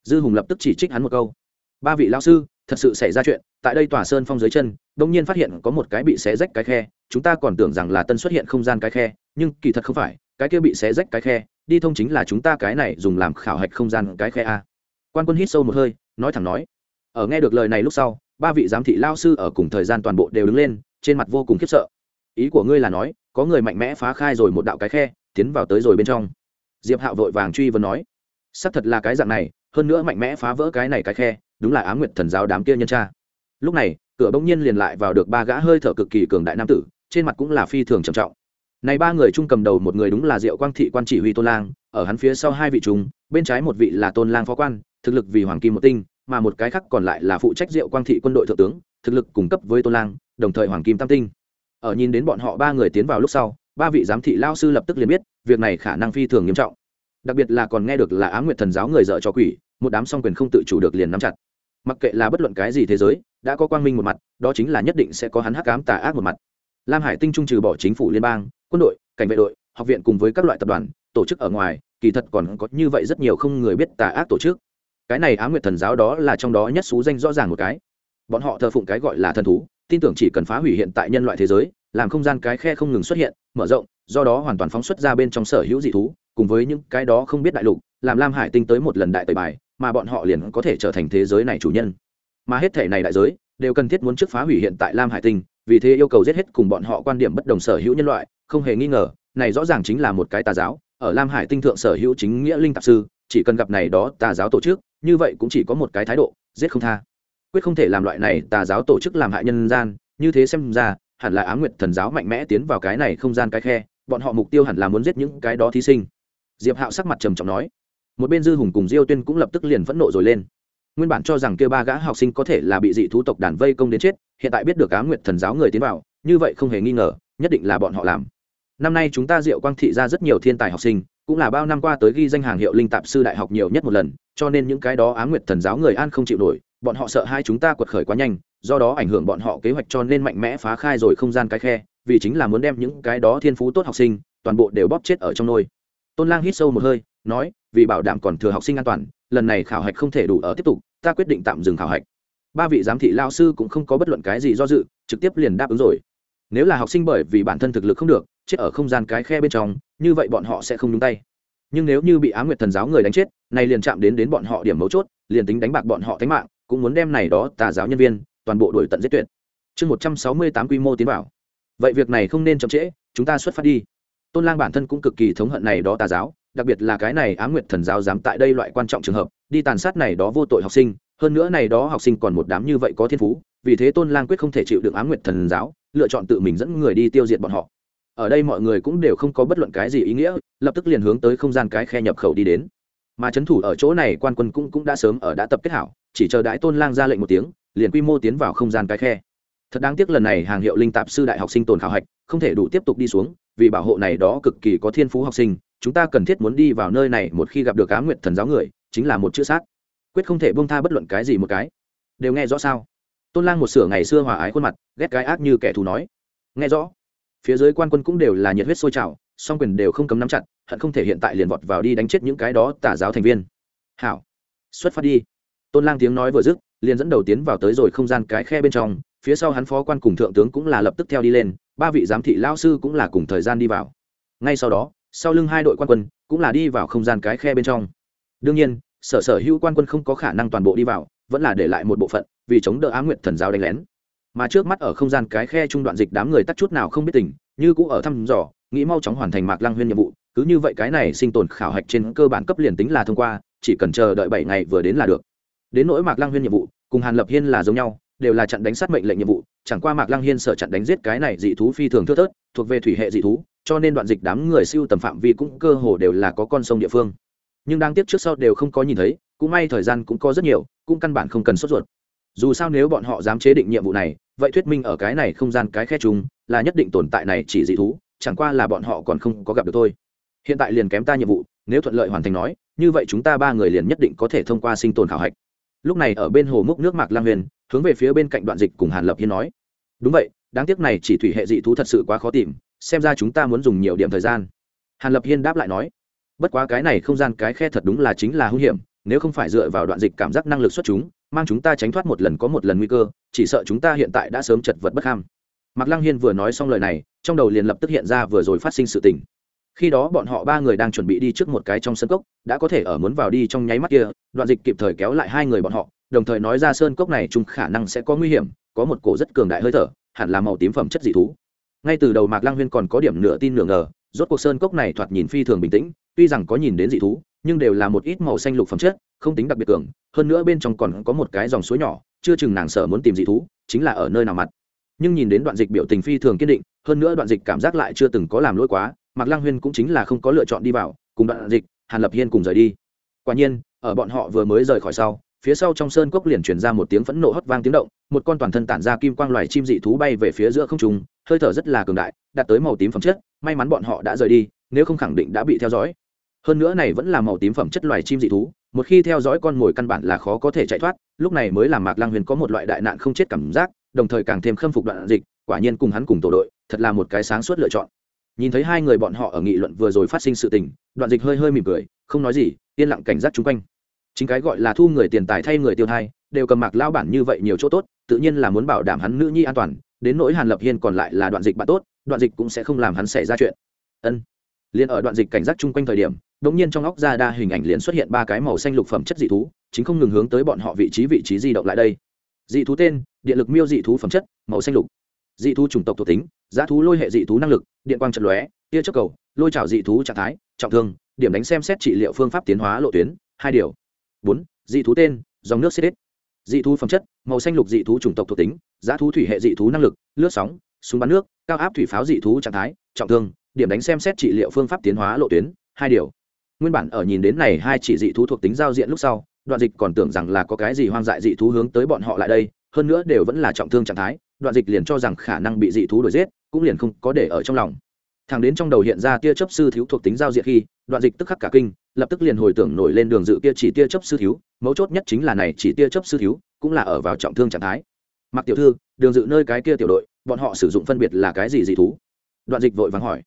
Dư hùng lập tức chỉ trích hắn một câu, ba vị lao sư, thật sự xảy ra chuyện, tại đây tòa sơn phong dưới chân, đông nhiên phát hiện có một cái bị xé rách cái khe, chúng ta còn tưởng rằng là tân xuất hiện không gian cái khe, nhưng kỳ thật không phải, cái kia bị xé rách cái khe, đi thông chính là chúng ta cái này dùng làm khảo hạch không gian cái khe a. Quan quân hít sâu một hơi, nói thẳng nói, ở nghe được lời này lúc sau, ba vị giám thị lao sư ở cùng thời gian toàn bộ đều đứng lên, trên mặt vô cùng khiếp sợ. Ý của ngươi là nói có người mạnh mẽ phá khai rồi một đạo cái khe, tiến vào tới rồi bên trong. Diệp hạo vội vàng truy vấn nói, xác thật là cái dạng này, hơn nữa mạnh mẽ phá vỡ cái này cái khe, đúng là á nguyệt thần giáo đám kia nhân tra lúc này, cửa bỗng nhiên liền lại vào được ba gã hơi thở cực kỳ cường đại nam tử, trên mặt cũng là phi thường trầm trọng. Này ba người chung cầm đầu một người đúng là diệu quang thị quan chỉ huy tôn lang, ở hắn phía sau hai vị chúng, bên trái một vị là tôn lang phó quan, thực lực vì hoàng kim một tinh, mà một cái khác còn lại là phụ trách diệu quang thị quân đội thượng tướng, thực lực cung cấp với tôn lang, đồng thời hoàng kim tam tinh ở nhìn đến bọn họ ba người tiến vào lúc sau, ba vị giám thị lao sư lập tức liền biết, việc này khả năng phi thường nghiêm trọng. Đặc biệt là còn nghe được là á nguyệt thần giáo người dợ cho quỷ, một đám song quyền không tự chủ được liền nắm chặt. Mặc kệ là bất luận cái gì thế giới, đã có quang minh một mặt, đó chính là nhất định sẽ có hắn hắc ám tà ác một mặt. Lam hải tinh trung trừ bỏ chính phủ liên bang, quân đội, cảnh vệ đội, học viện cùng với các loại tập đoàn, tổ chức ở ngoài, kỳ thật còn có như vậy rất nhiều không người biết tà ác tổ chức. Cái này á nguyệt thần giáo đó là trong đó nhất xú danh rõ ràng một cái. Bọn họ thờ phụng cái gọi là thần thú tin tưởng chỉ cần phá hủy hiện tại nhân loại thế giới, làm không gian cái khe không ngừng xuất hiện, mở rộng, do đó hoàn toàn phóng xuất ra bên trong sở hữu dị thú, cùng với những cái đó không biết đại lục, làm lam hải tinh tới một lần đại tời bài, mà bọn họ liền có thể trở thành thế giới này chủ nhân. Mà hết thể này đại giới, đều cần thiết muốn trước phá hủy hiện tại lam hải tinh, vì thế yêu cầu giết hết cùng bọn họ quan điểm bất đồng sở hữu nhân loại, không hề nghi ngờ, này rõ ràng chính là một cái tà giáo, ở lam hải tinh thượng sở hữu chính nghĩa linh tạp sư, chỉ cần gặp này đó tà giáo tổ chức, như vậy cũng chỉ có một cái thái độ, giết không tha quyết không thể làm loại này tà giáo tổ chức làm hại nhân gian, như thế xem ra, hẳn là á nguyệt thần giáo mạnh mẽ tiến vào cái này không gian cái khe, bọn họ mục tiêu hẳn là muốn giết những cái đó thí sinh. Diệp hạo sắc mặt trầm trọng nói. Một bên dư hùng cùng diêu tuyên cũng lập tức liền phẫn nộ rồi lên. Nguyên bản cho rằng kêu ba gã học sinh có thể là bị dị thú tộc đàn vây công đến chết, hiện tại biết được á nguyệt thần giáo người tiến vào, như vậy không hề nghi ngờ, nhất định là bọn họ làm. Năm nay chúng ta diệu quang thị ra rất nhiều thiên tài học sinh, cũng là bao năm qua tới ghi danh hàng hiệu linh tạp sư đại học nhiều nhất một lần, cho nên những cái đó á nguyệt thần giáo người an không chịu nổi bọn họ sợ hai chúng ta quật khởi quá nhanh, do đó ảnh hưởng bọn họ kế hoạch cho nên mạnh mẽ phá khai rồi không gian cái khe, vì chính là muốn đem những cái đó thiên phú tốt học sinh, toàn bộ đều bóp chết ở trong nôi. Tôn lang hít sâu một hơi, nói, vì bảo đảm còn thừa học sinh an toàn, lần này khảo hạch không thể đủ ở tiếp tục, ta quyết định tạm dừng khảo hạch. Ba vị giám thị lao sư cũng không có bất luận cái gì do dự, trực tiếp liền đáp ứng rồi. Nếu là học sinh bởi vì bản thân thực lực không được, chết ở không gian cái khe bên trong, như vậy bọn họ sẽ không nhúng tay. Nhưng nếu như bị á nguyệt thần giáo người đánh chết này liền chạm đến đến bọn họ điểm mấu chốt, liền tính đánh bạc bọn họ thánh mạng cũng muốn đem này đó tà giáo nhân viên toàn bộ đuổi tận giết tuyệt. Chương một trăm sáu mươi tám quy mô tiến vào. Vậy việc này không nên chậm trễ, chúng ta xuất phát đi. Tôn lang bản thân cũng cực kỳ thống hận này đó tà giáo, đặc biệt là cái này á nguyệt thần giáo dám tại đây loại quan trọng trường hợp, đi tàn sát này đó vô tội học sinh, hơn nữa này đó học sinh còn một đám như vậy có thiên phú, vì thế tôn lang quyết không thể chịu được á nguyệt thần giáo, lựa chọn tự mình dẫn người đi tiêu diệt bọn họ. Ở đây mọi người cũng đều không có bất luận cái gì ý nghĩa, lập tức liền hướng tới không gian cái khe nhập khẩu đi đến mà c h ấ n thủ ở chỗ này quan quân cũng, cũng đã sớm ở đã tập kết hảo chỉ chờ đãi tôn lang ra lệnh một tiếng liền quy mô tiến vào không gian cái khe. Thật đáng tiếc lần này hàng hiệu linh tạp sư đại học sinh tồn khảo hạch không thể đủ tiếp tục đi xuống vì bảo hộ này đó cực kỳ có thiên phú học sinh chúng ta cần thiết muốn đi vào nơi này một khi gặp được cá nguyện thần giáo người chính là một chữ sát. Quyết không thể bông tha bất luận cái gì một cái. Đều nghe rõ sao? Tôn lang một sửa ngày xưa hòa ái khuôn mặt ghét cái ác như kẻ thù nói. Nghe rõ. Phía dưới quan quân cũng đều là nhiệt huyết sôi trào song quyền đều không cấm nắm chặt, hận không thể hiện tại liền vọt vào đi đánh chết những cái đó tả giáo thành viên. Hảo, xuất phát đi. Tôn lang tiếng nói vừa dứt, liền dẫn đầu tiến vào tới rồi không gian cái khe bên trong, phía sau hắn phó quan cùng thượng tướng cũng là lập tức theo đi lên, ba vị giám thị lao sư cũng là cùng thời gian đi vào. Ngay sau đó, sau lưng hai đội quan quân cũng là đi vào không gian cái khe bên trong. Đương nhiên, sở sở hữu quan quân không có khả năng toàn bộ đi vào, vẫn là để lại một bộ phận, vì chống đỡ á nguyện thần giáo đánh lén. Mà trước mắt ở không gian cái khe trung đoạn dịch đám người tắt chút nào không biết tình, như cũ ở thăm dò nghĩ mau chóng hoàn thành mạc lăng huyên nhiệm vụ, cứ như vậy cái này sinh tồn khảo hạch trên cơ bản cấp liền tính là thông qua, chỉ cần chờ đợi bảy ngày vừa đến là được. Đến nỗi mạc lăng huyên nhiệm vụ, cùng hàn lập hiên là giống nhau, đều là chặn đánh sát mệnh lệnh nhiệm vụ, chẳng qua mạc lăng hiên sợ chặn đánh giết cái này dị thú phi thường thưa thớt, thuộc về thủy hệ dị thú, cho nên đoạn dịch đám người siêu tầm phạm vi cũng cơ hồ đều là có con sông địa phương. Nhưng đáng tiếc trước sau đều không có nhìn thấy, cũng may thời gian cũng có rất nhiều, cũng căn bản không cần sốt ruột. Dù sao nếu bọn họ dám chế định nhiệm vụ này, vậy thuyết minh ở cái này không gian cái khe chung, là nhất định tồn tại này chỉ dị thú chẳng qua là bọn họ còn không có gặp được thôi hiện tại liền kém ta nhiệm vụ, nếu thuận lợi hoàn thành nói, như vậy chúng ta ba người liền nhất định có thể thông qua sinh tồn khảo hạch. Lúc này ở bên hồ múc nước mạc lang huyền, hướng về phía bên cạnh đoạn dịch cùng hàn lập hiên nói. Đúng vậy, đáng tiếc này chỉ thủy hệ dị thú thật sự quá khó tìm, xem ra chúng ta muốn dùng nhiều điểm thời gian. Hàn lập hiên đáp lại nói. Bất quá cái này không gian cái khe thật đúng là chính là hữu hiểm, nếu không phải dựa vào đoạn dịch cảm giác năng lực xuất chúng, mang chúng ta tránh thoát một lần có một lần nguy cơ, chỉ sợ chúng ta hiện tại đã sớm chật vật bất ham mạc lăng hiên vừa nói xong lời này, trong đầu liền lập tức hiện ra vừa rồi phát sinh sự tình. Khi đó bọn họ ba người đang chuẩn bị đi trước một cái trong sân cốc, đã có thể ở muốn vào đi trong nháy mắt kia, đoạn dịch kịp thời kéo lại hai người bọn họ, đồng thời nói ra sơn cốc này chung khả năng sẽ có nguy hiểm, có một cổ rất cường đại hơi thở, hẳn là màu tím phẩm chất dị thú. Ngay từ đầu mạc lang huyên còn có điểm nửa tin nửa ngờ, rốt cuộc sơn cốc này thoạt nhìn phi thường bình tĩnh, tuy rằng có nhìn đến dị thú, nhưng đều là một ít màu xanh lục phẩm chất, không tính đặc biệt cường, hơn nữa bên trong còn có một cái dòng suối nhỏ, chưa chừng nàng sợ muốn tìm dị thú, chính là ở nơi nào mặt nhưng nhìn đến đoạn dịch biểu tình phi thường kiên định, hơn nữa đoạn dịch cảm giác lại chưa từng có làm lỗi quá, mạc lang huyên cũng chính là không có lựa chọn đi vào, cùng đoạn dịch, hàn lập hiên cùng rời đi. Quả nhiên, ở bọn họ vừa mới rời khỏi sau, phía sau trong sơn cốc liền truyền ra một tiếng phẫn nộ hót vang tiếng động, một con toàn thân tản ra kim quang loài chim dị thú bay về phía giữa không trung, hơi thở rất là cường đại, đạt tới màu tím phẩm chất, may mắn bọn họ đã rời đi, nếu không khẳng định đã bị theo dõi. Hơn nữa này vẫn là màu tím phẩm chất loài chim dị thú, một khi theo dõi con mồi căn bản là khó có thể chạy thoát, lúc này mới làm mạc lang huyền có một loại đại nạn không chết cảm giác đồng thời càng thêm khâm phục đoạn dịch, quả nhiên cùng hắn cùng tổ đội, thật là một cái sáng suốt lựa chọn. Nhìn thấy hai người bọn họ ở nghị luận vừa rồi phát sinh sự tình, đoạn dịch hơi hơi mỉm cười, không nói gì, yên lặng cảnh giác chung quanh. Chính cái gọi là thu người tiền tài thay người tiêu thai, đều cầm mạc lao bản như vậy nhiều chỗ tốt, tự nhiên là muốn bảo đảm hắn nữ nhi an toàn, đến nỗi hàn lập hiên còn lại là đoạn dịch bạn tốt, đoạn dịch cũng sẽ không làm hắn xảy ra chuyện. Ân. Liền ở đoạn dịch cảnh giác chung quanh thời điểm, đột nhiên trong óc ra đa hình ảnh liền xuất hiện ba cái màu xanh lục phẩm chất dị thú, chính không ngừng hướng tới bọn họ vị trí vị trí di động lại đây. Dị thú tên điện lực miêu dị thú phẩm chất, màu xanh lục. Dị thú chủng tộc thuộc tính, giá thú lôi hệ dị thú năng lực, điện quang trận lóe, tia chất cầu, lôi trào dị thú trạng thái, trọng thương, điểm đánh xem xét trị liệu phương pháp tiến hóa lộ tuyến, hai điều. Bốn, dị thú tên, dòng nước xếp dị thú phẩm chất, màu xanh lục dị thú chủng tộc thuộc tính, giá thú thủy hệ dị thú năng lực, lướt sóng, súng bắn nước, cao áp thủy pháo dị thú trạng thái, trọng thương, điểm đánh xem xét trị liệu phương pháp tiến hóa lộ tuyến, hai điều. Nguyên bản ở nhìn đến này hai chỉ dị thú thuộc tính giao diện lúc sau, đoạn dịch còn tưởng rằng là có cái gì hoang dại dị thú hướng tới bọn họ lại đây hơn nữa đều vẫn là trọng thương trạng thái, đoạn dịch liền cho rằng khả năng bị dị thú đuổi giết, cũng liền không có để ở trong lòng. Thằng đến trong đầu hiện ra tia chấp sư thiếu thuộc tính giao diện khi, đoạn dịch tức khắc cả kinh, lập tức liền hồi tưởng nổi lên đường dự kia chỉ tia chấp sư thiếu, mấu chốt nhất chính là này chỉ tia chấp sư thiếu, cũng là ở vào trọng thương trạng thái. Mặc tiểu thư, đường dự nơi cái kia tiểu đội, bọn họ sử dụng phân biệt là cái gì dị thú? Đoạn dịch vội vàng hỏi.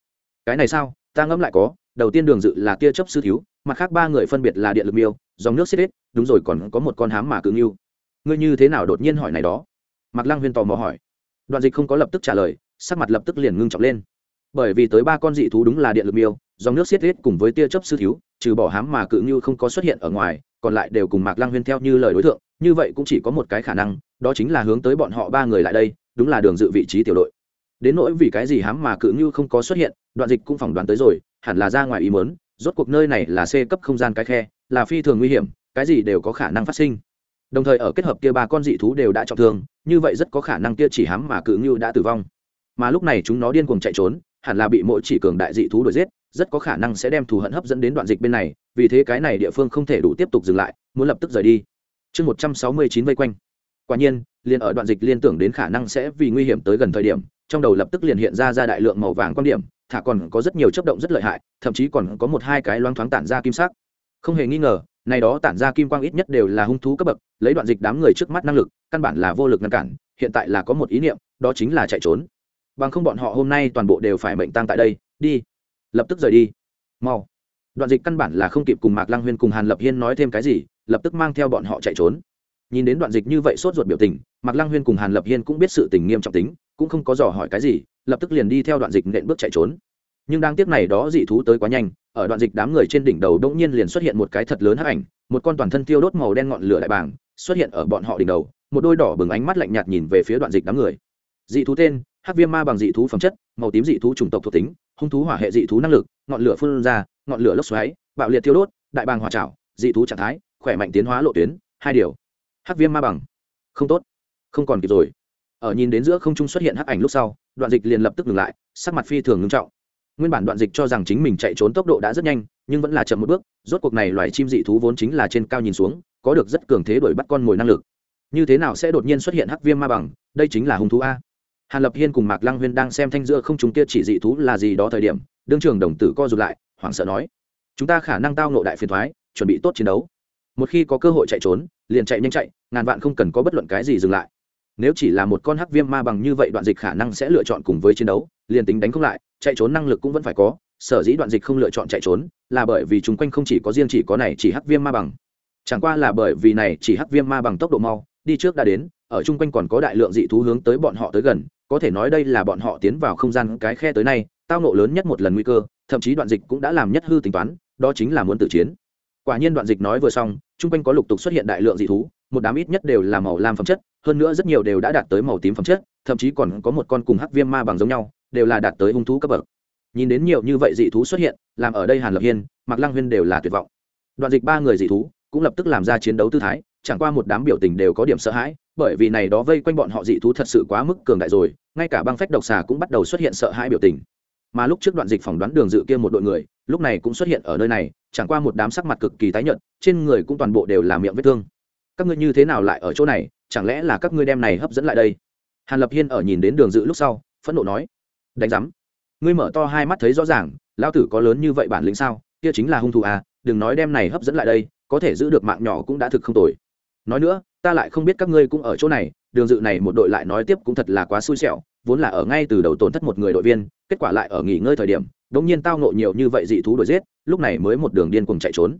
Cái này sao? Ta ngẫm lại có, đầu tiên đường dự là tia chấp sư thiếu, mặt khác ba người phân biệt là điện lực miêu, dòng nước xích đúng rồi còn có một con hám mà cứng yêu ngươi như thế nào đột nhiên hỏi này đó? Mạc lăng huyên tò mò hỏi. Đoạn dịch không có lập tức trả lời, sắc mặt lập tức liền ngưng trọng lên. Bởi vì tới ba con dị thú đúng là điện lực miêu, dòng nước xiết hết cùng với tia chấp sư thiếu, trừ bỏ hám mà cự như không có xuất hiện ở ngoài, còn lại đều cùng mạc lăng huyên theo như lời đối tượng như vậy cũng chỉ có một cái khả năng, đó chính là hướng tới bọn họ ba người lại đây, đúng là đường dự vị trí tiểu đội. Đến nỗi vì cái gì hám mà cự như không có xuất hiện, đoạn dịch cũng phỏng đoán tới rồi, hẳn là ra ngoài ý mớn rốt cuộc nơi này là c cấp không gian cái khe, là phi thường nguy hiểm, cái gì đều có khả năng phát sinh đồng thời ở kết hợp kia ba con dị thú đều đã trọng thương, như vậy rất có khả năng kia chỉ hám mà cự ngưu đã tử vong. Mà lúc này chúng nó điên cuồng chạy trốn, hẳn là bị mỗi chỉ cường đại dị thú đuổi giết, rất có khả năng sẽ đem thù hận hấp dẫn đến đoạn dịch bên này, vì thế cái này địa phương không thể đủ tiếp tục dừng lại, muốn lập tức rời đi. Chương một trăm sáu mươi chín vây quanh. Quả nhiên, liền ở đoạn dịch liên tưởng đến khả năng sẽ vì nguy hiểm tới gần thời điểm, trong đầu lập tức liền hiện ra ra đại lượng màu vàng quan điểm, thả còn có rất nhiều chấp động rất lợi hại, thậm chí còn có một hai cái loáng thoáng tản ra kim sắc. Không hề nghi ngờ này đó tản ra kim quang ít nhất đều là hung thú cấp bậc, lấy đoạn dịch đám người trước mắt năng lực, căn bản là vô lực ngăn cản, hiện tại là có một ý niệm, đó chính là chạy trốn. Bằng không bọn họ hôm nay toàn bộ đều phải mệnh tăng tại đây, đi. Lập tức rời đi. Mau. Đoạn dịch căn bản là không kịp cùng mạc lăng huyên cùng hàn lập hiên nói thêm cái gì, lập tức mang theo bọn họ chạy trốn. Nhìn đến đoạn dịch như vậy sốt ruột biểu tình, mạc lăng huyên cùng hàn lập hiên cũng biết sự tình nghiêm trọng tính, cũng không có dò hỏi cái gì, lập tức liền đi theo đoạn dịch nện bước chạy trốn. Nhưng đang tiếp này đó dị thú tới quá nhanh ở đoạn dịch đám người trên đỉnh đầu đột nhiên liền xuất hiện một cái thật lớn hắc ảnh một con toàn thân tiêu đốt màu đen ngọn lửa đại bàng, xuất hiện ở bọn họ đỉnh đầu một đôi đỏ bừng ánh mắt lạnh nhạt nhìn về phía đoạn dịch đám người. Dị thú tên hắc viêm ma bằng dị thú phẩm chất màu tím dị thú chủng tộc thuộc tính hung thú hỏa hệ dị thú năng lực ngọn lửa phun ra ngọn lửa lốc xoáy bạo liệt tiêu đốt đại bàng hỏa trảo dị thú trạng thái khỏe mạnh tiến hóa lộ tuyến hai điều. Hắc viêm ma bằng. Không tốt. Không còn kịp rồi. Ở nhìn đến giữa không trung xuất hiện hắc ảnh lúc sau đoạn dịch liền lập tức dừng lại sắc mặt phi thường nghiêm trọng nguyên bản đoạn dịch cho rằng chính mình chạy trốn tốc độ đã rất nhanh, nhưng vẫn là chậm một bước, rốt cuộc này loài chim dị thú vốn chính là trên cao nhìn xuống, có được rất cường thế đuổi bắt con mồi năng lực. Như thế nào sẽ đột nhiên xuất hiện hắc viêm ma bằng? Đây chính là hung thú a. Hàn lập hiên cùng mạc lăng huyên đang xem thanh giữa không chúng kia chỉ dị thú là gì đó thời điểm, đương trường đồng tử co rụt lại, hoảng sợ nói, chúng ta khả năng tao nộ đại phiền thoái, chuẩn bị tốt chiến đấu. Một khi có cơ hội chạy trốn, liền chạy nhanh chạy, ngàn vạn không cần có bất luận cái gì dừng lại. Nếu chỉ là một con hắc viêm ma bằng như vậy, đoạn dịch khả năng sẽ lựa chọn cùng với chiến đấu, liền tính đánh không lại chạy trốn năng lực cũng vẫn phải có, sở dĩ đoạn dịch không lựa chọn chạy trốn là bởi vì chúng quanh không chỉ có riêng chỉ có này chỉ hắc viêm ma bằng. Chẳng qua là bởi vì này chỉ hắc viêm ma bằng tốc độ mau, đi trước đã đến, ở chung quanh còn có đại lượng dị thú hướng tới bọn họ tới gần, có thể nói đây là bọn họ tiến vào không gian cái khe tới nay, tao nộ lớn nhất một lần nguy cơ, thậm chí đoạn dịch cũng đã làm nhất hư tính toán, đó chính là muốn tự chiến. Quả nhiên đoạn dịch nói vừa xong, chung quanh có lục tục xuất hiện đại lượng dị thú, một đám ít nhất đều là màu lam phẩm chất, hơn nữa rất nhiều đều đã đạt tới màu tím phẩm chất, thậm chí còn có một con cùng hắc viêm ma bằng giống nhau đều là đạt tới hung thú cấp bậc. Nhìn đến nhiều như vậy dị thú xuất hiện, làm ở đây hàn lập hiên mặc lăng huyên đều là tuyệt vọng. Đoạn dịch ba người dị thú cũng lập tức làm ra chiến đấu tư thái, chẳng qua một đám biểu tình đều có điểm sợ hãi, bởi vì này đó vây quanh bọn họ dị thú thật sự quá mức cường đại rồi, ngay cả băng phách độc xà cũng bắt đầu xuất hiện sợ hãi biểu tình. Mà lúc trước đoạn dịch phỏng đoán đường dự kia một đội người, lúc này cũng xuất hiện ở nơi này, chẳng qua một đám sắc mặt cực kỳ tái nhợt, trên người cũng toàn bộ đều là miệng vết thương. Các ngươi như thế nào lại ở chỗ này, chẳng lẽ là các ngươi đem này hấp dẫn lại đây? Hàn lập hiên ở nhìn đến đường dự lúc sau, phẫn nộ nói đánh giám. Ngươi mở to hai mắt thấy rõ ràng lao tử có lớn như vậy bản lĩnh sao? Kia chính là hung thủ à đừng nói đem này hấp dẫn lại đây, có thể giữ được mạng nhỏ cũng đã thực không tồi. Nói nữa, ta lại không biết các ngươi cũng ở chỗ này, đường dự này một đội lại nói tiếp cũng thật là quá xui xẻo, vốn là ở ngay từ đầu tổn thất một người đội viên, kết quả lại ở nghỉ ngơi thời điểm, đống nhiên tao nộ nhiều như vậy dị thú đuổi giết, lúc này mới một đường điên cùng chạy trốn.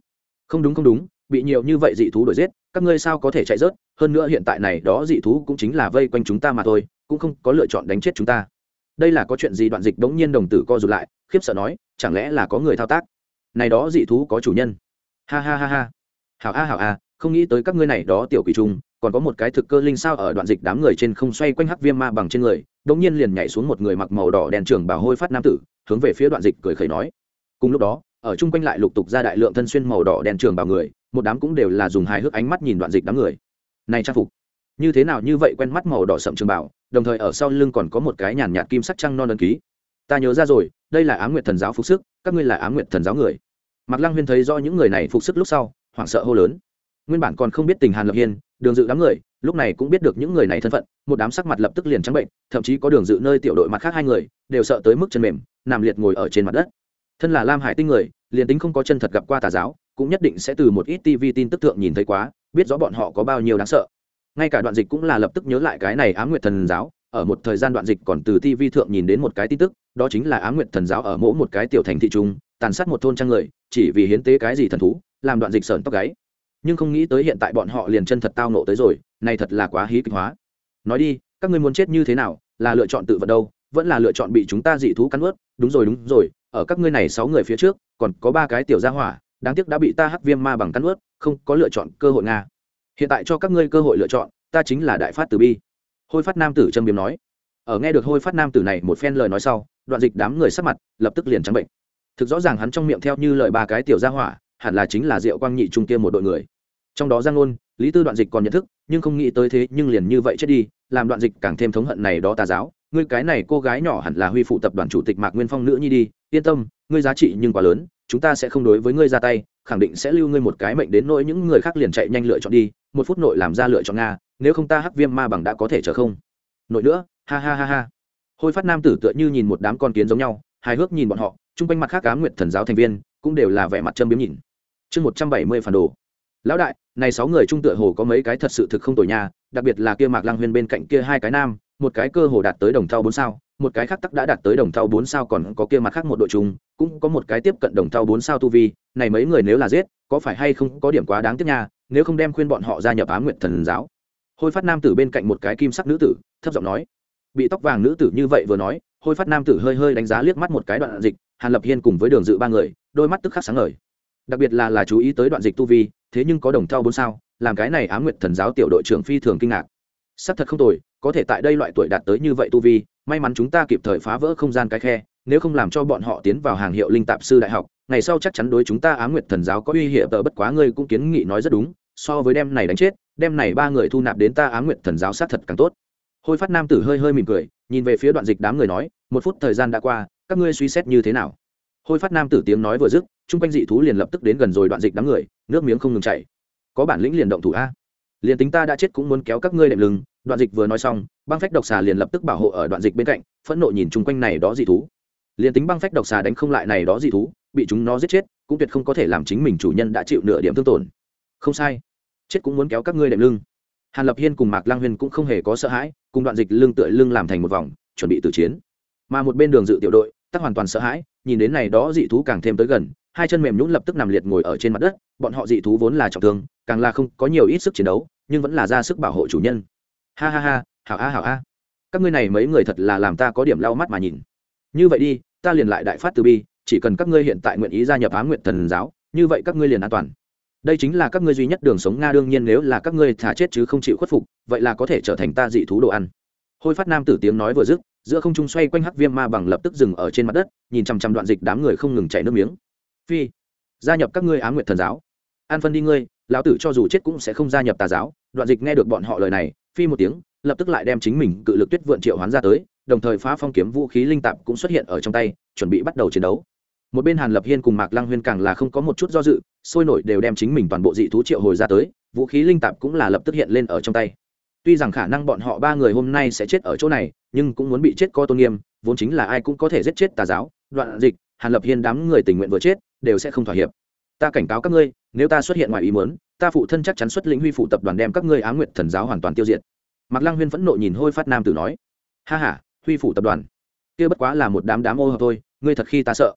Không đúng không đúng, bị nhiều như vậy dị thú đuổi giết, các ngươi sao có thể chạy rớt? Hơn nữa hiện tại này đó dị thú cũng chính là vây quanh chúng ta mà thôi, cũng không có lựa chọn đánh chết chúng ta đây là có chuyện gì đoạn dịch đống nhiên đồng tử co rụt lại, khiếp sợ nói, chẳng lẽ là có người thao tác? Này đó dị thú có chủ nhân. Ha ha ha ha. Hảo a hảo a, không nghĩ tới các ngươi này đó tiểu quỷ trung còn có một cái thực cơ linh sao ở đoạn dịch đám người trên không xoay quanh hắc viêm ma bằng trên người, đống nhiên liền nhảy xuống một người mặc màu đỏ đèn trường bảo hôi phát nam tử, hướng về phía đoạn dịch cười khẩy nói. Cùng lúc đó, ở chung quanh lại lục tục ra đại lượng thân xuyên màu đỏ đèn trường bảo người, một đám cũng đều là dùng hài hước ánh mắt nhìn đoạn dịch đám người. Này trang phục, như thế nào như vậy quen mắt màu đỏ sậm trường bảo đồng thời ở sau lưng còn có một cái nhàn nhạt kim sắc trăng non đơn ký. Ta nhớ ra rồi, đây là ám nguyệt thần giáo phục sức, các ngươi là ám nguyệt thần giáo người. Mạc lăng huyên thấy do những người này phục sức lúc sau, hoảng sợ hô lớn. Nguyên bản còn không biết tình hàn lập hiên, đường dự đám người, lúc này cũng biết được những người này thân phận, một đám sắc mặt lập tức liền trắng bệnh, thậm chí có đường dự nơi tiểu đội mặt khác hai người, đều sợ tới mức chân mềm, nằm liệt ngồi ở trên mặt đất. Thân là lam hải tinh người, liền tính không có chân thật gặp qua tà giáo, cũng nhất định sẽ từ một ít tv tin tức thượng nhìn thấy quá, biết rõ bọn họ có bao nhiêu đáng sợ ngay cả đoạn dịch cũng là lập tức nhớ lại cái này á nguyệt thần giáo, ở một thời gian đoạn dịch còn từ tv thượng nhìn đến một cái tin tức, đó chính là ám nguyệt thần giáo ở mỗi một cái tiểu thành thị trung, tàn sát một thôn trang người, chỉ vì hiến tế cái gì thần thú, làm đoạn dịch sởn tóc gáy. Nhưng không nghĩ tới hiện tại bọn họ liền chân thật tao nộ tới rồi, này thật là quá hí kịch hóa. Nói đi, các ngươi muốn chết như thế nào, là lựa chọn tự vận đâu, vẫn là lựa chọn bị chúng ta dị thú cắn ướt đúng rồi đúng rồi, ở các ngươi này sáu người phía trước, còn có ba cái tiểu gia hỏa, đáng tiếc đã bị ta hắc viêm ma bằng cắn ướt không có lựa chọn cơ hội nga hiện tại cho các ngươi cơ hội lựa chọn, ta chính là đại phát từ bi. Hôi phát nam tử trâm biếm nói. Ở nghe được hôi phát nam tử này một phen lời nói sau, đoạn dịch đám người sắc mặt lập tức liền trắng bệnh. Thực rõ ràng hắn trong miệng theo như lời ba cái tiểu gia hỏa, hẳn là chính là diệu quang nhị trung kia một đội người. Trong đó giang ngôn lý tư đoạn dịch còn nhận thức, nhưng không nghĩ tới thế nhưng liền như vậy chết đi, làm đoạn dịch càng thêm thống hận này đó tà giáo. Ngươi cái này cô gái nhỏ hẳn là huy phụ tập đoàn chủ tịch mạc nguyên phong nữ nhi đi, yên tâm, ngươi giá trị nhưng quá lớn, chúng ta sẽ không đối với ngươi ra tay, khẳng định sẽ lưu ngươi một cái mệnh đến nỗi những người khác liền chạy nhanh lựa chọn đi một phút nội làm ra lựa chọn nga, nếu không ta hắc viêm ma bằng đã có thể chờ không? Nội nữa, ha ha ha ha. Hôi phát nam tử tựa như nhìn một đám con kiến giống nhau, hài hước nhìn bọn họ, chung quanh mặt khác cá nguyệt thần giáo thành viên cũng đều là vẻ mặt châm biếm nhìn. Chương một trăm bảy mươi phản đồ. Lão đại, này sáu người trung tựa hồ có mấy cái thật sự thực không tồi nha, đặc biệt là kia mạc lăng huyên bên cạnh kia hai cái nam, một cái cơ hồ đạt tới đồng thau bốn sao, một cái khác tắc đã đạt tới đồng thau bốn sao còn có kia mặt khác một đội chúng cũng có một cái tiếp cận đồng thau bốn sao tu vi, này mấy người nếu là giết, có phải hay không có điểm quá đáng tiếc nha nếu không đem khuyên bọn họ gia nhập á nguyện thần giáo. Hôi phát nam tử bên cạnh một cái kim sắc nữ tử, thấp giọng nói. Bị tóc vàng nữ tử như vậy vừa nói, hôi phát nam tử hơi hơi đánh giá liếc mắt một cái đoạn dịch, hàn lập hiên cùng với đường dự ba người, đôi mắt tức khắc sáng ngời. Đặc biệt là là chú ý tới đoạn dịch tu vi, thế nhưng có đồng thau bốn sao, làm cái này á nguyện thần giáo tiểu đội trưởng phi thường kinh ngạc. Sắc thật không tồi, có thể tại đây loại tuổi đạt tới như vậy tu vi, may mắn chúng ta kịp thời phá vỡ không gian cái khe, nếu không làm cho bọn họ tiến vào hàng hiệu linh tạp sư đại học, ngày sau chắc chắn đối chúng ta á nguyệt thần giáo có uy hiểm tờ bất quá ngươi cũng kiến nghị nói rất đúng so với đem này đánh chết, đem này ba người thu nạp đến ta á nguyện thần giáo sát thật càng tốt. Hôi phát nam tử hơi hơi mỉm cười, nhìn về phía đoạn dịch đám người nói, một phút thời gian đã qua, các ngươi suy xét như thế nào? Hôi phát nam tử tiếng nói vừa dứt, chung quanh dị thú liền lập tức đến gần rồi đoạn dịch đám người, nước miếng không ngừng chảy. Có bản lĩnh liền động thủ a. Liền tính ta đã chết cũng muốn kéo các ngươi đệm lưng, đoạn dịch vừa nói xong, băng phách độc xà liền lập tức bảo hộ ở đoạn dịch bên cạnh, phẫn nộ nhìn chung quanh này đó dị thú. Liền tính băng phách độc xà đánh không lại này đó dị thú, bị chúng nó giết chết, cũng tuyệt không có thể làm chính mình chủ nhân đã chịu nửa điểm thương tổn không sai. Chết cũng muốn kéo các ngươi đệm lưng. Hàn lập hiên cùng mạc lang huyên cũng không hề có sợ hãi, cùng đoạn dịch lưng tựa lưng làm thành một vòng, chuẩn bị từ chiến. Mà một bên đường dự tiểu đội, tắc hoàn toàn sợ hãi, nhìn đến này đó dị thú càng thêm tới gần, hai chân mềm nhũn lập tức nằm liệt ngồi ở trên mặt đất, bọn họ dị thú vốn là trọng thương, càng là không có nhiều ít sức chiến đấu, nhưng vẫn là ra sức bảo hộ chủ nhân. Ha ha ha, hảo a hảo a. Các ngươi này mấy người thật là làm ta có điểm lau mắt mà nhìn. Như vậy đi, ta liền lại đại phát từ bi, chỉ cần các ngươi hiện tại nguyện ý gia nhập á nguyện thần giáo, như vậy các ngươi liền an toàn đây chính là các ngươi duy nhất đường sống nga đương nhiên nếu là các ngươi thả chết chứ không chịu khuất phục, vậy là có thể trở thành ta dị thú đồ ăn. Hôi phát nam tử tiếng nói vừa dứt, giữa không trung xoay quanh hắc viêm ma bằng lập tức dừng ở trên mặt đất, nhìn chằm chằm đoạn dịch đám người không ngừng chảy nước miếng. Phi, gia nhập các ngươi á nguyện thần giáo. An phân đi ngươi, lão tử cho dù chết cũng sẽ không gia nhập tà giáo. Đoạn dịch nghe được bọn họ lời này, phi một tiếng, lập tức lại đem chính mình cự lực tuyết vượn triệu hoán ra tới, đồng thời phá phong kiếm vũ khí linh tạp cũng xuất hiện ở trong tay, chuẩn bị bắt đầu chiến đấu. Một bên hàn lập hiên cùng mạc lăng huyên càng là không có một chút do dự sôi nổi đều đem chính mình toàn bộ dị thú triệu hồi ra tới, vũ khí linh tạp cũng là lập tức hiện lên ở trong tay. Tuy rằng khả năng bọn họ ba người hôm nay sẽ chết ở chỗ này, nhưng cũng muốn bị chết co tôn nghiêm, vốn chính là ai cũng có thể giết chết tà giáo, đoạn dịch, hàn lập hiên đám người tình nguyện vừa chết, đều sẽ không thỏa hiệp. Ta cảnh cáo các ngươi, nếu ta xuất hiện ngoài ý muốn, ta phụ thân chắc chắn xuất lĩnh huy phụ tập đoàn đem các ngươi á nguyện thần giáo hoàn toàn tiêu diệt. Mạc lăng huyên phẫn nộ nhìn hôi phát nam tử nói, ha ha, huy phụ tập đoàn, kia bất quá là một đám đám ô hợp thôi, ngươi thật khi ta sợ.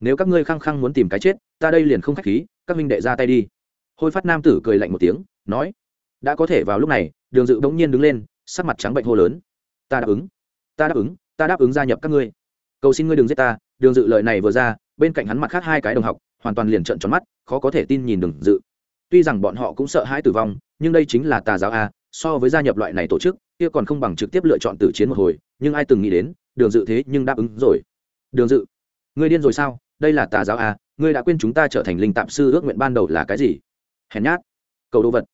Nếu các ngươi khăng khăng muốn tìm cái chết, ta đây liền không khách khí các minh đệ ra tay đi. Hôi phát nam tử cười lạnh một tiếng, nói, đã có thể vào lúc này, đường dự bỗng nhiên đứng lên, sắc mặt trắng bệnh hô lớn. Ta đáp ứng, ta đáp ứng, ta đáp ứng gia nhập các ngươi. Cầu xin ngươi đừng giết ta, đường dự lời này vừa ra, bên cạnh hắn mặt khác hai cái đồng học, hoàn toàn liền trợn tròn mắt, khó có thể tin nhìn đường dự. Tuy rằng bọn họ cũng sợ hãi tử vong, nhưng đây chính là tà giáo a, so với gia nhập loại này tổ chức, kia còn không bằng trực tiếp lựa chọn tử chiến một hồi, nhưng ai từng nghĩ đến, đường dự thế nhưng đáp ứng rồi. Đường dự, ngươi điên rồi sao? Đây là tà giáo a ngươi đã quên chúng ta trở thành linh tạp sư ước nguyện ban đầu là cái gì? Hèn nhát. Cầu đồ vật.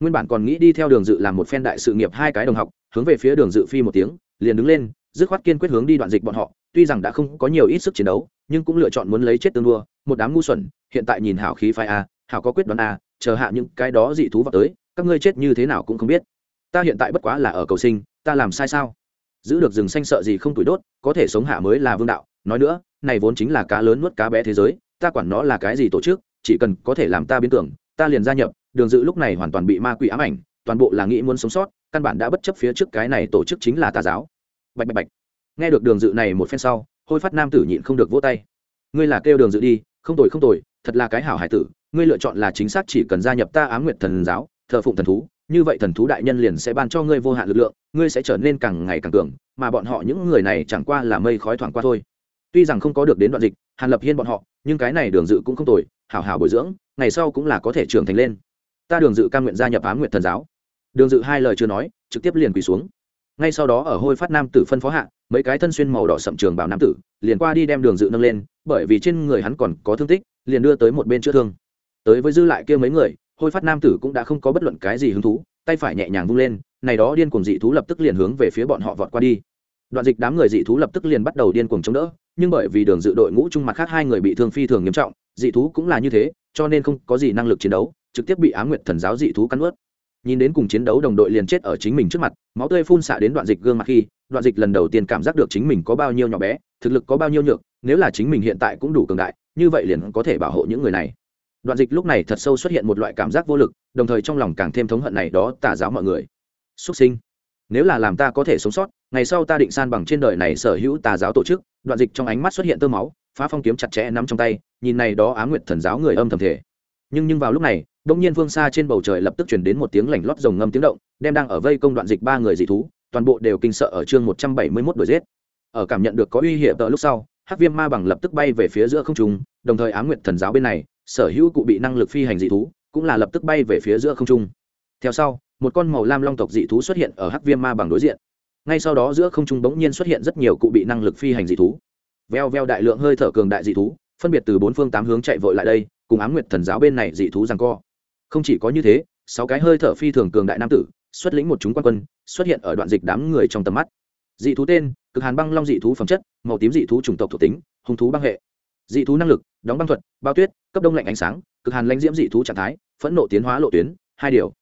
Nguyên bản còn nghĩ đi theo đường dự làm một phen đại sự nghiệp hai cái đồng học, hướng về phía đường dự phi một tiếng, liền đứng lên, dứt khoát kiên quyết hướng đi đoạn dịch bọn họ. Tuy rằng đã không có nhiều ít sức chiến đấu, nhưng cũng lựa chọn muốn lấy chết tương đua, một đám ngu xuẩn, hiện tại nhìn hảo khí phái a, hảo có quyết đoán a, chờ hạ những cái đó dị thú vào tới, các ngươi chết như thế nào cũng không biết. Ta hiện tại bất quá là ở cầu sinh, ta làm sai sao? Giữ được rừng xanh sợ gì không tuổi đốt, có thể sống hạ mới là vương đạo. Nói nữa, này vốn chính là cá lớn nuốt cá bé thế giới ta quản nó là cái gì tổ chức, chỉ cần có thể làm ta biến tưởng, ta liền gia nhập, đường dự lúc này hoàn toàn bị ma quỷ ám ảnh, toàn bộ là nghĩ muốn sống sót, căn bản đã bất chấp phía trước cái này tổ chức chính là tà giáo. Bạch bạch bạch. Nghe được đường dự này một phen sau, hôi phát nam tử nhịn không được vỗ tay. Ngươi là kêu đường dự đi, không tồi không tồi, thật là cái hảo hải tử, ngươi lựa chọn là chính xác chỉ cần gia nhập ta ám nguyệt thần giáo, thờ phụng thần thú, như vậy thần thú đại nhân liền sẽ ban cho ngươi vô hạn lực lượng, ngươi sẽ trở nên càng ngày càng cường, mà bọn họ những người này chẳng qua là mây khói thoảng qua thôi. Tuy rằng không có được đến đoạn dịch, hàn lập hiên bọn họ nhưng cái này đường dự cũng không tồi, hảo hảo bồi dưỡng, ngày sau cũng là có thể trưởng thành lên. Ta đường dự ca nguyện gia nhập ám nguyện thần giáo. Đường dự hai lời chưa nói, trực tiếp liền quỳ xuống. Ngay sau đó ở hôi phát nam tử phân phó hạ, mấy cái thân xuyên màu đỏ sậm trường bảo nam tử, liền qua đi đem đường dự nâng lên, bởi vì trên người hắn còn có thương tích, liền đưa tới một bên chữa thương. Tới với dư lại kia mấy người, hôi phát nam tử cũng đã không có bất luận cái gì hứng thú, tay phải nhẹ nhàng vung lên, này đó điên cuồng dị thú lập tức liền hướng về phía bọn họ vọt qua đi. Đoạn dịch đám người dị thú lập tức liền bắt đầu điên cuồng chống đỡ nhưng bởi vì đường dự đội ngũ chung mặt khác hai người bị thương phi thường nghiêm trọng, dị thú cũng là như thế, cho nên không có gì năng lực chiến đấu, trực tiếp bị á nguyệt thần giáo dị thú cắn ướt nhìn đến cùng chiến đấu đồng đội liền chết ở chính mình trước mặt, máu tươi phun xạ đến đoạn dịch gương mặt khi, đoạn dịch lần đầu tiên cảm giác được chính mình có bao nhiêu nhỏ bé, thực lực có bao nhiêu nhược, nếu là chính mình hiện tại cũng đủ cường đại, như vậy liền có thể bảo hộ những người này. Đoạn dịch lúc này thật sâu xuất hiện một loại cảm giác vô lực, đồng thời trong lòng càng thêm thống hận này đó tả giáo mọi người. Xuất sinh. Nếu là làm ta có thể sống sót, ngày sau ta định san bằng trên đời này sở hữu tà giáo tổ chức đoạn dịch trong ánh mắt xuất hiện tơ máu, phá phong kiếm chặt chẽ nắm trong tay, nhìn này đó á nguyệt thần giáo người âm thầm thể nhưng nhưng vào lúc này đông nhiên phương xa trên bầu trời lập tức chuyển đến một tiếng lảnh lót rồng ngâm tiếng động, đem đang ở vây công đoạn dịch ba người dị thú, toàn bộ đều kinh sợ ở chương một trăm bảy mươi mốt đuổi giết. Ở cảm nhận được có uy hiểm tợ lúc sau, hắc viêm ma bằng lập tức bay về phía giữa không trung, đồng thời á nguyệt thần giáo bên này, sở hữu cụ bị năng lực phi hành dị thú, cũng là lập tức bay về phía giữa không trung. Theo sau, một con màu lam long tộc dị thú xuất hiện ở hắc viêm ma bằng đối diện ngay sau đó giữa không trung bỗng nhiên xuất hiện rất nhiều cụ bị năng lực phi hành dị thú. Veo veo đại lượng hơi thở cường đại dị thú, phân biệt từ bốn phương tám hướng chạy vội lại đây, cùng ám nguyệt thần giáo bên này dị thú rằng co. Không chỉ có như thế, sáu cái hơi thở phi thường cường đại nam tử, xuất lĩnh một chúng quan quân, xuất hiện ở đoạn dịch đám người trong tầm mắt. Dị thú tên, cực hàn băng long dị thú phẩm chất, màu tím dị thú chủng tộc thuộc tính, hung thú băng hệ. Dị thú năng lực, đóng băng thuật, bao tuyết, cấp đông lạnh ánh sáng, cực hàn lãnh diễm dị thú trạng thái, phẫn nộ tiến hóa lộ tuyến, hai điều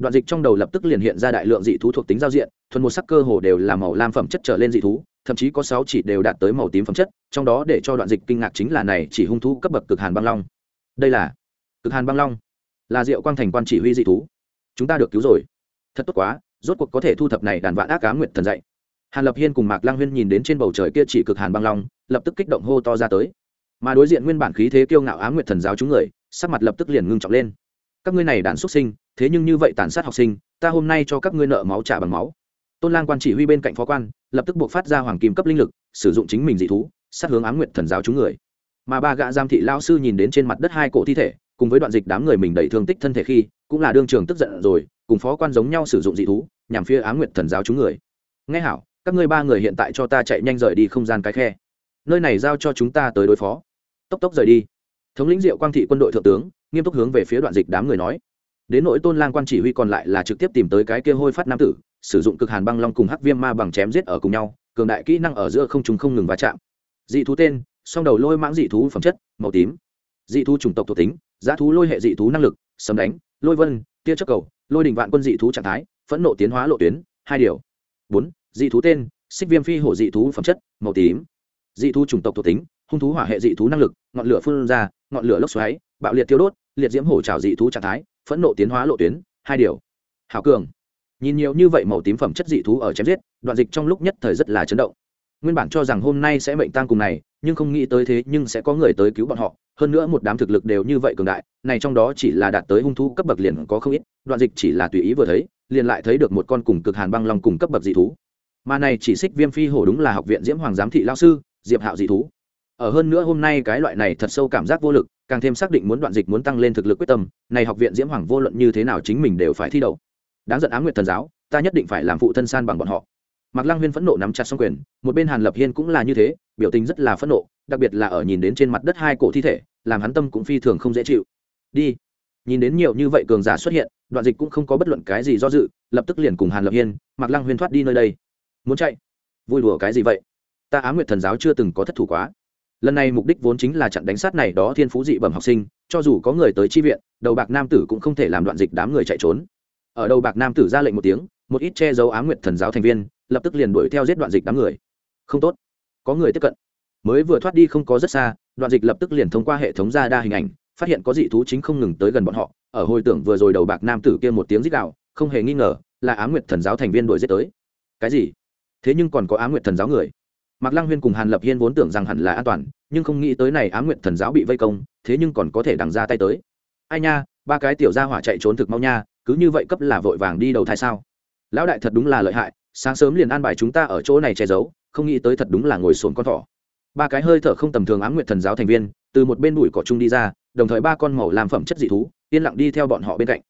đoạn dịch trong đầu lập tức liền hiện ra đại lượng dị thú thuộc tính giao diện, thuần một sắc cơ hồ đều là màu lam phẩm chất trở lên dị thú, thậm chí có sáu chỉ đều đạt tới màu tím phẩm chất, trong đó để cho đoạn dịch kinh ngạc chính là này chỉ hung thú cấp bậc cực hàn băng long. Đây là cực hàn băng long. Là diệu quang thành quan chỉ huy dị thú. Chúng ta được cứu rồi. Thật tốt quá, rốt cuộc có thể thu thập này đàn vạn ác cá nguyệt thần dạy. Hàn lập hiên cùng mạc lang huyên nhìn đến trên bầu trời kia chỉ cực hàn băng long, lập tức kích động hô to ra tới. Mà đối diện nguyên bản khí thế kiêu ngạo á nguyệt thần giáo chúng người, sắc mặt lập tức liền ngưng trọng lên. Các ngươi này đàn xuất sinh thế nhưng như vậy tàn sát học sinh, ta hôm nay cho các ngươi nợ máu trả bằng máu. Tôn lang quan chỉ huy bên cạnh phó quan, lập tức buộc phát ra hoàng kim cấp linh lực, sử dụng chính mình dị thú, sát hướng ám nguyện thần giáo chúng người. Mà ba gã giam thị lao sư nhìn đến trên mặt đất hai cổ thi thể, cùng với đoạn dịch đám người mình đầy thương tích thân thể khi, cũng là đương trường tức giận rồi, cùng phó quan giống nhau sử dụng dị thú, nhằm phía ám nguyện thần giáo chúng người. Nghe hảo, các ngươi ba người hiện tại cho ta chạy nhanh rời đi không gian cái khe. Nơi này giao cho chúng ta tới đối phó. Tốc tốc rời đi. Thống lĩnh diệu quang thị quân đội thượng tướng, nghiêm túc hướng về phía đoạn dịch đám người nói đến nỗi tôn lang quan chỉ huy còn lại là trực tiếp tìm tới cái kia hôi phát nam tử, sử dụng cực hàn băng long cùng hắc viêm ma bằng chém giết ở cùng nhau, cường đại kỹ năng ở giữa không trùng không ngừng va chạm. Dị thú tên, song đầu lôi mãng dị thú phẩm chất, màu tím. Dị thú chủng tộc thuộc tính, giá thú lôi hệ dị thú năng lực, sấm đánh, lôi vân, tia chất cầu, lôi đình vạn quân dị thú trạng thái, phẫn nộ tiến hóa lộ tuyến, hai điều. Bốn, dị thú tên, xích viêm phi hổ dị thú phẩm chất, màu tím. Dị thú chủng tộc thuộc tính, hung thú hỏa hệ dị thú năng lực, ngọn lửa phun ra, ngọn lửa lốc xoáy, bạo liệt tiêu đốt, liệt diễm hổ trào dị thú trạng thái phẫn nộ tiến hóa lộ tuyến, hai điều. Hảo cường. Nhìn nhiều như vậy màu tím phẩm chất dị thú ở chém giết, đoạn dịch trong lúc nhất thời rất là chấn động. Nguyên bản cho rằng hôm nay sẽ mệnh tang cùng này, nhưng không nghĩ tới thế nhưng sẽ có người tới cứu bọn họ. Hơn nữa một đám thực lực đều như vậy cường đại, này trong đó chỉ là đạt tới hung thú cấp bậc liền có không ít, đoạn dịch chỉ là tùy ý vừa thấy, liền lại thấy được một con cùng cực hàn băng long cùng cấp bậc dị thú. Mà này chỉ xích viêm phi hổ đúng là học viện diễm hoàng giám thị lao sư, diệp hạo dị thú ở hơn nữa hôm nay cái loại này thật sâu cảm giác vô lực, càng thêm xác định muốn đoạn dịch muốn tăng lên thực lực quyết tâm, này học viện diễm hoàng vô luận như thế nào chính mình đều phải thi đậu. Đáng giận á nguyệt thần giáo, ta nhất định phải làm phụ thân san bằng bọn họ. Mạc lăng huyên phẫn nộ nắm chặt xong quyền, một bên hàn lập hiên cũng là như thế, biểu tình rất là phẫn nộ, đặc biệt là ở nhìn đến trên mặt đất hai cổ thi thể, làm hắn tâm cũng phi thường không dễ chịu. Đi. Nhìn đến nhiều như vậy cường giả xuất hiện, đoạn dịch cũng không có bất luận cái gì do dự, lập tức liền cùng hàn lập hiên, mạc lăng huyên thoát đi nơi đây. Muốn chạy? Vui đùa cái gì vậy? Ta á nguyệt thần giáo chưa từng có thất thủ quá lần này mục đích vốn chính là chặn đánh sát này đó thiên phú dị bẩm học sinh, cho dù có người tới chi viện, đầu bạc nam tử cũng không thể làm đoạn dịch đám người chạy trốn. Ở đầu bạc nam tử ra lệnh một tiếng, một ít che giấu á nguyệt thần giáo thành viên, lập tức liền đuổi theo giết đoạn dịch đám người. Không tốt. Có người tiếp cận. Mới vừa thoát đi không có rất xa, đoạn dịch lập tức liền thông qua hệ thống ra đa hình ảnh, phát hiện có dị thú chính không ngừng tới gần bọn họ. Ở hồi tưởng vừa rồi đầu bạc nam tử kia một tiếng rít đạo không hề nghi ngờ là á nguyệt thần giáo thành viên đuổi giết tới. Cái gì? Thế nhưng còn có á nguyệt thần giáo người mạc lăng huyên cùng hàn lập hiên vốn tưởng rằng hẳn là an toàn, nhưng không nghĩ tới này á nguyệt thần giáo bị vây công, thế nhưng còn có thể đằng ra tay tới. Ai nha, ba cái tiểu gia hỏa chạy trốn thực mau nha, cứ như vậy cấp là vội vàng đi đầu thai sao? Lão đại thật đúng là lợi hại, sáng sớm liền an bài chúng ta ở chỗ này che giấu, không nghĩ tới thật đúng là ngồi sồn con thỏ. Ba cái hơi thở không tầm thường ám nguyệt thần giáo thành viên, từ một bên bụi cỏ chung đi ra, đồng thời ba con màu làm phẩm chất dị thú, yên lặng đi theo bọn họ bên cạnh.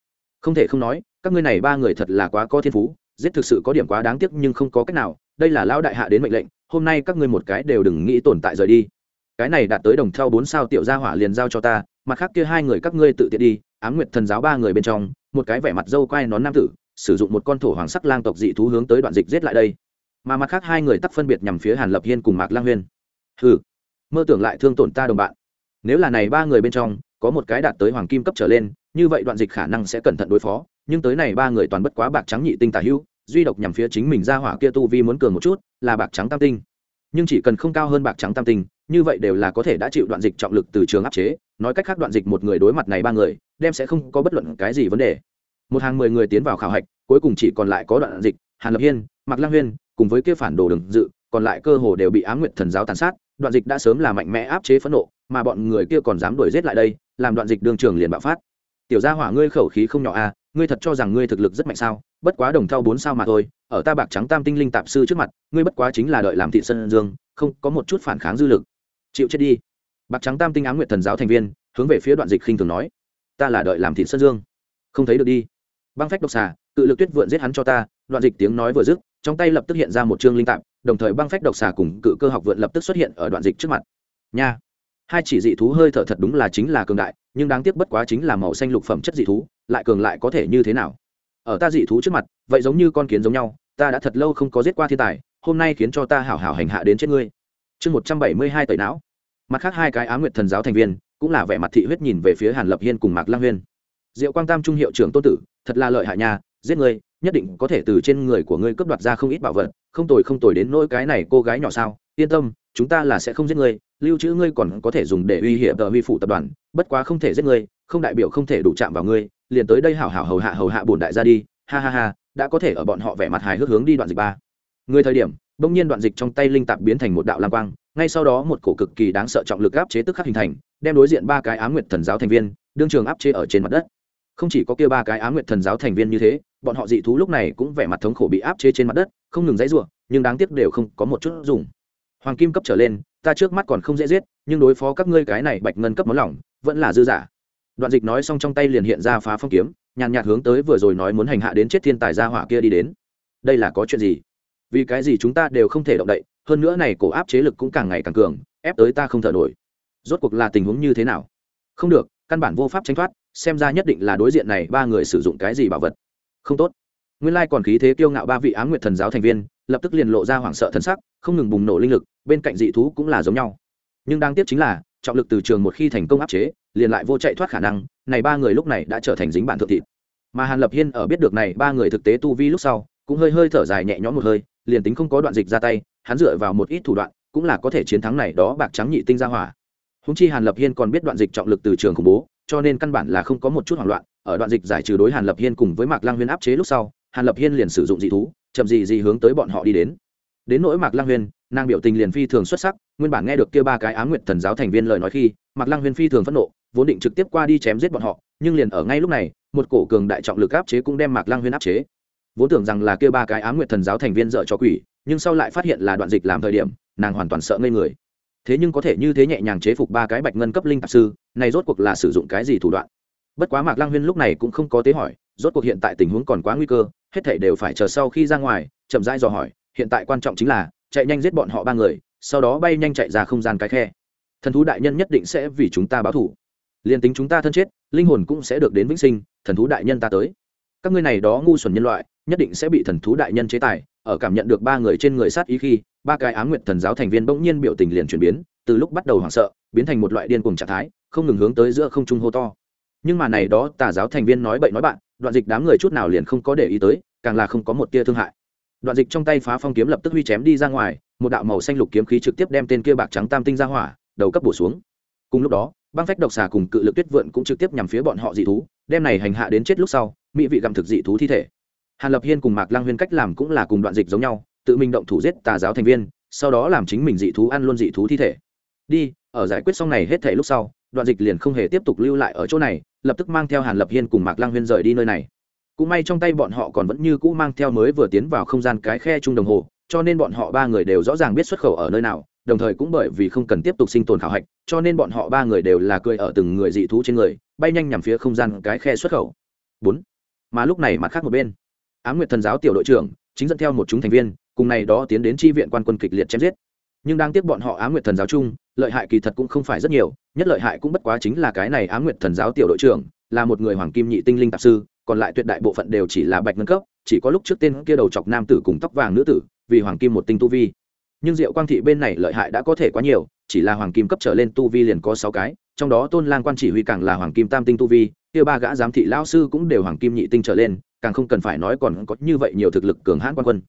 Không thể không nói, các ngươi này ba người thật là quá có thiên phú, giết thực sự có điểm quá đáng tiếc nhưng không có cách nào, đây là lão đại hạ đến mệnh lệnh hôm nay các ngươi một cái đều đừng nghĩ tồn tại rời đi. Cái này đạt tới đồng theo bốn sao tiểu gia hỏa liền giao cho ta, mặt khác kia hai người các ngươi tự tiện đi, ám nguyệt thần giáo ba người bên trong, một cái vẻ mặt dâu quai nón nam tử, sử dụng một con thổ hoàng sắc lang tộc dị thú hướng tới đoạn dịch giết lại đây. Mà mặt khác hai người tắc phân biệt nhằm phía hàn lập hiên cùng mạc lang huyên. Hừ, mơ tưởng lại thương tổn ta đồng bạn. Nếu là này ba người bên trong, có một cái đạt tới hoàng kim cấp trở lên, như vậy đoạn dịch khả năng sẽ cẩn thận đối phó, nhưng tới này ba người toàn bất quá bạc trắng nhị tinh tả hữu duy độc nhằm phía chính mình ra hỏa kia tu vi muốn cường một chút, là bạc trắng tam tinh. Nhưng chỉ cần không cao hơn bạc trắng tam tinh, như vậy đều là có thể đã chịu đoạn dịch trọng lực từ trường áp chế. Nói cách khác, đoạn dịch một người đối mặt này ba người, đem sẽ không có bất luận cái gì vấn đề. Một hàng mười người tiến vào khảo hạch, cuối cùng chỉ còn lại có đoạn dịch, hàn lập hiên, mạc lang huyên, cùng với kia phản đồ đường dự, còn lại cơ hồ đều bị á nguyện thần giáo tàn sát. Đoạn dịch đã sớm là mạnh mẽ áp chế phẫn nộ, mà bọn người kia còn dám đuổi giết lại đây, làm đoạn dịch đường trường liền bạo phát. Tiểu gia hỏa ngươi khẩu khí không nhỏ à ngươi thật cho rằng ngươi thực lực rất mạnh sao? Bất quá đồng thau bốn sao mà thôi, ở ta bạc trắng tam tinh linh tạp sư trước mặt, ngươi bất quá chính là đợi làm thị sân dương, không có một chút phản kháng dư lực. Chịu chết đi. Bạc trắng tam tinh ám nguyện thần giáo thành viên, hướng về phía đoạn dịch khinh thường nói, ta là đợi làm thị sân dương. Không thấy được đi. Băng phách độc xà tự lực tuyết vượn giết hắn cho ta, đoạn dịch tiếng nói vừa dứt, trong tay lập tức hiện ra một chương linh tạp, đồng thời băng phách độc xà cùng cự cơ học vượn lập tức xuất hiện ở đoạn dịch trước mặt. Nha! Hai chỉ dị thú hơi thở thật đúng là chính là cường đại, nhưng đáng tiếc bất quá chính là màu xanh lục phẩm chất dị thú, lại cường lại có thể như thế nào? Ở ta dị thú trước mặt, vậy giống như con kiến giống nhau, ta đã thật lâu không có giết qua thiên tài, hôm nay khiến cho ta hảo hảo hành hạ đến chết ngươi. Chương một trăm bảy mươi hai tẩy não. Mặt khác hai cái á nguyệt thần giáo thành viên, cũng là vẻ mặt thị huyết nhìn về phía hàn lập hiên cùng mạc lang huyên. Diệu quang tam trung hiệu trưởng tôn tử, thật là lợi hại nha, giết ngươi, nhất định có thể từ trên người của ngươi cướp đoạt ra không ít bảo vật, không tồi không tồi đến nỗi cái này cô gái nhỏ sao, yên tâm, chúng ta là sẽ không giết ngươi, lưu trữ ngươi còn có thể dùng để uy hiểm tờ huy phủ tập đoàn, bất quá không thể giết ngươi, không đại biểu không thể đủ chạm vào ngươi liền tới đây hảo hảo hầu hạ hầu hạ bổn đại gia đi, ha ha ha, đã có thể ở bọn họ vẻ mặt hài hước hướng đi đoạn dịch ba. Người thời điểm, bỗng nhiên đoạn dịch trong tay linh tạp biến thành một đạo lam quang, ngay sau đó một cổ cực kỳ đáng sợ trọng lực áp chế tức khắc hình thành, đem đối diện ba cái á nguyệt thần giáo thành viên, đương trường áp chế ở trên mặt đất. Không chỉ có kia ba cái á nguyệt thần giáo thành viên như thế, bọn họ dị thú lúc này cũng vẻ mặt thống khổ bị áp chế trên mặt đất, không ngừng dãy ruộng nhưng đáng tiếc đều không có một chút dùng. Hoàng kim cấp trở lên, ta trước mắt còn không dễ giết, nhưng đối phó các ngươi cái này bạch ngân cấp máu lỏng, vẫn là dư giả đoạn dịch nói xong trong tay liền hiện ra phá phong kiếm, nhàn nhạt hướng tới vừa rồi nói muốn hành hạ đến chết thiên tài gia hỏa kia đi đến. Đây là có chuyện gì? Vì cái gì chúng ta đều không thể động đậy, hơn nữa này cổ áp chế lực cũng càng ngày càng cường, ép tới ta không thở nổi. Rốt cuộc là tình huống như thế nào? Không được, căn bản vô pháp tránh thoát, xem ra nhất định là đối diện này ba người sử dụng cái gì bảo vật. Không tốt. Nguyên lai còn khí thế kiêu ngạo ba vị á nguyệt thần giáo thành viên, lập tức liền lộ ra hoảng sợ thần sắc, không ngừng bùng nổ linh lực, bên cạnh dị thú cũng là giống nhau. Nhưng đáng tiếc chính là, trọng lực từ trường một khi thành công áp chế liền lại vô chạy thoát khả năng, này ba người lúc này đã trở thành dính bản thượng thịt. Mà hàn lập hiên ở biết được này ba người thực tế tu vi lúc sau, cũng hơi hơi thở dài nhẹ nhõm một hơi, liền tính không có đoạn dịch ra tay, hắn dựa vào một ít thủ đoạn, cũng là có thể chiến thắng này đó bạc trắng nhị tinh ra hỏa. Húng chi hàn lập hiên còn biết đoạn dịch trọng lực từ trường khủng bố, cho nên căn bản là không có một chút hoảng loạn. Ở đoạn dịch giải trừ đối hàn lập hiên cùng với mạc lang huyên áp chế lúc sau, hàn lập hiên liền sử dụng dị thú, chậm gì gì hướng tới bọn họ đi đến. Đến nỗi mạc lang huyên, nàng biểu tình liền phi thường xuất sắc, nguyên bản nghe được kia ba cái á nguyện thần giáo thành viên lời nói khi, mạc lang huyên phi thường phẫn nộ vốn định trực tiếp qua đi chém giết bọn họ, nhưng liền ở ngay lúc này, một cổ cường đại trọng lực áp chế cũng đem mạc lang huyên áp chế. Vốn tưởng rằng là kia ba cái á nguyệt thần giáo thành viên dợ cho quỷ, nhưng sau lại phát hiện là đoạn dịch làm thời điểm, nàng hoàn toàn sợ ngây người. Thế nhưng có thể như thế nhẹ nhàng chế phục ba cái bạch ngân cấp linh tạp sư, này rốt cuộc là sử dụng cái gì thủ đoạn? Bất quá mạc lang huyên lúc này cũng không có tế hỏi, rốt cuộc hiện tại tình huống còn quá nguy cơ, hết thảy đều phải chờ sau khi ra ngoài, chậm rãi dò hỏi, hiện tại quan trọng chính là, chạy nhanh giết bọn họ ba người, sau đó bay nhanh chạy ra không gian cái khe. Thần thú đại nhân nhất định sẽ vì chúng ta báo thủ liền tính chúng ta thân chết, linh hồn cũng sẽ được đến vĩnh sinh, thần thú đại nhân ta tới. Các ngươi này đó ngu xuẩn nhân loại, nhất định sẽ bị thần thú đại nhân chế tài, ở cảm nhận được ba người trên người sát ý khi, ba cái á nguyện thần giáo thành viên bỗng nhiên biểu tình liền chuyển biến, từ lúc bắt đầu hoảng sợ, biến thành một loại điên cuồng trạng thái, không ngừng hướng tới giữa không trung hô to. Nhưng mà này đó tà giáo thành viên nói bậy nói bạn, đoạn dịch đám người chút nào liền không có để ý tới, càng là không có một tia thương hại. Đoạn dịch trong tay phá phong kiếm lập tức huy chém đi ra ngoài, một đạo màu xanh lục kiếm khí trực tiếp đem tên kia bạc trắng tam tinh ra hỏa, đầu cấp bổ xuống. Cùng lúc đó băng phách độc xà cùng cự lực tuyết vượn cũng trực tiếp nhằm phía bọn họ dị thú, đem này hành hạ đến chết lúc sau, mỹ vị gặm thực dị thú thi thể. Hàn lập hiên cùng mạc lang huyên cách làm cũng là cùng đoạn dịch giống nhau, tự mình động thủ giết tà giáo thành viên, sau đó làm chính mình dị thú ăn luôn dị thú thi thể. Đi, ở giải quyết xong này hết thể lúc sau, đoạn dịch liền không hề tiếp tục lưu lại ở chỗ này, lập tức mang theo hàn lập hiên cùng mạc lang huyên rời đi nơi này. Cũng may trong tay bọn họ còn vẫn như cũ mang theo mới vừa tiến vào không gian cái khe chung đồng hồ, cho nên bọn họ ba người đều rõ ràng biết xuất khẩu ở nơi nào đồng thời cũng bởi vì không cần tiếp tục sinh tồn khảo hạch, cho nên bọn họ ba người đều là cười ở từng người dị thú trên người, bay nhanh nhằm phía không gian cái khe xuất khẩu. Bốn. Mà lúc này mặt khác một bên á m nguyệt thần giáo tiểu đội trưởng chính dẫn theo một chúng thành viên, cùng này đó tiến đến tri viện quan quân kịch liệt chém giết. Nhưng đang tiếp bọn họ á m nguyệt thần giáo chung, lợi hại kỳ thật cũng không phải rất nhiều, nhất lợi hại cũng bất quá chính là cái này á m nguyệt thần giáo tiểu đội trưởng, là một người hoàng kim nhị tinh linh tạp sư, còn lại tuyệt đại bộ phận đều chỉ là bạch ngân cấp, chỉ có lúc trước tên kia đầu chọc nam tử cùng tóc vàng nữ tử, vì hoàng kim một tinh tu vi nhưng diệu quang thị bên này lợi hại đã có thể quá nhiều, chỉ là hoàng kim cấp trở lên tu vi liền có sáu cái, trong đó tôn lang quan chỉ huy càng là hoàng kim tam tinh tu vi, kia ba gã giám thị lão sư cũng đều hoàng kim nhị tinh trở lên, càng không cần phải nói còn có như vậy nhiều thực lực cường hãn quan quân.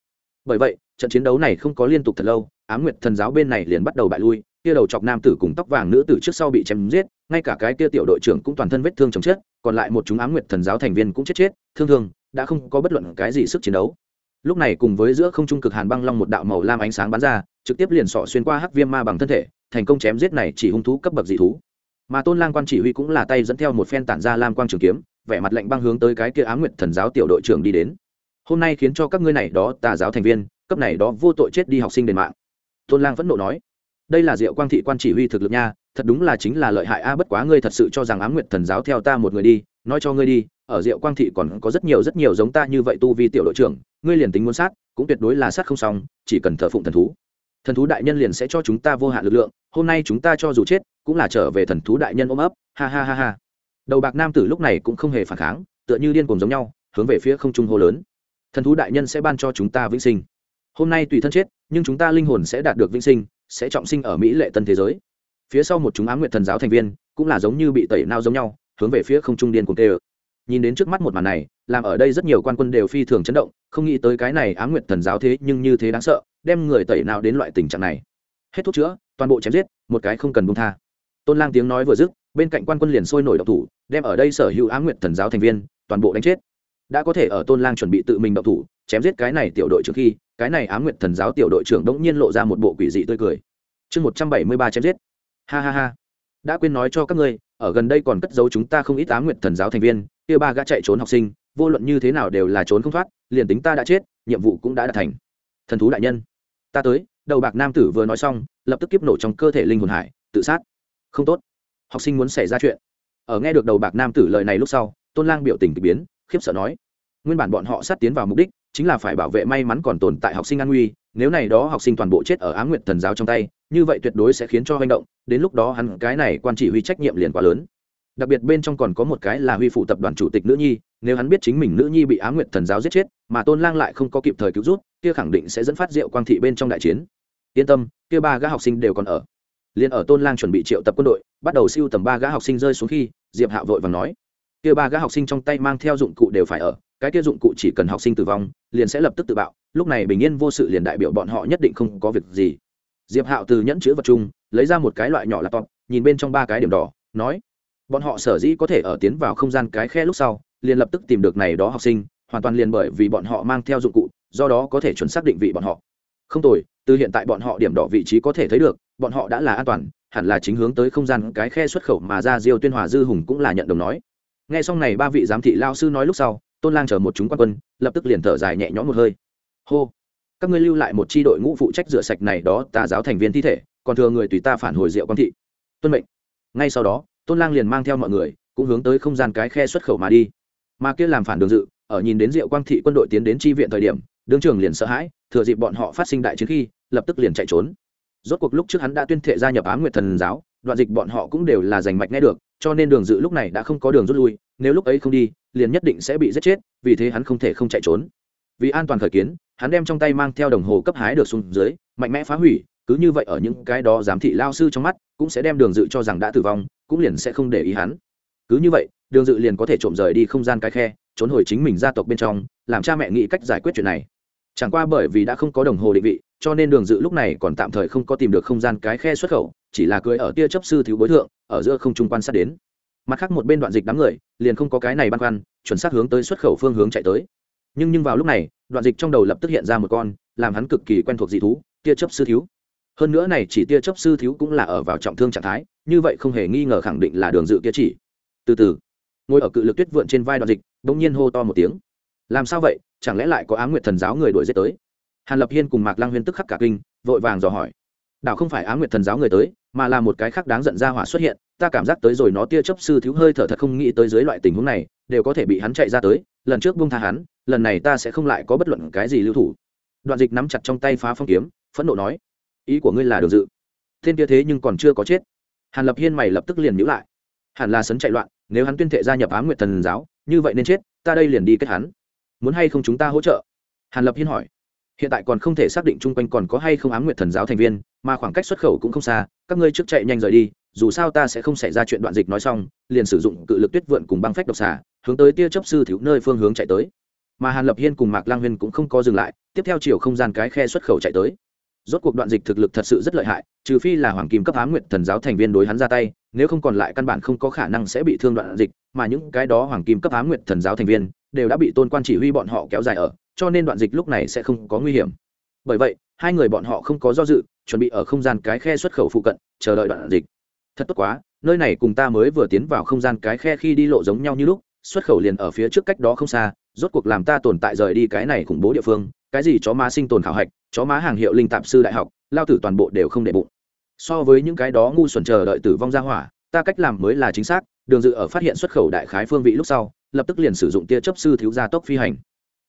Bởi vậy, trận chiến đấu này không có liên tục thật lâu, ám nguyệt thần giáo bên này liền bắt đầu bại lui, kia đầu chọc nam tử cùng tóc vàng nữ tử trước sau bị chém giết, ngay cả cái kia tiểu đội trưởng cũng toàn thân vết thương chồng chết, còn lại một chúng ám nguyệt thần giáo thành viên cũng chết chết, thương thương, đã không có bất luận cái gì sức chiến đấu lúc này cùng với giữa không trung cực hàn băng long một đạo màu lam ánh sáng bắn ra, trực tiếp liền sọ xuyên qua hắc viêm ma bằng thân thể, thành công chém giết này chỉ hung thú cấp bậc dị thú. Mà tôn lang quan chỉ huy cũng là tay dẫn theo một phen tản ra lam quang trường kiếm, vẻ mặt lạnh băng hướng tới cái kia á nguyệt thần giáo tiểu đội trưởng đi đến. Hôm nay khiến cho các ngươi này đó tà giáo thành viên, cấp này đó vô tội chết đi học sinh đền mạng. Tôn lang vẫn nộ nói. Đây là diệu quang thị quan chỉ huy thực lực nha thật đúng là chính là lợi hại a, bất quá ngươi thật sự cho rằng ám nguyệt thần giáo theo ta một người đi, nói cho ngươi đi, ở diệu quang thị còn có rất nhiều rất nhiều giống ta như vậy tu vi tiểu đội trưởng, ngươi liền tính muốn sát, cũng tuyệt đối là sát không xong, chỉ cần thờ phụng thần thú. Thần thú đại nhân liền sẽ cho chúng ta vô hạn lực lượng, hôm nay chúng ta cho dù chết, cũng là trở về thần thú đại nhân ôm ấp, ha ha ha ha. Đầu bạc nam tử lúc này cũng không hề phản kháng, tựa như điên cuồng giống nhau, hướng về phía không trung hô lớn. Thần thú đại nhân sẽ ban cho chúng ta vĩnh sinh. Hôm nay tùy thân chết, nhưng chúng ta linh hồn sẽ đạt được vĩnh sinh, sẽ trọng sinh ở mỹ lệ tân thế giới phía sau một chúng á m nguyệt thần giáo thành viên cũng là giống như bị tẩy nao giống nhau, hướng về phía không trung điên cùng tê ơ nhìn đến trước mắt một màn này, làm ở đây rất nhiều quan quân đều phi thường chấn động, không nghĩ tới cái này á m nguyệt thần giáo thế nhưng như thế đáng sợ, đem người tẩy nào đến loại tình trạng này. Hết thuốc chữa, toàn bộ chém giết, một cái không cần bông tha. Tôn lang tiếng nói vừa dứt, bên cạnh quan quân liền sôi nổi độc thủ, đem ở đây sở hữu á m nguyệt thần giáo thành viên, toàn bộ đánh chết. Đã có thể ở tôn lang chuẩn bị tự mình độc thủ, chém giết cái này tiểu đội trưởng khi, cái này á m nguyệt thần giáo tiểu đội trưởng đống nhiên lộ ra một bộ quỷ dị tươi cười. Chương một trăm bảy mươi ba chém giết ha ha ha. Đã quên nói cho các ngươi, ở gần đây còn cất giấu chúng ta không ít á nguyện nguyệt thần giáo thành viên, kia ba gã chạy trốn học sinh, vô luận như thế nào đều là trốn không thoát, liền tính ta đã chết, nhiệm vụ cũng đã đạt thành. Thần thú đại nhân. Ta tới, đầu bạc nam tử vừa nói xong, lập tức kiếp nổ trong cơ thể linh hồn hải, tự sát. Không tốt. Học sinh muốn xảy ra chuyện. Ở nghe được đầu bạc nam tử lời này lúc sau, tôn lang biểu tình k ỳ biến, khiếp sợ nói. Nguyên bản bọn họ sát tiến vào mục đích, chính là phải bảo vệ may mắn còn tồn tại học sinh an nguy, nếu này đó học sinh toàn bộ chết ở á nguyện thần giáo trong tay như vậy tuyệt đối sẽ khiến cho hành động, đến lúc đó hắn cái này quan chỉ huy trách nhiệm liền quá lớn. Đặc biệt bên trong còn có một cái là huy phụ tập đoàn chủ tịch nữ nhi, nếu hắn biết chính mình nữ nhi bị á nguyệt thần giáo giết chết, mà tôn lang lại không có kịp thời cứu rút kia khẳng định sẽ dẫn phát diệu quang thị bên trong đại chiến. Yên tâm, kia ba gã học sinh đều còn ở. Liền ở tôn lang chuẩn bị triệu tập quân đội, bắt đầu siêu tầm ba gã học sinh rơi xuống khi, diệp hạ vội vàng nói, kia ba gã học sinh trong tay mang theo dụng cụ đều phải ở, cái kia dụng cụ chỉ cần học sinh tử vong, liền sẽ lập tức tự bạo. Lúc này bình yên vô sự liền đại biểu bọn họ nhất định không có việc gì diệp hạo từ nhẫn chữ vật chung, lấy ra một cái loại nhỏ laptop, nhìn bên trong ba cái điểm đỏ, nói, bọn họ sở dĩ có thể ở tiến vào không gian cái khe lúc sau, liền lập tức tìm được này đó học sinh, hoàn toàn liền bởi vì bọn họ mang theo dụng cụ, do đó có thể chuẩn xác định vị bọn họ. Không tồi, từ hiện tại bọn họ điểm đỏ vị trí có thể thấy được, bọn họ đã là an toàn, hẳn là chính hướng tới không gian cái khe xuất khẩu mà ra diêu tuyên hòa dư hùng cũng là nhận đồng nói. Nghe xong này ba vị giám thị lao sư nói lúc sau, tôn lang chờ một chúng quan quân, lập tức liền thở dài nhẹ nhõm một hơi. Hô các ngươi lưu lại một chi đội ngũ phụ trách rửa sạch này đó tà giáo thành viên thi thể, còn thừa người tùy ta phản hồi diệu Quang thị. Tuân mệnh. Ngay sau đó, tôn lang liền mang theo mọi người, cũng hướng tới không gian cái khe xuất khẩu mà đi. Mà kia làm phản đường dự, ở nhìn đến diệu quang thị quân đội tiến đến tri viện thời điểm, đương trường liền sợ hãi, thừa dịp bọn họ phát sinh đại chiến khi, lập tức liền chạy trốn. Rốt cuộc lúc trước hắn đã tuyên thệ gia nhập á nguyệt thần giáo, đoạn dịch bọn họ cũng đều là giành mạch nghe được, cho nên đường dự lúc này đã không có đường rút lui, nếu lúc ấy không đi, liền nhất định sẽ bị giết chết, vì thế hắn không thể không chạy trốn. Vì an toàn khởi kiến hắn đem trong tay mang theo đồng hồ cấp hái được xuống dưới, mạnh mẽ phá hủy, cứ như vậy ở những cái đó giám thị lao sư trong mắt, cũng sẽ đem đường dự cho rằng đã tử vong, cũng liền sẽ không để ý hắn. Cứ như vậy, đường dự liền có thể trộm rời đi không gian cái khe, trốn hồi chính mình gia tộc bên trong, làm cha mẹ nghĩ cách giải quyết chuyện này. Chẳng qua bởi vì đã không có đồng hồ định vị, cho nên đường dự lúc này còn tạm thời không có tìm được không gian cái khe xuất khẩu, chỉ là cưới ở tia chấp sư thiếu bối thượng, ở giữa không trung quan sát đến. Mặt khác một bên đoạn dịch đám người, liền không có cái này băn khoăn, chuẩn xác hướng tới xuất khẩu phương hướng chạy tới nhưng nhưng vào lúc này, đoạn dịch trong đầu lập tức hiện ra một con, làm hắn cực kỳ quen thuộc dị thú, tia chấp sư thiếu. Hơn nữa này chỉ tia chấp sư thiếu cũng là ở vào trọng thương trạng thái, như vậy không hề nghi ngờ khẳng định là đường dự kia chỉ. Từ từ, ngồi ở cự lực tuyết vượn trên vai đoạn dịch, bỗng nhiên hô to một tiếng. Làm sao vậy? Chẳng lẽ lại có á nguyệt thần giáo người đuổi giết tới? Hàn lập hiên cùng mạc lang huyên tức khắc cả kinh, vội vàng dò hỏi. Đảo không phải á nguyệt thần giáo người tới, mà là một cái khác đáng giận ra hỏa xuất hiện, ta cảm giác tới rồi, nó tia chấp sư thiếu hơi thở thật không nghĩ tới dưới loại tình huống này, đều có thể bị hắn chạy ra tới lần trước buông tha hắn, lần này ta sẽ không lại có bất luận cái gì lưu thủ. Đoạn dịch nắm chặt trong tay phá phong kiếm, phẫn nộ nói, ý của ngươi là đường dự. Thiên kia thế nhưng còn chưa có chết. Hàn lập hiên mày lập tức liền nhữ lại. Hẳn là sấn chạy loạn, nếu hắn tuyên thệ gia nhập ám nguyệt thần giáo, như vậy nên chết, ta đây liền đi kết hắn. Muốn hay không chúng ta hỗ trợ? Hàn lập hiên hỏi. Hiện tại còn không thể xác định chung quanh còn có hay không ám nguyệt thần giáo thành viên, mà khoảng cách xuất khẩu cũng không xa, các ngươi trước chạy nhanh rời đi dù sao ta sẽ không xảy ra chuyện đoạn dịch nói xong, liền sử dụng cự lực tuyết vượn cùng băng phách độc xả hướng tới tia chấp sư thiếu nơi phương hướng chạy tới. Mà hàn lập hiên cùng mạc lang huyên cũng không có dừng lại, tiếp theo chiều không gian cái khe xuất khẩu chạy tới. Rốt cuộc đoạn dịch thực lực thật sự rất lợi hại, trừ phi là hoàng kim cấp á nguyệt thần giáo thành viên đối hắn ra tay, nếu không còn lại căn bản không có khả năng sẽ bị thương đoạn dịch, mà những cái đó hoàng kim cấp á nguyệt thần giáo thành viên đều đã bị tôn quan chỉ huy bọn họ kéo dài ở, cho nên đoạn dịch lúc này sẽ không có nguy hiểm. Bởi vậy, hai người bọn họ không có do dự, chuẩn bị ở không gian cái khe xuất khẩu phụ cận, chờ đợi đoạn dịch thật tốt quá, nơi này cùng ta mới vừa tiến vào không gian cái khe khi đi lộ giống nhau như lúc, xuất khẩu liền ở phía trước cách đó không xa, rốt cuộc làm ta tồn tại rời đi cái này khủng bố địa phương, cái gì chó má sinh tồn khảo hạch, chó má hàng hiệu linh tạp sư đại học, lao tử toàn bộ đều không để bụng. So với những cái đó ngu xuẩn chờ đợi tử vong ra hỏa, ta cách làm mới là chính xác, đường dự ở phát hiện xuất khẩu đại khái phương vị lúc sau, lập tức liền sử dụng tia chấp sư thiếu gia tốc phi hành.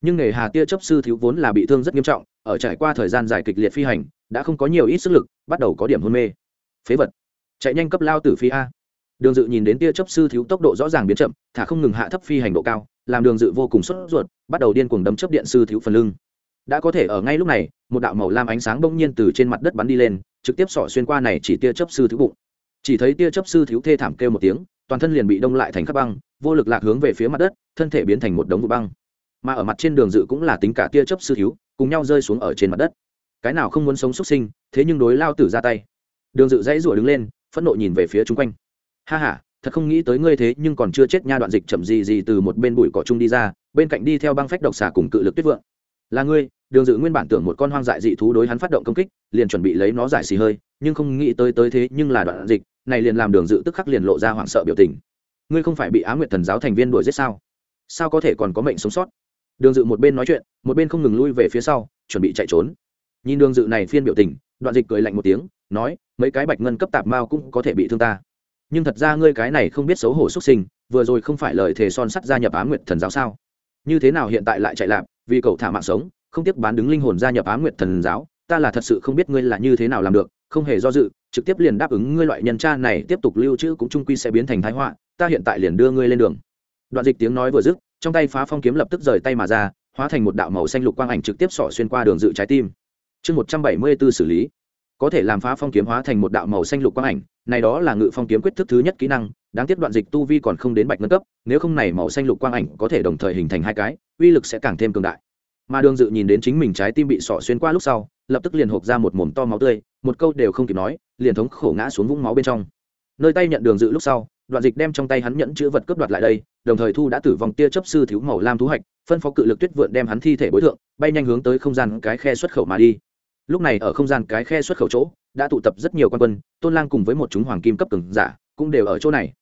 Nhưng nghề hà tia chấp sư thiếu vốn là bị thương rất nghiêm trọng, ở trải qua thời gian dài kịch liệt phi hành, đã không có nhiều ít sức lực, bắt đầu có điểm hôn mê. Phế vật chạy nhanh cấp lao tử phi a. Đường dự nhìn đến tia chấp sư thiếu tốc độ rõ ràng biến chậm, thả không ngừng hạ thấp phi hành độ cao, làm đường dự vô cùng sốt ruột, bắt đầu điên cuồng đấm chấp điện sư thiếu phần lưng. Đã có thể ở ngay lúc này, một đạo màu lam ánh sáng bỗng nhiên từ trên mặt đất bắn đi lên, trực tiếp sỏ xuyên qua này chỉ tia chấp sư thiếu bụng. Chỉ thấy tia chấp sư thiếu thê thảm kêu một tiếng, toàn thân liền bị đông lại thành khắp băng, vô lực lạc hướng về phía mặt đất, thân thể biến thành một đống vụ băng. Mà ở mặt trên đường dự cũng là tính cả tia chấp sư thiếu, cùng nhau rơi xuống ở trên mặt đất. Cái nào không muốn sống xuất sinh, thế nhưng đối lao tử ra tay. Đường dự dãy rủa đứng lên phẫn nộ nhìn về phía chung quanh. Ha ha, thật không nghĩ tới ngươi thế nhưng còn chưa chết nha đoạn dịch chậm gì gì từ một bên bụi cỏ chung đi ra bên cạnh đi theo băng phách độc xà cùng cự lực tuyết vượng. Là ngươi đường dự nguyên bản tưởng một con hoang dại dị thú đối hắn phát động công kích liền chuẩn bị lấy nó giải xì hơi nhưng không nghĩ tới tới thế nhưng là đoạn dịch này liền làm đường dự tức khắc liền lộ ra hoảng sợ biểu tình. Ngươi không phải bị á nguyệt thần giáo thành viên đuổi giết sao? Sao có thể còn có mệnh sống sót? Đường dự một bên nói chuyện một bên không ngừng lui về phía sau chuẩn bị chạy trốn. Nhìn đường dự này phiên biểu tình đoạn dịch cười lạnh một tiếng, nói, mấy cái bạch ngân cấp tạp mao cũng có thể bị thương ta. Nhưng thật ra ngươi cái này không biết xấu hổ xuất sinh, vừa rồi không phải lời thề son sắt gia nhập á nguyệt thần giáo sao? Như thế nào hiện tại lại chạy lạp, vì cậu thả mạng sống, không tiếc bán đứng linh hồn gia nhập á nguyệt thần giáo, ta là thật sự không biết ngươi là như thế nào làm được, không hề do dự, trực tiếp liền đáp ứng ngươi loại nhân cha này tiếp tục lưu trữ cũng trung quy sẽ biến thành thái họa, ta hiện tại liền đưa ngươi lên đường. Đoạn dịch tiếng nói vừa dứt, trong tay phá phong kiếm lập tức rời tay mà ra, hóa thành một đạo màu xanh lục quang ảnh trực tiếp xỏ xuyên qua đường dự trái tim chương một trăm bảy mươi b ố xử lý. Có thể làm phá phong kiếm hóa thành một đạo màu xanh lục quang ảnh, này đó là ngự phong kiếm quyết thức thứ nhất kỹ năng, đáng tiếc đoạn dịch tu vi còn không đến bạch ngân cấp, nếu không này màu xanh lục quang ảnh có thể đồng thời hình thành hai cái, uy lực sẽ càng thêm cường đại. Mà đường dự nhìn đến chính mình trái tim bị sọ xuyên qua lúc sau, lập tức liền hộp ra một mồm to máu tươi, một câu đều không kịp nói, liền thống khổ ngã xuống vũng máu bên trong. Nơi tay nhận đường dự lúc sau, đoạn dịch đem trong tay hắn nhẫn chữ vật cướp đoạt lại đây, đồng thời thu đã tử vong tia chấp sư thiếu màu lam thú hạch, phân phó cự lực tuyết vượn đem hắn thi thể bối thượng, bay nhanh hướng tới không gian cái khe xuất khẩu mà đi lúc này ở không gian cái khe xuất khẩu chỗ, đã tụ tập rất nhiều quan quân, tôn lang cùng với một chúng hoàng kim cấp cường giả, cũng đều ở chỗ này.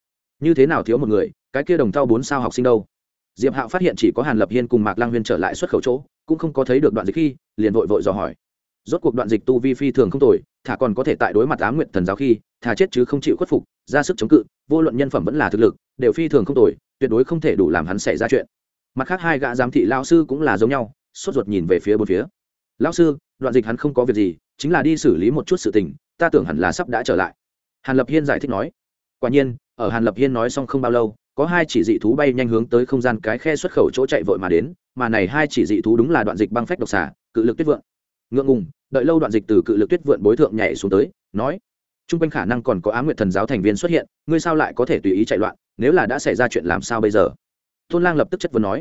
Như thế nào thiếu một người, cái kia đồng thau bốn sao học sinh đâu? Diệp hạo phát hiện chỉ có hàn lập hiên cùng mạc lang huyên trở lại xuất khẩu chỗ, cũng không có thấy được đoạn dịch khi, liền vội vội dò hỏi. Rốt cuộc đoạn dịch tu vi phi thường không tồi, thả còn có thể tại đối mặt á nguyện thần giáo khi, thả chết chứ không chịu khuất phục, ra sức chống cự, vô luận nhân phẩm vẫn là thực lực, đều phi thường không tồi, tuyệt đối không thể đủ làm hắn xảy ra chuyện. Mặt khác hai gã giám thị lao sư cũng là giống nhau, sốt ruột nhìn về phía bốn phía. Lao sư đoạn dịch hắn không có việc gì, chính là đi xử lý một chút sự tình, ta tưởng hẳn là sắp đã trở lại. Hàn lập hiên giải thích nói. Quả nhiên, ở hàn lập hiên nói xong không bao lâu, có hai chỉ dị thú bay nhanh hướng tới không gian cái khe xuất khẩu chỗ chạy vội mà đến, mà này hai chỉ dị thú đúng là đoạn dịch băng phách độc xà, cự lực tuyết vượn ngượng ngùng, đợi lâu đoạn dịch từ cự lực tuyết vượn bối thượng nhảy xuống tới, nói t r u n g quanh khả năng còn có á nguyện thần giáo thành viên xuất hiện, ngươi sao lại có thể tùy ý chạy loạn, nếu là đã xảy ra chuyện làm sao bây giờ? Tôn lang lập tức chất vấn nói,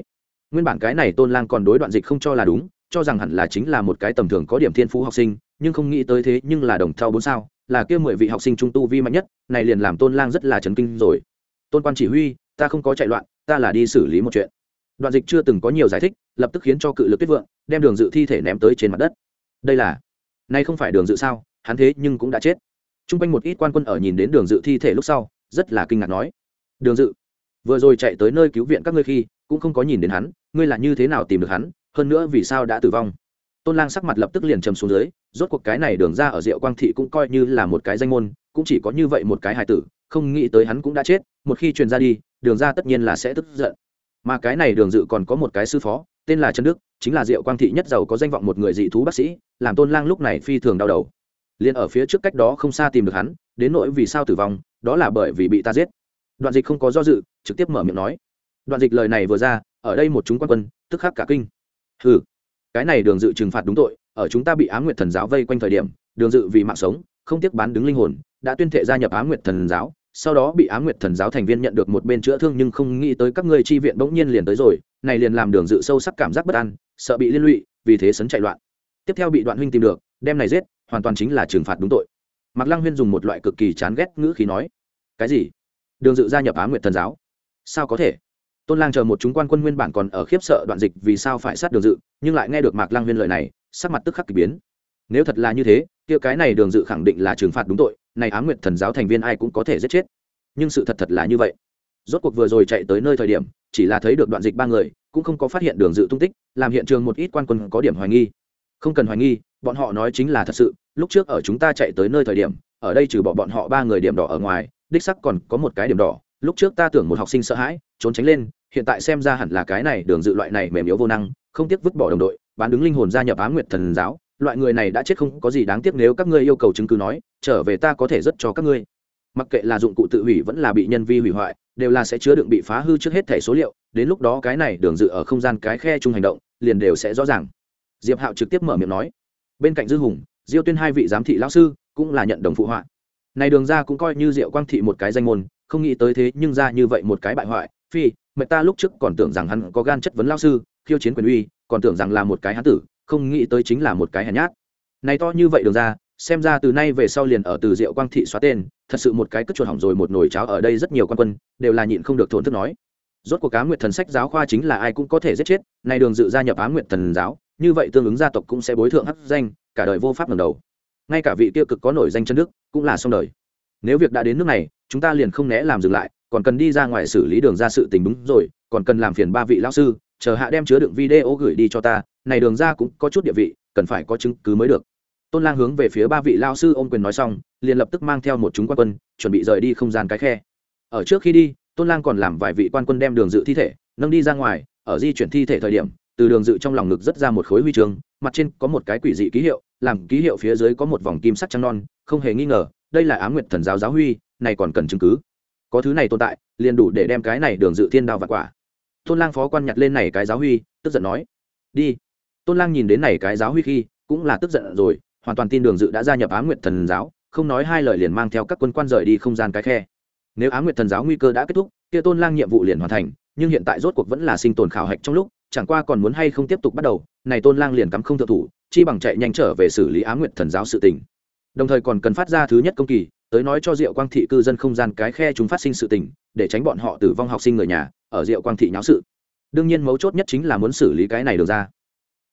nguyên bản cái này tôn lang còn đối đoạn dịch không cho là đúng cho rằng hẳn là chính là một cái tầm thường có điểm thiên phú học sinh, nhưng không nghĩ tới thế nhưng là đồng thau bốn sao, là kia mười vị học sinh trung tu vi mạnh nhất, này liền làm tôn lang rất là chấn kinh rồi. Tôn quan chỉ huy, ta không có chạy loạn, ta là đi xử lý một chuyện. Đoạn dịch chưa từng có nhiều giải thích, lập tức khiến cho cự lực tuyết vượng, đem đường dự thi thể ném tới trên mặt đất. Đây là, nay không phải đường dự sao, hắn thế nhưng cũng đã chết. T r u n g quanh một ít quan quân ở nhìn đến đường dự thi thể lúc sau, rất là kinh ngạc nói, đường dự, vừa rồi chạy tới nơi cứu viện các ngươi khi, cũng không có nhìn đến hắn, ngươi là như thế nào tìm được hắn hơn nữa vì sao đã tử vong. Tôn lang sắc mặt lập tức liền trầm xuống dưới, rốt cuộc cái này đường ra ở diệu quang thị cũng coi như là một cái danh môn, cũng chỉ có như vậy một cái hài tử, không nghĩ tới hắn cũng đã chết, một khi truyền ra đi, đường ra tất nhiên là sẽ tức giận. Mà cái này đường dự còn có một cái sư phó, tên là trần đức, chính là diệu quang thị nhất giàu có danh vọng một người dị thú bác sĩ, làm tôn lang lúc này phi thường đau đầu. Liền ở phía trước cách đó không xa tìm được hắn, đến nỗi vì sao tử vong, đó là bởi vì bị ta giết. Đoạn dịch không có do dự, trực tiếp mở miệng nói. Đoạn dịch lời này vừa ra, ở đây một chúng quan quân, tức khắc cả kinh ừ cái này đường dự trừng phạt đúng tội, ở chúng ta bị á nguyệt thần giáo vây quanh thời điểm, đường dự vì mạng sống, không tiếc bán đứng linh hồn, đã tuyên thệ gia nhập á nguyệt thần giáo, sau đó bị á nguyệt thần giáo thành viên nhận được một bên chữa thương nhưng không nghĩ tới các ngươi chi viện bỗng nhiên liền tới rồi, này liền làm đường dự sâu sắc cảm giác bất an, sợ bị liên lụy, vì thế sấn chạy loạn. Tiếp theo bị đoạn huynh tìm được, đem này giết, hoàn toàn chính là trừng phạt đúng tội. Mạc lăng huyên dùng một loại cực kỳ chán ghét ngữ khí nói, cái gì? Đường dự gia nhập á nguyệt thần giáo? Sao có thể? Tôn lang chờ một chúng quan quân nguyên bản còn ở khiếp sợ đoạn dịch vì sao phải sát đường dự, nhưng lại nghe được mạc lăng huyên lời này, sắc mặt tức khắc k ỳ biến. Nếu thật là như thế, kia cái này đường dự khẳng định là trừng phạt đúng tội, này á nguyệt thần giáo thành viên ai cũng có thể giết chết. Nhưng sự thật thật là như vậy. Rốt cuộc vừa rồi chạy tới nơi thời điểm, chỉ là thấy được đoạn dịch ba người, cũng không có phát hiện đường dự tung tích, làm hiện trường một ít quan quân có điểm hoài nghi. Không cần hoài nghi, bọn họ nói chính là thật sự, lúc trước ở chúng ta chạy tới nơi thời điểm, ở đây trừ bỏ bọn họ ba người điểm đỏ ở ngoài, đích sắc còn có một cái điểm đỏ, lúc trước ta tưởng một học sinh sợ hãi, trốn tránh lên hiện tại xem ra hẳn là cái này đường dự loại này mềm yếu vô năng, không tiếc vứt bỏ đồng đội, bán đứng linh hồn gia nhập á nguyệt thần giáo, loại người này đã chết không có gì đáng tiếc nếu các ngươi yêu cầu chứng cứ nói, trở về ta có thể rất cho các ngươi. Mặc kệ là dụng cụ tự hủy vẫn là bị nhân vi hủy hoại, đều là sẽ chứa đựng bị phá hư trước hết thẻ số liệu, đến lúc đó cái này đường dự ở không gian cái khe chung hành động, liền đều sẽ rõ ràng. Diệp hạo trực tiếp mở miệng nói. Bên cạnh dư hùng, diêu tuyên hai vị giám thị lão sư cũng là nhận đồng phụ họa. Này đường ra cũng coi như diệu quang thị một cái danh môn, không nghĩ tới thế nhưng ra như vậy một cái bại hoại, phi mẹ ta lúc trước còn tưởng rằng hắn có gan chất vấn lao sư, khiêu chiến quyền uy, còn tưởng rằng là một cái hán tử, không nghĩ tới chính là một cái hèn nhát. Này to như vậy đường ra, xem ra từ nay về sau liền ở từ diệu quang thị xóa tên, thật sự một cái cất chuột hỏng rồi một nồi cháo ở đây rất nhiều quan quân, đều là nhịn không được thổn thức nói. Rốt cuộc cá nguyệt thần sách giáo khoa chính là ai cũng có thể giết chết này đường dự gia nhập á nguyệt thần giáo, như vậy tương ứng gia tộc cũng sẽ bối thượng hấp danh, cả đời vô pháp lần đầu. Ngay cả vị tiêu cực có nổi danh chân đức cũng là xong đời. Nếu việc đã đến nước này, chúng ta liền không né làm dừng lại còn cần đi ra ngoài xử lý đường ra sự tình đúng rồi, còn cần làm phiền ba vị lão sư, chờ hạ đem chứa đựng video gửi đi cho ta, này đường ra cũng có chút địa vị, cần phải có chứng cứ mới được. Tôn lang hướng về phía ba vị lao sư ôm quyền nói xong, liền lập tức mang theo một chúng quan quân, chuẩn bị rời đi không gian cái khe. Ở trước khi đi, tôn lang còn làm vài vị quan quân đem đường dự thi thể, nâng đi ra ngoài, ở di chuyển thi thể thời điểm, từ đường dự trong lòng ngực rất ra một khối huy chương, mặt trên có một cái quỷ dị ký hiệu, làm ký hiệu phía dưới có một vòng kim sắc trăng non, không hề nghi ngờ, đây là á nguyệt thần giáo giáo huy, này còn cần chứng cứ có thứ này tồn tại, liền đủ để đem cái này đường dự thiên đao và quả. Tôn lang phó quan nhặt lên này cái giáo huy, tức giận nói, đi. Tôn lang nhìn đến này cái giáo huy khi, cũng là tức giận rồi, hoàn toàn tin đường dự đã gia nhập á nguyện thần giáo, không nói hai lời liền mang theo các quân quan rời đi không gian cái khe. Nếu á nguyện thần giáo nguy cơ đã kết thúc, kia tôn lang nhiệm vụ liền hoàn thành, nhưng hiện tại rốt cuộc vẫn là sinh tồn khảo hạch trong lúc, chẳng qua còn muốn hay không tiếp tục bắt đầu, này tôn lang liền cắm không thượng thủ, chi bằng chạy nhanh trở về xử lý á nguyện thần giáo sự tình. Đồng thời còn cần phát ra thứ nhất công kỳ tới nói cho diệu quang thị cư dân không gian cái khe chúng phát sinh sự tình, để tránh bọn họ tử vong học sinh người nhà, ở diệu quang thị nháo sự. Đương nhiên mấu chốt nhất chính là muốn xử lý cái này được ra.